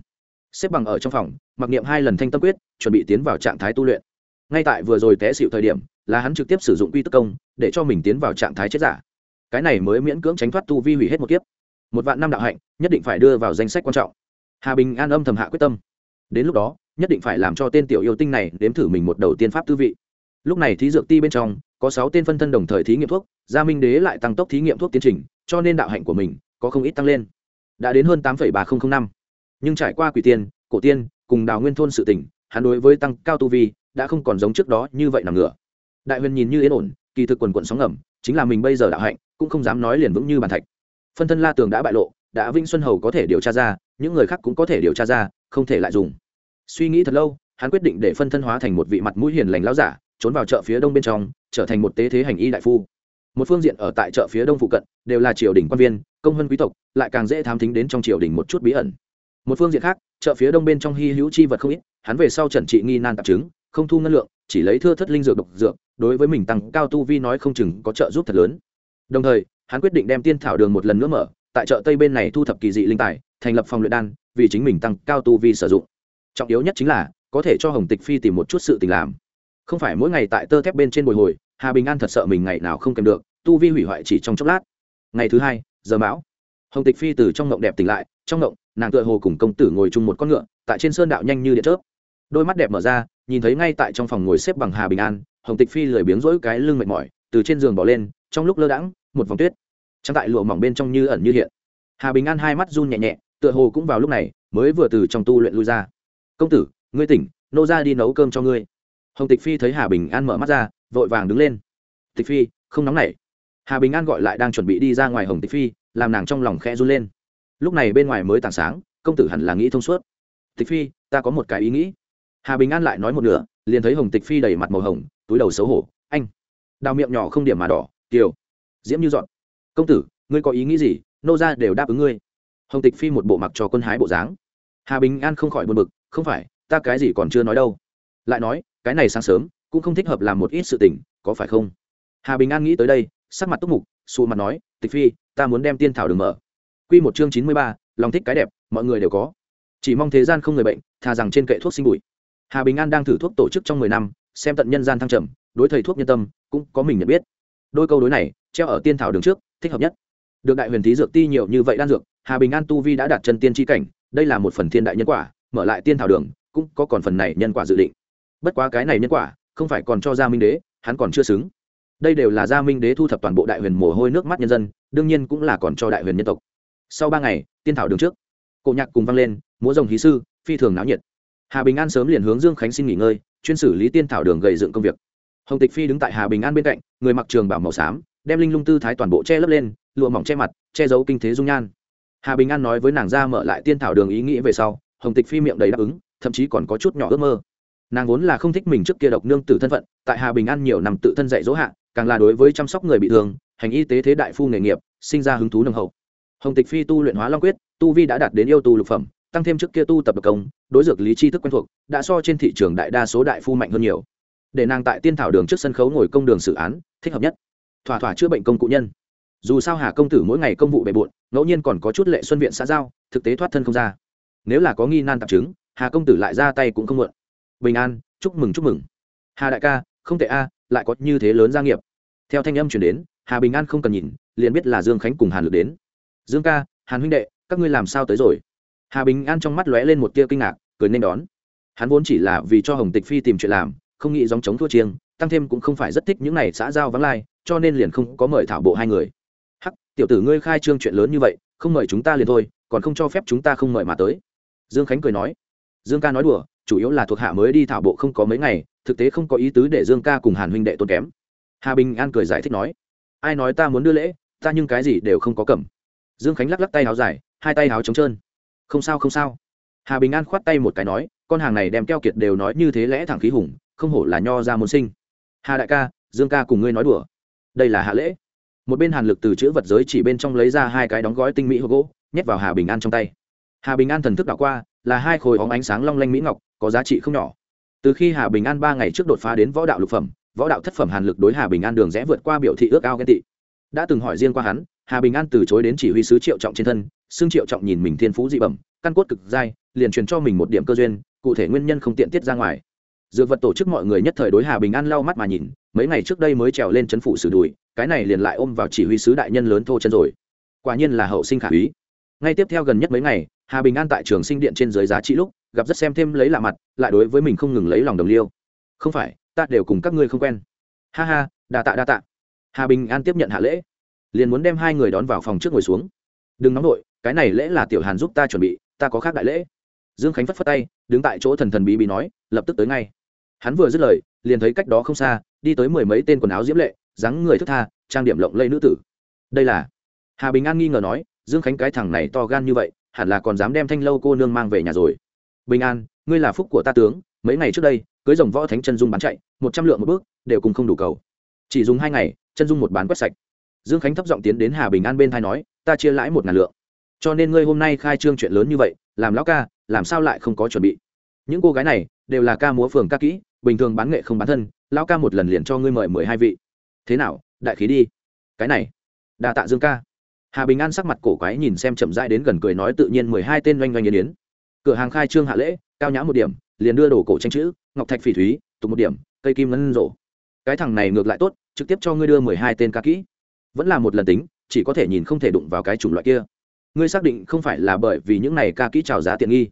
Xếp bằng ở trong phòng, mặc niệm hai lần thanh tâm quyết, chuẩn bị tiến vào trạng thái tu luyện. Ngay tại vừa rồi té xịu thời điểm, là hắn trực tiếp sử dụng quy tức công, để cho mình tiến vào trạng thái chết giả. Cái này mới miễn cưỡng tránh thoát tu vi hủy hết một kiếp. Một vạn năm đạo hạnh, nhất định phải đưa vào danh sách quan trọng. Hà bình an âm thầm hạ quyết tâm. Đến lúc đó nhất định phải làm cho tên tiểu yêu tinh này đếm thử mình một đầu tiên pháp tư vị. Lúc này thí dược ti bên trong, có sáu tên phân thân đồng thời thí nghiệm thuốc, gia minh đế lại tăng tốc thí nghiệm thuốc tiến trình, cho nên đạo hạnh của mình có không ít tăng lên. Đã đến hơn tám ba nghìn năm. Nhưng trải qua quỷ tiên, cổ tiên, cùng đào nguyên thôn sự tỉnh hắn đối với tăng cao tu vi đã không còn giống trước đó như vậy nằm ngửa. Đại huyền nhìn như yên ổn, kỳ thực quần quận sóng ngầm, chính là mình bây giờ đạo hạnh, cũng không dám nói liền vững như bàn thạch. Phân thân la tường đã bại lộ, đã vinh xuân hầu có thể điều tra ra, những người khác cũng có thể điều tra ra, không thể lại dùng suy nghĩ thật lâu, hắn quyết định để phân thân hóa thành một vị mặt mũi hiền lành lão giả, trốn vào chợ phía đông bên trong, trở thành một tế thế hành y đại phu. Một phương diện ở tại chợ phía đông phụ cận, đều là triều đình quan viên, công hơn quý tộc, lại càng dễ thám thính đến trong triều đình một chút bí ẩn. Một phương diện khác, chợ phía đông bên trong hy hữu chi vật không ít, hắn về sau trần trị nghi nan tạp chứng, không thu ngân lượng, chỉ lấy thưa thất linh dược độc dược, đối với mình tăng cao tu vi nói không chừng có trợ giúp thật lớn. Đồng thời, hắn quyết định đem tiên thảo đường một lần nữa mở, tại chợ tây bên này thu thập kỳ dị linh tài, thành lập phòng luyện đan, vì chính mình tăng cao tu vi sử dụng trọng yếu nhất chính là, có thể cho hồng tịch phi tìm một chút sự tình làm. Không phải mỗi ngày tại tơ thép bên trên bồi hồi, hà bình an thật sợ mình ngày nào không kèm được, tu vi hủy hoại chỉ trong chốc lát. Ngày thứ hai, giờ mão. Hồng tịch phi từ trong ngộng đẹp tỉnh lại, trong ngộng, nàng tựa hồ cùng công tử ngồi chung một con ngựa, tại trên sơn đạo nhanh như điện chớp. Đôi mắt đẹp mở ra, nhìn thấy ngay tại trong phòng ngồi xếp bằng hà bình an, hồng tịch phi lười biếng rỗi cái lưng mệt mỏi, từ trên giường bỏ lên, trong lúc lơ đãng, một vòng tuyết. Trang tại lụa mỏng bên trong như ẩn như hiện. Hà bình an hai mắt run nhẹ nhẹ, tựa hồ cũng vào lúc này, mới vừa từ trong tu luyện lui ra công tử, ngươi tỉnh, nô ra đi nấu cơm cho ngươi. Hồng tịch phi thấy hà bình an mở mắt ra, vội vàng đứng lên. Tịch phi, không nóng nảy. Hà bình an gọi lại đang chuẩn bị đi ra ngoài hồng tịch phi, làm nàng trong lòng khe run lên. Lúc này bên ngoài mới tảng sáng, công tử hẳn là nghĩ thông suốt. Tịch phi, ta có một cái ý nghĩ. Hà bình an lại nói một nửa, liền thấy hồng tịch phi đầy mặt màu hồng, túi đầu xấu hổ, anh. Đào miệng nhỏ không điểm mà đỏ, kiều. Diễm như dọn, công tử, ngươi có ý nghĩ gì? Nô ra đều đáp ứng ngươi. Hồng tịch phi một bộ mặc cho quân hái bộ dáng. Hà bình an không khỏi buồn bực không phải, ta cái gì còn chưa nói đâu. Lại nói, cái này sáng sớm, cũng không thích hợp làm một ít sự tình, có phải không? Hà bình an nghĩ tới đây, sắc mặt túc mục, xù mặt nói, tịch phi, ta muốn đem tiên thảo đường mở. Q một chương chín mươi ba, lòng thích cái đẹp, mọi người đều có. Chỉ mong thế gian không người bệnh, thà rằng trên kệ thuốc sinh bụi. Hà bình an đang thử thuốc tổ chức trong mười năm, xem tận nhân gian thăng trầm, đối thầy thuốc nhân tâm, cũng có mình nhận biết. Đôi câu đối này, treo ở tiên thảo đường trước, thích hợp nhất. Được đại huyền thí dược ti nhiều như vậy đan dược, hà bình an tu vi đã đạt chân tiên tri cảnh, đây là một phần thiên đại nhân quả mở lại tiên thảo đường, cũng có còn phần này nhân quả dự định. Bất quá cái này nhân quả, không phải còn cho gia minh đế, hắn còn chưa xứng. Đây đều là gia minh đế thu thập toàn bộ đại huyền mồ hôi nước mắt nhân dân, đương nhiên cũng là còn cho đại huyền nhân tộc. Sau ba ngày, tiên thảo đường trước, cổ nhạc cùng vang lên, múa rồng hí sư, phi thường náo nhiệt. Hà bình an sớm liền hướng dương khánh xin nghỉ ngơi, chuyên xử lý tiên thảo đường gầy dựng công việc. Hồng tịch phi đứng tại hà bình an bên cạnh, người mặc trường bảo màu xám, đem linh lung tư thái toàn bộ che lấp lên, lụa mỏng che mặt, che giấu kinh thế dung nhan. Hà bình an nói với nàng ra mở lại tiên thảo đường ý nghĩ về sau hồng tịch phi miệng đầy đáp ứng, thậm chí còn có chút nhỏ ước mơ. Nàng vốn là không thích mình trước kia độc nương tử thân phận, tại hà bình an nhiều năm tự thân dạy dỗ hạ, càng là đối với chăm sóc người bị thương, hành y tế thế đại phu nghề nghiệp, sinh ra hứng thú nồng hậu. Hồng tịch phi tu luyện hóa long quyết, tu vi đã đạt đến yêu tu lục phẩm, tăng thêm trước kia tu tập độc công, đối dược lý tri thức quen thuộc, đã so trên thị trường đại đa số đại phu mạnh hơn nhiều. Để nàng tại tiên thảo đường trước sân khấu ngồi công đường xử án, thích hợp nhất. Thỏa thỏa chữa bệnh công cụ nhân. Dù sao hà công tử mỗi ngày công vụ bề bộn, ngẫu nhiên còn có chút lệ xuân viện xã giao, thực tế thoát thân không ra nếu là có nghi nan tạp chứng, hà công tử lại ra tay cũng không mượn bình an, chúc mừng chúc mừng. Hà đại ca, không tệ a, lại có như thế lớn gia nghiệp. Theo thanh âm chuyển đến, hà bình an không cần nhìn, liền biết là dương khánh cùng hàn lực đến. Dương ca, hàn huynh đệ, các ngươi làm sao tới rồi? Hà bình an trong mắt lóe lên một tia kinh ngạc, cười nên đón. Hắn vốn chỉ là vì cho hồng tịch phi tìm chuyện làm, không nghĩ dòng chống thua chiêng, tăng thêm cũng không phải rất thích những này xã giao vắng lai, cho nên liền không có mời thảo bộ hai người. Hắc, tiểu tử ngươi khai trương chuyện lớn như vậy, không mời chúng ta liền thôi, còn không cho phép chúng ta không mời mà tới dương khánh cười nói, dương ca nói đùa, chủ yếu là thuộc hạ mới đi thảo bộ không có mấy ngày, thực tế không có ý tứ để dương ca cùng hàn huynh đệ tôn kém. Hà bình an cười giải thích nói, ai nói ta muốn đưa lễ, ta nhưng cái gì đều không có cầm. Dương khánh lắc lắc tay áo dài, hai tay áo trống trơn. Không sao không sao. Hà bình an khoát tay một cái nói, con hàng này đem keo kiệt đều nói như thế lẽ thẳng khí hùng, không hổ là nho ra môn sinh. Hà đại ca, dương ca cùng ngươi nói đùa. Đây là hạ lễ. Một bên hàn lực từ chữ vật giới chỉ bên trong lấy ra hai cái đóng gói tinh mỹ hộp gỗ, nhét vào hà bình an trong tay hà bình an thần thức đảo qua, là hai khối óng ánh sáng long lanh mỹ ngọc, có giá trị không nhỏ. Từ khi hà bình an ba ngày trước đột phá đến võ đạo lục phẩm, võ đạo thất phẩm hàn lực đối hà bình an đường rẽ vượt qua biểu thị ước ao ghen tị. Đã từng hỏi riêng qua hắn, hà bình an từ chối đến chỉ huy sứ triệu trọng trên thân, xưng triệu trọng nhìn mình thiên phú dị bẩm, căn cốt cực dai, liền truyền cho mình một điểm cơ duyên, cụ thể nguyên nhân không tiện tiết ra ngoài. Dược vật tổ chức mọi người nhất thời đối hà bình an lau mắt mà nhìn, mấy ngày trước đây mới trèo lên chấn phủ xử đùi, cái này liền lại ôm vào chỉ huy sứ đại nhân lớn thô chân rồi. Quả nhiên là hậu sinh khả úy ngay tiếp theo gần nhất mấy ngày, hà bình an tại trường sinh điện trên dưới giá trị lúc, gặp rất xem thêm lấy lạ mặt, lại đối với mình không ngừng lấy lòng đồng liêu. Không phải, ta đều cùng các ngươi không quen. Ha ha, đa tạ đa tạ. Hà bình an tiếp nhận hạ lễ. Liền muốn đem hai người đón vào phòng trước ngồi xuống. Đừng nóng đội cái này lễ là tiểu hàn giúp ta chuẩn bị, ta có khác đại lễ. Dương khánh phất phất tay, đứng tại chỗ thần thần bí bí nói, lập tức tới ngay. Hắn vừa dứt lời, liền thấy cách đó không xa, đi tới mười mấy tên quần áo diễm lệ, dáng người thức tha, trang điểm lộng lây nữ tử. Đây là? Hà bình an nghi ngờ nói dương khánh cái thằng này to gan như vậy, hẳn là còn dám đem thanh lâu cô nương mang về nhà rồi. Bình an, ngươi là phúc của ta tướng, mấy ngày trước đây, cưới dòng võ thánh chân dung bán chạy, một trăm lượng một bước, đều cùng không đủ cầu. Chỉ dùng hai ngày, chân dung một bán quét sạch. Dương khánh thấp giọng tiến đến hà bình an bên thai nói, ta chia lãi một ngàn lượng. Cho nên ngươi hôm nay khai trương chuyện lớn như vậy, làm lão ca, làm sao lại không có chuẩn bị? Những cô gái này, đều là ca múa phường ca kỹ, bình thường bán nghệ không bán thân, lão ca một lần liền cho ngươi mời mười hai vị. Thế nào, đại khí đi. Cái này, đa tạ dương ca hà bình an sắc mặt cổ quái nhìn xem chậm rãi đến gần cười nói tự nhiên mười hai tên oanh oanh yến yến. Cửa hàng khai trương hạ lễ, cao nhã một điểm, liền đưa đồ cổ tranh chữ, ngọc thạch phỉ thúy, tục một điểm, cây kim ngân rổ cái thằng này ngược lại tốt, trực tiếp cho ngươi đưa mười hai tên ca kỹ. Vẫn là một lần tính, chỉ có thể nhìn không thể đụng vào cái chủng loại kia. Ngươi xác định không phải là bởi vì những này ca kỹ trào giá tiện nghi.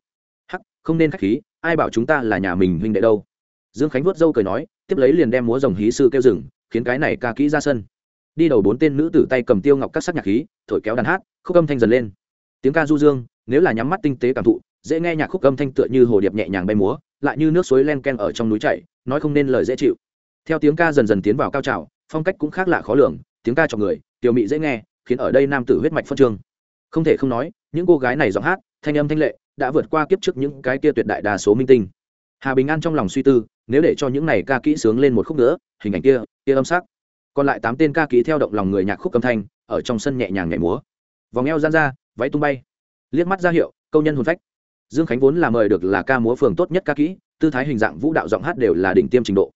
Hắc, không nên k h á c h khí, ai bảo chúng ta là nhà mình huynh đệ đâu. Dương khánh vuốt râu cười nói, tiếp lấy liền đem múa rồng hí sư kêu rừng khiến cái này ca kỹ ra sân. Đi đầu bốn tên nữ tử tay cầm tiêu ngọc các sắc nhạc khí thổi kéo đàn hát, khúc âm thanh dần lên. Tiếng ca du dương, nếu là nhắm mắt tinh tế cảm thụ, dễ nghe nhạc khúc âm thanh tựa như hồ điệp nhẹ nhàng bay múa, lại như nước suối len ken ở trong núi chảy, nói không nên lời dễ chịu. Theo tiếng ca dần dần tiến vào cao trào, phong cách cũng khác lạ khó lường, tiếng ca cho người, tiểu mị dễ nghe, khiến ở đây nam tử huyết mạch phân trương. Không thể không nói, những cô gái này giọng hát, thanh âm thanh lệ, đã vượt qua kiếp trước những cái kia tuyệt đại đa số minh tinh. Hà bình an trong lòng suy tư, nếu để cho những này ca kỹ sướng lên một khúc nữa, hình ảnh kia kia âm sắc. Còn lại tám tên ca kỹ theo động lòng người nhạc khúc âm thanh ở trong sân nhẹ nhàng nhảy múa. Vòng eo gian ra, váy tung bay. Liếc mắt ra hiệu, câu nhân hồn phách. Dương khánh vốn là mời được là ca múa phường tốt nhất ca kỹ, tư thái hình dạng, vũ đạo giọng hát đều là đỉnh tiêm trình độ.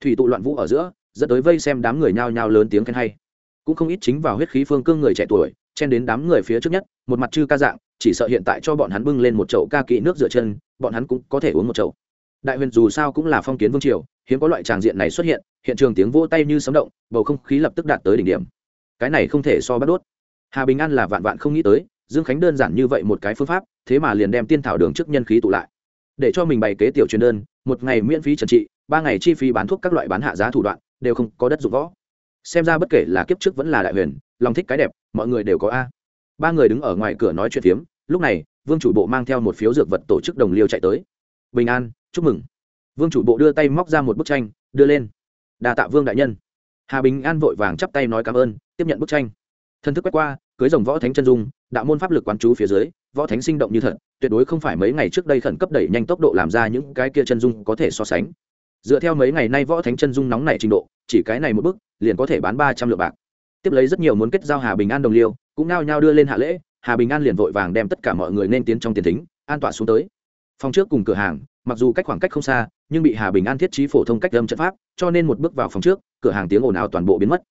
Thủy tụ loạn vũ ở giữa, dẫn tới vây xem đám người nhao nhao lớn tiếng khen hay. Cũng không ít chính vào huyết khí phương cương người trẻ tuổi, chen đến đám người phía trước nhất, một mặt chư ca dạng, chỉ sợ hiện tại cho bọn hắn bưng lên một chậu ca kỹ nước rửa chân, bọn hắn cũng có thể uống một chậu. Đại huyền dù sao cũng là phong kiến vương triều, hiếm có loại tràng diện này xuất hiện hiện trường tiếng vỗ tay như sấm động, bầu không khí lập tức đạt tới đỉnh điểm cái này không thể so bắt đốt. Hà bình an là vạn vạn không nghĩ tới, dương khánh đơn giản như vậy một cái phương pháp, thế mà liền đem tiên thảo đường trước nhân khí tụ lại. Để cho mình bày kế tiểu truyền đơn, một ngày miễn phí trần trị, ba ngày chi phí bán thuốc các loại bán hạ giá thủ đoạn, đều không có đất dụng võ. Xem ra bất kể là kiếp trước vẫn là đại huyền, lòng thích cái đẹp, mọi người đều có a. Ba người đứng ở ngoài cửa nói chuyện phiếm, lúc này, vương chủ bộ mang theo một phiếu dược vật tổ chức đồng liêu chạy tới. Bình an, chúc mừng. Vương chủ bộ đưa tay móc ra một bức tranh, đưa lên. Đà tạ vương đại nhân hà bình an vội vàng chắp tay nói cảm ơn, tiếp nhận bức tranh. Thân thức quét qua, cưới rồng võ thánh chân dung, đạo môn pháp lực quán chú phía dưới, võ thánh sinh động như thật, tuyệt đối không phải mấy ngày trước đây khẩn cấp đẩy nhanh tốc độ làm ra những cái kia chân dung có thể so sánh. Dựa theo mấy ngày nay võ thánh chân dung nóng này trình độ, chỉ cái này một bức, liền có thể bán ba trăm lượng bạc. Tiếp lấy rất nhiều muốn kết giao hà bình an đồng liêu, cũng nao nhao đưa lên hạ lễ, hà bình an liền vội vàng đem tất cả mọi người nên tiến trong tiền thính, an tỏa xuống tới. Phòng trước cùng cửa hàng, mặc dù cách khoảng cách không xa nhưng bị hà bình an thiết trí phổ thông cách âm trận pháp, cho nên một bước vào phòng trước, cửa hàng tiếng ồn ào toàn bộ biến mất.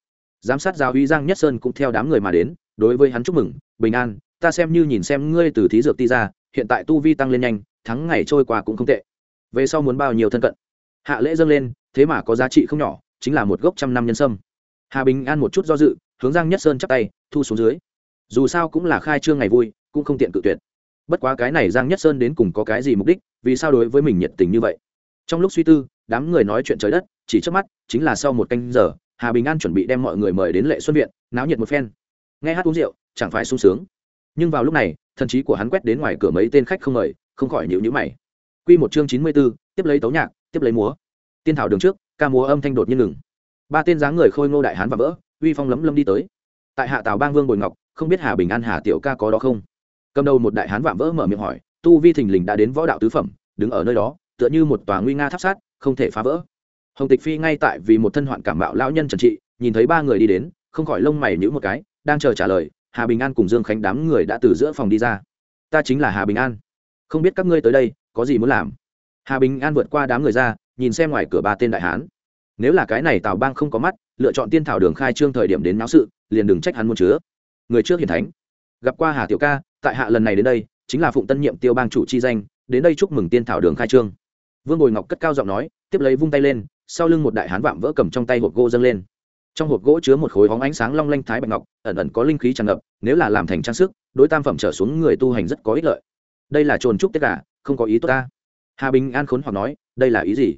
Giám sát giáo uy giang nhất sơn cũng theo đám người mà đến, đối với hắn chúc mừng, bình an, ta xem như nhìn xem ngươi từ thí dược ti ra, hiện tại tu vi tăng lên nhanh, thắng ngày trôi qua cũng không tệ. Về sau muốn bao nhiêu thân cận? Hạ lễ dâng lên, thế mà có giá trị không nhỏ, chính là một gốc trăm năm nhân sâm. Hà bình an một chút do dự, hướng giang nhất sơn chắp tay, thu xuống dưới. Dù sao cũng là khai trương ngày vui, cũng không tiện cự tuyệt. Bất quá cái này giang nhất sơn đến cùng có cái gì mục đích, vì sao đối với mình nhiệt tình như vậy? Trong lúc suy tư, đám người nói chuyện trời đất, chỉ trước mắt, chính là sau một canh giờ, hà bình an chuẩn bị đem mọi người mời đến lệ xuân viện, náo nhiệt một phen. Nghe hát uống rượu, chẳng phải sung sướng. Nhưng vào lúc này, thần trí của hắn quét đến ngoài cửa mấy tên khách không mời, không khỏi nhịu nhữ mày. Q một chương chín mươi b ố tiếp lấy tấu nhạc, tiếp lấy múa. Tiên thảo đường trước, ca múa âm thanh đột nhiên ngừng. Ba tên dáng người khôi ngô đại hán và vỡ, uy phong lấm lâm đi tới. Tại hạ tào bang vương bồi ngọc, không biết hà bình an, hà tiểu ca có đó không? Cầm đầu một đại hán vạm vỡ mở miệng hỏi, tu vi thình lình đã đến võ đạo tứ phẩm, đứng ở nơi đó tựa như một tòa nguy nga tháp sát, không thể phá vỡ. Hồng tịch phi ngay tại vì một thân hoạn cảm bạo lão nhân trần trị, nhìn thấy ba người đi đến, không khỏi lông mày nhữ một cái, đang chờ trả lời, hà bình an cùng dương khánh đám người đã từ giữa phòng đi ra. Ta chính là hà bình an. Không biết các ngươi tới đây, có gì muốn làm? Hà bình an vượt qua đám người ra, nhìn xem ngoài cửa ba tên đại hán. Nếu là cái này tào bang không có mắt, lựa chọn tiên thảo đường khai trương thời điểm đến náo sự, liền đừng trách hắn muốn chứa. Người trước hiền thánh. Gặp qua hà tiểu ca, tại hạ lần này đến đây, chính là phụng tân nhiệm tiêu bang chủ chi danh, đến đây chúc mừng tiên thảo đường khai trương vương bồi ngọc cất cao giọng nói, tiếp lấy vung tay lên, sau lưng một đại hán vạm vỡ cầm trong tay hộp gỗ dâng lên. Trong hộp gỗ chứa một khối hóng ánh sáng long lanh thái bạch ngọc, ẩn ẩn có linh khí tràn ngập, nếu là làm thành trang sức, đối tam phẩm trở xuống người tu hành rất có ích lợi. Đây là trồn trúc tất cả không có ý tốt ta. Hà bình an khốn hoặc nói, đây là ý gì?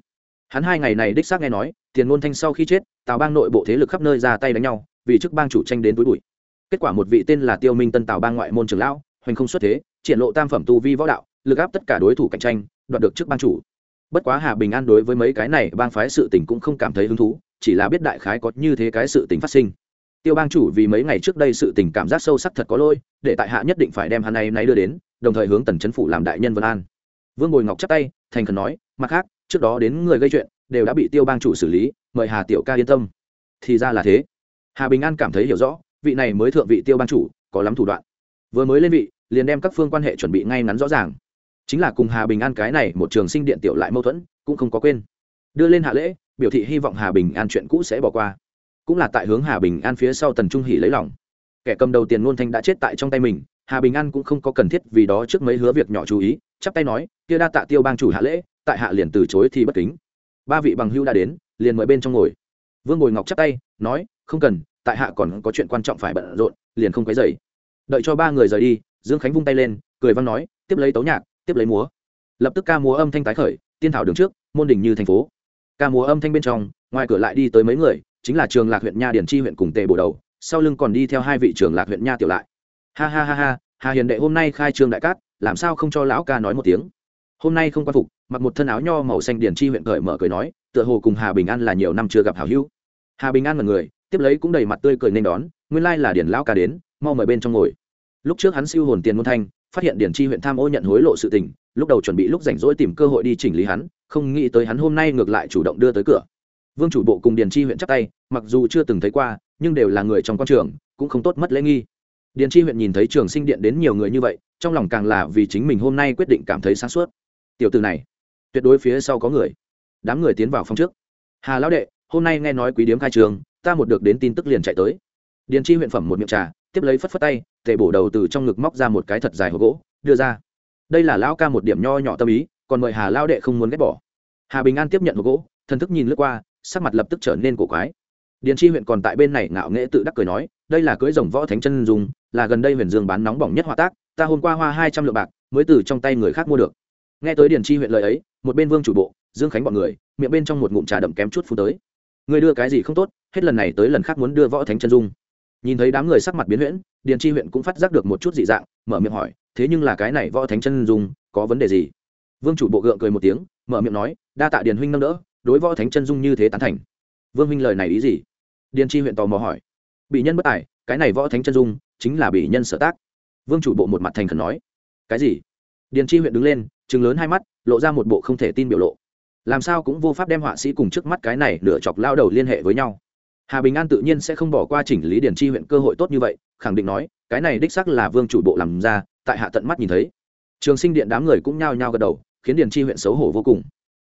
Hắn hai ngày này đích xác nghe nói, tiền ngôn thanh sau khi chết, tào bang nội bộ thế lực khắp nơi ra tay đánh nhau, vì chức bang chủ tranh đến túi bụi. Kết quả một vị tên là tiêu minh tân tào bang ngoại môn trường lão, hoành không xuất thế, triển lộ tam phẩm tu vi võ đạo, lực áp tất cả đối thủ cạnh tranh, đoạt được chức bang chủ bất quá hà bình an đối với mấy cái này bang phái sự tình cũng không cảm thấy hứng thú, chỉ là biết đại khái có như thế cái sự tình phát sinh. Tiêu bang chủ vì mấy ngày trước đây sự tình cảm giác sâu sắc thật có lôi để tại hạ nhất định phải đem hắn này nay đưa đến, đồng thời hướng tần chấn phủ làm đại nhân vân an. Vương bồi ngọc chắp tay, thành khẩn nói, mặt khác, trước đó đến người gây chuyện, đều đã bị tiêu bang chủ xử lý, mời hà tiểu ca yên tâm. Thì ra là thế. Hà bình an cảm thấy hiểu rõ, vị này mới thượng vị tiêu bang chủ, có lắm thủ đoạn. Vừa mới lên vị, liền đem các phương quan hệ chuẩn bị ngay ngắn rõ ràng chính là cùng hà bình an cái này một trường sinh điện tiểu lại mâu thuẫn, cũng không có quên. Đưa lên hạ lễ, biểu thị hy vọng hà bình an chuyện cũ sẽ bỏ qua. Cũng là tại hướng hà bình an phía sau tần trung hỷ lấy lòng. Kẻ cầm đầu tiền ngôn thanh đã chết tại trong tay mình, hà bình an cũng không có cần thiết vì đó trước mấy hứa việc nhỏ chú ý, chắp tay nói, kia đa tạ tiêu bang chủ hạ lễ, tại hạ liền từ chối thì bất kính. Ba vị bằng hưu đã đến, liền mời bên trong ngồi. Vương ngồi ngọc chắp tay, nói, không cần, tại hạ còn có chuyện quan trọng phải bận rộn, liền không quấy dày đợi cho ba người rời đi, dương khánh vung tay lên, cười văn nói, tiếp lấy tấu nhạc tiếp lấy múa. Lập tức ca múa âm thanh tái khởi, tiên thảo đứng trước, môn đình như thành phố. Ca múa âm thanh bên trong, ngoài cửa lại đi tới mấy người, chính là trường lạc huyện nha điển chi huyện cùng tề bổ đầu, sau lưng còn đi theo hai vị trường lạc huyện nha tiểu lại. Ha ha ha ha, hà hiền đệ hôm nay khai trương đại cát, làm sao không cho lão ca nói một tiếng? Hôm nay không quan phục, mặc một thân áo nho màu xanh điển chi huyện cởi mở cười nói, tựa hồ cùng hà bình an là nhiều năm chưa gặp hảo hữu. Hà bình an là người, tiếp lấy cũng đầy mặt tươi cười nên đón, nguyên lai là điển lão ca đến, mau mời bên trong ngồi. Lúc trước hắn siêu hồn tiền môn thanh phát hiện điển chi huyện tham ô nhận hối lộ sự tình, lúc đầu chuẩn bị lúc rảnh rỗi tìm cơ hội đi chỉnh lý hắn, không nghĩ tới hắn hôm nay ngược lại chủ động đưa tới cửa. Vương chủ bộ cùng điền chi huyện chắp tay, mặc dù chưa từng thấy qua, nhưng đều là người trong quan trường, cũng không tốt mất lễ nghi. Điền chi huyện nhìn thấy trường sinh điện đến nhiều người như vậy, trong lòng càng là vì chính mình hôm nay quyết định cảm thấy sáng suốt. Tiểu từ này, tuyệt đối phía sau có người. Đám người tiến vào phòng trước. Hà lão đệ, hôm nay nghe nói quý điếm khai trường, ta một được đến tin tức liền chạy tới. Điền chi huyện phẩm một miệng trà, tiếp lấy phất phất tay tề bổ đầu từ trong ngực móc ra một cái thật dài hộp gỗ, đưa ra. Đây là lão ca một điểm nho nhỏ tâm ý, còn mời hà lao đệ không muốn ghét bỏ. Hà bình an tiếp nhận hộp gỗ, thần thức nhìn lướt qua, sắc mặt lập tức trở nên cổ quái. Điền tri huyện còn tại bên này ngạo nghễ tự đắc cười nói, đây là cưới rồng võ thánh chân dùng là gần đây huyền dương bán nóng bỏng nhất họa tác, ta hôm qua hoa hai trăm lượng bạc, mới từ trong tay người khác mua được. Nghe tới điền tri huyện lời ấy, một bên vương chủ bộ, dương khánh bọn người, miệng bên trong một ngụm trà đậm kém chút phút tới. Người đưa cái gì không tốt, hết lần này tới lần khác muốn đưa võ thánh chân dung nhìn thấy đám người sắc mặt biến huyễn, điền chi huyện cũng phát giác được một chút dị dạng, mở miệng hỏi, thế nhưng là cái này võ thánh chân dung, có vấn đề gì? Vương chủ bộ gượng cười một tiếng, mở miệng nói, đa tạ điền huynh nâng đỡ, đối võ thánh chân dung như thế tán thành. Vương huynh lời này ý gì? Điền chi huyện tò mò hỏi. Bị nhân bất tài, cái này võ thánh chân dung, chính là bị nhân sở tác. Vương chủ bộ một mặt thành khẩn nói. Cái gì? Điền chi huyện đứng lên chừng lớn hai mắt, lộ ra một bộ không thể tin biểu lộ. Làm sao cũng vô pháp đem họa sĩ cùng trước mắt cái này nửa chọc lao đầu liên hệ với nhau? Hà bình an tự nhiên sẽ không bỏ qua chỉnh lý điền chi huyện cơ hội tốt như vậy, khẳng định nói, cái này đích sắc là vương chủ bộ làm ra, tại hạ tận mắt nhìn thấy. Trường sinh điện đám người cũng nhao nhao gật đầu, khiến điền chi huyện xấu hổ vô cùng.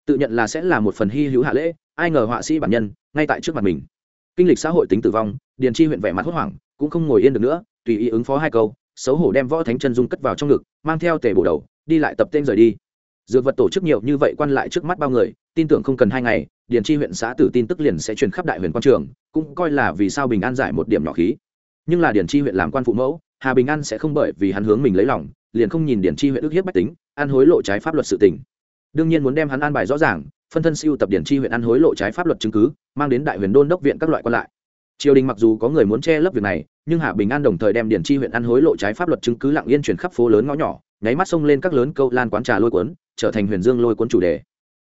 Tự nhận là sẽ là một phần hy hữu hạ lễ, ai ngờ họa sĩ bản nhân, ngay tại trước mặt mình. Kinh lịch xã hội tính tử vong, điền chi huyện vẻ mặt hốt hoảng, cũng không ngồi yên được nữa, tùy ý ứng phó hai câu, xấu hổ đem võ thánh chân dung cất vào trong ngực, mang theo tề bổ đầu, đi lại tập tên rời đi. Dược vật tổ chức nhiều như vậy quan lại trước mắt bao người tin tưởng không cần hai ngày, điền chi huyện xã tử tin tức liền sẽ truyền khắp đại huyện quan trường, cũng coi là vì sao bình an giải một điểm nhỏ khí. Nhưng là điền chi huyện làm quan phụ mẫu, hà bình an sẽ không bởi vì hắn hướng mình lấy lòng, liền không nhìn điền chi huyện ức hiếp bách tính ăn hối lộ trái pháp luật sự tình. Đương nhiên muốn đem hắn an bài rõ ràng, phân thân siêu tập điển chi huyện ăn hối lộ trái pháp luật chứng cứ, mang đến đại huyền đôn đốc viện các loại quan lại. Triều đình mặc dù có người muốn che lấp việc này, nhưng hạ bình an đồng thời đem điển chi huyện ăn hối lộ trái pháp luật chứng cứ lặng yên chuyển khắp phố lớn ngõ nhỏ, nháy mắt xông lên các lớn câu lan quán trà lôi cuốn, trở thành huyền dương lôi cuốn chủ đề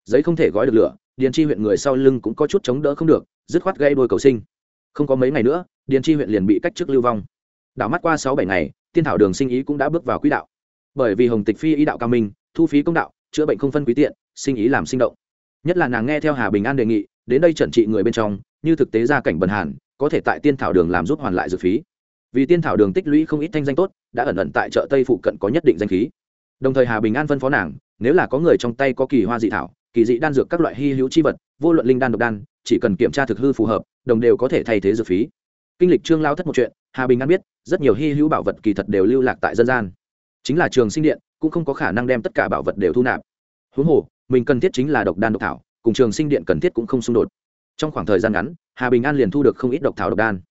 giấy không thể gói được lửa, điền chi huyện người sau lưng cũng có chút chống đỡ không được, dứt khoát gây đôi cầu sinh. Không có mấy ngày nữa, điền chi huyện liền bị cách chức lưu vong. Đảo mắt qua sáu bảy ngày, tiên thảo đường sinh ý cũng đã bước vào quỹ đạo. Bởi vì hồng tịch phi ý đạo cao minh, thu phí công đạo, chữa bệnh không phân quý tiện, sinh ý làm sinh động. Nhất là nàng nghe theo hà bình an đề nghị, đến đây trần trị người bên trong, như thực tế gia cảnh bần hàn, có thể tại tiên thảo đường làm giúp hoàn lại dược phí. Vì tiên thảo đường tích lũy không ít thanh danh tốt, đã ẩn ẩn tại chợ tây phụ cận có nhất định danh khí. Đồng thời hà bình an phân phó nàng, nếu là có người trong tay có kỳ hoa dị thảo kỳ dị đan dược các loại hy hữu chi vật, vô luận linh đan, độc đan, chỉ cần kiểm tra thực hư phù hợp, đồng đều có thể thay thế dược phí. Kinh lịch trương lao thất một chuyện, hà bình an biết, rất nhiều hy hữu bảo vật kỳ thật đều lưu lạc tại dân gian. Chính là trường sinh điện, cũng không có khả năng đem tất cả bảo vật đều thu nạp. Huống hồ, mình cần thiết chính là độc đan, độc thảo, cùng trường sinh điện cần thiết cũng không xung đột. Trong khoảng thời gian ngắn, hà bình an liền thu được không ít độc thảo, độc đan.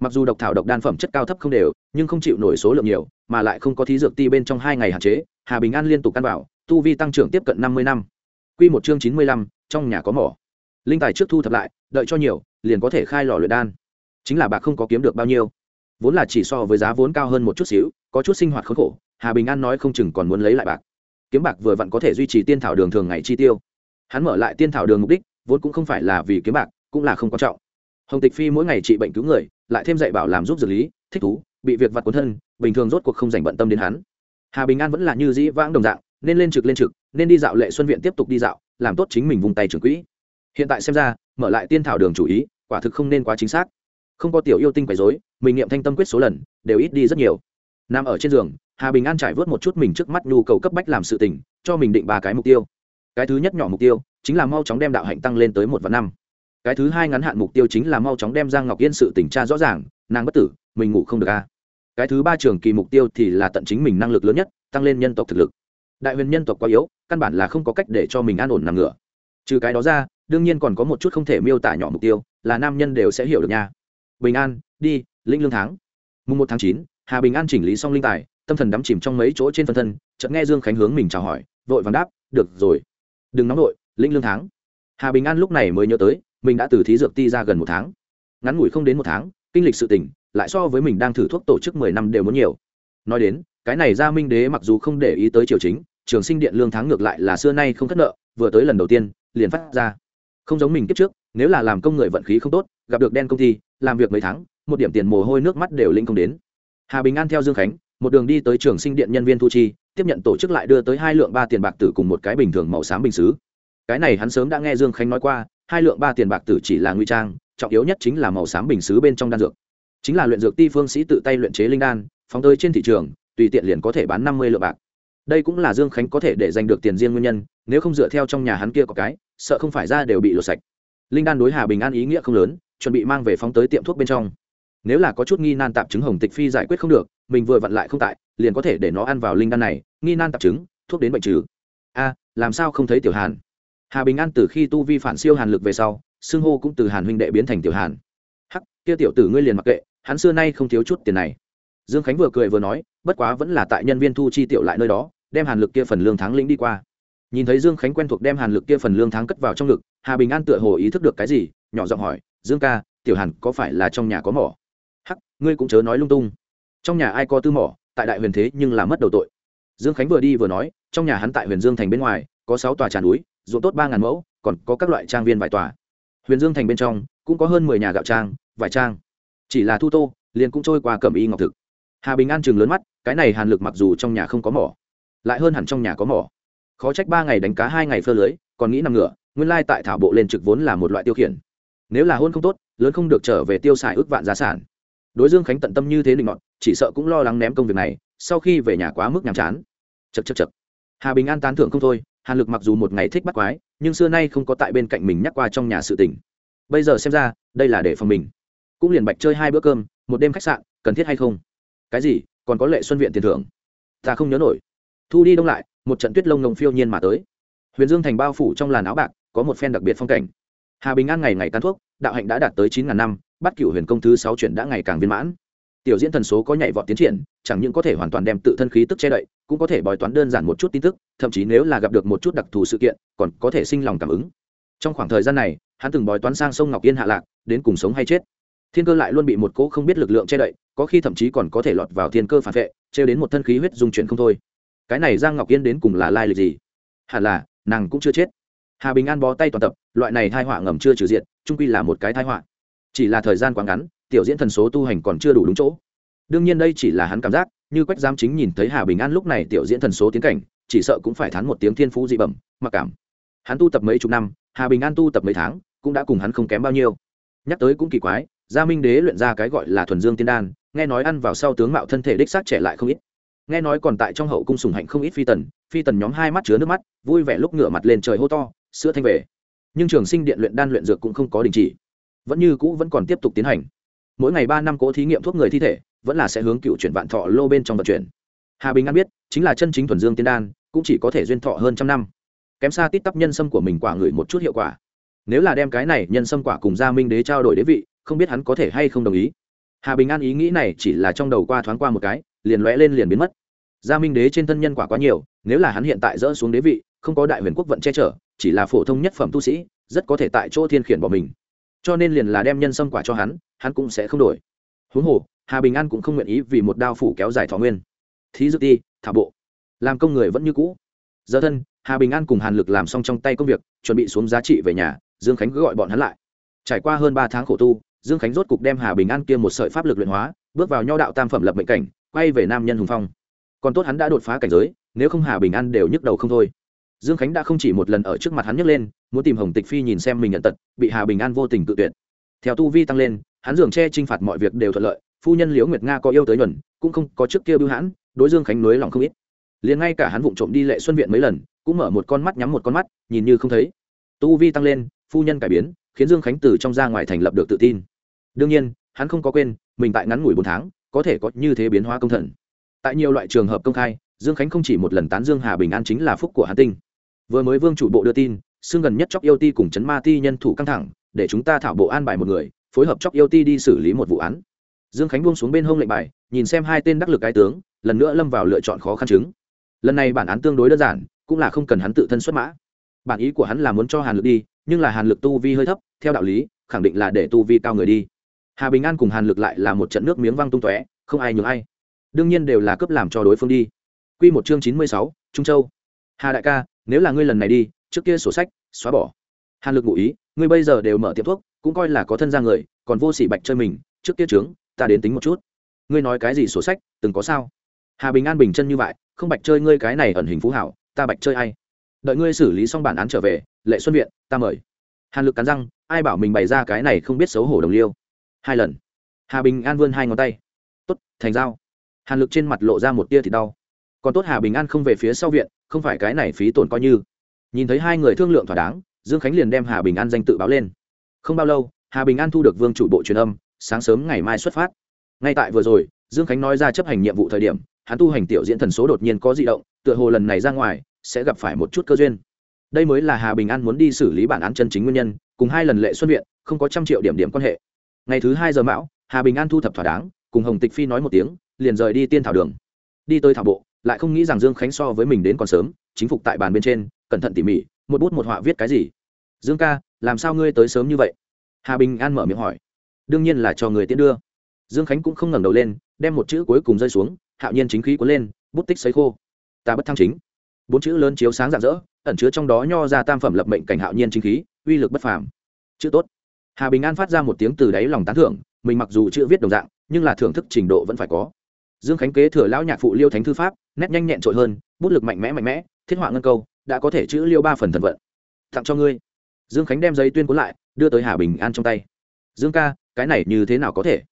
Mặc dù độc thảo, độc đan phẩm chất cao thấp không đều, nhưng không chịu nổi số lượng nhiều, mà lại không có thí dược ti bên trong hai ngày hạn chế, hà bình an liên tục căn bảo, tu vi tăng trưởng tiếp cận năm mươi năm. Quy một chương chín mươi lăm, trong nhà có mỏ. Linh tài trước thu thập lại, đợi cho nhiều, liền có thể khai lò luyện đan. Chính là bạc không có kiếm được bao nhiêu. Vốn là chỉ so với giá vốn cao hơn một chút xíu, có chút sinh hoạt khốn khổ, hà bình an nói không chừng còn muốn lấy lại bạc. Kiếm bạc vừa vặn có thể duy trì tiên thảo đường thường ngày chi tiêu. Hắn mở lại tiên thảo đường mục đích, vốn cũng không phải là vì kiếm bạc, cũng là không quan trọng. Hồng tịch phi mỗi ngày trị bệnh cứu người, lại thêm dạy bảo làm giúp dược lý, thích thú, bị việc vặt cuốn thân, bình thường rốt cuộc không dành bận tâm đến hắn. Hà bình an vẫn là như dĩ vãng đồng dạng nên lên trực lên trực, nên đi dạo lệ xuân viện tiếp tục đi dạo, làm tốt chính mình vùng tay trưởng quỹ. Hiện tại xem ra, mở lại tiên thảo đường chủ ý, quả thực không nên quá chính xác. Không có tiểu yêu tinh quấy dối mình nghiệm thanh tâm quyết số lần, đều ít đi rất nhiều. Nằm ở trên giường, hà bình an trải vớt một chút mình trước mắt nhu cầu cấp bách làm sự tình, cho mình định ba cái mục tiêu. Cái thứ nhất nhỏ mục tiêu, chính là mau chóng đem đạo hạnh tăng lên tới một vạn năm. Cái thứ hai ngắn hạn mục tiêu chính là mau chóng đem giang ngọc yên sự tỉnh tra rõ ràng, nàng bất tử, mình ngủ không được a cái thứ ba trường kỳ mục tiêu thì là tận chính mình năng lực lớn nhất, tăng lên nhân tộc thực lực đại huyền nhân tộc quá yếu, căn bản là không có cách để cho mình an ổn nằm ngửa. Trừ cái đó ra, đương nhiên còn có một chút không thể miêu tả nhỏ mục tiêu, là nam nhân đều sẽ hiểu được nha. Bình an, đi linh lương tháng. Mùng một tháng chín, hà bình an chỉnh lý xong linh tài, tâm thần đắm chìm trong mấy chỗ trên phân thân, chợt nghe dương khánh hướng mình chào hỏi, vội vàng đáp, được rồi, đừng nóng vội linh lương tháng. Hà bình an lúc này mới nhớ tới, mình đã từ thí dược ti ra gần một tháng. Ngắn ngủi không đến một tháng, kinh lịch sự tình lại so với mình đang thử thuốc tổ chức mười năm đều muốn nhiều. Nói đến, cái này gia minh đế mặc dù không để ý tới triều chính trường sinh điện lương tháng ngược lại là xưa nay không thất nợ, vừa tới lần đầu tiên, liền phát ra. Không giống mình kiếp trước, nếu là làm công người vận khí không tốt, gặp được đen công ty, làm việc mấy tháng, một điểm tiền mồ hôi nước mắt đều linh không đến. Hà bình an theo dương khánh, một đường đi tới trường sinh điện nhân viên thu chi, tiếp nhận tổ chức lại đưa tới hai lượng ba tiền bạc tử cùng một cái bình thường màu xám bình xứ. Cái này hắn sớm đã nghe dương khánh nói qua, hai lượng ba tiền bạc tử chỉ là nguy trang, trọng yếu nhất chính là màu xám bình xứ bên trong đan dược. Chính là luyện dược ti phương sĩ tự tay luyện chế linh đan, phóng tới trên thị trường, tùy tiện liền có thể bán năm mươi lượng bạc đây cũng là dương khánh có thể để giành được tiền riêng nguyên nhân, nếu không dựa theo trong nhà hắn kia có cái, sợ không phải ra đều bị lột sạch. Linh đan đối hà bình an ý nghĩa không lớn, chuẩn bị mang về phóng tới tiệm thuốc bên trong. Nếu là có chút nghi nan tạp chứng hồng tịch phi giải quyết không được, mình vừa vặn lại không tại, liền có thể để nó ăn vào linh đan này, nghi nan tạp chứng, thuốc đến bệnh trừ. A, làm sao không thấy tiểu hàn? Hà bình an từ khi tu vi phản siêu hàn lực về sau, xưng hô cũng từ hàn huynh đệ biến thành tiểu hàn. Hắc, kia tiểu tử ngươi liền mặc kệ, hắn xưa nay không thiếu chút tiền này dương khánh vừa cười vừa nói bất quá vẫn là tại nhân viên thu chi tiểu lại nơi đó đem hàn lực kia phần lương tháng lĩnh đi qua. Nhìn thấy dương khánh quen thuộc đem hàn lực kia phần lương tháng cất vào trong lực, hà bình an tựa hồ ý thức được cái gì nhỏ giọng hỏi dương ca tiểu hàn có phải là trong nhà có mỏ? Hắc ngươi cũng chớ nói lung tung. Trong nhà ai có tư mỏ tại đại huyền thế nhưng là mất đầu tội. Dương khánh vừa đi vừa nói trong nhà hắn tại huyền dương thành bên ngoài có sáu tòa tràn núi ruộng tốt ba ngàn mẫu còn có các loại trang viên vài tòa. Huyền dương thành bên trong cũng có hơn mười nhà gạo trang vài trang. Chỉ là thu tô liền cũng trôi qua cẩm y ngọc thực hà bình an chừng lớn mắt, cái này hàn lực mặc dù trong nhà không có mỏ, lại hơn hẳn trong nhà có mỏ. Khó trách ba ngày đánh cá hai ngày phơ lưới, còn nghĩ nằm ngửa, nguyên lai tại thảo bộ lên trực vốn là một loại tiêu khiển. Nếu là hôn không tốt, lớn không được trở về tiêu xài ước vạn gia sản. Đối dương khánh tận tâm như thế định mọn chỉ sợ cũng lo lắng ném công việc này, sau khi về nhà quá mức nhàm chán. Chật chật chật hà bình an tán thưởng không thôi, hàn lực mặc dù một ngày thích bắt quái, nhưng xưa nay không có tại bên cạnh mình nhắc qua trong nhà sự tình. Bây giờ xem ra, đây là để phòng mình. Cũng liền bạch chơi hai bữa cơm, một đêm khách sạn, cần thiết hay không? Cái gì, còn có lệ xuân viện tiền thưởng. Ta không nhớ nổi. Thu đi đông lại, một trận tuyết lông ngồng phiêu nhiên mà tới. Huyền dương thành bao phủ trong làn áo bạc, có một phen đặc biệt phong cảnh. Hà bình an ngày ngày tán thuốc, đạo hạnh đã đạt tới chín ngàn năm, bắt cựu huyền công thứ sáu chuyển đã ngày càng viên mãn. Tiểu diễn thần số có nhảy vọt tiến triển, chẳng những có thể hoàn toàn đem tự thân khí tức che đậy, cũng có thể bói toán đơn giản một chút tin tức, thậm chí nếu là gặp được một chút đặc thù sự kiện, còn có thể sinh lòng cảm ứng. Trong khoảng thời gian này, hắn từng bói toán sang sông ngọc yên hạ lạc, đến cùng sống hay chết. Thiên cơ lại luôn bị một cỗ không biết lực lượng che đậy có khi thậm chí còn có thể lọt vào thiên cơ phản vệ, trêu đến một thân khí huyết dung chuyển không thôi. Cái này giang ngọc yên đến cùng là lai lịch gì? Hẳn là, nàng cũng chưa chết. Hà bình an bó tay toàn tập, loại này thai họa ngầm chưa trừ diện trung quy là một cái thai họa. Chỉ là thời gian quá ngắn, tiểu diễn thần số tu hành còn chưa đủ đúng chỗ. Đương nhiên đây chỉ là hắn cảm giác, như quách giám chính nhìn thấy hà bình an lúc này tiểu diễn thần số tiến cảnh, chỉ sợ cũng phải thán một tiếng thiên phú dị bẩm, mặc cảm. Hắn tu tập mấy chục năm, hà bình an tu tập mấy tháng, cũng đã cùng hắn không kém bao nhiêu. Nhắc tới cũng kỳ quái, gia minh đế luyện ra cái gọi là thuần dương tiên đan nghe nói ăn vào sau tướng mạo thân thể đích xác trẻ lại không ít. Nghe nói còn tại trong hậu cung sùng hạnh không ít phi tần phi tần nhóm hai mắt chứa nước mắt, vui vẻ lúc ngửa mặt lên trời hô to, sữa thanh về. Nhưng trường sinh điện luyện đan luyện dược cũng không có đình chỉ. Vẫn như cũ vẫn còn tiếp tục tiến hành. Mỗi ngày ba năm cố thí nghiệm thuốc người thi thể, vẫn là sẽ hướng cựu chuyển vạn thọ lô bên trong vận chuyển. Hà bình an biết, chính là chân chính thuần dương tiên đan, cũng chỉ có thể duyên thọ hơn trăm năm. Kém xa tít tắp nhân sâm của mình quả người một chút hiệu quả. Nếu là đem cái này nhân sâm quả cùng gia minh đế trao đổi đế vị, không biết hắn có thể hay không đồng ý hà bình an ý nghĩ này chỉ là trong đầu qua thoáng qua một cái, liền lóe lên liền biến mất. Gia minh đế trên thân nhân quả quá nhiều, nếu là hắn hiện tại dỡ xuống đế vị, không có đại huyền quốc vận che chở, chỉ là phổ thông nhất phẩm tu sĩ, rất có thể tại chỗ thiên khiển bỏ mình. Cho nên liền là đem nhân sâm quả cho hắn hắn cũng sẽ không đổi. Huống hồ, hà bình an cũng không nguyện ý vì một đao phủ kéo dài thọ nguyên. Thí dư ti thả bộ. Làm công người vẫn như cũ. Giờ thân, hà bình an cùng hàn lực làm xong trong tay công việc, chuẩn bị xuống giá trị về nhà, dương khánh cứ gọi bọn hắn lại. Trải qua hơn ba tháng khổ tu dương khánh rốt cục đem hà bình an kia một sợi pháp lực luyện hóa, bước vào nho đạo tam phẩm lập mệnh cảnh, quay về nam nhân hùng phong. Còn tốt hắn đã đột phá cảnh giới, nếu không hà bình an đều nhức đầu không thôi. Dương khánh đã không chỉ một lần ở trước mặt hắn nhấc lên, muốn tìm hồng tịch phi nhìn xem mình nhận tật, bị hà bình an vô tình tự tuyệt. Theo tu vi tăng lên, hắn dường che t r i n h phạt mọi việc đều thuận lợi, phu nhân liễu nguyệt nga có yêu tới nhuần cũng không có trước kia bưu hãn, đối dương khánh nới lòng không ít. Liền ngay cả hắn vụng trộm đi lệ xuân viện mấy lần, cũng mở một con mắt nhắm một con mắt, nhìn như không thấy. Tu vi tăng lên, phu nhân cải biến, khiến dương khánh từ trong ra ngoài thành lập được tự tin đương nhiên, hắn không có quên, mình tại ngắn ngủi bốn tháng, có thể có như thế biến hóa công thần. Tại nhiều loại trường hợp công khai, dương khánh không chỉ một lần tán dương hà bình an chính là phúc của hà tinh. Vừa mới vương chủ bộ đưa tin, xương gần nhất chóc yêu ti cùng chấn ma ti nhân thủ căng thẳng, để chúng ta thảo bộ an bài một người, phối hợp chóc yêu ti đi xử lý một vụ án. Dương khánh buông xuống bên hông lệnh bài, nhìn xem hai tên đắc lực cái tướng, lần nữa lâm vào lựa chọn khó khăn chứng. Lần này bản án tương đối đơn giản, cũng là không cần hắn tự thân xuất mã. Bản ý của hắn là muốn cho hàn lực đi, nhưng là hàn lực tu vi hơi thấp, theo đạo lý, khẳng định là để tu vi cao người đi hà bình an cùng hàn lực lại là một trận nước miếng văng tung tóe không ai nhường ai đương nhiên đều là cấp làm cho đối phương đi Quy một chương chín mươi sáu, Trung Châu. Hà đại ca, nếu là ngươi lần này đi, trước kia sổ sách, xóa bỏ. Hàn Lực ngụ ý, ngươi bây giờ đều mở tiệm thuốc, cũng coi là có thân gia người, còn vô sỉ bạch chơi mình, trước kia trướng, ta đến tính một chút. Ngươi nói cái gì sổ sách, từng có sao? Hà Bình An bình chân như vậy, không bạch chơi ngươi cái này ẩn hình phú hảo, ta bạch chơi ai? Đợi ngươi xử lý xong bản án trở về, Lệ Xuân viện, ta mời. Hàn Lực cắn răng, ai bảo mình bày ra cái này không biết xấu hổ đồng liêu. Hai lần. Hà Bình An vươn hai ngón tay. Tốt, thành giao. Hàn Lực trên mặt lộ ra một tia thì đau còn tốt hà bình an không về phía sau viện không phải cái này phí tổn coi như nhìn thấy hai người thương lượng thỏa đáng dương khánh liền đem hà bình an danh tự báo lên không bao lâu hà bình an thu được vương chủ bộ truyền âm sáng sớm ngày mai xuất phát ngay tại vừa rồi dương khánh nói ra chấp hành nhiệm vụ thời điểm hắn tu hành tiểu diễn thần số đột nhiên có di động tựa hồ lần này ra ngoài sẽ gặp phải một chút cơ duyên đây mới là hà bình an muốn đi xử lý bản án chân chính nguyên nhân cùng hai lần lệ xuất viện không có trăm triệu điểm điểm quan hệ ngày thứ hai giờ mão, hà bình an thu thập thỏa đáng, cùng hồng tịch phi nói một tiếng, liền rời đi tiên thảo đường. Đi tới thảo bộ, lại không nghĩ rằng dương khánh so với mình đến còn sớm, chính phục tại bàn bên trên, cẩn thận tỉ mỉ, một bút một họa viết cái gì? Dương ca, làm sao ngươi tới sớm như vậy? Hà bình an mở miệng hỏi. Đương nhiên là cho người tiễn đưa. Dương khánh cũng không ngẩng đầu lên, đem một chữ cuối cùng rơi xuống, hạo nhiên chính khí cuốn lên, bút tích sấy khô. Ta bất thăng chính. Bốn chữ lớn chiếu sáng rạng rỡ, ẩn chứa trong đó nho ra tam phẩm lập mệnh cảnh hạo nhiên chính khí, uy lực bất phàm. Chữ tốt hà bình an phát ra một tiếng từ đáy lòng tán thưởng, mình mặc dù chữ viết đồng dạng, nhưng là thưởng thức trình độ vẫn phải có. Dương khánh kế thừa lão nhạc phụ liêu thánh thư pháp, nét nhanh nhẹn trội hơn, bút lực mạnh mẽ mạnh mẽ, thiết họa ngân câu, đã có thể chữ liêu ba phần thần vận. Tặng cho ngươi. Dương khánh đem giấy tuyên cuốn lại, đưa tới hà bình an trong tay. Dương ca, cái này như thế nào có thể?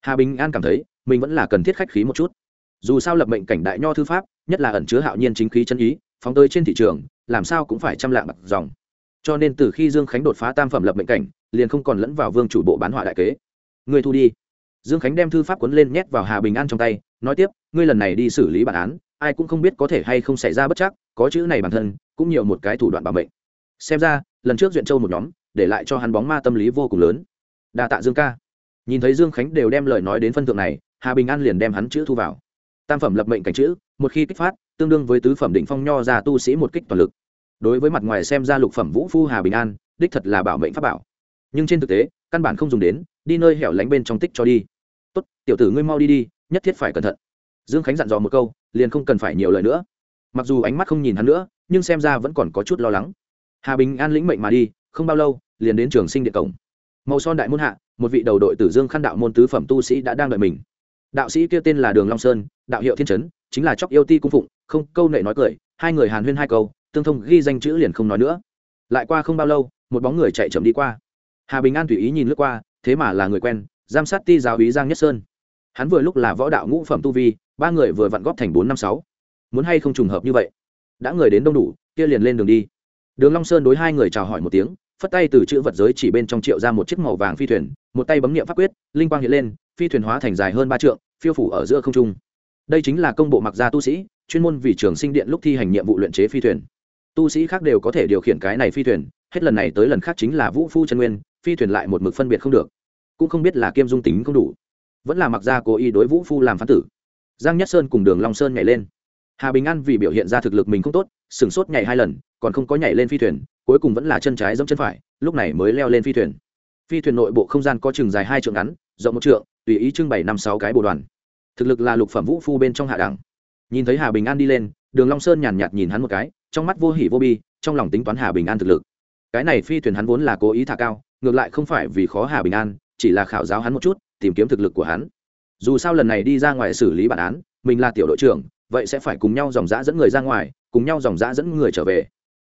Hà bình an cảm thấy, mình vẫn là cần thiết khách khí một chút. Dù sao lập mệnh cảnh đại nho thư pháp, nhất là ẩn chứa hạo nhiên chính khí chân ý, phóng tới trên thị trường, làm sao cũng phải trăm lạng bạc dòng cho nên từ khi dương khánh đột phá tam phẩm lập mệnh cảnh, liền không còn lẫn vào vương chủ bộ bán họa đại kế. Người thu đi. Dương khánh đem thư pháp cuốn lên nhét vào hà bình an trong tay, nói tiếp, ngươi lần này đi xử lý bản án, ai cũng không biết có thể hay không xảy ra bất chắc, có chữ này bản thân, cũng nhiều một cái thủ đoạn bảo mệnh. Xem ra, lần trước duyện châu một nhóm, để lại cho hắn bóng ma tâm lý vô cùng lớn. Đa tạ dương ca. Nhìn thấy dương khánh đều đem lời nói đến phân thượng này, hà bình an liền đem hắn chữ thu vào. Tam phẩm lập mệnh cảnh chữ, một khi kích phát, tương đương với tứ phẩm định phong nho ra tu sĩ một kích toàn lực đối với mặt ngoài xem ra lục phẩm vũ phu hà bình an, đích thật là bảo mệnh pháp bảo. Nhưng trên thực tế, căn bản không dùng đến, đi nơi hẻo lánh bên trong tích cho đi. Tốt, tiểu tử ngươi mau đi đi, nhất thiết phải cẩn thận. Dương khánh dặn dò một câu, liền không cần phải nhiều lời nữa. Mặc dù ánh mắt không nhìn hắn nữa, nhưng xem ra vẫn còn có chút lo lắng. Hà bình an lĩnh mệnh mà đi, không bao lâu, liền đến trường sinh điện cổng. Màu son đại môn hạ, một vị đầu đội tử dương khăn đạo môn tứ phẩm tu sĩ đã đang đợi mình. Đạo sĩ kia tên là đường long sơn, đạo hiệu thiên trấn chính là chóc yêu ti cung phụng, không câu nệ nói cười, hai người hàn huyên hai câu tương thông ghi danh chữ liền không nói nữa. Lại qua không bao lâu, một bóng người chạy chậm đi qua. Hà bình an tùy ý nhìn lướt qua, thế mà là người quen, giám sát ti giáo ý giang nhất sơn. Hắn vừa lúc là võ đạo ngũ phẩm tu vi, ba người vừa vặn góp thành bốn năm sáu. Muốn hay không trùng hợp như vậy? Đã người đến đông đủ, kia liền lên đường đi. Đường long sơn đối hai người chào hỏi một tiếng, phất tay từ chữ vật giới chỉ bên trong triệu ra một chiếc màu vàng phi thuyền, một tay bấm niệm pháp quyết, linh quang hiện lên, phi thuyền hóa thành dài hơn ba trượng, phiêu phủ ở giữa không trung. Đây chính là công bộ mặc gia tu sĩ, chuyên môn vì trường sinh điện lúc thi hành nhiệm vụ luyện chế phi thuyền tu sĩ khác đều có thể điều khiển cái này phi thuyền, hết lần này tới lần khác chính là vũ phu chân nguyên, phi thuyền lại một mực phân biệt không được. Cũng không biết là kiêm dung tính không đủ, vẫn là mặc gia cố ý đối vũ phu làm phán tử. Giang nhất sơn cùng đường long sơn nhảy lên. Hà bình an vì biểu hiện ra thực lực mình không tốt, sửng sốt nhảy hai lần, còn không có nhảy lên phi thuyền, cuối cùng vẫn là chân trái giống chân phải, lúc này mới leo lên phi thuyền. Phi thuyền nội bộ không gian có chừng dài hai trượng ngắn, rộng một trượng, tùy ý trưng bày năm sáu cái bộ đoàn. Thực lực là lục phẩm vũ phu bên trong hạ đẳng. Nhìn thấy hà bình an đi lên, đường long sơn nhàn nhạt nhìn hắn một cái trong mắt vô hỉ vô bi, trong lòng tính toán hà bình an thực lực. Cái này phi thuyền hắn vốn là cố ý thả cao, ngược lại không phải vì khó hà bình an, chỉ là khảo giáo hắn một chút, tìm kiếm thực lực của hắn. Dù sao lần này đi ra ngoài xử lý bản án, mình là tiểu đội trưởng, vậy sẽ phải cùng nhau dòng dã dẫn người ra ngoài, cùng nhau dòng dã dẫn người trở về.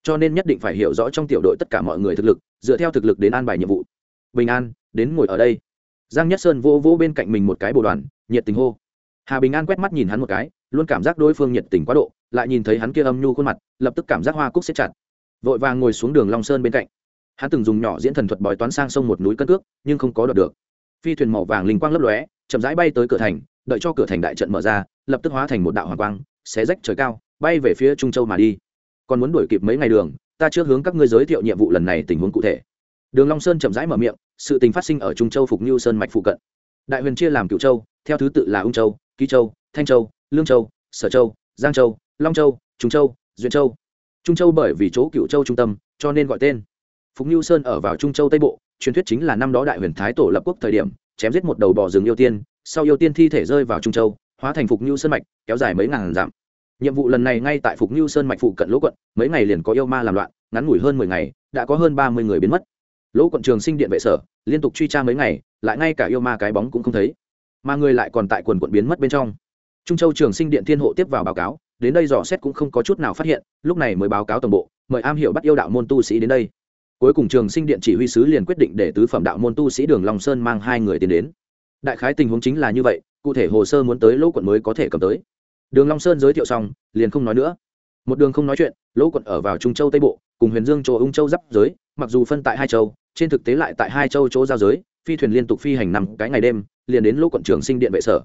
Cho nên nhất định phải hiểu rõ trong tiểu đội tất cả mọi người thực lực, dựa theo thực lực đến an bài nhiệm vụ. Bình an, đến ngồi ở đây. Giang nhất sơn vô vô bên cạnh mình một cái bồ đoàn, nhiệt tình hô. Hà bình an quét mắt nhìn hắn một cái, luôn cảm giác đối phương nhiệt tình quá độ lại nhìn thấy hắn kia âm nhu khuôn mặt, lập tức cảm giác hoa cúc xếp chặt. Vội vàng ngồi xuống đường long sơn bên cạnh. Hắn từng dùng nhỏ diễn thần thuật bói toán sang sông một núi cất cước, nhưng không có đoạt được. Phi thuyền màu vàng linh quang lấp lóe, chậm rãi bay tới cửa thành, đợi cho cửa thành đại trận mở ra, lập tức hóa thành một đạo hoàng quang, xé rách trời cao, bay về phía trung châu mà đi. Còn muốn đuổi kịp mấy ngày đường, ta chưa hướng các ngươi giới thiệu nhiệm vụ lần này tình huống cụ thể. Đường long sơn chậm rãi mở miệng, sự tình phát sinh ở trung châu phục như sơn mạch phụ cận. Đại huyền chia làm cửu châu, theo thứ tự là ung châu, ký châu, thanh châu, lương châu, sở châu, giang châu long châu, trung châu, duyên châu. Trung châu bởi vì chỗ cựu châu trung tâm, cho nên gọi tên. Phục như sơn ở vào trung châu tây bộ, truyền thuyết chính là năm đó đại huyền thái tổ lập quốc thời điểm, chém giết một đầu bò rừng yêu tiên, sau yêu tiên thi thể rơi vào trung châu, hóa thành phục như sơn mạch, kéo dài mấy ngàn dặm. Nhiệm vụ lần này ngay tại phục như sơn mạch phụ cận lỗ quận, mấy ngày liền có yêu ma làm loạn, ngắn ngủi hơn mười ngày, đã có hơn ba mươi người biến mất. Lỗ quận trường sinh điện vệ sở, liên tục truy tra mấy ngày, lại ngay cả yêu ma cái bóng cũng không thấy. Mà người lại còn tại quần quận biến mất bên trong. Trung châu trường sinh điện thiên hộ tiếp vào báo cáo đến đây dò xét cũng không có chút nào phát hiện, lúc này mới báo cáo tổng bộ, mời am hiểu bắt yêu đạo môn tu sĩ đến đây. Cuối cùng trường sinh điện chỉ huy sứ liền quyết định để tứ phẩm đạo môn tu sĩ đường long sơn mang hai người tiến đến. Đại khái tình huống chính là như vậy, cụ thể hồ sơ muốn tới lỗ quận mới có thể cầm tới. Đường long sơn giới thiệu xong, liền không nói nữa. Một đường không nói chuyện, lỗ quận ở vào trung châu tây bộ, cùng huyền dương chỗ ung châu giáp giới, mặc dù phân tại hai châu, trên thực tế lại tại hai châu chỗ giao giới, phi thuyền liên tục phi hành năm cái ngày đêm, liền đến lỗ quận trường sinh điện vệ sở.